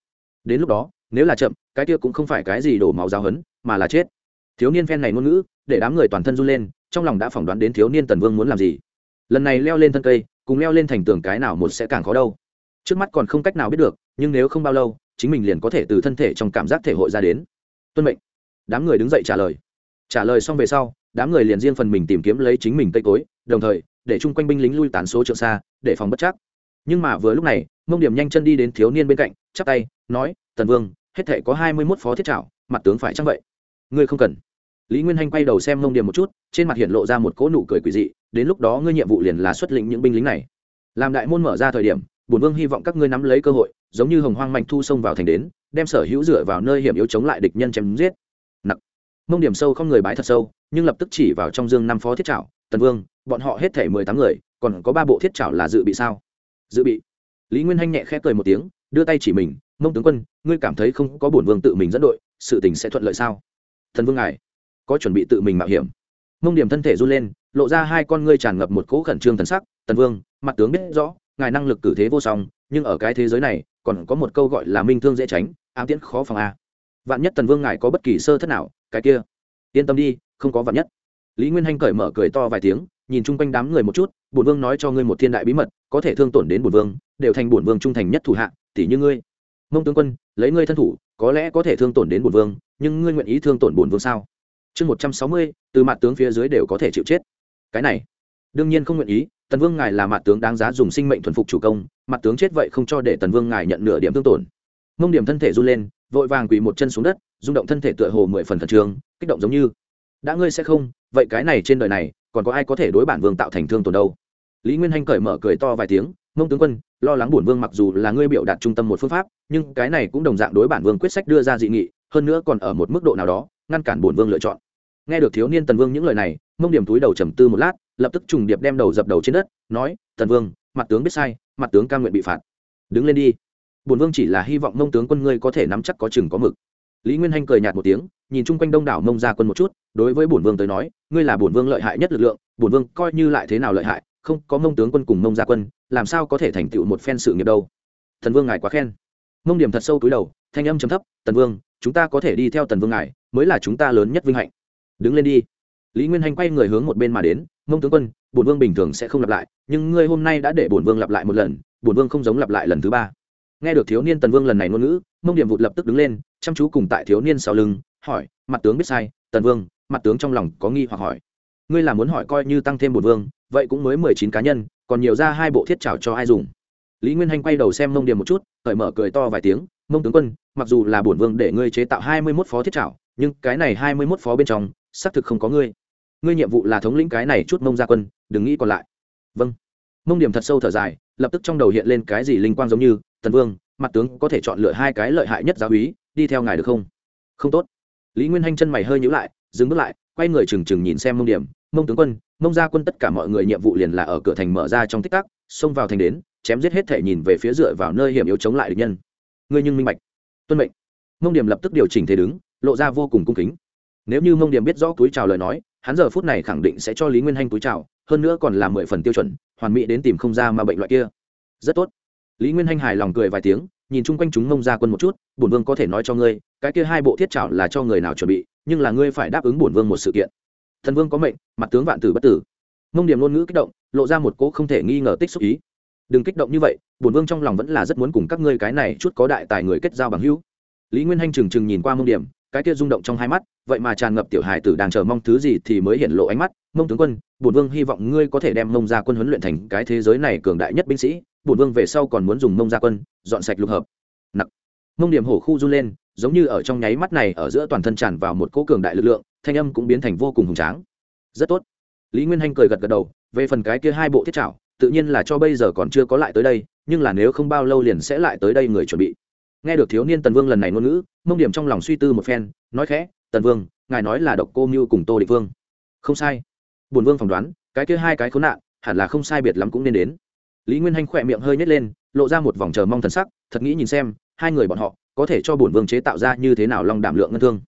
Đến lúc đó, nếu là chậm, cái kia cũng không phải cái gì đổ máu giáo hấn mà là chết. Thiếu niên phen này ngôn ngữ, để đám người toàn thân run lên, trong lòng đã phỏng đoán đến thiếu niên tần vương muốn làm gì. Lần này leo lên thân cây, cùng leo lên thành tường cái nào một sẽ càng khó đâu. Trước mắt còn không cách nào biết được nhưng nếu không bao lâu, chính mình liền có thể từ thân thể trong cảm giác thể hội ra đến. Tuân mệnh. Đám người đứng dậy trả lời. Trả lời xong về sau, đám người liền riêng phần mình tìm kiếm lấy chính mình cây cối, đồng thời, để chung quanh binh lính lui tán số trượng xa, để phòng bất chắc. Nhưng mà vừa lúc này, mông điểm nhanh chân đi đến thiếu niên bên cạnh, chắp tay, nói, tần vương, hết thể có hai mươi mốt phó thiết trảo, mặt tướng phải chăng vậy? Ngươi không cần. Lý nguyên hanh quay đầu xem mông điểm một chút, trên mặt hiện lộ ra một cỗ nụ cười quỷ dị, đến lúc đó ngươi nhiệm vụ liền là xuất lĩnh những binh lính này. Làm đại môn mở ra thời điểm bùn vương hy vọng các ngươi nắm lấy cơ hội giống như hồng hoang mạnh thu xông vào thành đến, đem sở hữu dựa vào nơi hiểm yếu chống lại địch nhân chém giết. Nặc. Mông điểm sâu không người bái thật sâu, nhưng lập tức chỉ vào trong dương năm phó thiết trảo, tần vương, bọn họ hết thể mười tám người, còn có ba bộ thiết trảo là dự bị sao? Dự bị. Lý nguyên hanh nhẹ khẽ cười một tiếng, đưa tay chỉ mình, mông tướng quân, ngươi cảm thấy không có bổn vương tự mình dẫn đội, sự tình sẽ thuận lợi sao? Thần vương ngài, có chuẩn bị tự mình mạo hiểm. Mông điểm thân thể run lên, lộ ra hai con ngươi tràn ngập một cỗ khẩn trương thần sắc, tần vương, mặt tướng biết rõ, ngài năng lực cử thế vô song, nhưng ở cái thế giới này còn có một câu gọi là minh thương dễ tránh, ám tiễn khó phòng a. Vạn nhất tần vương ngài có bất kỳ sơ thất nào, cái kia. Yên tâm đi, không có vạn nhất. Lý nguyên hanh cởi mở cười to vài tiếng, nhìn chung quanh đám người một chút, bổn vương nói cho ngươi một thiên đại bí mật, có thể thương tổn đến bổn vương, đều thành bổn vương trung thành nhất thủ hạ tỷ như ngươi. Mông tướng quân, lấy ngươi thân thủ, có lẽ có thể thương tổn đến bổn vương, nhưng ngươi nguyện ý thương tổn bổn vương sao? Chương một trăm sáu mươi, từ mặt tướng phía dưới đều có thể chịu chết. Cái này, đương nhiên không nguyện ý tần vương ngài là mặt tướng đáng giá dùng sinh mệnh thuần phục chủ công, mặt tướng chết vậy không cho để tần vương ngài nhận nửa điểm thương tổn. Mông điểm thân thể run lên, vội vàng quỳ một chân xuống đất, rung động thân thể tựa hồ mười phần khẩn trương, kích động giống như, đã ngươi sẽ không, vậy cái này trên đời này, còn có ai có thể đối bản vương tạo thành thương tổn đâu? Lý nguyên hanh cởi mở cười to vài tiếng, mông tướng quân, lo lắng bổn vương mặc dù là ngươi biểu đạt trung tâm một phương pháp, nhưng cái này cũng đồng dạng đối bản vương quyết sách đưa ra dị nghị, hơn nữa còn ở một mức độ nào đó, ngăn cản bổn vương lựa chọn. Nghe được thiếu niên tần vương những lời này, mông điểm túi đầu trầm tư một lát lập tức trùng điệp đem đầu dập đầu trên đất, nói, tần vương, mặt tướng biết sai, mặt tướng ca nguyện bị phạt. Đứng lên đi. Bổn vương chỉ là hy vọng mông tướng quân ngươi có thể nắm chắc có chừng có mực. Lý nguyên hanh cười nhạt một tiếng, nhìn chung quanh đông đảo mông ra quân một chút, đối với bổn vương tới nói, ngươi là bổn vương lợi hại nhất lực lượng, bổn vương coi như lại thế nào lợi hại, không có mông tướng quân cùng mông gia quân, làm sao có thể thành tựu một phen sự nghiệp đâu. Thần vương ngài quá khen. Mông điểm thật sâu túi đầu, thanh âm chấm thấp, tần vương, chúng ta có thể đi theo tần vương ngài, mới là chúng ta lớn nhất vinh hạnh. Đứng lên đi. Lý nguyên hanh quay người hướng một bên mà đến mông tướng quân, bổn vương bình thường sẽ không lặp lại, nhưng ngươi hôm nay đã để bổn vương lặp lại một lần, bổn vương không giống lặp lại lần thứ ba. Nghe được thiếu niên tần vương lần này ngôn ngữ, mông điểm vụt lập tức đứng lên, chăm chú cùng tại thiếu niên sau lưng, hỏi, mặt tướng biết sai? Tần vương, mặt tướng trong lòng có nghi hoặc hỏi. Ngươi là muốn hỏi coi như tăng thêm bổn vương, vậy cũng mới mười chín cá nhân, còn nhiều ra hai bộ thiết trào cho ai dùng? Lý nguyên hanh quay đầu xem mông điểm một chút, cởi mở cười to vài tiếng, mông tướng quân, mặc dù là bổn vương để ngươi chế tạo hai mươi mốt phó thiết trào nhưng cái này hai mươi mốt phó bên trong, xác thực không có ngươi ngươi nhiệm vụ là thống lĩnh cái này chút mông gia quân, đừng nghĩ còn lại. Vâng. Mông điểm thật sâu thở dài, lập tức trong đầu hiện lên cái gì linh quang giống như, tần vương, mặt tướng có thể chọn lựa hai cái lợi hại nhất giáo úy, đi theo ngài được không? Không tốt. Lý nguyên hanh chân mày hơi nhữ lại, dừng bước lại, quay người trừng trừng nhìn xem mông điểm, mông tướng quân, mông gia quân tất cả mọi người nhiệm vụ liền là ở cửa thành mở ra trong tích tắc, xông vào thành đến, chém giết hết thể nhìn về phía dựa vào nơi hiểm yếu chống lại địch nhân. Ngươi nhưng minh bạch. Tuân mệnh. Mông điểm lập tức điều chỉnh thế đứng, lộ ra vô cùng cung kính. Nếu như mông điểm biết rõ túi chào lời nói hắn giờ phút này khẳng định sẽ cho lý nguyên hanh túi chào, hơn nữa còn là mười phần tiêu chuẩn, hoàn mỹ đến tìm không ra mà bệnh loại kia. Rất tốt. Lý nguyên hanh hài lòng cười vài tiếng, nhìn chung quanh chúng mông ra quân một chút, bổn vương có thể nói cho ngươi, cái kia hai bộ thiết trào là cho người nào chuẩn bị, nhưng là ngươi phải đáp ứng bổn vương một sự kiện. Thần vương có mệnh, mặt tướng vạn tử bất tử. Mông điểm ngôn ngữ kích động, lộ ra một cỗ không thể nghi ngờ tích xúc ý. Đừng kích động như vậy, bổn vương trong lòng vẫn là rất muốn cùng các ngươi cái này chút có đại tài người kết giao bằng hữu. Lý nguyên hanh trừng trừng nhìn qua mông điểm cái kia rung động trong hai mắt, vậy mà tràn ngập tiểu hài tử đang chờ mong thứ gì thì mới hiện lộ ánh mắt. Mông tướng quân, bổn vương hy vọng ngươi có thể đem mông gia quân huấn luyện thành cái thế giới này cường đại nhất binh sĩ. Bổn vương về sau còn muốn dùng mông gia quân, dọn sạch lục hợp. Nặc. Mông điểm hổ khu run lên, giống như ở trong nháy mắt này, ở giữa toàn thân tràn vào một cỗ cường đại lực lượng, thanh âm cũng biến thành vô cùng hùng tráng. Rất tốt. Lý nguyên hanh cười gật gật đầu, về phần cái kia hai bộ thiết trảo, tự nhiên là cho bây giờ còn chưa có lại tới đây, nhưng là nếu không bao lâu liền sẽ lại tới đây người chuẩn bị nghe được thiếu niên tần vương lần này ngôn ngữ, mông điểm trong lòng suy tư một phen, nói khẽ, tần vương, ngài nói là độc cô mưu cùng tô địch vương. Không sai. Bùn vương phỏng đoán, cái kia hai cái khốn nạn, hẳn là không sai biệt lắm cũng nên đến. Lý nguyên hanh khỏe miệng hơi nhét lên, lộ ra một vòng chờ mong thần sắc, thật nghĩ nhìn xem, hai người bọn họ, có thể cho bổn vương chế tạo ra như thế nào long đảm lượng ngân thương.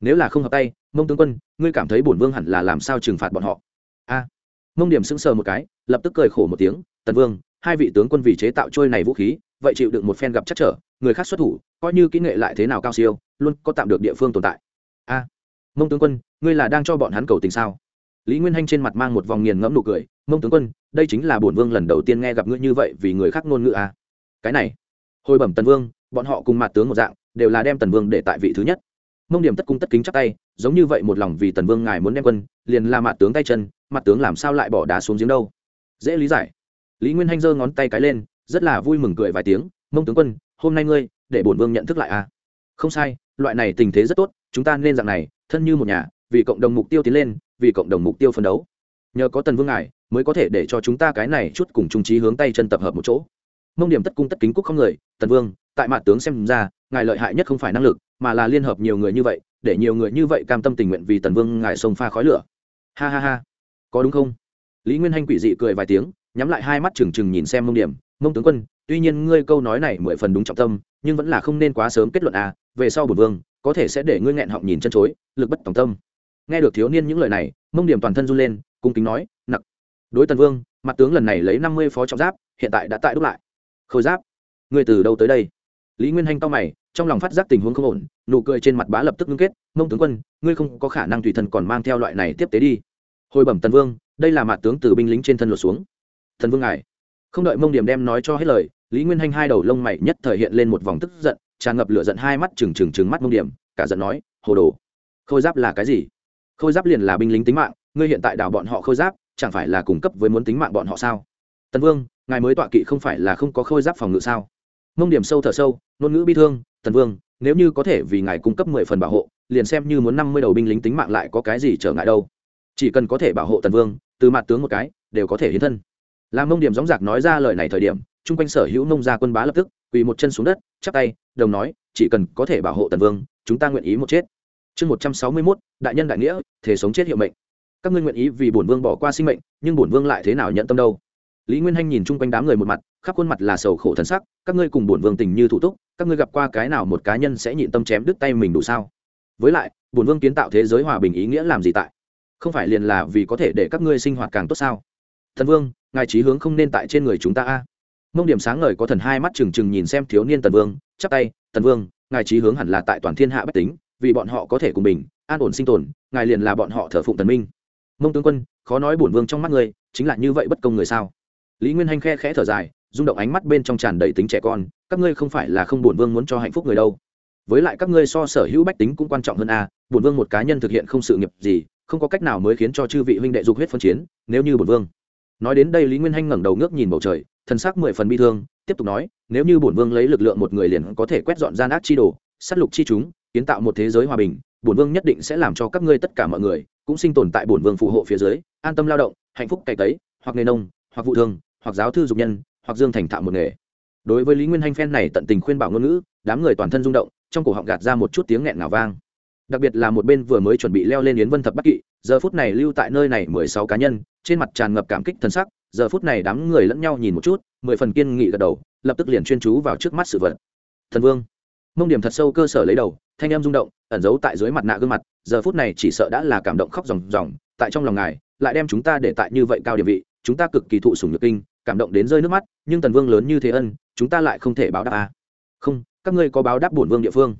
Nếu là không hợp tay, mông tướng quân, ngươi cảm thấy bổn vương hẳn là làm sao trừng phạt bọn họ? A. Mông điểm sững sờ một cái, lập tức cười khổ một tiếng, tần vương, hai vị tướng quân vì chế tạo trôi này vũ khí vậy chịu được một phen gặp chắc trở, người khác xuất thủ, coi như kỹ nghệ lại thế nào cao siêu, luôn có tạm được địa phương tồn tại. A, mông tướng quân, ngươi là đang cho bọn hắn cầu tình sao? Lý nguyên hanh trên mặt mang một vòng nghiền ngẫm nụ cười, mông tướng quân, đây chính là bổn vương lần đầu tiên nghe gặp ngươi như vậy vì người khác ngôn ngữ a. Cái này, hồi bẩm tần vương, bọn họ cùng mặt tướng một dạng, đều là đem tần vương để tại vị thứ nhất. Mông điểm tất cung tất kính chắc tay, giống như vậy một lòng vì tần vương ngài muốn đem quân, liền là mặt tướng tay chân, mặt tướng làm sao lại bỏ đá xuống giếng đâu? Dễ lý giải. Lý nguyên hanh giơ ngón tay cái lên rất là vui mừng cười vài tiếng, mông tướng quân, hôm nay ngươi để bổn vương nhận thức lại a không sai, loại này tình thế rất tốt, chúng ta nên dạng này, thân như một nhà, vì cộng đồng mục tiêu tiến lên, vì cộng đồng mục tiêu phấn đấu. Nhờ có tần vương ngài, mới có thể để cho chúng ta cái này chút cùng trung trí hướng tay chân tập hợp một chỗ. Mông điểm tất cung tất kính cúc không người, tần vương, tại mặt tướng xem ra, ngài lợi hại nhất không phải năng lực, mà là liên hợp nhiều người như vậy, để nhiều người như vậy cam tâm tình nguyện vì tần vương ngài sông pha khói lửa. Ha ha ha, có đúng không? Lý nguyên hanh quỷ dị cười vài tiếng, nhắm lại hai mắt trừng trừng nhìn xem mông điểm mông tướng quân, tuy nhiên ngươi câu nói này mười phần đúng trọng tâm, nhưng vẫn là không nên quá sớm kết luận à về sau bổn vương, có thể sẽ để ngươi nghẹn họng nhìn chân chối, lực bất tòng tâm. Nghe được thiếu niên những lời này, mông điểm toàn thân run lên, cung kính nói, nặc. Đối tần vương, mặt tướng lần này lấy năm mươi phó trọng giáp, hiện tại đã tại đúc lại. Khôi giáp, ngươi từ đâu tới đây? Lý nguyên hanh to mày, trong lòng phát giác tình huống không ổn, nụ cười trên mặt bá lập tức ngưng kết, mông tướng quân, ngươi không có khả năng tùy thân còn mang theo loại này tiếp tế đi. Hồi bẩm tần vương, đây là mặt tướng từ binh lính trên thân lột xuống. Thần vương ngài không đợi mông điểm đem nói cho hết lời, lý nguyên hanh hai đầu lông mày nhất thời hiện lên một vòng tức giận, tràn ngập lửa giận hai mắt trừng trừng trừng mắt mông điểm, cả giận nói, hồ đồ, khôi giáp là cái gì? Khôi giáp liền là binh lính tính mạng, ngươi hiện tại đào bọn họ khôi giáp, chẳng phải là cung cấp với muốn tính mạng bọn họ sao? Tần vương, ngài mới tọa kỵ không phải là không có khôi giáp phòng ngự sao? Mông điểm sâu thở sâu, ngôn ngữ bi thương, tần vương, nếu như có thể vì ngài cung cấp mười phần bảo hộ, liền xem như muốn năm mươi đầu binh lính tính mạng lại có cái gì trở ngại đâu. Chỉ cần có thể bảo hộ tần vương, từ mặt tướng một cái, đều có thể hiến thân làm mông điểm gióng giạc nói ra lời này thời điểm, chung quanh sở hữu nông gia quân bá lập tức, quỳ một chân xuống đất, chắp tay, đồng nói, chỉ cần có thể bảo hộ tần vương, chúng ta nguyện ý một chết. Chương một trăm sáu mươi mốt, đại nhân đại nghĩa, thể sống chết hiệu mệnh. Các ngươi nguyện ý vì bổn vương bỏ qua sinh mệnh, nhưng bổn vương lại thế nào nhận tâm đâu? Lý nguyên hanh nhìn chung quanh đám người một mặt, khắp khuôn mặt là sầu khổ thân sắc, các ngươi cùng bổn vương tình như thủ túc, các ngươi gặp qua cái nào một cá nhân sẽ nhịn tâm chém đứt tay mình đủ sao? Với lại, bổn vương kiến tạo thế giới hòa bình ý nghĩa làm gì tại? Không phải liền là vì có thể để các ngươi sinh hoạt càng tốt sao? Thần vương, ngài trí hướng không nên tại trên người chúng ta a. Mông điểm sáng ngời có thần hai mắt trừng trừng nhìn xem thiếu niên tần vương, chắp tay tần vương, ngài trí hướng hẳn là tại toàn thiên hạ bách tính, vì bọn họ có thể cùng mình an ổn sinh tồn, ngài liền là bọn họ thờ phụng tần minh. Mông tướng quân, khó nói bổn vương trong mắt ngươi, chính là như vậy bất công người sao? Lý nguyên hanh khe khẽ thở dài, rung động ánh mắt bên trong tràn đầy tính trẻ con, các ngươi không phải là không bổn vương muốn cho hạnh phúc người đâu. Với lại các ngươi so sở hữu bách tính cũng quan trọng hơn a, bổn vương một cá nhân thực hiện không sự nghiệp gì, không có cách nào mới khiến cho chư vị huynh đệ dục huyết phân chiến, nếu như bổn vương nói đến đây lý nguyên hanh ngẩng đầu ngước nhìn bầu trời thân xác mười phần bi thương, tiếp tục nói, nếu như bổn vương lấy lực lượng một người liền có thể quét dọn gian ác chi đồ s á t lục chi chúng, kiến tạo một thế giới hòa bình, bổn vương nhất định sẽ làm cho các ngươi tất cả mọi người cũng sinh tồn tại bổn vương phù hộ phía dưới, an tâm lao động, hạnh phúc cày tấy hoặc nghề nông, hoặc vụ thương, hoặc giáo thư dục nhân, hoặc dương thành thạo một nghề. Đối với lý nguyên hanh phen này tận tình khuyên bảo ngôn ngữ, đám người toàn thân rung động, trong cổ họng gạt ra một chút tiếng nghẹn ngào vang. Đặc biệt là một bên vừa mới chuẩn bị leo lên yến vân thập bắc kỵ, giờ phút này lưu tại nơi này mười sáu cá nhân trên mặt tràn ngập cảm kích thân sắc, giờ phút này đám người lẫn nhau nhìn một chút, mười phần kiên nghị gật đầu, lập tức liền chuyên chú vào trước mắt sự vật. Thần vương. Mông điểm thật sâu cơ sở lấy đầu, thanh em rung động, ẩn giấu tại dưới mặt nạ gương mặt, giờ phút này chỉ sợ đã là cảm động khóc ròng ròng, tại trong lòng ngài, lại đem chúng ta để tại như vậy cao địa vị, chúng ta cực kỳ thụ sủng nhược kinh, cảm động đến rơi nước mắt, nhưng tần vương lớn như thế ân, chúng ta lại không thể báo đáp à. không, các ngươi có báo đáp bổn vương địa phương.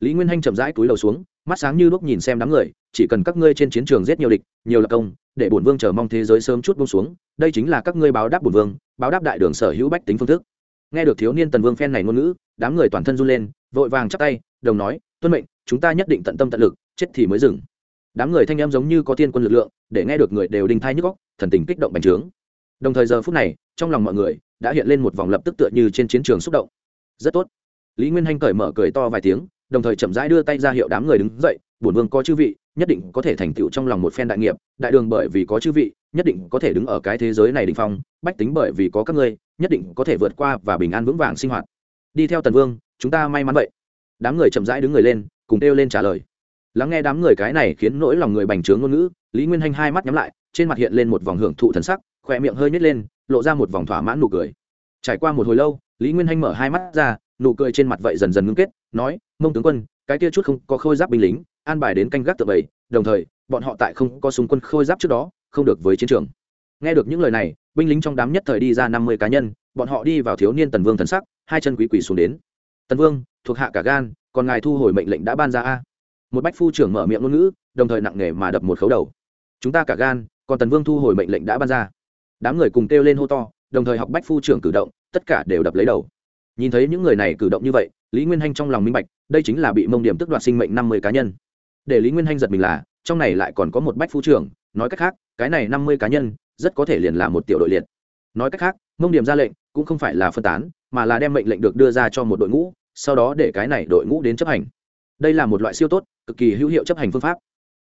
Lý nguyên hanh chậm rãi túi đầu xuống, mắt sáng như lúc nhìn xem đám người, chỉ cần các ngươi trên chiến trường giết nhiều địch, nhiều lập công để bổn vương chờ mong thế giới sớm chút bông xuống, đây chính là các ngươi báo đáp bổn vương, báo đáp đại đường sở hữu bách tính phương thức. Nghe được thiếu niên tần vương phen này ngôn ngữ, đám người toàn thân run lên, vội vàng chắp tay, đồng nói, tuân mệnh, chúng ta nhất định tận tâm tận lực, chết thì mới dừng. Đám người thanh em giống như có thiên quân lực lượng, để nghe được người đều đinh thai nhức góc thần tình kích động bành trướng. Đồng thời giờ phút này, trong lòng mọi người đã hiện lên một vòng lập tức tựa như trên chiến trường xúc động. Rất tốt. Lý nguyên hanh cởi mở cười to vài tiếng, đồng thời chậm rãi đưa tay ra hiệu đám người đứng dậy, bổn vương có chư vị nhất định có thể thành tựu trong lòng một phen đại nghiệp, đại đường bởi vì có chư vị, nhất định có thể đứng ở cái thế giới này đình phong, bách tính bởi vì có các ngươi, nhất định có thể vượt qua và bình an vững vàng sinh hoạt. Đi theo tần vương, chúng ta may mắn vậy. Đám người chậm rãi đứng người lên, cùng kêu lên trả lời. Lắng nghe đám người cái này khiến nỗi lòng người bành trướng ngôn ngữ, lý nguyên hanh hai mắt nhắm lại, trên mặt hiện lên một vòng hưởng thụ thần sắc khỏe miệng hơi nhét lên, lộ ra một vòng thỏa mãn nụ cười. Trải qua một hồi lâu, lý nguyên hanh mở hai mắt ra, nụ cười trên mặt vậy dần dần ngưng kết, nói, mông tướng quân, cái kia chút không có khôi giáp binh lính an bài đến canh gác tự bầy, đồng thời, bọn họ tại không có súng quân khôi giáp trước đó, không được với chiến trường. Nghe được những lời này, binh lính trong đám nhất thời đi ra năm mươi cá nhân, bọn họ đi vào thiếu niên tần vương thần sắc, hai chân quý quỷ xuống đến. Tần vương, thuộc hạ cả gan, còn ngài thu hồi mệnh lệnh đã ban ra a. Một bách phu trưởng mở miệng ngôn ngữ, đồng thời nặng nề mà đập một khấu đầu. Chúng ta cả gan, còn tần vương thu hồi mệnh lệnh đã ban ra. Đám người cùng kêu lên hô to, đồng thời học bách phu trưởng cử động, tất cả đều đập lấy đầu. Nhìn thấy những người này cử động như vậy, lý nguyên hanh trong lòng minh bạch, đây chính là bị mông điểm tức đoạt sinh mệnh năm mươi cá nhân để lý nguyên hanh giật mình là, trong này lại còn có một bách phu trưởng, nói cách khác, cái này năm mươi cá nhân, rất có thể liền là một tiểu đội liệt. Nói cách khác, mông điểm ra lệnh, cũng không phải là phân tán, mà là đem mệnh lệnh được đưa ra cho một đội ngũ, sau đó để cái này đội ngũ đến chấp hành. Đây là một loại siêu tốt, cực kỳ hữu hiệu chấp hành phương pháp.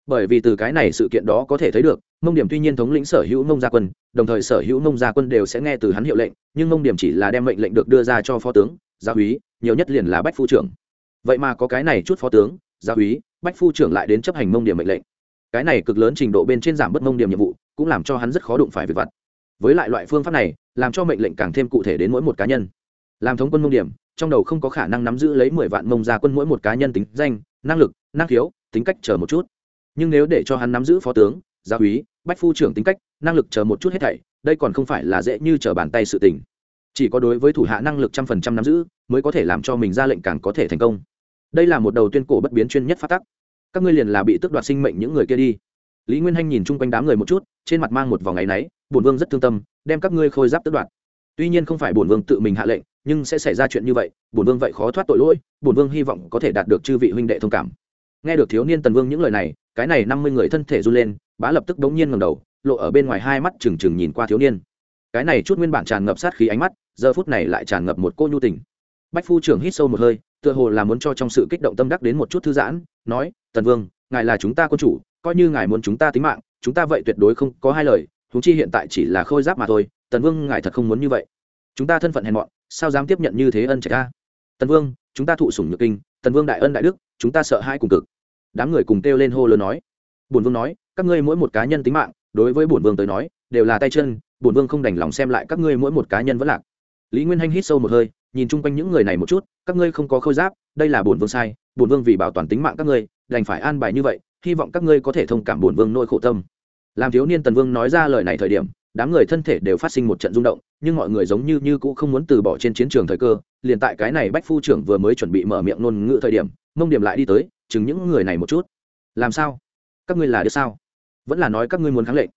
Bởi vì từ cái này sự kiện đó có thể thấy được, mông điểm tuy nhiên thống lĩnh sở hữu mông gia quân, đồng thời sở hữu mông gia quân đều sẽ nghe từ hắn hiệu lệnh, nhưng mông điểm chỉ là đem mệnh lệnh được đưa ra cho phó tướng, gia úy, nhiều nhất liền là bách phu trưởng. Vậy mà có cái này chút phó tướng, gia úy bách phu trưởng lại đến chấp hành mông điểm mệnh lệnh. Cái này cực lớn trình độ bên trên giảm bớt mông điểm nhiệm vụ, cũng làm cho hắn rất khó đụng phải việc vặt. Với lại loại phương pháp này, làm cho mệnh lệnh càng thêm cụ thể đến mỗi một cá nhân. Làm thống quân mông điểm, trong đầu không có khả năng nắm giữ lấy mười vạn mông gia quân mỗi một cá nhân tính danh, năng lực, năng khiếu, tính cách chờ một chút. Nhưng nếu để cho hắn nắm giữ phó tướng, gia úy, bách phu trưởng tính cách, năng lực chờ một chút hết thảy, đây còn không phải là dễ như trở bàn tay sự tình. Chỉ có đối với thủ hạ năng lực trăm phần trăm nắm giữ, mới có thể làm cho mình ra lệnh càng có thể thành công đây là một đầu tuyên cổ bất biến chuyên nhất phát tắc. Các ngươi liền là bị tước đoạt sinh mệnh những người kia đi. Lý nguyên hanh nhìn chung quanh đám người một chút, trên mặt mang một vòng ngày náy, bổn vương rất thương tâm, đem các ngươi khôi giáp tước đoạt. Tuy nhiên không phải bổn vương tự mình hạ lệnh, nhưng sẽ xảy ra chuyện như vậy, bổn vương vậy khó thoát tội lỗi, bổn vương hy vọng có thể đạt được chư vị huynh đệ thông cảm. Nghe được thiếu niên tần vương những lời này, cái này năm mươi người thân thể run lên, bá lập tức đống nhiên ngầm đầu, lộ ở bên ngoài hai mắt trừng trừng nhìn qua thiếu niên. Cái này chút nguyên bản tràn ngập sát khí ánh mắt, giờ phút này lại tràn ngập một cô nhu tình. Bách phu trưởng hít sâu một hơi tựa hồ là muốn cho trong sự kích động tâm đắc đến một chút thư giãn, nói, tần vương, ngài là chúng ta quân chủ, coi như ngài muốn chúng ta tính mạng, chúng ta vậy tuyệt đối không có hai lời, huống chi hiện tại chỉ là khôi giáp mà thôi, tần vương, ngài thật không muốn như vậy. Chúng ta thân phận hèn mọn, sao dám tiếp nhận như thế ân trạch ta tần vương, chúng ta thụ sủng nhược kinh, tần vương đại ân đại đức, chúng ta sợ hai cùng cực. Đám người cùng kêu lên hô lớn nói. Bổn vương nói, các ngươi mỗi một cá nhân tính mạng, đối với bổn vương tới nói, đều là tay chân, bổn vương không đành lòng xem lại các ngươi mỗi một cá nhân vẫn lạc. Lý nguyên hanh hít sâu một hơi nhìn chung quanh những người này một chút, các ngươi không có khôi giáp, đây là bổn vương sai, bổn vương vì bảo toàn tính mạng các ngươi, đành phải an bài như vậy, hy vọng các ngươi có thể thông cảm bổn vương nỗi khổ tâm. Làm thiếu niên tần vương nói ra lời này thời điểm, đám người thân thể đều phát sinh một trận rung động, nhưng mọi người giống như như cũng không muốn từ bỏ trên chiến trường thời cơ, liền tại cái này bách phu trưởng vừa mới chuẩn bị mở miệng ngôn ngữ thời điểm, mông điểm lại đi tới, chừng những người này một chút. Làm sao? Các ngươi là đứa sao? Vẫn là nói các ngươi muốn kháng lệnh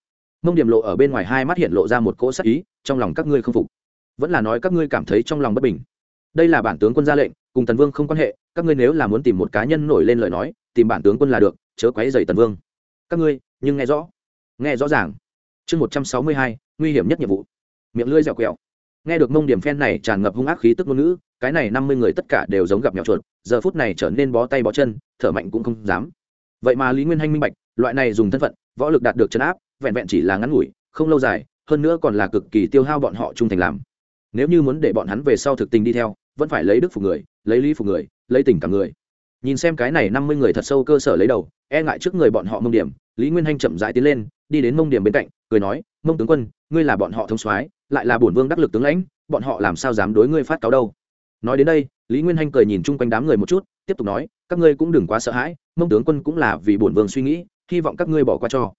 mông điểm lộ ở bên ngoài hai mắt hiện lộ ra một cỗ sắc ý, trong lòng các ngươi không phục vẫn là nói các ngươi cảm thấy trong lòng bất bình. Đây là bản tướng quân ra lệnh, cùng tần vương không quan hệ, các ngươi nếu là muốn tìm một cá nhân nổi lên lời nói, tìm bản tướng quân là được, chớ quấy dày tần vương. Các ngươi, nhưng nghe rõ. Nghe rõ ràng. Chương một trăm sáu mươi hai, nguy hiểm nhất nhiệm vụ. Miệng lưỡi dẻo quẹo. Nghe được mông điểm phen này tràn ngập hung ác khí tức ngôn ngữ, cái này năm mươi người tất cả đều giống gặp mèo chuột, giờ phút này trở nên bó tay bó chân, thở mạnh cũng không dám. Vậy mà lý nguyên hanh minh bạch, loại này dùng thân phận, võ lực đạt được chấn áp, vẹn vẹn chỉ là ngắn ngủi, không lâu dài, hơn nữa còn là cực kỳ tiêu hao bọn họ trung thành làm nếu như muốn để bọn hắn về sau thực tình đi theo, vẫn phải lấy đức phục người, lấy lý phục người, lấy tình cảm người. Nhìn xem cái này năm mươi người thật sâu cơ sở lấy đầu e ngại trước người bọn họ mông điểm, lý nguyên hanh chậm rãi tiến lên, đi đến mông điểm bên cạnh, cười nói, mông tướng quân, ngươi là bọn họ thông soái, lại là bổn vương đắc lực tướng lãnh, bọn họ làm sao dám đối ngươi phát cáo đâu? Nói đến đây, lý nguyên hanh cười nhìn chung quanh đám người một chút, tiếp tục nói, các ngươi cũng đừng quá sợ hãi, mông tướng quân cũng là vì bổn vương suy nghĩ, hy vọng các ngươi bỏ qua cho.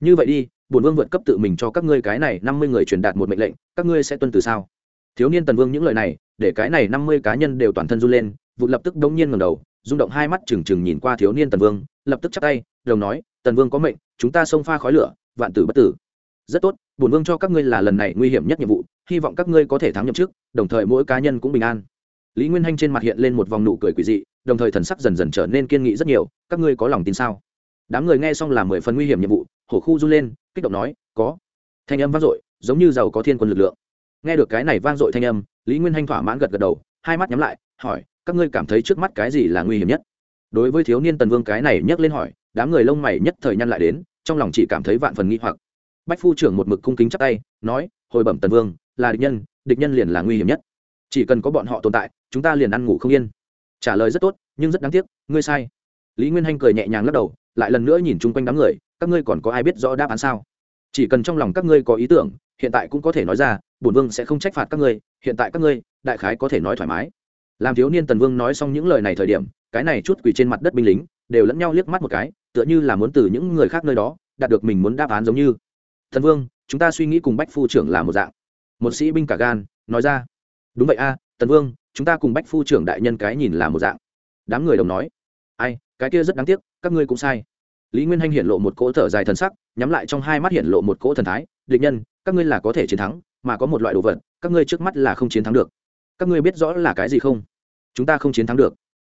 Như vậy đi, bổn vương vượt cấp tự mình cho các ngươi cái này năm mươi người truyền đạt một mệnh lệnh, các ngươi sẽ tuân từ sao? Thiếu niên tần vương những lời này, để cái này năm mươi cá nhân đều toàn thân run lên, vụ lập tức đống nhiên ngầm đầu, rung động hai mắt trừng trừng nhìn qua thiếu niên tần vương, lập tức chắc tay đồng nói, tần vương có mệnh, chúng ta xông pha khói lửa, vạn tử bất tử. Rất tốt, bổn vương cho các ngươi là lần này nguy hiểm nhất nhiệm vụ, hy vọng các ngươi có thể thắng nhậm chức, đồng thời mỗi cá nhân cũng bình an. Lý nguyên hanh trên mặt hiện lên một vòng nụ cười quỷ dị, đồng thời thần sắc dần dần trở nên kiên nghị rất nhiều, các ngươi có lòng tin sao? Đám người nghe xong là mười phần nguy hiểm nhiệm vụ, hổ khu run lên, kích động nói, có. Thanh âm vang dội, giống như giàu có thiên quân lực lượng nghe được cái này vang dội thanh âm, lý nguyên hanh thỏa mãn gật gật đầu, hai mắt nhắm lại, hỏi, các ngươi cảm thấy trước mắt cái gì là nguy hiểm nhất? Đối với thiếu niên tần vương cái này nhấc lên hỏi, đám người lông mày nhất thời nhăn lại đến, trong lòng chỉ cảm thấy vạn phần nghi hoặc. Bách phu trưởng một mực cung kính chắp tay, nói, hồi bẩm tần vương, là địch nhân địch nhân liền là nguy hiểm nhất. Chỉ cần có bọn họ tồn tại, chúng ta liền ăn ngủ không yên. Trả lời rất tốt, nhưng rất đáng tiếc, ngươi sai. Lý nguyên hanh cười nhẹ nhàng lắc đầu, lại lần nữa nhìn chung quanh đám người, các ngươi còn có ai biết rõ đáp án sao? Chỉ cần trong lòng các ngươi có ý tưởng hiện tại cũng có thể nói ra, bổn vương sẽ không trách phạt các ngươi, hiện tại các ngươi, đại khái có thể nói thoải mái. Làm thiếu niên tần vương nói xong những lời này thời điểm, cái này chút quỳ trên mặt đất binh lính, đều lẫn nhau liếc mắt một cái, tựa như là muốn từ những người khác nơi đó, đạt được mình muốn đáp án giống như. Thần vương, chúng ta suy nghĩ cùng bách phu trưởng là một dạng. Một sĩ binh cả gan, nói ra. Đúng vậy a, tần vương, chúng ta cùng bách phu trưởng đại nhân cái nhìn là một dạng. Đám người đồng nói. Ai, cái kia rất đáng tiếc, các ngươi cũng sai. Lý nguyên hanh hiện lộ một cỗ thở dài thần sắc, nhắm lại trong hai mắt hiện lộ một cỗ thần thái. Địch nhân các ngươi là có thể chiến thắng, mà có một loại đồ vật, các ngươi trước mắt là không chiến thắng được. Các ngươi biết rõ là cái gì không? Chúng ta không chiến thắng được.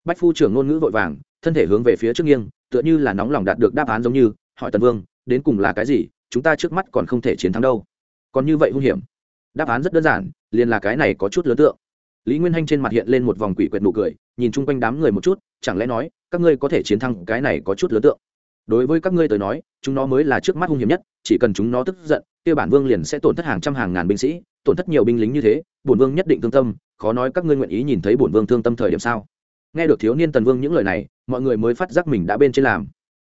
Bách phu trưởng ngôn ngữ vội vàng, thân thể hướng về phía trước nghiêng, tựa như là nóng lòng đạt được đáp án giống như, hỏi tần vương, đến cùng là cái gì? Chúng ta trước mắt còn không thể chiến thắng đâu. Còn như vậy hung hiểm. Đáp án rất đơn giản, liền là cái này có chút lớn tượng. Lý nguyên hanh trên mặt hiện lên một vòng quỷ quyệt nụ cười, nhìn chung quanh đám người một chút, chẳng lẽ nói, các ngươi có thể chiến thắng cái này có chút lớn tượng? Đối với các ngươi tới nói, chúng nó mới là trước mắt hung hiểm nhất, chỉ cần chúng nó tức giận kia bản vương liền sẽ tổn thất hàng trăm hàng ngàn binh sĩ, tổn thất nhiều binh lính như thế, bổn vương nhất định thương tâm, khó nói các ngươi nguyện ý nhìn thấy bổn vương thương tâm thời điểm sao? Nghe được thiếu niên tần vương những lời này, mọi người mới phát giác mình đã bên trên làm.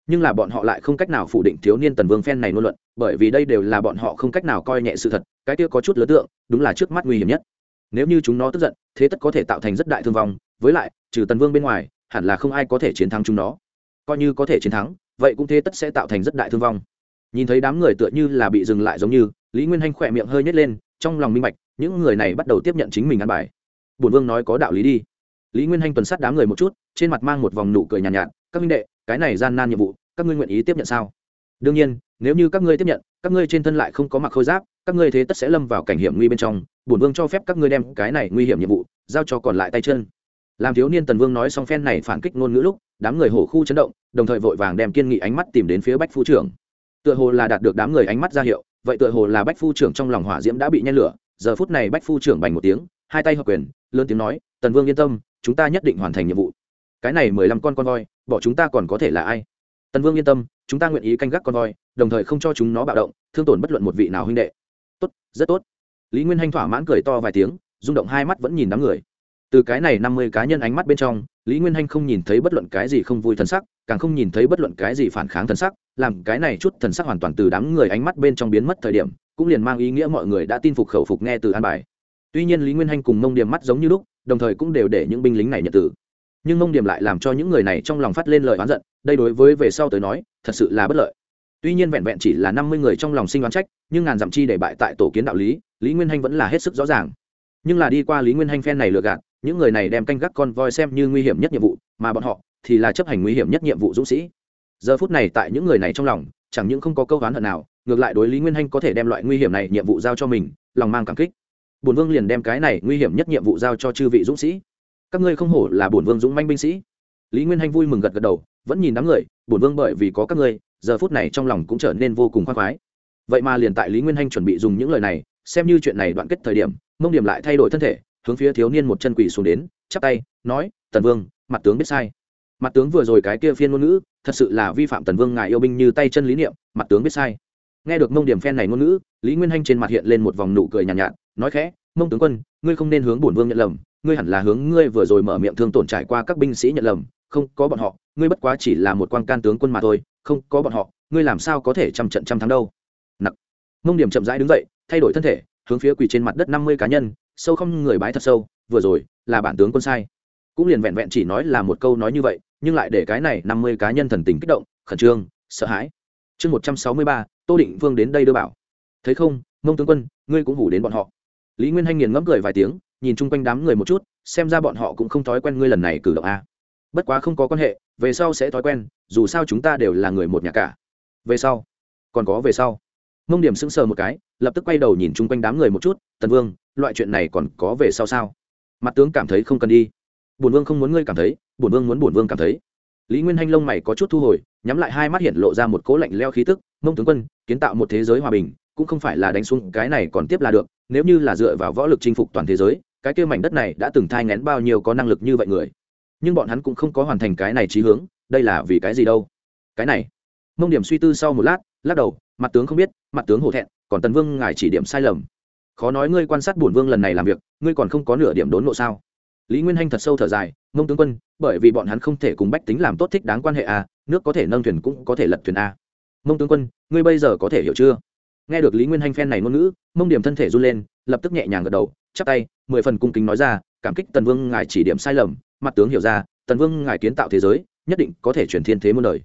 Nhưng là bọn họ lại không cách nào phủ định thiếu niên tần vương phen này ngôn luận, bởi vì đây đều là bọn họ không cách nào coi nhẹ sự thật, cái kia có chút lớn tượng, đúng là trước mắt nguy hiểm nhất. Nếu như chúng nó tức giận, thế tất có thể tạo thành rất đại thương vong, với lại, trừ tần vương bên ngoài, hẳn là không ai có thể chiến thắng chúng nó. Coi như có thể chiến thắng, vậy cũng thế tất sẽ tạo thành rất đại thương vong nhìn thấy đám người tựa như là bị dừng lại giống như lý nguyên hanh khỏe miệng hơi nhét lên trong lòng minh bạch những người này bắt đầu tiếp nhận chính mình ăn bài. Bổn vương nói có đạo lý đi. Lý nguyên hanh tuần sát đám người một chút trên mặt mang một vòng nụ cười nhàn nhạt, nhạt các minh đệ cái này gian nan nhiệm vụ các ngươi nguyện ý tiếp nhận sao? Đương nhiên nếu như các ngươi tiếp nhận các ngươi trên thân lại không có mặc khôi giáp các ngươi thế tất sẽ lâm vào cảnh hiểm nguy bên trong bổn vương cho phép các ngươi đem cái này nguy hiểm nhiệm vụ giao cho còn lại tay chân. Làm thiếu niên tần vương nói xong phen này phản kích ngôn ngữ lúc đám người hổ khu chấn động đồng thời vội vàng đem kiên nghị ánh mắt tìm đến phía bách phu trưởng tựa hồ là đạt được đám người ánh mắt ra hiệu, vậy tựa hồ là bách phu trưởng trong lòng hỏa diễm đã bị nhen lửa, giờ phút này bách phu trưởng bành một tiếng, hai tay hợp quyền, lớn tiếng nói, tần vương yên tâm, chúng ta nhất định hoàn thành nhiệm vụ. Cái này mười lăm con con voi, bỏ chúng ta còn có thể là ai? Tần vương yên tâm, chúng ta nguyện ý canh gác con voi, đồng thời không cho chúng nó bạo động, thương tổn bất luận một vị nào huynh đệ. Tốt, rất tốt. Lý nguyên hanh thỏa mãn cười to vài tiếng, rung động hai mắt vẫn nhìn đám người. Từ cái này năm mươi cá nhân ánh mắt bên trong, lý nguyên hanh không nhìn thấy bất luận cái gì không vui thần sắc, càng không nhìn thấy bất luận cái gì phản kháng thần sắc làm cái này chút thần sắc hoàn toàn từ đám người ánh mắt bên trong biến mất thời điểm, cũng liền mang ý nghĩa mọi người đã tin phục khẩu phục nghe từ an bài. Tuy nhiên lý nguyên hanh cùng mông điểm mắt giống như lúc, đồng thời cũng đều để những binh lính này nhận tử. Nhưng mông điểm lại làm cho những người này trong lòng phát lên lời oán giận, đây đối với về sau tới nói, thật sự là bất lợi. Tuy nhiên vẹn vẹn chỉ là năm mươi người trong lòng sinh oán trách, nhưng ngàn dặm chi để bại tại tổ kiến đạo lý lý nguyên hanh vẫn là hết sức rõ ràng. Nhưng là đi qua lý nguyên hanh phen này lừa gạt, những người này đem canh gác con voi xem như nguy hiểm nhất nhiệm vụ, mà bọn họ thì là chấp hành nguy hiểm nhất nhiệm vụ dũng sĩ giờ phút này tại những người này trong lòng, chẳng những không có câu oán hận nào, ngược lại đối lý nguyên hanh có thể đem loại nguy hiểm này nhiệm vụ giao cho mình, lòng mang cảm kích. Bổn vương liền đem cái này nguy hiểm nhất nhiệm vụ giao cho chư vị dũng sĩ. Các ngươi không hổ là bổn vương dũng manh binh sĩ. Lý nguyên hanh vui mừng gật gật đầu, vẫn nhìn đám người, bổn vương bởi vì có các ngươi, giờ phút này trong lòng cũng trở nên vô cùng khoan khoái. Vậy mà liền tại lý nguyên hanh chuẩn bị dùng những lời này, xem như chuyện này đoạn kết thời điểm, mông điểm lại thay đổi thân thể, hướng phía thiếu niên một chân quỳ xuống đến, chắp tay, nói, tần vương, mặt tướng biết sai mặt tướng vừa rồi cái kia phiên ngôn ngữ thật sự là vi phạm tần vương ngài yêu binh như tay chân lý niệm mặt tướng biết sai. Nghe được mông điểm phen này ngôn ngữ lý nguyên hanh trên mặt hiện lên một vòng nụ cười nhàn nhạt, nhạt nói khẽ mông tướng quân ngươi không nên hướng bổn vương nhận lầm ngươi hẳn là hướng ngươi vừa rồi mở miệng thương tổn trải qua các binh sĩ nhận lầm không có bọn họ ngươi bất quá chỉ là một quan can tướng quân mà thôi không có bọn họ ngươi làm sao có thể trăm trận trăm thắng đâu? Nặc mông điểm chậm rãi đứng dậy thay đổi thân thể hướng phía quỳ trên mặt đất năm mươi cá nhân sâu không người bái thật sâu vừa rồi là bản tướng quân sai. Cũng liền vẹn vẹn chỉ nói là một câu nói như vậy nhưng lại để cái này năm mươi cá nhân thần tình kích động, khẩn trương, sợ hãi. Chương một trăm sáu mươi ba, tô định vương đến đây đưa bảo. Thấy không mông tướng quân, ngươi cũng hủ đến bọn họ. Lý nguyên hanh nghiền ngẫm cười vài tiếng, nhìn chung quanh đám người một chút, xem ra bọn họ cũng không thói quen ngươi lần này cử động a. Bất quá không có quan hệ, về sau sẽ thói quen, dù sao chúng ta đều là người một nhà cả. Về sau. Còn có về sau. Mông điểm sững sờ một cái, lập tức quay đầu nhìn chung quanh đám người một chút, tần vương, loại chuyện này còn có về sau sao? Mặt tướng cảm thấy không cần đi bổn vương không muốn ngươi cảm thấy, bổn vương muốn bổn vương cảm thấy. Lý nguyên hanh lông mày có chút thu hồi, nhắm lại hai mắt hiện lộ ra một cố lạnh leo khí tức, mông tướng quân, kiến tạo một thế giới hòa bình, cũng không phải là đánh xuống cái này còn tiếp là được, nếu như là dựa vào võ lực chinh phục toàn thế giới, cái kia mảnh đất này đã từng thai ngén bao nhiêu có năng lực như vậy người. Nhưng bọn hắn cũng không có hoàn thành cái này trí hướng, đây là vì cái gì đâu? Cái này. Mông điểm suy tư sau một lát, lắc đầu, mặt tướng không biết, mặt tướng hổ thẹn, còn tần vương ngài chỉ điểm sai lầm. Khó nói ngươi quan sát bổn vương lần này làm việc, ngươi còn không có nửa điểm đốn nộ sao? Lý nguyên hanh thật sâu thở dài mông tướng quân, bởi vì bọn hắn không thể cùng bách tính làm tốt thích đáng quan hệ à? nước có thể nâng thuyền cũng có thể lật thuyền à. a mông tướng quân, ngươi bây giờ có thể hiểu chưa? Nghe được lý nguyên hanh phen này ngôn ngữ, mông điểm thân thể run lên, lập tức nhẹ nhàng gật đầu, chắp tay, mười phần cung kính nói ra, cảm kích tần vương ngài chỉ điểm sai lầm, mặt tướng hiểu ra, tần vương ngài kiến tạo thế giới, nhất định có thể chuyển thiên thế muôn đời.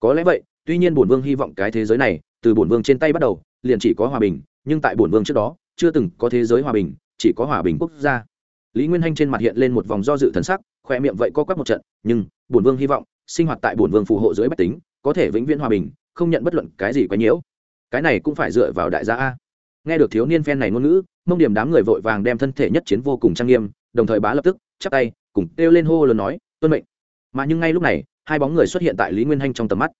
Có lẽ vậy, tuy nhiên bổn vương hy vọng cái thế giới này, từ bổn vương trên tay bắt đầu, liền chỉ có hòa bình, nhưng tại bổn vương trước đó, chưa từng có thế giới hòa bình, chỉ có hòa bình quốc gia lý nguyên hanh trên mặt hiện lên một vòng do dự thần sắc, khoe miệng vậy co quắp một trận, nhưng, bổn vương hy vọng, sinh hoạt tại bổn vương phù hộ dưới bách tính, có thể vĩnh viễn hòa bình, không nhận bất luận cái gì quấy nhiễu. Cái này cũng phải dựa vào đại gia a. Nghe được thiếu niên phen này ngôn ngữ, mông điểm đám người vội vàng đem thân thể nhất chiến vô cùng trang nghiêm, đồng thời bá lập tức, chắp tay, cùng kêu lên hô lớn nói, tuân mệnh. Mà nhưng ngay lúc này, hai bóng người xuất hiện tại lý nguyên hanh trong tầm mắt.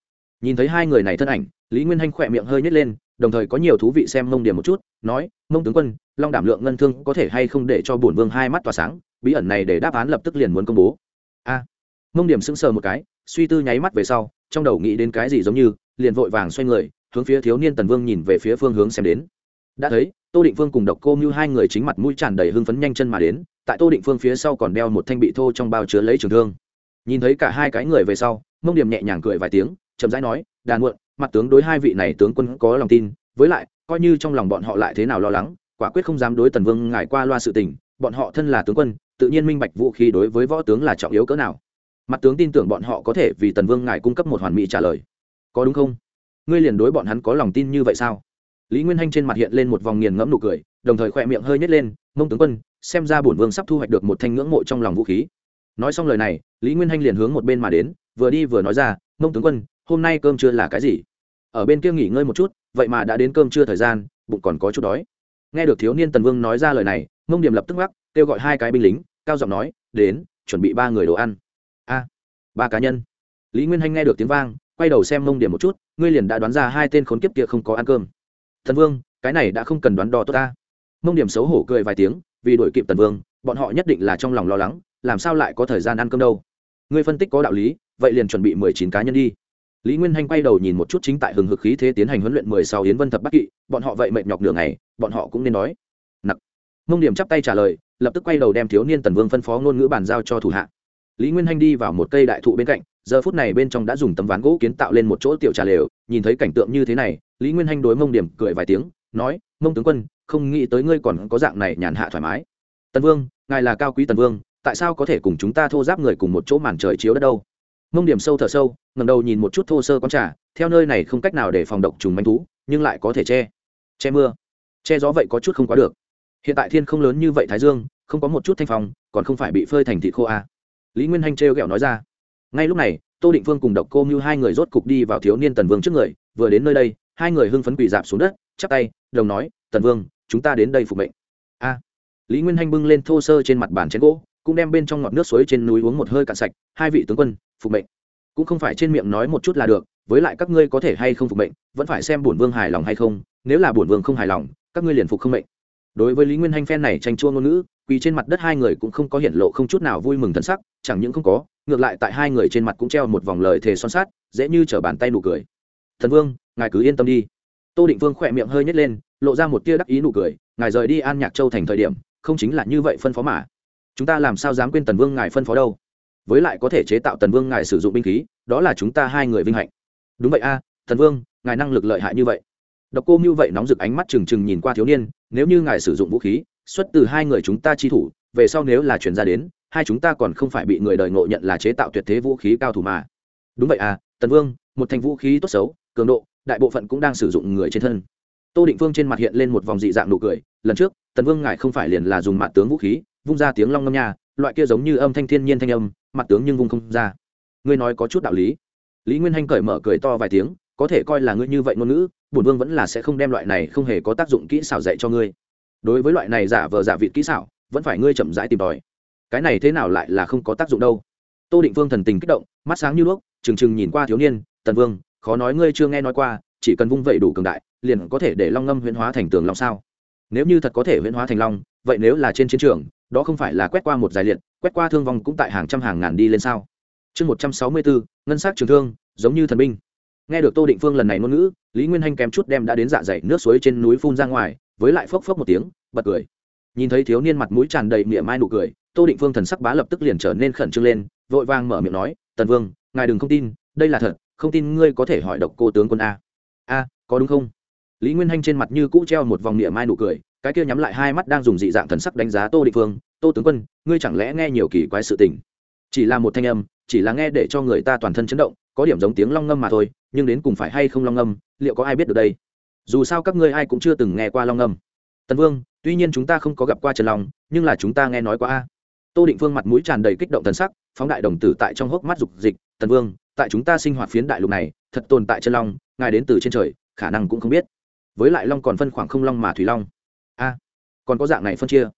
Nhìn thấy hai người này thân ảnh, lý nguyên hanh khỏe miệng hơi nhét lên đồng thời có nhiều thú vị xem mông điểm một chút, nói, mông tướng quân, long đảm lượng ngân thương có thể hay không để cho bổn vương hai mắt tỏa sáng, bí ẩn này để đáp án lập tức liền muốn công bố. A. Mông điểm sững sờ một cái, suy tư nháy mắt về sau, trong đầu nghĩ đến cái gì giống như, liền vội vàng xoay người, hướng phía thiếu niên tần vương nhìn về phía phương hướng xem đến. Đã thấy, tô định phương cùng độc cô mưu hai người chính mặt mũi tràn đầy hưng phấn nhanh chân mà đến, tại tô định phương phía sau còn đeo một thanh bị thô trong bao chứa lấy trường thương. Nhìn thấy cả hai cái người về sau, mông điểm nhẹ nhàng cười vài tiếng, chậm rãi nói, đàn muộn mặt tướng đối hai vị này tướng quân có lòng tin, với lại, coi như trong lòng bọn họ lại thế nào lo lắng, quả quyết không dám đối tần vương ngài qua loa sự tình, bọn họ thân là tướng quân, tự nhiên minh bạch vũ khí đối với võ tướng là trọng yếu cỡ nào. Mặt tướng tin tưởng bọn họ có thể vì tần vương ngài cung cấp một hoàn mỹ trả lời. Có đúng không? Ngươi liền đối bọn hắn có lòng tin như vậy sao? Lý nguyên hanh trên mặt hiện lên một vòng nghiền ngẫm nụ cười, đồng thời khỏe miệng hơi nhét lên, mông tướng quân, xem ra bổn vương sắp thu hoạch được một thanh ngưỡng mộ trong lòng vũ khí. Nói xong lời này, lý nguyên hanh liền hướng một bên mà đến, vừa đi vừa nói ra, mông tướng quân hôm nay cơm trưa là cái gì? Ở bên kia nghỉ ngơi một chút, vậy mà đã đến cơm trưa thời gian, bụng còn có chút đói. Nghe được thiếu niên tần vương nói ra lời này, mông điểm lập tức mắc kêu gọi hai cái binh lính, cao giọng nói, đến, chuẩn bị ba người đồ ăn. A, ba cá nhân. Lý nguyên hanh nghe được tiếng vang, quay đầu xem mông điểm một chút, ngươi liền đã đoán ra hai tên khốn kiếp kia không có ăn cơm. Thần vương, cái này đã không cần đoán đo tốt ta. Mông điểm xấu hổ cười vài tiếng, vì đuổi kịp tần vương, bọn họ nhất định là trong lòng lo lắng, làm sao lại có thời gian ăn cơm đâu? Ngươi phân tích có đạo lý, vậy liền chuẩn bị mười chín cá nhân đi lý nguyên hanh quay đầu nhìn một chút chính tại hừng hực khí thế tiến hành huấn luyện mười sáu yến vân thập bắc kỵ bọn họ vậy mệt nhọc đường ngày, bọn họ cũng nên nói nặc. Mông điểm chắp tay trả lời lập tức quay đầu đem thiếu niên tần vương phân phó ngôn ngữ bàn giao cho thủ hạ. Lý nguyên hanh đi vào một cây đại thụ bên cạnh giờ phút này bên trong đã dùng tấm ván gỗ kiến tạo lên một chỗ tiểu trà lều nhìn thấy cảnh tượng như thế này lý nguyên hanh đối mông điểm cười vài tiếng nói mông tướng quân không nghĩ tới ngươi còn có dạng này nhàn hạ thoải mái. Tần vương ngài là cao quý tần vương tại sao có thể cùng chúng ta thô giáp người cùng một chỗ màn trời chiếu đất đâu? Mông điểm sâu thở sâu ngầm đầu nhìn một chút thô sơ con trà, theo nơi này không cách nào để phòng độc trùng manh thú, nhưng lại có thể che. Che mưa. Che gió vậy có chút không quá được. Hiện tại thiên không lớn như vậy thái dương, không có một chút thanh phòng còn không phải bị phơi thành thịt khô à. lý nguyên hanh trêu ghẹo nói ra. Ngay lúc này, tô định phương cùng độc cô như hai người rốt cục đi vào thiếu niên tần vương trước người, vừa đến nơi đây, hai người hưng phấn quỳ dạp xuống đất, chắp tay, đồng nói, tần vương, chúng ta đến đây phục mệnh. A. Lý nguyên hanh bưng lên thô sơ trên mặt bàn chén gỗ, cũng đem bên trong ngọt nước suối trên núi uống một hơi cạn sạch, hai vị tướng quân, phục mệnh cũng không phải trên miệng nói một chút là được, với lại các ngươi có thể hay không phục mệnh, vẫn phải xem bổn vương hài lòng hay không, nếu là bổn vương không hài lòng, các ngươi liền phục không mệnh. Đối với lý nguyên hanh phen này tranh chua ngôn ngữ, quỳ trên mặt đất hai người cũng không có hiện lộ không chút nào vui mừng thân sắc, chẳng những không có, ngược lại tại hai người trên mặt cũng treo một vòng lời thề son sát dễ như t bàn tay nụ cười. Thần vương, ngài cứ yên tâm đi. Tô định vương khỏe miệng hơi nhét lên, lộ ra một tia đắc ý nụ cười, ngài rời đi an nhạc châu thành thời điểm, không chính là như vậy phân phó mà. Chúng ta làm sao dám quên tần vương ngài phân phó đâu? Với lại có thể chế tạo tần vương ngài sử dụng binh khí đó là chúng ta hai người vinh hạnh. Đúng vậy a à, tần vương ngài năng lực lợi hại như vậy. Độc cô như vậy nóng rực ánh mắt trừng trừng nhìn qua thiếu niên nếu như ngài sử dụng vũ khí xuất từ hai người chúng ta chi thủ về sau nếu là chuyển ra đến hai chúng ta còn không phải bị người đời ngộ nhận là chế tạo tuyệt thế vũ khí cao thủ mà. Đúng vậy à tần vương một thành vũ khí tốt xấu cường độ đại bộ phận cũng đang sử dụng người trên thân. Tô định vương trên mặt hiện lên một vòng dị dạng nụ cười lần trước tần vương ngài không phải liền là dùng mặt tướng vũ khí vung ra tiếng long ngâm nha loại kia giống như âm thanh thiên nhiên thanh âm, mặt tướng nhưng vung không ra. Ngươi nói có chút đạo lý. Lý nguyên hanh cởi mở cười to vài tiếng, có thể coi là ngươi như vậy ngôn ngữ, bổn vương vẫn là sẽ không đem loại này không hề có tác dụng kỹ xảo dạy cho ngươi. Đối với loại này giả vờ giả vịt kỹ xảo, vẫn phải ngươi chậm rãi tìm tòi. Cái này thế nào lại là không có tác dụng đâu? Tô định vương thần tình kích động, mắt sáng như đuốc, trừng trừng nhìn qua thiếu niên, tần vương, khó nói ngươi chưa nghe nói qua, chỉ cần vung vẩy đủ cường đại, liền có thể để long ngâm huyễn hóa thành tường long sao? Nếu như thật có thể huyễn hóa thành long, vậy nếu là trên chiến trường đó không phải là quét qua một dài liệt, quét qua thương vong cũng tại hàng trăm hàng ngàn đi lên sao. Chương một trăm sáu mươi bốn ngân s á c trường thương, giống như thần binh. Nghe được tô định phương lần này ngôn ngữ, lý nguyên hanh kém chút đem đã đến dạ dày nước suối trên núi phun ra ngoài, với lại phốc phốc một tiếng, bật cười. Nhìn thấy thiếu niên mặt mũi tràn đầy mỉa mai nụ cười, tô định phương thần sắc bá lập tức liền trở nên khẩn trương lên, vội vàng mở miệng nói, tần vương, ngài đừng không tin, đây là thật, không tin ngươi có thể hỏi độc cô tướng quân a. A, có đúng không? Lý nguyên hanh trên mặt như cũ treo một vòng mỉa mai nụ cười cái kia nhắm lại hai mắt đang dùng dị dạng thần sắc đánh giá tô định phương, tô tướng quân, ngươi chẳng lẽ nghe nhiều kỳ quái sự tình? Chỉ là một thanh âm, chỉ là nghe để cho người ta toàn thân chấn động, có điểm giống tiếng long ngâm mà thôi, nhưng đến cùng phải hay không long ngâm, liệu có ai biết được đây? Dù sao các ngươi ai cũng chưa từng nghe qua long ngâm. Tần vương, tuy nhiên chúng ta không có gặp qua trần long, nhưng là chúng ta nghe nói qua a. Tô định phương mặt mũi tràn đầy kích động thần sắc, phóng đại đồng tử tại trong hốc mắt dục dịch, tần vương, tại chúng ta sinh hoạt phiến đại lục này, thật tồn tại chân long, ngài đến từ trên trời, khả năng cũng không biết. Với lại long còn phân khoảng không long mà thủy long a, còn có dạng này phân chia.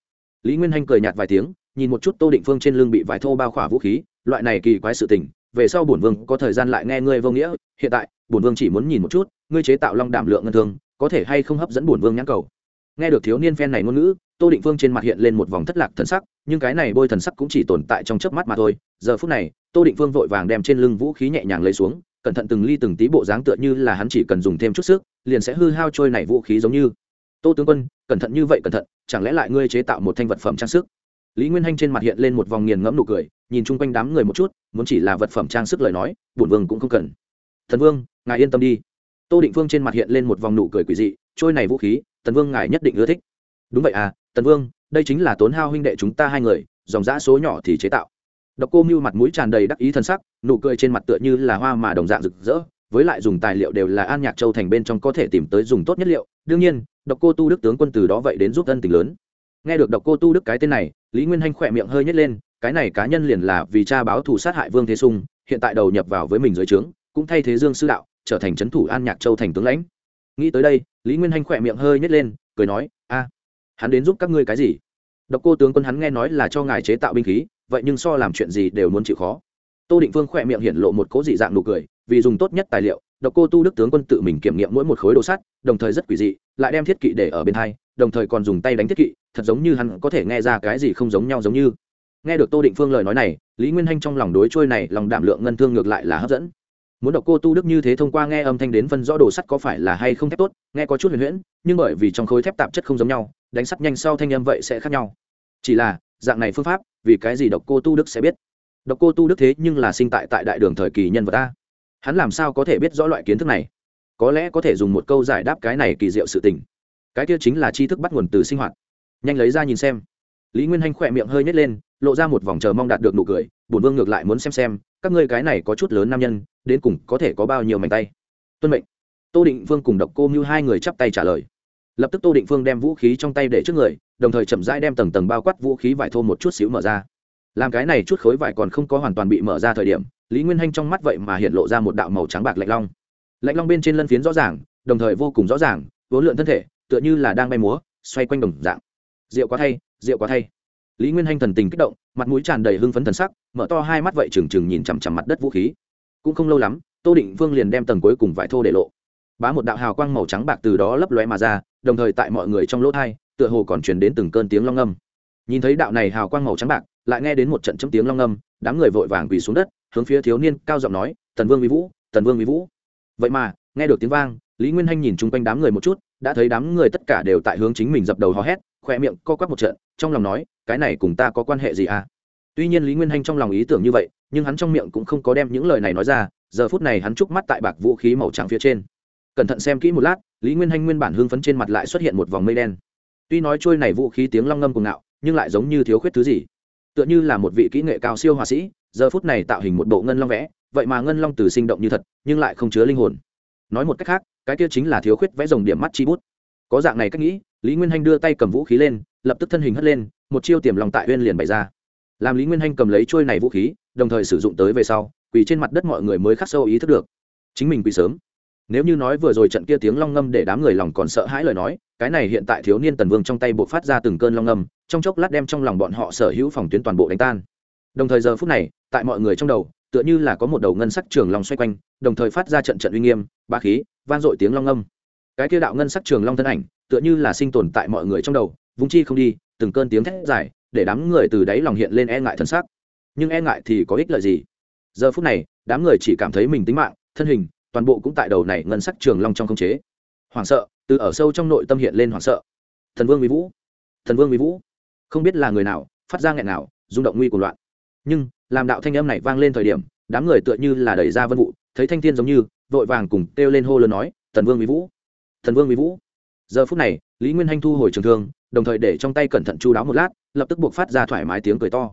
Lý nguyên hanh cười nhạt vài tiếng, nhìn một chút tô định phương trên lưng bị vải thô bao khỏa vũ khí, loại này kỳ quái sự tình, về sau bổn vương có thời gian lại nghe ngươi vô nghĩa. Hiện tại, bổn vương chỉ muốn nhìn một chút, ngươi chế tạo long đảm lượng ngân thương, có thể hay không hấp dẫn bổn vương nhãn cầu? Nghe được thiếu niên phen này ngôn ngữ, tô định phương trên mặt hiện lên một vòng thất lạc thần sắc, nhưng cái này bôi thần sắc cũng chỉ tồn tại trong chớp mắt mà thôi. Giờ phút này, tô định phương vội vàng đem trên lưng vũ khí nhẹ nhàng lấy xuống, cẩn thận từng ly từng tí bộ dáng tựa như là hắn chỉ cần dùng thêm chút sức, liền sẽ hư hao trôi này vũ khí giống như. Tô tướng quân cẩn thận như vậy cẩn thận, chẳng lẽ lại ngươi chế tạo một thanh vật phẩm trang sức? Lý nguyên hanh trên mặt hiện lên một vòng nghiền ngẫm nụ cười, nhìn chung quanh đám người một chút, muốn chỉ là vật phẩm trang sức lời nói, bổn vương cũng không cần. Thần vương, ngài yên tâm đi. Tô định phương trên mặt hiện lên một vòng nụ cười quỷ dị, trôi này vũ khí tần vương ngài nhất định ưa thích. Đúng vậy à tần vương, đây chính là tốn hao huynh đệ chúng ta hai người, dòng giã số nhỏ thì chế tạo. Độc cô mưu mặt mũi tràn đầy đắc ý t sắc, nụ cười trên mặt tựa như là hoa mà đồng dạng rực rỡ, với lại dùng tài liệu đều là an nhạc châu thành bên trong có thể tìm tới dùng tốt nhất liệu. Đương nhiên độc cô tu đức tướng quân từ đó vậy đến giúp dân tình lớn. Nghe được độc cô tu đức cái tên này, lý nguyên hanh khỏe miệng hơi nhét lên, cái này cá nhân liền là vì cha báo thù sát hại vương thế sung, hiện tại đầu nhập vào với mình dưới trướng, cũng thay thế dương sư đạo, trở thành c thủ an nhạc châu thành tướng lãnh. Nghĩ tới đây, lý nguyên hanh khỏe miệng hơi nhét lên, cười nói, a, hắn đến giúp các ngươi cái gì? Độc cô tướng quân hắn nghe nói là cho ngài chế tạo binh khí, vậy nhưng so làm chuyện gì đều muốn chịu khó. Tô định phương khỏe miệng hiện lộ một cố dị dạng nụ cười, vì dùng tốt nhất tài liệu độc cô tu đức tướng quân tự mình kiểm nghiệm mỗi một khối đồ sắt, đồng thời rất quỷ dị, lại đem thiết kỵ để ở bên hai, đồng thời còn dùng tay đánh thiết kỵ, thật giống như hắn có thể nghe ra cái gì không giống nhau giống như. Nghe được tô định phương lời nói này, lý nguyên hanh trong lòng đối trôi này, lòng đảm lượng ngân thương ngược lại là hấp dẫn. Muốn đọc cô tu đức như thế thông qua nghe âm thanh đến phân rõ đồ sắt có phải là hay không thép tốt, nghe có chút huyền huyễn, nhưng bởi vì trong khối thép tạp chất không giống nhau, đánh sắt nhanh sau thanh âm vậy sẽ khác nhau. Chỉ là, dạng này phương pháp, vì cái gì độc cô tu đức sẽ biết? Độc cô tu đức thế nhưng là sinh tại tại đại đường thời kỳ nhân vật ta hắn làm sao có thể biết rõ loại kiến thức này? Có lẽ có thể dùng một câu giải đáp cái này kỳ diệu sự tình. Cái kia chính là tri thức bắt nguồn từ sinh hoạt. Nhanh lấy ra nhìn xem. Lý nguyên hanh khỏe miệng hơi nhét lên, lộ ra một vòng chờ mong đạt được nụ cười, bổn vương ngược lại muốn xem xem, các ngươi cái này có chút lớn nam nhân, đến cùng có thể có bao nhiêu mảnh tay? Tuân mệnh. Tô định vương cùng độc cô mưu hai người chắp tay trả lời. Lập tức tô định phương đem vũ khí trong tay để trước người, đồng thời chậm rãi đem tầng tầng bao quát vũ khí vải thô một chút xíu mở ra. Làm cái này chút khối vải còn không có hoàn toàn bị mở ra thời điểm lý nguyên hanh trong mắt vậy mà hiện lộ ra một đạo màu trắng bạc lạnh long. Lạnh long bên trên lân phiến rõ ràng đồng thời vô cùng rõ ràng vốn lượn thân thể tựa như là đang bay múa xoay quanh đồng dạng. Rượu quá thay rượu quá thay. Lý nguyên hanh thần tình kích động mặt mũi tràn đầy hưng phấn thần sắc mở to hai mắt vậy trừng trừng nhìn chằm chằm mặt đất vũ khí. Cũng không lâu lắm tô định vương liền đem tầng cuối cùng vải thô để lộ. Bá một đạo hào quang màu trắng bạc từ đó lấp lóe mà ra đồng thời tại mọi người trong lỗ thai tựa hồ còn truyền đến từng cơn tiếng long âm. nhìn thấy đạo này hào quang màu trắng bạc lại nghe đến một trận chấm tiếng long âm, đám người vội vàng quỳ xuống đất hướng phía thiếu niên cao giọng nói, tần vương mỹ vũ, tần vương mỹ vũ. Vậy mà, nghe được tiếng vang, lý nguyên hanh nhìn chung quanh đám người một chút, đã thấy đám người tất cả đều tại hướng chính mình dập đầu hò hét khoe miệng co quắp một trận, trong lòng nói, cái này cùng ta có quan hệ gì à? Tuy nhiên lý nguyên hanh trong lòng ý tưởng như vậy, nhưng hắn trong miệng cũng không có đem những lời này nói ra, giờ phút này hắn chúc mắt tại bạc vũ khí màu trắng phía trên. Cẩn thận xem kỹ một lát, lý nguyên hanh nguyên bản hưng phấn trên mặt lại xuất hiện một vòng mây đen. Tuy nói trôi này vũ khí tiếng long ngâm cùng ngạo, nhưng lại giống như thiếu khuyết thứ gì tựa như là một vị kỹ nghệ cao siêu họa sĩ, giờ phút này tạo hình một bộ ngân long vẽ, vậy mà ngân long từ sinh động như thật, nhưng lại không chứa linh hồn. Nói một cách khác, cái kia chính là thiếu khuyết vẽ dòng điểm mắt chi bút. Có dạng này cách nghĩ, lý nguyên hanh đưa tay cầm vũ khí lên, lập tức thân hình hất lên, một chiêu tiềm lòng tại huyên liền bày ra. Làm lý nguyên hanh cầm lấy trôi này vũ khí, đồng thời sử dụng tới về sau, quỳ trên mặt đất mọi người mới khắc sâu ý thức được. Chính mình quỳ sớm. Nếu như nói vừa rồi trận kia tiếng long ngâm để đám người lòng còn sợ hãi lời nói, cái này hiện tại thiếu niên tần vương trong tay buộc phát ra từng cơn long ngâm trong chốc lát đem trong lòng bọn họ sở hữu phòng tuyến toàn bộ đánh tan. Đồng thời giờ phút này, tại mọi người trong đầu, tựa như là có một đầu ngân sắc trường long xoay quanh, đồng thời phát ra trận trận uy nghiêm ba khí van dội tiếng long ngâm. Cái kia đạo ngân sắc trường long thân ảnh, tựa như là sinh tồn tại mọi người trong đầu, vung chi không đi, từng cơn tiếng thét dài, để đám người từ đáy lòng hiện lên e ngại thân xác nhưng e ngại thì có ích lợi gì? Giờ phút này, đám người chỉ cảm thấy mình tính mạng, thân hình, toàn bộ cũng tại đầu này ngân sắc trường long trong không chế. Hoảng sợ, từ ở sâu trong nội tâm hiện lên hoảng sợ. Thần vương mỹ vũ! Thần vương mỹ vũ! Không biết là người nào, phát ra nghẹn nào rung động nguy của loạn. Nhưng, làm đạo thanh âm này vang lên thời điểm, đám người tựa như là đẩy ra vân vụ, thấy thanh thiên giống như, vội vàng cùng kêu lên hô lớn nói thần vương mỹ vũ! Thần vương mỹ vũ! Giờ phút này, lý nguyên hanh thu hồi trường thương, đồng thời để trong tay cẩn thận chu đáo một lát, lập tức buộc phát ra thoải mái tiếng cười to.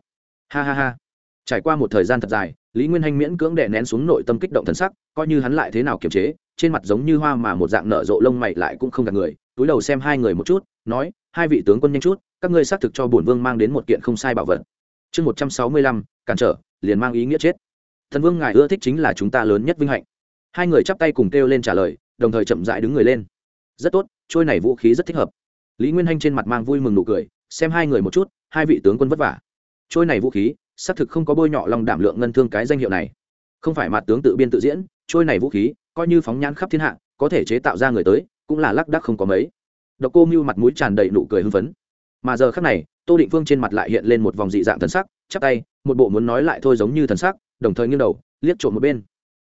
Ha ha ha! Trải qua một thời gian thật dài, lý nguyên hanh miễn cưỡng đè nén xuống nội tâm kích động thần sắc, coi như hắn lại thế nào kiềm chế, trên mặt giống như hoa mà một dạng nở rộ lông mày lại cũng không gạt người, túi đầu xem hai người một chút, nói, hai vị tướng quân nhanh chút các ngươi xác thực cho bổn vương mang đến một kiện không sai bảo vật. Chương một trăm sáu mươi lăm, cản trở, liền mang ý nghĩa chết. Thần vương ngài ưa thích chính là chúng ta lớn nhất vinh hạnh. Hai người chắp tay cùng kêu lên trả lời, đồng thời chậm rãi đứng người lên. Rất tốt, trôi này vũ khí rất thích hợp. Lý nguyên hanh trên mặt mang vui mừng nụ cười, xem hai người một chút, hai vị tướng quân vất vả. Trôi này vũ khí, xác thực không có bôi nhọ lòng đảm lượng ngân thương cái danh hiệu này. Không phải mặt tướng tự biên tự diễn, trôi này vũ khí, coi như phóng nhãn khắp thiên hạ, có thể chế tạo ra người tới, cũng là lác đắc không có mấy. Độc cô mưu mặt mũi tràn đầy nụ cười hưng phấn mà giờ khác này tô định phương trên mặt lại hiện lên một vòng dị dạng thần sắc chắp tay một bộ muốn nói lại thôi giống như thần sắc đồng thời nghiêng đầu liếc trộm một bên.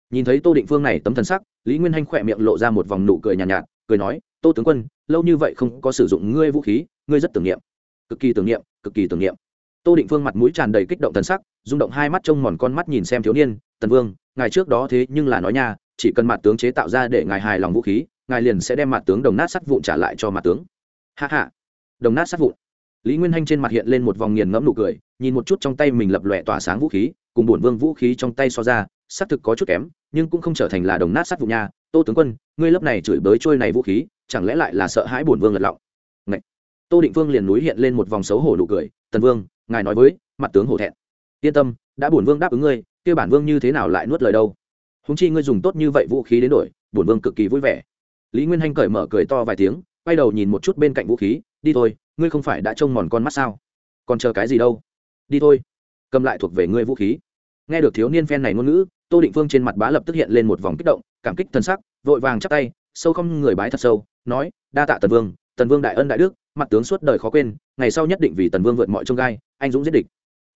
Nhìn thấy tô định phương này tấm thần sắc lý nguyên hanh khỏe miệng lộ ra một vòng nụ cười nhàn nhạt, nhạt cười nói tô tướng quân lâu như vậy không có sử dụng ngươi vũ khí ngươi rất tưởng niệm. Cực kỳ tưởng niệm cực kỳ tưởng niệm. Tô định phương mặt mũi tràn đầy kích động thần sắc rung động hai mắt trông mòn con mắt nhìn xem thiếu niên tần vương ngài trước đó thế nhưng là nói nha chỉ cần mặt tướng chế tạo ra để ngài hài lòng vũ khí ngài liền sẽ đem mặt tướng đồng nát sắt vụn trả lại cho mặt tướng. Hạ hạ đồng nát sắt vụn lý nguyên hanh trên mặt hiện lên một vòng nghiền ngẫm nụ cười, nhìn một chút trong tay mình lập lòe tỏa sáng vũ khí, cùng bổn vương vũ khí trong tay so ra xác thực có chút kém, nhưng cũng không trở thành là đồng nát sát vụ nha. Tô tướng quân, ngươi lớp này chửi bới trôi này vũ khí, chẳng lẽ lại là sợ hãi bổn vương lật lọng? Ngậy. tô định vương liền núi hiện lên một vòng xấu hổ nụ cười, tần vương, ngài nói với mặt tướng hổ thẹn. Yên tâm, đã bổn vương đáp ứng ngươi, kia bản vương như thế nào lại nuốt lời đâu? Húng chi ngươi dùng tốt như vậy vũ khí đến đổi, bổn vương cực kỳ vui vẻ. Lý nguyên hanh cởi mở cười to vài tiếng, quay đầu nhìn một chút bên cạnh vũ khí, đi thôi ngươi không phải đã trông mòn con mắt sao? Còn chờ cái gì đâu? Đi thôi. Cầm lại thuộc về ngươi vũ khí. Nghe được thiếu niên phen này ngôn ngữ, tô định phương trên mặt bá lập tức hiện lên một vòng kích động, cảm kích thần sắc, vội vàng chắp tay, sâu không người bái thật sâu, nói, đa tạ tần vương tần vương đại ân đại đức, mặt tướng suốt đời khó quên, ngày sau nhất định vì tần vương vượt mọi trông gai, anh dũng giết địch.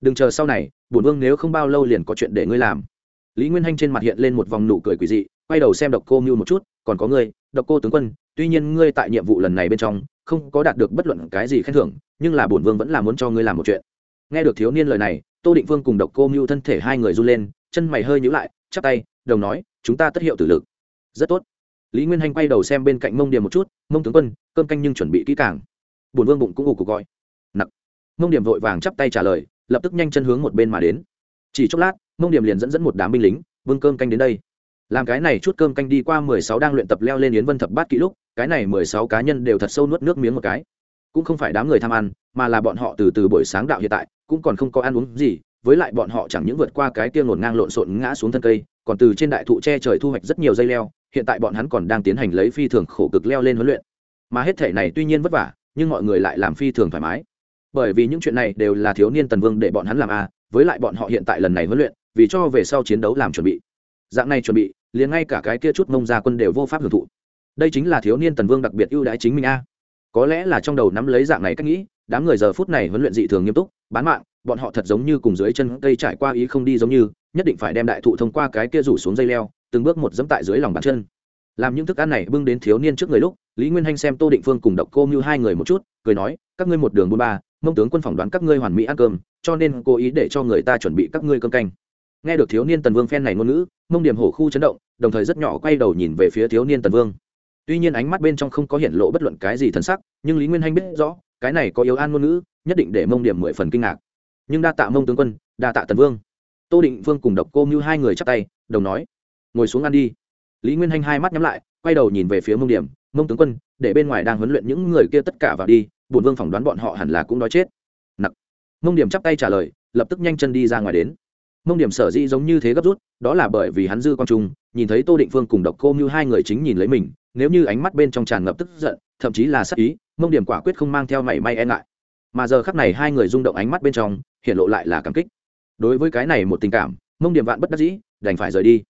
Đừng chờ sau này, bổn vương nếu không bao lâu liền có chuyện để ngươi làm. Lý nguyên hanh trên mặt hiện lên một vòng nụ cười quỳ dị, quay đầu xem độc cô mưu một chút, còn có ngươi, độc cô tướng quân, tuy nhiên ngươi tại nhiệm vụ lần này bên trong không có đạt được bất luận cái gì khen thưởng, nhưng là bổn vương vẫn là muốn cho ngươi làm một chuyện. Nghe được thiếu niên lời này, tô định vương cùng độc cô mưu thân thể hai người run lên, chân mày hơi nhữ lại, chắp tay, đồng nói, chúng ta tất hiệu tử lực. Rất tốt. Lý nguyên hanh quay đầu xem bên cạnh mông điểm một chút, mông tướng quân, cơm canh nhưng chuẩn bị kỹ càng. Bổn vương bụng cũng ủ cuộc gọi. Nặc mông điểm vội vàng chắp tay trả lời, lập tức nhanh chân hướng một bên mà đến. Chỉ chốc lát, mông điểm liền dẫn dẫn một đám binh lính, vương cơm canh đến đây làm cái này chút cơm canh đi qua mười sáu đang luyện tập leo lên yến vân thập bát kỹ lúc, cái này mười sáu cá nhân đều thật sâu nuốt nước miếng một cái. Cũng không phải đám người tham ăn, mà là bọn họ từ từ buổi sáng đạo hiện tại, cũng còn không có ăn uống gì, với lại bọn họ chẳng những vượt qua cái tiêu ngổn ngang lộn xộn ngã xuống thân cây, còn từ trên đại thụ che trời thu hoạch rất nhiều dây leo, hiện tại bọn hắn còn đang tiến hành lấy phi thường khổ cực leo lên huấn luyện. Mà hết thể này tuy nhiên vất vả, nhưng mọi người lại làm phi thường thoải mái. Bởi vì những chuyện này đều là thiếu niên tần vương để bọn hắn làm a với lại bọn họ hiện tại lần này huấn luyện, vì cho về sau chiến đấu làm chuẩn bị dạng này chuẩn bị, liền ngay cả cái kia chút mông gia quân đều vô pháp hưởng thụ. Đây chính là thiếu niên tần vương đặc biệt ưu đãi chính mình a. Có lẽ là trong đầu nắm lấy dạng này cách nghĩ, đám người giờ phút này huấn luyện dị thường nghiêm túc, bán mạng, bọn họ thật giống như cùng dưới chân cây trải qua ý không đi giống như, nhất định phải đem đại thụ thông qua cái kia rủ xuống dây leo, từng bước một dẫm tại dưới lòng bàn chân. Làm những thức ăn này bưng đến thiếu niên trước người lúc, lý nguyên hanh xem tô định phương cùng độc cô mưu hai người một chút, cười nói, các ngươi một đường buôn ba, mông tướng quân phỏng đoán các ngươi hoàn mỹ ăn cơm, cho nên cố ý để cho người ta chuẩn bị các ngươi cơm canh nghe được thiếu niên tần vương phen này ngôn ngữ, mông điểm hổ khu chấn động, đồng thời rất nhỏ quay đầu nhìn về phía thiếu niên tần vương. Tuy nhiên ánh mắt bên trong không có hiện lộ bất luận cái gì thân sắc, nhưng lý nguyên hanh biết rõ, cái này có yếu an ngôn ngữ, nhất định để mông điểm mười phần kinh ngạc. Nhưng đa tạ mông tướng quân, đa tạ tần vương. Tô định vương cùng độc cô mưu hai người chắp tay, đồng nói, ngồi xuống ăn đi. Lý nguyên hanh hai mắt nhắm lại, quay đầu nhìn về phía mông điểm mông tướng quân, để bên ngoài đang huấn luyện những người kia tất cả vào đi, bổn vương phỏng đoán bọn họ hẳn là cũng đói chết. Nặc. Mông điểm chắp tay trả lời, lập tức nhanh chân đi ra ngoài đến mông điểm sở dĩ giống như thế gấp rút, đó là bởi vì hắn dư quang trung, nhìn thấy tô định phương cùng độc cô như hai người chính nhìn lấy mình, nếu như ánh mắt bên trong tràn ngập tức giận, thậm chí là sắc ý, mông điểm quả quyết không mang theo mảy may e ngại. Mà giờ khắc này hai người rung động ánh mắt bên trong, hiện lộ lại là cảm kích. Đối với cái này một tình cảm, mông điểm vạn bất đắc dĩ, đành phải rời đi.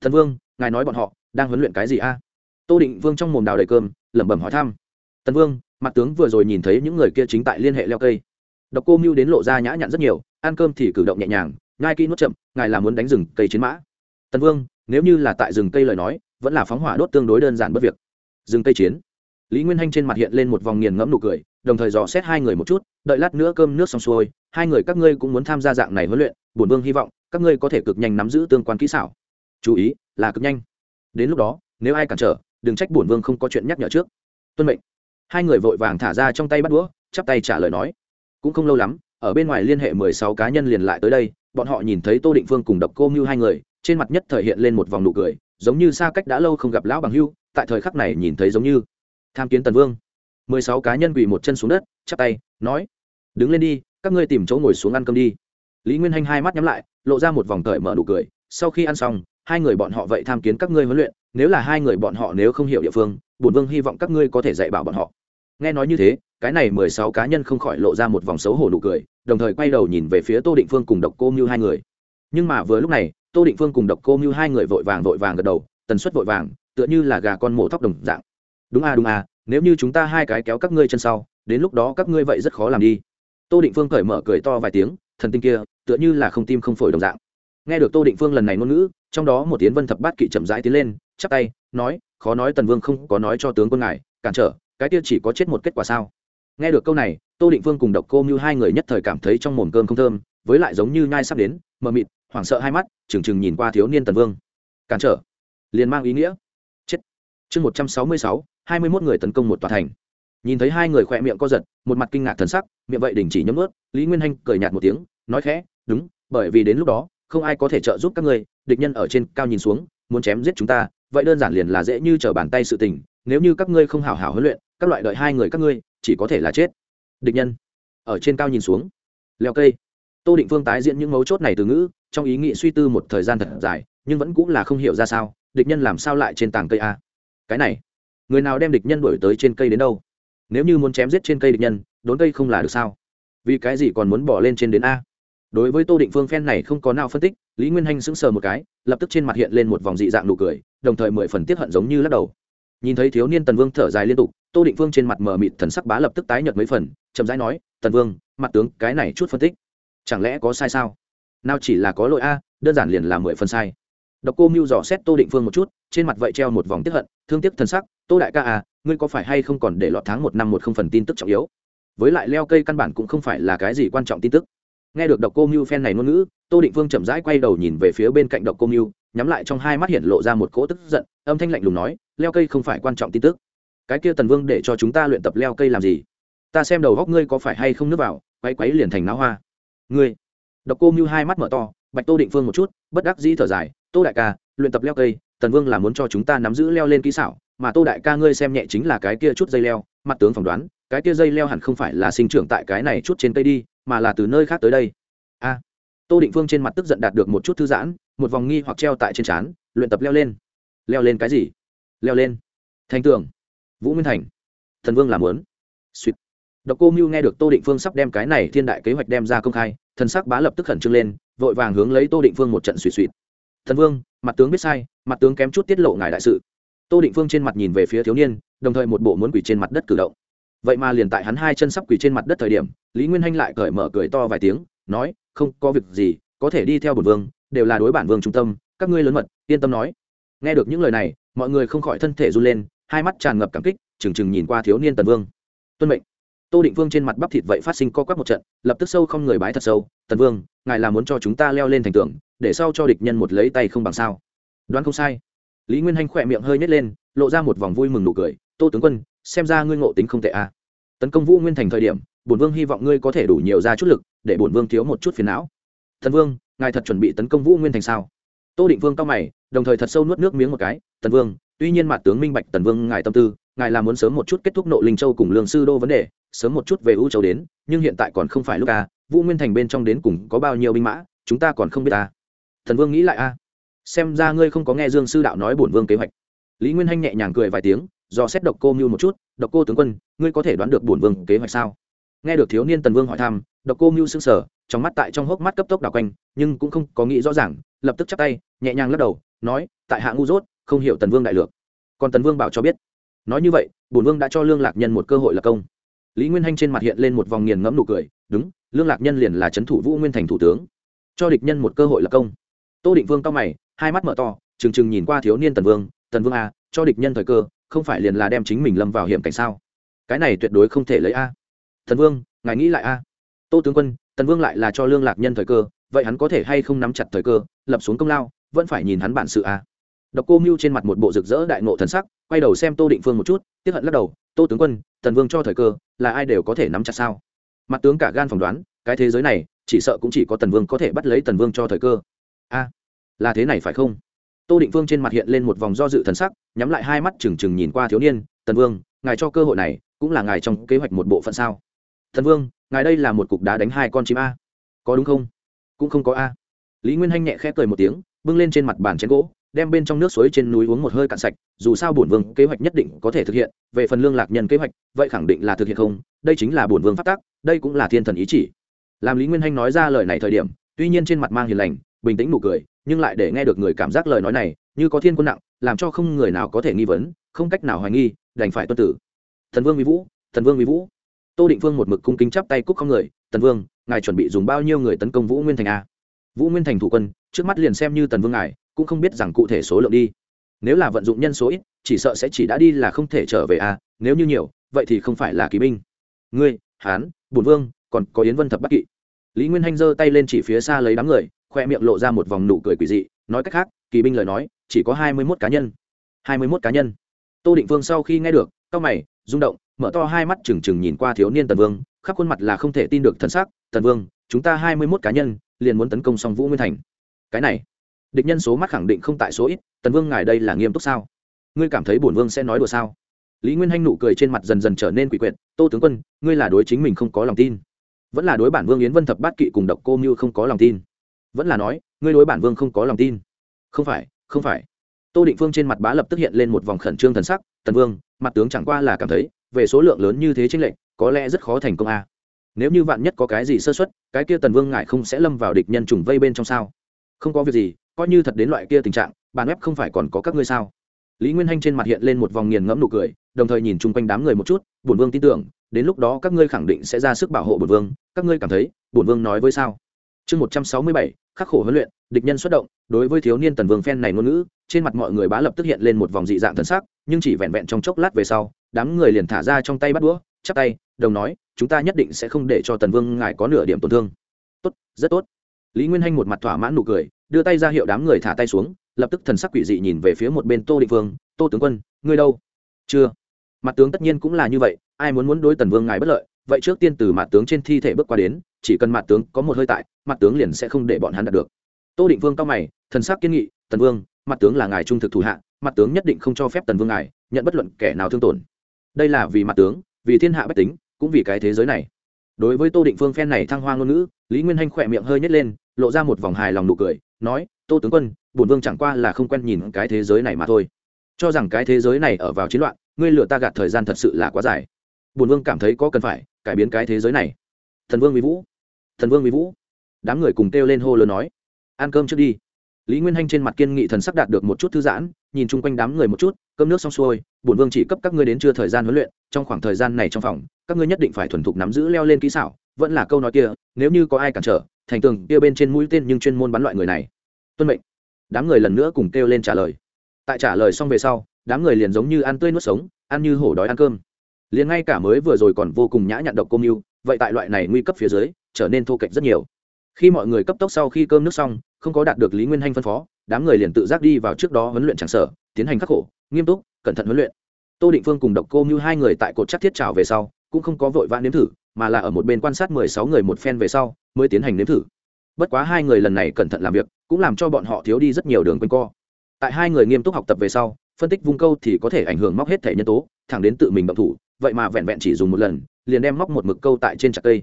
Thần vương, ngài nói bọn họ đang huấn luyện cái gì a? Tô định vương trong mồm đào đầy cơm, lẩm bẩm hỏi thăm. Tần vương, mặt tướng vừa rồi nhìn thấy những người kia chính tại liên hệ leo cây. Độc cô mưu đến lộ ra nhã nhặn rất nhiều, ăn cơm thì cử động nhẹ nhàng ngai kỹ nuốt chậm, ngài là muốn đánh rừng cây chiến mã. Tần vương, nếu như là tại rừng cây lời nói, vẫn là phóng hỏa đốt tương đối đơn giản bất việc. Rừng cây chiến. Lý nguyên hanh trên mặt hiện lên một vòng nghiền ngẫm nụ cười, đồng thời dò xét hai người một chút, đợi lát nữa cơm nước xong xuôi, hai người các ngươi cũng muốn tham gia dạng này huấn luyện, bổn vương hy vọng, các ngươi có thể cực nhanh nắm giữ tương quan kỹ xảo. Chú ý, là cực nhanh. Đến lúc đó, nếu ai cản trở, đừng trách bổn vương không có chuyện nhắc nhở trước. Tuân mệnh. Hai người vội vàng thả ra trong tay bắt đũa, chắp tay trả lời nói. Cũng không lâu lắm, ở bên ngoài liên hệ mười sáu cá nhân liền lại tới đây bọn họ nhìn thấy tô định phương cùng độc cô mưu hai người, trên mặt nhất thời hiện lên một vòng nụ cười, giống như xa cách đã lâu không gặp lão bằng hưu, tại thời khắc này nhìn thấy giống như tham kiến tần vương. Mười sáu cá nhân quỳ một chân xuống đất, chắp tay, nói, đứng lên đi, các ngươi tìm chỗ ngồi xuống ăn cơm đi. Lý nguyên hanh hai mắt nhắm lại, lộ ra một vòng cởi mở nụ cười, sau khi ăn xong, hai người bọn họ vậy tham kiến các ngươi huấn luyện, nếu là hai người bọn họ nếu không hiểu địa phương, bổn vương hy vọng các ngươi có thể dạy bảo bọn họ nghe nói như thế, cái này mười sáu cá nhân không khỏi lộ ra một vòng xấu hổ nụ cười, đồng thời quay đầu nhìn về phía tô định phương cùng độc cô mưu hai người. Nhưng mà vừa lúc này, tô định phương cùng độc cô mưu hai người vội vàng vội vàng gật đầu, tần suất vội vàng, tựa như là gà con mổ tóc đồng dạng. Đúng à đúng à nếu như chúng ta hai cái kéo các ngươi chân sau, đến lúc đó các ngươi vậy rất khó làm đi. Tô định phương cởi mở cười to vài tiếng, thần tinh kia, tựa như là không tim không phổi đồng dạng. Nghe được tô định phương lần này ngôn ngữ, trong đó một tiến vân thập bát kỵ chậm rãi tiến lên, chắp tay, nói, khó nói tần vương không có nói cho tướng quân ngài, cản trở cái kia chỉ có chết một kết quả sao? Nghe được câu này, tô định phương cùng độc cô mưu hai người nhất thời cảm thấy trong mồm cơm không thơm, với lại giống như nhai sắp đến, mờ mịt, hoảng sợ hai mắt trừng trừng nhìn qua thiếu niên tần vương. Cản trở. Liền mang ý nghĩa. Chết. Chương một trăm sáu mươi sáu, hai mươi mốt người tấn công một tòa thành. Nhìn thấy hai người khỏe miệng co giật, một mặt kinh ngạc thần sắc, miệng vậy đình chỉ nhấm ướt lý nguyên hanh cười nhạt một tiếng, nói khẽ, đúng, bởi vì đến lúc đó, không ai có thể trợ giúp các ngươi, địch nhân ở trên cao nhìn xuống, muốn chém giết chúng ta, vậy đơn giản liền là dễ như trở bàn tay sự tình, nếu như các ngươi không hảo hảo huấn luyện các loại đợi hai người các ngươi, chỉ có thể là chết. Địch nhân. Ở trên cao nhìn xuống. Leo cây. Tô định phương tái diễn những mấu chốt này từ ngữ, trong ý nghĩ suy tư một thời gian thật dài, nhưng vẫn cũng là không hiểu ra sao, địch nhân làm sao lại trên tảng cây a? Cái này, người nào đem địch nhân đuổi tới trên cây đến đâu? Nếu như muốn chém giết trên cây địch nhân, đốn cây không là được sao? Vì cái gì còn muốn bỏ lên trên đến a? Đối với tô định phương phen này không có nào phân tích, lý nguyên hanh sững sờ một cái, lập tức trên mặt hiện lên một vòng dị dạng nụ cười, đồng thời mười phần tiết hận giống như lắc đầu. Nhìn thấy thiếu niên tần vương thở dài liên tục tô định Vương trên mặt mờ mịt thần sắc bá lập tức tái nhợt mấy phần, chậm rãi nói, tần vương, mặt tướng, cái này chút phân tích, chẳng lẽ có sai sao? Nào chỉ là có lỗi a, đơn giản liền là mười phần sai. Độc cô mưu dò xét tô định phương một chút, trên mặt vậy treo một vòng tiếp hận, thương tiếc thần sắc, tô đại ca à ngươi có phải hay không còn để lọt tháng một năm một không phần tin tức trọng yếu? Với lại leo cây căn bản cũng không phải là cái gì quan trọng tin tức. Nghe được độc cô mưu phen này ngôn ngữ, tô định phương chậm rãi quay đầu nhìn về phía bên cạnh độc cô mưu, nhắm lại trong hai mắt hiện lộ ra một cỗ tức giận, âm thanh lạnh lùng nói, leo cây không phải quan trọng tin tức cái kia tần vương để cho chúng ta luyện tập leo cây làm gì? Ta xem đầu góc ngươi có phải hay không nước vào quay quấy liền thành náo hoa. Ngươi. Độc cô mưu hai mắt mở to, bạch tô định phương một chút, bất đắc dĩ thở dài, tô đại ca, luyện tập leo cây, tần vương là muốn cho chúng ta nắm giữ leo lên kỹ xảo, mà tô đại ca ngươi xem nhẹ chính là cái kia chút dây leo. Mặt tướng phỏng đoán, cái kia dây leo hẳn không phải là sinh trưởng tại cái này chút trên cây đi, mà là từ nơi khác tới đây. A. Tô định phương trên mặt tức giận đạt được một chút thư giãn, một vòng nghi hoặc treo tại trên trán, luyện tập leo lên. Leo lên cái gì? Leo lên. Thành tường vũ nguyên thành. Thần vương làm lớn. Suýt. Độc cô mưu nghe được tô định phương sắp đem cái này thiên đại kế hoạch đem ra công khai, thần sắc bá lập tức khẩn trương lên, vội vàng hướng lấy tô định phương một trận suỵ suỵt thần vương, mặt tướng biết sai, mặt tướng kém chút tiết lộ ngài đại sự. Tô định phương trên mặt nhìn về phía thiếu niên, đồng thời một bộ muốn quỳ trên mặt đất cử động. Vậy mà liền tại hắn hai chân sắp quỳ trên mặt đất thời điểm, lý nguyên hanh lại cởi mở cười to vài tiếng, nói, không có việc gì, có thể đi theo bổn vương, đều là đối bản vương trung tâm, các ngươi lớn mật, yên tâm nói. Nghe được những lời này, mọi người không khỏi thân thể run lên hai mắt tràn ngập cảm kích, trừng trừng nhìn qua thiếu niên tần vương. Tuân mệnh. Tô định vương trên mặt bắp thịt vậy phát sinh co quắp một trận, lập tức sâu không người bái thật sâu, tần vương, ngài là muốn cho chúng ta leo lên thành tường, để sau cho địch nhân một lấy tay không bằng sao? Đoán không sai. Lý nguyên hanh khỏe miệng hơi nhét lên, lộ ra một vòng vui mừng nụ cười, tô tướng quân, xem ra ngươi ngộ tính không tệ a à. tấn công vũ nguyên thành thời điểm, bổn vương hy vọng ngươi có thể đủ nhiều ra chút lực, để bổn vương thiếu một chút phiền não. Thần vương, ngài thật chuẩn bị tấn công vũ nguyên thành sao? Tô định vương cao mày, đồng thời thật sâu nuốt nước miếng một cái, tần vương tuy nhiên mặt tướng minh bạch tần vương, ngài tâm tư, ngài là muốn sớm một chút kết thúc nộ linh châu cùng lương sư đô vấn đề, sớm một chút về u châu đến, nhưng hiện tại còn không phải lúc a vũ nguyên thành bên trong đến cùng có bao nhiêu binh mã, chúng ta còn không biết à. a thần vương nghĩ lại a xem ra ngươi không có nghe dương sư đạo nói bổn vương kế hoạch. Lý nguyên hanh nhẹ nhàng cười vài tiếng, do xét độc cô mưu một chút, độc cô tướng quân, ngươi có thể đoán được bổn vương kế hoạch sao? Nghe được thiếu niên tần vương hỏi thăm, độc cô mưu sững sờ, trong mắt tại trong hốc mắt cấp tốc đảo quanh, nhưng cũng không có nghĩ rõ ràng, lập tức chắp tay, nhẹ nhàng lắc đầu, nói, tại hạ ngu dốt không hiểu tần vương đại lược. Còn tần vương bảo cho biết. Nói như vậy, bổn vương đã cho lương lạc nhân một cơ hội lập công. Lý nguyên hanh trên mặt hiện lên một vòng nghiền ngẫm nụ cười, đúng, lương lạc nhân liền là trấn thủ vũ nguyên thành thủ tướng. Cho địch nhân một cơ hội lập công. Tô định vương cao mày, hai mắt mở to, trừng trừng nhìn qua thiếu niên tần vương tần vương a cho địch nhân thời cơ, không phải liền là đem chính mình lâm vào hiểm cảnh sao? Cái này tuyệt đối không thể lấy a. Tần vương, ngài nghĩ lại a. Tô tướng quân, tần vương lại là cho lương lạc nhân thời cơ, vậy hắn có thể hay không nắm chặt thời cơ, lập xuống công lao, vẫn phải nhìn hắn bản sự a độc cô mưu trên mặt một bộ rực rỡ đại ngộ thần sắc, quay đầu xem tô định phương một chút tiếc hận lắc đầu, tô tướng quân, tần vương cho thời cơ, là ai đều có thể nắm chặt sao? Mặt tướng cả gan phỏng đoán, cái thế giới này, chỉ sợ cũng chỉ có tần vương có thể bắt lấy tần vương cho thời cơ. A, là thế này phải không? Tô định phương trên mặt hiện lên một vòng do dự thần sắc, nhắm lại hai mắt trừng trừng nhìn qua thiếu niên, tần vương, ngài cho cơ hội này, cũng là ngài trong kế hoạch một bộ phận sao? Thần vương, ngài đây là một cục đá đánh hai con chim a. Có đúng không? Cũng không có a. Lý nguyên hanh nhẹ khẽ cười một tiếng, bưng lên trên mặt bàn chén gỗ đem bên trong nước suối trên núi uống một hơi cạn sạch, dù sao bổn vương kế hoạch nhất định có thể thực hiện, về phần lương lạc nhân kế hoạch, vậy khẳng định là thực hiện không, đây chính là bổn vương phát tác đây cũng là thiên thần ý chỉ. Làm lý nguyên hanh nói ra lời này thời điểm, tuy nhiên trên mặt mang hiền lành, bình tĩnh nụ cười, nhưng lại để nghe được người cảm giác lời nói này, như có thiên quân nặng, làm cho không người nào có thể nghi vấn, không cách nào hoài nghi, đành phải tuân tử. Thần vương mỹ vũ, thần vương mỹ vũ. Tô định vương một mực cung kính chắp tay cúc không người tần vương, ngài chuẩn bị dùng bao nhiêu người tấn công vũ nguyên thành a vũ nguyên thành thủ quân, trước mắt liền xem như tần vương ngài cũng không biết rằng cụ thể số lượng đi. Nếu là vận dụng nhân số ít, chỉ sợ sẽ chỉ đã đi là không thể trở về a nếu như nhiều, vậy thì không phải là kỳ binh. Ngươi, hán, bùn vương, còn có yến vân thập bắc kỵ. Lý nguyên hanh giơ tay lên chỉ phía xa lấy đám người, khoe miệng lộ ra một vòng nụ cười quỷ dị, nói cách khác kỳ binh lời nói, chỉ có hai mươi mốt cá nhân. hai mươi mốt cá nhân. Tô định vương sau khi nghe được c mày, rung động, mở to hai mắt trừng trừng nhìn qua thiếu niên tần vương, khắp khuôn mặt là không thể tin được thân xác tần vương, chúng ta hai mươi mốt cá nhân, liền muốn tấn công xong vũ nguyên thành. Cái này địch nhân số mắt khẳng định không tại số ít, tần vương ngài đây là nghiêm túc sao? Ngươi cảm thấy bổn vương sẽ nói đùa sao? Lý nguyên hanh nụ cười trên mặt dần dần trở nên quỷ quyệt, tô tướng quân, ngươi là đối chính mình không có lòng tin. Vẫn là đối bản vương yến vân thập bát kỵ cùng độc cô mưu không có lòng tin. Vẫn là nói, ngươi đối bản vương không có lòng tin. Không phải không phải. Tô định phương trên mặt bá lập tức hiện lên một vòng khẩn trương thần sắc, tần vương, mặt tướng chẳng qua là cảm thấy, về số lượng lớn như thế tranh lệch, có lẽ rất khó thành công a. Nếu như vạn nhất có cái gì sơ xuất cái kia tần vương ngại không sẽ lâm vào địch nhân trùng vây bên trong sao? Không có việc gì coi như thật đến loại kia tình trạng, bàn web không phải còn có các ngươi sao? Lý nguyên hanh trên mặt hiện lên một vòng nghiền ngẫm nụ cười, đồng thời nhìn chung quanh đám người một chút, bổn vương tin tưởng, đến lúc đó các ngươi khẳng định sẽ ra sức bảo hộ bổn vương, các ngươi cảm thấy, bổn vương nói với sao? Chương một trăm sáu mươi bảy, khắc khổ huấn luyện, địch nhân xuất động, đối với thiếu niên tần vương phen này ngôn ngữ, trên mặt mọi người bá lập tức hiện lên một vòng dị dạng thần sắc, nhưng chỉ vẹn vẹn trong chốc lát về sau, đám người liền thả ra trong tay bắt đũa, chắp tay, đồng nói, chúng ta nhất định sẽ không để cho tần vương ngài có nửa điểm tổn thương. Tốt, rất tốt. Lý nguyên hanh một mặt thỏa mãn nụ cười đưa tay ra hiệu đám người thả tay xuống, lập tức thần sắc quỷ dị nhìn về phía một bên tô định vương, tô tướng quân, ngươi đâu? Chưa. Mặt tướng tất nhiên cũng là như vậy, ai muốn muốn đối tần vương ngài bất lợi, vậy trước tiên từ mặt tướng trên thi thể bước qua đến, chỉ cần mặt tướng có một hơi tại, mặt tướng liền sẽ không để bọn hắn đạt được. Tô định vương cao mày, thần sắc kiên nghị, tần vương, mặt tướng là ngài trung thực thủ hạ, mặt tướng nhất định không cho phép tần vương ngài nhận bất luận kẻ nào thương tổn. Đây là vì mặt tướng, vì thiên hạ bách tính, cũng vì cái thế giới này. Đối với tô định phương phen này thăng hoa ngôn ngữ, lý nguyên hanh khỏe miệng hơi nhét lên, lộ ra một vòng hài lòng nụ cười nói, tô tướng quân, bổn vương chẳng qua là không quen nhìn cái thế giới này mà thôi. Cho rằng cái thế giới này ở vào chiến loạn, ngươi lựa ta gạt thời gian thật sự là quá dài. Bổn vương cảm thấy có cần phải cải biến cái thế giới này. Thần vương mỹ vũ, thần vương mỹ vũ. Đám người cùng kêu lên hô lớn nói, ăn cơm trước đi. Lý nguyên hanh trên mặt kiên nghị thần sắp đạt được một chút thư giãn, nhìn chung quanh đám người một chút, cơm nước xong xuôi, bổn vương chỉ cấp các ngươi đến chưa thời gian huấn luyện, trong khoảng thời gian này trong phòng, các ngươi nhất định phải thuần thục nắm giữ leo lên kỹ xảo. Vẫn là câu nói kia, nếu như có ai cản trở thành tường kia bên trên mũi tên nhưng chuyên môn bắn loại người này. Tuân mệnh. Đám người lần nữa cùng kêu lên trả lời. Tại trả lời xong về sau, đám người liền giống như ăn tươi nuốt sống, ăn như hổ đói ăn cơm. Liền ngay cả mới vừa rồi còn vô cùng nhã nhặn độc công mưu, vậy tại loại này nguy cấp phía dưới, trở nên thô kệch rất nhiều. Khi mọi người cấp tốc sau khi cơm nước xong, không có đạt được lý nguyên hanh phân phó, đám người liền tự giác đi vào trước đó huấn luyện tràng sở, tiến hành khắc khổ, nghiêm túc, cẩn thận huấn luyện. Tô định phương cùng độc cô như hai người tại cột chắc thiết trào về sau, cũng không có vội vã nếm thử, mà là ở một bên quan sát mười sáu người một phen về sau mới tiến hành nếm thử. Bất quá hai người lần này cẩn thận làm việc, cũng làm cho bọn họ thiếu đi rất nhiều đường quanh co. Tại hai người nghiêm túc học tập về sau, phân tích vung câu thì có thể ảnh hưởng móc hết thể nhân tố, thẳng đến tự mình động thủ, vậy mà vẹn vẹn chỉ dùng một lần, liền đem móc một mực câu tại trên chặt cây.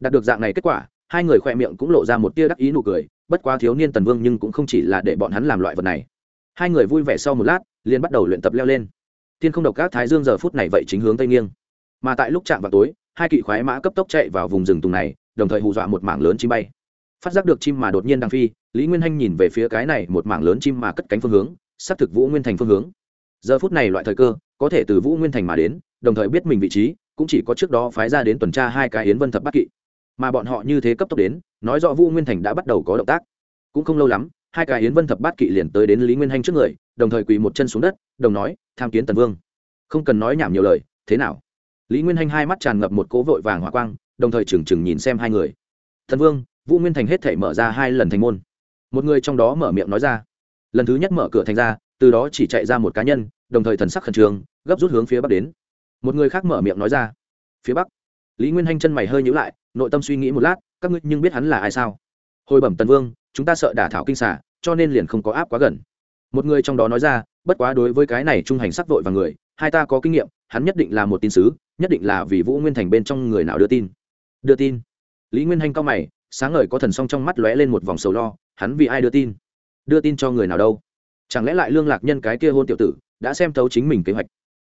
Đạt được dạng này kết quả, hai người khoe miệng cũng lộ ra một tia đắc ý nụ cười, bất quá thiếu niên tần vương nhưng cũng không chỉ là để bọn hắn làm loại vật này. Hai người vui vẻ sau một lát, liền bắt đầu luyện tập leo lên. Thiên không độc các thái dương giờ phút này vậy chính hướng tây nghiêng. Mà tại lúc chạm vào tối, hai kỵ khoái mã cấp tốc chạy vào vùng rừng tùng này đồng thời hù dọa một mảng lớn chim bay. Phát giác được chim mà đột nhiên đang phi, lý nguyên hanh nhìn về phía cái này một mảng lớn chim mà cất cánh phương hướng, xác thực vũ nguyên thành phương hướng. Giờ phút này loại thời cơ, có thể từ vũ nguyên thành mà đến, đồng thời biết mình vị trí, cũng chỉ có trước đó phái ra đến tuần tra hai cái yến vân thập bát kỵ. Mà bọn họ như thế cấp tốc đến, nói rõ vũ nguyên thành đã bắt đầu có động tác. Cũng không lâu lắm, hai cái yến vân thập bát kỵ liền tới đến lý nguyên hanh trước người, đồng thời quỳ một chân xuống đất, đồng nói, tham kiến tần vương. Không cần nói nhảm nhiều lời, thế nào? Lý nguyên hanh hai mắt tràn ngập một cố vội vàng hỏa quang đồng thời trừng trừng nhìn xem hai người. Thần vương, vũ nguyên thành hết thể mở ra hai lần thành môn. Một người trong đó mở miệng nói ra. Lần thứ nhất mở cửa thành ra, từ đó chỉ chạy ra một cá nhân, đồng thời thần sắc khẩn trương, gấp rút hướng phía bắc đến. Một người khác mở miệng nói ra. Phía bắc. Lý nguyên hanh chân mày hơi nhữ lại, nội tâm suy nghĩ một lát, các ngươi nhưng biết hắn là ai sao? Hồi bẩm tần vương, chúng ta sợ đả thảo kinh xả, cho nên liền không có áp quá gần. Một người trong đó nói ra, bất quá đối với cái này trung hành sắc vội và người, hai ta có kinh nghiệm, hắn nhất định là một tin sứ, nhất định là vì vũ nguyên thành bên trong người nào đưa tin đưa tin. Lý nguyên hanh cao mày, sáng ngời có thần song trong mắt lóe lên một vòng sầu lo, hắn vì ai đưa tin? Đưa tin cho người nào đâu? Chẳng lẽ lại lương lạc nhân cái kia hôn tiểu tử đã xem thấu chính mình kế hoạch?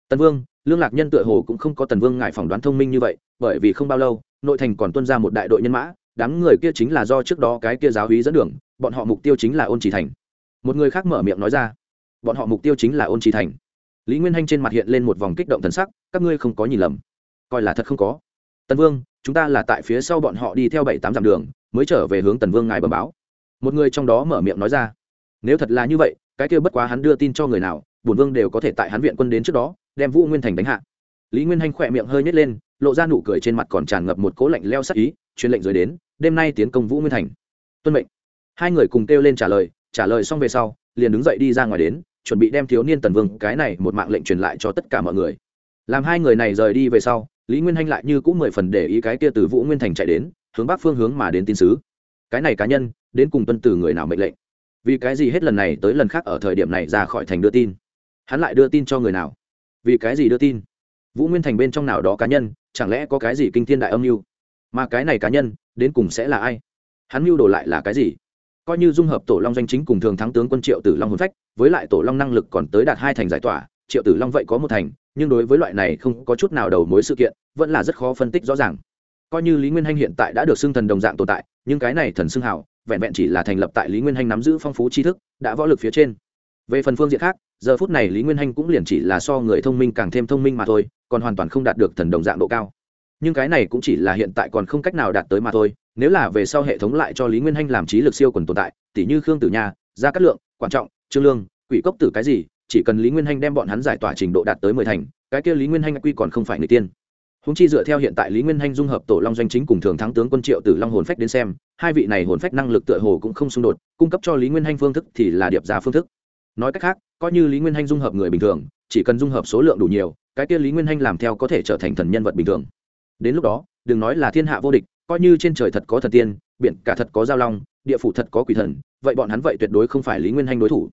Tần vương, lương lạc nhân tựa hồ cũng không có tần vương ngại phỏng đoán thông minh như vậy, bởi vì không bao lâu, nội thành còn tuân ra một đại đội nhân mã, đám người kia chính là do trước đó cái kia giáo hí dẫn đường, bọn họ mục tiêu chính là ôn trì thành. Một người khác mở miệng nói ra, bọn họ mục tiêu chính là ôn trì thành. Lý nguyên hanh trên mặt hiện lên một vòng kích động thần sắc, các ngươi không có nhìn lầm. Coi là thật không có. Tần vương chúng ta là tại phía sau bọn họ đi theo bảy tám dặm đường, mới trở về hướng tần vương ngài bẩm báo. Một người trong đó mở miệng nói ra. Nếu thật là như vậy, cái kia bất quá hắn đưa tin cho người nào, bổn vương đều có thể tại hắn viện quân đến trước đó, đem vũ nguyên thành đánh hạ. Lý nguyên hanh khỏe miệng hơi nhét lên, lộ ra nụ cười trên mặt còn tràn ngập một cố lạnh leo sắc ý, truyền lệnh rồi đến, đêm nay tiến công vũ nguyên thành. Tuân mệnh. Hai người cùng kêu lên trả lời trả lời xong về sau, liền đứng dậy đi ra ngoài đến, chuẩn bị đem thiếu niên tần vương, cái này một mạng lệnh truyền lại cho tất cả mọi người. Làm hai người này rời đi về sau lý nguyên hanh lại như cũng mười phần để ý cái kia từ vũ nguyên thành chạy đến, hướng bắc phương hướng mà đến tin sứ. Cái này cá nhân, đến cùng tuân từ người nào mệnh lệnh? Vì cái gì hết lần này tới lần khác ở thời điểm này ra khỏi thành đưa tin? Hắn lại đưa tin cho người nào? Vì cái gì đưa tin? Vũ nguyên thành bên trong nào đó cá nhân, chẳng lẽ có cái gì kinh thiên đại âm mưu? Mà cái này cá nhân, đến cùng sẽ là ai? Hắn mưu đồ lại là cái gì? Coi như dung hợp tổ long doanh chính cùng thường thắng tướng quân triệu tử long hồn phách, với lại tổ long năng lực còn tới đạt hai thành giải tỏa, triệu tử long vậy có một thành nhưng đối với loại này không có chút nào đầu mối sự kiện, vẫn là rất khó phân tích rõ ràng. Coi như lý nguyên hanh hiện tại đã được xưng thần đồng dạng tồn tại, nhưng cái này thần xưng hảo, vẹn vẹn chỉ là thành lập tại lý nguyên hanh nắm giữ phong phú tri thức, đã võ lực phía trên. Về phần phương diện khác, giờ phút này lý nguyên hanh cũng liền chỉ là so người thông minh càng thêm thông minh mà thôi, còn hoàn toàn không đạt được thần đồng dạng độ cao. Nhưng cái này cũng chỉ là hiện tại còn không cách nào đạt tới mà thôi, nếu là về sau hệ thống lại cho lý nguyên hanh làm trí lực siêu quần tồn tại tỷ như khương tử nha, gia cát lượng quan trọng, trương lương, quỷ cốc tử cái gì chỉ cần lý nguyên hanh đem bọn hắn giải tỏa trình độ đạt tới mười thành, cái kia lý nguyên hanh quy còn không phải người tiên. Húng chi dựa theo hiện tại lý nguyên hanh dung hợp tổ long doanh chính cùng thường thắng tướng quân triệu tử long hồn phách đến xem, hai vị này hồn phách năng lực tựa hồ cũng không xung đột, cung cấp cho lý nguyên hanh phương thức thì là điệp ra phương thức. Nói cách khác, coi như lý nguyên hanh dung hợp người bình thường, chỉ cần dung hợp số lượng đủ nhiều, cái kia lý nguyên hanh làm theo có thể trở thành thần nhân vật bình thường. Đến lúc đó, đừng nói là thiên hạ vô địch, coi như trên trời thật có thần tiên, biển cả thật có giao long, địa phủ thật có quỷ thần, vậy bọn hắn vậy tuyệt đối không phải lý nguyên hanh đối thủ.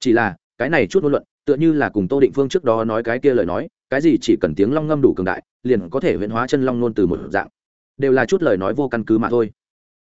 Chỉ là cái này chút ngôn luận, tựa như là cùng tô định phương trước đó nói cái kia lời nói, cái gì chỉ cần tiếng long ngâm đủ cường đại, liền có thể huyễn hóa chân long nôn từ một dạng. Đều là chút lời nói vô căn cứ mà thôi.